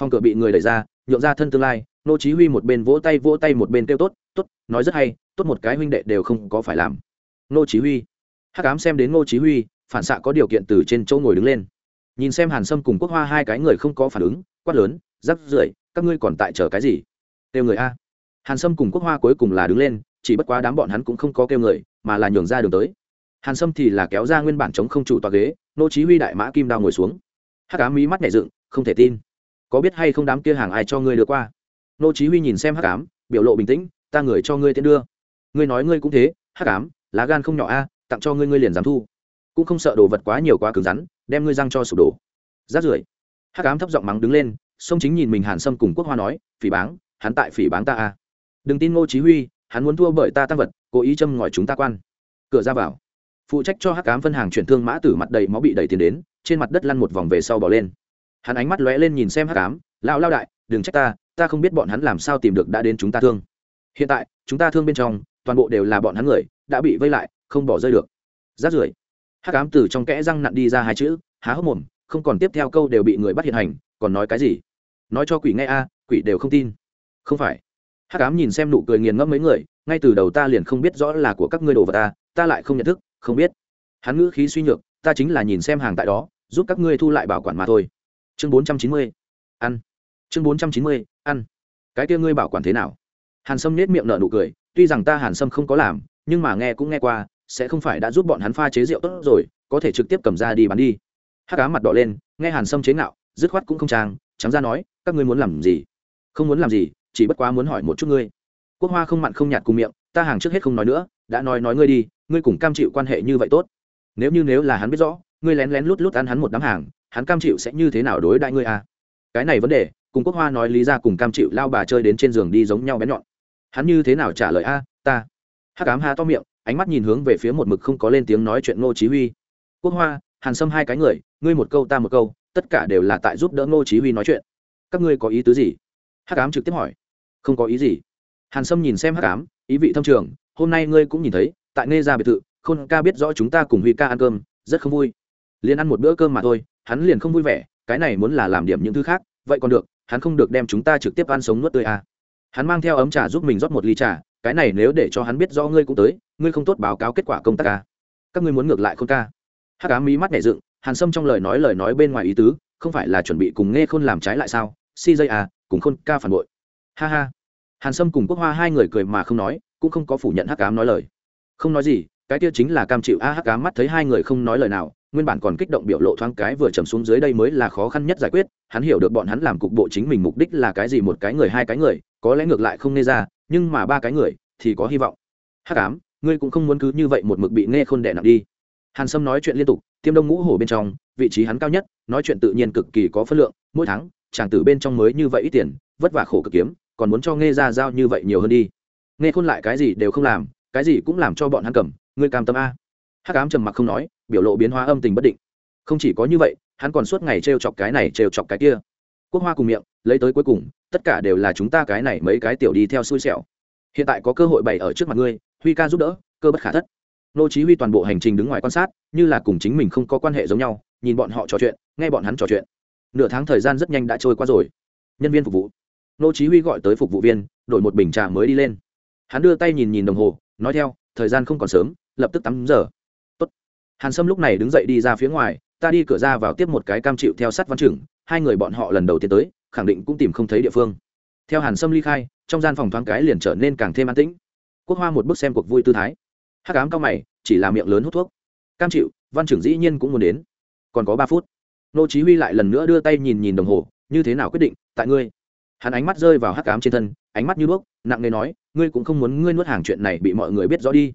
Phòng cửa bị người đẩy ra, nhượng ra thân tương lai, nô chí huy một bên vỗ tay vỗ tay một bên kêu tốt tốt, nói rất hay, tốt một cái huynh đệ đều không có phải làm. Nô chí huy. Hắc ám xem đến nô chí huy, phản xạ có điều kiện từ trên chỗ ngồi đứng lên. Nhìn xem hàn sâm cùng quốc hoa hai cái người không có phản ứng, quát lớn, rắc rưởi, các ngươi còn tại chờ cái gì? Kêu người a. Hàn sâm cùng quốc hoa cuối cùng là đứng lên, chỉ bất quá đám bọn hắn cũng không có kêu người, mà là nhường ra đường tới. Hàn sâm thì là kéo ra nguyên bản chống không chủ tòa ghế, nô chí huy đại mã kim đao ngồi xuống. Hắc ám mí mắt nhẹ dựng, không thể tin. Có biết hay không đám kia hàng ai cho ngươi đưa qua? Nô chí huy nhìn xem hắc ám, biểu lộ bình tĩnh, ta người cho ngươi tiễn đưa. Ngươi nói ngươi cũng thế, hắc ám, lá gan không nhỏ a, tặng cho ngươi ngươi liền dám thu. Cũng không sợ đồ vật quá nhiều quá cứng rắn, đem ngươi răng cho sụp đổ. Rát rưởi. Hắc ám thấp giọng mắng đứng lên, sông chính nhìn mình hàn sâm cùng quốc hoa nói, phỉ báng hắn tại phỉ báng ta à? đừng tin ngô chí huy, hắn muốn thua bởi ta tăng vật, cố ý châm ngòi chúng ta quan. Cửa ra vào. Phụ trách cho hắc ám phân hàng chuyển thương mã tử mặt đầy máu bị đẩy tiền đến, trên mặt đất lăn một vòng về sau bỏ lên. Hắn ánh mắt lóe lên nhìn xem hắc ám lao lao đại, đừng trách ta ta không biết bọn hắn làm sao tìm được đã đến chúng ta thương. Hiện tại, chúng ta thương bên trong, toàn bộ đều là bọn hắn người, đã bị vây lại, không bỏ rơi được. Rát rưởi. Hắc ám từ trong kẽ răng nặn đi ra hai chữ, há hốc mồm, không còn tiếp theo câu đều bị người bắt hiện hành, còn nói cái gì? Nói cho quỷ nghe a, quỷ đều không tin không phải. Hắc ám nhìn xem nụ cười nghiền ngẫm mấy người, ngay từ đầu ta liền không biết rõ là của các ngươi đồ vật ta ta lại không nhận thức, không biết. Hắn ngữ khí suy nhược, ta chính là nhìn xem hàng tại đó, giúp các ngươi thu lại bảo quản mà thôi. Chương bốn trăm chín mươi, ăn. Chương bốn trăm chín mươi, ăn. Cái kia ngươi bảo quản thế nào? Hàn sâm nết miệng nở nụ cười, tuy rằng ta hàn sâm không có làm, nhưng mà nghe cũng nghe qua, sẽ không phải đã giúp bọn hắn pha chế rượu tốt rồi, có thể trực tiếp cầm ra đi bán đi. Hắc cá mặt đỏ lên, nghe hàn sâm chế ngạo, dứt khoát cũng không trang, trắng ra nói, các ngươi muốn làm gì? Không muốn làm gì chỉ bất quá muốn hỏi một chút ngươi. Quốc hoa không mặn không nhạt cùng miệng, ta hàng trước hết không nói nữa, đã nói nói ngươi đi, ngươi cùng cam chịu quan hệ như vậy tốt. Nếu như nếu là hắn biết rõ, ngươi lén lén lút lút ăn hắn một đám hàng, hắn cam chịu sẽ như thế nào đối đại ngươi à? Cái này vấn đề, cùng quốc hoa nói lý ra cùng cam chịu lao bà chơi đến trên giường đi giống nhau bén nhọn. Hắn như thế nào trả lời a, ta? Hắc ám ha to miệng, ánh mắt nhìn hướng về phía một mực không có lên tiếng nói chuyện ngô chí huy. Quốc hoa, hàn sâm hai cái người, ngươi một câu ta một câu, tất cả đều là tại giúp đỡ ngô chí huy nói chuyện. Các ngươi có ý tứ gì? Hắc ám trực tiếp hỏi không có ý gì. Hàn sâm nhìn xem hắc ám, ý vị thâm trường, hôm nay ngươi cũng nhìn thấy, tại nghe ra biệt thự, khôn ca biết rõ chúng ta cùng huy ca ăn cơm, rất không vui. Liền ăn một bữa cơm mà thôi, hắn liền không vui vẻ, cái này muốn là làm điểm những thứ khác, vậy còn được, hắn không được đem chúng ta trực tiếp ăn sống nuốt tươi à. hắn mang theo ấm trà giúp mình rót một ly trà, cái này nếu để cho hắn biết do ngươi cũng tới, ngươi không tốt báo cáo kết quả công tác ca các ngươi muốn ngược lại khôn ca. Hắc ám mí mắt nhảy dựng, hàn sâm trong lời nói lời nói bên ngoài ý tứ, không phải là chuẩn bị cùng nghe khôn làm trái lại sao? Si dây à cùng khôn ca phản bội ha ha. Hàn sâm cùng quốc hoa hai người cười mà không nói, cũng không có phủ nhận hắc ám nói lời. Không nói gì, cái kia chính là cam chịu a hắc ám mắt thấy hai người không nói lời nào, nguyên bản còn kích động biểu lộ thoáng cái vừa trầm xuống dưới đây mới là khó khăn nhất giải quyết, hắn hiểu được bọn hắn làm cục bộ chính mình mục đích là cái gì một cái người, hai cái người, có lẽ ngược lại không nghe ra, nhưng mà ba cái người thì có hy vọng. Hắc ám, ngươi cũng không muốn cứ như vậy một mực bị nghe khôn đẻ nặng đi. Hàn sâm nói chuyện liên tục, tiêm đông ngũ hổ bên trong, vị trí hắn cao nhất, nói chuyện tự nhiên cực kỳ có phân lượng, mỗi tháng, chàng tử bên trong mới như vậy ít tiền, vất vả khổ cực kiếm còn muốn cho nghe ra giao như vậy nhiều hơn đi. Nghe khôn lại cái gì đều không làm, cái gì cũng làm cho bọn hắn cầm, ngươi cam tâm a. Hắc ám trầm mặc không nói, biểu lộ biến hóa âm tình bất định. Không chỉ có như vậy, hắn còn suốt ngày trêu chọc cái này, trêu chọc cái kia. Quốc hoa cùng miệng, lấy tới cuối cùng, tất cả đều là chúng ta cái này mấy cái tiểu đi theo xui xẻo. Hiện tại có cơ hội bày ở trước mặt ngươi, huy ca giúp đỡ, cơ bất khả thất. Nô chí huy toàn bộ hành trình đứng ngoài quan sát, như là cùng chính mình không có quan hệ giống nhau, nhìn bọn họ trò chuyện, nghe bọn hắn trò chuyện. Nửa tháng thời gian rất nhanh đã trôi qua rồi. Nhân viên phục vụ nô chí huy gọi tới phục vụ viên, đổi một bình trà mới đi lên. Hắn đưa tay nhìn nhìn đồng hồ, nói theo, thời gian không còn sớm, lập tức tắm giờ. Tốt. hàn sâm lúc này đứng dậy đi ra phía ngoài, ta đi cửa ra vào tiếp một cái cam chịu theo sát văn trưởng, hai người bọn họ lần đầu tiên tới, khẳng định cũng tìm không thấy địa phương. Theo hàn sâm ly khai, trong gian phòng thoáng cái liền trở nên càng thêm an tĩnh. Quốc hoa một bức xem cuộc vui tư thái. Hắc cám cao mày, chỉ là miệng lớn hút thuốc. Cam chịu, văn trưởng dĩ nhiên cũng muốn đến. Còn có ba phút. Nô chí huy lại lần nữa đưa tay nhìn nhìn đồng hồ, như thế nào quyết định, tại ngươi? Hắn ánh mắt rơi vào hắc ám trên thân, ánh mắt như đuốc, nặng nề nói, ngươi cũng không muốn ngươi nuốt hàng chuyện này bị mọi người biết rõ đi.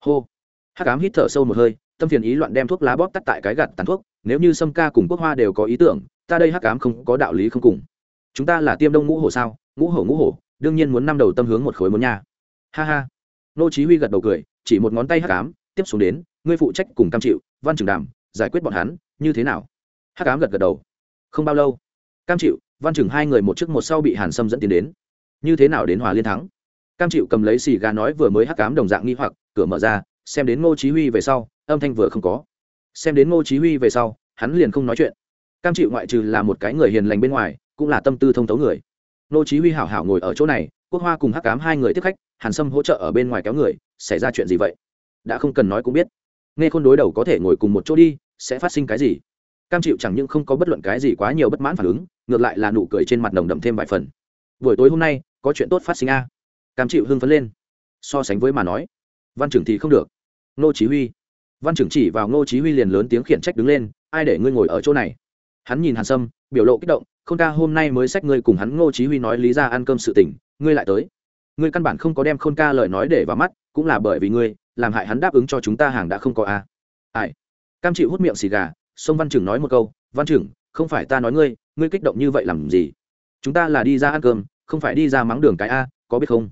Hô. Hắc ám hít thở sâu một hơi, tâm phiền ý loạn đem thuốc lá bóp tắt tại cái gạt tàn thuốc, nếu như sâm ca cùng quốc hoa đều có ý tưởng, ta đây hắc ám không có đạo lý không cùng. Chúng ta là tiêm đông ngũ hổ sao? Ngũ hổ ngũ hổ, đương nhiên muốn năm đầu tâm hướng một khối muốn nha. Ha ha. Nô chí huy gật đầu cười, chỉ một ngón tay hắc ám, tiếp xuống đến, ngươi phụ trách cùng cam chịu, văn trường đàm, giải quyết bọn hắn, như thế nào? Hắc ám gật gật đầu. Không bao lâu. Cam chịu văn chừng hai người một trước một sau bị hàn sâm dẫn tiến đến như thế nào đến hòa liên thắng cam chịu cầm lấy xì gà nói vừa mới hắc cám đồng dạng nghi hoặc cửa mở ra xem đến ngô chí huy về sau âm thanh vừa không có xem đến ngô chí huy về sau hắn liền không nói chuyện cam chịu ngoại trừ là một cái người hiền lành bên ngoài cũng là tâm tư thông tấu người ngô chí huy hảo hảo ngồi ở chỗ này quốc hoa cùng hắc cám hai người tiếp khách hàn sâm hỗ trợ ở bên ngoài kéo người xảy ra chuyện gì vậy đã không cần nói cũng biết nghe khôn đối đầu có thể ngồi cùng một chỗ đi sẽ phát sinh cái gì cam chịu chẳng những không có bất luận cái gì quá nhiều bất mãn phản ứng, ngược lại là nụ cười trên mặt nồng đậm thêm vài phần. Buổi tối hôm nay, có chuyện tốt phát sinh a. Cam chịu hưng phấn lên. So sánh với mà nói, văn trưởng thì không được. Ngô chí huy. Văn trưởng chỉ vào ngô chí huy liền lớn tiếng khiển trách đứng lên, ai để ngươi ngồi ở chỗ này? Hắn nhìn hàn sâm, biểu lộ kích động không ca hôm nay mới sách ngươi cùng hắn ngô chí huy nói lý ra ăn cơm sự tình, ngươi lại tới. Ngươi căn bản không có đem khôn ca lời nói để vào mắt, cũng là bởi vì ngươi, làm hại hắn đáp ứng cho chúng ta hàng đã không có a. Ai? Cam chịu hút miệng xì gà sông văn trưởng nói một câu, văn trưởng, không phải ta nói ngươi ngươi kích động như vậy làm gì? Chúng ta là đi ra ăn cơm, không phải đi ra mắng đường cái a, có biết không?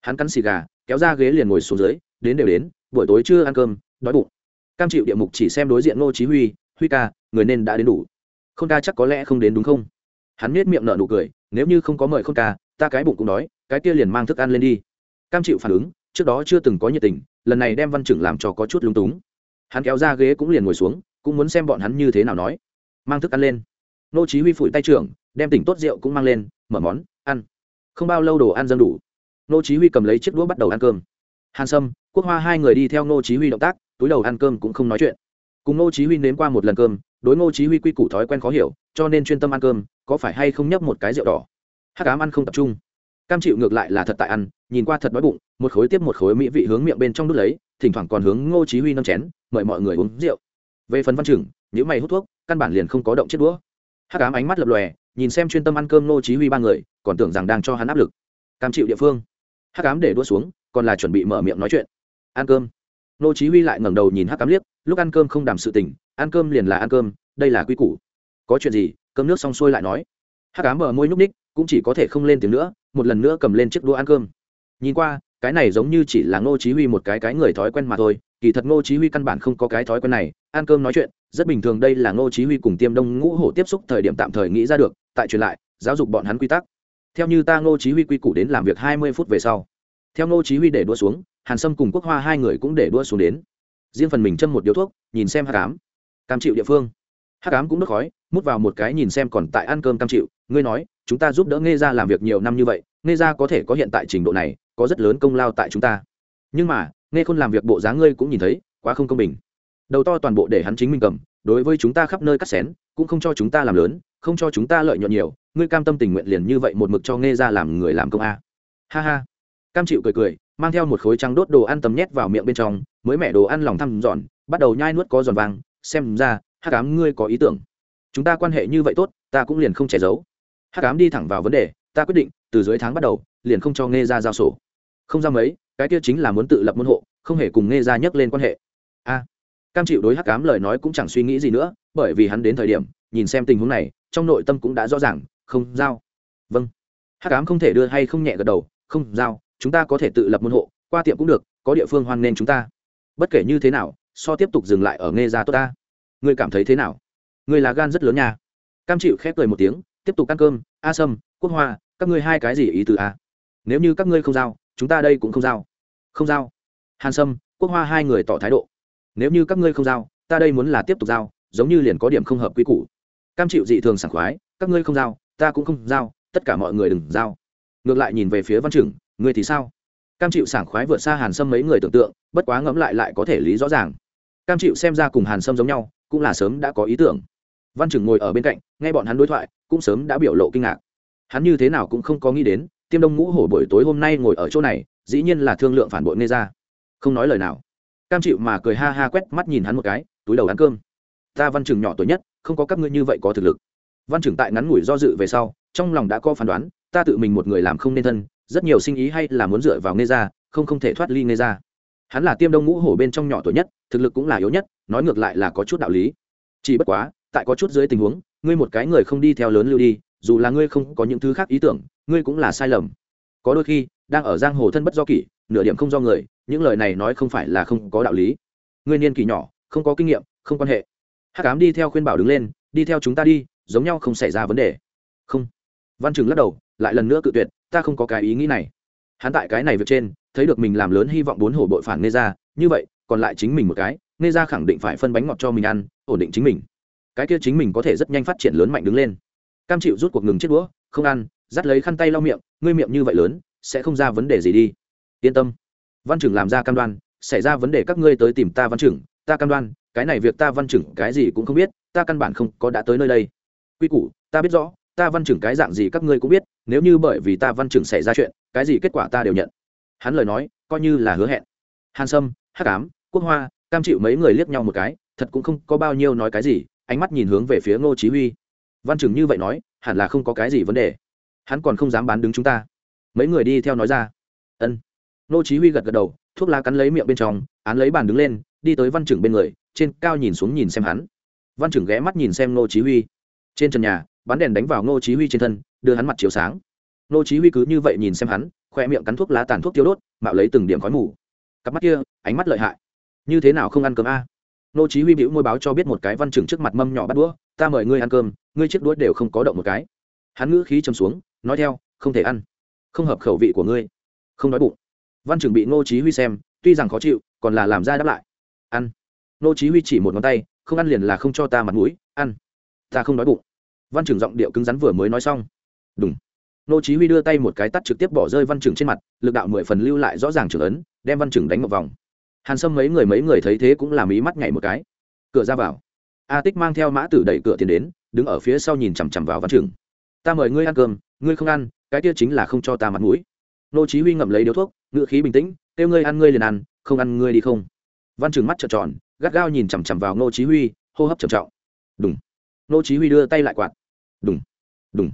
Hắn cắn xì gà, kéo ra ghế liền ngồi xuống dưới, đến đều đến, buổi tối chưa ăn cơm, đói bụng. Cam chịu địa mục chỉ xem đối diện ngô chí huy huy ca, người nên đã đến đủ. Không ca chắc có lẽ không đến đúng không? Hắn nết miệng nở nụ cười, nếu như không có mời không ca, ta cái bụng cũng đói, cái kia liền mang thức ăn lên đi. Cam chịu phản ứng, trước đó chưa từng có nhiệt tình, lần này đem văn trưởng làm cho có chút lúng túng. Hắn kéo ra ghế cũng liền ngồi xuống cũng muốn xem bọn hắn như thế nào nói. Mang thức ăn lên. Nô chí huy phủi tay trưởng, đem tỉnh tốt rượu cũng mang lên, mở món, ăn. Không bao lâu đồ ăn dâng đủ. Nô chí huy cầm lấy chiếc đũa bắt đầu ăn cơm. Hàn sâm, quốc hoa hai người đi theo nô chí huy động tác, túi đầu ăn cơm cũng không nói chuyện. Cùng nô chí huy nếm qua một lần cơm, đối nô chí huy quy củ thói quen khó hiểu, cho nên chuyên tâm ăn cơm, có phải hay không nhấp một cái rượu đỏ. Hắc ám ăn không tập trung. Cam chịu ngược lại là thật tại ăn, nhìn qua thật đói bụng, một khối tiếp một khối mỹ vị hướng miệng bên trong đút lấy, thỉnh thoảng còn hướng ngô chí huy nâng chén, mời mọi người uống rượu về phần văn trưởng những mày hút thuốc, căn bản liền không có động chết đũa. Hắc ám ánh mắt lập lòe, nhìn xem chuyên tâm ăn cơm Nô chí huy ba người, còn tưởng rằng đang cho hắn áp lực. Cam chịu địa phương. Hắc ám để đũa xuống, còn là chuẩn bị mở miệng nói chuyện. Ăn cơm. Nô chí huy lại ngẩng đầu nhìn hắc ám liếc, lúc ăn cơm không đàm sự tình, ăn cơm liền là ăn cơm, đây là quy củ. Có chuyện gì, cơm nước xong xuôi lại nói. Hắc ám mở môi núp ních cũng chỉ có thể không lên tiếng nữa, một lần nữa cầm lên chiếc đũa ăn cơm. Nhìn qua cái này giống như chỉ là ngô chí huy một cái cái người thói quen mà thôi, kỳ thật ngô chí huy căn bản không có cái thói quen này. Ăn cơm nói chuyện, rất bình thường đây là ngô chí huy cùng tiêm đông ngũ hổ tiếp xúc thời điểm tạm thời nghĩ ra được, tại truyền lại, giáo dục bọn hắn quy tắc. Theo như ta ngô chí huy quy củ đến làm việc hai mươi phút về sau. Theo ngô chí huy để đua xuống, hàn sâm cùng quốc hoa hai người cũng để đua xuống đến. Riêng phần mình châm một điếu thuốc, nhìn xem hắc ám. Cam chịu địa phương. Hắc ám cũng đốt khói, mút vào một cái nhìn xem còn tại ăn cơm cam chịu. Ngươi nói, chúng ta giúp đỡ nghe ra làm việc nhiều năm như vậy nghe ra có thể có hiện tại trình độ này có rất lớn công lao tại chúng ta. Nhưng mà, nghe khôn làm việc bộ dáng ngươi cũng nhìn thấy, quá không công bình. Đầu to toàn bộ để hắn chính mình cầm, đối với chúng ta khắp nơi cắt xén, cũng không cho chúng ta làm lớn, không cho chúng ta lợi nhuận nhiều, ngươi cam tâm tình nguyện liền như vậy một mực cho nghe ra làm người làm công a. Ha ha. Cam chịu cười cười, mang theo một khối trắng đốt đồ ăn tầm nhét vào miệng bên trong, mới mẹ đồ ăn lòng thăm giòn bắt đầu nhai nuốt có giòn vàng, xem ra hát cám ngươi có ý tưởng. Chúng ta quan hệ như vậy tốt, ta cũng liền không che giấu. Hát cám đi thẳng vào vấn đề, ta quyết định, từ dưới tháng bắt đầu, liền không cho nghe ra giao sổ không ra mấy, cái kia chính là muốn tự lập môn hộ, không hề cùng nghe ra nhắc lên quan hệ. A, cam chịu đối hắc cám lời nói cũng chẳng suy nghĩ gì nữa, bởi vì hắn đến thời điểm, nhìn xem tình huống này, trong nội tâm cũng đã rõ ràng, không giao. Vâng. Hắc cám không thể đưa hay không nhẹ gật đầu, không giao, chúng ta có thể tự lập môn hộ, qua tiệm cũng được, có địa phương hoan nên chúng ta. Bất kể như thế nào, so tiếp tục dừng lại ở nghe ra tốt ta. Ngươi cảm thấy thế nào? Ngươi là gan rất lớn nha. Cam chịu khép cười một tiếng, tiếp tục ăn cơm, a sâm, quốc hoa, các ngươi hai cái gì ý từ a? Nếu như các ngươi không giao chúng ta đây cũng không giao. Không giao. Hàn sâm, quốc hoa hai người tỏ thái độ. Nếu như các ngươi không giao, ta đây muốn là tiếp tục giao, giống như liền có điểm không hợp quy củ. Cam chịu dị thường sảng khoái, các ngươi không giao, ta cũng không giao, tất cả mọi người đừng giao. Ngược lại nhìn về phía văn trưởng, ngươi thì sao? Cam chịu sảng khoái vượt xa hàn sâm mấy người tưởng tượng, bất quá ngẫm lại lại có thể lý rõ ràng. Cam chịu xem ra cùng hàn sâm giống nhau, cũng là sớm đã có ý tưởng. Văn trưởng ngồi ở bên cạnh, nghe bọn hắn đối thoại, cũng sớm đã biểu lộ kinh ngạc. Hắn như thế nào cũng không có nghĩ đến tiêm đông ngũ hổ buổi tối hôm nay ngồi ở chỗ này, dĩ nhiên là thương lượng phản bội nghe ra không nói lời nào. Cam chịu mà cười ha ha quét mắt nhìn hắn một cái, túi đầu ăn cơm. Ta văn trưởng nhỏ tuổi nhất, không có các ngươi như vậy có thực lực. Văn trưởng tại ngắn ngủi do dự về sau, trong lòng đã có phán đoán, ta tự mình một người làm không nên thân, rất nhiều sinh ý hay là muốn dựa vào nghe ra không không thể thoát ly nghe ra hắn là tiêm đông ngũ hổ bên trong nhỏ tuổi nhất, thực lực cũng là yếu nhất, nói ngược lại là có chút đạo lý. Chỉ bất quá, tại có chút dưới tình huống, ngươi một cái người không đi theo lớn lưu đi, dù là ngươi không có những thứ khác ý tưởng ngươi cũng là sai lầm. Có đôi khi, đang ở giang hồ thân bất do kỷ, nửa điểm không do người, những lời này nói không phải là không có đạo lý. Ngươi niên kỷ nhỏ, không có kinh nghiệm, không quan hệ. Hát cám đi theo khuyên bảo đứng lên, đi theo chúng ta đi, giống nhau không xảy ra vấn đề. Không. Văn Trường lắc đầu, lại lần nữa cự tuyệt, ta không có cái ý nghĩ này. Hắn tại cái này việc trên, thấy được mình làm lớn hy vọng bốn hổ bội phản nghe ra như vậy, còn lại chính mình một cái nghe ra khẳng định phải phân bánh ngọt cho mình ăn, ổn định chính mình. Cái kia chính mình có thể rất nhanh phát triển lớn mạnh đứng lên cam chịu rút cuộc ngừng chết đũa, không ăn, dắt lấy khăn tay lau miệng, ngươi miệng như vậy lớn, sẽ không ra vấn đề gì đi. Yên tâm. Văn trưởng làm ra cam đoan, xảy ra vấn đề các ngươi tới tìm ta văn trưởng, ta cam đoan, cái này việc ta văn trưởng cái gì cũng không biết, ta căn bản không có đã tới nơi đây. Quy củ, ta biết rõ, ta văn trưởng cái dạng gì các ngươi cũng biết, nếu như bởi vì ta văn trưởng xảy ra chuyện, cái gì kết quả ta đều nhận. Hắn lời nói, coi như là hứa hẹn. Hàn sâm, hắc ám, quốc hoa, cam chịu mấy người liếc nhau một cái, thật cũng không có bao nhiêu nói cái gì, ánh mắt nhìn hướng về phía ngô chí huy văn trưởng như vậy nói, hẳn là không có cái gì vấn đề. Hắn còn không dám bán đứng chúng ta. Mấy người đi theo nói ra. Ân. Nô chí huy gật gật đầu, thuốc lá cắn lấy miệng bên trong, án lấy bàn đứng lên, đi tới văn trưởng bên người, trên cao nhìn xuống nhìn xem hắn. Văn trưởng ghé mắt nhìn xem Nô chí huy. Trên trần nhà, bắn đèn đánh vào Nô chí huy trên thân, đưa hắn mặt chiếu sáng. Nô chí huy cứ như vậy nhìn xem hắn, khoe miệng cắn thuốc lá tàn thuốc tiêu đốt, mạo lấy từng điểm khói mù. Cặp mắt kia, ánh mắt lợi hại. Như thế nào không ăn cơm a? Nô chí huy bĩu môi báo cho biết một cái văn trưởng trước mặt mâm nhỏ bắt đũa ta mời ngươi ăn cơm, ngươi chiếc đuối đều không có động một cái. Hắn ngữ khí trầm xuống, nói theo, không thể ăn. Không hợp khẩu vị của ngươi. Không đói bụng. Văn trưởng bị ngô chí huy xem, tuy rằng khó chịu, còn là làm ra đáp lại. Ăn. Ngô chí huy chỉ một ngón tay, không ăn liền là không cho ta mặt mũi, ăn. Ta không đói bụng. Văn trưởng giọng điệu cứng rắn vừa mới nói xong. Đúng nô chí huy đưa tay một cái tát trực tiếp bỏ rơi văn trưởng trên mặt, lực đạo mười phần lưu lại rõ ràng trưởng ấn, đem văn trưởng đánh một vòng. Hàn sâm mấy người mấy người thấy thế cũng làm ý mắt nhảy một cái. Cửa ra vào a tích mang theo mã tử đẩy cửa tiến đến, đứng ở phía sau nhìn chằm chằm vào văn Trường. ta mời ngươi ăn cơm, ngươi không ăn, cái kia chính là không cho ta mặt mũi. Nô chí huy ngậm lấy điếu thuốc ngựa khí bình tĩnh, kêu ngươi ăn ngươi liền ăn, không ăn ngươi đi không. Văn Trường mắt trợn tròn, gắt gao nhìn chằm chằm vào nô chí huy, hô hấp trầm trọng. Đùng. Nô chí huy đưa tay lại quạt. Đùng đùng.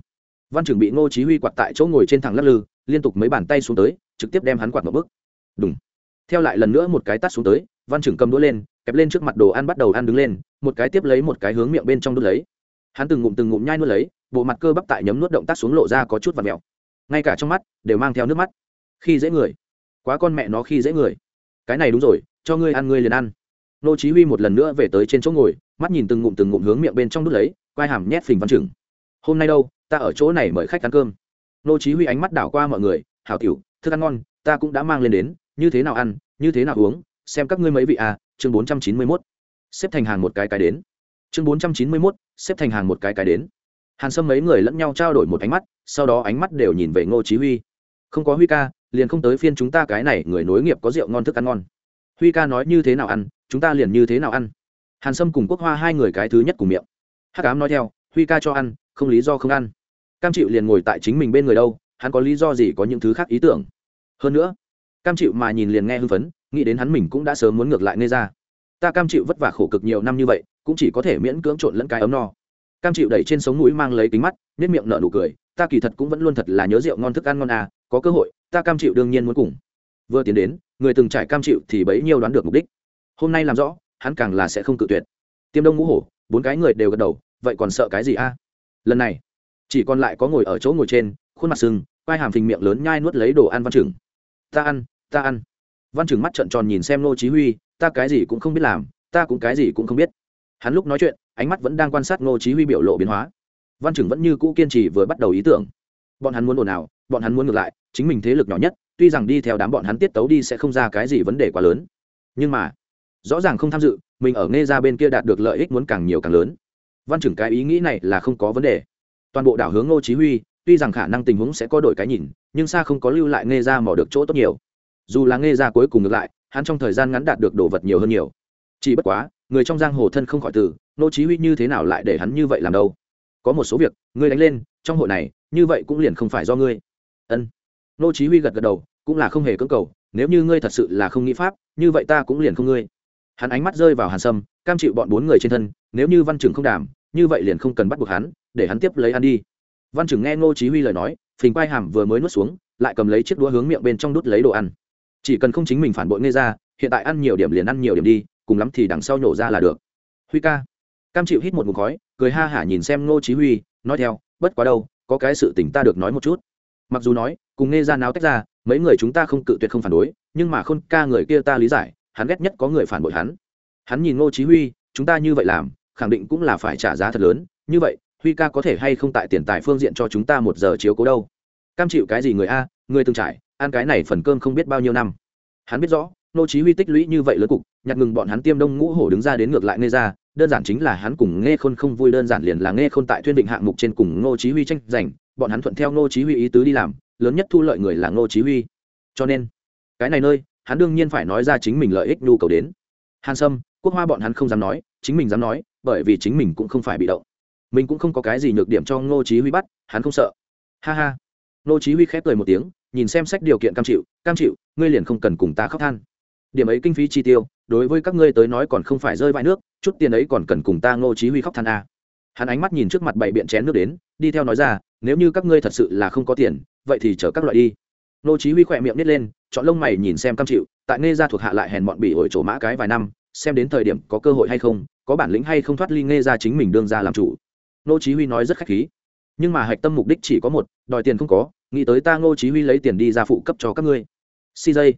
Văn Trường bị ngô chí huy quạt tại chỗ ngồi trên thẳng lắc lư, liên tục mấy bàn tay xuống tới, trực tiếp đem hắn quạt một bước. Đùng. Theo lại lần nữa một cái tát xuống tới, văn trưởng cầm đũa lên, kẹp lên trước mặt đồ ăn bắt đầu ăn đứng lên một cái tiếp lấy một cái hướng miệng bên trong đút lấy. Hắn từng ngụm từng ngụm nhai nuốt lấy, bộ mặt cơ bắp tại nhấm nuốt động tác xuống lộ ra có chút và mèo ngay cả trong mắt, đều mang theo nước mắt. Khi dễ người. Quá con mẹ nó khi dễ người. Cái này đúng rồi, cho ngươi ăn ngươi liền ăn. Nô chí huy một lần nữa về tới trên chỗ ngồi, mắt nhìn từng ngụm từng ngụm hướng miệng bên trong đút lấy, quai hàm nhét phình văn trưởng hôm nay đâu, ta ở chỗ này mời khách ăn cơm. Nô chí huy ánh mắt đảo qua mọi người, hảo tiểu, thức ăn ngon, ta cũng đã mang lên đến, như thế nào ăn, như thế nào uống, xem các ngươi mấy vị à chương 491 xếp thành hàng một cái cái đến. Chương 491 xếp thành hàng một cái cái đến. Hàn sâm mấy người lẫn nhau trao đổi một ánh mắt, sau đó ánh mắt đều nhìn về ngô chí huy. Không có huy ca, liền không tới phiên chúng ta cái này người nối nghiệp có rượu ngon thức ăn ngon. Huy ca nói như thế nào ăn, chúng ta liền như thế nào ăn. Hàn sâm cùng quốc hoa hai người cái thứ nhất cùng miệng. Hắc ám nói theo, huy ca cho ăn, không lý do không ăn. Cam chịu liền ngồi tại chính mình bên người đâu, hắn có lý do gì có những thứ khác ý tưởng? Hơn nữa, cam chịu mà nhìn liền nghe hưng phấn, nghĩ đến hắn mình cũng đã sớm muốn ngược lại nghe ra ta cam chịu vất vả khổ cực nhiều năm như vậy, cũng chỉ có thể miễn cưỡng trộn lẫn cái ấm no. Cam chịu đẩy trên sống mũi mang lấy kính mắt nếp miệng nở nụ cười, ta kỳ thật cũng vẫn luôn thật là nhớ rượu ngon thức ăn ngon à có cơ hội, ta cam chịu đương nhiên muốn cùng. Vừa tiến đến, người từng trải cam chịu thì bấy nhiêu đoán được mục đích. Hôm nay làm rõ, hắn càng là sẽ không cự tuyệt. Tiêm đông ngũ hổ, bốn cái người đều gật đầu, vậy còn sợ cái gì a? Lần này, chỉ còn lại có ngồi ở chỗ ngồi trên, khuôn mặt sưng, quai hàm phình miệng lớn nhai nuốt lấy đồ ăn văn chừng. Ta ăn ta ăn. Văn chừng mắt trợn tròn nhìn xem nô chí huy ta cái gì cũng không biết làm, ta cũng cái gì cũng không biết. Hắn lúc nói chuyện, ánh mắt vẫn đang quan sát Ngô chí huy biểu lộ biến hóa. Văn trưởng vẫn như cũ kiên trì vừa bắt đầu ý tưởng. Bọn hắn muốn ồn nào bọn hắn muốn ngược lại, chính mình thế lực nhỏ nhất, tuy rằng đi theo đám bọn hắn tiết tấu đi sẽ không ra cái gì vấn đề quá lớn. Nhưng mà, rõ ràng không tham dự, mình ở nghe ra bên kia đạt được lợi ích muốn càng nhiều càng lớn. Văn trưởng cái ý nghĩ này là không có vấn đề. Toàn bộ đảo hướng ngô chí huy, tuy rằng khả năng tình huống sẽ có đổi cái nhìn, nhưng xa không có lưu lại nghe ra mò được chỗ tốt nhiều. Dù là nghe ra cuối cùng ngược lại hắn trong thời gian ngắn đạt được đồ vật nhiều hơn nhiều. Chỉ bất quá, người trong giang hồ thân không khỏi từ nô chí huy như thế nào lại để hắn như vậy làm đâu? Có một số việc, ngươi đánh lên, trong hội này, như vậy cũng liền không phải do ngươi. Ân. Nô chí huy gật gật đầu, cũng là không hề cưỡng cầu, nếu như ngươi thật sự là không nghĩ pháp, như vậy ta cũng liền không ngươi. Hắn ánh mắt rơi vào hàn sâm, cam chịu bọn bốn người trên thân, nếu như văn trưởng không đảm, như vậy liền không cần bắt buộc hắn, để hắn tiếp lấy ăn đi. Văn trưởng nghe ngô chí huy lời nói, phình quai hàm vừa mới nuốt xuống, lại cầm lấy chiếc đũa hướng miệng bên trong đút lấy đồ ăn chỉ cần không chính mình phản bội nghe ra, hiện tại ăn nhiều điểm liền ăn nhiều điểm đi, cùng lắm thì đằng sau nhổ ra là được. Huy ca. Cam chịu hít một ngụm khói, cười ha hả nhìn xem ngô chí huy, nói theo, bất quá đâu, có cái sự tình ta được nói một chút. Mặc dù nói, cùng nghe ra náo tách ra, mấy người chúng ta không cự tuyệt không phản đối, nhưng mà khôn ca người kia ta lý giải, hắn ghét nhất có người phản bội hắn. Hắn nhìn ngô chí huy, chúng ta như vậy làm, khẳng định cũng là phải trả giá thật lớn. Như vậy, huy ca có thể hay không tại tiền tài phương diện cho chúng ta một giờ chiếu cố đâu? Cam chịu cái gì người a, người từng trải ăn cái này phần cơm không biết bao nhiêu năm. Hắn biết rõ ngô chí huy tích lũy như vậy lớn cục, nhặt ngừng bọn hắn tiêm đông ngũ hổ đứng ra đến ngược lại nghe ra, đơn giản chính là hắn cùng nghe khôn không vui, đơn giản liền là nghe khôn tại tuyên định hạng mục trên cùng ngô chí huy tranh giành, bọn hắn thuận theo ngô chí huy ý tứ đi làm, lớn nhất thu lợi người là ngô chí huy. Cho nên, cái này nơi, hắn đương nhiên phải nói ra chính mình lợi ích nhu cầu đến. Hàn sâm, quốc hoa bọn hắn không dám nói, chính mình dám nói, bởi vì chính mình cũng không phải bị động. Mình cũng không có cái gì nhược điểm cho ngô chí huy bắt, hắn không sợ. Ha ha. Ngô chí huy khép cười một tiếng nhìn xem sách điều kiện cam chịu cam chịu, ngươi liền không cần cùng ta khóc than. Điểm ấy kinh phí chi tiêu, đối với các ngươi tới nói còn không phải rơi vãi nước, chút tiền ấy còn cần cùng ta ngô chí huy khóc than à. hắn ánh mắt nhìn trước mặt bảy biện chén nước đến, đi theo nói ra, nếu như các ngươi thật sự là không có tiền, vậy thì chở các loại đi. Nô chí huy khỏe miệng nít lên, chọn lông mày nhìn xem cam chịu, tại nghe ra thuộc hạ lại hèn bọn bị ổi trổ mã cái vài năm, xem đến thời điểm có cơ hội hay không, có bản lĩnh hay không thoát ly nghe ra chính mình đương ra làm chủ. Nô chí huy nói rất khách khí, nhưng mà hạch tâm mục đích chỉ có một, đòi tiền không có nghĩ tới ta Ngô chí huy lấy tiền đi ra phụ cấp cho các ngươi. Cj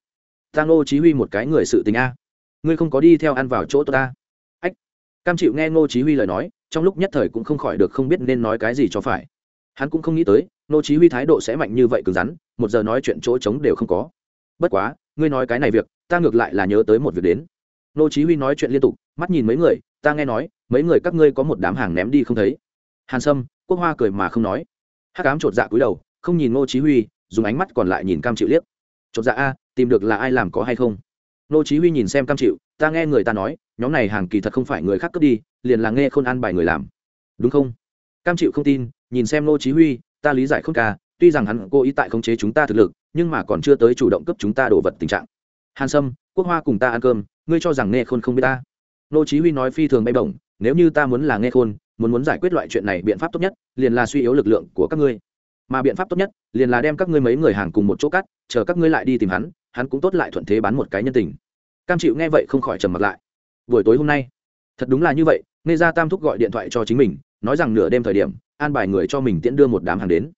ta Ngô chí huy một cái người sự tình a. Ngươi không có đi theo ăn vào chỗ ta. Ách, cam chịu nghe Ngô chí huy lời nói, trong lúc nhất thời cũng không khỏi được không biết nên nói cái gì cho phải. Hắn cũng không nghĩ tới, Ngô chí huy thái độ sẽ mạnh như vậy cứng rắn, một giờ nói chuyện chỗ trống đều không có. Bất quá, ngươi nói cái này việc, ta ngược lại là nhớ tới một việc đến. Ngô chí huy nói chuyện liên tục, mắt nhìn mấy người, ta nghe nói, mấy người các ngươi có một đám hàng ném đi không thấy. Hàn sâm, quốc hoa cười mà không nói. Hắc ám trột dạ cúi đầu không nhìn Ngô chí huy, dùng ánh mắt còn lại nhìn cam chịu liếc. Chột dạ a, tìm được là ai làm có hay không? Ngô chí huy nhìn xem cam chịu, ta nghe người ta nói, nhóm này hàng kỳ thật không phải người khác cướp đi, liền là nghe khôn An bài người làm. Đúng không? Cam chịu không tin, nhìn xem Ngô chí huy, ta lý giải khôn ca, tuy rằng hắn cố ý tại khống chế chúng ta thực lực, nhưng mà còn chưa tới chủ động cấp chúng ta đồ vật tình trạng. Hàn sâm, quốc hoa cùng ta ăn cơm, ngươi cho rằng nghe khôn không biết ta? Nô chí huy nói phi thường bay bổng, nếu như ta muốn là nghe khôn, muốn muốn giải quyết loại chuyện này biện pháp tốt nhất, liền là suy yếu lực lượng của các ngươi mà biện pháp tốt nhất liền là đem các ngươi mấy người hàng cùng một chỗ cắt, chờ các ngươi lại đi tìm hắn hắn cũng tốt lại thuận thế bán một cái nhân tình. Cam chịu nghe vậy không khỏi trầm mặt lại. Buổi tối hôm nay, thật đúng là như vậy nghe ra tam thúc gọi điện thoại cho chính mình, nói rằng nửa đêm thời điểm, an bài người cho mình tiễn đưa một đám hàng đến.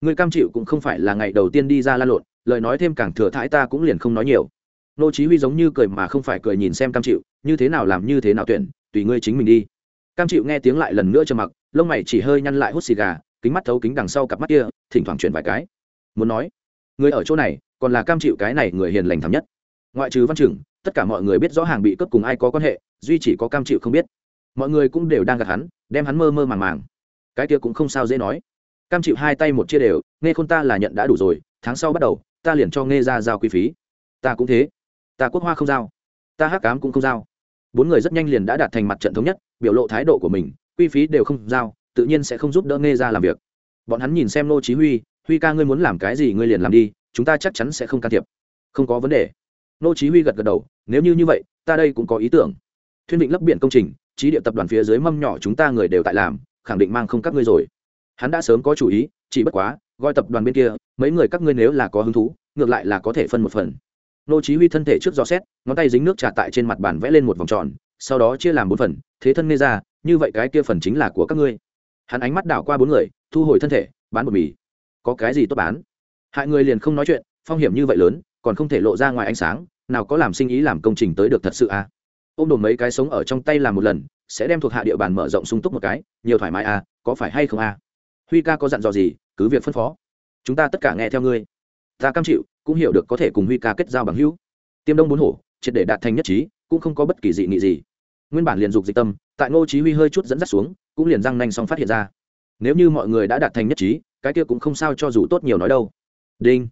Người cam chịu cũng không phải là ngày đầu tiên đi ra la lộn, lời nói thêm càng thừa thãi ta cũng liền không nói nhiều. Nô chí huy giống như cười mà không phải cười nhìn xem cam chịu, như thế nào làm như thế nào tuyển, tùy ngươi chính mình đi. Cam chịu nghe tiếng lại lần nữa trầm mặc, lông mày chỉ hơi nhăn lại hút xì gà kính mắt thấu kính đằng sau cặp mắt kia, thỉnh thoảng chuyển vài cái. Muốn nói, người ở chỗ này còn là cam chịu cái này người hiền lành thảm nhất. Ngoại trừ văn trưởng, tất cả mọi người biết rõ hàng bị cướp cùng ai có quan hệ, duy chỉ có cam chịu không biết. Mọi người cũng đều đang gạt hắn, đem hắn mơ mơ màng màng. Cái kia cũng không sao dễ nói. Cam chịu hai tay một chia đều, nghe khôn ta là nhận đã đủ rồi, tháng sau bắt đầu, ta liền cho nghe ra giao quy phí. Ta cũng thế. Ta quốc hoa không giao. Ta hắc cám cũng không giao. Bốn người rất nhanh liền đã đạt thành mặt trận thống nhất, biểu lộ thái độ của mình, quy phí đều không giao tự nhiên sẽ không giúp đỡ nghe ra làm việc. Bọn hắn nhìn xem nô chí huy huy ca ngươi muốn làm cái gì ngươi liền làm đi, chúng ta chắc chắn sẽ không can thiệp. Không có vấn đề. Nô chí huy gật gật đầu, nếu như như vậy, ta đây cũng có ý tưởng. Thuyên định lấp biển công trình, trí địa tập đoàn phía dưới mâm nhỏ chúng ta người đều tại làm, khẳng định mang không các ngươi rồi. Hắn đã sớm có chủ ý, chỉ bất quá, gọi tập đoàn bên kia, mấy người các ngươi nếu là có hứng thú, ngược lại là có thể phân một phần. Nô chí huy thân thể trước gió xét, ngón tay dính nước trà tại trên mặt bàn vẽ lên một vòng tròn, sau đó chia làm bốn phần, thế thân nghe ra như vậy cái kia phần chính là của các ngươi hắn ánh mắt đảo qua bốn người, thu hồi thân thể, bán bột mì. Có cái gì tốt bán? Hại người liền không nói chuyện, phong hiểm như vậy lớn, còn không thể lộ ra ngoài ánh sáng, nào có làm sinh ý làm công trình tới được thật sự à? Ôm đồn mấy cái sống ở trong tay làm một lần, sẽ đem thuộc hạ địa bàn mở rộng sung túc một cái, nhiều thoải mái à có phải hay không à? Huy ca có dặn dò gì, cứ việc phân phó. Chúng ta tất cả nghe theo ngươi. Ta cam chịu, cũng hiểu được có thể cùng huy ca kết giao bằng hữu. Tiêm đông bốn hổ, triệt để đạt thành nhất trí, cũng không có bất kỳ dị nghị gì. Nguyên bản liền dục dịch tâm, tại ngô chí huy hơi chút dẫn dắt xuống cũng liền răng nanh xong phát hiện ra. Nếu như mọi người đã đạt thành nhất trí, cái kia cũng không sao cho dù tốt nhiều nói đâu. Đinh.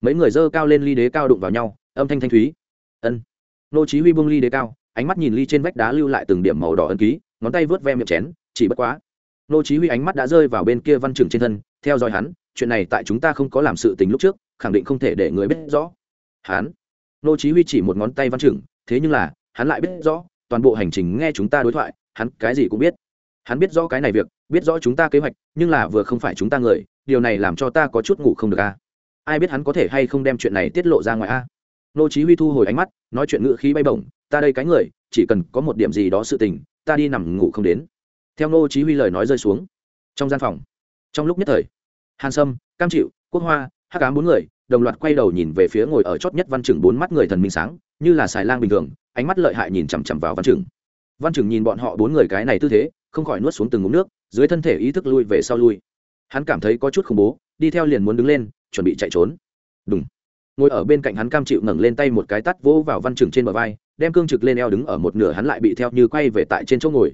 Mấy người dơ cao lên ly đế cao đụng vào nhau, âm thanh thanh thúy. Ân. Nô chí huy buông ly đế cao, ánh mắt nhìn ly trên vách đá lưu lại từng điểm màu đỏ ân ký, ngón tay vớt ve miệng chén, chỉ bất quá. Nô chí huy ánh mắt đã rơi vào bên kia văn trưởng trên thân, theo dõi hắn, chuyện này tại chúng ta không có làm sự tình lúc trước, khẳng định không thể để người biết rõ. Hắn. Nô chí huy chỉ một ngón tay văn trưởng, thế nhưng là, hắn lại biết rõ, toàn bộ hành trình nghe chúng ta đối thoại, hắn cái gì cũng biết hắn biết rõ cái này việc, biết rõ chúng ta kế hoạch, nhưng là vừa không phải chúng ta người, điều này làm cho ta có chút ngủ không được a. Ai biết hắn có thể hay không đem chuyện này tiết lộ ra ngoài a? Nô chí huy thu hồi ánh mắt, nói chuyện ngữ khí bay bổng, ta đây cái người, chỉ cần có một điểm gì đó sự tình, ta đi nằm ngủ không đến. Theo nô chí huy lời nói rơi xuống, trong gian phòng, trong lúc nhất thời, hàn sâm, cam chịu, quốc hoa, hắc ám bốn người, đồng loạt quay đầu nhìn về phía ngồi ở chót nhất văn trưởng bốn mắt người thần minh sáng, như là xài lang bình thường, ánh mắt lợi hại nhìn chằm chằm vào văn trưởng. Văn trưởng nhìn bọn họ bốn người cái này tư thế không khỏi nuốt xuống từng ngụm nước, dưới thân thể ý thức lui về sau lui. Hắn cảm thấy có chút khủng bố, đi theo liền muốn đứng lên, chuẩn bị chạy trốn. Đúng ngồi ở bên cạnh hắn cam chịu ngẩng lên tay một cái tắt vỗ vào văn trưởng trên bờ vai, đem cương trực lên eo đứng ở một nửa hắn lại bị theo như quay về tại trên chỗ ngồi.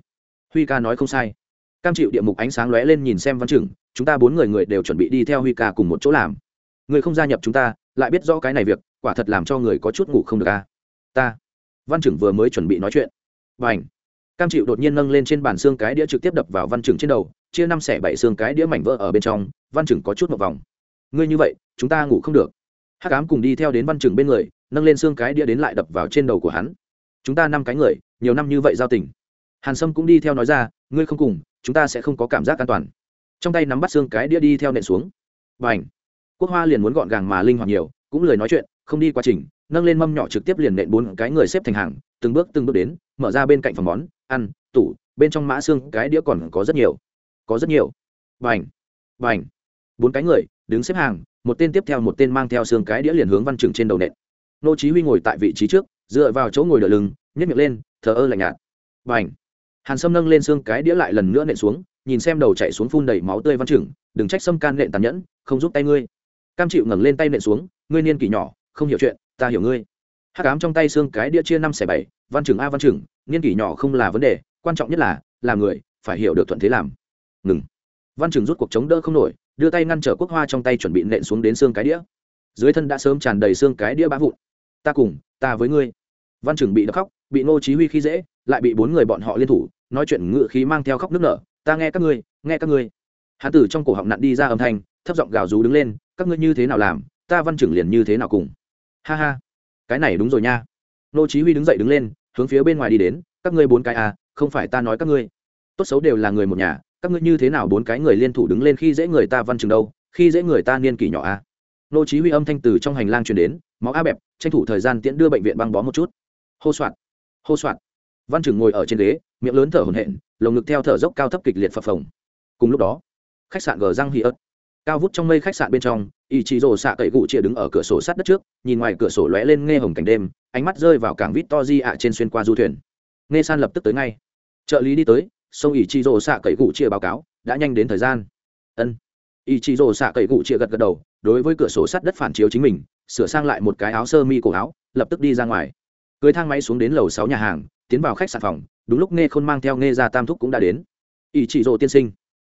Huy ca nói không sai. Cam chịu địa mục ánh sáng lóe lên nhìn xem văn trưởng chúng ta bốn người người đều chuẩn bị đi theo huy ca cùng một chỗ làm. Người không gia nhập chúng ta, lại biết rõ cái này việc, quả thật làm cho người có chút ngủ không được a. Ta. Văn trưởng vừa mới chuẩn bị nói chuyện. Và ảnh cam chịu đột nhiên nâng lên trên bàn xương cái đĩa trực tiếp đập vào văn trưởng trên đầu, chia năm xẻ bảy xương cái đĩa mảnh vỡ ở bên trong, văn trưởng có chút một vòng. Ngươi như vậy, chúng ta ngủ không được. Hắc ám cùng đi theo đến văn trưởng bên người, nâng lên xương cái đĩa đến lại đập vào trên đầu của hắn. Chúng ta năm cái người, nhiều năm như vậy giao tình. Hàn sâm cũng đi theo nói ra, ngươi không cùng, chúng ta sẽ không có cảm giác an toàn. Trong tay nắm bắt xương cái đĩa đi theo nện xuống. Và ảnh quốc hoa liền muốn gọn gàng mà linh hoạt nhiều, cũng lời nói chuyện, không đi quá trình, nâng lên mâm nhỏ trực tiếp liền nện bốn cái người xếp thành hàng từng bước từng bước đến, mở ra bên cạnh phòng món, ăn, tủ, bên trong mã xương, cái đĩa còn có rất nhiều. Có rất nhiều. Bành bành. Bốn cái người, đứng xếp hàng, một tên tiếp theo một tên mang theo xương cái đĩa liền hướng văn trừng trên đầu nện. Nô chí huy ngồi tại vị trí trước, dựa vào chỗ ngồi đỡ lưng, nhếch miệng lên thở ơ lạnh nhạt. Bành. Hàn sâm nâng lên xương cái đĩa lại lần nữa nện xuống, nhìn xem đầu chảy xuống phun đầy máu tươi văn trưởng đừng trách sâm can nện tàn nhẫn, không giúp tay ngươi. Cam chịu ngẩng lên tay nện xuống, ngươi niên kỷ nhỏ, không hiểu chuyện, ta hiểu ngươi hắc ám trong tay xương cái đĩa chia năm xẻ bảy văn Trường a văn Trường, niên kỷ nhỏ không là vấn đề quan trọng nhất là làm người phải hiểu được thuận thế làm. Ngừng. Văn Trường rút cuộc chống đỡ không nổi đưa tay ngăn trở quốc hoa trong tay chuẩn bị nện xuống đến xương cái đĩa. Dưới thân đã sớm tràn đầy xương cái đĩa bá vụn. Ta cùng ta với ngươi. Văn Trường bị đập khóc bị ngô chí huy khi dễ lại bị bốn người bọn họ liên thủ nói chuyện ngựa khí mang theo khóc nước nở. Ta nghe các ngươi nghe các ngươi. Hắn tử trong cổ họng nặn đi ra âm thanh thấp giọng gào rú đứng lên các ngươi như thế nào làm ta văn trưởng liền như thế nào cùng. Ha ha cái này đúng rồi nha. Nô chí huy đứng dậy đứng lên, hướng phía bên ngoài đi đến, các ngươi bốn cái à không phải ta nói các ngươi. Tốt xấu đều là người một nhà, các ngươi như thế nào bốn cái người liên thủ đứng lên khi dễ người ta văn trường đâu, khi dễ người ta niên kỷ nhỏ à? Nô chí huy âm thanh từ trong hành lang truyền đến, máu a bẹp, tranh thủ thời gian tiễn đưa bệnh viện băng bó một chút. Hô soạn hô soạn văn trường ngồi ở trên ghế, miệng lớn thở hổn hển, lồng ngực theo thở dốc cao thấp kịch liệt phập phồng. Cùng lúc đó, khách sạn gờ răng hì ớt, cao vút trong mây khách sạn bên trong ý chí rồ xạ cậy cụ chia đứng ở cửa sổ sát đất trước nhìn ngoài cửa sổ lóe lên nghe hồng cảnh đêm, ánh mắt rơi vào cảng vít to di ạ trên xuyên qua du thuyền. Nghe san lập tức tới ngay. Trợ lý đi tới, sông ý chí rồ xạ cậy gụ chia báo cáo, đã nhanh đến thời gian. Ân. Ý rồ xạ cậy cụ chia gật gật đầu, đối với cửa sổ sắt đất phản chiếu chính mình, sửa sang lại một cái áo sơ mi cổ áo, lập tức đi ra ngoài. Cưới thang máy xuống đến lầu sáu nhà hàng, tiến vào khách sạn phòng, đúng lúc nghe khôn mang theo nghe ra tam thúc cũng đã đến. Ý tiên sinh.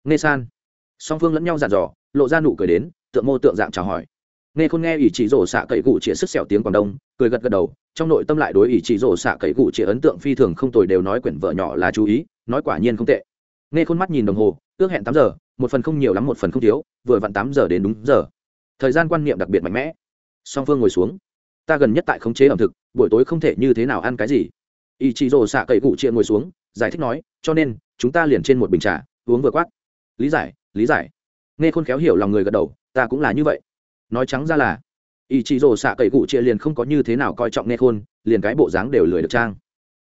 Nghe san. Song phương lẫn nhau dặn dò, lộ ra nụ cười đến tượng mô tượng dạng chào hỏi nghe khôn nghe ỷ chỉ rổ xạ cậy cụ chĩa sức sẹo tiếng quảng đông, cười gật gật đầu, trong nội tâm lại đối ỷ chỉ rổ xạ cậy cụ chĩa ấn tượng phi thường không tồi đều nói quyển vợ nhỏ là chú ý, nói quả nhiên không tệ. Nghe khôn mắt nhìn đồng hồ, ước hẹn tám giờ, một phần không nhiều lắm một phần không thiếu, vừa vặn tám giờ đến đúng giờ. Thời gian quan niệm đặc biệt mạnh mẽ. Song phương ngồi xuống. Ta gần nhất tại khống chế ẩm thực, buổi tối không thể như thế nào ăn cái gì. Ý chị rồ xạ cậy cụ chĩa ngồi xuống, giải thích nói, cho nên, chúng ta liền trên một bình trà, uống vừa quát. Lý giải lý giải. Nghe khôn khéo hiểu lòng người gật đầu, ta cũng là như vậy nói trắng ra là, ý chí rồ xạ cậy cụ chia liền không có như thế nào coi trọng nghe khôn, liền cái bộ dáng đều lười được trang.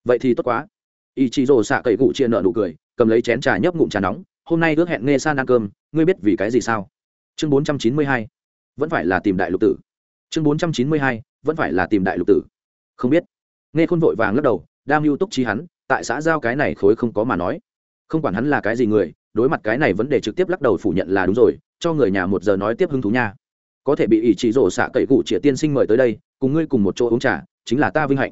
Vậy thì tốt quá. Ý chí rồ xạ cậy cụ chia nợ nụ cười, cầm lấy chén trà nhấp ngụm trà nóng, hôm nay ước hẹn nghe san ăn cơm, ngươi biết vì cái gì sao? Chương bốn trăm chín mươi hai, vẫn phải là tìm đại lục tử. Chương bốn trăm chín mươi hai, vẫn phải là tìm đại lục tử. Không biết. Nghe khôn vội vàng lắc đầu đam mưu túc trí hắn, tại xã giao cái này khối không có mà nói. Không quản hắn là cái gì người, đối mặt cái này vấn đề trực tiếp lắc đầu phủ nhận là đúng rồi, cho người nhà một giờ nói tiếp hứng thú nha có thể bị ỷ chỉ rổ xạ cậy cụ chĩa tiên sinh mời tới đây, cùng ngươi cùng một chỗ uống trà, chính là ta vinh hạnh.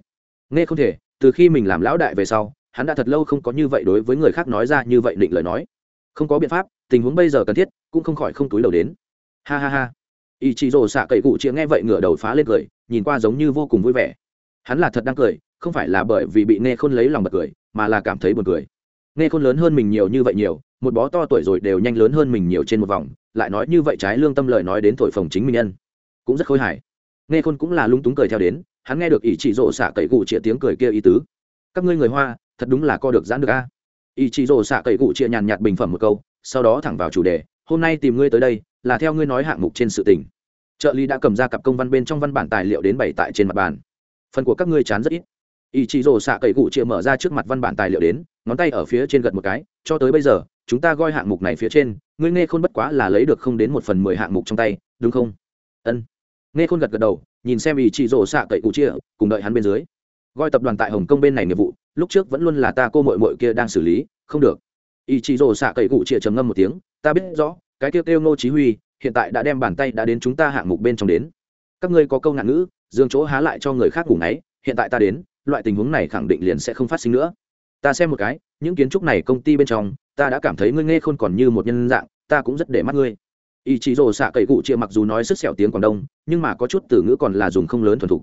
Nghe không thể, từ khi mình làm lão đại về sau, hắn đã thật lâu không có như vậy đối với người khác nói ra như vậy định lời nói. Không có biện pháp, tình huống bây giờ cần thiết, cũng không khỏi không túi đầu đến. Ha ha ha. Ỷ chỉ rổ xạ cậy cụ chĩa nghe vậy ngửa đầu phá lên cười, nhìn qua giống như vô cùng vui vẻ. Hắn là thật đang cười, không phải là bởi vì bị nghe khôn lấy lòng bật cười, mà là cảm thấy buồn cười. Nghe khôn lớn hơn mình nhiều như vậy nhiều một bó to tuổi rồi đều nhanh lớn hơn mình nhiều trên một vòng, lại nói như vậy trái lương tâm lời nói đến thổi phồng chính mình nhân. Cũng rất khôi hài. Nghe khôn cũng là lung túng cười theo đến, hắn nghe được ý chỉ rộ xạ cậy cụ chĩa tiếng cười kia ý tứ. Các ngươi người hoa, thật đúng là co được giãn được a. Ý chỉ rộ xạ cậy cụ chĩa nhàn nhạt bình phẩm một câu, sau đó thẳng vào chủ đề, hôm nay tìm ngươi tới đây, là theo ngươi nói hạng mục trên sự tình. Trợ lý đã cầm ra cặp công văn bên trong văn bản tài liệu đến bày tại trên mặt bàn. Phần của các ngươi chán rất ít. Ý chị rồ xạ cậy cụ chia mở ra trước mặt văn bản tài liệu đến, ngón tay ở phía trên gật một cái, cho tới bây giờ chúng ta gọi hạng mục này phía trên, ngươi nghe khôn bất quá là lấy được không đến một phần mười hạng mục trong tay, đúng không? Ân. Nghe khôn gật gật đầu, nhìn xem ý chỉ rồ xạ cậy cụ chia cùng đợi hắn bên dưới. Gọi tập đoàn tại hồng kông bên này nghiệp vụ, lúc trước vẫn luôn là ta cô mội mội kia đang xử lý, không được. Ý chỉ rồ xạ cậy cụ chia trầm ngâm một tiếng, ta biết rõ, cái kêu kêu ngô chí huy, hiện tại đã đem bàn tay đã đến chúng ta hạng mục bên trong đến. Các ngươi có câu ngạn ngữ, dương chỗ há lại cho người khác ngủ ngáy, hiện tại ta đến, loại tình huống này khẳng định liền sẽ không phát sinh nữa. Ta xem một cái, những kiến trúc này công ty bên trong ta đã cảm thấy ngươi nghe khôn còn như một nhân dạng, ta cũng rất để mắt ngươi. Ý chí rồ xạ cậy cụ chia mặc dù nói sức sẹo tiếng quảng đông, nhưng mà có chút từ ngữ còn là dùng không lớn thuần thục.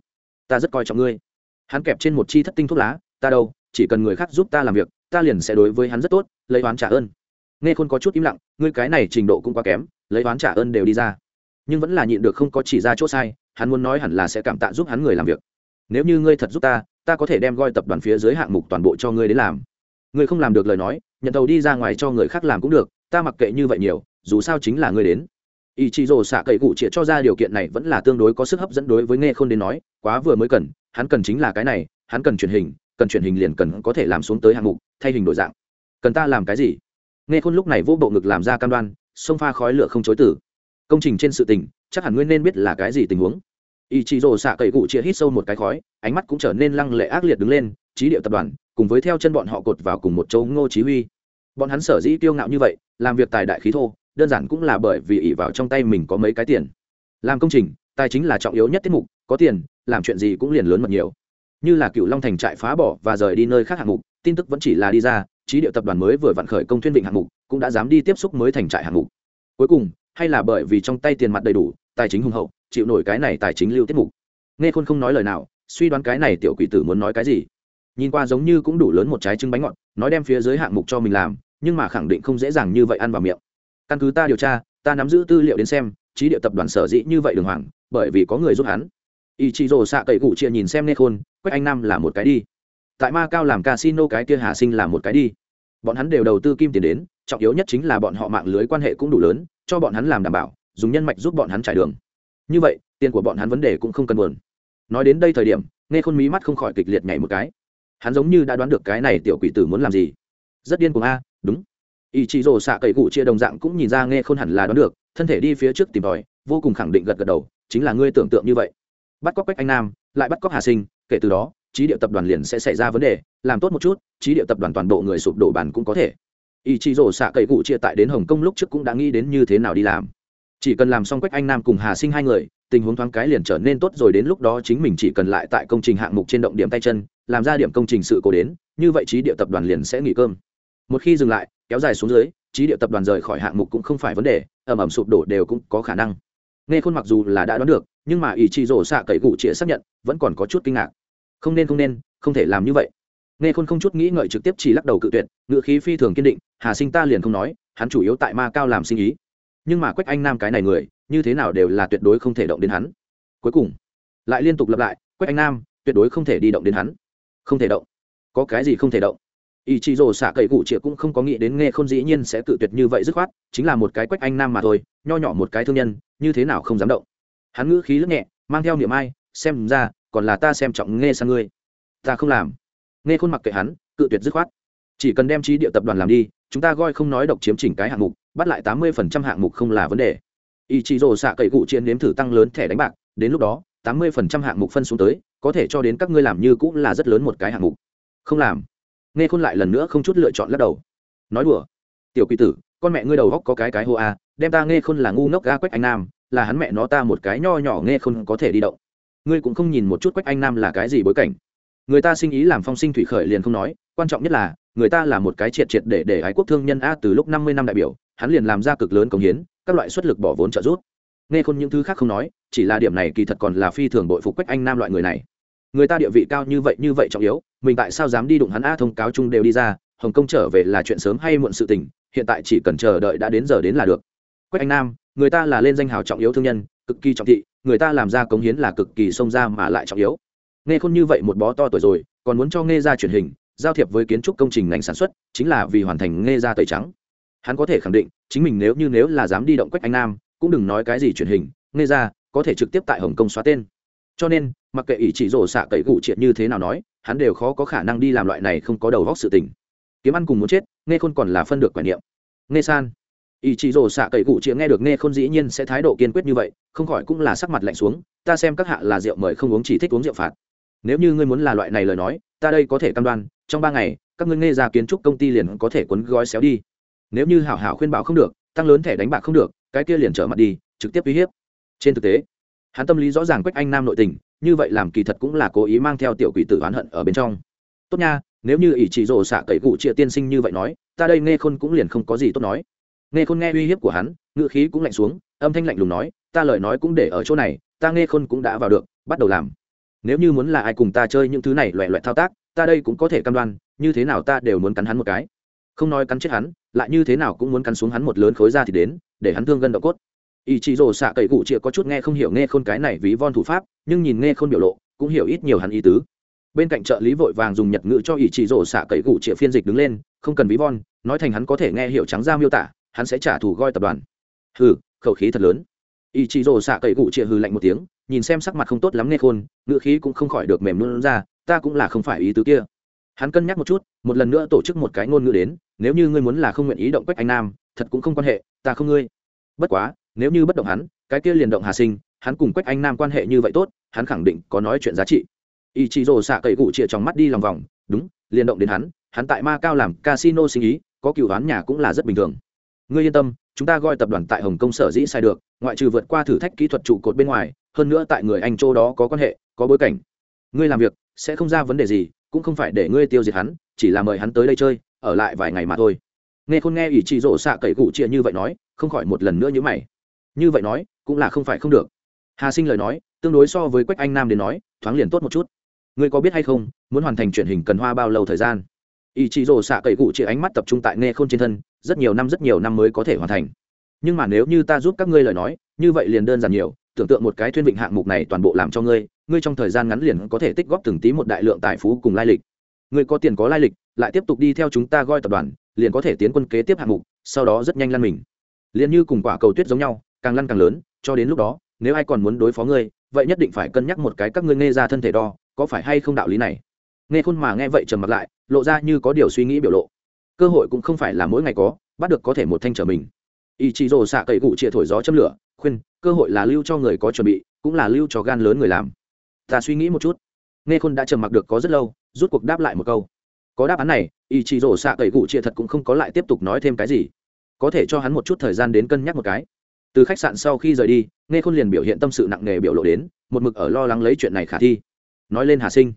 Ta rất coi trọng ngươi. Hắn kẹp trên một chi thất tinh thuốc lá, ta đâu, chỉ cần người khác giúp ta làm việc, ta liền sẽ đối với hắn rất tốt, lấy oán trả ơn. Nghe khôn có chút im lặng, ngươi cái này trình độ cũng quá kém, lấy oán trả ơn đều đi ra. Nhưng vẫn là nhịn được không có chỉ ra chỗ sai, hắn muốn nói hẳn là sẽ cảm tạ giúp hắn người làm việc. Nếu như ngươi thật giúp ta ta có thể đem goi tập đoàn phía dưới hạng mục toàn bộ cho ngươi đến làm. Ngươi không làm được lời nói nhận tàu đi ra ngoài cho người khác làm cũng được, ta mặc kệ như vậy nhiều, dù sao chính là ngươi đến. Ý chí rồ xạ cậy cụ chĩa cho ra điều kiện này vẫn là tương đối có sức hấp dẫn đối với nghe không đến nói, quá vừa mới cần, hắn cần chính là cái này, hắn cần truyền hình, cần truyền hình liền cần có thể làm xuống tới hạng mục, thay hình đổi dạng. Cần ta làm cái gì? Nghe khôn lúc này vô bộ ngực làm ra cam đoan xông pha khói lửa không chối tử công trình trên sự tình, chắc hẳn nguyên nên biết là cái gì tình huống. Ý chí rồ xạ cậy cụ chia hít sâu một cái khói, ánh mắt cũng trở nên lăng lệ ác liệt đứng lên, trí điệu tập đoàn cùng với theo chân bọn họ cột vào cùng một chỗ ngô chí huy. Bọn hắn sở dĩ kiêu ngạo như vậy, làm việc tài đại khí thô, đơn giản cũng là bởi vì ỷ vào trong tay mình có mấy cái tiền. Làm công trình, tài chính là trọng yếu nhất tiết mục, có tiền, làm chuyện gì cũng liền lớn mật nhiều. Như là cựu long thành trại phá bỏ và rời đi nơi khác hạng mục, tin tức vẫn chỉ là đi ra, trí điệu tập đoàn mới vừa vặn khởi công thuyên vịnh hạng mục, cũng đã dám đi tiếp xúc mới thành trại hạng mục. Cuối cùng, hay là bởi vì trong tay tiền mặt đầy đủ, tài chính hùng hậu, chịu nổi cái này tài chính lưu tiết mục. Nghe khôn không nói lời nào, suy đoán cái này tiểu quỷ tử muốn nói cái gì? Nhìn qua giống như cũng đủ lớn một trái trứng bánh ngọt, nói đem phía dưới hạng mục cho mình làm, nhưng mà khẳng định không dễ dàng như vậy ăn vào miệng. Căn cứ ta điều tra, ta nắm giữ tư liệu đến xem, trí địa tập đoàn sở dĩ như vậy đường hoàng, bởi vì có người giúp hắn. Ý chị rồ xạ cậy cụ chia nhìn xem nê khôn quách anh nam là một cái đi. Tại ma cao làm casino cái kia hà sinh là một cái đi. Bọn hắn đều đầu tư kim tiền đến, trọng yếu nhất chính là bọn họ mạng lưới quan hệ cũng đủ lớn, cho bọn hắn làm đảm bảo, dùng nhân mạch giúp bọn hắn trải đường. Như vậy, tiền của bọn hắn vấn đề cũng không cần buồn. Nói đến đây thời điểm nghe khôn mí mắt không khỏi kịch liệt nhảy một cái hắn giống như đã đoán được cái này tiểu quỷ tử muốn làm gì. Rất điên cuồng a, đúng. Ý chí rồ xạ cậy cụ chia đồng dạng cũng nhìn ra nghe không hẳn là đoán được, thân thể đi phía trước tìm tòi, vô cùng khẳng định gật gật đầu, chính là ngươi tưởng tượng như vậy. Bắt cóc quách anh nam, lại bắt cóc hà sinh, kể từ đó, trí điệu tập đoàn liền sẽ xảy ra vấn đề, làm tốt một chút, trí điệu tập đoàn toàn bộ người sụp đổ bàn cũng có thể. Ý chí rổ xạ cậy cụ chia tại đến hồng kông lúc trước cũng đã nghĩ đến như thế nào đi làm. Chỉ cần làm xong quách anh nam cùng hà sinh hai người tình huống thoáng cái liền trở nên tốt rồi đến lúc đó chính mình chỉ cần lại tại công trình hạng mục trên động điểm tay chân, làm ra điểm công trình sự cố đến, như vậy trí địa tập đoàn liền sẽ nghỉ cơm. Một khi dừng lại, kéo dài xuống dưới, trí địa tập đoàn rời khỏi hạng mục cũng không phải vấn đề, ẩm ẩm sụp đổ đều cũng có khả năng. Nghe khôn mặc dù là đã đoán được, nhưng mà ý chí rổ xạ cậy cụ chĩa xác nhận, vẫn còn có chút kinh ngạc. Không nên không nên, không thể làm như vậy. Nghe khôn không chút nghĩ ngợi trực tiếp chỉ lắc đầu cự tuyệt ngự khí phi thường kiên định, hà sinh ta liền không nói, hắn chủ yếu tại ma cao làm sinh ý. Nhưng mà quách anh nam cái này người như thế nào đều là tuyệt đối không thể động đến hắn. Cuối cùng, lại liên tục lặp lại, quách anh nam, tuyệt đối không thể đi động đến hắn. Không thể động. Có cái gì không thể động? Ý chí rồ xạ cậy cụ chĩa cũng không có nghĩ đến nghe không dĩ nhiên sẽ tự tuyệt như vậy dứt khoát, chính là một cái quách anh nam mà thôi, nho nhỏ một cái thương nhân, như thế nào không dám động. Hắn ngữ khí lướt nhẹ, mang theo niệm ai, xem ra, còn là ta xem trọng nghe sang ngươi. Ta không làm. Nghe khôn mặc kệ hắn cự tuyệt dứt khoát. Chỉ cần đem trí địa tập đoàn làm đi, chúng ta gọi không nói độc chiếm chỉnh cái hạng mục, bắt lại tám mươi phần trăm hạng mục không là vấn đề ý chí rồ xạ cậy cụ chiến nếm thử tăng lớn thẻ đánh bạc, đến lúc đó, tám mươi phần trăm hạng mục phân xuống tới, có thể cho đến các ngươi làm như cũng là rất lớn một cái hạng mục. Không làm. Nghe khôn lại lần nữa không chút lựa chọn lắc đầu. Nói đùa. Tiểu quỷ tử, con mẹ ngươi đầu góc có cái cái hô a, đem ta nghe khôn là ngu ngốc ga quách anh nam, là hắn mẹ nó ta một cái nho nhỏ nghe khôn có thể đi động. Ngươi cũng không nhìn một chút quách anh nam là cái gì bối cảnh. Người ta sinh ý làm phong sinh thủy khởi liền không nói, quan trọng nhất là, người ta là một cái triệt triệt để để ái quốc thương nhân a từ lúc năm mươi năm đại biểu, hắn liền làm ra cực lớn công hiến các loại xuất lực bỏ vốn trợ giúp. Nghe khôn những thứ khác không nói, chỉ là điểm này kỳ thật còn là phi thường bội phục quách anh nam loại người này. Người ta địa vị cao như vậy như vậy trọng yếu, mình tại sao dám đi đụng hắn a thông cáo chung đều đi ra, hồng kông trở về là chuyện sớm hay muộn sự tình, hiện tại chỉ cần chờ đợi đã đến giờ đến là được. Quách anh nam, người ta là lên danh hào trọng yếu thương nhân, cực kỳ trọng thị, người ta làm ra cống hiến là cực kỳ sông ra mà lại trọng yếu. Nghe khôn như vậy một bó to tuổi rồi, còn muốn cho nghe ra truyền hình, giao thiệp với kiến trúc công trình ngành sản xuất, chính là vì hoàn thành nghe ra tẩy trắng hắn có thể khẳng định, chính mình nếu như nếu là dám đi động quách anh nam, cũng đừng nói cái gì truyền hình, nghe ra, có thể trực tiếp tại hồng kông xóa tên. Cho nên, mặc kệ ý chỉ rổ xạ cậy cụ triệt như thế nào nói, hắn đều khó có khả năng đi làm loại này không có đầu góc sự tình. Kiếm ăn cùng muốn chết, nghe khôn còn là phân được quản niệm. Nghe san. Ý chỉ rổ xạ cậy cụ triệt nghe được nghe khôn dĩ nhiên sẽ thái độ kiên quyết như vậy, không khỏi cũng là sắc mặt lạnh xuống, ta xem các hạ là rượu mời không uống chỉ thích uống rượu phạt. Nếu như ngươi muốn là loại này lời nói, ta đây có thể cam đoan, trong ba ngày, các ngươi nghe ra kiến trúc công ty liền có thể cuốn gói xéo đi nếu như hảo hảo khuyên bảo không được, tăng lớn thẻ đánh bạc không được, cái kia liền trở mặt đi, trực tiếp uy hiếp. Trên thực tế, hắn tâm lý rõ ràng quách anh nam nội tình, như vậy làm kỳ thật cũng là cố ý mang theo tiểu quỷ tử oán hận ở bên trong. Tốt nha, nếu như ỷ chỉ rồ xạ cậy cụ chia tiên sinh như vậy nói, ta đây nghe khôn cũng liền không có gì tốt nói. Nghe khôn nghe uy hiếp của hắn ngựa khí cũng lạnh xuống, âm thanh lạnh lùng nói, ta lời nói cũng để ở chỗ này, ta nghe khôn cũng đã vào được, bắt đầu làm. Nếu như muốn là ai cùng ta chơi những thứ này loẹ loẹt thao tác, ta đây cũng có thể cam đoan, như thế nào ta đều muốn cắn hắn một cái không nói cắn chết hắn, lại như thế nào cũng muốn cắn xuống hắn một lớn khối ra thì đến, để hắn thương gân đậu cốt. Ý chí rồ xạ cậy cụ chịa có chút nghe không hiểu nghe khôn cái này ví von thủ pháp, nhưng nhìn nghe khôn biểu lộ, cũng hiểu ít nhiều hắn ý tứ. Bên cạnh trợ lý vội vàng dùng nhật ngữ cho ý chí rồ xạ cậy cụ chịa phiên dịch đứng lên, không cần ví von, nói thành hắn có thể nghe hiểu trắng ra miêu tả, hắn sẽ trả thù goi tập đoàn. Hừ, khẩu khí thật lớn. Ý chí rồ xạ cậy cụ chịa hừ lạnh một tiếng, nhìn xem sắc mặt không tốt lắm nghe khôn, ngữ khí cũng không khỏi được mềm luôn ra, ta cũng là không phải ý tứ kia hắn cân nhắc một chút, một lần nữa tổ chức một cái ngôn ngữ đến, nếu như ngươi muốn là không nguyện ý động quách anh nam, thật cũng không quan hệ, ta không ngươi. Bất quá, nếu như bất động hắn, cái kia liền động hà sinh, hắn cùng quách anh nam quan hệ như vậy tốt, hắn khẳng định có nói chuyện giá trị. Ý chí rồ xạ cậy cụ chĩa trong mắt đi lòng vòng, đúng, liền động đến hắn hắn tại ma cao làm casino sinh ý, có cựu đoán nhà cũng là rất bình thường. Ngươi yên tâm, chúng ta gọi tập đoàn tại hồng kông sở dĩ sai được, ngoại trừ vượt qua thử thách kỹ thuật trụ cột bên ngoài, hơn nữa tại người anh châu đó có quan hệ, có bối cảnh. Ngươi làm việc, sẽ không ra vấn đề gì cũng không phải để ngươi tiêu diệt hắn, chỉ là mời hắn tới đây chơi, ở lại vài ngày mà thôi. Nghe khôn nghe ỷ trị rổ xạ cậy cụ chia như vậy nói, không khỏi một lần nữa như mày. Như vậy nói, cũng là không phải không được. Hà sinh lời nói, tương đối so với quách anh nam đến nói, thoáng liền tốt một chút. Ngươi có biết hay không, muốn hoàn thành truyền hình cần hoa bao lâu thời gian? Ỷ chị rổ xạ cậy cụ chia ánh mắt tập trung tại nghe khôn trên thân, rất nhiều năm rất nhiều năm mới có thể hoàn thành. Nhưng mà nếu như ta giúp các ngươi lời nói, như vậy liền đơn giản nhiều, tưởng tượng một cái thuyên vịnh hạng mục này toàn bộ làm cho ngươi ngươi trong thời gian ngắn liền có thể tích góp từng tí một đại lượng tài phú cùng lai lịch. Ngươi có tiền có lai lịch, lại tiếp tục đi theo chúng ta goi tập đoàn, liền có thể tiến quân kế tiếp hạng mục, sau đó rất nhanh lăn mình. Liền như cùng quả cầu tuyết giống nhau, càng lăn càng lớn, cho đến lúc đó, nếu ai còn muốn đối phó ngươi, vậy nhất định phải cân nhắc một cái các ngươi nghe ra thân thể đo, có phải hay không đạo lý này? Nghe khuôn mà nghe vậy trầm mặt lại, lộ ra như có điều suy nghĩ biểu lộ. Cơ hội cũng không phải là mỗi ngày có, bắt được có thể một thanh trở mình. Ý chí rồ xạ cậy cụ chĩa thổi gió châm lửa, khuyên, cơ hội là lưu cho người có chuẩn bị, cũng là lưu cho gan lớn người làm ta suy nghĩ một chút. Nghe khôn đã trầm mặc được có rất lâu, rút cuộc đáp lại một câu. Có đáp án này ý chí rổ xạ cậy cụ chia thật cũng không có lại tiếp tục nói thêm cái gì. Có thể cho hắn một chút thời gian đến cân nhắc một cái. Từ khách sạn sau khi rời đi, nghe khôn liền biểu hiện tâm sự nặng nề biểu lộ đến, một mực ở lo lắng lấy chuyện này khả thi. Nói lên hà sinh.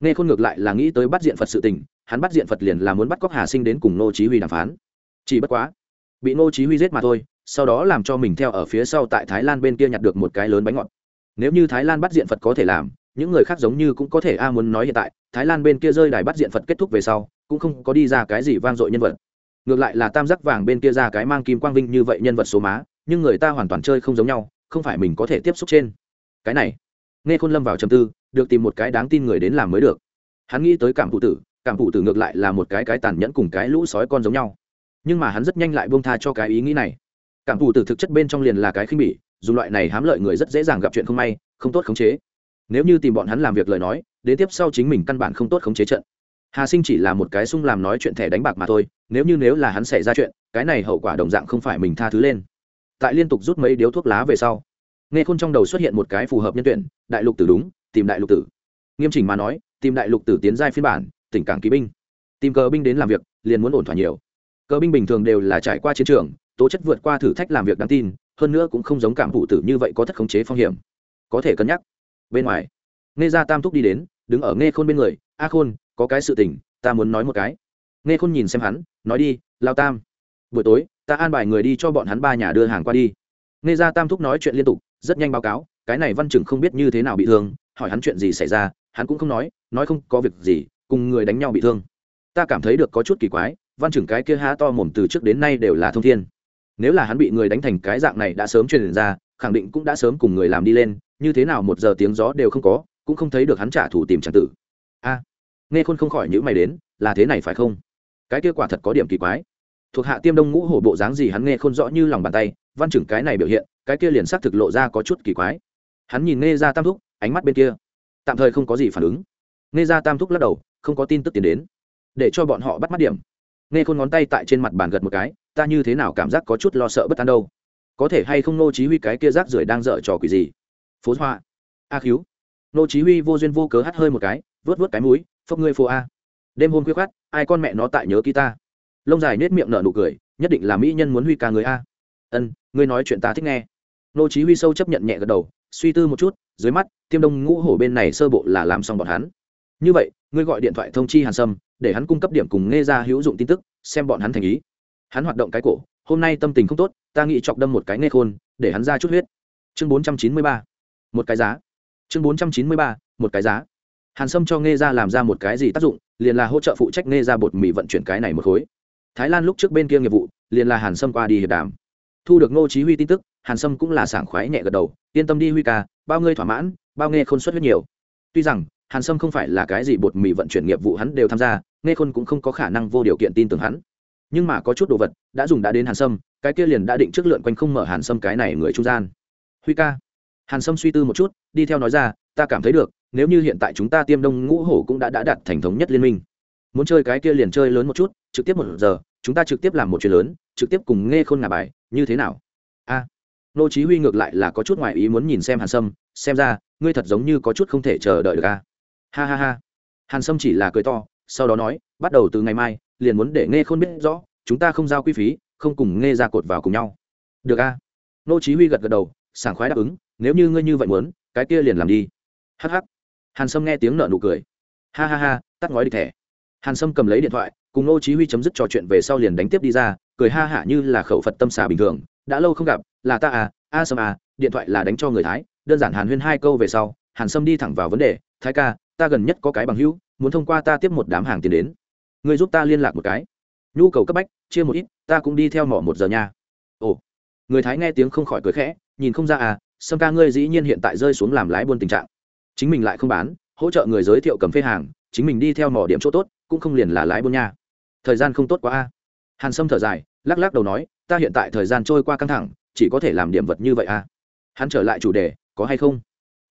Nghe khôn ngược lại là nghĩ tới bắt diện phật sự tình, hắn bắt diện phật liền là muốn bắt cóc hà sinh đến cùng nô chí huy đàm phán. Chỉ bất quá, bị nô chí huy giết mà thôi, sau đó làm cho mình theo ở phía sau tại thái lan bên kia nhặt được một cái lớn bánh ngọt. Nếu như thái lan bắt diện phật có thể làm những người khác giống như cũng có thể a muốn nói hiện tại, thái lan bên kia rơi đài bắt diện phật kết thúc về sau, cũng không có đi ra cái gì vang dội nhân vật. Ngược lại là tam giác vàng bên kia ra cái mang kim quang vinh như vậy nhân vật số má, nhưng người ta hoàn toàn chơi không giống nhau, không phải mình có thể tiếp xúc trên. Cái này, nghe khôn lâm vào trầm tư, được tìm một cái đáng tin người đến làm mới được. Hắn nghĩ tới cảm phụ tử, cảm phụ tử ngược lại là một cái cái tàn nhẫn cùng cái lũ sói con giống nhau. Nhưng mà hắn rất nhanh lại buông tha cho cái ý nghĩ này. Cảm phụ tử thực chất bên trong liền là cái khinh bỉ, dùng loại này hám lợi người rất dễ dàng gặp chuyện không may, không tốt khống chế nếu như tìm bọn hắn làm việc lời nói, đến tiếp sau chính mình căn bản không tốt khống chế trận. Hà sinh chỉ là một cái sung làm nói chuyện thẻ đánh bạc mà thôi, nếu như nếu là hắn xảy ra chuyện, cái này hậu quả đồng dạng không phải mình tha thứ lên. Tại liên tục rút mấy điếu thuốc lá về sau, nghe khôn trong đầu xuất hiện một cái phù hợp nhân tuyển, đại lục tử đúng, tìm đại lục tử. Nghiêm chỉnh mà nói, tìm đại lục tử tiến giai phiên bản, tỉnh cảng kỵ binh. Tìm cờ binh đến làm việc, liền muốn ổn thỏa nhiều. Cờ binh bình thường đều là trải qua chiến trường, tố chất vượt qua thử thách làm việc đáng tin, hơn nữa cũng không giống cảm phụ tử như vậy có thất khống chế phong hiểm. Có thể cân nhắc bên ngoài. Nghe ra tam thúc đi đến, đứng ở nghe khôn bên người, a khôn, có cái sự tình, ta muốn nói một cái. Nghe khôn nhìn xem hắn, nói đi, lao tam, buổi tối, ta an bài người đi cho bọn hắn ba nhà đưa hàng qua đi. Nghe ra tam thúc nói chuyện liên tục, rất nhanh báo cáo, cái này văn chừng không biết như thế nào bị thương, hỏi hắn chuyện gì xảy ra, hắn cũng không nói nói không có việc gì, cùng người đánh nhau bị thương. Ta cảm thấy được có chút kỳ quái, văn chừng cái kia há to mồm từ trước đến nay đều là thông thiên. Nếu là hắn bị người đánh thành cái dạng này đã sớm truyền ra, khẳng định cũng đã sớm cùng người làm đi lên như thế nào một giờ tiếng gió đều không có, cũng không thấy được hắn trả thù tìm tràng tử. A, nghe khôn không khỏi nhữ mày đến, là thế này phải không? Cái kia quả thật có điểm kỳ quái. Thuộc hạ tiêm đông ngũ hổ bộ dáng gì hắn nghe khôn rõ như lòng bàn tay, văn chừng cái này biểu hiện, cái kia liền xác thực lộ ra có chút kỳ quái. Hắn nhìn nghe ra tam thúc, ánh mắt bên kia, tạm thời không có gì phản ứng. Nghe ra tam thúc lắc đầu, không có tin tức tiến đến. Để cho bọn họ bắt mắt điểm. Nghe khôn ngón tay tại trên mặt bàn gật một cái, ta như thế nào cảm giác có chút lo sợ bất an đâu. Có thể hay không nô chí huy cái kia rác rưởi đang dở trò quỷ gì? Phố hoa. A cứu. Nô chí huy vô duyên vô cớ hắt hơi một cái, vớt vớt cái mũi phốc ngươi phố a. Đêm hôm khuya khoát ai con mẹ nó tại nhớ ký ta? Lông dài nết miệng nở nụ cười, nhất định là mỹ nhân muốn huy ca người a. Ân, ngươi nói chuyện ta thích nghe. Nô chí huy sâu chấp nhận nhẹ gật đầu, suy tư một chút, dưới mắt, tiêm đông ngũ hổ bên này sơ bộ là làm xong bọn hắn. Như vậy, ngươi gọi điện thoại thông chi hàn sâm, để hắn cung cấp điểm cùng nghe ra hữu dụng tin tức, xem bọn hắn thành ý. Hắn hoạt động cái cổ, hôm nay tâm tình không tốt, ta nghĩ chọc đâm một cái nghe khôn, để hắn ra chút huyết. Chương 493 một cái giá. Chương 493 một cái giá. Hàn sâm cho nghe ra làm ra một cái gì tác dụng, liền là hỗ trợ phụ trách nghe ra bột mì vận chuyển cái này một khối. Thái lan lúc trước bên kia nghiệp vụ, liền là hàn sâm qua đi hiệp đàm. Thu được ngô chí huy tin tức, hàn sâm cũng là sảng khoái nhẹ gật đầu, yên tâm đi huy ca, bao ngươi thỏa mãn, bao nghe khôn xuất huyết nhiều. Tuy rằng, hàn sâm không phải là cái gì bột mì vận chuyển nghiệp vụ hắn đều tham gia nghe khôn cũng không có khả năng vô điều kiện tin tưởng hắn. Nhưng mà có chút đồ vật đã dùng đã đến hàn sâm, cái kia liền đã định trước lượn quanh không mở hàn sâm cái này người trung gian. Huy ca hàn sâm suy tư một chút, đi theo nói ra, ta cảm thấy được, nếu như hiện tại chúng ta tiêm đông ngũ hổ cũng đã đã đạt thành thống nhất liên minh. Muốn chơi cái kia liền chơi lớn một chút, trực tiếp một giờ, chúng ta trực tiếp làm một chuyện lớn, trực tiếp cùng nghe khôn ngà bài, như thế nào? A. Nô chí huy ngược lại là có chút ngoài ý muốn nhìn xem hàn sâm, xem ra, ngươi thật giống như có chút không thể chờ đợi được a. Ha ha ha. Hàn sâm chỉ là cười to, sau đó nói, bắt đầu từ ngày mai, liền muốn để nghe khôn biết rõ, chúng ta không giao quy phí, không cùng nghe ra cột vào cùng nhau. Được a. Nô chí huy gật gật đầu, sảng khoái đáp ứng nếu như ngươi như vậy muốn, cái kia liền làm đi. Hắc hắc. Hàn sâm nghe tiếng nợ nụ cười. Ha ha ha, tắt ngói đi thẻ. Hàn sâm cầm lấy điện thoại, cùng ngô chí huy chấm dứt trò chuyện về sau liền đánh tiếp đi ra, cười ha hả như là khẩu phật tâm xà bình thường. Đã lâu không gặp, là ta à a sâm à điện thoại là đánh cho người thái. Đơn giản hàn huyên hai câu về sau, hàn sâm đi thẳng vào vấn đề. Thái ca, ta gần nhất có cái bằng hữu, muốn thông qua ta tiếp một đám hàng tiền đến. Ngươi giúp ta liên lạc một cái. Nhu cầu cấp bách, chia một ít, ta cũng đi theo mỏ một giờ nha. Ồ. Người thái nghe tiếng không khỏi cười khẽ, nhìn không ra à sâm ca ngươi dĩ nhiên hiện tại rơi xuống làm lái buôn tình trạng. Chính mình lại không bán, hỗ trợ người giới thiệu cầm phê hàng, chính mình đi theo mỏ điểm chỗ tốt, cũng không liền là lái buôn nha. Thời gian không tốt quá a. Hàn sâm thở dài, lắc lắc đầu nói, ta hiện tại thời gian trôi qua căng thẳng, chỉ có thể làm điểm vật như vậy a. Hắn trở lại chủ đề, có hay không?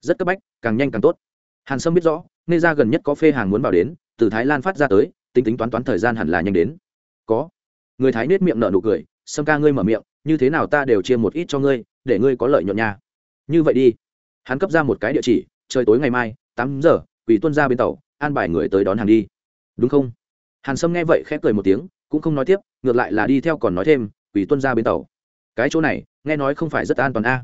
Rất cấp bách, càng nhanh càng tốt. Hàn sâm biết rõ nên ra gần nhất có phê hàng muốn vào đến, từ thái lan phát ra tới, tính tính toán toán thời gian hẳn là nhanh đến. Có. Người thái nết miệng nở nụ cười, sâm ca ngươi mở miệng, như thế nào ta đều chia một ít cho ngươi, để ngươi có lợi nhuận nha như vậy đi. Hắn cấp ra một cái địa chỉ, trời tối ngày mai, tám giờ quỷ tuân ra bên tàu, an bài người tới đón hàng đi. Đúng không? Hàn sâm nghe vậy khẽ cười một tiếng, cũng không nói tiếp, ngược lại là đi theo còn nói thêm quỷ tuân ra bên tàu. Cái chỗ này, nghe nói không phải rất an toàn a.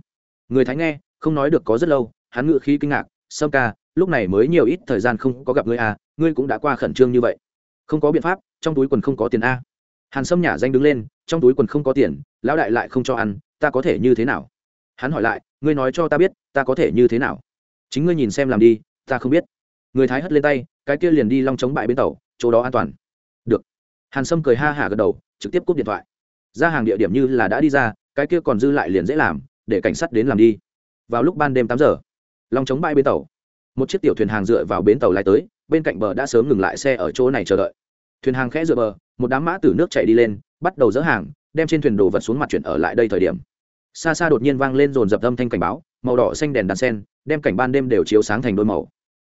Người thái nghe, không nói được có rất lâu, hắn ngự khí kinh ngạc, sâm ca, lúc này mới nhiều ít thời gian không có gặp ngươi a, ngươi cũng đã qua khẩn trương như vậy. Không có biện pháp, trong túi quần không có tiền a. Hàn sâm nhả danh đứng lên, trong túi quần không có tiền, lão đại lại không cho ăn, ta có thể như thế nào? Hắn hỏi lại, ngươi nói cho ta biết, ta có thể như thế nào? Chính ngươi nhìn xem làm đi, ta không biết. Người thái hất lên tay, cái kia liền đi long chống bại bến tàu, chỗ đó an toàn. Được. Hàn sâm cười ha hả gật đầu, trực tiếp cúp điện thoại. Ra hàng địa điểm như là đã đi ra, cái kia còn dư lại liền dễ làm, để cảnh sát đến làm đi. Vào lúc ban đêm tám giờ, long chống bãi bến tàu. Một chiếc tiểu thuyền hàng dựa vào bến tàu lai tới, bên cạnh bờ đã sớm ngừng lại xe ở chỗ này chờ đợi. Thuyền hàng khẽ dựa bờ, một đám mã từ nước chạy đi lên, bắt đầu dỡ hàng, đem trên thuyền đồ vật xuống mặt chuyển ở lại đây thời điểm xa xa đột nhiên vang lên dồn dập âm thanh cảnh báo, màu đỏ xanh đèn đàn sen, đem cảnh ban đêm đều chiếu sáng thành đôi màu.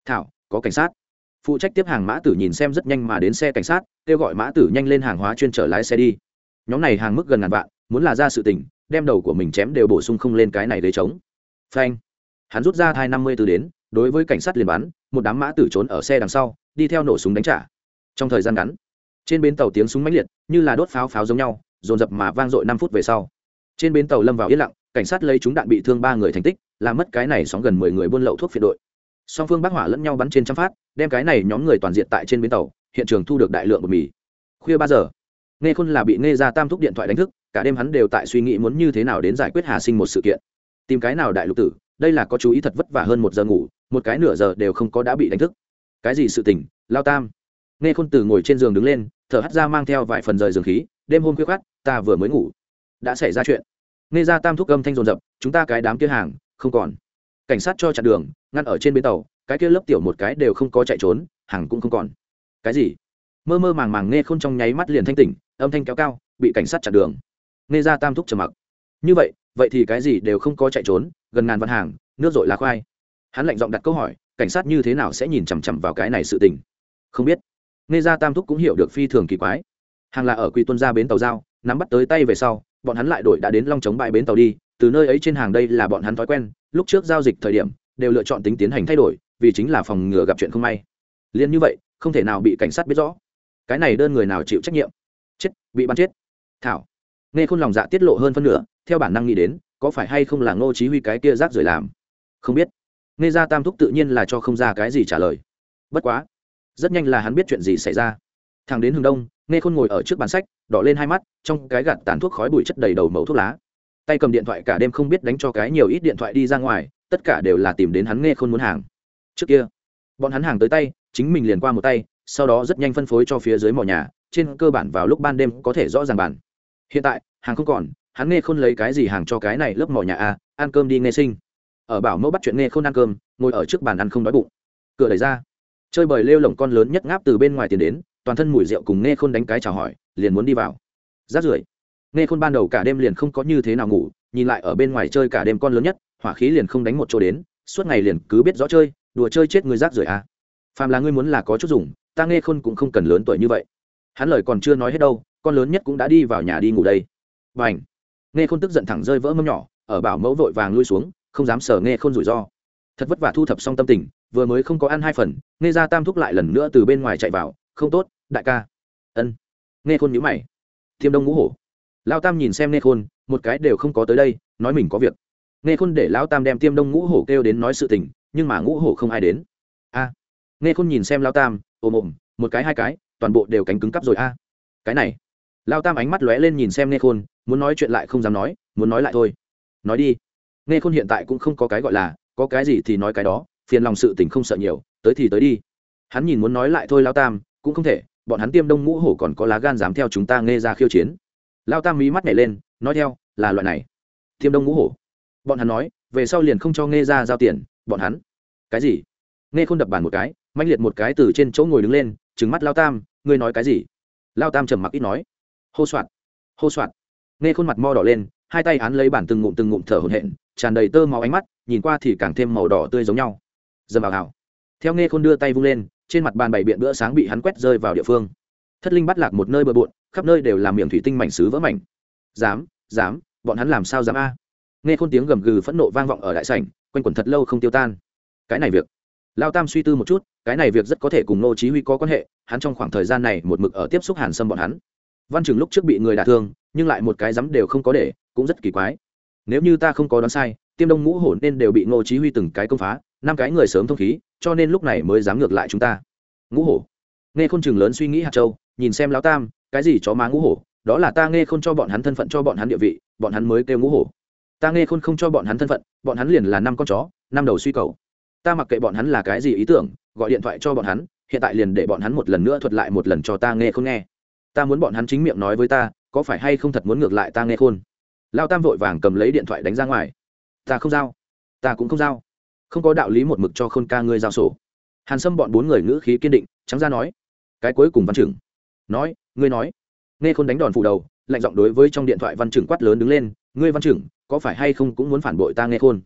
Thảo, có cảnh sát. Phụ trách tiếp hàng mã tử nhìn xem rất nhanh mà đến xe cảnh sát, kêu gọi mã tử nhanh lên hàng hóa chuyên trở lái xe đi. Nhóm này hàng mức gần ngàn vạn, muốn là ra sự tình, đem đầu của mình chém đều bổ sung không lên cái này để chống phanh. Hắn rút ra thai năm mươi từ đến, đối với cảnh sát liền bắn, một đám mã tử trốn ở xe đằng sau, đi theo nổ súng đánh trả. Trong thời gian ngắn, trên bến tàu tiếng súng mãnh liệt, như là đốt pháo pháo giống nhau, dồn dập mà vang dội năm phút về sau trên bến tàu lâm vào yên lặng, cảnh sát lấy chúng đạn bị thương ba người thành tích, làm mất cái này sóng gần mười người buôn lậu thuốc phiện đội. Song phương bác hỏa lẫn nhau bắn trên trăm phát, đem cái này nhóm người toàn diện tại trên bến tàu, hiện trường thu được đại lượng bột mì. Khuya ba giờ nghe khôn là bị nghe ra tam thúc điện thoại đánh thức, cả đêm hắn đều tại suy nghĩ muốn như thế nào đến giải quyết hà sinh một sự kiện. Tìm cái nào đại lục tử, đây là có chú ý thật vất vả hơn một giờ ngủ, một cái nửa giờ đều không có đã bị đánh thức. Cái gì sự tình, lao tam? Nghe khôn từ ngồi trên giường đứng lên, thở hắt ra mang theo vài phần rời giường khí, đêm hôm khuya khát ta vừa mới ngủ đã xảy ra chuyện. Nghe ra tam thúc âm thanh rồn rập chúng ta cái đám kia hàng, không còn. Cảnh sát cho chặn đường, ngăn ở trên bến tàu, cái kia lớp tiểu một cái đều không có chạy trốn, hàng cũng không còn. Cái gì? Mơ mơ màng màng nghe k h ô n trong nháy mắt liền thanh tỉnh, âm thanh kéo cao, bị cảnh sát chặn đường. Nghe ra tam thúc trầm mặc. Như vậy vậy thì cái gì đều không có chạy trốn, gần ngàn văn hàng, nước dội lá khoai. Hắn lạnh giọng đặt câu hỏi, cảnh sát như thế nào sẽ nhìn chằm chằm vào cái này sự tình? Không biết. Nghe ra tam thúc cũng hiểu được phi thường kỳ quái. Hàng là ở quy tuân ra bến tàu giao nắm bắt tới tay về sau, bọn hắn lại đổi đã đến long chống bãi bến tàu đi, từ nơi ấy trên hàng đây là bọn hắn thói quen, lúc trước giao dịch thời điểm, đều lựa chọn tính tiến hành thay đổi, vì chính là phòng ngừa gặp chuyện không may. Liên như vậy, không thể nào bị cảnh sát biết rõ. Cái này đơn người nào chịu trách nhiệm? Chết, bị bắn chết. Thảo. Nghe khôn lòng dạ tiết lộ hơn phân nửa, theo bản năng nghĩ đến, có phải hay không là ngô chí huy cái kia rác rưởi làm? Không biết. Nghe ra tam thúc tự nhiên là cho không ra cái gì trả lời. Bất quá, rất nhanh là hắn biết chuyện gì xảy ra. Thằng đến hướng đông, nghe khôn ngồi ở trước bàn sách đỏ lên hai mắt, trong cái gạt tàn thuốc khói bụi chất đầy đầu màu thuốc lá. Tay cầm điện thoại cả đêm không biết đánh cho cái nhiều ít điện thoại đi ra ngoài, tất cả đều là tìm đến hắn nghe khôn muốn hàng. Trước kia, bọn hắn hàng tới tay, chính mình liền qua một tay, sau đó rất nhanh phân phối cho phía dưới mỏ nhà, trên cơ bản vào lúc ban đêm có thể rõ ràng bản hiện tại, hàng không còn, hắn nghe khôn lấy cái gì hàng cho cái này lớp mỏ nhà a, ăn cơm đi nghe sinh. Ở bảo mẫu bắt chuyện nghe khôn ăn cơm, ngồi ở trước bàn ăn không đói bụng. Cửa đẩy ra, chơi bời lêu lồng con lớn nhất ngáp từ bên ngoài tiền đến, toàn thân mùi rượu cùng nghe khôn đánh cái chào hỏi liền muốn đi vào. Rát rưởi. Nghe khôn ban đầu cả đêm liền không có như thế nào ngủ, nhìn lại ở bên ngoài chơi cả đêm con lớn nhất, hỏa khí liền không đánh một chỗ đến, suốt ngày liền cứ biết rõ chơi, đùa chơi chết người rác rưởi à. phàm là ngươi muốn là có chút dùng, ta nghe khôn cũng không cần lớn tuổi như vậy. Hắn lời còn chưa nói hết đâu, con lớn nhất cũng đã đi vào nhà đi ngủ đây. Và ảnh nghe khôn tức giận thẳng rơi vỡ mâm nhỏ, ở bảo mẫu vội vàng lui xuống, không dám sờ nghe khôn rủi ro. Thật vất vả thu thập xong tâm tình, vừa mới không có ăn hai phần, nghe ra tam thúc lại lần nữa từ bên ngoài chạy vào, không tốt, đại ca. Ân nghe khôn nhíu mày. Thiêm đông ngũ hổ. Lao tam nhìn xem nghe khôn, một cái đều không có tới đây, nói mình có việc. Nghe khôn để lão tam đem tiêm đông ngũ hổ kêu đến nói sự tình, nhưng mà ngũ hổ không ai đến. A. Nghe khôn nhìn xem lao tam, ồm ồm, một cái hai cái, toàn bộ đều cánh cứng cắp rồi a. Cái này. Lao tam ánh mắt lóe lên nhìn xem nghe khôn, muốn nói chuyện lại không dám nói, muốn nói lại thôi. Nói đi. Nghe khôn hiện tại cũng không có cái gọi là, có cái gì thì nói cái đó, phiền lòng sự tình không sợ nhiều, tới thì tới đi. Hắn nhìn muốn nói lại thôi lao tam, cũng không thể bọn hắn tiêm đông ngũ hổ còn có lá gan dám theo chúng ta nghe ra khiêu chiến. Lao tam mí mắt nhảy lên, nói theo, là loại này. Tiêm đông ngũ hổ. Bọn hắn nói, về sau liền không cho nghe ra giao tiền, bọn hắn. Cái gì? Nghe không đập bàn một cái mạnh liệt một cái từ trên chỗ ngồi đứng lên, trừng mắt lao tam, ngươi nói cái gì? Lao tam trầm mặc ít nói. Hô soạt hô soạt. Nghe khuôn mặt mo đỏ lên, hai tay án lấy bản từng ngụm từng ngụm thở hổn hển, tràn đầy tơ máu ánh mắt, nhìn qua thì càng thêm màu đỏ tươi giống nhau. Dầm vào hào. Theo nghe khôn đưa tay vung lên trên mặt bàn bày biện bữa sáng bị hắn quét rơi vào địa phương. Thất linh bắt lạc một nơi bờ bộn, khắp nơi đều làm miệng thủy tinh mảnh xứ vỡ mảnh. Dám dám, bọn hắn làm sao dám a? Nghe khôn tiếng gầm gừ phẫn nộ vang vọng ở đại sảnh, quanh quẩn thật lâu không tiêu tan. Cái này việc. Lao tam suy tư một chút, cái này việc rất có thể cùng nô chí huy có quan hệ, hắn trong khoảng thời gian này một mực ở tiếp xúc hàn sâm bọn hắn. Văn trường lúc trước bị người đả thương, nhưng lại một cái dám đều không có để, cũng rất kỳ quái. Nếu như ta không có đoán sai, tiêm đông ngũ hổ nên đều bị nô chí huy từng cái công phá năm cái người sớm thông khí, cho nên lúc này mới dám ngược lại chúng ta. Ngũ hổ. Nghe khôn chừng lớn suy nghĩ hạt châu, nhìn xem lão tam, cái gì chó má ngũ hổ, đó là ta nghe khôn cho bọn hắn thân phận, cho bọn hắn địa vị, bọn hắn mới kêu ngũ hổ. Ta nghe khôn không cho bọn hắn thân phận, bọn hắn liền là năm con chó, năm đầu suy cầu. Ta mặc kệ bọn hắn là cái gì ý tưởng, gọi điện thoại cho bọn hắn, hiện tại liền để bọn hắn một lần nữa thuật lại một lần cho ta nghe khôn nghe. Ta muốn bọn hắn chính miệng nói với ta, có phải hay không thật muốn ngược lại ta nghe khôn? Lao tam vội vàng cầm lấy điện thoại đánh ra ngoài. Ta không giao. Ta cũng không giao không có đạo lý một mực cho khôn ca ngươi giao sổ. Hàn sâm bọn bốn người ngữ khí kiên định, trắng ra nói, cái cuối cùng văn trưởng. Nói, ngươi nói. Nghe khôn đánh đòn phủ đầu, lạnh giọng đối với trong điện thoại văn trưởng quát lớn đứng lên, ngươi văn trưởng, có phải hay không cũng muốn phản bội ta nghe khôn?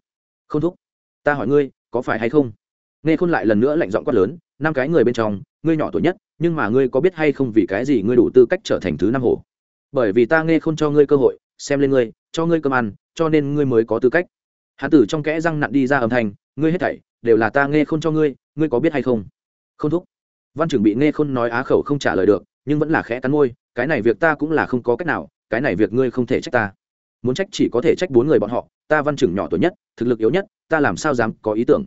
Không thúc, ta hỏi ngươi, có phải hay không? Nghe khôn lại lần nữa lạnh giọng quát lớn, năm cái người bên trong, ngươi nhỏ tuổi nhất, nhưng mà ngươi có biết hay không vì cái gì ngươi đủ tư cách trở thành thứ năm hổ? Bởi vì ta nghe khôn cho ngươi cơ hội, xem lên ngươi, cho ngươi cơm ăn, cho nên ngươi mới có tư cách. Hán tử trong kẽ răng nặn đi ra âm thanh ngươi hết thảy đều là ta nghe khôn cho ngươi ngươi có biết hay không? Không thúc. Văn trưởng bị nghe khôn nói á khẩu không trả lời được, nhưng vẫn là khẽ cắn môi, cái này việc ta cũng là không có cách nào, cái này việc ngươi không thể trách ta. Muốn trách chỉ có thể trách bốn người bọn họ, ta văn trưởng nhỏ tuổi nhất, thực lực yếu nhất, ta làm sao dám có ý tưởng?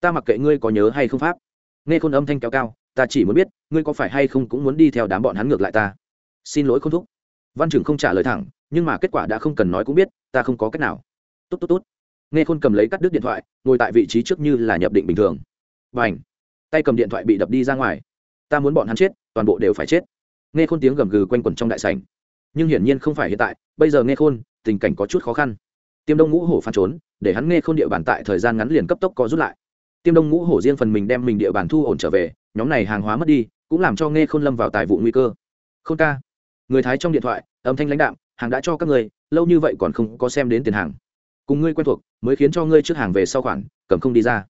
Ta mặc kệ ngươi có nhớ hay không pháp. Nghe khôn âm thanh kéo cao, ta chỉ muốn biết, ngươi có phải hay không cũng muốn đi theo đám bọn hắn ngược lại ta. Xin lỗi không thúc. Văn trưởng không trả lời thẳng, nhưng mà kết quả đã không cần nói cũng biết, ta không có cách nào. Tốt tốt tốt nghe khôn cầm lấy cắt đứt điện thoại, ngồi tại vị trí trước như là nhập định bình thường. Và ảnh tay cầm điện thoại bị đập đi ra ngoài. Ta muốn bọn hắn chết, toàn bộ đều phải chết. Nghe khôn tiếng gầm gừ quanh quẩn trong đại sảnh. Nhưng hiển nhiên không phải hiện tại, bây giờ nghe khôn, tình cảnh có chút khó khăn. Tiêm đông ngũ hổ phản trốn, để hắn nghe khôn địa bàn tại thời gian ngắn liền cấp tốc có rút lại. Tiêm đông ngũ hổ riêng phần mình đem mình địa bàn thu ổn trở về, nhóm này hàng hóa mất đi, cũng làm cho nghe khôn lâm vào tài vụ nguy cơ. Khôn ca! Người thái trong điện thoại, âm thanh lãnh đạm, hàng đã cho các người, lâu như vậy còn không có xem đến tiền hàng cùng ngươi quen thuộc, mới khiến cho ngươi trước hàng về sau khoản, cầm không đi ra.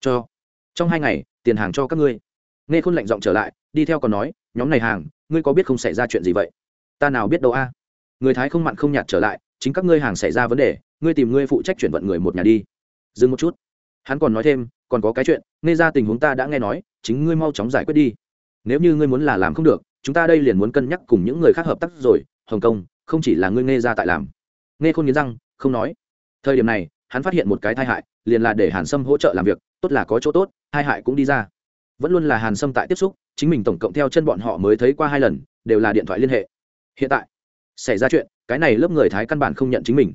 Cho. Trong hai ngày, tiền hàng cho các ngươi. Nghe khôn lạnh giọng trở lại, đi theo còn nói, nhóm này hàng, ngươi có biết không xảy ra chuyện gì vậy? Ta nào biết đâu a? Người thái không mặn không nhạt trở lại, chính các ngươi hàng xảy ra vấn đề, ngươi tìm ngươi phụ trách chuyển vận người một nhà đi. Dừng một chút. Hắn còn nói thêm, còn có cái chuyện, nghe ra tình huống ta đã nghe nói, chính ngươi mau chóng giải quyết đi. Nếu như ngươi muốn là làm không được, chúng ta đây liền muốn cân nhắc cùng những người khác hợp tác rồi, hồng kông, không chỉ là ngươi nghe ra tại làm. Nghe khôn nghiến răng, không nói thời điểm này, hắn phát hiện một cái tai hại, liền là để hàn sâm hỗ trợ làm việc, tốt là có chỗ tốt hai hại cũng đi ra. Vẫn luôn là hàn sâm tại tiếp xúc, chính mình tổng cộng theo chân bọn họ mới thấy qua hai lần, đều là điện thoại liên hệ. Hiện tại, xảy ra chuyện, cái này lớp người thái căn bản không nhận chính mình.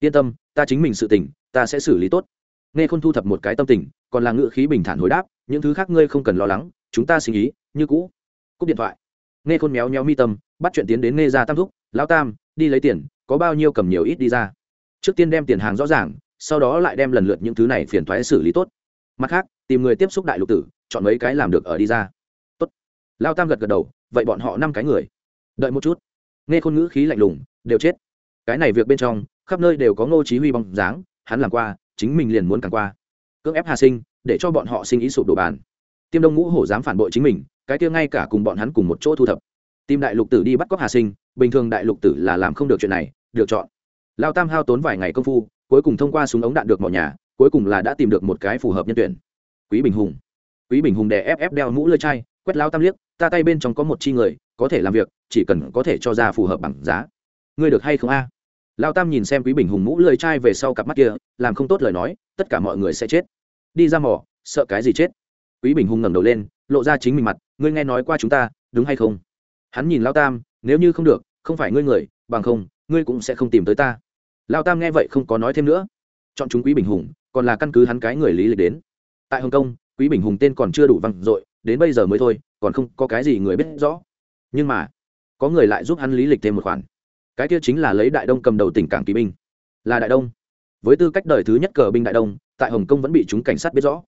Yên tâm, ta chính mình sự tình, ta sẽ xử lý tốt. Nghe khôn thu thập một cái tâm tình, còn là ngự khí bình thản hồi đáp, những thứ khác ngươi không cần lo lắng, chúng ta xin ý như cũ. Cúp điện thoại. Nghe khôn méo méo mi tâm, bắt chuyện tiến đến nghe ra tam thúc, lão tam, đi lấy tiền, có bao nhiêu cầm nhiều ít đi ra? Trước tiên đem tiền hàng rõ ràng, sau đó lại đem lần lượt những thứ này phiền thoái xử lý tốt. Mặt khác, tìm người tiếp xúc đại lục tử, chọn mấy cái làm được ở đi ra. Tốt. Lao tam gật gật đầu, vậy bọn họ năm cái người. Đợi một chút. Nghe khôn ngữ khí lạnh lùng, đều chết. Cái này việc bên trong, khắp nơi đều có ngô chí huy bóng dáng, hắn làm qua, chính mình liền muốn càng qua. Cưỡng ép hà sinh, để cho bọn họ sinh ý sụp đổ bàn. Tiêm đông ngũ hổ dám phản bội chính mình, cái kia ngay cả cùng bọn hắn cùng một chỗ thu thập. Tìm đại lục tử đi bắt cóc hà sinh, bình thường đại lục tử là làm không được chuyện này, được chọn lao tam hao tốn vài ngày công phu, cuối cùng thông qua súng ống đạn được mọi nhà, cuối cùng là đã tìm được một cái phù hợp nhân tuyển. Quý bình hùng. Quý bình hùng đè ép ép đeo mũ lơi chai, quét lao tam liếc, ta tay bên trong có một chi người, có thể làm việc, chỉ cần có thể cho ra phù hợp bằng giá. Ngươi được hay không a? Lao tam nhìn xem quý bình hùng mũ lơi chai về sau cặp mắt kia, làm không tốt lời nói, tất cả mọi người sẽ chết. Đi ra mỏ, sợ cái gì chết? Quý bình hùng ngẩng đầu lên, lộ ra chính mình mặt, ngươi nghe nói qua chúng ta, đúng hay không? Hắn nhìn lao tam, nếu như không được, không phải ngươi người, bằng không, ngươi cũng sẽ không tìm tới ta lao tam nghe vậy không có nói thêm nữa. Chọn chúng quý bình hùng còn là căn cứ hắn cái người lý lịch đến. Tại hồng kông quý bình hùng tên còn chưa đủ văng, dội đến bây giờ mới thôi còn không có cái gì người biết rõ. Nhưng mà có người lại giúp hắn lý lịch thêm một khoản. Cái kia chính là lấy đại đông cầm đầu tỉnh cảng kỳ binh là đại đông. Với tư cách đời thứ nhất cờ binh đại đông tại hồng kông vẫn bị chúng cảnh sát biết rõ.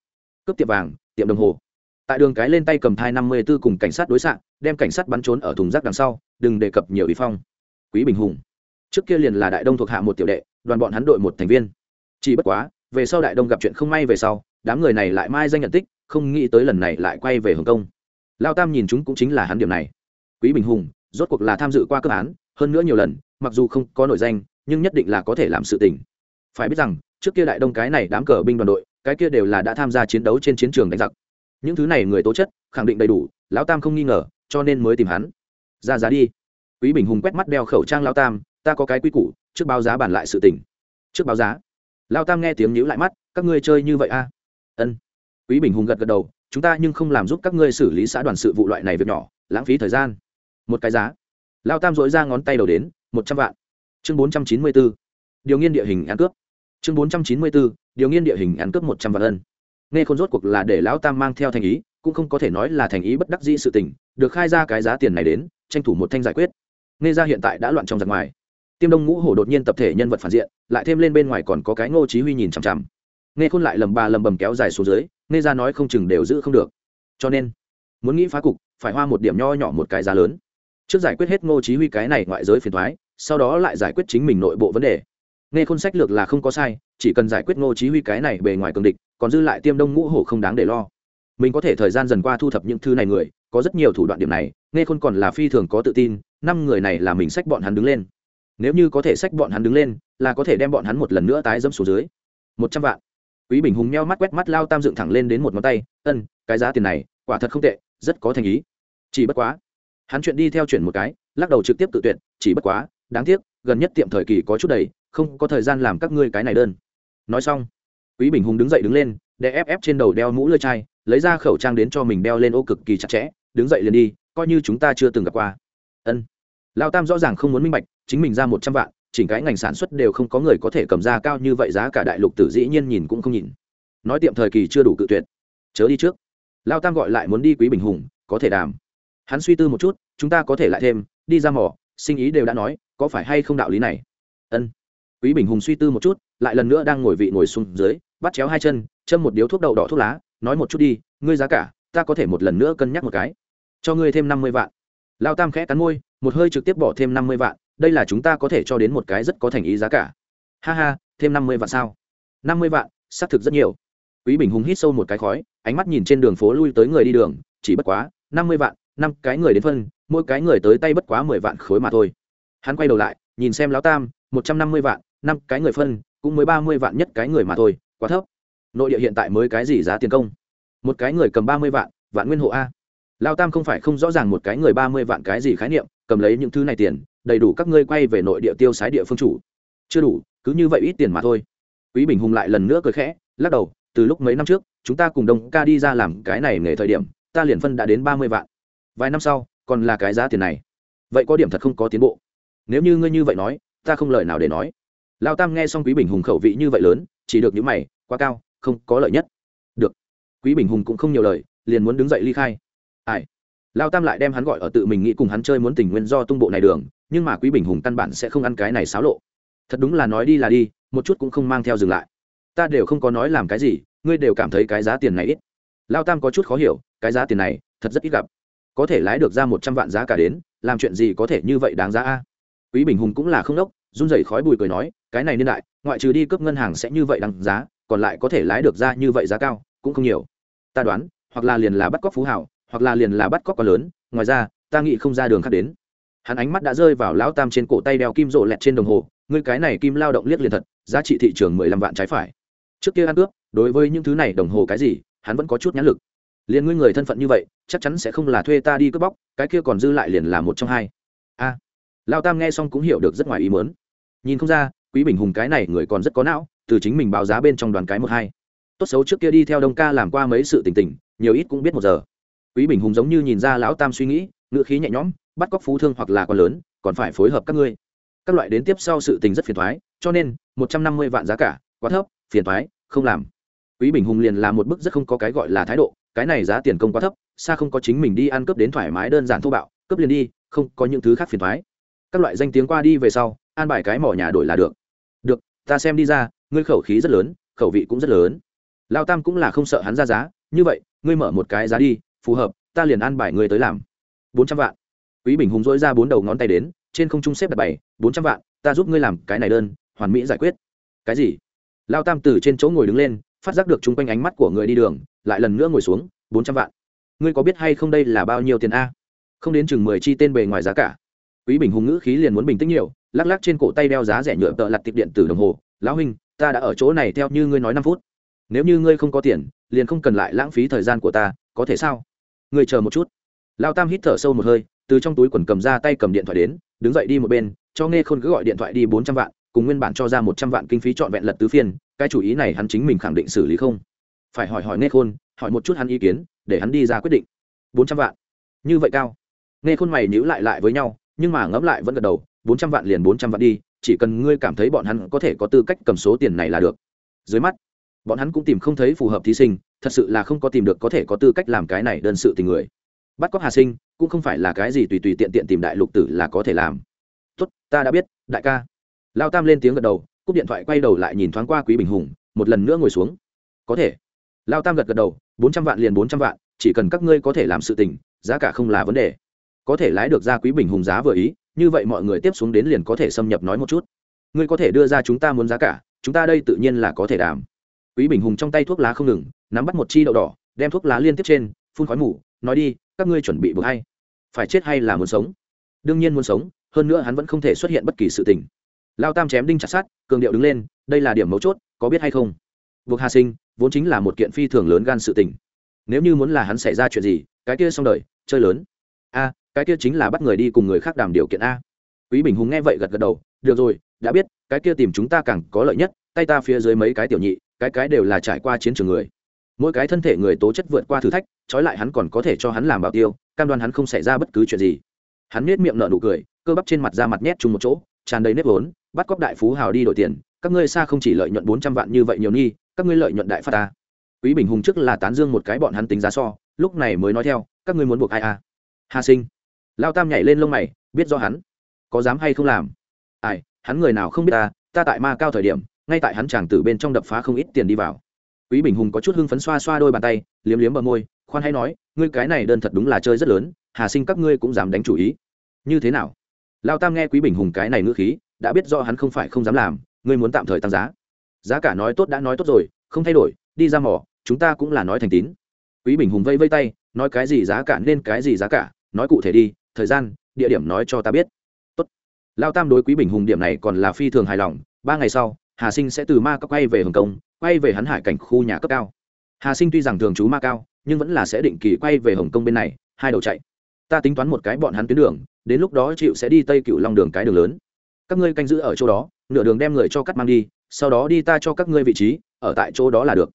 Cướp tiệm vàng tiệm đồng hồ. Tại đường cái lên tay cầm thai năm mươi b ố cùng cảnh sát đối xạ đem cảnh sát bắn trốn ở thùng rác đằng sau đừng đề cập nhiều ý phong. Quý bình hùng trước kia liền là đại đông thuộc hạ một tiểu đệ, đoàn bọn hắn đội một thành viên. Chỉ bất quá, về sau đại đông gặp chuyện không may về sau, đám người này lại mai danh nhận tích, không nghĩ tới lần này lại quay về hồng kông. Lao tam nhìn chúng cũng chính là hắn điểm này. Quý bình hùng, rốt cuộc là tham dự qua cơ án, hơn nữa nhiều lần, mặc dù không có nổi danh, nhưng nhất định là có thể làm sự tình. Phải biết rằng, trước kia đại đông cái này đám cờ binh đoàn đội, cái kia đều là đã tham gia chiến đấu trên chiến trường đánh giặc. Những thứ này người tố chất, khẳng định đầy đủ, lão tam không nghi ngờ, cho nên mới tìm hắn. Ra giá đi. Quý bình hùng quét mắt đeo khẩu trang lão tam ta có cái quy củ, trước báo giá bàn lại sự tình. Trước báo giá. Lão tam nghe tiếng nhíu lại mắt, các ngươi chơi như vậy a à? ân. Quý bình hùng gật gật đầu, chúng ta nhưng không làm giúp các ngươi xử lý xã đoàn sự vụ loại này việc nhỏ, lãng phí thời gian. Một cái giá. Lão tam dội ra ngón tay đầu đến, một trăm vạn. Chương bốn trăm chín mươi bốn. Điều nghiên địa hình ăn cướp. Chương bốn trăm chín mươi bốn, điều nghiên địa hình ăn cướp một trăm vạn ân. Nghe khôn rốt cuộc là để lão tam mang theo thành ý, cũng không có thể nói là thành ý bất đắc dĩ sự tình, được khai ra cái giá tiền này đến, tranh thủ một thanh giải quyết. Nghe ra hiện tại đã loạn trong giặc ngoài tiêm đông ngũ hổ đột nhiên tập thể nhân vật phản diện, lại thêm lên bên ngoài còn có cái ngô chí huy nhìn chằm chằm. Nghe khôn lại lầm bà lầm bầm kéo dài xuống dưới, nghe ra nói không chừng đều giữ không được. Cho nên, muốn nghĩ phá cục, phải hoa một điểm nho nhỏ một cái giá lớn. Trước giải quyết hết ngô chí huy cái này ngoại giới phiền toái, sau đó lại giải quyết chính mình nội bộ vấn đề. Nghe khôn sách lược là không có sai, chỉ cần giải quyết ngô chí huy cái này bề ngoài cường địch, còn dư lại tiêm đông ngũ hổ không đáng để lo. Mình có thể thời gian dần qua thu thập những thứ này người, có rất nhiều thủ đoạn điểm này, nghe khôn còn là phi thường có tự tin, năm người này là mình sách bọn hắn đứng lên nếu như có thể sách bọn hắn đứng lên, là có thể đem bọn hắn một lần nữa tái dẫm xuống dưới. Một trăm vạn. Quý bình hùng meo mắt quét mắt lao tam dựng thẳng lên đến một ngón tay, ân, cái giá tiền này, quả thật không tệ, rất có thành ý. Chỉ bất quá, hắn chuyện đi theo chuyện một cái, lắc đầu trực tiếp tự tuyển chỉ bất quá, đáng tiếc, gần nhất tiệm thời kỳ có chút đầy, không có thời gian làm các ngươi cái này đơn. Nói xong, quý bình hùng đứng dậy đứng lên để ép ép trên đầu đeo mũ lơi chai, lấy ra khẩu trang đến cho mình đeo lên ô cực kỳ chặt chẽ, đứng dậy liền đi, coi như chúng ta chưa từng gặp qua. Ân lao tam rõ ràng không muốn minh bạch, chính mình ra một trăm vạn, chỉnh cái ngành sản xuất đều không có người có thể cầm ra cao như vậy giá cả đại lục tử dĩ nhiên nhìn cũng không nhìn. Nói tiệm thời kỳ chưa đủ cự tuyệt. Chớ đi trước. Lao tam gọi lại muốn đi quý bình hùng, có thể đàm. Hắn suy tư một chút, chúng ta có thể lại thêm, đi ra mỏ, sinh ý đều đã nói, có phải hay không đạo lý này? Ân. Quý bình hùng suy tư một chút, lại lần nữa đang ngồi vị ngồi xuống dưới, bắt chéo hai chân, châm một điếu thuốc đậu đỏ thuốc lá, nói một chút đi, ngươi giá cả, ta có thể một lần nữa cân nhắc một cái. Cho ngươi thêm năm mươi vạn lao tam khẽ cắn môi, một hơi trực tiếp bỏ thêm năm mươi vạn, đây là chúng ta có thể cho đến một cái rất có thành ý giá cả. Ha ha, thêm năm mươi vạn sao? Năm mươi vạn, xác thực rất nhiều. Quý bình hùng hít sâu một cái khói, ánh mắt nhìn trên đường phố lui tới người đi đường, chỉ bất quá, năm mươi vạn, năm cái người đến phân, mỗi cái người tới tay bất quá mười vạn khối mà thôi. Hắn quay đầu lại, nhìn xem lão tam, một trăm năm mươi vạn, năm cái người phân, cũng mới ba mươi vạn nhất cái người mà thôi, quá thấp. Nội địa hiện tại mới cái gì giá tiền công? Một cái người cầm ba mươi vạn vạn nguyên hộ a lao tam không phải không rõ ràng một cái người ba mươi vạn cái gì khái niệm, cầm lấy những thứ này tiền, đầy đủ các ngươi quay về nội địa tiêu sái địa phương chủ. Chưa đủ, cứ như vậy ít tiền mà thôi. Quý bình hùng lại lần nữa cười khẽ, lắc đầu, từ lúc mấy năm trước, chúng ta cùng đồng ca đi ra làm cái này nghề thời điểm, ta liền phân đã đến ba mươi vạn. Vài năm sau, còn là cái giá tiền này. Vậy có điểm thật không có tiến bộ? Nếu như ngươi như vậy nói, ta không lời nào để nói. Lao tam nghe xong quý bình hùng khẩu vị như vậy lớn, chỉ được những mày, quá cao, không có lợi nhất. Được. Quý bình hùng cũng không nhiều lời, liền muốn đứng dậy ly khai ai? Lao tam lại đem hắn gọi ở tự mình nghĩ cùng hắn chơi muốn tình nguyên do tung bộ này đường, nhưng mà quý bình hùng căn bản sẽ không ăn cái này xáo lộ. Thật đúng là nói đi là đi, một chút cũng không mang theo dừng lại. Ta đều không có nói làm cái gì, ngươi đều cảm thấy cái giá tiền này ít. Lao tam có chút khó hiểu, cái giá tiền này, thật rất ít gặp. Có thể lái được ra một trăm vạn giá cả đến, làm chuyện gì có thể như vậy đáng giá a? Quý bình hùng cũng là không đốc, run rẩy khói bùi cười nói, cái này niên đại, ngoại trừ đi cướp ngân hàng sẽ như vậy đáng giá, còn lại có thể lái được ra như vậy giá cao, cũng không nhiều. Ta đoán, hoặc là liền là bắt cóc phú hảo hoặc là liền là bắt cóc quá lớn ngoài ra ta nghĩ không ra đường khác đến. Hắn ánh mắt đã rơi vào lão tam trên cổ tay đeo kim rộ lẹt trên đồng hồ ngươi cái này kim lao động liếc liền thật giá trị thị trường mười lăm vạn trái phải. Trước kia ăn cướp đối với những thứ này đồng hồ cái gì hắn vẫn có chút nhãn lực. Liền ngươi người thân phận như vậy chắc chắn sẽ không là thuê ta đi cướp bóc cái kia còn dư lại liền là một trong hai. A. À, lao tam nghe xong cũng hiểu được rất ngoài ý mớn nhìn không ra quý bình hùng cái này người còn rất có não từ chính mình báo giá bên trong đoàn cái một hai. Tốt xấu trước kia đi theo đông ca làm qua mấy sự tình tình nhiều ít cũng biết một giờ quý bình hùng giống như nhìn ra lão tam suy nghĩ ngựa khí nhẹ nhõm, bắt cóc phú thương hoặc là con lớn, còn phải phối hợp các ngươi. Các loại đến tiếp sau sự tình rất phiền thoái cho nên, một trăm năm mươi vạn giá cả, quá thấp, phiền thoái không làm. Quý bình hùng liền làm một bức rất không có cái gọi là thái độ, cái này giá tiền công quá thấp, xa không có chính mình đi ăn cướp đến thoải mái đơn giản thô bạo, cướp liền đi, không có những thứ khác phiền thoái các loại danh tiếng qua đi về sau, an bài cái mỏ nhà đổi là được. Được, ta xem đi ra, ngươi khẩu khí rất lớn, khẩu vị cũng rất lớn. Lao tam cũng là không sợ hắn ra giá, như vậy, ngươi mở một cái giá đi phù hợp, ta liền an bài người tới làm. Bốn trăm vạn. Quý bình hùng dỗi ra bốn đầu ngón tay đến, trên không trung xếp đặt bảy, bốn trăm vạn, ta giúp ngươi làm cái này đơn, hoàn mỹ giải quyết. Cái gì? Lao tam từ trên chỗ ngồi đứng lên, phát giác được chung quanh ánh mắt của người đi đường, lại lần nữa ngồi xuống, bốn trăm vạn. Ngươi có biết hay không đây là bao nhiêu tiền a? Không đến chừng mười chi tên bề ngoài giá cả. Quý bình hùng ngữ khí liền muốn bình tĩnh nhiều, lắc lắc trên cổ tay đeo giá rẻ nhựa tợ lặt tiệp điện tử đồng hồ. Lão huynh, ta đã ở chỗ này theo như ngươi nói năm phút. Nếu như ngươi không có tiền, liền không cần lại lãng phí thời gian của ta, có thể sao? Người chờ một chút. Lao tam hít thở sâu một hơi, từ trong túi quần cầm ra tay cầm điện thoại đến, đứng dậy đi một bên, cho nghe khôn cứ gọi điện thoại đi bốn trăm vạn, cùng nguyên bản cho ra một trăm vạn kinh phí trọn vẹn lật tứ phiên, cái chủ ý này hắn chính mình khẳng định xử lý không? Phải hỏi hỏi nghe khôn, hỏi một chút hắn ý kiến, để hắn đi ra quyết định. bốn trăm vạn. Như vậy cao? Nghe khôn mày nhữ lại lại với nhau, nhưng mà ngẫm lại vẫn gật đầu, bốn trăm vạn liền bốn trăm vạn đi, chỉ cần ngươi cảm thấy bọn hắn có thể có tư cách cầm số tiền này là được. Dưới mắt, bọn hắn cũng tìm không thấy phù hợp thí sinh thật sự là không có tìm được có thể có tư cách làm cái này đơn sự tình người. Bắt cóc hà sinh, cũng không phải là cái gì tùy tùy tiện tiện tìm đại lục tử là có thể làm. Tốt, ta đã biết, đại ca. Lao tam lên tiếng gật đầu, cúp điện thoại quay đầu lại nhìn thoáng qua quý bình hùng, một lần nữa ngồi xuống. Có thể. Lao tam gật gật đầu, bốn trăm vạn liền bốn trăm vạn, chỉ cần các ngươi có thể làm sự tình, giá cả không là vấn đề. Có thể lái được ra quý bình hùng giá vừa ý, như vậy mọi người tiếp xuống đến liền có thể xâm nhập nói một chút. Ngươi có thể đưa ra chúng ta muốn giá cả, chúng ta đây tự nhiên là có thể đảm. Quý bình hùng trong tay thuốc lá không ngừng nắm bắt một chi đậu đỏ, đem thuốc lá liên tiếp trên, phun khói mủ nói đi, các ngươi chuẩn bị bực hay? Phải chết hay là muốn sống? Đương nhiên muốn sống, hơn nữa hắn vẫn không thể xuất hiện bất kỳ sự tình. Lao tam chém đinh chặt sát cường điệu đứng lên, đây là điểm mấu chốt, có biết hay không? Buộc hà sinh, vốn chính là một kiện phi thường lớn gan sự tình. Nếu như muốn là hắn xảy ra chuyện gì, cái kia xong đời, chơi lớn. A, cái kia chính là bắt người đi cùng người khác đàm điều kiện a. Quý bình hùng nghe vậy gật gật đầu, được rồi, đã biết, cái kia tìm chúng ta càng có lợi nhất, tay ta phía dưới mấy cái tiểu nhị, cái cái đều là trải qua chiến trường người mỗi cái thân thể người tố chất vượt qua thử thách, trói lại hắn còn có thể cho hắn làm bảo tiêu, cam đoan hắn không xảy ra bất cứ chuyện gì. Hắn nết miệng nở nụ cười, cơ bắp trên mặt ra mặt nhét chung một chỗ, tràn đầy nếp vốn, bắt cóc đại phú hào đi đổi tiền, các ngươi xa không chỉ lợi nhuận bốn trăm vạn như vậy nhiều nghi, các ngươi lợi nhuận đại phát ta. Quý bình hùng trước là tán dương một cái bọn hắn tính giá so, lúc này mới nói theo, các ngươi muốn buộc ai à? Hà sinh. Lao tam nhảy lên lông mày, biết do hắn. Có dám hay không làm? Ai, hắn người nào không biết ta ta tại ma cao thời điểm, ngay tại hắn chàng tử bên trong đập phá không ít tiền đi vào quý bình hùng có chút hưng phấn xoa xoa đôi bàn tay, liếm liếm bờ môi, khoan hay nói, ngươi cái này đơn thật đúng là chơi rất lớn, hà sinh các ngươi cũng dám đánh chủ ý. Như thế nào? Lao tam nghe quý bình hùng cái này ngữ khí, đã biết do hắn không phải không dám làm, ngươi muốn tạm thời tăng giá. Giá cả nói tốt đã nói tốt rồi, không thay đổi, đi ra mỏ, chúng ta cũng là nói thành tín. Quý bình hùng vây vây tay, nói cái gì giá cả nên cái gì giá cả, nói cụ thể đi, thời gian, địa điểm nói cho ta biết. Tốt. lao tam đối quý bình hùng điểm này còn là phi thường hài lòng, ba ngày sau, hà sinh sẽ từ ma cóc quay về hồng kông quay về hắn hải cảnh khu nhà cấp cao. Hà sinh tuy rằng thường trú ma cao, nhưng vẫn là sẽ định kỳ quay về hồng kông bên này, hai đầu chạy. Ta tính toán một cái bọn hắn tuyến đường, đến lúc đó chịu sẽ đi tây cựu long đường cái đường lớn. Các ngươi canh giữ ở chỗ đó, nửa đường đem người cho cắt mang đi, sau đó đi ta cho các ngươi vị trí, ở tại chỗ đó là được.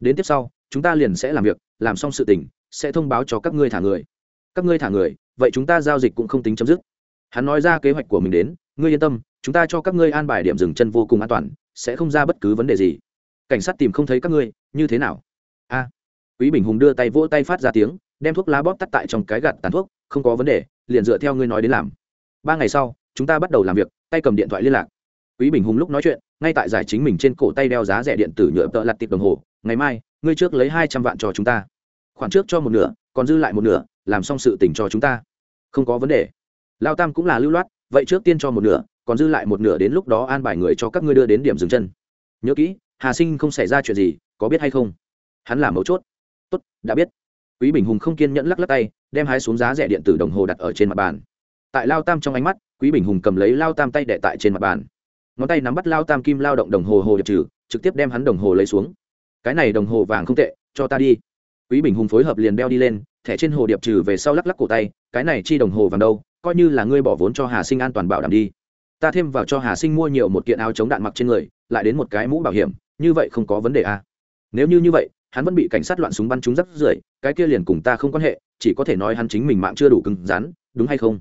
Đến tiếp sau, chúng ta liền sẽ làm việc, làm xong sự tình, sẽ thông báo cho các ngươi thả người. Các ngươi thả người, vậy chúng ta giao dịch cũng không tính chấm dứt. Hắn nói ra kế hoạch của mình đến, ngươi yên tâm, chúng ta cho các ngươi an bài điểm dừng chân vô cùng an toàn, sẽ không ra bất cứ vấn đề gì cảnh sát tìm không thấy các ngươi, như thế nào? A. Quý bình hùng đưa tay vỗ tay phát ra tiếng, đem thuốc lá bóp tắt tại trong cái gạt tàn thuốc, không có vấn đề, liền dựa theo ngươi nói đến làm. Ba ngày sau, chúng ta bắt đầu làm việc, tay cầm điện thoại liên lạc. Quý bình hùng lúc nói chuyện, ngay tại giải chính mình trên cổ tay đeo giá rẻ điện tử nhựa tợ lặt tiệp đồng hồ, ngày mai, ngươi trước lấy hai trăm vạn cho chúng ta. Khoản trước cho một nửa, còn dư lại một nửa, làm xong sự tình cho chúng ta. Không có vấn đề. Lao tam cũng là lưu loát, vậy trước tiên cho một nửa, còn dư lại một nửa đến lúc đó an bài người cho các ngươi đưa đến điểm dừng chân. Nhớ kỹ hà sinh không xảy ra chuyện gì, có biết hay không? Hắn làm mấu chốt. Tốt, đã biết. Quý bình hùng không kiên nhẫn lắc lắc tay, đem hái xuống giá rẻ điện tử đồng hồ đặt ở trên mặt bàn. Tại lao tam trong ánh mắt, quý bình hùng cầm lấy lao tam tay đệ tại trên mặt bàn. Ngón tay nắm bắt lao tam kim lao động đồng hồ hồ điệp trừ, trực tiếp đem hắn đồng hồ lấy xuống. Cái này đồng hồ vàng không tệ, cho ta đi. Quý bình hùng phối hợp liền đeo đi lên, thẻ trên hồ điệp trừ về sau lắc lắc cổ tay, cái này chi đồng hồ vàng đâu, coi như là ngươi bỏ vốn cho hà sinh an toàn bảo đảm đi. Ta thêm vào cho hà sinh mua nhiều một kiện áo chống đạn mặc trên người, lại đến một cái mũ bảo hiểm như vậy không có vấn đề à. nếu như như vậy, hắn vẫn bị cảnh sát loạn súng bắn trúng rất rưởi, cái kia liền cùng ta không quan hệ, chỉ có thể nói hắn chính mình mạng chưa đủ cứng rắn, đúng hay không?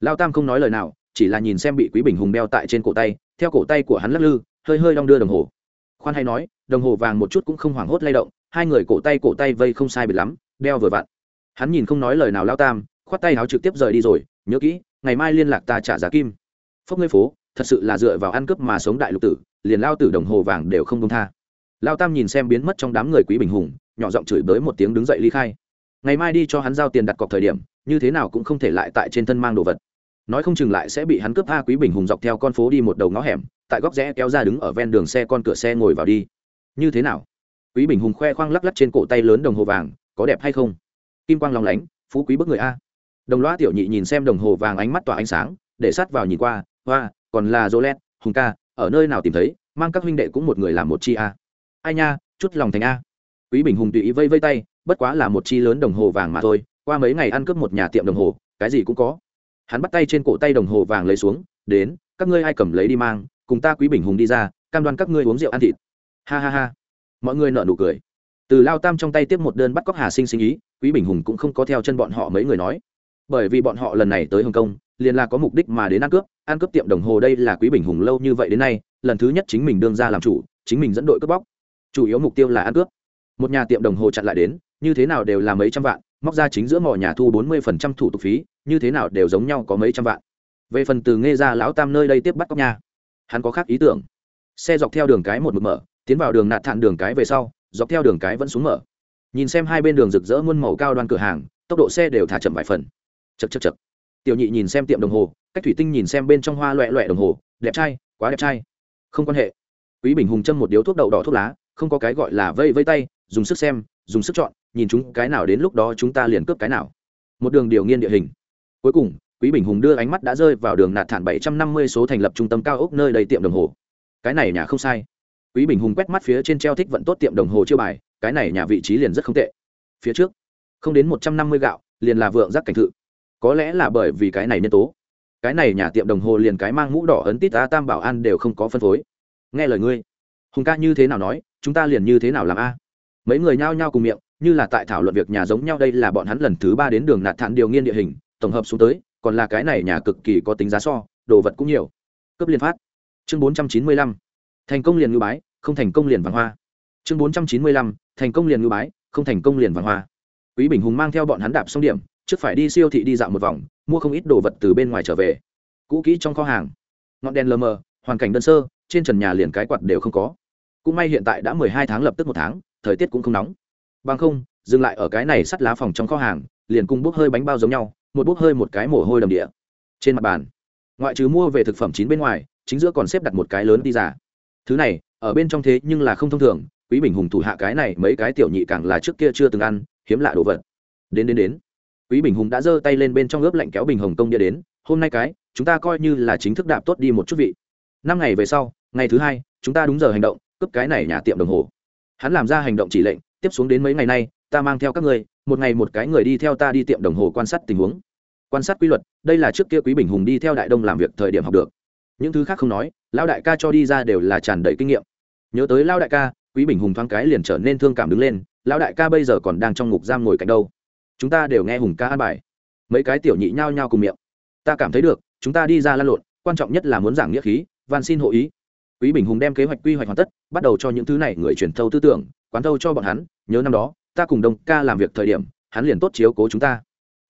Lao tam không nói lời nào, chỉ là nhìn xem bị quý bình hùng đeo tại trên cổ tay, theo cổ tay của hắn lắc lư, hơi hơi đong đưa đồng hồ. Khoan hay nói, đồng hồ vàng một chút cũng không hoảng hốt lay động, hai người cổ tay cổ tay vây không sai biệt lắm, đeo vừa vặn. Hắn nhìn không nói lời nào lao tam, khoát tay áo trực tiếp rời đi rồi, nhớ kỹ, ngày mai liên lạc ta trả giá kim. Phốc ngươi phố, thật sự là dựa vào ăn cướp mà sống đại lục tử liền lao tử đồng hồ vàng đều không công tha. Lao tam nhìn xem biến mất trong đám người quý bình hùng, nhỏ giọng chửi bới một tiếng đứng dậy ly khai. Ngày mai đi cho hắn giao tiền đặt cọc thời điểm, như thế nào cũng không thể lại tại trên thân mang đồ vật. Nói không chừng lại sẽ bị hắn cướp a quý bình hùng dọc theo con phố đi một đầu ngõ hẻm, tại góc rẽ kéo ra đứng ở ven đường xe con cửa xe ngồi vào đi. Như thế nào? Quý bình hùng khoe khoang lắc lắc trên cổ tay lớn đồng hồ vàng, có đẹp hay không? Kim quang lòng lánh, phú quý bức người a. Đồng loa tiểu nhị nhìn xem đồng hồ vàng ánh mắt tỏa ánh sáng, để sát vào nhìn qua, hoa, còn là dô lét hùng ca ở nơi nào tìm thấy, mang các huynh đệ cũng một người làm một chi a. Ai nha, chút lòng thành a. Quý bình hùng tùy ý vây vây tay, bất quá là một chi lớn đồng hồ vàng mà thôi, qua mấy ngày ăn cướp một nhà tiệm đồng hồ, cái gì cũng có. Hắn bắt tay trên cổ tay đồng hồ vàng lấy xuống, đến, các ngươi ai cầm lấy đi mang, cùng ta quý bình hùng đi ra, cam đoan các ngươi uống rượu ăn thịt. Ha ha ha. Mọi người nợ nụ cười. Từ lao tam trong tay tiếp một đơn bắt cóc hà sinh sinh ý, quý bình hùng cũng không có theo chân bọn họ mấy người nói. Bởi vì bọn họ lần này tới hồng kông liền là có mục đích mà đến ăn cướp ăn cướp tiệm đồng hồ đây là quý bình hùng lâu như vậy đến nay, lần thứ nhất chính mình đương ra làm chủ, chính mình dẫn đội cướp bóc. Chủ yếu mục tiêu là ăn cướp. Một nhà tiệm đồng hồ chặn lại đến, như thế nào đều là mấy trăm vạn, móc ra chính giữa mỏ nhà thu bốn mươi phần trăm thủ tục phí, như thế nào đều giống nhau có mấy trăm vạn. Về phần từ nghe ra lão tam nơi đây tiếp bắt cóc nhà hắn có khác ý tưởng. Xe dọc theo đường cái một mực mở, tiến vào đường nạt thản đường cái về sau, dọc theo đường cái vẫn xuống mở. Nhìn xem hai bên đường rực rỡ muôn màu cao đoan cửa hàng, tốc độ xe đều thả chậm vài phần. Chật chật chật tiểu nhị nhìn xem tiệm đồng hồ, cách thủy tinh nhìn xem bên trong hoa loẹ loẹ đồng hồ, đẹp trai, quá đẹp trai. Không quan hệ. Quý bình hùng châm một điếu thuốc đậu đỏ thuốc lá, không có cái gọi là vây vây tay, dùng sức xem, dùng sức chọn, nhìn chúng cái nào đến lúc đó chúng ta liền cướp cái nào. Một đường điều nghiên địa hình. Cuối cùng, quý bình hùng đưa ánh mắt đã rơi vào đường nạt thản bảy trăm năm mươi số thành lập trung tâm cao ốc nơi đầy tiệm đồng hồ. Cái này nhà không sai. Quý bình hùng quét mắt phía trên treo thích vận tốt tiệm đồng hồ chiêu bài, cái này nhà vị trí liền rất không tệ. Phía trước, không đến một trăm năm mươi gạo, liền là vượng giác cảnh thự có lẽ là bởi vì cái này nhân tố. Cái này nhà tiệm đồng hồ liền cái mang mũ đỏ ấn tít ta tam bảo an đều không có phân phối. Nghe lời ngươi. Hùng ca như thế nào nói, chúng ta liền như thế nào làm a? Mấy người nhao nhao cùng miệng, như là tại thảo luận việc nhà giống nhau đây là bọn hắn lần thứ ba đến đường nạt thản điều nghiên địa hình, tổng hợp xuống tới, còn là cái này nhà cực kỳ có tính giá so, đồ vật cũng nhiều. Cấp liên phát. Chương bốn trăm chín mươi lăm. Thành công liền ngư bái, không thành công liền vàng hoa. Chương bốn trăm chín mươi lăm. Thành công liền ngư bái, không thành công liền vàng hoa. Quý bình hùng mang theo bọn hắn đạp xong điểm trước phải đi siêu thị đi dạo một vòng, mua không ít đồ vật từ bên ngoài trở về. Cũ kỹ trong kho hàng. Ngọn đèn lờ mờ, hoàn cảnh đơn sơ, trên trần nhà liền cái quạt đều không có. Cũng may hiện tại đã mười hai tháng lập tức một tháng, thời tiết cũng không nóng. Bằng không, dừng lại ở cái này sắt lá phòng trong kho hàng, liền cùng bốc hơi bánh bao giống nhau, một bốc hơi một cái mồ hôi đầm địa. Trên mặt bàn, ngoại trừ mua về thực phẩm chín bên ngoài, chính giữa còn xếp đặt một cái lớn đi giả thứ này, ở bên trong thế nhưng là không thông thường, quý bình hùng thủ hạ cái này mấy cái tiểu nhị càng là trước kia chưa từng ăn, hiếm lạ đồ vật. Đến đến đến quý bình hùng đã giơ tay lên bên trong ướp lạnh kéo bình hồng công địa đến, hôm nay cái, chúng ta coi như là chính thức đạp tốt đi một chút vị. Năm ngày về sau, ngày thứ hai, chúng ta đúng giờ hành động, cướp cái này nhà tiệm đồng hồ. Hắn làm ra hành động chỉ lệnh, tiếp xuống đến mấy ngày nay, ta mang theo các người, một ngày một cái người đi theo ta đi tiệm đồng hồ quan sát tình huống. Quan sát quy luật, đây là trước kia quý bình hùng đi theo đại đông làm việc thời điểm học được. Những thứ khác không nói lao đại ca cho đi ra đều là tràn đầy kinh nghiệm. Nhớ tới lao đại ca, quý bình hùng thoáng cái liền trở nên thương cảm đứng lên lao đại ca bây giờ còn đang trong ngục giam ngồi cạnh đâu? Chúng ta đều nghe hùng ca an bài. Mấy cái tiểu nhị nhao nhao cùng miệng. Ta cảm thấy được, chúng ta đi ra lan lộn, quan trọng nhất là muốn giảng nghĩa khí, van xin hộ ý. Quý bình hùng đem kế hoạch quy hoạch hoàn tất, bắt đầu cho những thứ này người truyền thâu tư tưởng, quán thâu cho bọn hắn, nhớ năm đó, ta cùng đông ca làm việc thời điểm, hắn liền tốt chiếu cố chúng ta.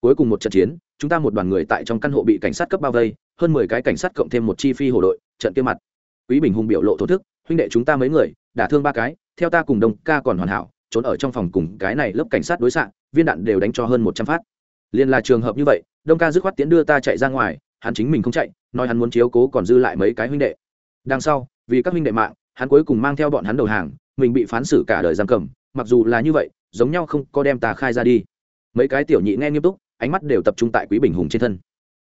Cuối cùng một trận chiến, chúng ta một đoàn người tại trong căn hộ bị cảnh sát cấp bao vây, hơn mười cái cảnh sát cộng thêm một chi phi hổ đội, trận kia mặt. Quý bình hùng biểu lộ thổ thức, huynh đệ chúng ta mấy người, đả thương ba cái, theo ta cùng đông ca còn hoàn hảo trốn ở trong phòng cùng cái này lớp cảnh sát đối xạ, viên đạn đều đánh cho hơn một trăm phát. Liền là trường hợp như vậy, đông ca dứt khoát tiến đưa ta chạy ra ngoài, hắn chính mình không chạy, nói hắn muốn chiếu cố còn dư lại mấy cái huynh đệ. Đằng sau, vì các huynh đệ mạng, hắn cuối cùng mang theo bọn hắn đầu hàng, mình bị phán xử cả đời giam cầm, mặc dù là như vậy, giống nhau không có đem ta khai ra đi. Mấy cái tiểu nhị nghe nghiêm túc, ánh mắt đều tập trung tại quý bình hùng trên thân.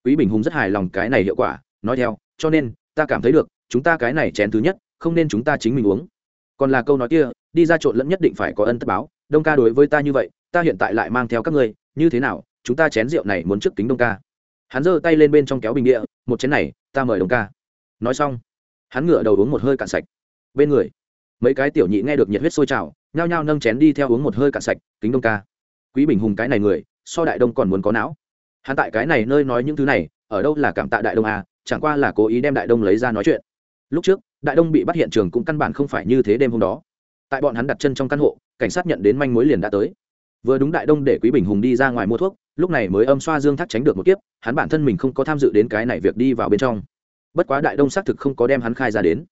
Quý bình hùng rất hài lòng cái này hiệu quả, nói theo, cho nên, ta cảm thấy được, chúng ta cái này chén thứ nhất, không nên chúng ta chính mình uống còn là câu nói kia, đi ra trộn lẫn nhất định phải có ân tất báo, đông ca đối với ta như vậy, ta hiện tại lại mang theo các ngươi, như thế nào, chúng ta chén rượu này muốn trước kính đông ca. Hắn giơ tay lên bên trong kéo bình địa, một chén này, ta mời đông ca. Nói xong, hắn ngửa đầu uống một hơi cạn sạch. Bên người, mấy cái tiểu nhị nghe được nhiệt huyết sôi trào, nhao nhao nâng chén đi theo uống một hơi cạn sạch, kính đông ca. Quý bình hùng cái này người, so đại đông còn muốn có não. Hắn tại cái này nơi nói những thứ này, ở đâu là cảm tạ đại đông à chẳng qua là cố ý đem đại đông lấy ra nói chuyện. Lúc trước đại đông bị bắt hiện trường cũng căn bản không phải như thế đêm hôm đó. Tại bọn hắn đặt chân trong căn hộ, cảnh sát nhận đến manh mối liền đã tới. Vừa đúng đại đông để quý bình hùng đi ra ngoài mua thuốc, lúc này mới âm xoa dương thác tránh được một kiếp, hắn bản thân mình không có tham dự đến cái này việc đi vào bên trong. Bất quá đại đông xác thực không có đem hắn khai ra đến.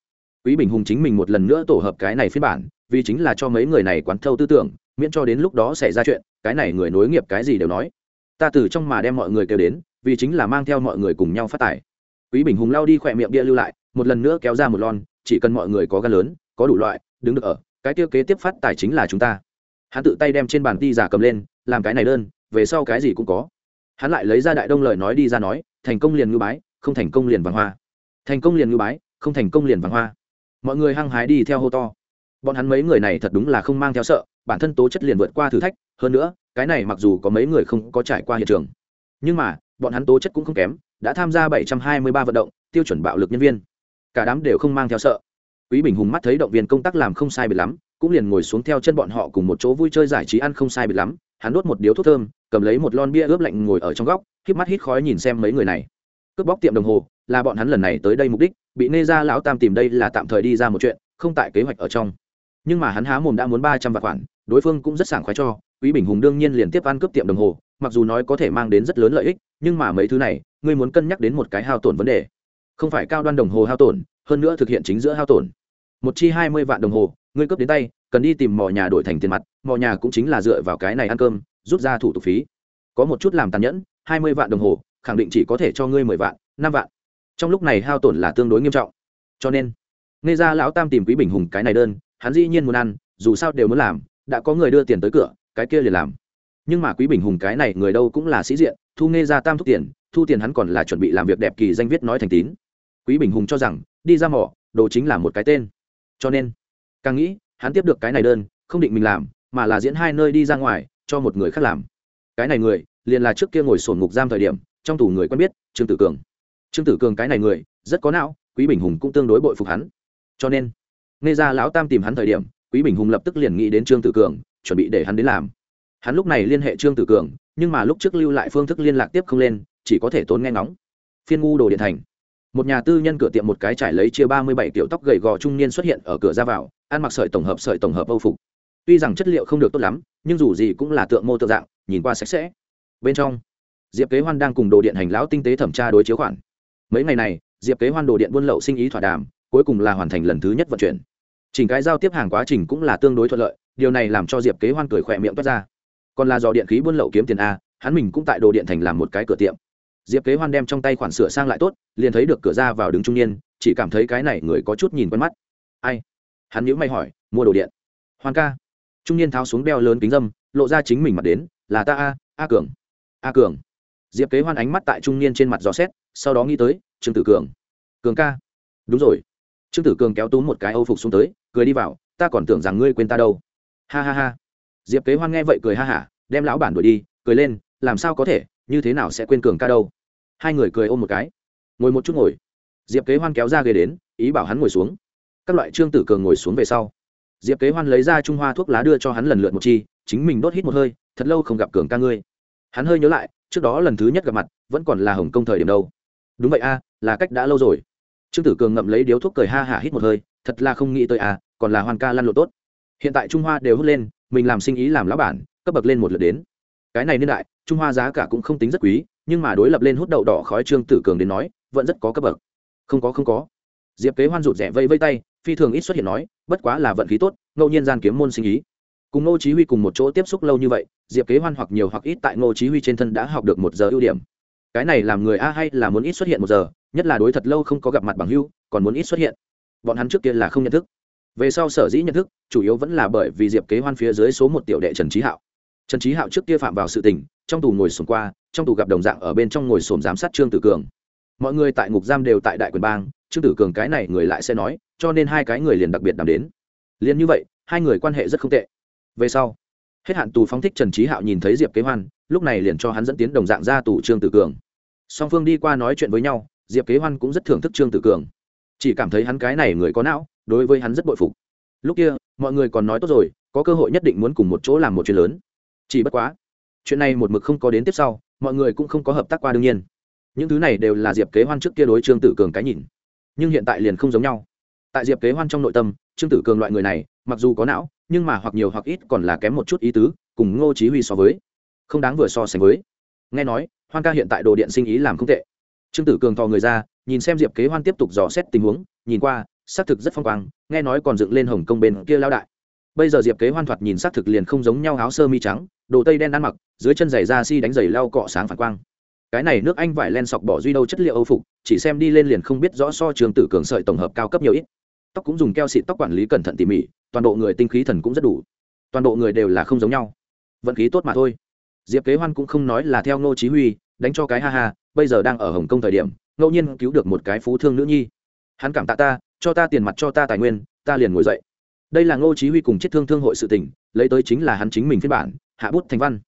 Quý bình hùng chính mình một lần nữa tổ hợp cái này phiên bản, vì chính là cho mấy người này quán thâu tư tưởng, miễn cho đến lúc đó xảy ra chuyện, cái này người nối nghiệp cái gì đều nói. Ta từ trong mà đem mọi người kêu đến, vì chính là mang theo mọi người cùng nhau phát tài. Quý bình hùng lao đi khỏe miệng bia lưu lại một lần nữa kéo ra một lon, chỉ cần mọi người có gan lớn, có đủ loại, đứng được ở, cái tiêu kế tiếp phát tài chính là chúng ta. Hắn tự tay đem trên bàn ti giả cầm lên, làm cái này đơn, về sau cái gì cũng có. Hắn lại lấy ra đại đông lời nói đi ra nói, thành công liền ngư bái, không thành công liền vàng hoa. Thành công liền ngư bái, không thành công liền vàng hoa. Mọi người hăng hái đi theo hô to. Bọn hắn mấy người này thật đúng là không mang theo sợ, bản thân tố chất liền vượt qua thử thách, hơn nữa, cái này mặc dù có mấy người không có trải qua hiện trường, nhưng mà, bọn hắn tố chất cũng không kém, đã tham gia 723 vận động, tiêu chuẩn bạo lực nhân viên cả đám đều không mang theo sợ. Quý bình hùng mắt thấy động viên công tác làm không sai biệt lắm, cũng liền ngồi xuống theo chân bọn họ cùng một chỗ vui chơi giải trí ăn không sai biệt lắm, hắn đốt một điếu thuốc thơm, cầm lấy một lon bia ướp lạnh ngồi ở trong góc k mắt hít khói nhìn xem mấy người này. Cướp bóc tiệm đồng hồ, là bọn hắn lần này tới đây mục đích, bị nê ra lão tam tìm đây là tạm thời đi ra một chuyện, không tại kế hoạch ở trong. Nhưng mà hắn há mồm đã muốn ba trăm vạn khoản, đối phương cũng rất sảng khoái cho, quý bình hùng đương nhiên liền tiếp ăn cướp tiệm đồng hồ, mặc dù nói có thể mang đến rất lớn lợi ích, nhưng mà mấy thứ này, ngươi muốn cân nhắc đến một cái hao tổn vấn đề không phải cao đoan đồng hồ hao tổn, hơn nữa thực hiện chính giữa hao tổn. Một chi hai mươi vạn đồng hồ, ngươi cướp đến tay, cần đi tìm mò nhà đổi thành tiền mặt, mò nhà cũng chính là dựa vào cái này ăn cơm, rút ra thủ tục phí. Có một chút làm tàn nhẫn, hai mươi vạn đồng hồ, khẳng định chỉ có thể cho ngươi mười vạn, năm vạn. Trong lúc này hao tổn là tương đối nghiêm trọng. Cho nên, nghe ra lão tam tìm quý bình hùng cái này đơn, hắn dĩ nhiên muốn ăn, dù sao đều muốn làm, đã có người đưa tiền tới cửa, cái kia liền làm. Nhưng mà quý bình hùng cái này người đâu cũng là sĩ diện, thu nghe ra tam thúc tiền, thu tiền hắn còn là chuẩn bị làm việc đẹp kỳ danh viết nói thành tín quý bình hùng cho rằng, đi ra mỏ, đồ chính là một cái tên. Cho nên, càng nghĩ, hắn tiếp được cái này đơn, không định mình làm, mà là diễn hai nơi đi ra ngoài, cho một người khác làm. Cái này người, liền là trước kia ngồi sổn ngục giam thời điểm, trong tù người quen biết, trương tử cường. Trương tử cường cái này người, rất có não, quý bình hùng cũng tương đối bội phục hắn. Cho nên, nghe ra lão tam tìm hắn thời điểm, quý bình hùng lập tức liền nghĩ đến trương tử cường, chuẩn bị để hắn đến làm. Hắn lúc này liên hệ trương tử cường, nhưng mà lúc trước lưu lại phương thức liên lạc tiếp không lên, chỉ có thể tốn nghe ngóng. Phiên ngu đồ điện thành một nhà tư nhân cửa tiệm một cái trải lấy chia ba mươi bảy kiểu tóc gầy gò trung niên xuất hiện ở cửa ra vào, ăn mặc sợi tổng hợp sợi tổng hợp âu phục. Tuy rằng chất liệu không được tốt lắm, nhưng dù gì cũng là tượng mô tượng dạng, nhìn qua sạch sẽ. Bên trong, diệp kế hoan đang cùng đồ điện hành lão tinh tế thẩm tra đối chiếu khoản. Mấy ngày này, diệp kế hoan đồ điện buôn lậu sinh ý thỏa đàm, cuối cùng là hoàn thành lần thứ nhất vận chuyển. Chỉnh cái giao tiếp hàng quá trình cũng là tương đối thuận lợi, điều này làm cho diệp kế hoan cười khỏe miệng toát ra. Còn là do điện khí buôn lậu kiếm tiền a, hắn mình cũng tại đồ điện thành làm một cái cửa tiệm diệp kế hoan đem trong tay khoản sửa sang lại tốt, liền thấy được cửa ra vào đứng trung niên, chỉ cảm thấy cái này người có chút nhìn quen mắt. Ai? Hắn nhữ mày hỏi, mua đồ điện? Hoan ca. Trung niên tháo xuống đeo lớn kính dâm, lộ ra chính mình mặt đến, là ta a a cường. A cường? Diệp kế hoan ánh mắt tại trung niên trên mặt gió xét, sau đó nghĩ tới, trương tử cường. Cường ca. Đúng rồi. Trương tử cường kéo túm một cái âu phục xuống tới, cười đi vào, ta còn tưởng rằng ngươi quên ta đâu. Ha ha ha. Diệp kế hoan nghe vậy cười ha hả, đem lão bản đuổi đi, cười lên, làm sao có thể, như thế nào sẽ quên cường ca đâu? Hai người cười ôm một cái. Ngồi một chút ngồi. Diệp kế hoan kéo ra ghế đến, ý bảo hắn ngồi xuống. Các loại trương tử cường ngồi xuống về sau. Diệp kế hoan lấy ra trung hoa thuốc lá đưa cho hắn lần lượt một chi, chính mình đốt hít một hơi, thật lâu không gặp cường ca ngươi. Hắn hơi nhớ lại, trước đó lần thứ nhất gặp mặt, vẫn còn là hồng công thời điểm đâu. Đúng vậy a, là cách đã lâu rồi. Trương tử cường ngậm lấy điếu thuốc cười ha hả hít một hơi, thật là không nghĩ tới a, còn là hoàn ca lăn lộ tốt. Hiện tại trung hoa đều hút lên, mình làm sinh ý làm lá bản, cấp bậc lên một lượt đến. Cái này niên đại, trung hoa giá cả cũng không tính rất quý nhưng mà đối lập lên hút đậu đỏ khói trương tử cường đến nói, vẫn rất có cấp bậc. Không có không có. Diệp kế hoan rụt rẽ vây vây tay, phi thường ít xuất hiện nói, bất quá là vận khí tốt, ngẫu nhiên gian kiếm môn sinh ý. Cùng ngô chí huy cùng một chỗ tiếp xúc lâu như vậy, diệp kế hoan hoặc nhiều hoặc ít tại ngô chí huy trên thân đã học được một giờ ưu điểm. Cái này làm người a hay là muốn ít xuất hiện một giờ, nhất là đối thật lâu không có gặp mặt bằng hưu còn muốn ít xuất hiện. Bọn hắn trước kia là không nhận thức. Về sau sở dĩ nhận thức, chủ yếu vẫn là bởi vì diệp kế hoan phía dưới số một tiểu đệ trần trí hạo trần trí hạo trước kia phạm vào sự tình, trong tù ngồi sồn qua, trong tù gặp đồng dạng ở bên trong ngồi sồn giám sát trương tử cường. Mọi người tại ngục giam đều tại đại quyền bang, trương tử cường cái này người lại sẽ nói, cho nên hai cái người liền đặc biệt đàm đến. Liền như vậy, hai người quan hệ rất không tệ. Về sau, hết hạn tù phóng thích trần trí hạo nhìn thấy diệp kế hoan, lúc này liền cho hắn dẫn tiến đồng dạng ra tù trương tử cường. Song phương đi qua nói chuyện với nhau, diệp kế hoan cũng rất thưởng thức trương tử cường. Chỉ cảm thấy hắn cái này người có não, đối với hắn rất bội phục. Lúc kia, mọi người còn nói tốt rồi, có cơ hội nhất định muốn cùng một chỗ làm một chuyện lớn chỉ bất quá, chuyện này một mực không có đến tiếp sau, mọi người cũng không có hợp tác qua đương nhiên. Những thứ này đều là diệp kế hoan trước kia đối trương tử cường cái nhìn. Nhưng hiện tại liền không giống nhau. Tại diệp kế hoan trong nội tâm, trương tử cường loại người này, mặc dù có não, nhưng mà hoặc nhiều hoặc ít còn là kém một chút ý tứ, cùng ngô chí huy so với. Không đáng vừa so sánh với. Nghe nói, hoan ca hiện tại đồ điện sinh ý làm không tệ. Trương tử cường thò người ra, nhìn xem diệp kế hoan tiếp tục dò xét tình huống, nhìn qua, xác thực rất phong quang, nghe nói còn dựng lên hồng công bên kia lao đại. Bây giờ diệp kế hoan thoạt nhìn xác thực liền không giống nhau áo sơ mi trắng đồ tây đen ăn mặc, dưới chân giày da si đánh giày lau cọ sáng phản quang. Cái này nước anh vải len sọc bỏ duy đâu chất liệu âu phục, chỉ xem đi lên liền không biết rõ so trường tử cường sợi tổng hợp cao cấp nhiều ít. Tóc cũng dùng keo xịt tóc quản lý cẩn thận tỉ mỉ, toàn bộ người tinh khí thần cũng rất đủ. Toàn bộ người đều là không giống nhau. Vận khí tốt mà thôi. Diệp kế hoan cũng không nói là theo ngô chí huy, đánh cho cái ha ha, bây giờ đang ở hồng kông thời điểm, ngẫu nhiên cứu được một cái phú thương nữ nhi. Hắn cảm tạ ta, cho ta tiền mặt cho ta tài nguyên, ta liền ngồi dậy. Đây là ngô chí huy cùng chết thương thương hội sự tình, lấy tới chính là hắn chính mình phiên bản hạ bút thành văn.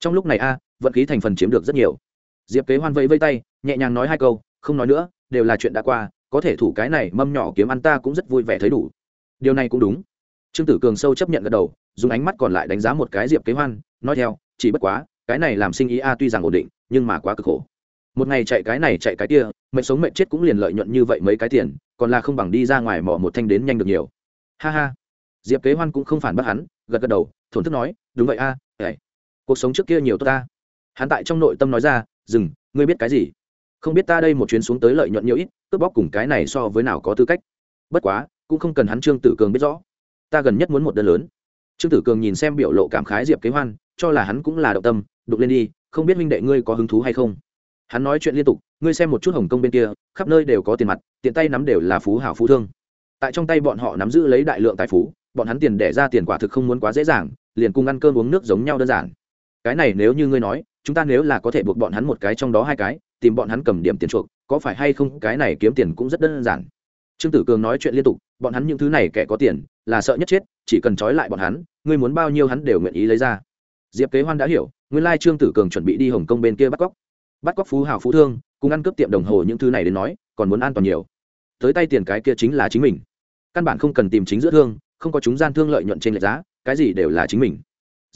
Trong lúc này a vận khí thành phần chiếm được rất nhiều. Diệp kế hoan vẫy vây tay nhẹ nhàng nói hai câu không nói nữa đều là chuyện đã qua có thể thủ cái này mâm nhỏ kiếm ăn ta cũng rất vui vẻ thấy đủ. Điều này cũng đúng. Trương tử cường sâu chấp nhận gật đầu dùng ánh mắt còn lại đánh giá một cái diệp kế hoan nói theo chỉ bất quá cái này làm sinh ý a tuy rằng ổn định nhưng mà quá cực khổ. Một ngày chạy cái này chạy cái kia mệnh sống mệnh chết cũng liền lợi nhuận như vậy mấy cái tiền còn là không bằng đi ra ngoài mỏ một thanh đến nhanh được nhiều. Ha ha. Diệp kế hoan cũng không phản bác hắn gật gật đầu thổn thức nói đúng vậy a à, cuộc sống trước kia nhiều tốt ta. Hắn tại trong nội tâm nói ra, dừng, ngươi biết cái gì? Không biết ta đây một chuyến xuống tới lợi nhuận nhiều ít, cướp bóc cùng cái này so với nào có tư cách. Bất quá, cũng không cần hắn trương tử cường biết rõ. Ta gần nhất muốn một đơn lớn. Trương tử cường nhìn xem biểu lộ cảm khái diệp kế hoan, cho là hắn cũng là động tâm, đục lên đi, không biết minh đệ ngươi có hứng thú hay không? Hắn nói chuyện liên tục, ngươi xem một chút hồng kông bên kia, khắp nơi đều có tiền mặt, tiện tay nắm đều là phú hảo phú thương. Tại trong tay bọn họ nắm giữ lấy đại lượng tài phú, bọn hắn tiền đẻ ra tiền quả thực không muốn quá dễ dàng, liền cùng ăn cơm uống nước giống nhau đơn giản cái này nếu như ngươi nói, chúng ta nếu là có thể buộc bọn hắn một cái trong đó hai cái, tìm bọn hắn cầm điểm tiền chuộc, có phải hay không cái này kiếm tiền cũng rất đơn giản. Trương tử cường nói chuyện liên tục, bọn hắn những thứ này kẻ có tiền, là sợ nhất chết, chỉ cần trói lại bọn hắn, ngươi muốn bao nhiêu hắn đều nguyện ý lấy ra. Diệp kế hoan đã hiểu, nguyên lai trương tử cường chuẩn bị đi hồng kông bên kia bắt cóc. Bắt cóc phú hào phú thương, cùng ăn cướp tiệm đồng hồ những thứ này đến nói, còn muốn an toàn nhiều. Tới tay tiền cái kia chính là chính mình. Căn bản không cần tìm chính giữa thương, không có chúng gian thương lợi nhuận trên lệch giá, cái gì đều là chính mình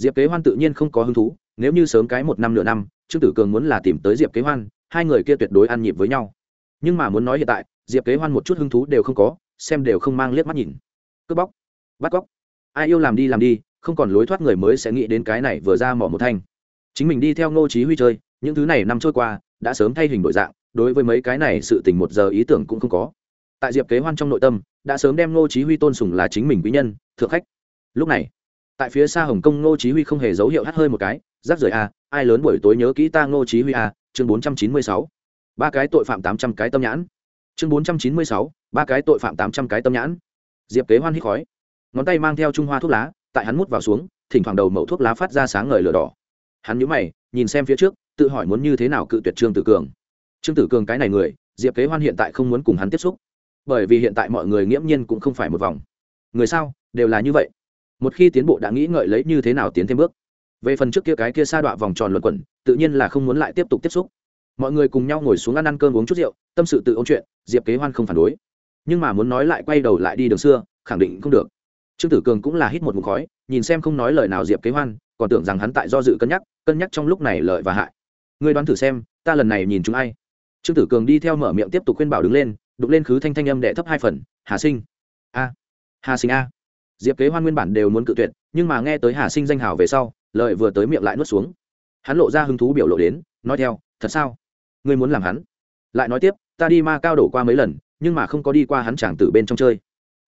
diệp kế hoan tự nhiên không có hứng thú, nếu như sớm cái một năm nửa năm, trương tử cường muốn là tìm tới diệp kế hoan, hai người kia tuyệt đối ăn nhịp với nhau. Nhưng mà muốn nói hiện tại, diệp kế hoan một chút hứng thú đều không có, xem đều không mang liếc mắt nhìn. Cướp bóc, bắt cóc, ai yêu làm đi làm đi, không còn lối thoát người mới sẽ nghĩ đến cái này vừa ra mỏ một thanh. Chính mình đi theo ngô chí huy chơi, những thứ này năm trôi qua, đã sớm thay hình đổi dạng, đối với mấy cái này sự tình một giờ ý tưởng cũng không có. Tại diệp kế hoan trong nội tâm, đã sớm đem ngô chí huy tôn sùng là chính mình quý nhân, thượng khách. Lúc này tại phía xa hồng kông ngô chí huy không hề dấu hiệu hắt hơi một cái rác rưởi a ai lớn buổi tối nhớ kỹ ta ngô chí huy a chương 496 ba cái tội phạm 800 cái tâm nhãn. Chương 496 ba cái tội phạm 800 cái tâm nhãn. Diệp kế hoan hít khói. Ngón tay mang theo trung hoa thuốc lá, tại hắn mút vào xuống, thỉnh thoảng đầu mẩu thuốc lá phát ra sáng ngời lửa đỏ. Hắn nhíu mày, nhìn xem phía trước, tự hỏi muốn như thế nào cự tuyệt trương tử cường. Trương tử cường cái này người, diệp kế hoan hiện tại không muốn cùng hắn tiếp xúc. Bởi vì hiện tại mọi người nghiễm nhiên cũng không phải một vòng. Người sao, đều là như vậy một khi tiến bộ đã nghĩ ngợi lấy như thế nào tiến thêm bước. Về phần trước kia cái kia sa đọa vòng tròn luẩn quẩn, tự nhiên là không muốn lại tiếp tục tiếp xúc. Mọi người cùng nhau ngồi xuống ăn ăn cơm uống chút rượu, tâm sự tự ôn chuyện, diệp kế hoan không phản đối. Nhưng mà muốn nói lại quay đầu lại đi đường xưa, khẳng định không được. Trương tử cường cũng là hít một mục khói, nhìn xem không nói lời nào diệp kế hoan, còn tưởng rằng hắn tại do dự cân nhắc cân nhắc trong lúc này lợi và hại. Ngươi đoán thử xem, ta lần này nhìn chúng ai? Trương tử cường đi theo mở miệng tiếp tục khuyên bảo đứng lên đục lên khứ thanh thanh âm đệ thấp hai phần, hà sinh. A, hà sinh a diệp kế hoan nguyên bản đều muốn cự tuyệt, nhưng mà nghe tới hà sinh danh hào về sau lợi vừa tới miệng lại nuốt xuống. Hắn lộ ra hứng thú biểu lộ đến, nói theo, thật sao? Ngươi muốn làm hắn? Lại nói tiếp, ta đi ma cao đổ qua mấy lần, nhưng mà không có đi qua hắn chàng tử bên trong chơi.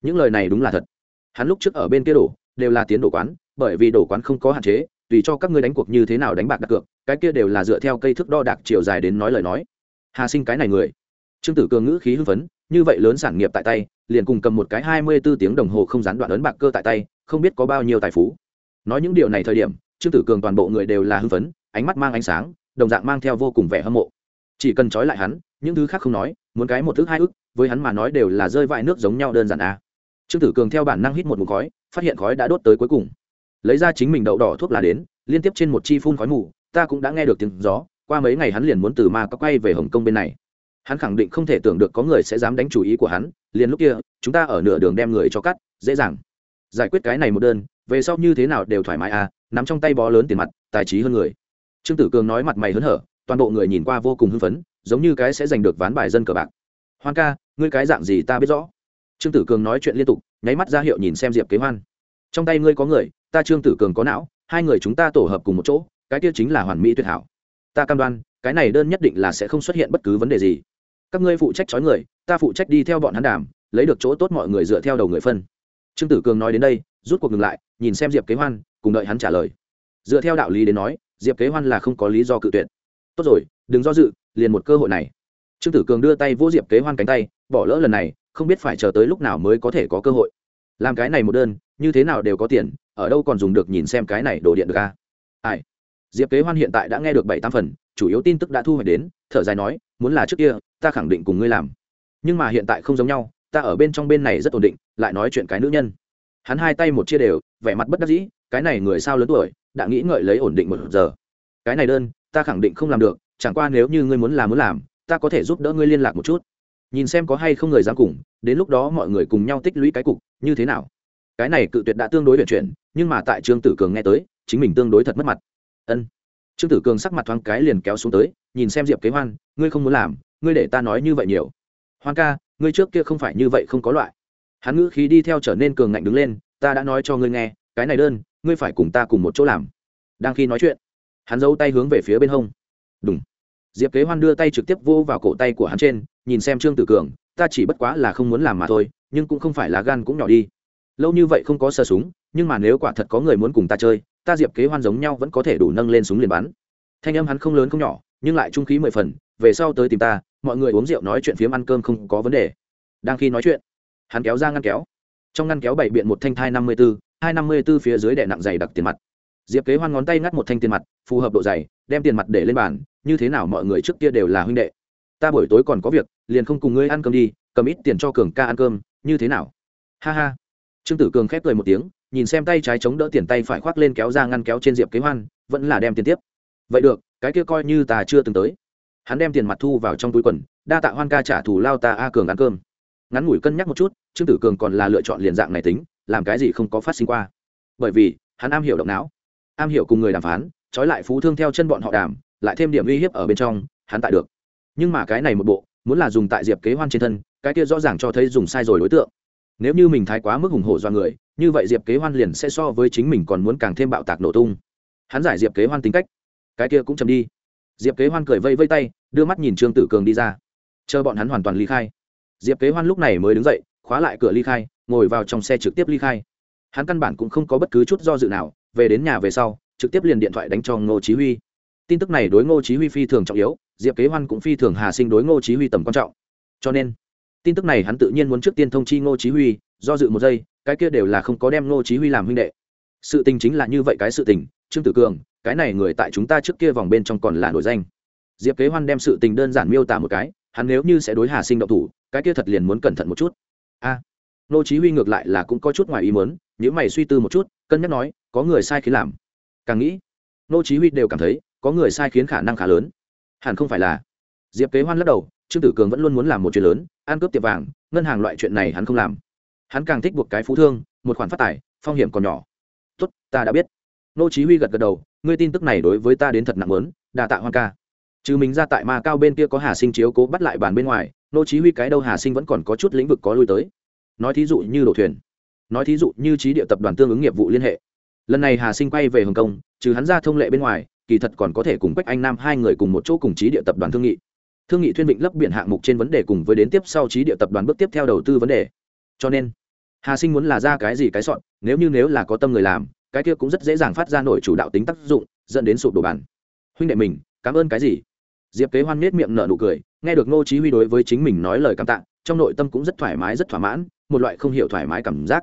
Những lời này đúng là thật. Hắn lúc trước ở bên kia đổ, đều là tiến đổ quán, bởi vì đổ quán không có hạn chế, tùy cho các ngươi đánh cuộc như thế nào đánh bạc đặt cược, cái kia đều là dựa theo cây thước đo đạc chiều dài đến nói lời nói. Hà sinh cái này người. Trương tử cường ngữ khí hưng phấn, như vậy lớn sản nghiệp tại tay liền cùng cầm một cái hai mươi 24 tiếng đồng hồ không gián đoạn ấn bạc cơ tại tay, không biết có bao nhiêu tài phú. Nói những điều này thời điểm, trương tử cường toàn bộ người đều là hưng phấn, ánh mắt mang ánh sáng, đồng dạng mang theo vô cùng vẻ hâm mộ. Chỉ cần trói lại hắn, những thứ khác không nói, muốn cái một thứ hai ức, với hắn mà nói đều là rơi vãi nước giống nhau đơn giản à. trương tử cường theo bản năng hít một ngụm khói, phát hiện khói đã đốt tới cuối cùng. Lấy ra chính mình đậu đỏ thuốc lá đến, liên tiếp trên một chi phun khói mù, ta cũng đã nghe được tiếng gió, qua mấy ngày hắn liền muốn từ ma có quay về hồng kông bên này hắn khẳng định không thể tưởng được có người sẽ dám đánh chủ ý của hắn, liền lúc kia, chúng ta ở nửa đường đem người cho cắt, dễ dàng. Giải quyết cái này một đơn, về sau như thế nào đều thoải mái à nắm trong tay bó lớn tiền mặt, tài trí hơn người. Trương tử cường nói mặt mày hớn hở, toàn bộ người nhìn qua vô cùng hưng phấn, giống như cái sẽ giành được ván bài dân cờ bạc. Hoan ca, ngươi cái dạng gì ta biết rõ? Trương tử cường nói chuyện liên tục, nháy mắt ra hiệu nhìn xem diệp kế hoan. Trong tay ngươi có người, ta trương tử cường có não, hai người chúng ta tổ hợp cùng một chỗ, cái kia chính là hoàn mỹ tuyệt hảo. Ta cam đoan, cái này đơn nhất định là sẽ không xuất hiện bất cứ vấn đề gì các ngươi phụ trách trói người, ta phụ trách đi theo bọn hắn đàm, lấy được chỗ tốt mọi người dựa theo đầu người phân. Trương tử cường nói đến đây, rút cuộc ngừng lại, nhìn xem diệp kế hoan, cùng đợi hắn trả lời. Dựa theo đạo lý đến nói, diệp kế hoan là không có lý do cự tuyệt. Tốt rồi, đừng do dự, liền một cơ hội này. Trương tử cường đưa tay vỗ diệp kế hoan cánh tay, bỏ lỡ lần này, không biết phải chờ tới lúc nào mới có thể có cơ hội. Làm cái này một đơn, như thế nào đều có tiền, ở đâu còn dùng được nhìn xem cái này đồ điện được a à? ai? Diệp kế hoan hiện tại đã nghe được bảy tam phần, chủ yếu tin tức đã thu hoạch đến, thở dài nói, muốn là trước kia, ta khẳng định cùng ngươi làm. Nhưng mà hiện tại không giống nhau, ta ở bên trong bên này rất ổn định, lại nói chuyện cái nữ nhân. Hắn hai tay một chia đều, vẻ mặt bất đắc dĩ, cái này người sao lớn tuổi, đã nghĩ ngợi lấy ổn định một giờ. Cái này đơn, ta khẳng định không làm được, chẳng qua nếu như ngươi muốn làm muốn làm, ta có thể giúp đỡ ngươi liên lạc một chút. Nhìn xem có hay không người dám cùng, đến lúc đó mọi người cùng nhau tích lũy cái cục, như thế nào? Cái này cự tuyệt đã tương đối vận chuyển, nhưng mà tại trương tử cường nghe tới, chính mình tương đối thật mất mặt ân. Trương tử cường sắc mặt thoáng cái liền kéo xuống tới, nhìn xem diệp kế hoan, ngươi không muốn làm, ngươi để ta nói như vậy nhiều. Hoan ca, ngươi trước kia không phải như vậy không có loại. Hắn ngữ khí đi theo trở nên cường ngạnh đứng lên, ta đã nói cho ngươi nghe, cái này đơn, ngươi phải cùng ta cùng một chỗ làm. Đang khi nói chuyện, hắn giấu tay hướng về phía bên hông. Đúng diệp kế hoan đưa tay trực tiếp vô vào cổ tay của hắn trên, nhìn xem trương tử cường, ta chỉ bất quá là không muốn làm mà thôi, nhưng cũng không phải là gan cũng nhỏ đi. Lâu như vậy không có sơ súng, nhưng mà nếu quả thật có người muốn cùng ta chơi ta diệp kế hoan giống nhau vẫn có thể đủ nâng lên súng liền bắn. Thanh âm hắn không lớn không nhỏ, nhưng lại trung khí mười phần, về sau tới tìm ta, mọi người uống rượu nói chuyện phiếm ăn cơm không có vấn đề. Đang khi nói chuyện, hắn kéo ra ngăn kéo. Trong ngăn kéo bảy biện một thanh thai năm mươi b ố hai năm mươi b ố phía dưới đè nặng dày đặc tiền mặt. Diệp kế hoan ngón tay ngắt một thanh tiền mặt, phù hợp độ dày, đem tiền mặt để lên bàn, như thế nào mọi người trước kia đều là huynh đệ. Ta buổi tối còn có việc, liền không cùng ngươi ăn cơm đi, cầm ít tiền cho cường ca ăn cơm, như thế nào? Ha ha. Trương tử cường khép cười một tiếng nhìn xem tay trái chống đỡ tiền tay phải khoác lên kéo ra ngăn kéo trên diệp kế hoan, vẫn là đem tiền tiếp. Vậy được, cái kia coi như ta chưa từng tới. Hắn đem tiền mặt thu vào trong túi quần, đa tạ hoan ca trả thù lao ta a cường ăn cơm. Ngắn ngủi cân nhắc một chút, trương tử cường còn là lựa chọn liền dạng này tính, làm cái gì không có phát sinh qua. Bởi vì, hắn am hiểu động não, am hiểu cùng người đàm phán, trói lại phú thương theo chân bọn họ đàm, lại thêm điểm uy hiếp ở bên trong, hắn tại được. Nhưng mà cái này một bộ, muốn là dùng tại diệp kế hoan trên thân, cái kia rõ ràng cho thấy dùng sai rồi đối tượng. Nếu như mình thái quá mức hùng hổ do người như vậy diệp kế hoan liền sẽ so với chính mình còn muốn càng thêm bạo tạc nổ tung. Hắn giải diệp kế hoan tính cách. Cái kia cũng chầm đi. Diệp kế hoan cười vây vây tay, đưa mắt nhìn trương tử cường đi ra. Chờ bọn hắn hoàn toàn ly khai. Diệp kế hoan lúc này mới đứng dậy, khóa lại cửa ly khai, ngồi vào trong xe trực tiếp ly khai. Hắn căn bản cũng không có bất cứ chút do dự nào, về đến nhà về sau, trực tiếp liền điện thoại đánh cho ngô chí huy. Tin tức này đối ngô chí huy phi thường trọng yếu, diệp kế hoan cũng phi thường hà sinh đối ngô chí huy tầm quan trọng. Cho nên tin tức này hắn tự nhiên muốn trước tiên thông chi ngô chí huy, do dự một giây, cái kia đều là không có đem ngô chí huy làm huynh đệ. Sự tình chính là như vậy cái sự tình, trương tử cường, cái này người tại chúng ta trước kia vòng bên trong còn là nổi danh. Diệp kế hoan đem sự tình đơn giản miêu tả một cái, hắn nếu như sẽ đối hà sinh động thủ, cái kia thật liền muốn cẩn thận một chút. A, ngô chí huy ngược lại là cũng có chút ngoài ý muốn nếu mày suy tư một chút, cân nhắc nói, có người sai khiến làm. Càng nghĩ, ngô chí huy đều cảm thấy, có người sai khiến khả năng khá lớn. Hẳn không phải là. Diệp kế hoan lắc đầu trương tử cường vẫn luôn muốn làm một chuyện lớn, ăn cướp tiệm vàng, ngân hàng loại chuyện này hắn không làm. Hắn càng thích buộc cái phú thương, một khoản phát tài, phong hiểm còn nhỏ. Tốt, ta đã biết. Nô chí huy gật gật đầu, ngươi tin tức này đối với ta đến thật nặng lớn đa tạ hoan ca. Trừ mình ra tại ma cao bên kia có hà sinh chiếu cố bắt lại bàn bên ngoài, nô chí huy cái đâu hà sinh vẫn còn có chút lĩnh vực có lui tới. Nói thí dụ như đổ thuyền, nói thí dụ như trí địa tập đoàn tương ứng nghiệp vụ liên hệ. Lần này hà sinh quay về hồng kông, trừ hắn ra thông lệ bên ngoài, kỳ thật còn có thể cùng quách anh nam hai người cùng một chỗ cùng trí địa tập đoàn thương nghị thương nghị thuyên vịnh lấp biển hạng mục trên vấn đề cùng với đến tiếp sau trí địa tập đoàn bước tiếp theo đầu tư vấn đề. Cho nên, hà sinh muốn là ra cái gì cái sọn nếu như nếu là có tâm người làm, cái kia cũng rất dễ dàng phát ra nổi chủ đạo tính tác dụng, dẫn đến sụp đổ bản. Huynh đệ mình, cảm ơn cái gì? Diệp kế hoan nết miệng nở nụ cười, nghe được ngô chí huy đối với chính mình nói lời cảm tạ, trong nội tâm cũng rất thoải mái, rất thỏa mãn, một loại không hiểu thoải mái cảm giác.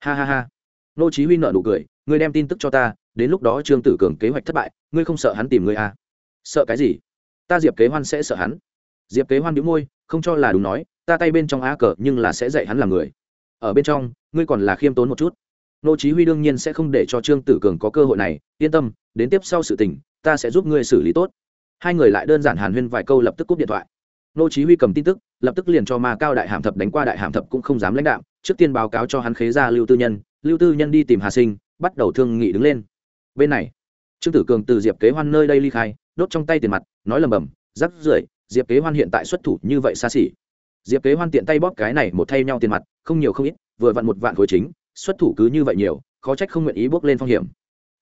Ha ha ha. Ngô chí huy nở nụ cười, ngươi đem tin tức cho ta, đến lúc đó trương tử cường kế hoạch thất bại, ngươi không sợ hắn tìm ngươi à? Sợ cái gì? Ta diệp kế hoan sẽ sợ hắn diệp kế hoan đĩu môi, không cho là đúng nói, ta tay bên trong á cờ nhưng là sẽ dạy hắn làm người. Ở bên trong, ngươi còn là khiêm tốn một chút. Nô chí huy đương nhiên sẽ không để cho trương tử cường có cơ hội này, yên tâm, đến tiếp sau sự tình, ta sẽ giúp ngươi xử lý tốt. Hai người lại đơn giản hàn huyên vài câu lập tức cúp điện thoại. Nô chí huy cầm tin tức, lập tức liền cho ma cao đại hàm thập đánh qua đại hàm thập cũng không dám lãnh đạo trước tiên báo cáo cho hắn khế ra lưu tư nhân, lưu tư nhân đi tìm hà sinh, bắt đầu thương nghị đứng lên. Bên này, trương tử cường từ diệp kế hoan nơi đây ly khai, đốt trong tay tiền mặt, nói lầm bầm, rắc rưởi diệp kế hoan hiện tại xuất thủ như vậy xa xỉ. Diệp kế hoan tiện tay bóp cái này một thay nhau tiền mặt, không nhiều không ít, vừa vặn một vạn khối chính, xuất thủ cứ như vậy nhiều, khó trách không nguyện ý bước lên phong hiểm.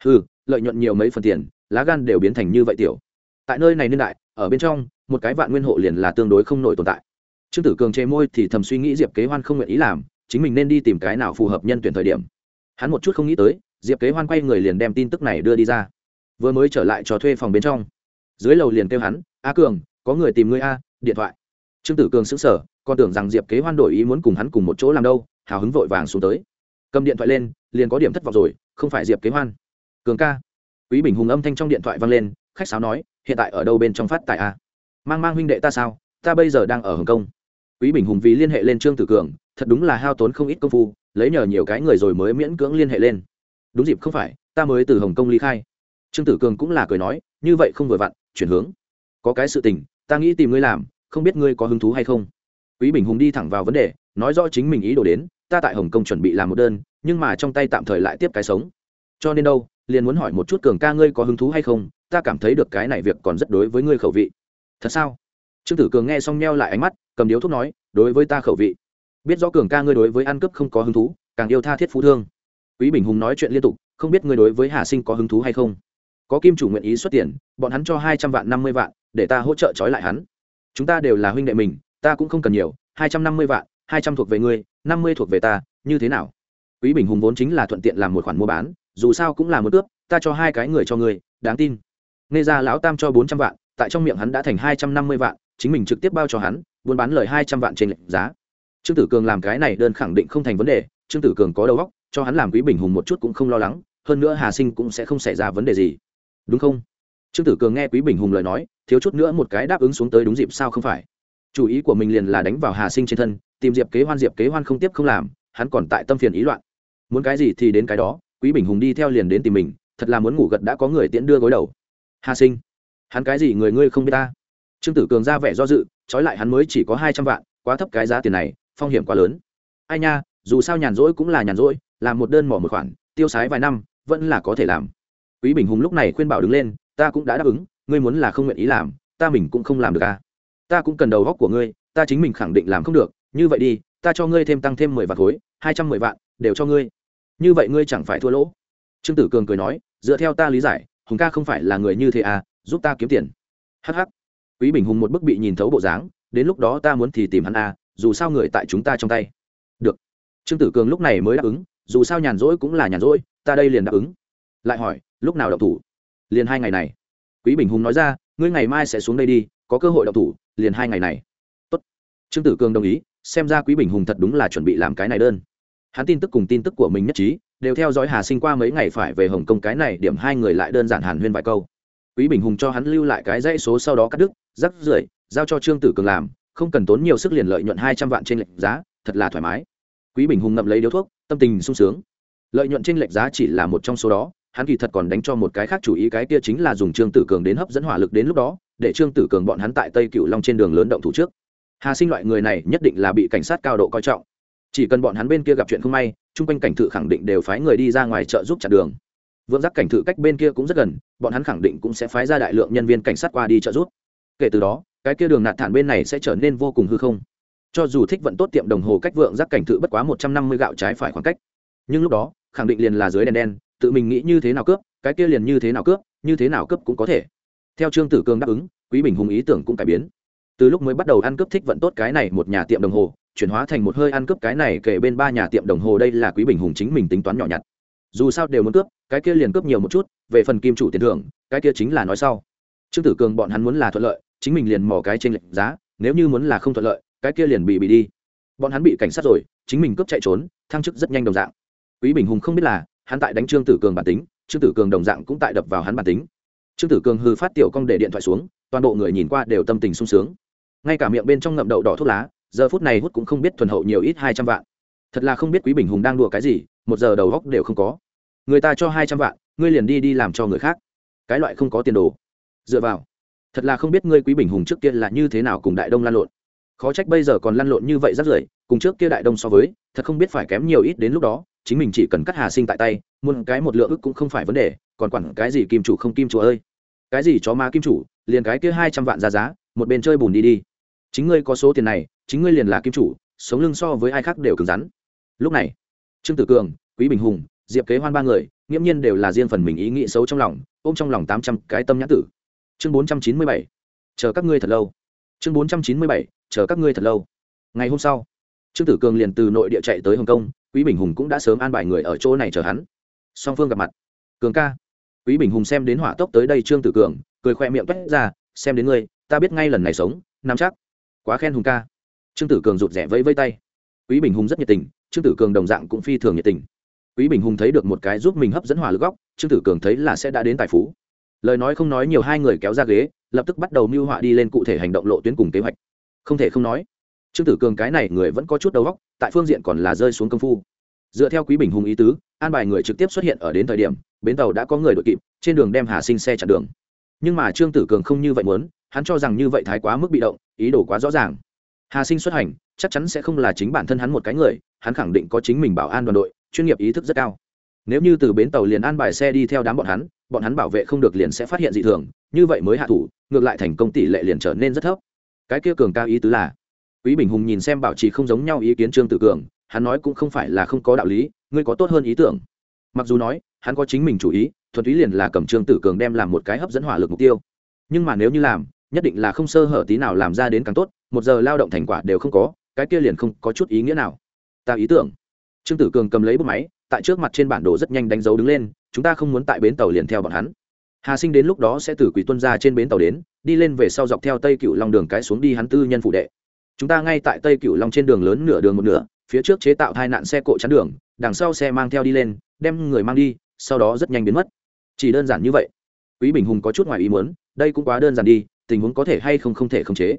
Ừ lợi nhuận nhiều mấy phần tiền, lá gan đều biến thành như vậy tiểu. Tại nơi này niên đại, ở bên trong, một cái vạn nguyên hộ liền là tương đối không nổi tồn tại. Trương tử cường chê môi thì thầm suy nghĩ diệp kế hoan không nguyện ý làm, chính mình nên đi tìm cái nào phù hợp nhân tuyển thời điểm. Hắn một chút không nghĩ tới, diệp kế hoan quay người liền đem tin tức này đưa đi ra. Vừa mới trở lại trò thuê phòng bên trong. Dưới lầu liền kêu hắn, a cường có người tìm ngươi a, điện thoại. Trương tử cường xứng sở còn tưởng rằng diệp kế hoan đổi ý muốn cùng hắn cùng một chỗ làm đâu, hào hứng vội vàng xuống tới. Cầm điện thoại lên, liền có điểm thất vọng rồi, không phải diệp kế hoan. Cường ca. Quý bình hùng âm thanh trong điện thoại vang lên, khách sáo nói, hiện tại ở đâu bên trong phát tại a? Mang mang huynh đệ ta sao, ta bây giờ đang ở hồng kông. Quý bình hùng vì liên hệ lên trương tử cường, thật đúng là hao tốn không ít công phu, lấy nhờ nhiều cái người rồi mới miễn cưỡng liên hệ lên. Đúng dịp không phải, ta mới từ hồng kông ly khai. Trương tử cường cũng là cười nói, như vậy không vừa vặn, chuyển hướng. Có cái sự tình ta nghĩ tìm ngươi làm, không biết ngươi có hứng thú hay không. Quý bình hùng đi thẳng vào vấn đề, nói rõ chính mình ý đồ đến, ta tại hồng kông chuẩn bị làm một đơn, nhưng mà trong tay tạm thời lại tiếp cái sống. Cho nên đâu, liền muốn hỏi một chút cường ca ngươi có hứng thú hay không, ta cảm thấy được cái này việc còn rất đối với ngươi khẩu vị. Thật sao? Trương tử cường nghe xong neo lại ánh mắt, cầm điếu thuốc nói, đối với ta khẩu vị. Biết rõ cường ca ngươi đối với ăn cướp không có hứng thú, càng yêu tha thiết phú thương. Quý bình hùng nói chuyện liên tục, không biết ngươi đối với hà sinh có hứng thú hay không có kim chủ nguyện ý xuất tiền, bọn hắn cho hai trăm vạn, năm mươi vạn, để ta hỗ trợ trói lại hắn. Chúng ta đều là huynh đệ mình, ta cũng không cần nhiều, hai trăm năm mươi vạn, hai trăm thuộc về ngươi, năm mươi thuộc về ta, như thế nào? Quý bình hùng vốn chính là thuận tiện làm một khoản mua bán, dù sao cũng là một cướp ta cho hai cái người cho ngươi, đáng tin. Nghe ra lão tam cho bốn trăm vạn, tại trong miệng hắn đã thành hai trăm năm mươi vạn, chính mình trực tiếp bao cho hắn, buôn bán lời hai trăm vạn trên lệnh giá. Trương tử cường làm cái này đơn khẳng định không thành vấn đề, trương tử cường có đầu óc, cho hắn làm quý bình hùng một chút cũng không lo lắng, hơn nữa hà sinh cũng sẽ không xảy ra vấn đề gì đúng không? Trương tử cường nghe quý bình hùng lời nói, thiếu chút nữa một cái đáp ứng xuống tới đúng dịp sao không phải? Chủ ý của mình liền là đánh vào hà sinh trên thân, tìm diệp kế hoan, diệp kế hoan không tiếp không làm, hắn còn tại tâm phiền ý loạn. Muốn cái gì thì đến cái đó, quý bình hùng đi theo liền đến tìm mình, thật là muốn ngủ gật đã có người tiễn đưa gối đầu. Hà sinh, hắn cái gì người ngươi không biết ta? Trương tử cường ra vẻ do dự, trói lại hắn mới chỉ có hai trăm vạn, quá thấp cái giá tiền này, phong hiểm quá lớn. Ai nha, dù sao nhàn rỗi cũng là nhàn rỗi, làm một đơn mỏ một khoản, tiêu sái vài năm, vẫn là có thể làm quý bình hùng lúc này khuyên bảo đứng lên, ta cũng đã đáp ứng, ngươi muốn là không nguyện ý làm, ta mình cũng không làm được à. Ta cũng cần đầu góc của ngươi, ta chính mình khẳng định làm không được, như vậy đi, ta cho ngươi thêm tăng thêm mười vạn khối, hai trăm mười vạn, đều cho ngươi. Như vậy ngươi chẳng phải thua lỗ. Trương tử cường cười nói, dựa theo ta lý giải, hùng ca không phải là người như thế à giúp ta kiếm tiền. Hh quý bình hùng một bức bị nhìn thấu bộ dáng, đến lúc đó ta muốn thì tìm hắn à dù sao người tại chúng ta trong tay. Được. Trương tử cường lúc này mới đáp ứng, dù sao nhàn rỗi cũng là nhàn rỗi, ta đây liền đáp ứng lại hỏi, lúc nào đậu thủ? Liền hai ngày này. Quý bình hùng nói ra, ngươi ngày mai sẽ xuống đây đi, có cơ hội đậu thủ, liền hai ngày này. Tốt. trương tử cường đồng ý, xem ra quý bình hùng thật đúng là chuẩn bị làm cái này đơn. Hắn tin tức cùng tin tức của mình nhất trí, đều theo dõi hà sinh qua mấy ngày phải về hồng kông cái này, điểm hai người lại đơn giản hàn huyên vài câu. Quý bình hùng cho hắn lưu lại cái dãy số sau đó cắt đứt, rắc rưởi, giao cho trương tử cường làm, không cần tốn nhiều sức liền lợi nhuận hai trăm vạn trên lệnh giá, thật là thoải mái. Quý bình hùng ngậm lấy điếu thuốc, tâm tình sung sướng. Lợi nhuận trên lệnh giá chỉ là một trong số đó hắn kỳ thật còn đánh cho một cái khác chủ ý, cái kia chính là dùng trương tử cường đến hấp dẫn hỏa lực đến lúc đó, để trương tử cường bọn hắn tại tây cựu long trên đường lớn động thủ trước. Hà sinh loại người này nhất định là bị cảnh sát cao độ coi trọng. Chỉ cần bọn hắn bên kia gặp chuyện không may, chung quanh cảnh thự khẳng định đều phái người đi ra ngoài chợ giúp chặn đường. Vượng giác cảnh thự cách bên kia cũng rất gần, bọn hắn khẳng định cũng sẽ phái ra đại lượng nhân viên cảnh sát qua đi trợ giúp. Kể từ đó, cái kia đường nạt thản bên này sẽ trở nên vô cùng hư không. Cho dù thích vận tốt tiệm đồng hồ cách vượng giác cảnh thự bất quá một trăm năm mươi gạo trái phải khoảng cách, nhưng lúc đó, khẳng định liền là dưới đèn đen tự mình nghĩ như thế nào cướp, cái kia liền như thế nào cướp, như thế nào cướp cũng có thể. Theo trương tử cương đáp ứng, quý bình hùng ý tưởng cũng cải biến. Từ lúc mới bắt đầu ăn cướp thích vận tốt cái này một nhà tiệm đồng hồ, chuyển hóa thành một hơi ăn cướp cái này kể bên ba nhà tiệm đồng hồ đây là quý bình hùng chính mình tính toán nhỏ nhặt. Dù sao đều muốn cướp, cái kia liền cướp nhiều một chút, về phần kim chủ tiền thưởng, cái kia chính là nói sau. Trương tử cường bọn hắn muốn là thuận lợi, chính mình liền mỏ cái trên lệnh giá, nếu như muốn là không thuận lợi, cái kia liền bị bị đi. Bọn hắn bị cảnh sát rồi, chính mình cướp chạy trốn, thăng chức rất nhanh đồng dạng. Quý bình hùng không biết là hắn tại đánh trương tử cường bản tính, trương tử cường đồng dạng cũng tại đập vào hắn bản tính. Trương tử cường hư phát tiểu công để điện thoại xuống, toàn bộ người nhìn qua đều tâm tình sung sướng. Ngay cả miệng bên trong ngậm đậu đỏ thuốc lá, giờ phút này hút cũng không biết thuần hậu nhiều ít hai trăm vạn. Thật là không biết quý bình hùng đang đùa cái gì, một giờ đầu góc đều không có. Người ta cho hai trăm vạn, ngươi liền đi đi làm cho người khác. Cái loại không có tiền đồ. Dựa vào. Thật là không biết ngươi quý bình hùng trước kia là như thế nào cùng đại đông lan lộn. Khó trách bây giờ còn lăn lộn như vậy rất rưởi, cùng trước kia đại đông so với, thật không biết phải kém nhiều ít đến lúc đó chính mình chỉ cần cắt hà sinh tại tay, muốn cái một lượng ức cũng không phải vấn đề, còn quản cái gì kim chủ không kim chủ ơi. Cái gì chó má kim chủ, liền cái kia hai trăm vạn ra giá, một bên chơi bùn đi đi. Chính ngươi có số tiền này, chính ngươi liền là kim chủ, sống lưng so với ai khác đều cứng rắn. Lúc này, trương tử cường, quý bình hùng, diệp kế hoan ba người, nghiễm nhiên đều là riêng phần mình ý nghĩ xấu trong lòng, ôm trong lòng tám trăm cái tâm nhãn tử. Chương bốn trăm chín mươi bảy, chờ các ngươi thật lâu. Chương bốn trăm chín mươi bảy, chờ các ngươi thật lâu. Ngày hôm sau, trương tử cường liền từ nội địa chạy tới hồng kông quý bình hùng cũng đã sớm an bài người ở chỗ này chờ hắn. Song phương gặp mặt. Cường ca. Quý bình hùng xem đến hỏa tốc tới đây trương tử cường, cười khoe miệng quét ra, xem đến ngươi, ta biết ngay lần này sống, nắm chắc. Quá khen hùng ca. Trương tử cường rụt rẽ vẫy vây tay. Quý bình hùng rất nhiệt tình, trương tử cường đồng dạng cũng phi thường nhiệt tình. Quý bình hùng thấy được một cái giúp mình hấp dẫn hỏa lực góc, trương tử cường thấy là sẽ đã đến tài phú. Lời nói không nói nhiều, hai người kéo ra ghế, lập tức bắt đầu mưu họa đi lên cụ thể hành động lộ tuyến cùng kế hoạch. Không thể không nói trương tử cường cái này người vẫn có chút đầu óc, tại phương diện còn là rơi xuống công phu. Dựa theo quý bình hùng ý tứ, an bài người trực tiếp xuất hiện ở đến thời điểm, bến tàu đã có người đội kịp, trên đường đem hà sinh xe chặn đường. Nhưng mà trương tử cường không như vậy muốn, hắn cho rằng như vậy thái quá mức bị động, ý đồ quá rõ ràng. Hà sinh xuất hành, chắc chắn sẽ không là chính bản thân hắn một cái người, hắn khẳng định có chính mình bảo an đoàn đội, chuyên nghiệp ý thức rất cao. Nếu như từ bến tàu liền an bài xe đi theo đám bọn hắn bọn hắn bảo vệ không được liền sẽ phát hiện dị thường, như vậy mới hạ thủ, ngược lại thành công tỷ lệ liền trở nên rất thấp. Cái kia cường cao ý tứ là quý bình hùng nhìn xem bảo trì không giống nhau ý kiến trương tử cường, hắn nói cũng không phải là không có đạo lý, ngươi có tốt hơn ý tưởng. Mặc dù nói, hắn có chính mình chủ ý, thuần túy liền là cầm trương tử cường đem làm một cái hấp dẫn hỏa lực mục tiêu. Nhưng mà nếu như làm, nhất định là không sơ hở tí nào làm ra đến càng tốt, một giờ lao động thành quả đều không có, cái kia liền không có chút ý nghĩa nào. Ta ý tưởng. Trương tử cường cầm lấy bút máy, tại trước mặt trên bản đồ rất nhanh đánh dấu đứng lên, chúng ta không muốn tại bến tàu liền theo bọn hắn. Hà sinh đến lúc đó sẽ từ quỷ tuân ra trên bến tàu đến, đi lên về sau dọc theo tây cựu long đường cái xuống đi hắn tư nhân phụ đệ chúng ta ngay tại tây cửu long trên đường lớn nửa đường một nửa, phía trước chế tạo hai nạn xe cộ chắn đường, đằng sau xe mang theo đi lên, đem người mang đi, sau đó rất nhanh biến mất. Chỉ đơn giản như vậy. Quý bình hùng có chút ngoài ý muốn, đây cũng quá đơn giản đi, tình huống có thể hay không không thể khống chế.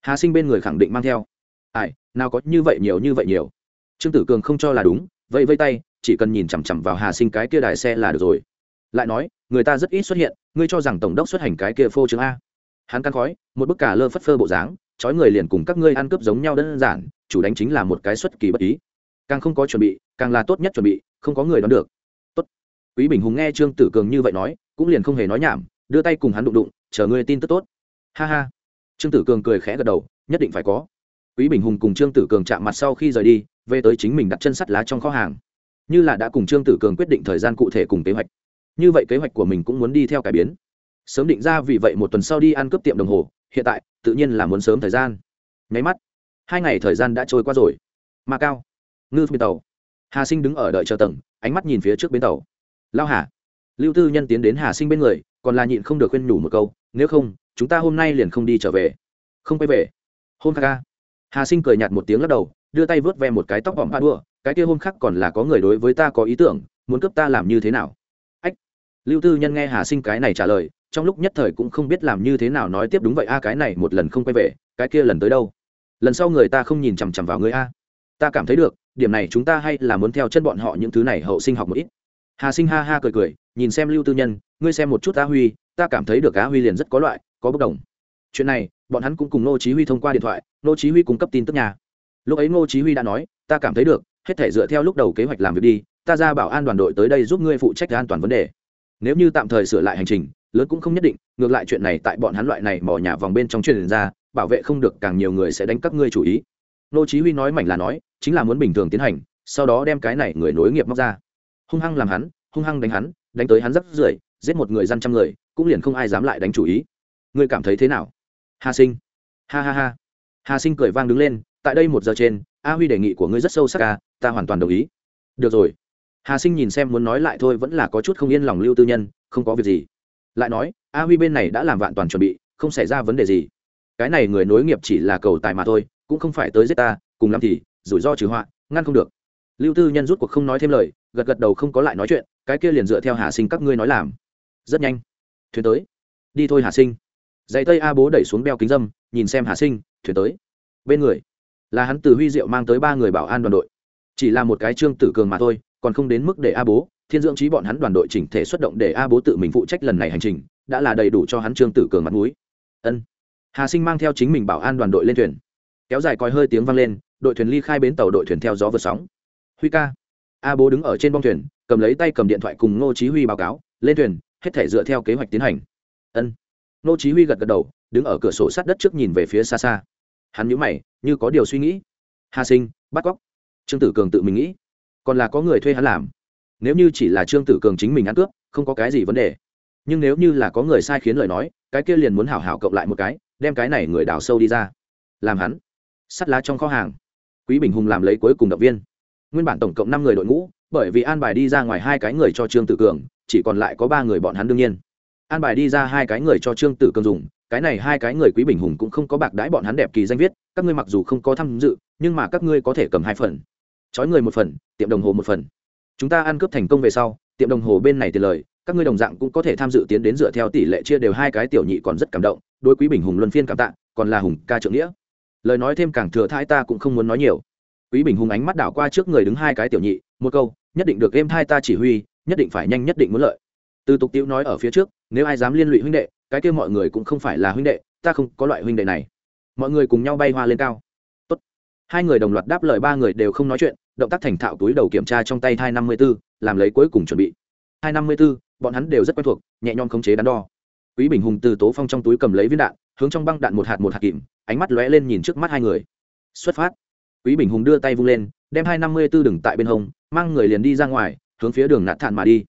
Hà sinh bên người khẳng định mang theo. Ai, nào có như vậy nhiều như vậy nhiều. Trương tử cường không cho là đúng vậy vây tay, chỉ cần nhìn chằm chằm vào hà sinh cái kia đài xe là được rồi. Lại nói, người ta rất ít xuất hiện, ngươi cho rằng tổng đốc xuất hành cái kia phô trương a. Hắn căn khói, một bức cả lơ phất phơ bộ dáng trói người liền cùng các ngươi ăn cướp giống nhau đơn giản, chủ đánh chính là một cái xuất kỳ bất ý. Càng không có chuẩn bị, càng là tốt nhất chuẩn bị, không có người đoán được. Tốt. Quý bình hùng nghe trương tử cường như vậy nói, cũng liền không hề nói nhảm, đưa tay cùng hắn đụng đụng, chờ ngươi tin tức tốt. Ha ha. Trương tử cường cười khẽ gật đầu, nhất định phải có. Quý bình hùng cùng trương tử cường chạm mặt sau khi rời đi, về tới chính mình đặt chân sắt lá trong kho hàng. Như là đã cùng trương tử cường quyết định thời gian cụ thể cùng kế hoạch. Như vậy kế hoạch của mình cũng muốn đi theo cải biến. Sớm định ra vì vậy một tuần sau đi ăn cướp tiệm đồng hồ, hiện tại tự nhiên là muốn sớm thời gian. Nháy mắt, hai ngày thời gian đã trôi qua rồi. Ma cao, ngư bên tàu. Hà sinh đứng ở đợi chờ tầng, ánh mắt nhìn phía trước bến tàu. Lao hà, lưu tư nhân tiến đến hà sinh bên người, còn là nhịn không được khuyên nhủ một câu, nếu không, chúng ta hôm nay liền không đi trở về. Không quay về. Hôm khác ca hà sinh cười nhạt một tiếng lắc đầu, đưa tay vớt ve một cái tóc bỏng ba đua, cái kia hôm khác còn là có người đối với ta có ý tưởng, muốn cướp ta làm như thế nào? Ách. Lưu tư nhân nghe hà sinh cái này trả lời trong lúc nhất thời cũng không biết làm như thế nào nói tiếp đúng vậy, a, cái này một lần không quay về, cái kia lần tới đâu? Lần sau người ta không nhìn chằm chằm vào người a. Ta cảm thấy được, điểm này chúng ta hay là muốn theo chân bọn họ những thứ này hậu sinh học một ít. Hà sinh ha ha cười cười, nhìn xem lưu tư nhân, ngươi xem một chút a huy, ta cảm thấy được a huy liền rất có loại, có bất đồng. Chuyện này, bọn hắn cũng cùng ngô chí huy thông qua điện thoại, ngô chí huy cung cấp tin tức nhà. Lúc ấy ngô chí huy đã nói, ta cảm thấy được, hết thể dựa theo lúc đầu kế hoạch làm việc đi, ta ra bảo an đoàn đội tới đây giúp ngươi phụ trách an toàn vấn đề. Nếu như tạm thời sửa lại hành trình lớn cũng không nhất định, ngược lại chuyện này tại bọn hắn loại này mò nhà vòng bên trong truyền ra, bảo vệ không được càng nhiều người sẽ đánh các ngươi chủ ý. Nô chí huy nói mảnh là nói, chính là muốn bình thường tiến hành, sau đó đem cái này người nối nghiệp móc ra. Hung hăng làm hắn, hung hăng đánh hắn, đánh tới hắn rất rưởi, giết một người dân trăm người, cũng liền không ai dám lại đánh chủ ý. Ngươi cảm thấy thế nào? Hà sinh. Ha ha ha. Hà sinh cười vang đứng lên, tại đây một giờ trên, a huy đề nghị của ngươi rất sâu sắc ca ta hoàn toàn đồng ý. Được rồi. Hà sinh nhìn xem muốn nói lại thôi vẫn là có chút không yên lòng lưu tư nhân, không có việc gì lại nói, a huy bên này đã làm vạn toàn chuẩn bị, không xảy ra vấn đề gì. Cái này người nối nghiệp chỉ là cầu tài mà thôi, cũng không phải tới giết ta, cùng lắm thì, rủi ro trừ họa, ngăn không được. Lưu tư nhân rút cuộc không nói thêm lời, gật gật đầu không có lại nói chuyện, cái kia liền dựa theo hà sinh các ngươi nói làm. Rất nhanh. Thuyền tới. Đi thôi hà sinh. Dạy tây a bố đẩy xuống beo kính dâm, nhìn xem hà sinh, thuyền tới. Bên người, là hắn từ huy diệu mang tới ba người bảo an đoàn đội. Chỉ là một cái trương tử cường mà thôi, còn không đến mức để a bố thiên dưỡng trí bọn hắn đoàn đội chỉnh thể xuất động để a bố tự mình phụ trách lần này hành trình, đã là đầy đủ cho hắn trương tử cường mặt mũi. Ân. Hà sinh mang theo chính mình bảo an đoàn đội lên thuyền. Kéo dài coi hơi tiếng vang lên, đội thuyền ly khai bến tàu đội thuyền theo gió vượt sóng. Huy ca. A bố đứng ở trên bong thuyền, cầm lấy tay cầm điện thoại cùng ngô chí huy báo cáo, lên thuyền, hết thể dựa theo kế hoạch tiến hành. Ân. Ngô chí huy gật gật đầu, đứng ở cửa sổ sát đất trước nhìn về phía xa xa. Hắn nhíu mày, như có điều suy nghĩ. Hà sinh, bắt cóc. Trương tử cường tự mình nghĩ. Còn là có người thuê hắn làm nếu như chỉ là trương tử cường chính mình ăn cướp, không có cái gì vấn đề. Nhưng nếu như là có người sai khiến lời nói, cái kia liền muốn hảo hảo cộng lại một cái, đem cái này người đào sâu đi ra. Làm hắn. Sắt lá trong kho hàng. Quý bình hùng làm lấy cuối cùng động viên. Nguyên bản tổng cộng năm người đội ngũ, bởi vì an bài đi ra ngoài hai cái người cho trương tử cường, chỉ còn lại có ba người bọn hắn đương nhiên. An bài đi ra hai cái người cho trương tử cường dùng, cái này hai cái người quý bình hùng cũng không có bạc đãi bọn hắn đẹp kỳ danh viết, các ngươi mặc dù không có tham dự, nhưng mà các ngươi có thể cầm hai phần. Trói người một phần, tiệm đồng hồ một phần chúng ta ăn cướp thành công về sau, tiệm đồng hồ bên này tiền lời, các ngươi đồng dạng cũng có thể tham dự tiến đến dựa theo tỷ lệ chia đều hai cái tiểu nhị còn rất cảm động, đối quý bình hùng luân phiên cảm tạ, còn là hùng ca trượng nghĩa. Lời nói thêm càng thừa thãi ta cũng không muốn nói nhiều. Quý bình hùng ánh mắt đảo qua trước người đứng hai cái tiểu nhị, một câu, nhất định được game thai ta chỉ huy, nhất định phải nhanh nhất định muốn lợi. Từ tục tiễu nói ở phía trước, nếu ai dám liên lụy huynh đệ, cái kia mọi người cũng không phải là huynh đệ, ta không có loại huynh đệ này. Mọi người cùng nhau bay hoa lên cao. Tốt. hai người đồng loạt đáp lời ba người đều không nói chuyện động tác thành thạo túi đầu kiểm tra trong tay hai năm mươi b ố làm lấy cuối cùng chuẩn bị. Hai năm mươi b ố bọn hắn đều rất quen thuộc, nhẹ nhõm khống chế đắn đo. Quý bình hùng từ tố phong trong túi cầm lấy viên đạn, hướng trong băng đạn một hạt một hạt kìm, ánh mắt lóe lên nhìn trước mắt hai người. Xuất phát. Quý bình hùng đưa tay vung lên, đem hai năm mươi b ố đừng tại bên hông, mang người liền đi ra ngoài, hướng phía đường nạt thản mà đi.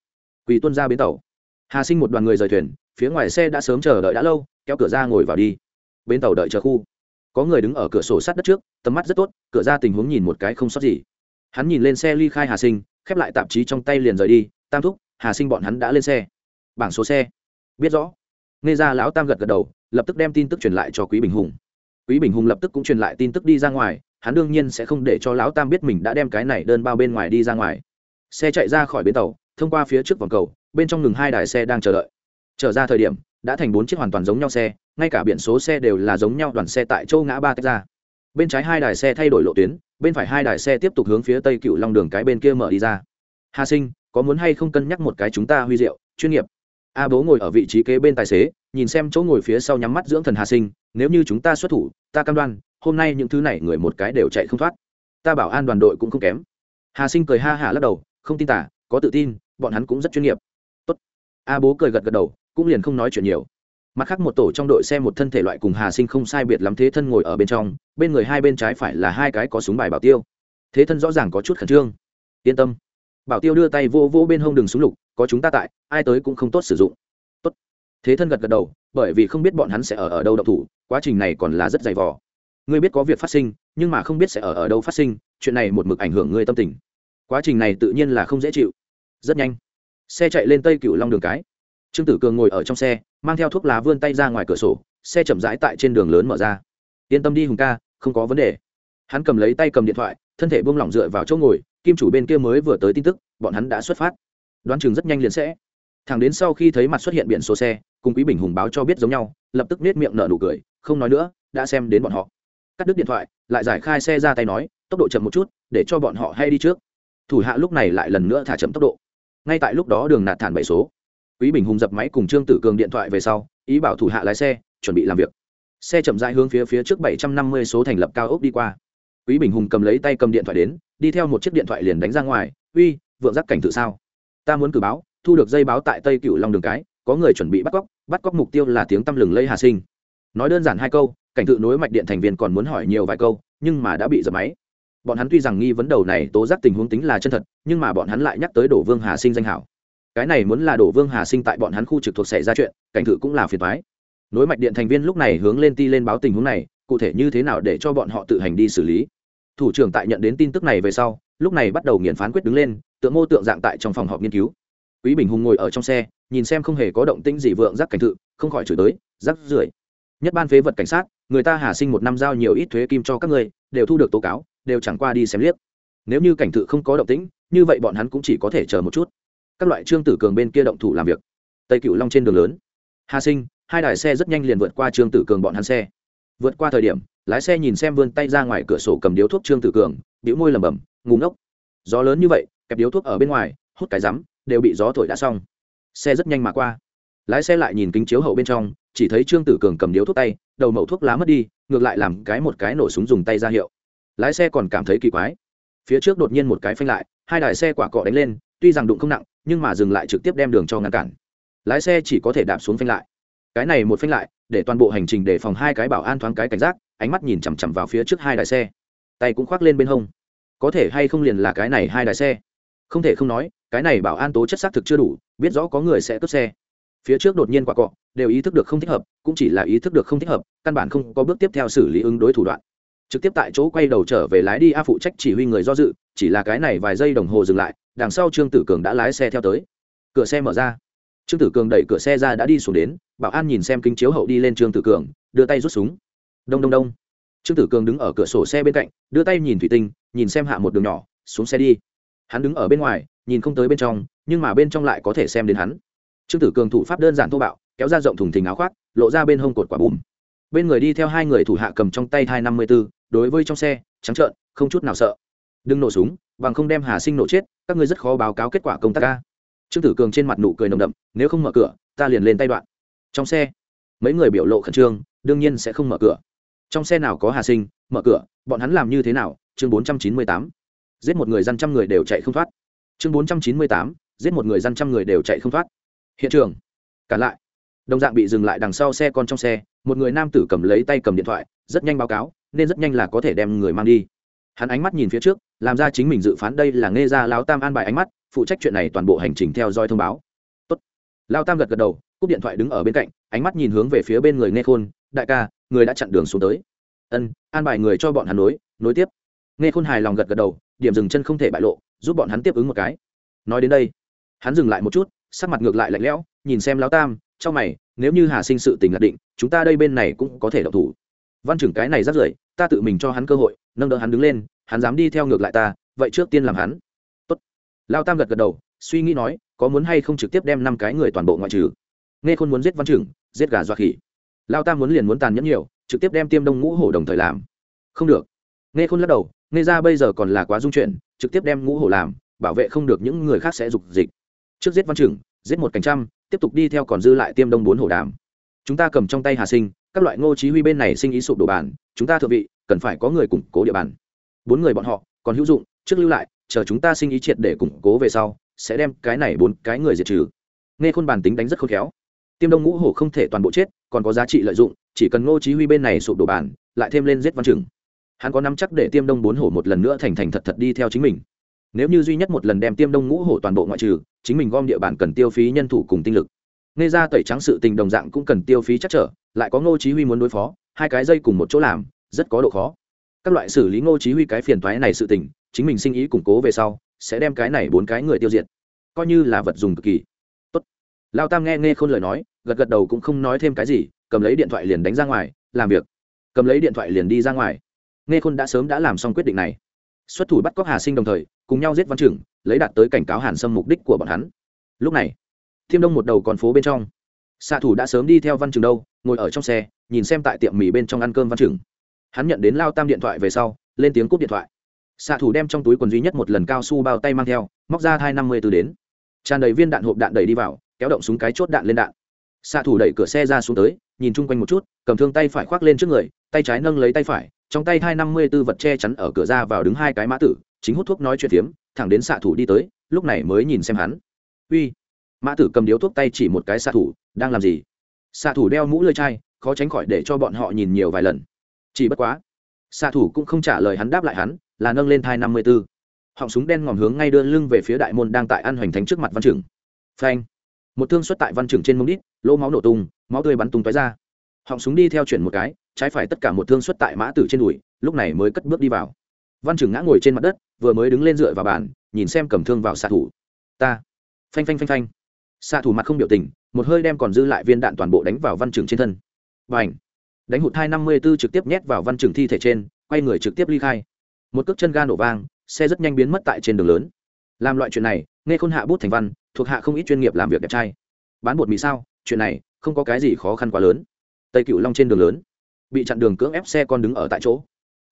Quỳ tuân ra bến tàu. Hà sinh một đoàn người rời thuyền, phía ngoài xe đã sớm chờ đợi đã lâu, kéo cửa ra ngồi vào đi. Bến tàu đợi chờ khu. Có người đứng ở cửa sổ sát đất trước, tầm mắt rất tốt, cửa ra tình huống nhìn một cái không sót gì hắn nhìn lên xe ly khai hà sinh, khép lại tạp chí trong tay liền rời đi, tam thúc, hà sinh bọn hắn đã lên xe. Bảng số xe. Biết rõ. Nghe ra lão tam gật gật đầu, lập tức đem tin tức truyền lại cho quý bình hùng. Quý bình hùng lập tức cũng truyền lại tin tức đi ra ngoài, hắn đương nhiên sẽ không để cho lão tam biết mình đã đem cái này đơn bao bên ngoài đi ra ngoài. Xe chạy ra khỏi bến tàu, thông qua phía trước vòng cầu, bên trong ngừng hai đài xe đang chờ đợi. Trở ra thời điểm, đã thành bốn chiếc hoàn toàn giống nhau xe, ngay cả biển số xe đều là giống nhau, đoàn xe tại châu ngã ba tách ra bên trái hai đài xe thay đổi lộ tuyến, bên phải hai đài xe tiếp tục hướng phía tây cựu long đường cái bên kia mở đi ra. Hà sinh, có muốn hay không cân nhắc một cái chúng ta huy diệu chuyên nghiệp? A bố ngồi ở vị trí kế bên tài xế, nhìn xem chỗ ngồi phía sau nhắm mắt dưỡng thần hà sinh, nếu như chúng ta xuất thủ, ta cam đoan, hôm nay những thứ này người một cái đều chạy không thoát. Ta bảo an đoàn đội cũng không kém. Hà sinh cười ha hả lắc đầu, không tin tả, có tự tin, bọn hắn cũng rất chuyên nghiệp. Tốt. a bố cười gật gật đầu, cũng liền không nói chuyện nhiều mặt khác một tổ trong đội xe một thân thể loại cùng hà sinh không sai biệt lắm thế thân ngồi ở bên trong, bên người hai bên trái phải là hai cái có súng bài bảo tiêu. Thế thân rõ ràng có chút khẩn trương. Yên tâm. Bảo tiêu đưa tay vô vô bên hông đường súng lục, có chúng ta tại, ai tới cũng không tốt sử dụng. Tốt. Thế thân gật gật đầu, bởi vì không biết bọn hắn sẽ ở ở đâu đậu thủ, quá trình này còn là rất dày vò. Ngươi biết có việc phát sinh, nhưng mà không biết sẽ ở ở đâu phát sinh, chuyện này một mực ảnh hưởng ngươi tâm tình. Quá trình này tự nhiên là không dễ chịu. Rất nhanh. Xe chạy lên tây cựu long đường cái trương tử cường ngồi ở trong xe, mang theo thuốc lá vươn tay ra ngoài cửa sổ, xe chậm rãi tại trên đường lớn mở ra. Yên tâm đi, hùng ca, không có vấn đề. Hắn cầm lấy tay cầm điện thoại, thân thể buông lỏng dựa vào chỗ ngồi, kim chủ bên kia mới vừa tới tin tức, bọn hắn đã xuất phát. Đoán chừng rất nhanh liền sẽ. Thẳng đến sau khi thấy mặt xuất hiện biển số xe, cùng quý bình hùng báo cho biết giống nhau, lập tức nết miệng nở nụ cười, không nói nữa, đã xem đến bọn họ. Cắt đứt điện thoại, lại giải khai xe ra tay nói, tốc độ chậm một chút, để cho bọn họ hay đi trước. Thủ hạ lúc này lại lần nữa thả chậm tốc độ. Ngay tại lúc đó đường nạt thản bảy số quý bình hùng dập máy cùng trương tử cường điện thoại về sau, ý bảo thủ hạ lái xe, chuẩn bị làm việc. Xe chậm rãi hướng phía phía trước bảy trăm năm mươi số thành lập cao ốc đi qua. Quý bình hùng cầm lấy tay cầm điện thoại đến, đi theo một chiếc điện thoại liền đánh ra ngoài, uy, vượng giác cảnh tự sao? Ta muốn cử báo, thu được dây báo tại tây cựu long đường cái, có người chuẩn bị bắt cóc bắt cóc mục tiêu là tiếng tăm lừng lây hà sinh. Nói đơn giản hai câu, cảnh tự nối mạch điện thành viên còn muốn hỏi nhiều vài câu, nhưng mà đã bị dập máy. Bọn hắn tuy rằng nghi vấn đầu này tố giác tình huống tính là chân thật, nhưng mà bọn hắn lại nhắc tới đổ vương hà sinh danh hảo cái này muốn là đổ vương hà sinh tại bọn hắn khu trực thuộc xảy ra chuyện, cảnh thự cũng là phiền thoái nối mạch điện thành viên lúc này hướng lên ti lên báo tình huống này, cụ thể như thế nào để cho bọn họ tự hành đi xử lý? Thủ trưởng tại nhận đến tin tức này về sau, lúc này bắt đầu nghiền phán quyết đứng lên, tượng mô tượng dạng tại trong phòng họp nghiên cứu. Quý bình hùng ngồi ở trong xe, nhìn xem không hề có động tĩnh gì vượng rắc cảnh thự, không khỏi chửi tới rắc rưởi, nhất ban phế vật cảnh sát, người ta hà sinh một năm giao nhiều ít thuế kim cho các người đều thu được tố cáo, đều chẳng qua đi xem liếc. Nếu như cảnh thự không có động tĩnh, như vậy bọn hắn cũng chỉ có thể chờ một chút các loại trương tử cường bên kia động thủ làm việc. Tây cựu long trên đường lớn. Hà sinh, hai đài xe rất nhanh liền vượt qua trương tử cường bọn hắn xe. Vượt qua thời điểm, lái xe nhìn xem vươn tay ra ngoài cửa sổ cầm điếu thuốc trương tử cường, bĩu môi lẩm bẩm ngủ ngốc. Gió lớn như vậy, kẹp điếu thuốc ở bên ngoài, hút cái rắm, đều bị gió thổi đã xong. Xe rất nhanh mà qua. Lái xe lại nhìn kính chiếu hậu bên trong, chỉ thấy trương tử cường cầm điếu thuốc tay, đầu mẩu thuốc lá mất đi, ngược lại làm cái một cái nổ súng dùng tay ra hiệu. Lái xe còn cảm thấy kỳ quái. Phía trước đột nhiên một cái phanh lại, hai đài xe quả cọ đánh lên, tuy rằng đụng không nặng nhưng mà dừng lại trực tiếp đem đường cho ngăn cản. Lái xe chỉ có thể đạp xuống phanh lại. Cái này một phanh lại, để toàn bộ hành trình để phòng hai cái bảo an thoáng cái cảnh giác, ánh mắt nhìn chằm chằm vào phía trước hai đài xe. Tay cũng khoác lên bên hông. Có thể hay không liền là cái này hai đài xe? Không thể không nói, cái này bảo an tố chất xác thực chưa đủ, biết rõ có người sẽ cướp xe. Phía trước đột nhiên quả cọ, đều ý thức được không thích hợp, cũng chỉ là ý thức được không thích hợp, căn bản không có bước tiếp theo xử lý ứng đối thủ đoạn. Trực tiếp tại chỗ quay đầu trở về lái đi a phụ trách chỉ huy người do dự, chỉ là cái này vài giây đồng hồ dừng lại đằng sau trương tử cường đã lái xe theo tới. Cửa xe mở ra. Trương tử cường đẩy cửa xe ra đã đi xuống đến, bảo an nhìn xem kính chiếu hậu đi lên trương tử cường, đưa tay rút súng. Đông đông đông. Trương tử cường đứng ở cửa sổ xe bên cạnh, đưa tay nhìn thủy tinh, nhìn xem hạ một đường nhỏ, xuống xe đi. Hắn đứng ở bên ngoài, nhìn không tới bên trong, nhưng mà bên trong lại có thể xem đến hắn. Trương tử cường thủ pháp đơn giản thô bạo, kéo ra rộng thùng thình áo khoác, lộ ra bên hông cột quả bùm. Bên người đi theo hai người thủ hạ cầm trong tay hai năm mươi b ố đối với trong xe, trắng trợn, không chút nào sợ. Đừng nổ súng bằng không đem hà sinh nổ chết, các ngươi rất khó báo cáo kết quả công tác ca trương tử cường trên mặt nụ cười nồng đậm, nếu không mở cửa, ta liền lên tay đoạn. Trong xe, mấy người biểu lộ khẩn trương, đương nhiên sẽ không mở cửa. Trong xe nào có hà sinh, mở cửa, bọn hắn làm như thế nào? Chương bốn trăm chín mươi tám. Giết một người dân trăm người đều chạy không thoát. Chương bốn trăm chín mươi tám. Giết một người dân trăm người đều chạy không thoát. Hiện trường. Cả lại. Đồng dạng bị dừng lại đằng sau xe con trong xe, một người nam tử cầm lấy tay cầm điện thoại, rất nhanh báo cáo, nên rất nhanh là có thể đem người mang đi. Hắn ánh mắt nhìn phía trước làm ra chính mình dự phán đây là nghe ra lão tam an bài ánh mắt, phụ trách chuyện này toàn bộ hành trình theo dõi thông báo. Tốt. lão tam gật gật đầu, cúp điện thoại đứng ở bên cạnh, ánh mắt nhìn hướng về phía bên người nghe khôn, đại ca, người đã chặn đường xuống tới. Ân, an bài người cho bọn hắn nối nối tiếp. Nghe khôn hài lòng gật gật đầu, điểm dừng chân không thể bại lộ, giúp bọn hắn tiếp ứng một cái. Nói đến đây, hắn dừng lại một chút, sắc mặt ngược lại lạnh lẽo, nhìn xem lão tam, trong mày, nếu như hà sinh sự tình lạc định, chúng ta đây bên này cũng có thể độc thủ văn trưởng cái này rất rưởi, ta tự mình cho hắn cơ hội, nâng đỡ hắn đứng lên, hắn dám đi theo ngược lại ta, vậy trước tiên làm hắn. Tốt. Lao tam gật gật đầu, suy nghĩ nói, có muốn hay không trực tiếp đem năm cái người toàn bộ ngoại trừ? Nghe khôn muốn giết văn trưởng, giết gà dọa khỉ. Lao tam muốn liền muốn tàn nhẫn nhiều, trực tiếp đem tiêm đông ngũ hổ đồng thời làm. Không được. Nghe khôn lắc đầu, nghe ra bây giờ còn là quá dung chuyện, trực tiếp đem ngũ hổ làm, bảo vệ không được những người khác sẽ dục dịch. Trước giết văn trưởng, giết một cảnh trăm, tiếp tục đi theo còn dư lại tiêm đông bốn hổ đàm. Chúng ta cầm trong tay hà sinh các loại ngô chí huy bên này sinh ý sụp đổ bản chúng ta thượng vị, cần phải có người củng cố địa bàn. Bốn người bọn họ, còn hữu dụng, trước lưu lại, chờ chúng ta sinh ý triệt để củng cố về sau, sẽ đem cái này bốn cái người diệt trừ. Nghe khôn bản tính đánh rất khôn khéo. Tiêm đông ngũ hổ không thể toàn bộ chết, còn có giá trị lợi dụng, chỉ cần ngô chí huy bên này sụp đổ bản lại thêm lên giết văn trưởng. Hắn có nắm chắc để tiêm đông bốn hổ một lần nữa thành thành thật thật đi theo chính mình. Nếu như duy nhất một lần đem tiêm đông ngũ hổ toàn bộ ngoại trừ, chính mình gom địa bàn cần tiêu phí nhân thủ cùng tinh lực. Nghe ra tẩy trắng sự tình đồng dạng cũng cần tiêu phí chắc trở lại có ngô chí huy muốn đối phó, hai cái dây cùng một chỗ làm, rất có độ khó. Các loại xử lý ngô chí huy cái phiền toái này sự tình, chính mình sinh ý củng cố về sau, sẽ đem cái này bốn cái người tiêu diệt. Coi như là vật dùng cực kỳ. Tốt. Lao tam nghe nghe khôn lời nói, gật gật đầu cũng không nói thêm cái gì, cầm lấy điện thoại liền đánh ra ngoài, làm việc. Cầm lấy điện thoại liền đi ra ngoài. Nghe khôn đã sớm đã làm xong quyết định này. Xuất thủ bắt cóc hà sinh đồng thời, cùng nhau giết văn trưởng, lấy đạt tới cảnh cáo hàn sâm mục đích của bọn hắn. Lúc này, thiêm đông một đầu còn phố bên trong. Xạ thủ đã sớm đi theo văn trường đâu ngồi ở trong xe, nhìn xem tại tiệm mì bên trong ăn cơm văn chừng. Hắn nhận đến lao tam điện thoại về sau, lên tiếng cúp điện thoại. Xạ thủ đem trong túi quần duy nhất một lần cao su bao tay mang theo, móc ra hai năm mươi từ đến. Tràn đầy viên đạn hộp đạn đẩy đi vào, kéo động súng cái chốt đạn lên đạn. Xạ thủ đẩy cửa xe ra xuống tới, nhìn chung quanh một chút, cầm thương tay phải khoác lên trước người, tay trái nâng lấy tay phải, trong tay hai năm mươi tư vật che chắn ở cửa ra vào đứng hai cái mã tử, chính hút thuốc nói chuyện phiếm, thẳng đến xạ thủ đi tới, lúc này mới nhìn xem hắn. Uy. Mã tử cầm điếu thuốc tay chỉ một cái xạ thủ, đang làm gì? Xạ thủ đeo mũ lơi chai, khó tránh khỏi để cho bọn họ nhìn nhiều vài lần. Chỉ bất quá, xạ thủ cũng không trả lời hắn đáp lại hắn, là nâng lên thai năm mươi b ố họng súng đen ngòm hướng ngay đưa lưng về phía đại môn đang tại ăn hoành thánh trước mặt văn trưởng. Phanh. Một thương xuất tại văn trưởng trên mông đít, lỗ máu nổ tung, máu tươi bắn tung tói ra. Họng súng đi theo chuyển một cái, trái phải tất cả một thương xuất tại mã tử trên đùi, lúc này mới cất bước đi vào. Văn trưởng ngã ngồi trên mặt đất, vừa mới đứng lên dựa vào bàn, nhìn xem cầm thương vào xạ thủ. Ta. Phanh phanh phanh phanh xạ thủ mặt không biểu tình, một hơi đem còn dư lại viên đạn toàn bộ đánh vào văn trưởng trên thân. Và ảnh đánh hụt hai năm mươi b ố trực tiếp nhét vào văn trưởng thi thể trên, quay người trực tiếp ly khai. Một cước chân ga nổ vang, xe rất nhanh biến mất tại trên đường lớn. Làm loại chuyện này, nghe khôn hạ bút thành văn, thuộc hạ không ít chuyên nghiệp làm việc đẹp trai. Bán bột mì sao, chuyện này, không có cái gì khó khăn quá lớn. Tây cựu long trên đường lớn, bị chặn đường cưỡng ép xe con đứng ở tại chỗ.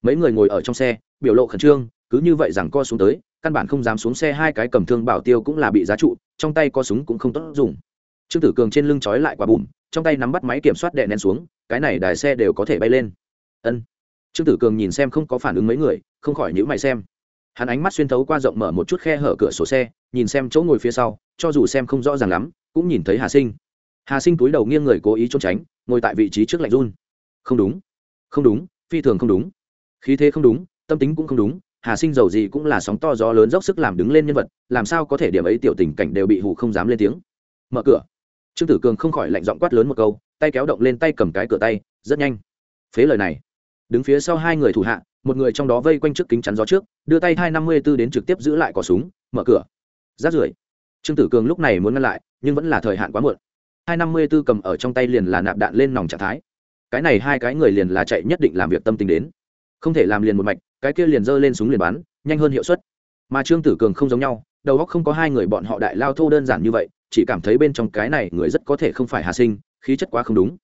Mấy người ngồi ở trong xe, biểu lộ khẩn trương, cứ như vậy rằng co xuống tới căn bản không dám xuống xe hai cái cầm thương bảo tiêu cũng là bị giá trụ, trong tay có súng cũng không tốt dùng. Trương tử cường trên lưng trói lại quả bùm trong tay nắm bắt máy kiểm soát đè nén xuống, cái này đài xe đều có thể bay lên. Ân. Trương tử cường nhìn xem không có phản ứng mấy người, không khỏi nhữ mày xem. Hắn ánh mắt xuyên thấu qua rộng mở một chút khe hở cửa sổ xe, nhìn xem chỗ ngồi phía sau, cho dù xem không rõ ràng lắm, cũng nhìn thấy hà sinh. Hà sinh túi đầu nghiêng người cố ý trốn tránh, ngồi tại vị trí trước lạnh run. Không đúng. Không đúng, phi thường không đúng. Khí thế không đúng, tâm tính cũng không đúng hà sinh giàu gì cũng là sóng to gió lớn dốc sức làm đứng lên nhân vật, làm sao có thể điểm ấy tiểu tình cảnh đều bị hụ không dám lên tiếng. Mở cửa. Trương tử cường không khỏi lạnh giọng quát lớn một câu, tay kéo động lên tay cầm cái cửa tay, rất nhanh. Phế lời này. Đứng phía sau hai người thủ hạ, một người trong đó vây quanh trước kính chắn gió trước, đưa tay hai năm mươi b ố đến trực tiếp giữ lại cỏ súng, mở cửa. Rát rưởi. Trương tử cường lúc này muốn ngăn lại, nhưng vẫn là thời hạn quá muộn. Hai năm mươi b ố cầm ở trong tay liền là nạp đạn lên nòng trạng thái. Cái này hai cái người liền là chạy nhất định làm việc tâm tình đến không thể làm liền một mạch, cái kia liền giơ lên súng liền bắn, nhanh hơn hiệu suất. Mà trương tử cường không giống nhau, đầu óc không có hai người bọn họ đại lao thô đơn giản như vậy, chỉ cảm thấy bên trong cái này người rất có thể không phải hà sinh, khí chất quá không đúng.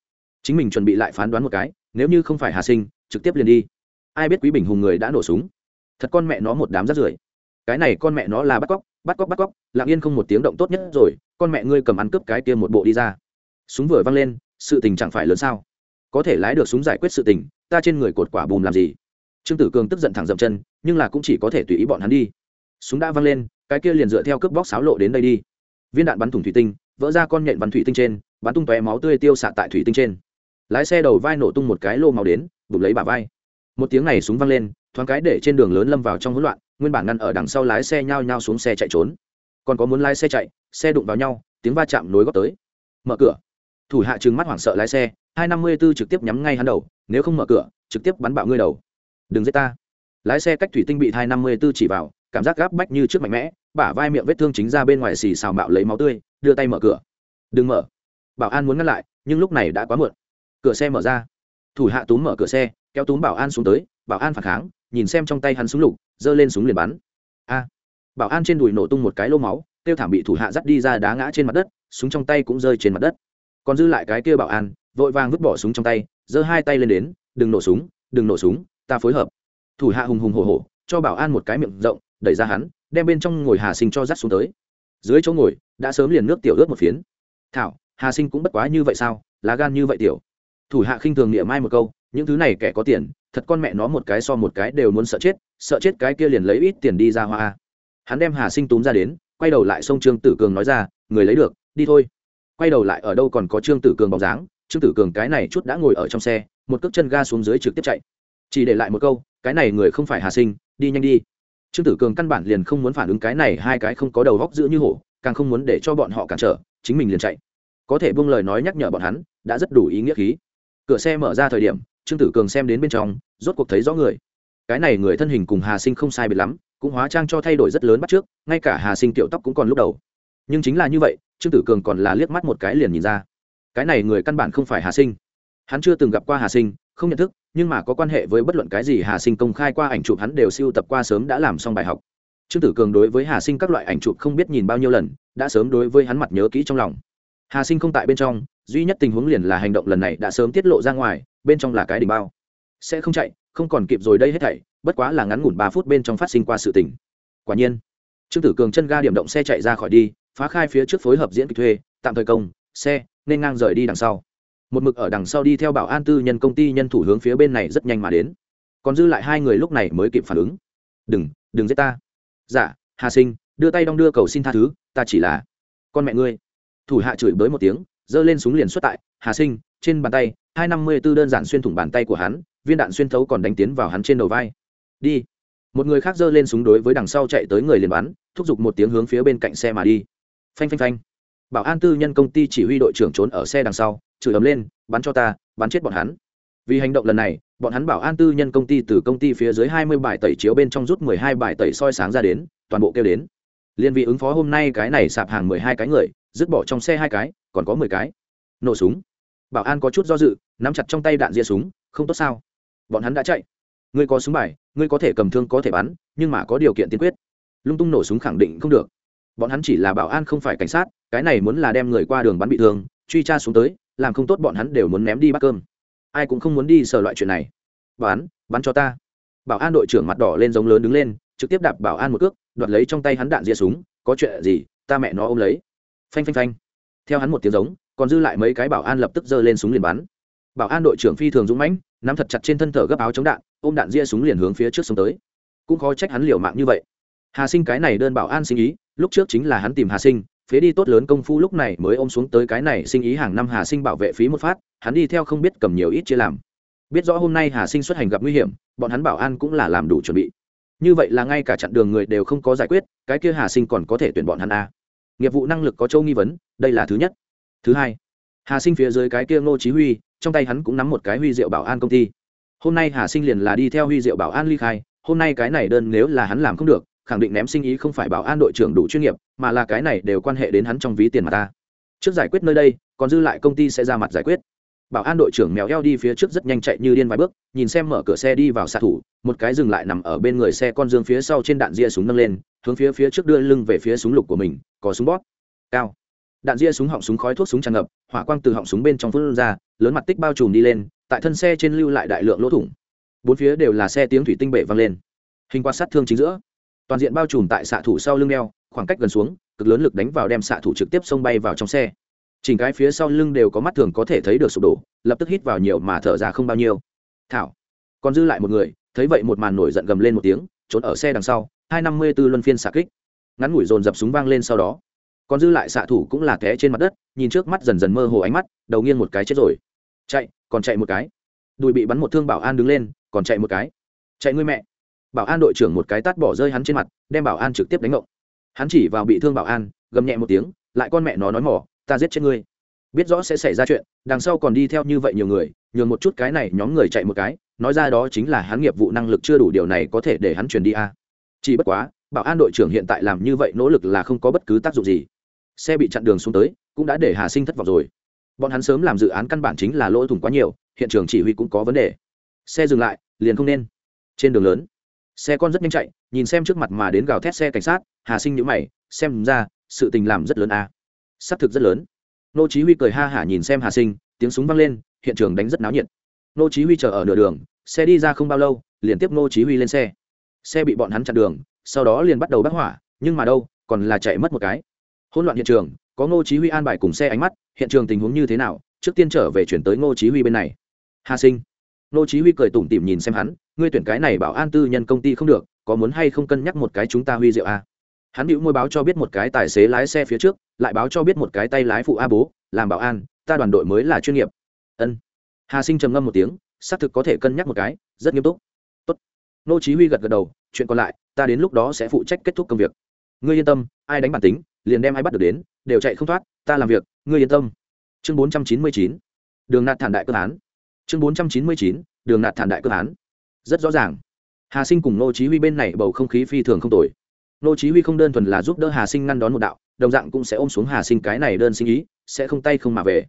Chính mình chuẩn bị lại phán đoán một cái, nếu như không phải hà sinh, trực tiếp liền đi. Ai biết quý bình hùng người đã nổ súng. Thật con mẹ nó một đám rắt rưởi. Cái này con mẹ nó là bắt cóc bắt cóc bắt cóc, lặng yên không một tiếng động tốt nhất rồi, con mẹ ngươi cầm ăn cướp cái kia một bộ đi ra. Súng vừa văng lên, sự tình chẳng phải lớn sao? Có thể lái được súng giải quyết sự tình, ta trên người cột quả bùm làm gì? Trương tử cường tức giận thẳng dậm chân, nhưng là cũng chỉ có thể tùy ý bọn hắn đi. Súng đã văng lên, cái kia liền dựa theo cướp bóc sáo lộ đến đây đi. Viên đạn bắn thủng thủy tinh, vỡ ra con nhện bắn thủy tinh trên, bắn tung tóe máu tươi tiêu xạ tại thủy tinh trên. Lái xe đầu vai nổ tung một cái lô màu đến bụng lấy bả vai. Một tiếng này súng văng lên, thoáng cái để trên đường lớn lâm vào trong hỗn loạn, nguyên bản ngăn ở đằng sau lái xe nhao nhao xuống xe chạy trốn. Còn có muốn lái xe chạy, xe đụng vào nhau, tiếng va chạm nối góp tới. Mở cửa. Thủ hạ trừng mắt hoảng sợ lái xe, hai năm mươi b trực tiếp nhắm ngay hắn đầu, nếu không mở cửa, trực tiếp bắn bạo ngươi đầu đừng giết ta. Lái xe cách thủy tinh bị thai năm mươi b ố chỉ vào, cảm giác gáp bách như trước mạnh mẽ, bả vai miệng vết thương chính ra bên ngoài xì xào mạo lấy máu tươi, đưa tay mở cửa. Đừng mở. Bảo an muốn ngăn lại, nhưng lúc này đã quá muộn. Cửa xe mở ra. Thủ hạ túm mở cửa xe, kéo túm bảo an xuống tới, bảo an phản kháng, nhìn xem trong tay hắn súng lục, giơ lên súng liền bắn. A. Bảo an trên đùi nổ tung một cái lô máu tiêu thảm bị thủ hạ dắt đi ra đá ngã trên mặt đất, súng trong tay cũng rơi trên mặt đất. Còn dư lại cái kia bảo an, vội vàng vứt bỏ súng trong tay, giơ hai tay lên đến, đừng nổ súng, đừng nổ súng ta phối hợp. Thủ hạ hùng hùng hổ hổ, cho bảo an một cái miệng rộng, đẩy ra hắn, đem bên trong ngồi hà sinh cho dắt xuống tới. Dưới chỗ ngồi, đã sớm liền nước tiểu ướt một phiến. Thảo, hà sinh cũng bất quá như vậy sao? Lá gan như vậy tiểu. Thủ hạ khinh thường niệm mai một câu, những thứ này kẻ có tiền, thật con mẹ nó một cái so một cái đều muốn sợ chết sợ chết cái kia liền lấy ít tiền đi ra hoa. Hắn đem hà sinh túm ra đến, quay đầu lại sông trương tử cường nói ra, người lấy được, đi thôi. Quay đầu lại ở đâu còn có trương tử cường bóng dáng, trương tử cường cái này chút đã ngồi ở trong xe, một cước chân ga xuống dưới trực tiếp chạy chỉ để lại một câu, cái này người không phải hà sinh, đi nhanh đi. Trương tử cường căn bản liền không muốn phản ứng cái này, hai cái không có đầu góc giữ như hổ, càng không muốn để cho bọn họ cản trở, chính mình liền chạy. Có thể buông lời nói nhắc nhở bọn hắn, đã rất đủ ý nghĩa khí. Cửa xe mở ra thời điểm, trương tử cường xem đến bên trong, rốt cuộc thấy rõ người. Cái này người thân hình cùng hà sinh không sai biệt lắm, cũng hóa trang cho thay đổi rất lớn bắt trước, ngay cả hà sinh tiểu tóc cũng còn lúc đầu. Nhưng chính là như vậy, trương tử cường còn là liếc mắt một cái liền nhìn ra. Cái này người căn bản không phải hà sinh. Hắn chưa từng gặp qua hà sinh không nhận thức, nhưng mà có quan hệ với bất luận cái gì, hà sinh công khai qua ảnh chụp hắn đều siêu tập qua sớm đã làm xong bài học. Trương tử cường đối với hà sinh các loại ảnh chụp không biết nhìn bao nhiêu lần, đã sớm đối với hắn mặt nhớ kỹ trong lòng. Hà sinh không tại bên trong, duy nhất tình huống liền là hành động lần này đã sớm tiết lộ ra ngoài, bên trong là cái đỉnh bao. Sẽ không chạy, không còn kịp rồi đây hết thảy, bất quá là ngắn ngủn ba phút bên trong phát sinh qua sự tình. Quả nhiên, trương tử cường chân ga điểm động xe chạy ra khỏi đi, phá khai phía trước phối hợp diễn kịch thuê, tạm thời công, xe, nên ngang rời đi đằng sau một mực ở đằng sau đi theo bảo an tư nhân công ty nhân thủ hướng phía bên này rất nhanh mà đến. Còn dư lại hai người lúc này mới kịp phản ứng. Đừng đừng giết ta. Dạ hà sinh, đưa tay đong đưa cầu xin tha thứ, ta chỉ là con mẹ ngươi. Thủ hạ chửi bới một tiếng, giơ lên súng liền xuất tại. Hà sinh, trên bàn tay, hai năm mươi b ố đơn giản xuyên thủng bàn tay của hắn, viên đạn xuyên thấu còn đánh tiến vào hắn trên đầu vai. Đi. Một người khác giơ lên súng đối với đằng sau chạy tới người liền bắn, thúc giục một tiếng hướng phía bên cạnh xe mà đi. Phanh phanh phanh bảo an tư nhân công ty chỉ huy đội trưởng trốn ở xe đằng sau, chửi ấm lên, bắn cho ta, bắn chết bọn hắn. Vì hành động lần này, bọn hắn bảo an tư nhân công ty từ công ty phía dưới hai mươi bài tẩy chiếu bên trong rút mười hai bài tẩy soi sáng ra đến, toàn bộ kêu đến. Liên vị ứng phó hôm nay cái này sạp hàng mười hai cái người, dứt bỏ trong xe hai cái, còn có mười cái. Nổ súng. Bảo an có chút do dự, nắm chặt trong tay đạn ria súng, không tốt sao? Bọn hắn đã chạy. Ngươi có súng bài, ngươi có thể cầm thương có thể bắn, nhưng mà có điều kiện tiên quyết. Lung tung nổ súng khẳng định không được bọn hắn chỉ là bảo an không phải cảnh sát, cái này muốn là đem người qua đường bắn bị thương, truy tra xuống tới, làm không tốt bọn hắn đều muốn ném đi bắt cơm. Ai cũng không muốn đi sờ loại chuyện này. Bắn bắn cho ta. Bảo an đội trưởng mặt đỏ lên giống lớn đứng lên, trực tiếp đạp bảo an một cước, đoạt lấy trong tay hắn đạn ria súng, có chuyện gì, ta mẹ nó ôm lấy. Phanh phanh phanh. Theo hắn một tiếng giống, còn dư lại mấy cái bảo an lập tức giơ lên súng liền bắn. Bảo an đội trưởng phi thường dũng mãnh, nắm thật chặt trên thân thở gấp áo chống đạn, ôm đạn ria súng liền hướng phía trước sông tới. Cũng khó trách hắn liều mạng như vậy. Hà sinh cái này đơn bảo an sinh ý lúc trước chính là hắn tìm hà sinh, phế đi tốt lớn công phu lúc này mới ôm xuống tới cái này sinh ý hàng năm hà sinh bảo vệ phí một phát, hắn đi theo không biết cầm nhiều ít chia làm. Biết rõ hôm nay hà sinh xuất hành gặp nguy hiểm, bọn hắn bảo an cũng là làm đủ chuẩn bị. Như vậy là ngay cả chặn đường người đều không có giải quyết, cái kia hà sinh còn có thể tuyển bọn hắn a nghiệp vụ năng lực có châu nghi vấn, đây là thứ nhất. Thứ hai, hà sinh phía dưới cái kia ngô chí huy, trong tay hắn cũng nắm một cái huy diệu bảo an công ty. Hôm nay hà sinh liền là đi theo huy diệu bảo an ly khai, hôm nay cái này đơn nếu là hắn làm không được khẳng định ném sinh ý không phải bảo an đội trưởng đủ chuyên nghiệp, mà là cái này đều quan hệ đến hắn trong ví tiền mà ta. Trước giải quyết nơi đây, còn dư lại công ty sẽ ra mặt giải quyết. Bảo an đội trưởng mèo eo đi phía trước rất nhanh chạy như điên vài bước, nhìn xem mở cửa xe đi vào xạ thủ, một cái dừng lại nằm ở bên người xe con dương phía sau trên đạn ria súng nâng lên, hướng phía phía trước đưa lưng về phía súng lục của mình, có súng bóp. Cao. Đạn ria súng họng súng khói thuốc súng tràn ngập, hỏa quang từ họng súng bên trong phun ra, lớn mặt tích bao trùm đi lên, tại thân xe trên lưu lại đại lượng lỗ thủng. Bốn phía đều là xe tiếng thủy tinh bể vang lên. Hình quan sát thương chính giữa toàn diện bao trùm tại xạ thủ sau lưng đeo khoảng cách gần xuống, cực lớn lực đánh vào đem xạ thủ trực tiếp xông bay vào trong xe. Chỉnh cái phía sau lưng đều có mắt thường có thể thấy được sụp đổ, lập tức hít vào nhiều mà thở ra không bao nhiêu. Thảo, còn dư lại một người, thấy vậy một màn nổi giận gầm lên một tiếng, trốn ở xe đằng sau, hai năm mươi b ố luân phiên xạ kích. Ngắn ngủi dồn dập súng vang lên sau đó. Còn dư lại xạ thủ cũng là té trên mặt đất, nhìn trước mắt dần dần mơ hồ ánh mắt, đầu nghiêng một cái chết rồi. Chạy, còn chạy một cái. Đùi bị bắn một thương bảo an đứng lên, còn chạy một cái. Chạy ngươi mẹ bảo an đội trưởng một cái tát bỏ rơi hắn trên mặt, đem bảo an trực tiếp đánh ngộng. Hắn chỉ vào bị thương bảo an, gầm nhẹ một tiếng, lại con mẹ nó nói mỏ ta giết chết ngươi. Biết rõ sẽ xảy ra chuyện, đằng sau còn đi theo như vậy nhiều người, nhường một chút cái này nhóm người chạy một cái, nói ra đó chính là hắn nghiệp vụ năng lực chưa đủ điều này có thể để hắn chuyển đi a. Chỉ bất quá, bảo an đội trưởng hiện tại làm như vậy nỗ lực là không có bất cứ tác dụng gì. Xe bị chặn đường xuống tới, cũng đã để hà sinh thất vọng rồi. Bọn hắn sớm làm dự án căn bản chính là lỗ thủng quá nhiều, hiện trường chỉ huy cũng có vấn đề. Xe dừng lại, liền không nên. Trên đường lớn xe con rất nhanh chạy, nhìn xem trước mặt mà đến gào thét xe cảnh sát, hà sinh nhữ mày, xem ra, sự tình làm rất lớn a à. c thực rất lớn. Nô chí huy cười ha hả nhìn xem hà sinh, tiếng súng vang lên, hiện trường đánh rất náo nhiệt. Nô chí huy chờ ở nửa đường, xe đi ra không bao lâu, liền tiếp nô chí huy lên xe. Xe bị bọn hắn chặn đường, sau đó liền bắt đầu bắt hỏa, nhưng mà đâu, còn là chạy mất một cái. Hỗn loạn hiện trường, có ngô chí huy an bài cùng xe ánh mắt, hiện trường tình huống như thế nào, trước tiên trở về chuyển tới ngô chí huy bên này. Hà sinh nô chí huy cười tủm tỉm nhìn xem hắn, ngươi tuyển cái này bảo an tư nhân công ty không được, có muốn hay không cân nhắc một cái chúng ta huy diệu a? Hắn bĩu môi báo cho biết một cái tài xế lái xe phía trước, lại báo cho biết một cái tay lái phụ a bố, làm bảo an, ta đoàn đội mới là chuyên nghiệp. Ân. Hà sinh trầm ngâm một tiếng, xác thực có thể cân nhắc một cái, rất nghiêm túc. Tốt. Nô chí huy gật gật đầu, chuyện còn lại, ta đến lúc đó sẽ phụ trách kết thúc công việc. Ngươi yên tâm, ai đánh bản tính, liền đem ai bắt được đến, đều chạy không thoát, ta làm việc, ngươi yên tâm. Chương 499 đường nạt thản đại cơ án chương 499 đường nạt thản đại cơ án rất rõ ràng. Hà sinh cùng nô chí huy bên này bầu không khí phi thường không tồi. Nô chí huy không đơn thuần là giúp đỡ hà sinh ngăn đón một đạo, đồng dạng cũng sẽ ôm xuống hà sinh cái này đơn sinh ý, sẽ không tay không mà về.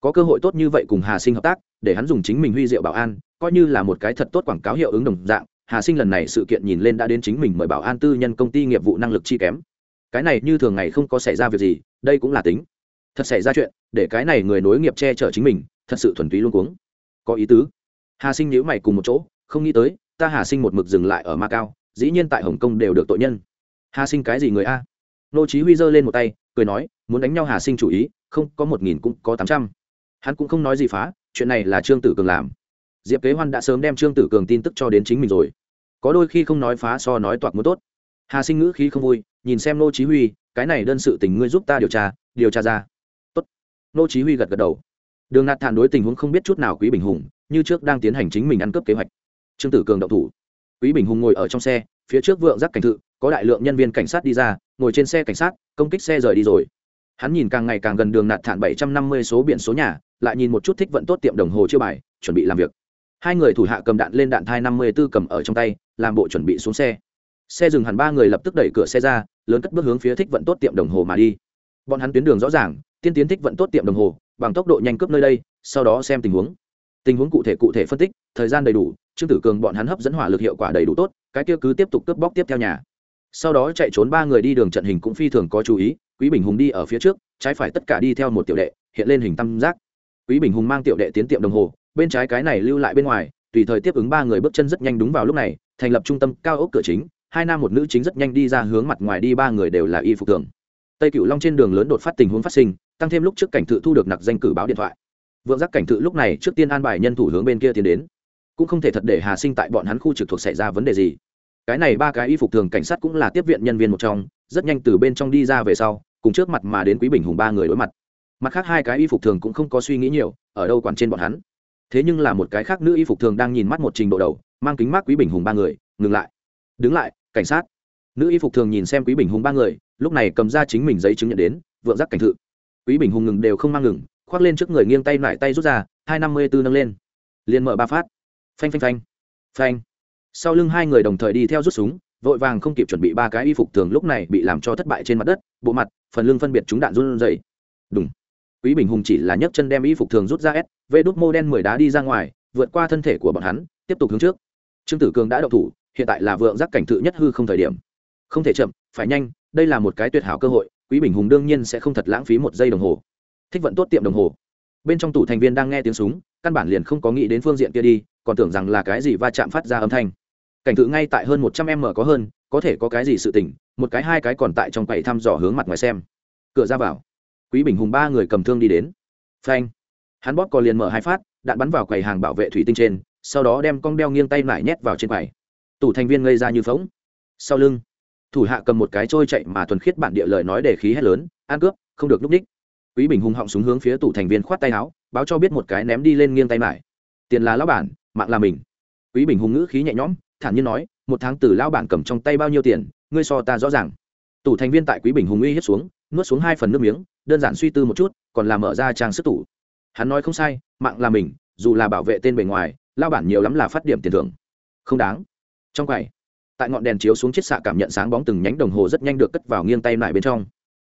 Có cơ hội tốt như vậy cùng hà sinh hợp tác, để hắn dùng chính mình huy diệu bảo an, coi như là một cái thật tốt quảng cáo hiệu ứng đồng dạng, hà sinh lần này sự kiện nhìn lên đã đến chính mình mời bảo an tư nhân công ty nghiệp vụ năng lực chi kém. Cái này như thường ngày không có xảy ra việc gì, đây cũng là tính. Thật xảy ra chuyện, để cái này người nối nghiệp che chở chính mình, thật sự thuần túy luôn cuống có ý tứ. Hà sinh nhữ mày cùng một chỗ, không nghĩ tới, ta hà sinh một mực dừng lại ở ma cao, dĩ nhiên tại hồng kông đều được tội nhân. Hà sinh cái gì người a? Nô chí huy giơ lên một tay, cười nói, muốn đánh nhau hà sinh chủ ý, không, có một nghìn cũng có tám trăm. Hắn cũng không nói gì phá, chuyện này là trương tử cường làm. Diệp kế hoan đã sớm đem trương tử cường tin tức cho đến chính mình rồi. Có đôi khi không nói phá so nói toạc muốn tốt. Hà sinh ngữ khí không vui, nhìn xem nô chí huy, cái này đơn sự tình ngươi giúp ta điều tra điều tra ra. Tốt. Nô chí huy gật gật đầu đường nạt thản đối tình huống không biết chút nào quý bình hùng, như trước đang tiến hành chính mình ăn cướp kế hoạch. Trương tử cường động thủ. Quý bình hùng ngồi ở trong xe, phía trước vượng giác cảnh thự, có đại lượng nhân viên cảnh sát đi ra, ngồi trên xe cảnh sát, công kích xe rời đi rồi. Hắn nhìn càng ngày càng gần đường nạt thản 750 số biển số nhà, lại nhìn một chút thích vận tốt tiệm đồng hồ chưa bài, chuẩn bị làm việc. Hai người thủ hạ cầm đạn lên đạn thai 54 cầm ở trong tay, làm bộ chuẩn bị xuống xe. Xe dừng hẳn ba người lập tức đẩy cửa xe ra, lớn cất bước hướng phía thích vận tốt tiệm đồng hồ mà đi. Bọn hắn tuyến đường rõ ràng, tiên tiến thích vận tốt tiệm đồng hồ bằng tốc độ nhanh cướp nơi đây, sau đó xem tình huống. Tình huống cụ thể cụ thể phân tích, thời gian đầy đủ, trương tử cường bọn hắn hấp dẫn hỏa lực hiệu quả đầy đủ tốt, cái kia cứ tiếp tục cướp bóc tiếp theo nhà. Sau đó chạy trốn ba người đi đường trận hình cũng phi thường có chú ý, quý bình hùng đi ở phía trước, trái phải tất cả đi theo một tiểu đệ, hiện lên hình tam giác. Quý bình hùng mang tiểu đệ tiến tiệm đồng hồ, bên trái cái này lưu lại bên ngoài, tùy thời tiếp ứng ba người bước chân rất nhanh đúng vào lúc này, thành lập trung tâm cao ốc cửa chính, hai nam một nữ chính rất nhanh đi ra hướng mặt ngoài đi, ba người đều là y phục thường. Tây cựu long trên đường lớn đột phát tình huống phát sinh tăng thêm lúc trước cảnh tự thu được nặc danh cử báo điện thoại. Vượng giác cảnh tự lúc này trước tiên an bài nhân thủ hướng bên kia tiến đến. Cũng không thể thật để hà sinh tại bọn hắn khu trực thuộc xảy ra vấn đề gì. Cái này ba cái y phục thường cảnh sát cũng là tiếp viện nhân viên một trong, rất nhanh từ bên trong đi ra về sau, cùng trước mặt mà đến quý bình hùng ba người đối mặt. Mặt khác hai cái y phục thường cũng không có suy nghĩ nhiều, ở đâu quản trên bọn hắn. Thế nhưng là một cái khác nữ y phục thường đang nhìn mắt một trình độ đầu, mang kính mắt quý bình hùng ba người, ngừng lại. Đứng lại, cảnh sát. Nữ y phục thường nhìn xem quý bình hùng ba người, lúc này cầm ra chính mình giấy chứng nhận đến, vượng giác cảnh thự quý bình hùng ngừng đều không mang ngừng, khoác lên trước người nghiêng tay lại tay rút ra, hai năm mươi bốn nâng lên. Liền mở ba phát. Phanh phanh phanh. Phanh. Sau lưng hai người đồng thời đi theo rút súng, vội vàng không kịp chuẩn bị ba cái y phục thường lúc này bị làm cho thất bại trên mặt đất, bộ mặt, phần lưng phân biệt chúng đạn run dày đúng quý bình hùng chỉ là nhấc chân đem y phục thường rút ra s vê đút mô đen mười đá đi ra ngoài, vượt qua thân thể của bọn hắn, tiếp tục hướng trước. Trương tử cường đã đậu thủ, hiện tại là vượng giác cảnh tự nhất hư không thời điểm. Không thể chậm, phải nhanh, đây là một cái tuyệt hảo cơ hội quý bình hùng đương nhiên sẽ không thật lãng phí một giây đồng hồ. Thích vận tốt tiệm đồng hồ. Bên trong tủ thành viên đang nghe tiếng súng, căn bản liền không có nghĩ đến phương diện kia đi, còn tưởng rằng là cái gì va chạm phát ra âm thanh. Cảnh thự ngay tại hơn một trăm em mở có hơn, có thể có cái gì sự tình, một cái hai cái còn tại trong quầy thăm dò hướng mặt ngoài xem. Cửa ra vào. Quý bình hùng ba người cầm thương đi đến. Phanh. Hắn bóp cò liền mở hai phát, đạn bắn vào quầy hàng bảo vệ thủy tinh trên, sau đó đem con đeo nghiêng tay lại nhét vào trên quầy. Tủ thành viên ngây ra như phóng sau lưng thủ hạ cầm một cái trôi chạy mà thuần khiết bản địa lời nói để khí hét lớn, ăn cướp, không được núp ních quý bình hùng họng súng hướng phía tủ thành viên khoát tay áo, báo cho biết một cái ném đi lên nghiêng tay mải. Tiền là lão bản, mạng là mình. Quý bình hùng ngữ khí nhẹ nhõm, thản nhiên nói, một tháng từ lão bản cầm trong tay bao nhiêu tiền, ngươi so ta rõ ràng. Tủ thành viên tại quý bình hùng uy hiếp xuống, nuốt xuống hai phần nước miếng, đơn giản suy tư một chút, còn làm mở ra trang sức tủ. Hắn nói không sai, mạng là mình, dù là bảo vệ tên bề ngoài lao bản nhiều lắm là phát điểm tiền thưởng. Không đáng. Trong quầy tại ngọn đèn chiếu xuống chiếc xạ cảm nhận sáng bóng từng nhánh đồng hồ rất nhanh được cất vào nghiêng tay lại bên trong.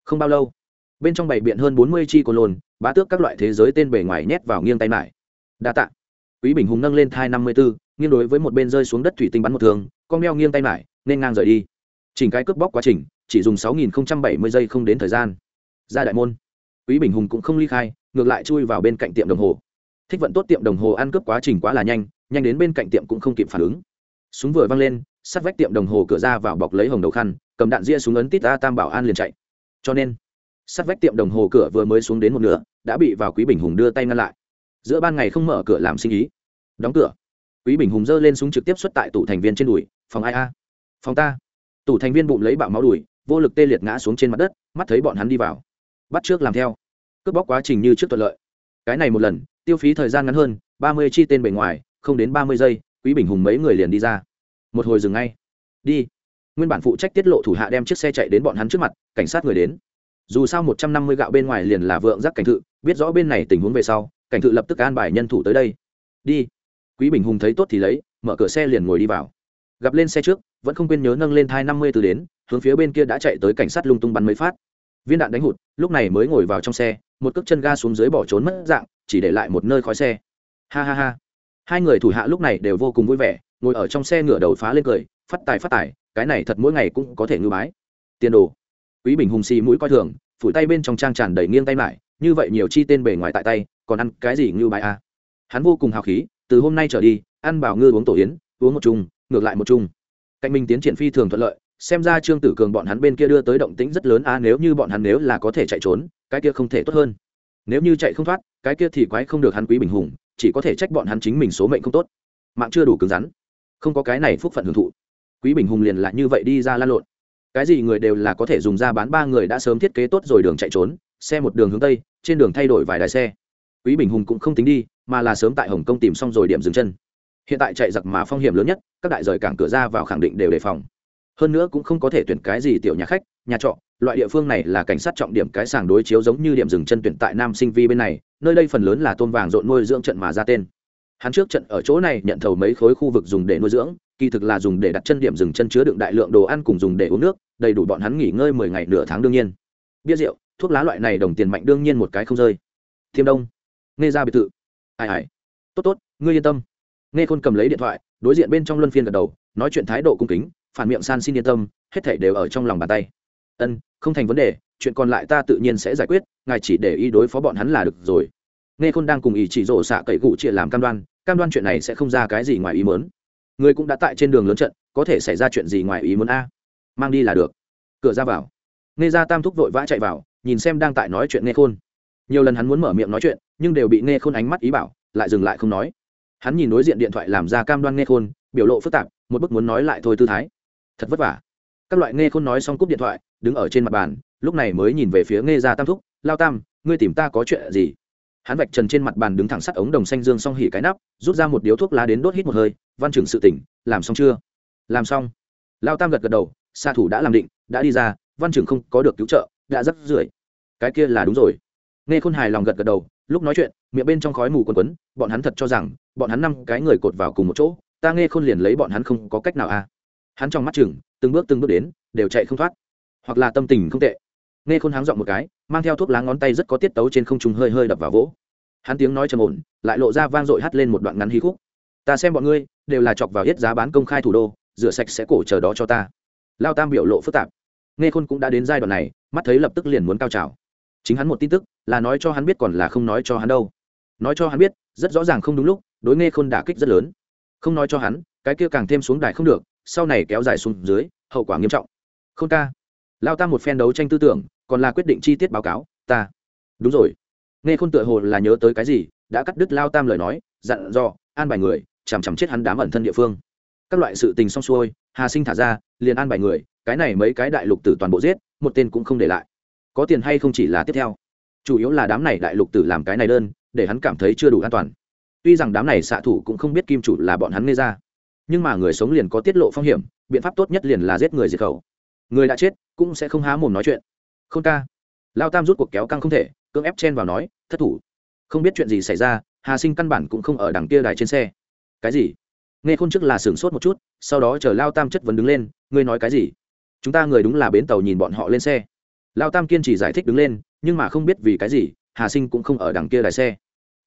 Không bao lâu, bên trong bày biện hơn bốn mươi chi cô lồn bá tước các loại thế giới tên bề ngoài nhét vào nghiêng tay lại. Đa tạ. Quý bình hùng nâng lên thai năm mươi b ố nghiêng đối với một bên rơi xuống đất thủy tinh bắn một thường con meo nghiêng tay lại, nên ngang rời đi. Chỉnh cái cướp bóc quá trình, chỉ dùng sáu nghìn bảy mươi giây không đến thời gian. Ra đại môn. Quý bình hùng cũng không ly khai, ngược lại chui vào bên cạnh tiệm đồng hồ. Thích vận tốt tiệm đồng hồ ăn cướp quá trình quá là nhanh nhanh đến bên cạnh tiệm cũng không kịp phản ứng. Súng vừa văng lên sắt vách tiệm đồng hồ cửa ra vào bọc lấy hồng đầu khăn, cầm đạn ria súng ấn tít ta tam bảo an liền chạy. Cho nên, sắt vách tiệm đồng hồ cửa vừa mới xuống đến một nửa, đã bị vào quý bình hùng đưa tay ngăn lại. Giữa ban ngày không mở cửa làm sinh ý. Đóng cửa. Quý bình hùng giơ lên súng trực tiếp xuất tại tủ thành viên trên đùi, phòng ai a? Phòng ta. Tủ thành viên bụng lấy bạo máu đùi, vô lực tê liệt ngã xuống trên mặt đất, mắt thấy bọn hắn đi vào. Bắt trước làm theo. Cướp bóc quá trình như trước thuận lợi. Cái này một lần, tiêu phí thời gian ngắn hơn, ba mươi chi tên bề ngoài, không đến ba mươi giây, quý bình hùng mấy người liền đi ra một hồi dừng ngay. Đi. Nguyên bản phụ trách tiết lộ thủ hạ đem chiếc xe chạy đến bọn hắn trước mặt, cảnh sát người đến. Dù sao một trăm năm mươi gạo bên ngoài liền là vượng giác cảnh thự, biết rõ bên này tình huống về sau, cảnh thự lập tức an bài nhân thủ tới đây. Đi. Quý bình hùng thấy tốt thì lấy, mở cửa xe liền ngồi đi vào. Gặp lên xe trước, vẫn không quên nhớ nâng lên thai năm mươi từ đến, hướng phía bên kia đã chạy tới cảnh sát lung tung bắn mấy phát. Viên đạn đánh hụt, lúc này mới ngồi vào trong xe, một cước chân ga xuống dưới bỏ trốn mất dạng, chỉ để lại một nơi khói xe. Ha ha ha. Hai người thủ hạ lúc này đều vô cùng vui vẻ ngồi ở trong xe ngửa đầu phá lên cười, phát tài phát tài, cái này thật mỗi ngày cũng có thể ngư bái. Tiền đồ. Quý bình hùng xì mũi coi thường, phủi tay bên trong trang tràn đầy nghiêng tay lại, như vậy nhiều chi tên bề ngoài tại tay, còn ăn cái gì ngư bái à. hắn vô cùng hào khí, từ hôm nay trở đi, ăn bảo ngư uống tổ yến, uống một chung, ngược lại một chung. Cạnh minh tiến triển phi thường thuận lợi, xem ra trương tử cường bọn hắn bên kia đưa tới động tĩnh rất lớn a nếu như bọn hắn nếu là có thể chạy trốn, cái kia không thể tốt hơn. Nếu như chạy không thoát, cái kia thì quái không được hắn quý bình hùng, chỉ có thể trách bọn hắn chính mình số mệnh không tốt. Mạng chưa đủ cứng rắn không có cái này phúc phận hưởng thụ. Quý bình hùng liền lại như vậy đi ra lan lộn. Cái gì người đều là có thể dùng ra bán ba người đã sớm thiết kế tốt rồi đường chạy trốn, xe một đường hướng tây, trên đường thay đổi vài đài xe. Quý bình hùng cũng không tính đi, mà là sớm tại hồng kông tìm xong rồi điểm dừng chân. Hiện tại chạy giặc mà phong hiểm lớn nhất, các đại rời cảng cửa ra vào khẳng định đều đề phòng. Hơn nữa cũng không có thể tuyển cái gì tiểu nhà khách, nhà trọ, loại địa phương này là cảnh sát trọng điểm cái sàng đối chiếu giống như điểm dừng chân tuyển tại nam sinh vi bên này, nơi đây phần lớn là tôm vàng rộn nuôi dưỡng trận mà ra tên hắn trước trận ở chỗ này nhận thầu mấy khối khu vực dùng để nuôi dưỡng, kỳ thực là dùng để đặt chân điểm dừng chân chứa đựng đại lượng đồ ăn cùng dùng để uống nước, đầy đủ bọn hắn nghỉ ngơi mười ngày nửa tháng đương nhiên. Bia rượu, thuốc lá loại này đồng tiền mạnh đương nhiên một cái không rơi. Thiêm đông, nghe ra biệt thự. Ai ai. Tốt tốt, ngươi yên tâm. Nghe khôn cầm lấy điện thoại, đối diện bên trong luân phiên gật đầu, nói chuyện thái độ cung kính, phản miệng san xin yên tâm, hết thảy đều ở trong lòng bàn tay. Ân, không thành vấn đề, chuyện còn lại ta tự nhiên sẽ giải quyết, ngài chỉ để ý đối phó bọn hắn là được rồi nghe khôn đang cùng ý chỉ rổ xạ cậy cụ chia làm cam đoan cam đoan chuyện này sẽ không ra cái gì ngoài ý mớn người cũng đã tại trên đường lớn trận, có thể xảy ra chuyện gì ngoài ý muốn a? Mang đi là được. Cửa ra vào. Nghe ra tam thúc vội vã chạy vào, nhìn xem đang tại nói chuyện nghe khôn. Nhiều lần hắn muốn mở miệng nói chuyện, nhưng đều bị nghe khôn ánh mắt ý bảo, lại dừng lại không nói. Hắn nhìn đối diện điện thoại làm ra cam đoan nghe khôn, biểu lộ phức tạp, một bức muốn nói lại thôi tư thái. Thật vất vả. Các loại nghe khôn nói xong cúp điện thoại, đứng ở trên mặt bàn, lúc này mới nhìn về phía nghe ra tam thúc, lao tam, ngươi tìm ta có chuyện gì? Hắn vạch trần trên mặt bàn đứng thẳng sắt ống đồng xanh dương xong hỉ cái nắp, rút ra một điếu thuốc lá đến đốt hít một hơi, văn trưởng sự tỉnh, làm xong chưa? Làm xong. Lao tam gật gật đầu xạ thủ đã làm định, đã đi ra, văn trưởng không có được cứu trợ, đã rất rưỡi. cái kia là đúng rồi. Nghe khôn hài lòng gật gật đầu, lúc nói chuyện, miệng bên trong khói mù quần quấn, bọn hắn thật cho rằng, bọn hắn năm cái người cột vào cùng một chỗ, ta nghe khôn liền lấy bọn hắn không có cách nào à. Hắn trong mắt chừng, từng bước từng bước đến, đều chạy không thoát. Hoặc là tâm tình không tệ nghe khôn háng giọng một cái, mang theo thuốc lá ngón tay rất có tiết tấu trên không trung hơi hơi đập vào vỗ. Hắn tiếng nói trầm ổn, lại lộ ra vang dội hắt lên một đoạn ngắn hí khúc. Ta xem bọn ngươi, đều là chọc vào hết giá bán công khai thủ đô, rửa sạch sẽ cổ chờ đó cho ta. Lao tam biểu lộ phức tạp. Nghe khôn cũng đã đến giai đoạn này, mắt thấy lập tức liền muốn cao trào. Chính hắn một tin tức, là nói cho hắn biết còn là không nói cho hắn đâu. Nói cho hắn biết, rất rõ ràng không đúng lúc, đối nghe khôn đả kích rất lớn. Không nói cho hắn, cái kia càng thêm xuống đài không được, sau này kéo dài xuống dưới, hậu quả nghiêm trọng. Không ca. Lao tam một phen đấu tranh tư tưởng còn là quyết định chi tiết báo cáo, ta. Đúng rồi. Nghe khôn tựa hồ là nhớ tới cái gì, đã cắt đứt lao tam lời nói, dặn dò, an bài người, chằm chằm chết hắn đám ẩn thân địa phương. Các loại sự tình xong xuôi, hà sinh thả ra, liền an bài người, cái này mấy cái đại lục tử toàn bộ giết, một tên cũng không để lại. Có tiền hay không chỉ là tiếp theo. Chủ yếu là đám này đại lục tử làm cái này đơn, để hắn cảm thấy chưa đủ an toàn. Tuy rằng đám này xạ thủ cũng không biết kim chủ là bọn hắn nghe ra, nhưng mà người sống liền có tiết lộ phong hiểm, biện pháp tốt nhất liền là giết người diệt khẩu. Người đã chết, cũng sẽ không há mồm nói chuyện không ca. Lao tam rút cuộc kéo căng không thể, cưỡng ép chen vào nói, thất thủ. Không biết chuyện gì xảy ra, hà sinh căn bản cũng không ở đằng kia đài trên xe. Cái gì? Nghe khôn trước là sửng sốt một chút, sau đó chờ lao tam chất vấn đứng lên, ngươi nói cái gì? Chúng ta người đúng là bến tàu nhìn bọn họ lên xe. Lao tam kiên trì giải thích đứng lên, nhưng mà không biết vì cái gì, hà sinh cũng không ở đằng kia đài xe.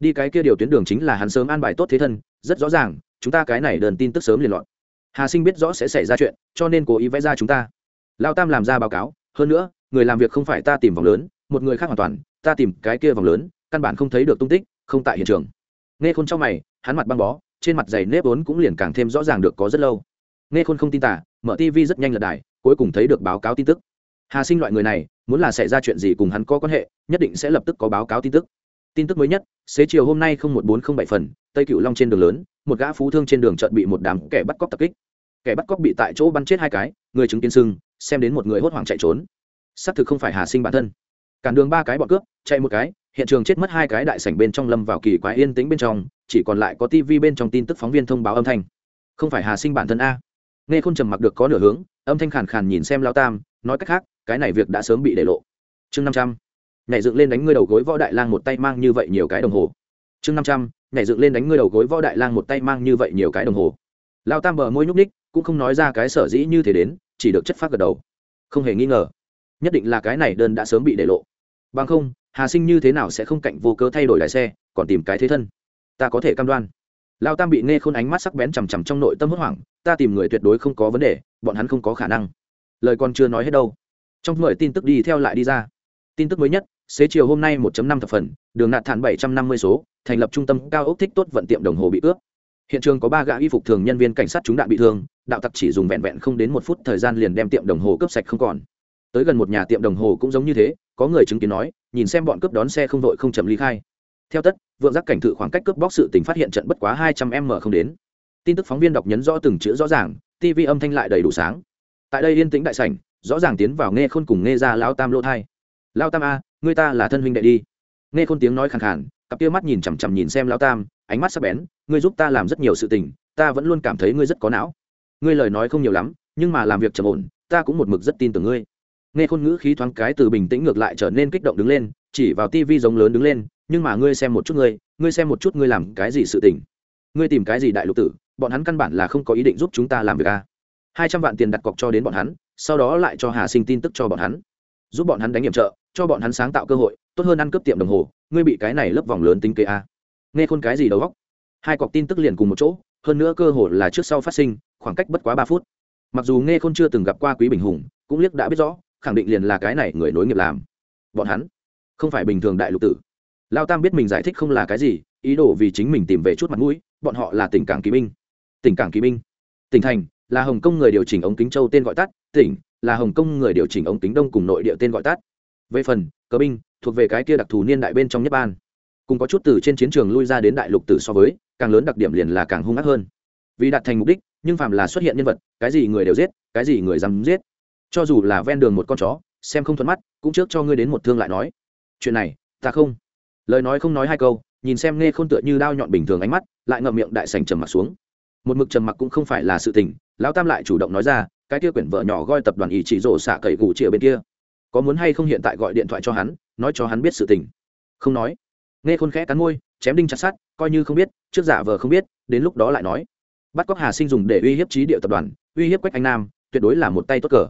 Đi cái kia điều tuyến đường chính là hắn sớm an bài tốt thế thân, rất rõ ràng, chúng ta cái này đơn tin tức sớm liền loạn. Hà sinh biết rõ sẽ xảy ra chuyện, cho nên cố ý vẽ ra chúng ta. Lao tam làm ra báo cáo, hơn nữa người làm việc không phải ta tìm vòng lớn, một người khác hoàn toàn, ta tìm cái kia vòng lớn, căn bản không thấy được tung tích, không tại hiện trường. Nghe khôn trong mày, hắn mặt băng bó, trên mặt giày nếp vốn cũng liền càng thêm rõ ràng được có rất lâu. Nghe khôn không tin tả, mở tv rất nhanh lật đài, cuối cùng thấy được báo cáo tin tức. Hà sinh loại người này, muốn là xảy ra chuyện gì cùng hắn có quan hệ, nhất định sẽ lập tức có báo cáo tin tức. Tin tức mới nhất, xế chiều hôm nay không một bốn không bảy phần, tây cựu long trên đường lớn, một gã phú thương trên đường trận bị một đám kẻ bắt cóc tập kích. Kẻ bắt cóc bị tại chỗ bắn chết hai cái, người chứng kiến sưng, xem đến một người hốt hoảng chạy trốn xác thực không phải hà sinh bản thân. Cản đường ba cái bọn cướp, chạy một cái, hiện trường chết mất hai cái đại sảnh bên trong lâm vào kỳ quái yên tĩnh bên trong, chỉ còn lại có tivi bên trong tin tức phóng viên thông báo âm thanh. Không phải hà sinh bản thân a? Nghe khôn trầm mặc được có nửa hướng, âm thanh khàn khàn nhìn xem lao tam, nói cách khác, cái này việc đã sớm bị để lộ. Chương năm trăm, nhảy dựng lên đánh ngươi đầu gối võ đại lang một tay mang như vậy nhiều cái đồng hồ. Chương năm trăm, nhảy dựng lên đánh ngươi đầu gối võ đại lang một tay mang như vậy nhiều cái đồng hồ. Lao tam bờ môi nhúc ních cũng không nói ra cái sở dĩ như thế đến, chỉ được chất phát gật đầu. Không hề nghi ngờ nhất định là cái này đơn đã sớm bị để lộ. Bằng không, hà sinh như thế nào sẽ không cạnh vô cớ thay đổi lái xe, còn tìm cái thế thân? Ta có thể cam đoan. Lao tam bị nghe khôn ánh mắt sắc bén chằm chằm trong nội tâm hốt hoảng, ta tìm người tuyệt đối không có vấn đề, bọn hắn không có khả năng. Lời còn chưa nói hết đâu. Trong mười tin tức đi theo lại đi ra. Tin tức mới nhất, xế chiều hôm nay 1 năm thập phần, đường nạt thản 750 số, thành lập trung tâm cao ốc thích tốt vận tiệm đồng hồ bị ướp hiện trường có ba gã y phục thường nhân viên cảnh sát chúng đạn bị thương, đạo tặc chỉ dùng vẹn vẹn không đến một phút thời gian liền đem tiệm đồng hồ cướp sạch không còn tới gần một nhà tiệm đồng hồ cũng giống như thế, có người chứng kiến nói, nhìn xem bọn cướp đón xe không đội không chậm ly khai. Theo tất, vượng giác cảnh thự khoảng cách cướp bóc sự tình phát hiện trận bất quá hai trăm m không đến. Tin tức phóng viên đọc nhấn rõ từng chữ rõ ràng tv âm thanh lại đầy đủ sáng. Tại đây yên tĩnh đại sảnh, rõ ràng tiến vào nghe khôn cùng nghe ra lão tam lỗ thai. Lao tam a, người ta là thân huynh đệ đi. Nghe khôn tiếng nói khàn khàn, cặp kia mắt nhìn chằm chằm nhìn xem lao tam, ánh mắt sắc bén, ngươi giúp ta làm rất nhiều sự tình, ta vẫn luôn cảm thấy ngươi rất có não. Ngươi lời nói không nhiều lắm, nhưng mà làm việc trầm ổn, ta cũng một mực rất tin tưởng ngươi nghe khôn ngữ khí thoáng cái từ bình tĩnh ngược lại trở nên kích động đứng lên, chỉ vào tivi giống lớn đứng lên, nhưng mà ngươi xem một chút ngươi ngươi xem một chút ngươi làm cái gì sự tình? Ngươi tìm cái gì đại lục tử? Bọn hắn căn bản là không có ý định giúp chúng ta làm việc a hai trăm vạn tiền đặt cọc cho đến bọn hắn, sau đó lại cho hà sinh tin tức cho bọn hắn. Giúp bọn hắn đánh hiểm trợ, cho bọn hắn sáng tạo cơ hội, tốt hơn ăn cướp tiệm đồng hồ, ngươi bị cái này lấp vòng lớn tính kế a nghe khôn cái gì đầu góc hai cọc tin tức liền cùng một chỗ, hơn nữa cơ hội là trước sau phát sinh, khoảng cách bất quá ba phút. Mặc dù nghe khôn chưa từng gặp qua quý bình hùng, cũng liếc đã biết rõ khẳng định liền là cái này người nối nghiệp làm. Bọn hắn không phải bình thường đại lục tử. Lao tam biết mình giải thích không là cái gì, ý đồ vì chính mình tìm về chút mặt mũi, bọn họ là tỉnh cảng kỵ binh. Tỉnh cảng kỵ binh. Tỉnh thành là hồng kông người điều chỉnh ống kính châu tên gọi tắt, tỉnh là hồng kông người điều chỉnh ống kính đông cùng nội địa tên gọi tắt. Về phần cờ binh, thuộc về cái kia đặc thù niên đại bên trong nhất ban cùng có chút từ trên chiến trường lui ra đến đại lục tử so với, càng lớn đặc điểm liền là càng hung ác hơn. Vì đạt thành mục đích, nhưng phàm là xuất hiện nhân vật, cái gì người đều giết, cái gì người dám giết cho dù là ven đường một con chó, xem không thuận mắt, cũng trước cho ngươi đến một thương lại nói. Chuyện này, ta không. Lời nói không nói hai câu, nhìn xem nghe không tựa như đao nhọn bình thường ánh mắt, lại ngậm miệng đại sành trầm mặc xuống. Một mực trầm mặc cũng không phải là sự tình, lão tam lại chủ động nói ra, cái kia quyển vợ nhỏ gọi tập đoàn ý chỉ rổ xạ cậy gù chĩa bên kia. Có muốn hay không hiện tại gọi điện thoại cho hắn, nói cho hắn biết sự tình. Không nói. Nghe khôn khẽ cắn môi, chém đinh chặt sát coi như không biết, trước giả vờ không biết, đến lúc đó lại nói. Bắt cóc hà sinh dùng để uy hiếp trí điệu tập đoàn, uy hiếp quách anh nam, tuyệt đối là một tay tốt cờ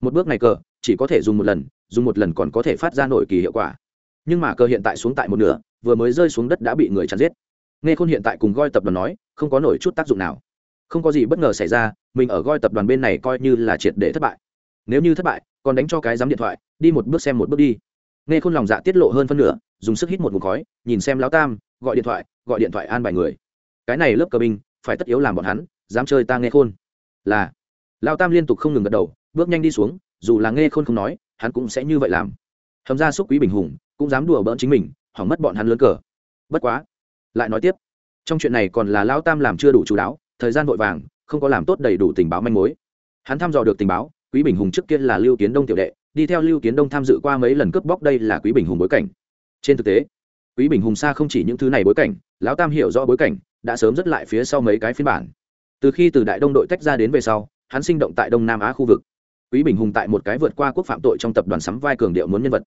một bước này cờ, chỉ có thể dùng một lần, dùng một lần còn có thể phát ra nổi kỳ hiệu quả. Nhưng mà cờ hiện tại xuống tại một nửa, vừa mới rơi xuống đất đã bị người chặn giết. Nghe khôn hiện tại cùng goi tập đoàn nói, không có nổi chút tác dụng nào. Không có gì bất ngờ xảy ra, mình ở goi tập đoàn bên này coi như là triệt để thất bại. Nếu như thất bại, còn đánh cho cái dám điện thoại, đi một bước xem một bước đi. Nghe khôn lòng dạ tiết lộ hơn phân nửa, dùng sức hít một mục khói, nhìn xem lão tam, gọi điện thoại, gọi điện thoại an bài người. Cái này lớp cờ binh, phải tất yếu làm bọn hắn, dám chơi ta nghe khôn. Là. Lao tam liên tục không ngừng gật đầu bước nhanh đi xuống, dù là nghe khôn không nói, hắn cũng sẽ như vậy làm. Hầm ra xúc quý bình hùng cũng dám đùa bỡn chính mình, hỏng mất bọn hắn lớn cờ. Bất quá, lại nói tiếp. Trong chuyện này còn là lao tam làm chưa đủ chú đáo, thời gian vội vàng, không có làm tốt đầy đủ tình báo manh mối. Hắn thăm dò được tình báo, quý bình hùng trước kia là lưu kiến đông tiểu đệ, đi theo lưu kiến đông tham dự qua mấy lần cướp bóc đây là quý bình hùng bối cảnh. Trên thực tế, quý bình hùng xa không chỉ những thứ này bối cảnh, lão tam hiểu rõ bối cảnh, đã sớm rất lại phía sau mấy cái phiên bản. Từ khi từ đại đông đội tách ra đến về sau, hắn sinh động tại đông nam á khu vực quý bình hùng tại một cái vượt qua quốc phạm tội trong tập đoàn sắm vai cường điệu muốn nhân vật.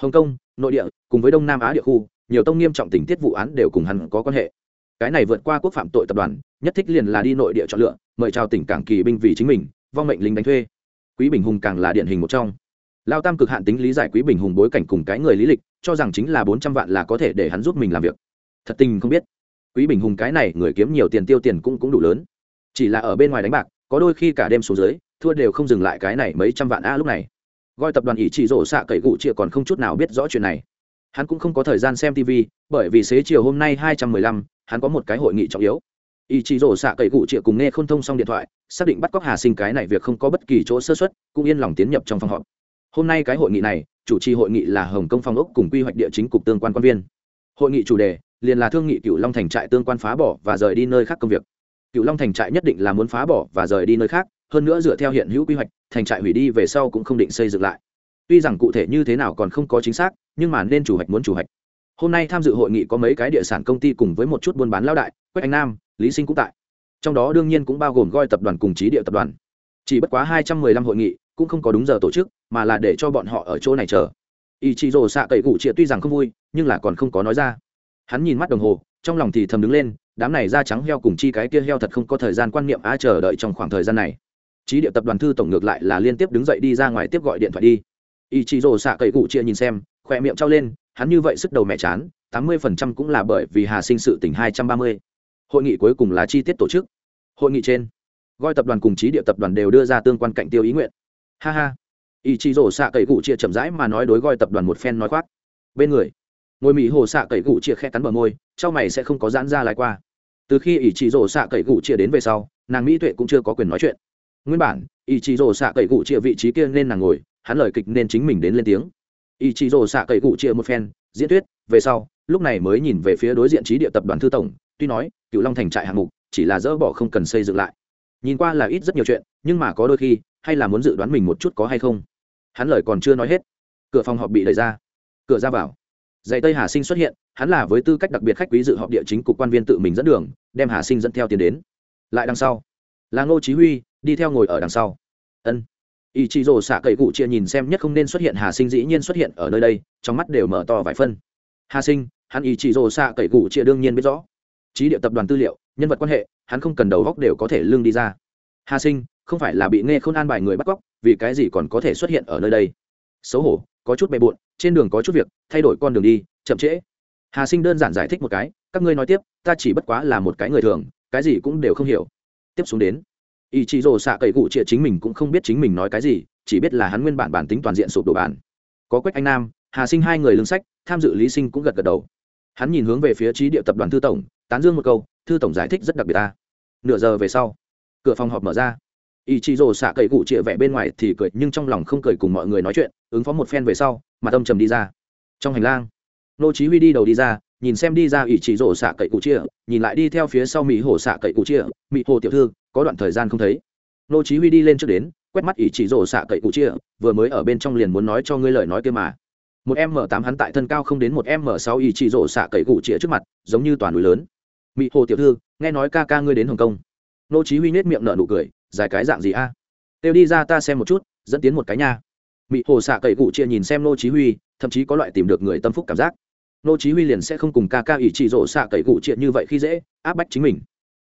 Hồng kông, nội địa, cùng với đông nam á địa khu, nhiều tông nghiêm trọng tình tiết vụ án đều cùng hắn có quan hệ. Cái này vượt qua quốc phạm tội tập đoàn, nhất thích liền là đi nội địa chọn lựa, mời chào tỉnh cảng kỳ binh vì chính mình, vong mệnh lính đánh thuê. Quý bình hùng càng là điển hình một trong. Lao tam cực hạn tính lý giải quý bình hùng bối cảnh cùng cái người lý lịch, cho rằng chính là bốn trăm vạn là có thể để hắn giúp mình làm việc. Thật tình không biết. Quý bình hùng cái này người kiếm nhiều tiền tiêu tiền cũng cũng đủ lớn. Chỉ là ở bên ngoài đánh bạc, có đôi khi cả đêm xuống dưới thua đều không dừng lại cái này mấy trăm vạn a lúc này. Gọi tập đoàn ỷ chỉ rổ xạ cậy gụ chia còn không chút nào biết rõ chuyện này. Hắn cũng không có thời gian xem tv bởi vì xế chiều hôm nay hai trăm mười lăm, hắn có một cái hội nghị trọng yếu. Ý chỉ rổ xạ cậy gụ chia cùng nghe không thông xong điện thoại, xác định bắt cóc hà sinh cái này việc không có bất kỳ chỗ sơ xuất cũng yên lòng tiến nhập trong phòng họp. Hôm nay cái hội nghị này, chủ trì hội nghị là hồng kông phong ốc cùng quy hoạch địa chính cục tương quan quan viên. Hội nghị chủ đề, liền là thương nghị cựu long thành trại tương quan phá bỏ và rời đi nơi khác công việc. Cựu long thành trại nhất định là muốn phá bỏ và rời đi nơi khác hơn nữa dựa theo hiện hữu quy hoạch, thành trại hủy đi về sau cũng không định xây dựng lại. Tuy rằng cụ thể như thế nào còn không có chính xác, nhưng mà nên chủ hoạch muốn chủ hoạch. Hôm nay tham dự hội nghị có mấy cái địa sản công ty cùng với một chút buôn bán lao đại, quách anh nam, lý sinh cũng tại. Trong đó đương nhiên cũng bao gồm goi tập đoàn cùng trí địa tập đoàn. Chỉ bất quá hai trăm mười lăm hội nghị, cũng không có đúng giờ tổ chức, mà là để cho bọn họ ở chỗ này chờ. Ý chị rồ xạ cậy cụ chịa tuy rằng không vui, nhưng là còn không có nói ra. Hắn nhìn mắt đồng hồ, trong lòng thì thầm đứng lên, đám này da trắng heo cùng chi cái kia heo thật không có thời gian quan niệm a chờ đợi trong khoảng thời gian này trí địa tập đoàn thư tổng ngược lại là liên tiếp đứng dậy đi ra ngoài tiếp gọi điện thoại đi. Ý chí rồ xạ cậy cụ chia nhìn xem khỏe miệng trao lên, hắn như vậy sức đầu mẹ chán, tám mươi phần trăm cũng là bởi vì hà sinh sự tỉnh hai trăm ba mươi. Hội nghị cuối cùng là chi tiết tổ chức. Hội nghị trên gọi tập đoàn cùng trí địa tập đoàn đều đưa ra tương quan cạnh tiêu ý nguyện. Ha ha. Ý chí rổ xạ cậy cụ chia chậm rãi mà nói đối gọi tập đoàn một phen nói khoác. Bên người ngồi mỹ hồ xạ cậy cụ chia khe cắn bờ môi, trao mày sẽ không có giãn ra lái qua. Từ khi ý chí rổ xạ cậy cụ chia đến về sau, nàng mỹ tuệ cũng chưa có quyền nói chuyện nguyên bản ý chí rổ xạ cậy cụ chia vị trí kia nên nàng ngồi, hắn lời kịch nên chính mình đến lên tiếng. Ý chí rổ xạ cậy cụ chia một phen, diễn thuyết, về sau, lúc này mới nhìn về phía đối diện trí địa tập đoàn thư tổng, tuy nói cựu long thành trại hạng mục, chỉ là dỡ bỏ không cần xây dựng lại. Nhìn qua là ít rất nhiều chuyện, nhưng mà có đôi khi, hay là muốn dự đoán mình một chút có hay không? Hắn lời còn chưa nói hết. Cửa phòng họp bị đẩy ra. Cửa ra vào. Dạy tây hà sinh xuất hiện, hắn là với tư cách đặc biệt khách quý dự họp địa chính cục quan viên tự mình dẫn đường, đem hà sinh dẫn theo tiền đến. Lại đằng sau, là ngô chí huy đi theo ngồi ở đằng sau. Ân. Ý chí rồ xạ cậy cụ chia nhìn xem nhất không nên xuất hiện hà sinh dĩ nhiên xuất hiện ở nơi đây, trong mắt đều mở to vài phân. Hà sinh, hắn ý chí rồ xạ cậy cụ chia đương nhiên biết rõ. Trí địa tập đoàn tư liệu, nhân vật quan hệ, hắn không cần đầu góc đều có thể lương đi ra. Hà sinh, không phải là bị nghe không an bài người bắt cóc, vì cái gì còn có thể xuất hiện ở nơi đây? Xấu hổ, có chút bề bộn, trên đường có chút việc, thay đổi con đường đi, chậm trễ. Hà sinh đơn giản giải thích một cái, các ngươi nói tiếp, ta chỉ bất quá là một cái người thường, cái gì cũng đều không hiểu. Tiếp xuống đến ý chí rồ xạ cậy cụ trịa chính mình cũng không biết chính mình nói cái gì, chỉ biết là hắn nguyên bản bản tính toàn diện sụp đổ bản. Có quách anh nam, hà sinh hai người lương sách, tham dự lý sinh cũng gật gật đầu. Hắn nhìn hướng về phía trí địa tập đoàn thư tổng, tán dương một câu, thư tổng giải thích rất đặc biệt ta. Nửa giờ về sau, cửa phòng họp mở ra. Ý chí rồ xạ cậy cụ trịa vẻ bên ngoài thì cười, nhưng trong lòng không cười cùng mọi người nói chuyện, ứng phó một phen về sau mà tâm trầm đi ra. Trong hành lang, nô chí huy đi đầu đi ra, nhìn xem đi ra ủy chỉ rổ xạ cậy cụ chia nhìn lại đi theo phía sau mỹ hồ xạ cậy cụ chia mỹ hồ tiểu thư có đoạn thời gian không thấy. Nô chí huy đi lên trước đến, quét mắt ý chỉ rổ xạ cậy cụ chia, vừa mới ở bên trong liền muốn nói cho ngươi lời nói kia mà. Một m tám hắn tại thân cao không đến một m sáu ý chỉ rổ xạ cậy cụ chia trước mặt, giống như toàn núi lớn. Mỹ hồ tiểu thư, nghe nói ca ca ngươi đến hồng kông. Nô chí huy nét miệng nở nụ cười, dài cái dạng gì a? À? đi ra ta xem một chút, dẫn tiến một cái nha. Mỹ hồ xạ cậy cụ chia nhìn xem nô chí huy, thậm chí có loại tìm được người tâm phúc cảm giác. Nô chí huy liền sẽ không cùng ca ca ý chỉ rổ xạ cậy cụ chia như vậy khi dễ, áp bách chính mình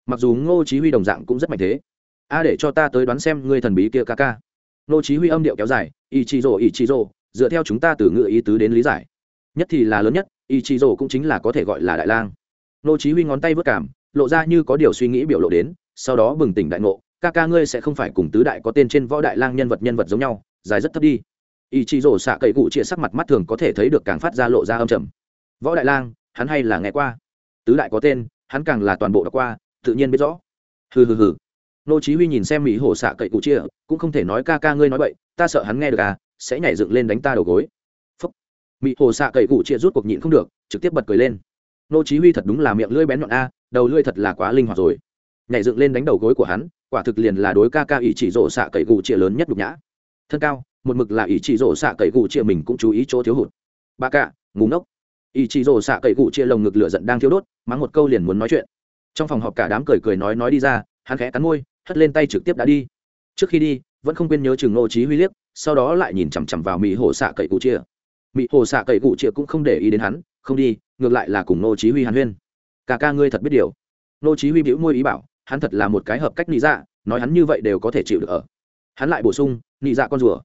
mặc dù ngô chí huy đồng dạng cũng rất mạnh thế. A, để cho ta tới đoán xem ngươi thần bí kia ca ca. Ngô chí huy âm điệu kéo dài ý chí rồ ý chí rồ dựa theo chúng ta từ ngựa ý tứ đến lý giải. Nhất thì là lớn nhất ý chí rồ cũng chính là có thể gọi là đại lang. Ngô chí huy ngón tay vớt cảm, lộ ra như có điều suy nghĩ biểu lộ đến, sau đó bừng tỉnh đại ngộ, ca ca ngươi sẽ không phải cùng tứ đại có tên trên võ đại lang nhân vật nhân vật giống nhau, dài rất thấp đi. Ý chí rồ xạ cậy cụ chia sắc mặt mắt thường có thể thấy được càng phát ra lộ ra âm trầm. Võ đại lang, hắn hay là nghe qua. Tứ đại có tên, hắn càng là toàn bộ đã qua tự nhiên biết rõ. Hừ hừ hừ. Nô chí huy nhìn xem mỹ hổ xạ cậy cụ chia, cũng không thể nói ca ca ngươi nói vậy ta sợ hắn nghe được à sẽ nhảy dựng lên đánh ta đầu gối. Phúc. Mỹ hổ xạ cậy cụ chia rút cuộc nhịn không được, trực tiếp bật cười lên. Nô chí huy thật đúng là miệng lưỡi bén nhọn a, đầu lưỡi thật là quá linh hoạt rồi. Nhảy dựng lên đánh đầu gối của hắn, quả thực liền là đối ca ca ý chỉ rổ xạ cậy cụ chia lớn nhất đục nhã. Thân cao, một mực là ý chỉ rổ xạ cậy cụ chia mình cũng chú ý chỗ thiếu hụt. Ba cả ngúng ngốc. Ý chỉ rổ xạ cậy cụ chia lồng ngực lửa giận đang thiếu đốt, mắng một câu liền muốn nói chuyện trong phòng họp cả đám cười cười nói nói đi ra, hắn khẽ cắn môi, hất lên tay trực tiếp đã đi. Trước khi đi, vẫn không quên nhớ chừng nô chí huy liếc, sau đó lại nhìn chằm chằm vào mỹ hồ xạ cậy cụ chia mỹ hồ xạ cậy cụ chia cũng không để ý đến hắn, không đi, ngược lại là cùng nô chí huy hàn huyên. Cả ca ngươi thật biết điều. Nô chí huy bĩu môi ý bảo, hắn thật là một cái hợp cách nị dạ nói hắn như vậy đều có thể chịu được ở. Hắn lại bổ sung, nị dạ con rùa.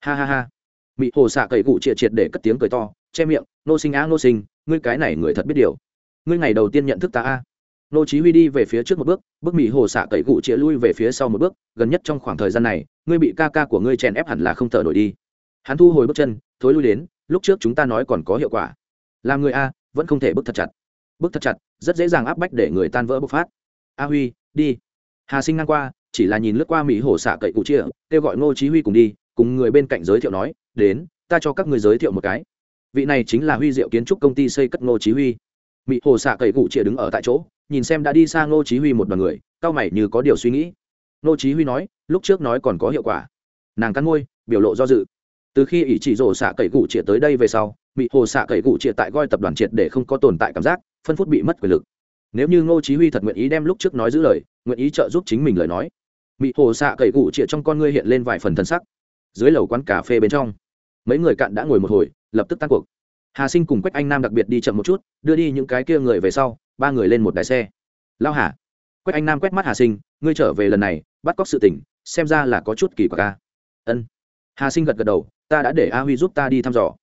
Ha ha ha. Mỹ hồ xạ cậy cụ chia triệt để cất tiếng cười to, che miệng nô sinh á nô sinh, ngươi cái này người thật biết điều. Ngươi ngày đầu tiên nhận thức ta a nô chí huy đi về phía trước một bước bước mỹ hồ xạ cậy cụ chĩa lui về phía sau một bước, gần nhất trong khoảng thời gian này, ngươi bị ca ca của ngươi chèn ép hẳn là không thở nổi đi. Hắn thu hồi bước chân, thối lui đến, lúc trước chúng ta nói còn có hiệu quả. Làm người a, vẫn không thể bước thật chặt. Bước thật chặt, rất dễ dàng áp bách để người tan vỡ bộc phát. A huy, đi. Hà sinh ngang qua, chỉ là nhìn lướt qua mỹ hồ xạ cậy cụ chĩa, kêu gọi ngô chí huy cùng đi, cùng người bên cạnh giới thiệu nói, đến, ta cho các người giới thiệu một cái. Vị này chính là huy diệu kiến trúc công ty xây cất ngô chí huy. Mỹ hồ xạ cậy cụ chĩa đứng ở tại chỗ nhìn xem đã đi xa ngô chí huy một đoàn người, cao mày như có điều suy nghĩ. Ngô chí huy nói, lúc trước nói còn có hiệu quả. Nàng cắn môi, biểu lộ do dự. Từ khi ỷ chỉ rổ xạ cậy cụ triệt tới đây về sau bị hồ xạ cậy cụ triệt tại goi tập đoàn triệt để không có tồn tại cảm giác, phân phút bị mất quyền lực. Nếu như ngô chí huy thật nguyện ý đem lúc trước nói giữ lời, nguyện ý trợ giúp chính mình lời nói bị hồ xạ cậy cụ triệt trong con ngươi hiện lên vài phần thần sắc. Dưới lầu quán cà phê bên trong, mấy người cạn đã ngồi một hồi, lập tức tan cuộc hà sinh cùng quách anh nam đặc biệt đi chậm một chút, đưa đi những cái kia người về sau, ba người lên một đài xe. Lao hà, quách anh nam quét mắt hà sinh, ngươi trở về lần này, bắt cóc sự tỉnh xem ra là có chút kỳ quặc ca ân. Hà sinh gật gật đầu, ta đã để a huy giúp ta đi thăm dò.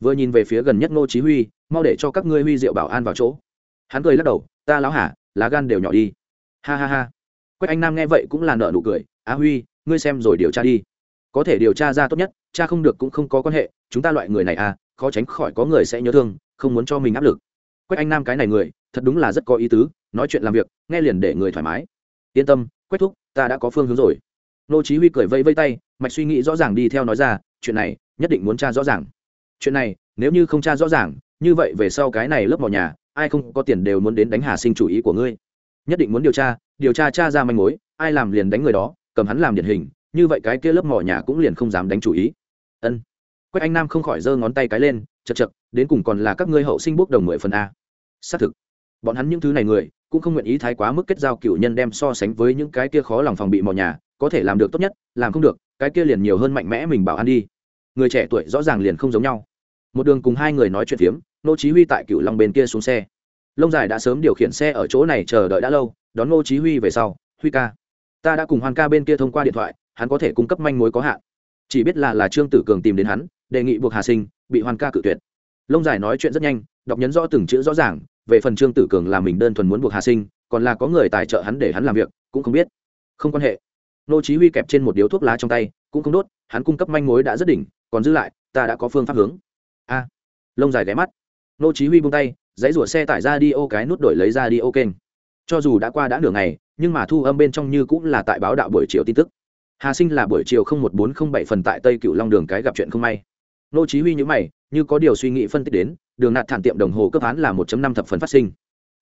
Vừa nhìn về phía gần nhất ngô chí huy, mau để cho các ngươi huy diệu bảo an vào chỗ. Hắn cười lắc đầu, ta lão hà, lá gan đều nhỏ đi. Ha ha ha. Quách anh nam nghe vậy cũng là nợ nụ cười, a huy, ngươi xem rồi điều tra đi. Có thể điều tra ra tốt nhất, cha không được cũng không có quan hệ, chúng ta loại người này à khó tránh khỏi có người sẽ nhớ thương, không muốn cho mình áp lực. Quách anh nam cái này người, thật đúng là rất có ý tứ, nói chuyện làm việc, nghe liền để người thoải mái. Yên tâm, quách thúc, ta đã có phương hướng rồi. Nô chí huy cười vây vây tay, mạch suy nghĩ rõ ràng đi theo nói ra, chuyện này, nhất định muốn tra rõ ràng. Chuyện này, nếu như không tra rõ ràng, như vậy về sau cái này lớp mỏ nhà, ai không có tiền đều muốn đến đánh hà sinh chủ ý của ngươi. Nhất định muốn điều tra điều tra tra ra manh mối, ai làm liền đánh người đó, cầm hắn làm điển hình, như vậy cái kia lớp mỏ nhà cũng liền không dám đánh chủ ý. Ân quách anh nam không khỏi giơ ngón tay cái lên chật chật đến cùng còn là các ngươi hậu sinh bốc đồng mười phần a. Xác thực, bọn hắn những thứ này người cũng không nguyện ý thái quá mức kết giao cựu nhân đem so sánh với những cái kia khó lòng phòng bị mò nhà, có thể làm được tốt nhất, làm không được, cái kia liền nhiều hơn mạnh mẽ mình bảo ăn đi. Người trẻ tuổi rõ ràng liền không giống nhau. Một đường cùng hai người nói chuyện phiếm nô chí huy tại cựu long bên kia xuống xe. Lông dài đã sớm điều khiển xe ở chỗ này chờ đợi đã lâu, đón nô chí huy về sau, huy ca, ta đã cùng hoan ca bên kia thông qua điện thoại, hắn có thể cung cấp manh mối có hạn. Chỉ biết là là trương tử cường tìm đến hắn đề nghị buộc hà sinh bị hoan ca cự tuyệt. Lông dài nói chuyện rất nhanh, đọc nhấn rõ từng chữ rõ ràng, về phần trương tử cường là mình đơn thuần muốn buộc hà sinh, còn là có người tài trợ hắn để hắn làm việc, cũng không biết. Không quan hệ. Nô chí huy kẹp trên một điếu thuốc lá trong tay, cũng không đốt, hắn cung cấp manh mối đã rất đỉnh, còn giữ lại, ta đã có phương pháp hướng. A. Lông dài ghé mắt. Nô chí huy buông tay giấy rủa xe tải ra đi ô cái nút đổi lấy ra đi ô kênh. Cho dù đã qua đã nửa ngày, nhưng mà thu âm bên trong như cũng là tại báo đạo buổi chiều tin tức. Hà sinh là buổi chiều không một bốn không bảy phần tại tây cựu long đường cái gặp chuyện không may nô chí huy như mày, như có điều suy nghĩ phân tích đến, đường nạt thản tiệm đồng hồ cướp án là 1 năm thập phần phát sinh.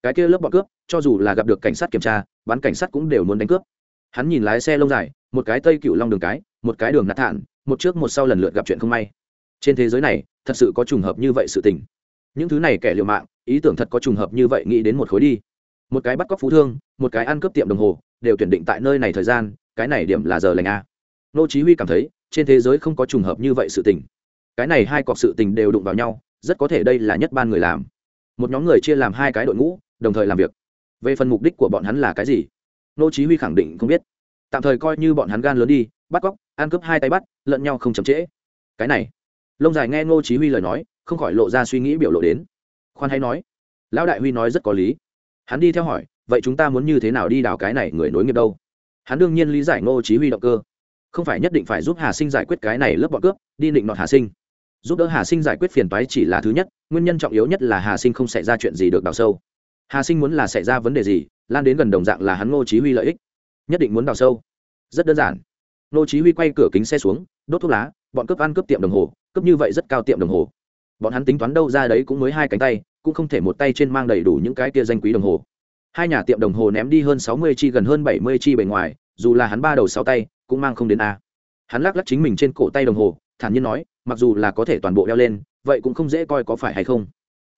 Cái kia lớp bọn cướp, cho dù là gặp được cảnh sát kiểm tra, bán cảnh sát cũng đều muốn đánh cướp. Hắn nhìn lái xe lông dài, một cái tây cựu long đường cái, một cái đường nạt thản, một trước một sau lần lượt gặp chuyện không may. Trên thế giới này, thật sự có trùng hợp như vậy sự tình. Những thứ này kẻ liều mạng, ý tưởng thật có trùng hợp như vậy nghĩ đến một khối đi. Một cái bắt cóc phú thương, một cái ăn cướp tiệm đồng hồ, đều tuyển định tại nơi này thời gian, cái này điểm là giờ lành a. Nô chí huy cảm thấy, trên thế giới không có trùng hợp như vậy sự tình cái này hai cọc sự tình đều đụng vào nhau, rất có thể đây là nhất ban người làm. Một nhóm người chia làm hai cái đội ngũ, đồng thời làm việc. Về phần mục đích của bọn hắn là cái gì? Nô chí huy khẳng định không biết. Tạm thời coi như bọn hắn gan lớn đi, bắt cóc, ăn cướp hai tay bắt, lẫn nhau không chậm trễ. Cái này lông dài nghe nô chí huy lời nói, không khỏi lộ ra suy nghĩ biểu lộ đến. Khoan hay nói, lão đại huy nói rất có lý. Hắn đi theo hỏi, vậy chúng ta muốn như thế nào đi đào cái này người nối nghiệp đâu? Hắn đương nhiên lý giải nô chí huy động cơ. Không phải nhất định phải giúp hà sinh giải quyết cái này lớp bọn cướp, đi định nọt hà sinh giúp đỡ hà sinh giải quyết phiền toái chỉ là thứ nhất, nguyên nhân trọng yếu nhất là hà sinh không xảy ra chuyện gì được đào sâu. Hà sinh muốn là xảy ra vấn đề gì, lan đến gần đồng dạng là hắn ngô chí huy lợi ích. Nhất định muốn đào sâu. Rất đơn giản. Ngô chí huy quay cửa kính xe xuống, đốt thuốc lá, bọn cướp ăn cướp tiệm đồng hồ, cướp như vậy rất cao tiệm đồng hồ. Bọn hắn tính toán đâu ra đấy cũng mới hai cánh tay, cũng không thể một tay trên mang đầy đủ những cái kia danh quý đồng hồ. Hai nhà tiệm đồng hồ ném đi hơn 60 chi gần hơn 70 chi bề ngoài, dù là hắn ba đầu sáu tay, cũng mang không đến a. Hắn lắc lắc chính mình trên cổ tay đồng hồ, thản nhiên nói mặc dù là có thể toàn bộ đeo lên, vậy cũng không dễ coi có phải hay không.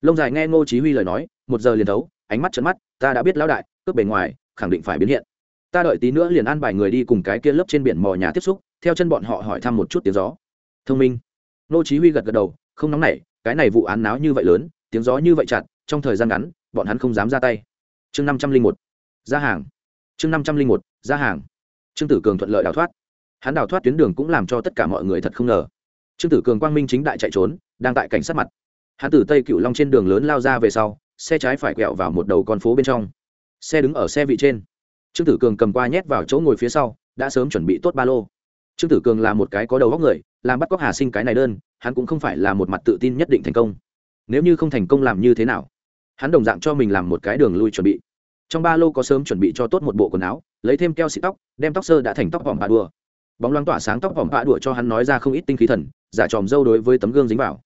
Lông dài nghe ngô chí huy lời nói, một giờ liền thấu, ánh mắt trợn mắt, ta đã biết lão đại, cướp bề ngoài, khẳng định phải biến hiện. Ta đợi tí nữa liền an bài người đi cùng cái kia lớp trên biển mò nhà tiếp xúc, theo chân bọn họ hỏi thăm một chút tiếng gió. Thông minh. Ngô chí huy gật gật đầu, không nóng nảy, cái này vụ án náo như vậy lớn, tiếng gió như vậy chặt, trong thời gian ngắn, bọn hắn không dám ra tay. Chương năm trăm linh một. Ra hàng. Chương năm trăm linh một. Ra hàng. Trương tử cường thuận lợi đào thoát. Hắn đào thoát tuyến đường cũng làm cho tất cả mọi người thật không ngờ trương tử cường quang minh chính đại chạy trốn đang tại cảnh sát mặt hắn từ tây cựu long trên đường lớn lao ra về sau xe trái phải quẹo vào một đầu con phố bên trong xe đứng ở xe vị trên trương tử cường cầm qua nhét vào chỗ ngồi phía sau đã sớm chuẩn bị tốt ba lô trương tử cường là một cái có đầu góc người làm bắt cóc hà sinh cái này đơn hắn cũng không phải là một mặt tự tin nhất định thành công nếu như không thành công làm như thế nào hắn đồng dạng cho mình làm một cái đường lui chuẩn bị trong ba lô có sớm chuẩn bị cho tốt một bộ quần áo lấy thêm keo xịt tóc đem tóc sơ đã thành tóc vòng bạ đùa bóng loáng tỏa sáng tóc vòng bạ đùa cho hắn nói ra không ít tinh khí thần giả tròm dâu đối với tấm gương dính vào.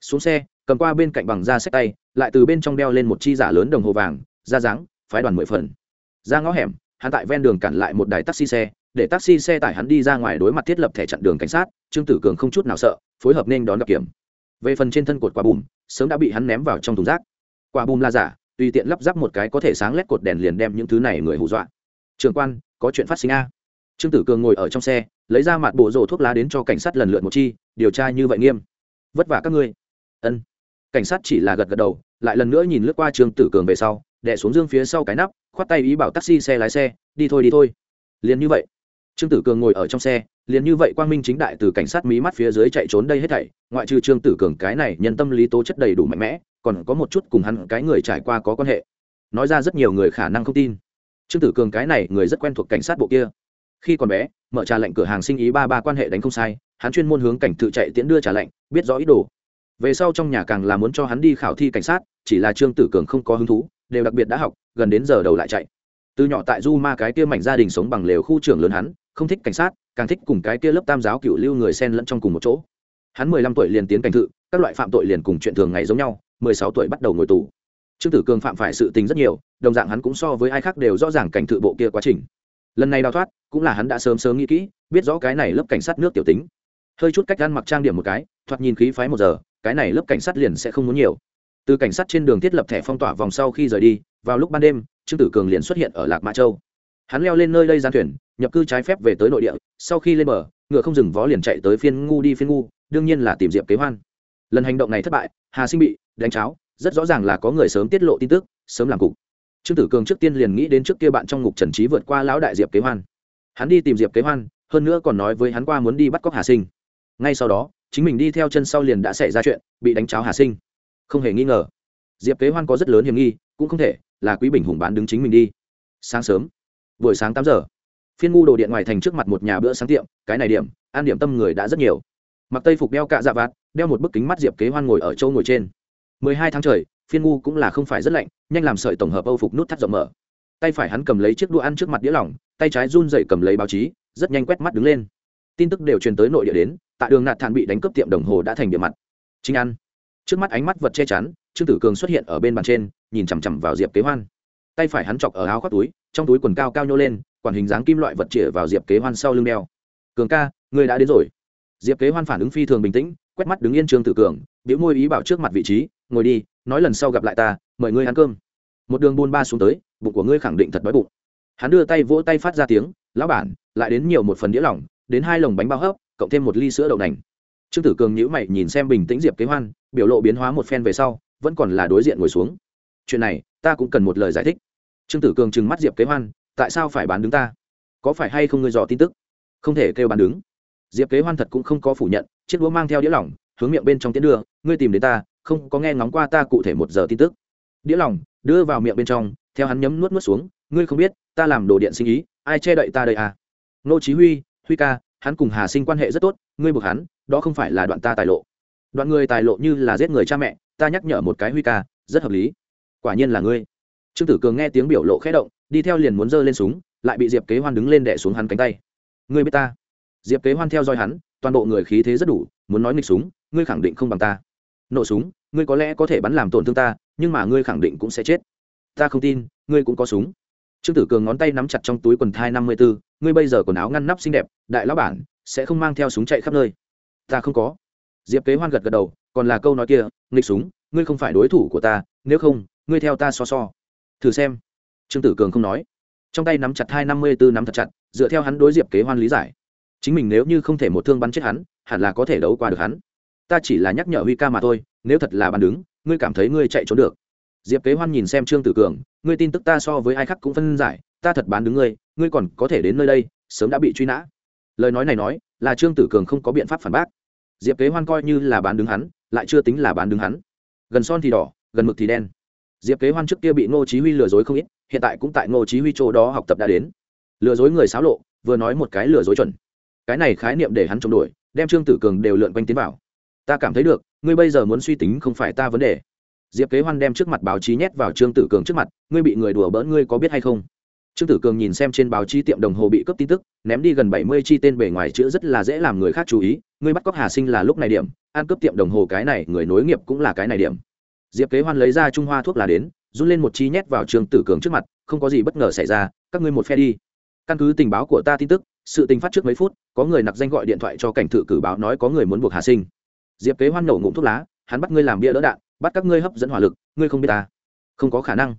Xuống xe, cầm qua bên cạnh bằng da xách tay, lại từ bên trong đeo lên một chi giả lớn đồng hồ vàng, da dáng, phái đoàn mười phần. Ra ngõ hẻm, hắn tại ven đường cản lại một đài taxi xe, để taxi xe tải hắn đi ra ngoài đối mặt thiết lập thẻ chặn đường cảnh sát, trương tử cường không chút nào sợ, phối hợp nên đón gặp kiểm. Về phần trên thân cột quả bùm, sớm đã bị hắn ném vào trong thùng rác. Quả bùm là giả, tùy tiện lắp ráp một cái có thể sáng lét cột đèn liền đem những thứ này người hù dọa. Trường quan, có chuyện phát sinh a. Trương tử cường ngồi ở trong xe lấy ra mặt bộ rổ thuốc lá đến cho cảnh sát lần lượt một chi, điều tra như vậy nghiêm. Vất vả các ngươi. Ân. Cảnh sát chỉ là gật gật đầu, lại lần nữa nhìn lướt qua trương tử cường về sau đẻ xuống dương phía sau cái nắp, khoát tay ý bảo taxi xe lái xe, đi thôi đi thôi. Liền như vậy. Trương tử cường ngồi ở trong xe, liền như vậy quang minh chính đại từ cảnh sát mí mắt phía dưới chạy trốn đây hết thảy, ngoại trừ trương tử cường cái này nhân tâm lý tố chất đầy đủ mạnh mẽ, còn có một chút cùng hắn cái người trải qua có quan hệ. Nói ra rất nhiều người khả năng không tin. Trương tử cường cái này người rất quen thuộc cảnh sát bộ kia khi còn bé, mở trà lệnh cửa hàng sinh ý ba ba quan hệ đánh không sai, hắn chuyên môn hướng cảnh tự chạy tiễn đưa trà lệnh biết rõ ý đồ. Về sau trong nhà càng là muốn cho hắn đi khảo thi cảnh sát, chỉ là trương tử cường không có hứng thú, đều đặc biệt đã học, gần đến giờ đầu lại chạy. Từ nhỏ tại du ma cái kia mảnh gia đình sống bằng lều khu trưởng lớn hắn, không thích cảnh sát, càng thích cùng cái kia lớp tam giáo cựu lưu người xen lẫn trong cùng một chỗ. Hắn mười lăm tuổi liền tiến cảnh thự, các loại phạm tội liền cùng chuyện thường ngày giống nhau, mười sáu tuổi bắt đầu ngồi tù. Trương tử cường phạm phải sự tình rất nhiều, đồng dạng hắn cũng so với ai khác đều rõ ràng cảnh thự bộ kia quá trình. Lần này đào thoát cũng là hắn đã sớm sớm nghĩ kỹ, biết rõ cái này lớp cảnh sát nước tiểu tính. Hơi chút cách ăn mặc trang điểm một cái, thoạt nhìn khí phái một giờ, cái này lớp cảnh sát liền sẽ không muốn nhiều. Từ cảnh sát trên đường thiết lập thẻ phong tỏa vòng sau khi rời đi, vào lúc ban đêm, trương tử cường liền xuất hiện ở lạc mã châu. Hắn leo lên nơi đây gian thuyền nhập cư trái phép về tới nội địa, sau khi lên bờ, ngựa không dừng vó liền chạy tới phiên ngu đi phiên ngu, đương nhiên là tìm diệp kế hoan. Lần hành động này thất bại, hà sinh bị đánh cháo, rất rõ ràng là có người sớm tiết lộ tin tức, sớm làm cục. Trương tử cường trước tiên liền nghĩ đến trước kia bạn trong ngục trần trí vượt qua lão đại diệp kế hoan hắn đi tìm diệp kế hoan, hơn nữa còn nói với hắn qua muốn đi bắt cóc hà sinh. Ngay sau đó, chính mình đi theo chân sau liền đã xảy ra chuyện, bị đánh cháo hà sinh. Không hề nghi ngờ. Diệp kế hoan có rất lớn hiểm nghi, cũng không thể là quý bình hùng bán đứng chính mình đi. Sáng sớm, buổi sáng tám giờ, phiên ngu đồ điện ngoài thành trước mặt một nhà bữa sáng tiệm, cái này điểm an điểm tâm người đã rất nhiều. Mặc tây phục đeo cạ dạ vạt, đeo một bức kính mắt diệp kế hoan ngồi ở châu ngồi trên. Mười hai tháng trời, phiên ngu cũng là không phải rất lạnh, nhanh làm sợi tổng hợp âu phục nút thắt rộng mở tay phải hắn cầm lấy chiếc đũa ăn trước mặt đĩa lỏng, tay trái run dậy cầm lấy báo chí, rất nhanh quét mắt đứng lên. Tin tức đều truyền tới nội địa đến tại đường nạt thản bị đánh cướp tiệm đồng hồ đã thành địa mặt. Chính ăn. Trước mắt ánh mắt vật che chắn, trương tử cường xuất hiện ở bên bàn trên, nhìn chằm chằm vào diệp kế hoan. Tay phải hắn chọc ở áo khoác túi, trong túi quần cao cao nhô lên, quản hình dáng kim loại vật chĩa vào diệp kế hoan sau lưng đeo. Cường ca người đã đến rồi. Diệp kế hoan phản ứng phi thường bình tĩnh, quét mắt đứng yên trương tử cường, biểu môi ý bảo trước mặt vị trí, ngồi đi, nói lần sau gặp lại ta, mời ngươi ăn cơm một đường buôn ba xuống tới, bụng của ngươi khẳng định thật đói bụng. Hắn đưa tay vỗ tay phát ra tiếng, lão bản, lại đến nhiều một phần đĩa lỏng, đến hai lồng bánh bao hấp, cộng thêm một ly sữa đậu nành. Trương tử cường nhữ mày nhìn xem bình tĩnh diệp kế hoan, biểu lộ biến hóa một phen về sau, vẫn còn là đối diện ngồi xuống. Chuyện này, ta cũng cần một lời giải thích. Trương tử cường trừng mắt diệp kế hoan, tại sao phải bán đứng ta? Có phải hay không ngươi dò tin tức? Không thể kêu bán đứng. Diệp kế hoan thật cũng không có phủ nhận, chiếc đũa mang theo đĩa lỏng, hướng miệng bên trong tiến đưa, ngươi tìm đến ta, không có nghe ngóng qua ta cụ thể một giờ tin tức. Đĩa lỏng đưa vào miệng bên trong, theo hắn nhấm nuốt nuốt xuống, ngươi không biết, ta làm đồ điện sinh ý, ai che đậy ta đây à? Nô chí huy huy ca, hắn cùng hà sinh quan hệ rất tốt, ngươi buộc hắn, đó không phải là đoạn ta tài lộ. Đoạn người tài lộ như là giết người cha mẹ, ta nhắc nhở một cái huy ca, rất hợp lý. Quả nhiên là ngươi. Trương tử cường nghe tiếng biểu lộ khẽ động, đi theo liền muốn giơ lên súng, lại bị diệp kế hoan đứng lên đẻ xuống hắn cánh tay. Ngươi biết ta? Diệp kế hoan theo dõi hắn, toàn bộ người khí thế rất đủ, muốn nói nghịch súng, ngươi khẳng định không bằng ta. Nổ súng, ngươi có lẽ có thể bắn làm tổn thương ta nhưng mà ngươi khẳng định cũng sẽ chết. Ta không tin, ngươi cũng có súng. Trương tử cường ngón tay nắm chặt trong túi quần thai năm mươi b ố ngươi bây giờ quần áo ngăn nắp xinh đẹp, đại lão bản, sẽ không mang theo súng chạy khắp nơi. Ta không có. Diệp kế hoan gật gật đầu, còn là câu nói kia, nghịch súng, ngươi không phải đối thủ của ta, nếu không, ngươi theo ta so so. Thử xem. Trương tử cường không nói. Trong tay nắm chặt hai năm mươi bốn nắm thật chặt, dựa theo hắn đối diệp kế hoan lý giải. Chính mình nếu như không thể một thương bắn chết hắn, hẳn là có thể đấu qua được hắn. Ta chỉ là nhắc nhở huy ca mà thôi, nếu thật là bắn đứng ngươi cảm thấy ngươi chạy trốn được. Diệp kế hoan nhìn xem trương tử cường, ngươi tin tức ta so với ai khác cũng phân giải, ta thật bán đứng ngươi ngươi còn có thể đến nơi đây, sớm đã bị truy nã. Lời nói này nói, là trương tử cường không có biện pháp phản bác. Diệp kế hoan coi như là bán đứng hắn, lại chưa tính là bán đứng hắn. Gần son thì đỏ, gần mực thì đen. Diệp kế hoan trước kia bị ngô chí huy lừa dối không ít, hiện tại cũng tại ngô chí huy chỗ đó học tập đã đến. Lừa dối người xáo lộ, vừa nói một cái lừa dối chuẩn. Cái này khái niệm để hắn chống đuổi, đem trương tử cường đều lượn quanh tiến vào. Ta cảm thấy được ngươi bây giờ muốn suy tính không phải ta vấn đề. Diệp kế hoan đem trước mặt báo chí nhét vào trương tử cường trước mặt, ngươi bị người đùa bỡn ngươi có biết hay không? Trương tử cường nhìn xem trên báo chí tiệm đồng hồ bị cướp tin tức, ném đi gần bảy mươi chi tên bề ngoài chữ rất là dễ làm người khác chú ý, ngươi bắt cóc hà sinh là lúc này điểm, ăn cướp tiệm đồng hồ cái này, người nối nghiệp cũng là cái này điểm. Diệp kế hoan lấy ra trung hoa thuốc là đến, run lên một chi nhét vào trương tử cường trước mặt, không có gì bất ngờ xảy ra, các ngươi một phe đi. Căn cứ tình báo của ta tin tức, sự tình phát trước mấy phút, có người nặc danh gọi điện thoại cho cảnh thự cử báo nói có người muốn buộc hà sinh diệp kế hoan nổ ngụm thuốc lá, hắn bắt ngươi làm bia đỡ đạn, bắt các ngươi hấp dẫn hỏa lực, ngươi không biết ta. Không có khả năng.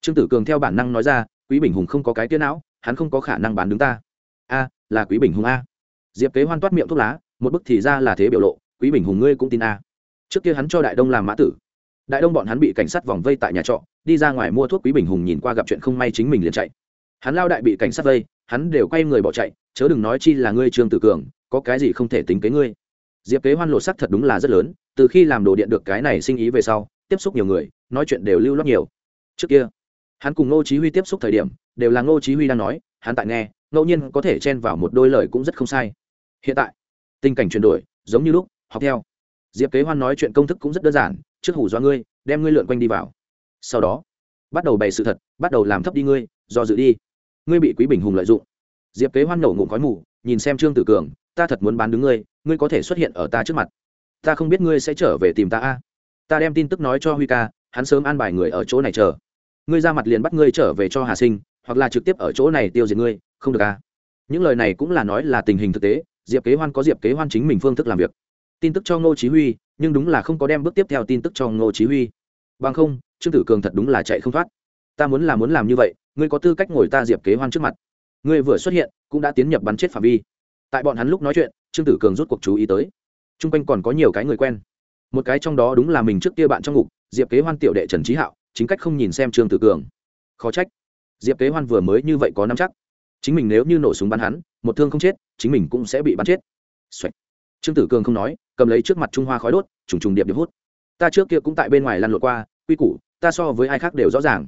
Trương tử cường theo bản năng nói ra, quý bình hùng không có cái tia não, hắn không có khả năng bán đứng ta. A, là quý bình hùng a. Diệp kế hoan toát miệng thuốc lá, một bức thì ra là thế biểu lộ, quý bình hùng ngươi cũng tin a. Trước kia hắn cho đại đông làm mã tử. Đại đông bọn hắn bị cảnh sát vòng vây tại nhà trọ, đi ra ngoài mua thuốc quý bình hùng nhìn qua gặp chuyện không may chính mình liền chạy. Hắn lao đại bị cảnh sát vây, hắn đều quay người bỏ chạy, chớ đừng nói chi là ngươi trương tử cường, có cái gì không thể tính kế ngươi diệp kế hoan lộ sắc thật đúng là rất lớn, từ khi làm đồ điện được cái này sinh ý về sau, tiếp xúc nhiều người, nói chuyện đều lưu lót nhiều. Trước kia, hắn cùng ngô chí huy tiếp xúc thời điểm, đều là ngô chí huy đang nói, hắn tại nghe, ngẫu nhiên có thể chen vào một đôi lời cũng rất không sai. Hiện tại, tình cảnh chuyển đổi, giống như lúc, học theo. Diệp kế hoan nói chuyện công thức cũng rất đơn giản, trước hủ do ngươi, đem ngươi lượn quanh đi vào. Sau đó, bắt đầu bày sự thật, bắt đầu làm thấp đi ngươi, do dự đi. Ngươi bị quý bình hùng lợi dụng. Diệp kế hoan nổ ngụm khói mù, nhìn xem trương tử cường ta thật muốn bán đứng ngươi ngươi có thể xuất hiện ở ta trước mặt. Ta không biết ngươi sẽ trở về tìm ta a. Ta đem tin tức nói cho huy ca, hắn sớm an bài người ở chỗ này chờ. Ngươi ra mặt liền bắt ngươi trở về cho hà sinh, hoặc là trực tiếp ở chỗ này tiêu diệt ngươi, không được a. Những lời này cũng là nói là tình hình thực tế, diệp kế hoan có diệp kế hoan chính mình phương thức làm việc. Tin tức cho ngô chí huy, nhưng đúng là không có đem bước tiếp theo tin tức cho ngô chí huy. Bằng không, trương tử cường thật đúng là chạy không thoát. Ta muốn là muốn làm như vậy, ngươi có tư cách ngồi ta diệp kế hoan trước mặt. Ngươi vừa xuất hiện, cũng đã tiến nhập bắn chết phạm vi tại bọn hắn lúc nói chuyện, trương tử cường rút cuộc chú ý tới. T r u n g quanh còn có nhiều cái người quen. Một cái trong đó đúng là mình trước kia bạn trong ngục, diệp kế hoan tiểu đệ trần trí hạo, chính cách không nhìn xem trương tử cường. Khó trách. Diệp kế hoan vừa mới như vậy có nắm chắc. Chính mình nếu như nổ súng bắn hắn, một thương không chết, chính mình cũng sẽ bị bắn chết、Xoạch. trương tử cường không nói, cầm lấy trước mặt trung hoa khói đốt, trùng trùng điệp điệp hút. Ta trước kia cũng tại bên ngoài lăn lộn qua, quy củ, ta so với ai khác đều rõ ràng.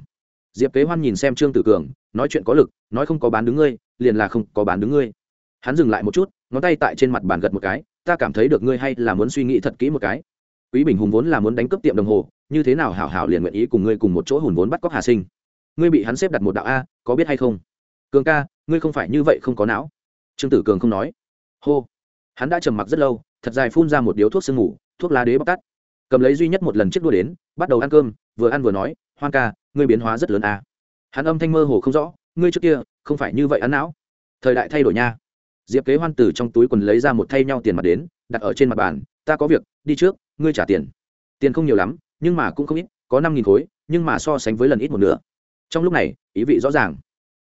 Diệp kế hoan nhìn xem trương tử cường, nói chuyện có lực, nói không có bán đứng ngươi, liền là không có bán đứng ngươi hắn dừng lại một chút, ngón tay tại trên mặt bàn gật một cái, ta cảm thấy được ngươi hay là muốn suy nghĩ thật kỹ một cái. Quý bình hùng vốn là muốn đánh cướp tiệm đồng hồ, như thế nào hảo hảo liền nguyện ý cùng ngươi cùng một chỗ hùn vốn bắt cóc hà sinh. Ngươi bị hắn xếp đặt một đạo a, có biết hay không? Cường ca, ngươi không phải như vậy không có não. Trương tử cường không nói. Hô. Hắn đã trầm mặc rất lâu, thật dài phun ra một điếu thuốc sương ngủ thuốc lá đế bóc tắt cầm lấy duy nhất một lần chiếc đua đến, bắt đầu ăn cơm, vừa ăn vừa nói, hoan ca, ngươi biến hóa rất lớn a. Hắn âm thanh mơ hồ không rõ, ngươi trước kia không phải như vậy ăn não. Thời đại thay đổi nha diệp kế hoan từ trong túi quần lấy ra một thay nhau tiền mặt đến, đặt ở trên mặt bàn, ta có việc, đi trước, ngươi trả tiền. Tiền không nhiều lắm, nhưng mà cũng không ít, có năm nghìn khối, nhưng mà so sánh với lần ít một nửa. Trong lúc này, ý vị rõ ràng.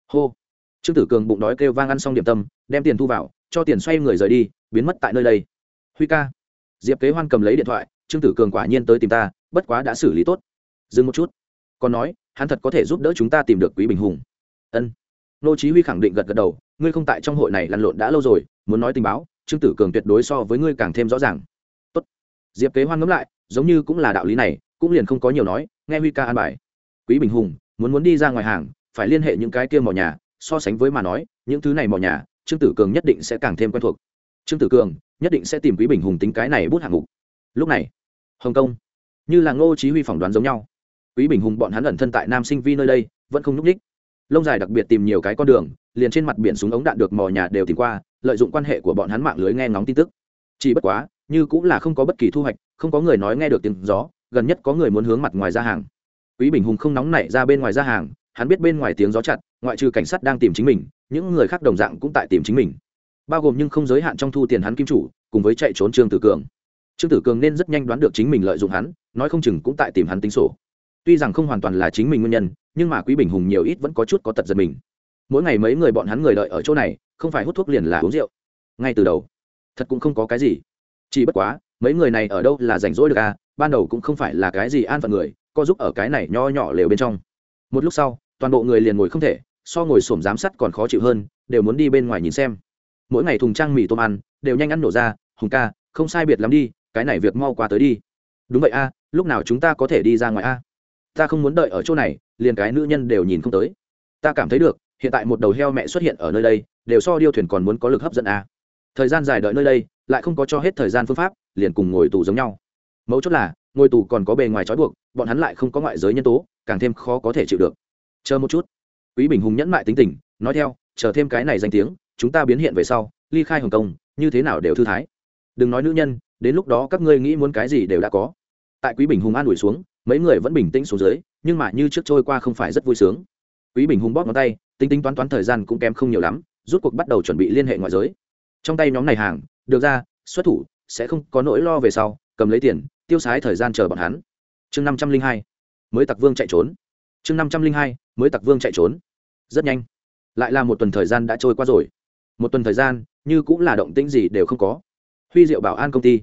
Hô. Trương tử cường bụng đói kêu vang ăn xong điểm tâm, đem tiền thu vào, cho tiền xoay người rời đi, biến mất tại nơi đây. Huy ca. Diệp kế hoan cầm lấy điện thoại, trương tử cường quả nhiên tới tìm ta, bất quá đã xử lý tốt. Dừng một chút. Còn nói, hắn thật có thể giúp đỡ chúng ta tìm được quý bình hùng. Ân nô chí huy khẳng định gật gật đầu, ngươi không tại trong hội này lăn lộn đã lâu rồi, muốn nói tình báo, trương tử cường tuyệt đối so với ngươi càng thêm rõ ràng. Tốt. Diệp kế hoan ngẫm lại, giống như cũng là đạo lý này, cũng liền không có nhiều nói, nghe huy ca an bài. Quý bình hùng, muốn muốn đi ra ngoài hàng, phải liên hệ những cái kia mỏ nhà, so sánh với mà nói, những thứ này mỏ nhà, trương tử cường nhất định sẽ càng thêm quen thuộc. Trương tử cường nhất định sẽ tìm quý bình hùng tính cái này bút hạng mục. Lúc này, hồng kông, như là ngô chí huy phỏng đoán giống nhau. Quý bình hùng bọn hắn ẩn thân tại nam sinh vi nơi đây, vẫn không núp ních lông dài đặc biệt tìm nhiều cái con đường, liền trên mặt biển súng ống đạn được mò nhà đều tìm qua, lợi dụng quan hệ của bọn hắn mạng lưới nghe ngóng tin tức. Chỉ bất quá, như cũng là không có bất kỳ thu hoạch, không có người nói nghe được tiếng gió, gần nhất có người muốn hướng mặt ngoài ra hàng. Quý bình hùng không nóng nảy ra bên ngoài ra hàng, hắn biết bên ngoài tiếng gió chặt, ngoại trừ cảnh sát đang tìm chính mình, những người khác đồng dạng cũng tại tìm chính mình. Bao gồm nhưng không giới hạn trong thu tiền hắn kim chủ, cùng với chạy trốn trương tử cường. Trương tử cường nên rất nhanh đoán được chính mình lợi dụng hắn, nói không chừng cũng tại tìm hắn tính sổ tuy rằng không hoàn toàn là chính mình nguyên nhân, nhưng mà quý bình hùng nhiều ít vẫn có chút có tật giật mình. Mỗi ngày mấy người bọn hắn người đợi ở chỗ này, không phải hút thuốc liền là uống rượu. Ngay từ đầu, thật cũng không có cái gì. Chỉ bất quá, mấy người này ở đâu là rảnh rỗi được à ban đầu cũng không phải là cái gì an phận người có giúp ở cái này nho nhỏ lều bên trong. Một lúc sau, toàn bộ người liền ngồi không thể, so ngồi xổm giám sát còn khó chịu hơn, đều muốn đi bên ngoài nhìn xem. Mỗi ngày thùng trang mì tôm ăn, đều nhanh ăn nổ ra, hùng ca, không sai biệt lắm đi, cái này việc mau qua tới đi. Đúng vậy a, lúc nào chúng ta có thể đi ra ngoài a? Ta không muốn đợi ở chỗ này, liền cái nữ nhân đều nhìn không tới. Ta cảm thấy được, hiện tại một đầu heo mẹ xuất hiện ở nơi đây, đều so điêu thuyền còn muốn có lực hấp dẫn à? thời gian dài đợi nơi đây, lại không có cho hết thời gian phương pháp, liền cùng ngồi tù giống nhau. Mấu chốt là, ngồi tù còn có bề ngoài trói buộc, bọn hắn lại không có ngoại giới nhân tố, càng thêm khó có thể chịu được. Chờ một chút. Quý bình hùng nhẫn mại tính tình, nói theo, chờ thêm cái này danh tiếng, chúng ta biến hiện về sau, ly khai hồng kông, như thế nào đều thư thái. Đừng nói nữ nhân, đến lúc đó các ngươi nghĩ muốn cái gì đều đã có. Tại quý bình hùng an ủi xuống mấy người vẫn bình tĩnh xuống dưới, nhưng mà như trước trôi qua không phải rất vui sướng. Quý bình hùng bóp ngón tay, tính tính toán toán thời gian cũng kém không nhiều lắm, rút cuộc bắt đầu chuẩn bị liên hệ ngoại giới. Trong tay nhóm này hàng, được ra, xuất thủ, sẽ không có nỗi lo về sau, cầm lấy tiền, tiêu sái thời gian chờ bọn hắn. Chương năm trăm linh hai, mới tặc vương chạy trốn. Chương năm trăm linh hai, mới tặc vương chạy trốn. Rất nhanh. Lại là một tuần thời gian đã trôi qua rồi. Một tuần thời gian, như cũng là động tĩnh gì đều không có. Huy diệu bảo an công ty.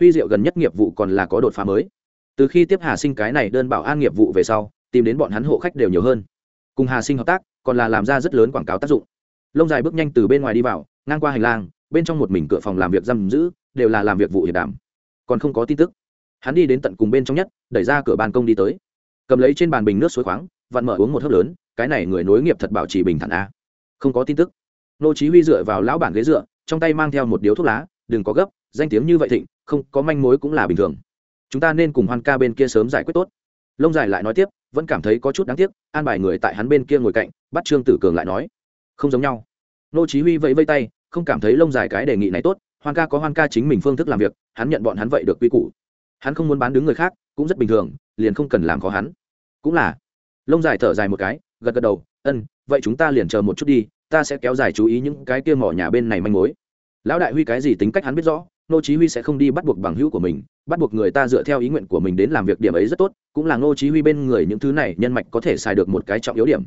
Huy diệu gần nhất nghiệp vụ còn là có đột phá mới từ khi tiếp hà sinh cái này đơn bảo an nghiệp vụ về sau, tìm đến bọn hắn hộ khách đều nhiều hơn. Cùng hà sinh hợp tác, còn là làm ra rất lớn quảng cáo tác dụng. Lông dài bước nhanh từ bên ngoài đi vào, ngang qua hành lang, bên trong một mình cửa phòng làm việc giam giữ, đều là làm việc vụ hiệp đảm. Còn không có tin tức. Hắn đi đến tận cùng bên trong nhất, đẩy ra cửa ban công đi tới. Cầm lấy trên bàn bình nước suối khoáng, vặn mở uống một hớp lớn, cái này người nối nghiệp thật bảo trì bình thản a. Không có tin tức. Nô chí huy dựa vào lão bản ghế dựa, trong tay mang theo một điếu thuốc lá, đừng có gấp, danh tiếng như vậy thịnh, không có manh mối cũng là bình thường chúng ta nên cùng hoan ca bên kia sớm giải quyết tốt. Lông dài lại nói tiếp, vẫn cảm thấy có chút đáng tiếc, an bài người tại hắn bên kia ngồi cạnh, bắt trương tử cường lại nói. Không giống nhau. Nô chí huy vẫy vẫy tay, không cảm thấy lông dài cái đề nghị này tốt, hoan ca có hoan ca chính mình phương thức làm việc, hắn nhận bọn hắn vậy được quy củ. Hắn không muốn bán đứng người khác, cũng rất bình thường, liền không cần làm khó hắn. Cũng là. Lông dài thở dài một cái, gật gật đầu, ân, vậy chúng ta liền chờ một chút đi, ta sẽ kéo dài chú ý những cái kia mỏ nhà bên này manh mối. Lão đại huy cái gì tính cách hắn biết rõ, nô chí huy sẽ không đi bắt buộc bằng hữu của mình bắt buộc người ta dựa theo ý nguyện của mình đến làm việc điểm ấy rất tốt, cũng là nô chí huy bên người những thứ này nhân mạch có thể xài được một cái trọng yếu điểm.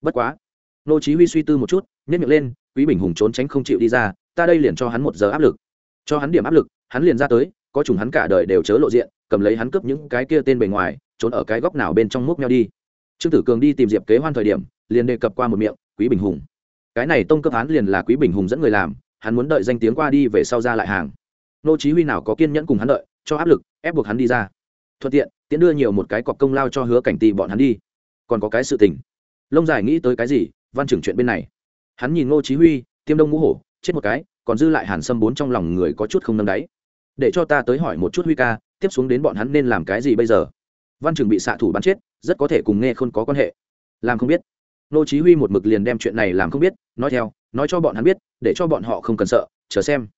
Bất quá nô chí huy suy tư một chút, nhếch miệng lên, quý bình hùng trốn tránh không chịu đi ra, ta đây liền cho hắn một giờ áp lực. Cho hắn điểm áp lực, hắn liền ra tới, có chủng hắn cả đời đều chớ lộ diện, cầm lấy hắn cướp những cái kia tên bề ngoài, trốn ở cái góc nào bên trong múc nhau đi. Trương tử cường đi tìm diệp kế hoan thời điểm, liền đề cập qua một miệng, quý bình hùng. Cái này tông cấp án liền là quý bình hùng dẫn người làm, hắn muốn đợi danh tiếng qua đi về sau ra lại hàng. Nô chí huy nào có kiên nhẫn cùng hắn đợi cho áp lực, ép buộc hắn đi ra. Thuận tiện tiến đưa nhiều một cái cọc công lao cho hứa cảnh tì bọn hắn đi. Còn có cái sự tình. Lông dài nghĩ tới cái gì, văn trưởng chuyện bên này. Hắn nhìn Ngô chí huy, tiêm đông ngũ hổ, chết một cái, còn dư lại hàn sâm bốn trong lòng người có chút không nâng đáy. Để cho ta tới hỏi một chút huy ca, tiếp xuống đến bọn hắn nên làm cái gì bây giờ? Văn trưởng bị xạ thủ bắn chết, rất có thể cùng nghe không có quan hệ. Làm không biết. Ngô chí huy một mực liền đem chuyện này làm không biết, nói theo, nói cho bọn hắn biết, để cho bọn họ không cần sợ, chờ xem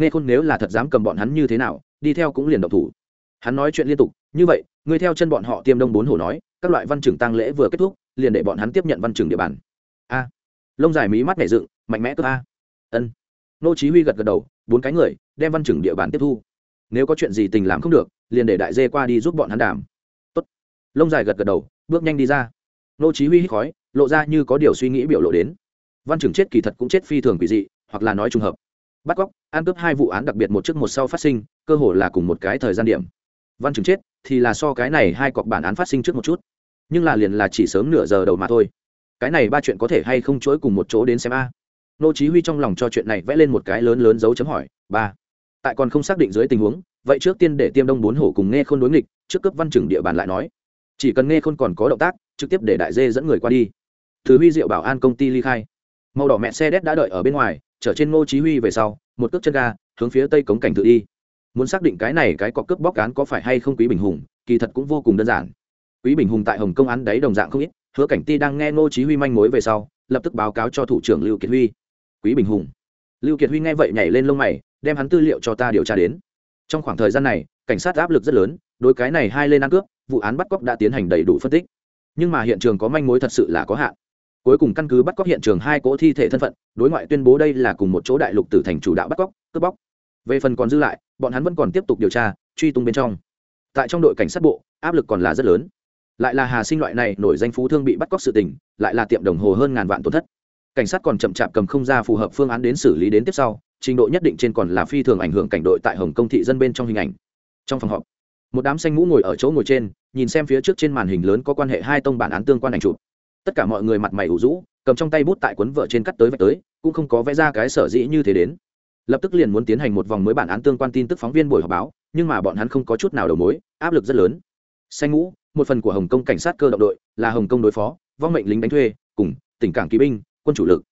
nghe khôn nếu là thật dám cầm bọn hắn như thế nào, đi theo cũng liền độc thủ. Hắn nói chuyện liên tục, như vậy người theo chân bọn họ tiêm đông bốn hổ nói, các loại văn trưởng tăng lễ vừa kết thúc, liền để bọn hắn tiếp nhận văn trưởng địa bàn. A. Lông dài mí mắt nhảy dựng, mạnh mẽ cơ a. Ân. Nô chí huy gật gật đầu, bốn cái người, đem văn trưởng địa bàn tiếp thu. Nếu có chuyện gì tình làm không được, liền để đại dê qua đi giúp bọn hắn đảm. Tốt. Lông dài gật gật đầu, bước nhanh đi ra. Nô chí huy hít khói, lộ ra như có điều suy nghĩ biểu lộ đến. Văn trưởng chết kỳ thật cũng chết phi thường quỷ dị, hoặc là nói trùng hợp bắt cóc, ăn cướp hai vụ án đặc biệt một trước một sau phát sinh, cơ hồ là cùng một cái thời gian điểm. Văn trưởng chết, thì là so cái này hai cọc bản án phát sinh trước một chút. Nhưng là liền là chỉ sớm nửa giờ đầu mà thôi. Cái này ba chuyện có thể hay không chối cùng một chỗ đến xem a? Nô chí huy trong lòng cho chuyện này vẽ lên một cái lớn lớn dấu chấm hỏi, ba, tại còn không xác định dưới tình huống, vậy trước tiên để tiêm đông bốn hổ cùng nghe khôn đối nghịch, trước cấp văn trưởng địa bàn lại nói. Chỉ cần nghe khôn còn có động tác, trực tiếp để đại dê dẫn người qua đi. Thứ huy diệu bảo an công ty ly khai. Màu đỏ mẹ xe đét đã đợi ở bên ngoài chở trên ngô chí huy về sau, một cước chân ga, hướng phía tây cống cảnh tự đi. Muốn xác định cái này cái cọc cướp bóc cán có phải hay không quý bình hùng, kỳ thật cũng vô cùng đơn giản. Quý bình hùng tại hồng công án đấy đồng dạng không ít, hứa cảnh ti đang nghe ngô chí huy manh mối về sau, lập tức báo cáo cho thủ trưởng lưu kiệt huy. Quý bình hùng. Lưu kiệt huy nghe vậy nhảy lên lông mày, đem hắn tư liệu cho ta điều tra đến. Trong khoảng thời gian này, cảnh sát áp lực rất lớn, đối cái này hai lên ăn cướp, vụ án bắt cóc đã tiến hành đầy đủ phân tích. Nhưng mà hiện trường có manh mối thật sự là có hạn cuối cùng căn cứ bắt cóc hiện trường hai cỗ thi thể thân phận, đối ngoại tuyên bố đây là cùng một chỗ đại lục tử thành chủ đạo bắt cóc, cướp bóc. Về phần còn dư lại, bọn hắn vẫn còn tiếp tục điều tra, truy tung bên trong. Tại trong đội cảnh sát bộ, áp lực còn là rất lớn. Lại là hà sinh loại này, nổi danh phú thương bị bắt cóc sự tình, lại là tiệm đồng hồ hơn ngàn vạn tổn thất. Cảnh sát còn chậm chạp cầm không ra phù hợp phương án đến xử lý đến tiếp sau, trình độ nhất định trên còn là phi thường ảnh hưởng cảnh đội tại hồng công thị dân bên trong hình ảnh. Trong phòng họp, một đám xanh mũ ngồi ở chỗ ngồi trên, nhìn xem phía trước trên màn hình lớn có quan hệ hai tông bản án tương quan ảnh chụp tất cả mọi người mặt mày ủ rũ, cầm trong tay bút tại cuốn vợ trên cắt tới vạch tới, cũng không có vẽ ra cái sở dĩ như thế đến. Lập tức liền muốn tiến hành một vòng mới bản án tương quan tin tức phóng viên buổi họp báo, nhưng mà bọn hắn không có chút nào đầu mối, áp lực rất lớn. Xanh ngũ, một phần của hồng kông cảnh sát cơ động đội, là hồng kông đối phó vong mệnh lính đánh thuê, cùng tỉnh cảng kỵ binh, quân chủ lực.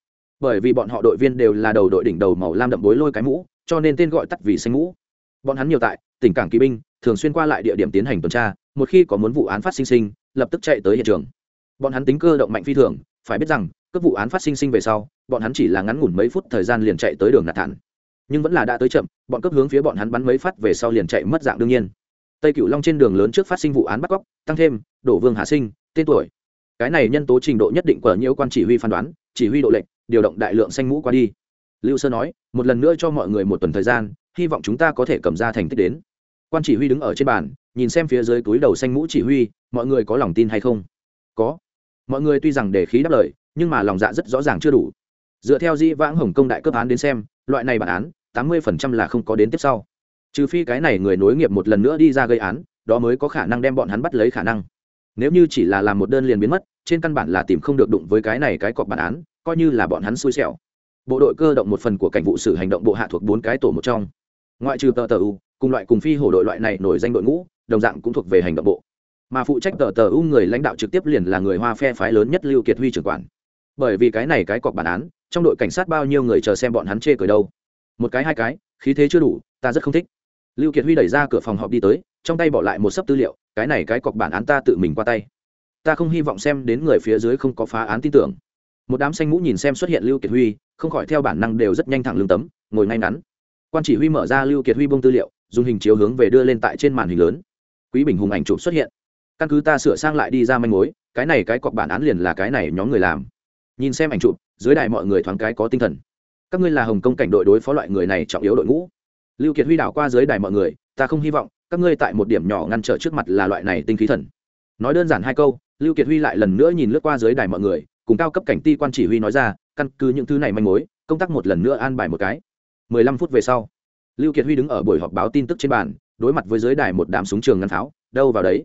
Bởi vì bọn họ đội viên đều là đầu đội đỉnh đầu màu lam đậm bối lôi cái mũ, cho nên tên gọi tắt vì xanh ngũ. Bọn hắn nhiều tại tỉnh cảng kỵ binh, thường xuyên qua lại địa điểm tiến hành tuần tra, một khi có muốn vụ án phát sinh sinh, lập tức chạy tới hiện trường bọn hắn tính cơ động mạnh phi thường, phải biết rằng các vụ án phát sinh sinh về sau, bọn hắn chỉ là ngắn ngủn mấy phút thời gian liền chạy tới đường nạt thản. Nhưng vẫn là đã tới chậm, bọn cấp hướng phía bọn hắn bắn mấy phát về sau liền chạy mất dạng đương nhiên. Tây cựu long trên đường lớn trước phát sinh vụ án bắt cóc, tăng thêm, đổ vương hạ sinh, tên tuổi. Cái này nhân tố trình độ nhất định của nhiễu quan chỉ huy phán đoán, chỉ huy độ lệnh, điều động đại lượng xanh mũ qua đi. Lưu sơ nói, một lần nữa cho mọi người một tuần thời gian, hy vọng chúng ta có thể cầm ra thành tích đến. Quan chỉ huy đứng ở trên bàn, nhìn xem phía dưới túi đầu xanh mũ chỉ huy, mọi người có lòng tin hay không? Có mọi người tuy rằng để khí đáp lời, nhưng mà lòng dạ rất rõ ràng chưa đủ. Dựa theo di vãng hồng công đại cấp án đến xem, loại này bản án, tám mươi phần trăm là không có đến tiếp sau. Trừ phi cái này người nối nghiệp một lần nữa đi ra gây án, đó mới có khả năng đem bọn hắn bắt lấy khả năng. Nếu như chỉ là làm một đơn liền biến mất, trên căn bản là tìm không được đụng với cái này cái cọc bản án, coi như là bọn hắn xui xẻo. Bộ đội cơ động một phần của cảnh vụ sử hành động bộ hạ thuộc bốn cái tổ một trong. Ngoại trừ tờ tờ u, cùng loại cùng phi hổ đội loại này nổi danh đội ngũ, đồng dạng cũng thuộc về hành động bộ mà phụ trách tờ tờ u người lãnh đạo trực tiếp liền là người hoa phe phái lớn nhất lưu kiệt huy trưởng quản. Bởi vì cái này cái cọc bản án, trong đội cảnh sát bao nhiêu người chờ xem bọn hắn chê cười đâu. Một cái hai cái, khí thế chưa đủ, ta rất không thích. Lưu kiệt huy đẩy ra cửa phòng họp đi tới, trong tay bỏ lại một sấp tư liệu, cái này cái cọc bản án ta tự mình qua tay. Ta không hy vọng xem đến người phía dưới không có phá án tin tưởng. Một đám xanh mũ nhìn xem xuất hiện lưu kiệt huy, không khỏi theo bản năng đều rất nhanh thẳng lương tấm, ngồi ngay ngắn. Quan chỉ huy mở ra lưu kiệt huy bông tư liệu, dùng hình chiếu hướng về đưa lên tại trên màn hình lớn. Quý bình hùng ảnh chụp xuất hiện căn cứ ta sửa sang lại đi ra manh mối, cái này cái cọc bản án liền là cái này nhóm người làm. Nhìn xem ảnh chụp, dưới đài mọi người thoáng cái có tinh thần. Các ngươi là hồng công cảnh đội đối phó loại người này trọng yếu đội ngũ. Lưu kiệt huy đảo qua dưới đài mọi người, ta không hy vọng các ngươi tại một điểm nhỏ ngăn trở trước mặt là loại này tinh khí thần. Nói đơn giản hai câu, lưu kiệt huy lại lần nữa nhìn lướt qua dưới đài mọi người, cùng cao cấp cảnh ti quan chỉ huy nói ra, căn cứ những thứ này manh mối, công tác một lần nữa an bài một cái. Mười lăm phút về sau, lưu kiệt huy đứng ở buổi họp báo tin tức trên bàn, đối mặt với dưới đài một đám súng trường ngăn pháo đâu vào đấy?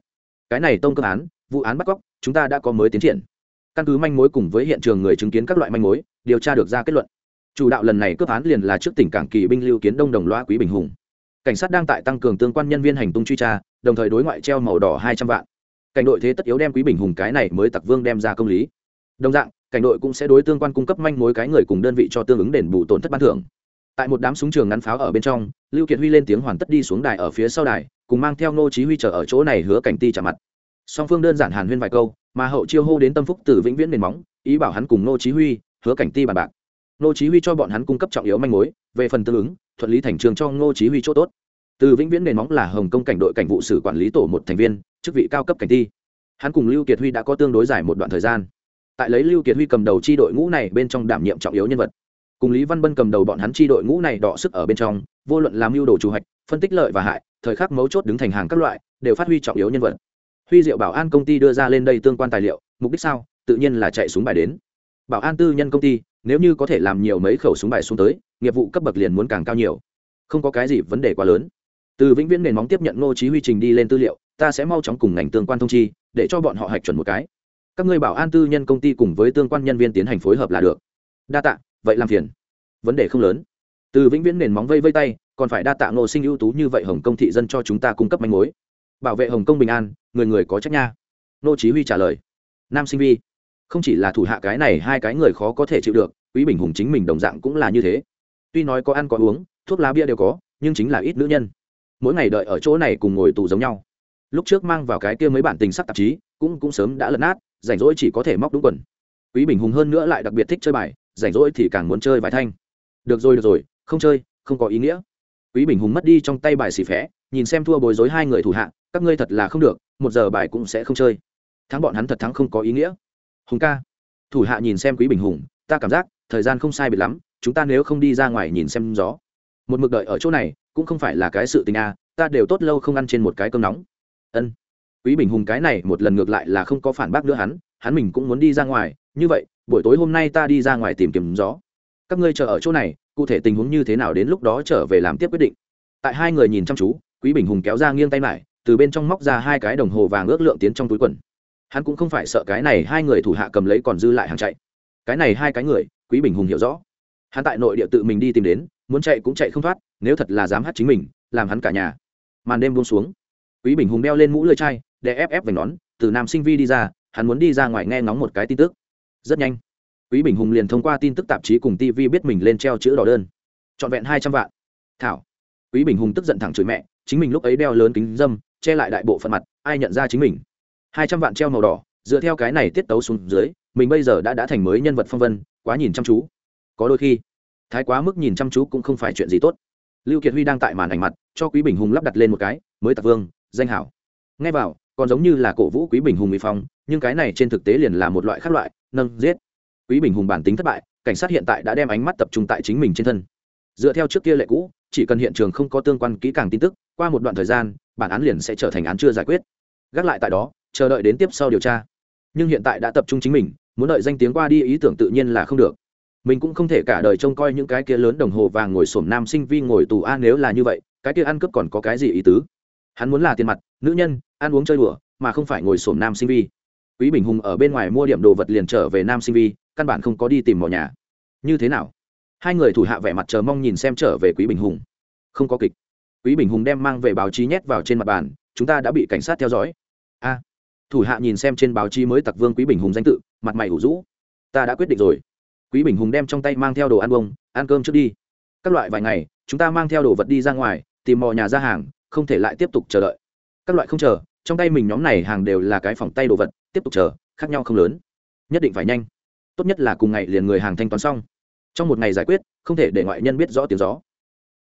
Cái này tông cơ án, vụ án bắt cóc, chúng ta đã có mới tiến triển. Căn cứ manh mối cùng với hiện trường người chứng kiến các loại manh mối, điều tra được ra kết luận. Chủ đạo lần này cướp án liền là trước tỉnh cảng kỳ binh lưu kiến đông đồng loa quý bình hùng. Cảnh sát đang tại tăng cường tương quan nhân viên hành tung truy tra, đồng thời đối ngoại treo màu đỏ hai trăm vạn. Cảnh đội thế tất yếu đem quý bình hùng cái này mới tặc vương đem ra công lý. Đồng dạng, cảnh đội cũng sẽ đối tương quan cung cấp manh mối cái người cùng đơn vị cho tương ứng đền bù tổn thất ban thưởng. Tại một đám súng trường ngắn pháo ở bên trong, lưu kiệt huy lên tiếng hoàn tất đi xuống đài ở phía sau đài cùng mang theo ngô chí huy chờ ở chỗ này hứa cảnh ti trả mặt. Song phương đơn giản hàn huyên vài câu, mà hậu chiêu hô đến tâm phúc từ vĩnh viễn nền móng, ý bảo hắn cùng ngô chí huy, hứa cảnh ti bàn bạc. Ngô chí huy cho bọn hắn cung cấp trọng yếu manh mối, về phần tương ứng, thuận lý thành trường cho ngô chí huy chỗ tốt. Từ vĩnh viễn nền móng là hồng công cảnh đội cảnh vụ sử quản lý tổ một thành viên, chức vị cao cấp cảnh ti. Hắn cùng lưu kiệt huy đã có tương đối dài một đoạn thời gian. Tại lấy lưu kiệt huy cầm đầu chi đội ngũ này bên trong đảm nhiệm trọng yếu nhân vật. Cùng lý văn bân cầm đầu bọn hắn chi đội ngũ này đọ sức ở bên trong, vô luận làm mưu đồ chủ hạch phân tích lợi và hại thời khắc mấu chốt đứng thành hàng các loại, đều phát huy trọng yếu nhân vật. Huy diệu bảo an công ty đưa ra lên đây tương quan tài liệu, mục đích sao? Tự nhiên là chạy súng bài đến. Bảo an tư nhân công ty, nếu như có thể làm nhiều mấy khẩu súng bài xuống tới, nghiệp vụ cấp bậc liền muốn càng cao nhiều. Không có cái gì vấn đề quá lớn. Từ vĩnh viễn nền móng tiếp nhận ngô chí huy trình đi lên tư liệu, ta sẽ mau chóng cùng ngành tương quan thông chi, để cho bọn họ hạch chuẩn một cái. Các ngươi bảo an tư nhân công ty cùng với tương quan nhân viên tiến hành phối hợp là được. Đa tạ, vậy làm phiền. Vấn đề không lớn. Từ vĩnh viễn nền móng vây vây tay còn phải đa tạ ngô sinh ưu tú như vậy hồng công thị dân cho chúng ta cung cấp manh mối. Bảo vệ hồng công bình an, người người có trách nha. Nô chí huy trả lời. Nam sinh vi, không chỉ là thủ hạ cái này, hai cái người khó có thể chịu được, quý bình hùng chính mình đồng dạng cũng là như thế. Tuy nói có ăn có uống, thuốc lá bia đều có, nhưng chính là ít nữ nhân. Mỗi ngày đợi ở chỗ này cùng ngồi tù giống nhau. Lúc trước mang vào cái kia mấy bản tình sắc tạp chí, cũng cũng sớm đã lật nát, rảnh rỗi chỉ có thể móc đúng quần. Quý bình hùng hơn nữa lại đặc biệt thích chơi bài, rảnh rỗi thì càng muốn chơi vài thanh. Được rồi được rồi, không chơi, không có ý nghĩa quý bình hùng mất đi trong tay bài xì phé, nhìn xem thua bối rối hai người thủ hạ, các ngươi thật là không được, một giờ bài cũng sẽ không chơi. Thắng bọn hắn thật thắng không có ý nghĩa. Hùng ca, thủ hạ nhìn xem quý bình hùng, ta cảm giác, thời gian không sai biệt lắm, chúng ta nếu không đi ra ngoài nhìn xem gió. Một mực đợi ở chỗ này, cũng không phải là cái sự tình a ta đều tốt lâu không ăn trên một cái cơm nóng. Ân. Quý bình hùng cái này một lần ngược lại là không có phản bác nữa hắn hắn mình cũng muốn đi ra ngoài, như vậy, buổi tối hôm nay ta đi ra ngoài tìm kiếm gió. Các ngươi chờ ở chỗ này cụ thể tình huống như thế nào đến lúc đó trở về làm tiếp quyết định. Tại hai người nhìn chăm chú, quý bình hùng kéo ra nghiêng tay lại, từ bên trong móc ra hai cái đồng hồ vàng ước lượng tiến trong túi quần. Hắn cũng không phải sợ cái này hai người thủ hạ cầm lấy còn dư lại hàng chạy. Cái này hai cái người, quý bình hùng hiểu rõ. Hắn tại nội địa tự mình đi tìm đến, muốn chạy cũng chạy không thoát, nếu thật là dám hát chính mình, làm hắn cả nhà. Màn đêm buông xuống. Quý bình hùng đeo lên mũ lưỡi chai để ép ép vành nón, từ nam sinh vi đi ra, hắn muốn đi ra ngoài nghe ngóng một cái tin tức. Rất nhanh quý bình hùng liền thông qua tin tức tạp chí cùng tv biết mình lên treo chữ đỏ đơn. Trọn vẹn hai trăm vạn. Thảo. Quý bình hùng tức giận thẳng chửi mẹ, chính mình lúc ấy đeo lớn kính dâm, che lại đại bộ phận mặt, ai nhận ra chính mình? Hai trăm vạn treo màu đỏ, dựa theo cái này tiết tấu xuống dưới, mình bây giờ đã đã thành mới nhân vật phong vân, quá nhìn chăm chú. Có đôi khi, thái quá mức nhìn chăm chú cũng không phải chuyện gì tốt. Lưu kiệt huy đang tại màn ảnh mặt, cho quý bình hùng lắp đặt lên một cái, mới tạc vương, danh hảo. Nghe vào, còn giống như là cổ vũ quý bình hùng mỹ phong, nhưng cái này trên thực tế liền là một loại khác loại, nâng giết quý bình hùng bản tính thất bại, cảnh sát hiện tại đã đem ánh mắt tập trung tại chính mình trên thân. Dựa theo trước kia lệ cũ, chỉ cần hiện trường không có tương quan kỹ càng tin tức, qua một đoạn thời gian, bản án liền sẽ trở thành án chưa giải quyết. Gác lại tại đó, chờ đợi đến tiếp sau điều tra. Nhưng hiện tại đã tập trung chính mình, muốn đợi danh tiếng qua đi ý tưởng tự nhiên là không được. Mình cũng không thể cả đời trông coi những cái kia lớn đồng hồ vàng ngồi sổm nam sinh vi ngồi tù a nếu là như vậy, cái kia ăn cướp còn có cái gì ý tứ? Hắn muốn là tiền mặt, nữ nhân, ăn uống chơi đùa, mà không phải ngồi sổm nam sinh vi. Quý bình hùng ở bên ngoài mua điểm đồ vật liền trở về nam sinh vi căn bản không có đi tìm mỏ nhà. Như thế nào? Hai người thủ hạ vẻ mặt chờ mong nhìn xem trở về quý bình hùng. Không có kịch. Quý bình hùng đem mang về báo chí nhét vào trên mặt bàn, chúng ta đã bị cảnh sát theo dõi. A. Thủ hạ nhìn xem trên báo chí mới tặc vương quý bình hùng danh tự, mặt mày ủ rũ. Ta đã quyết định rồi. Quý bình hùng đem trong tay mang theo đồ ăn bông, ăn cơm trước đi. Các loại vài ngày, chúng ta mang theo đồ vật đi ra ngoài, tìm mò nhà ra hàng, không thể lại tiếp tục chờ đợi. Các loại không chờ, trong tay mình nhóm này hàng đều là cái phòng tay đồ vật, tiếp tục chờ, khác nhau không lớn. Nhất định phải nhanh tốt nhất là cùng ngày liền người hàng thanh toán xong. Trong một ngày giải quyết, không thể để ngoại nhân biết rõ tiếng gió.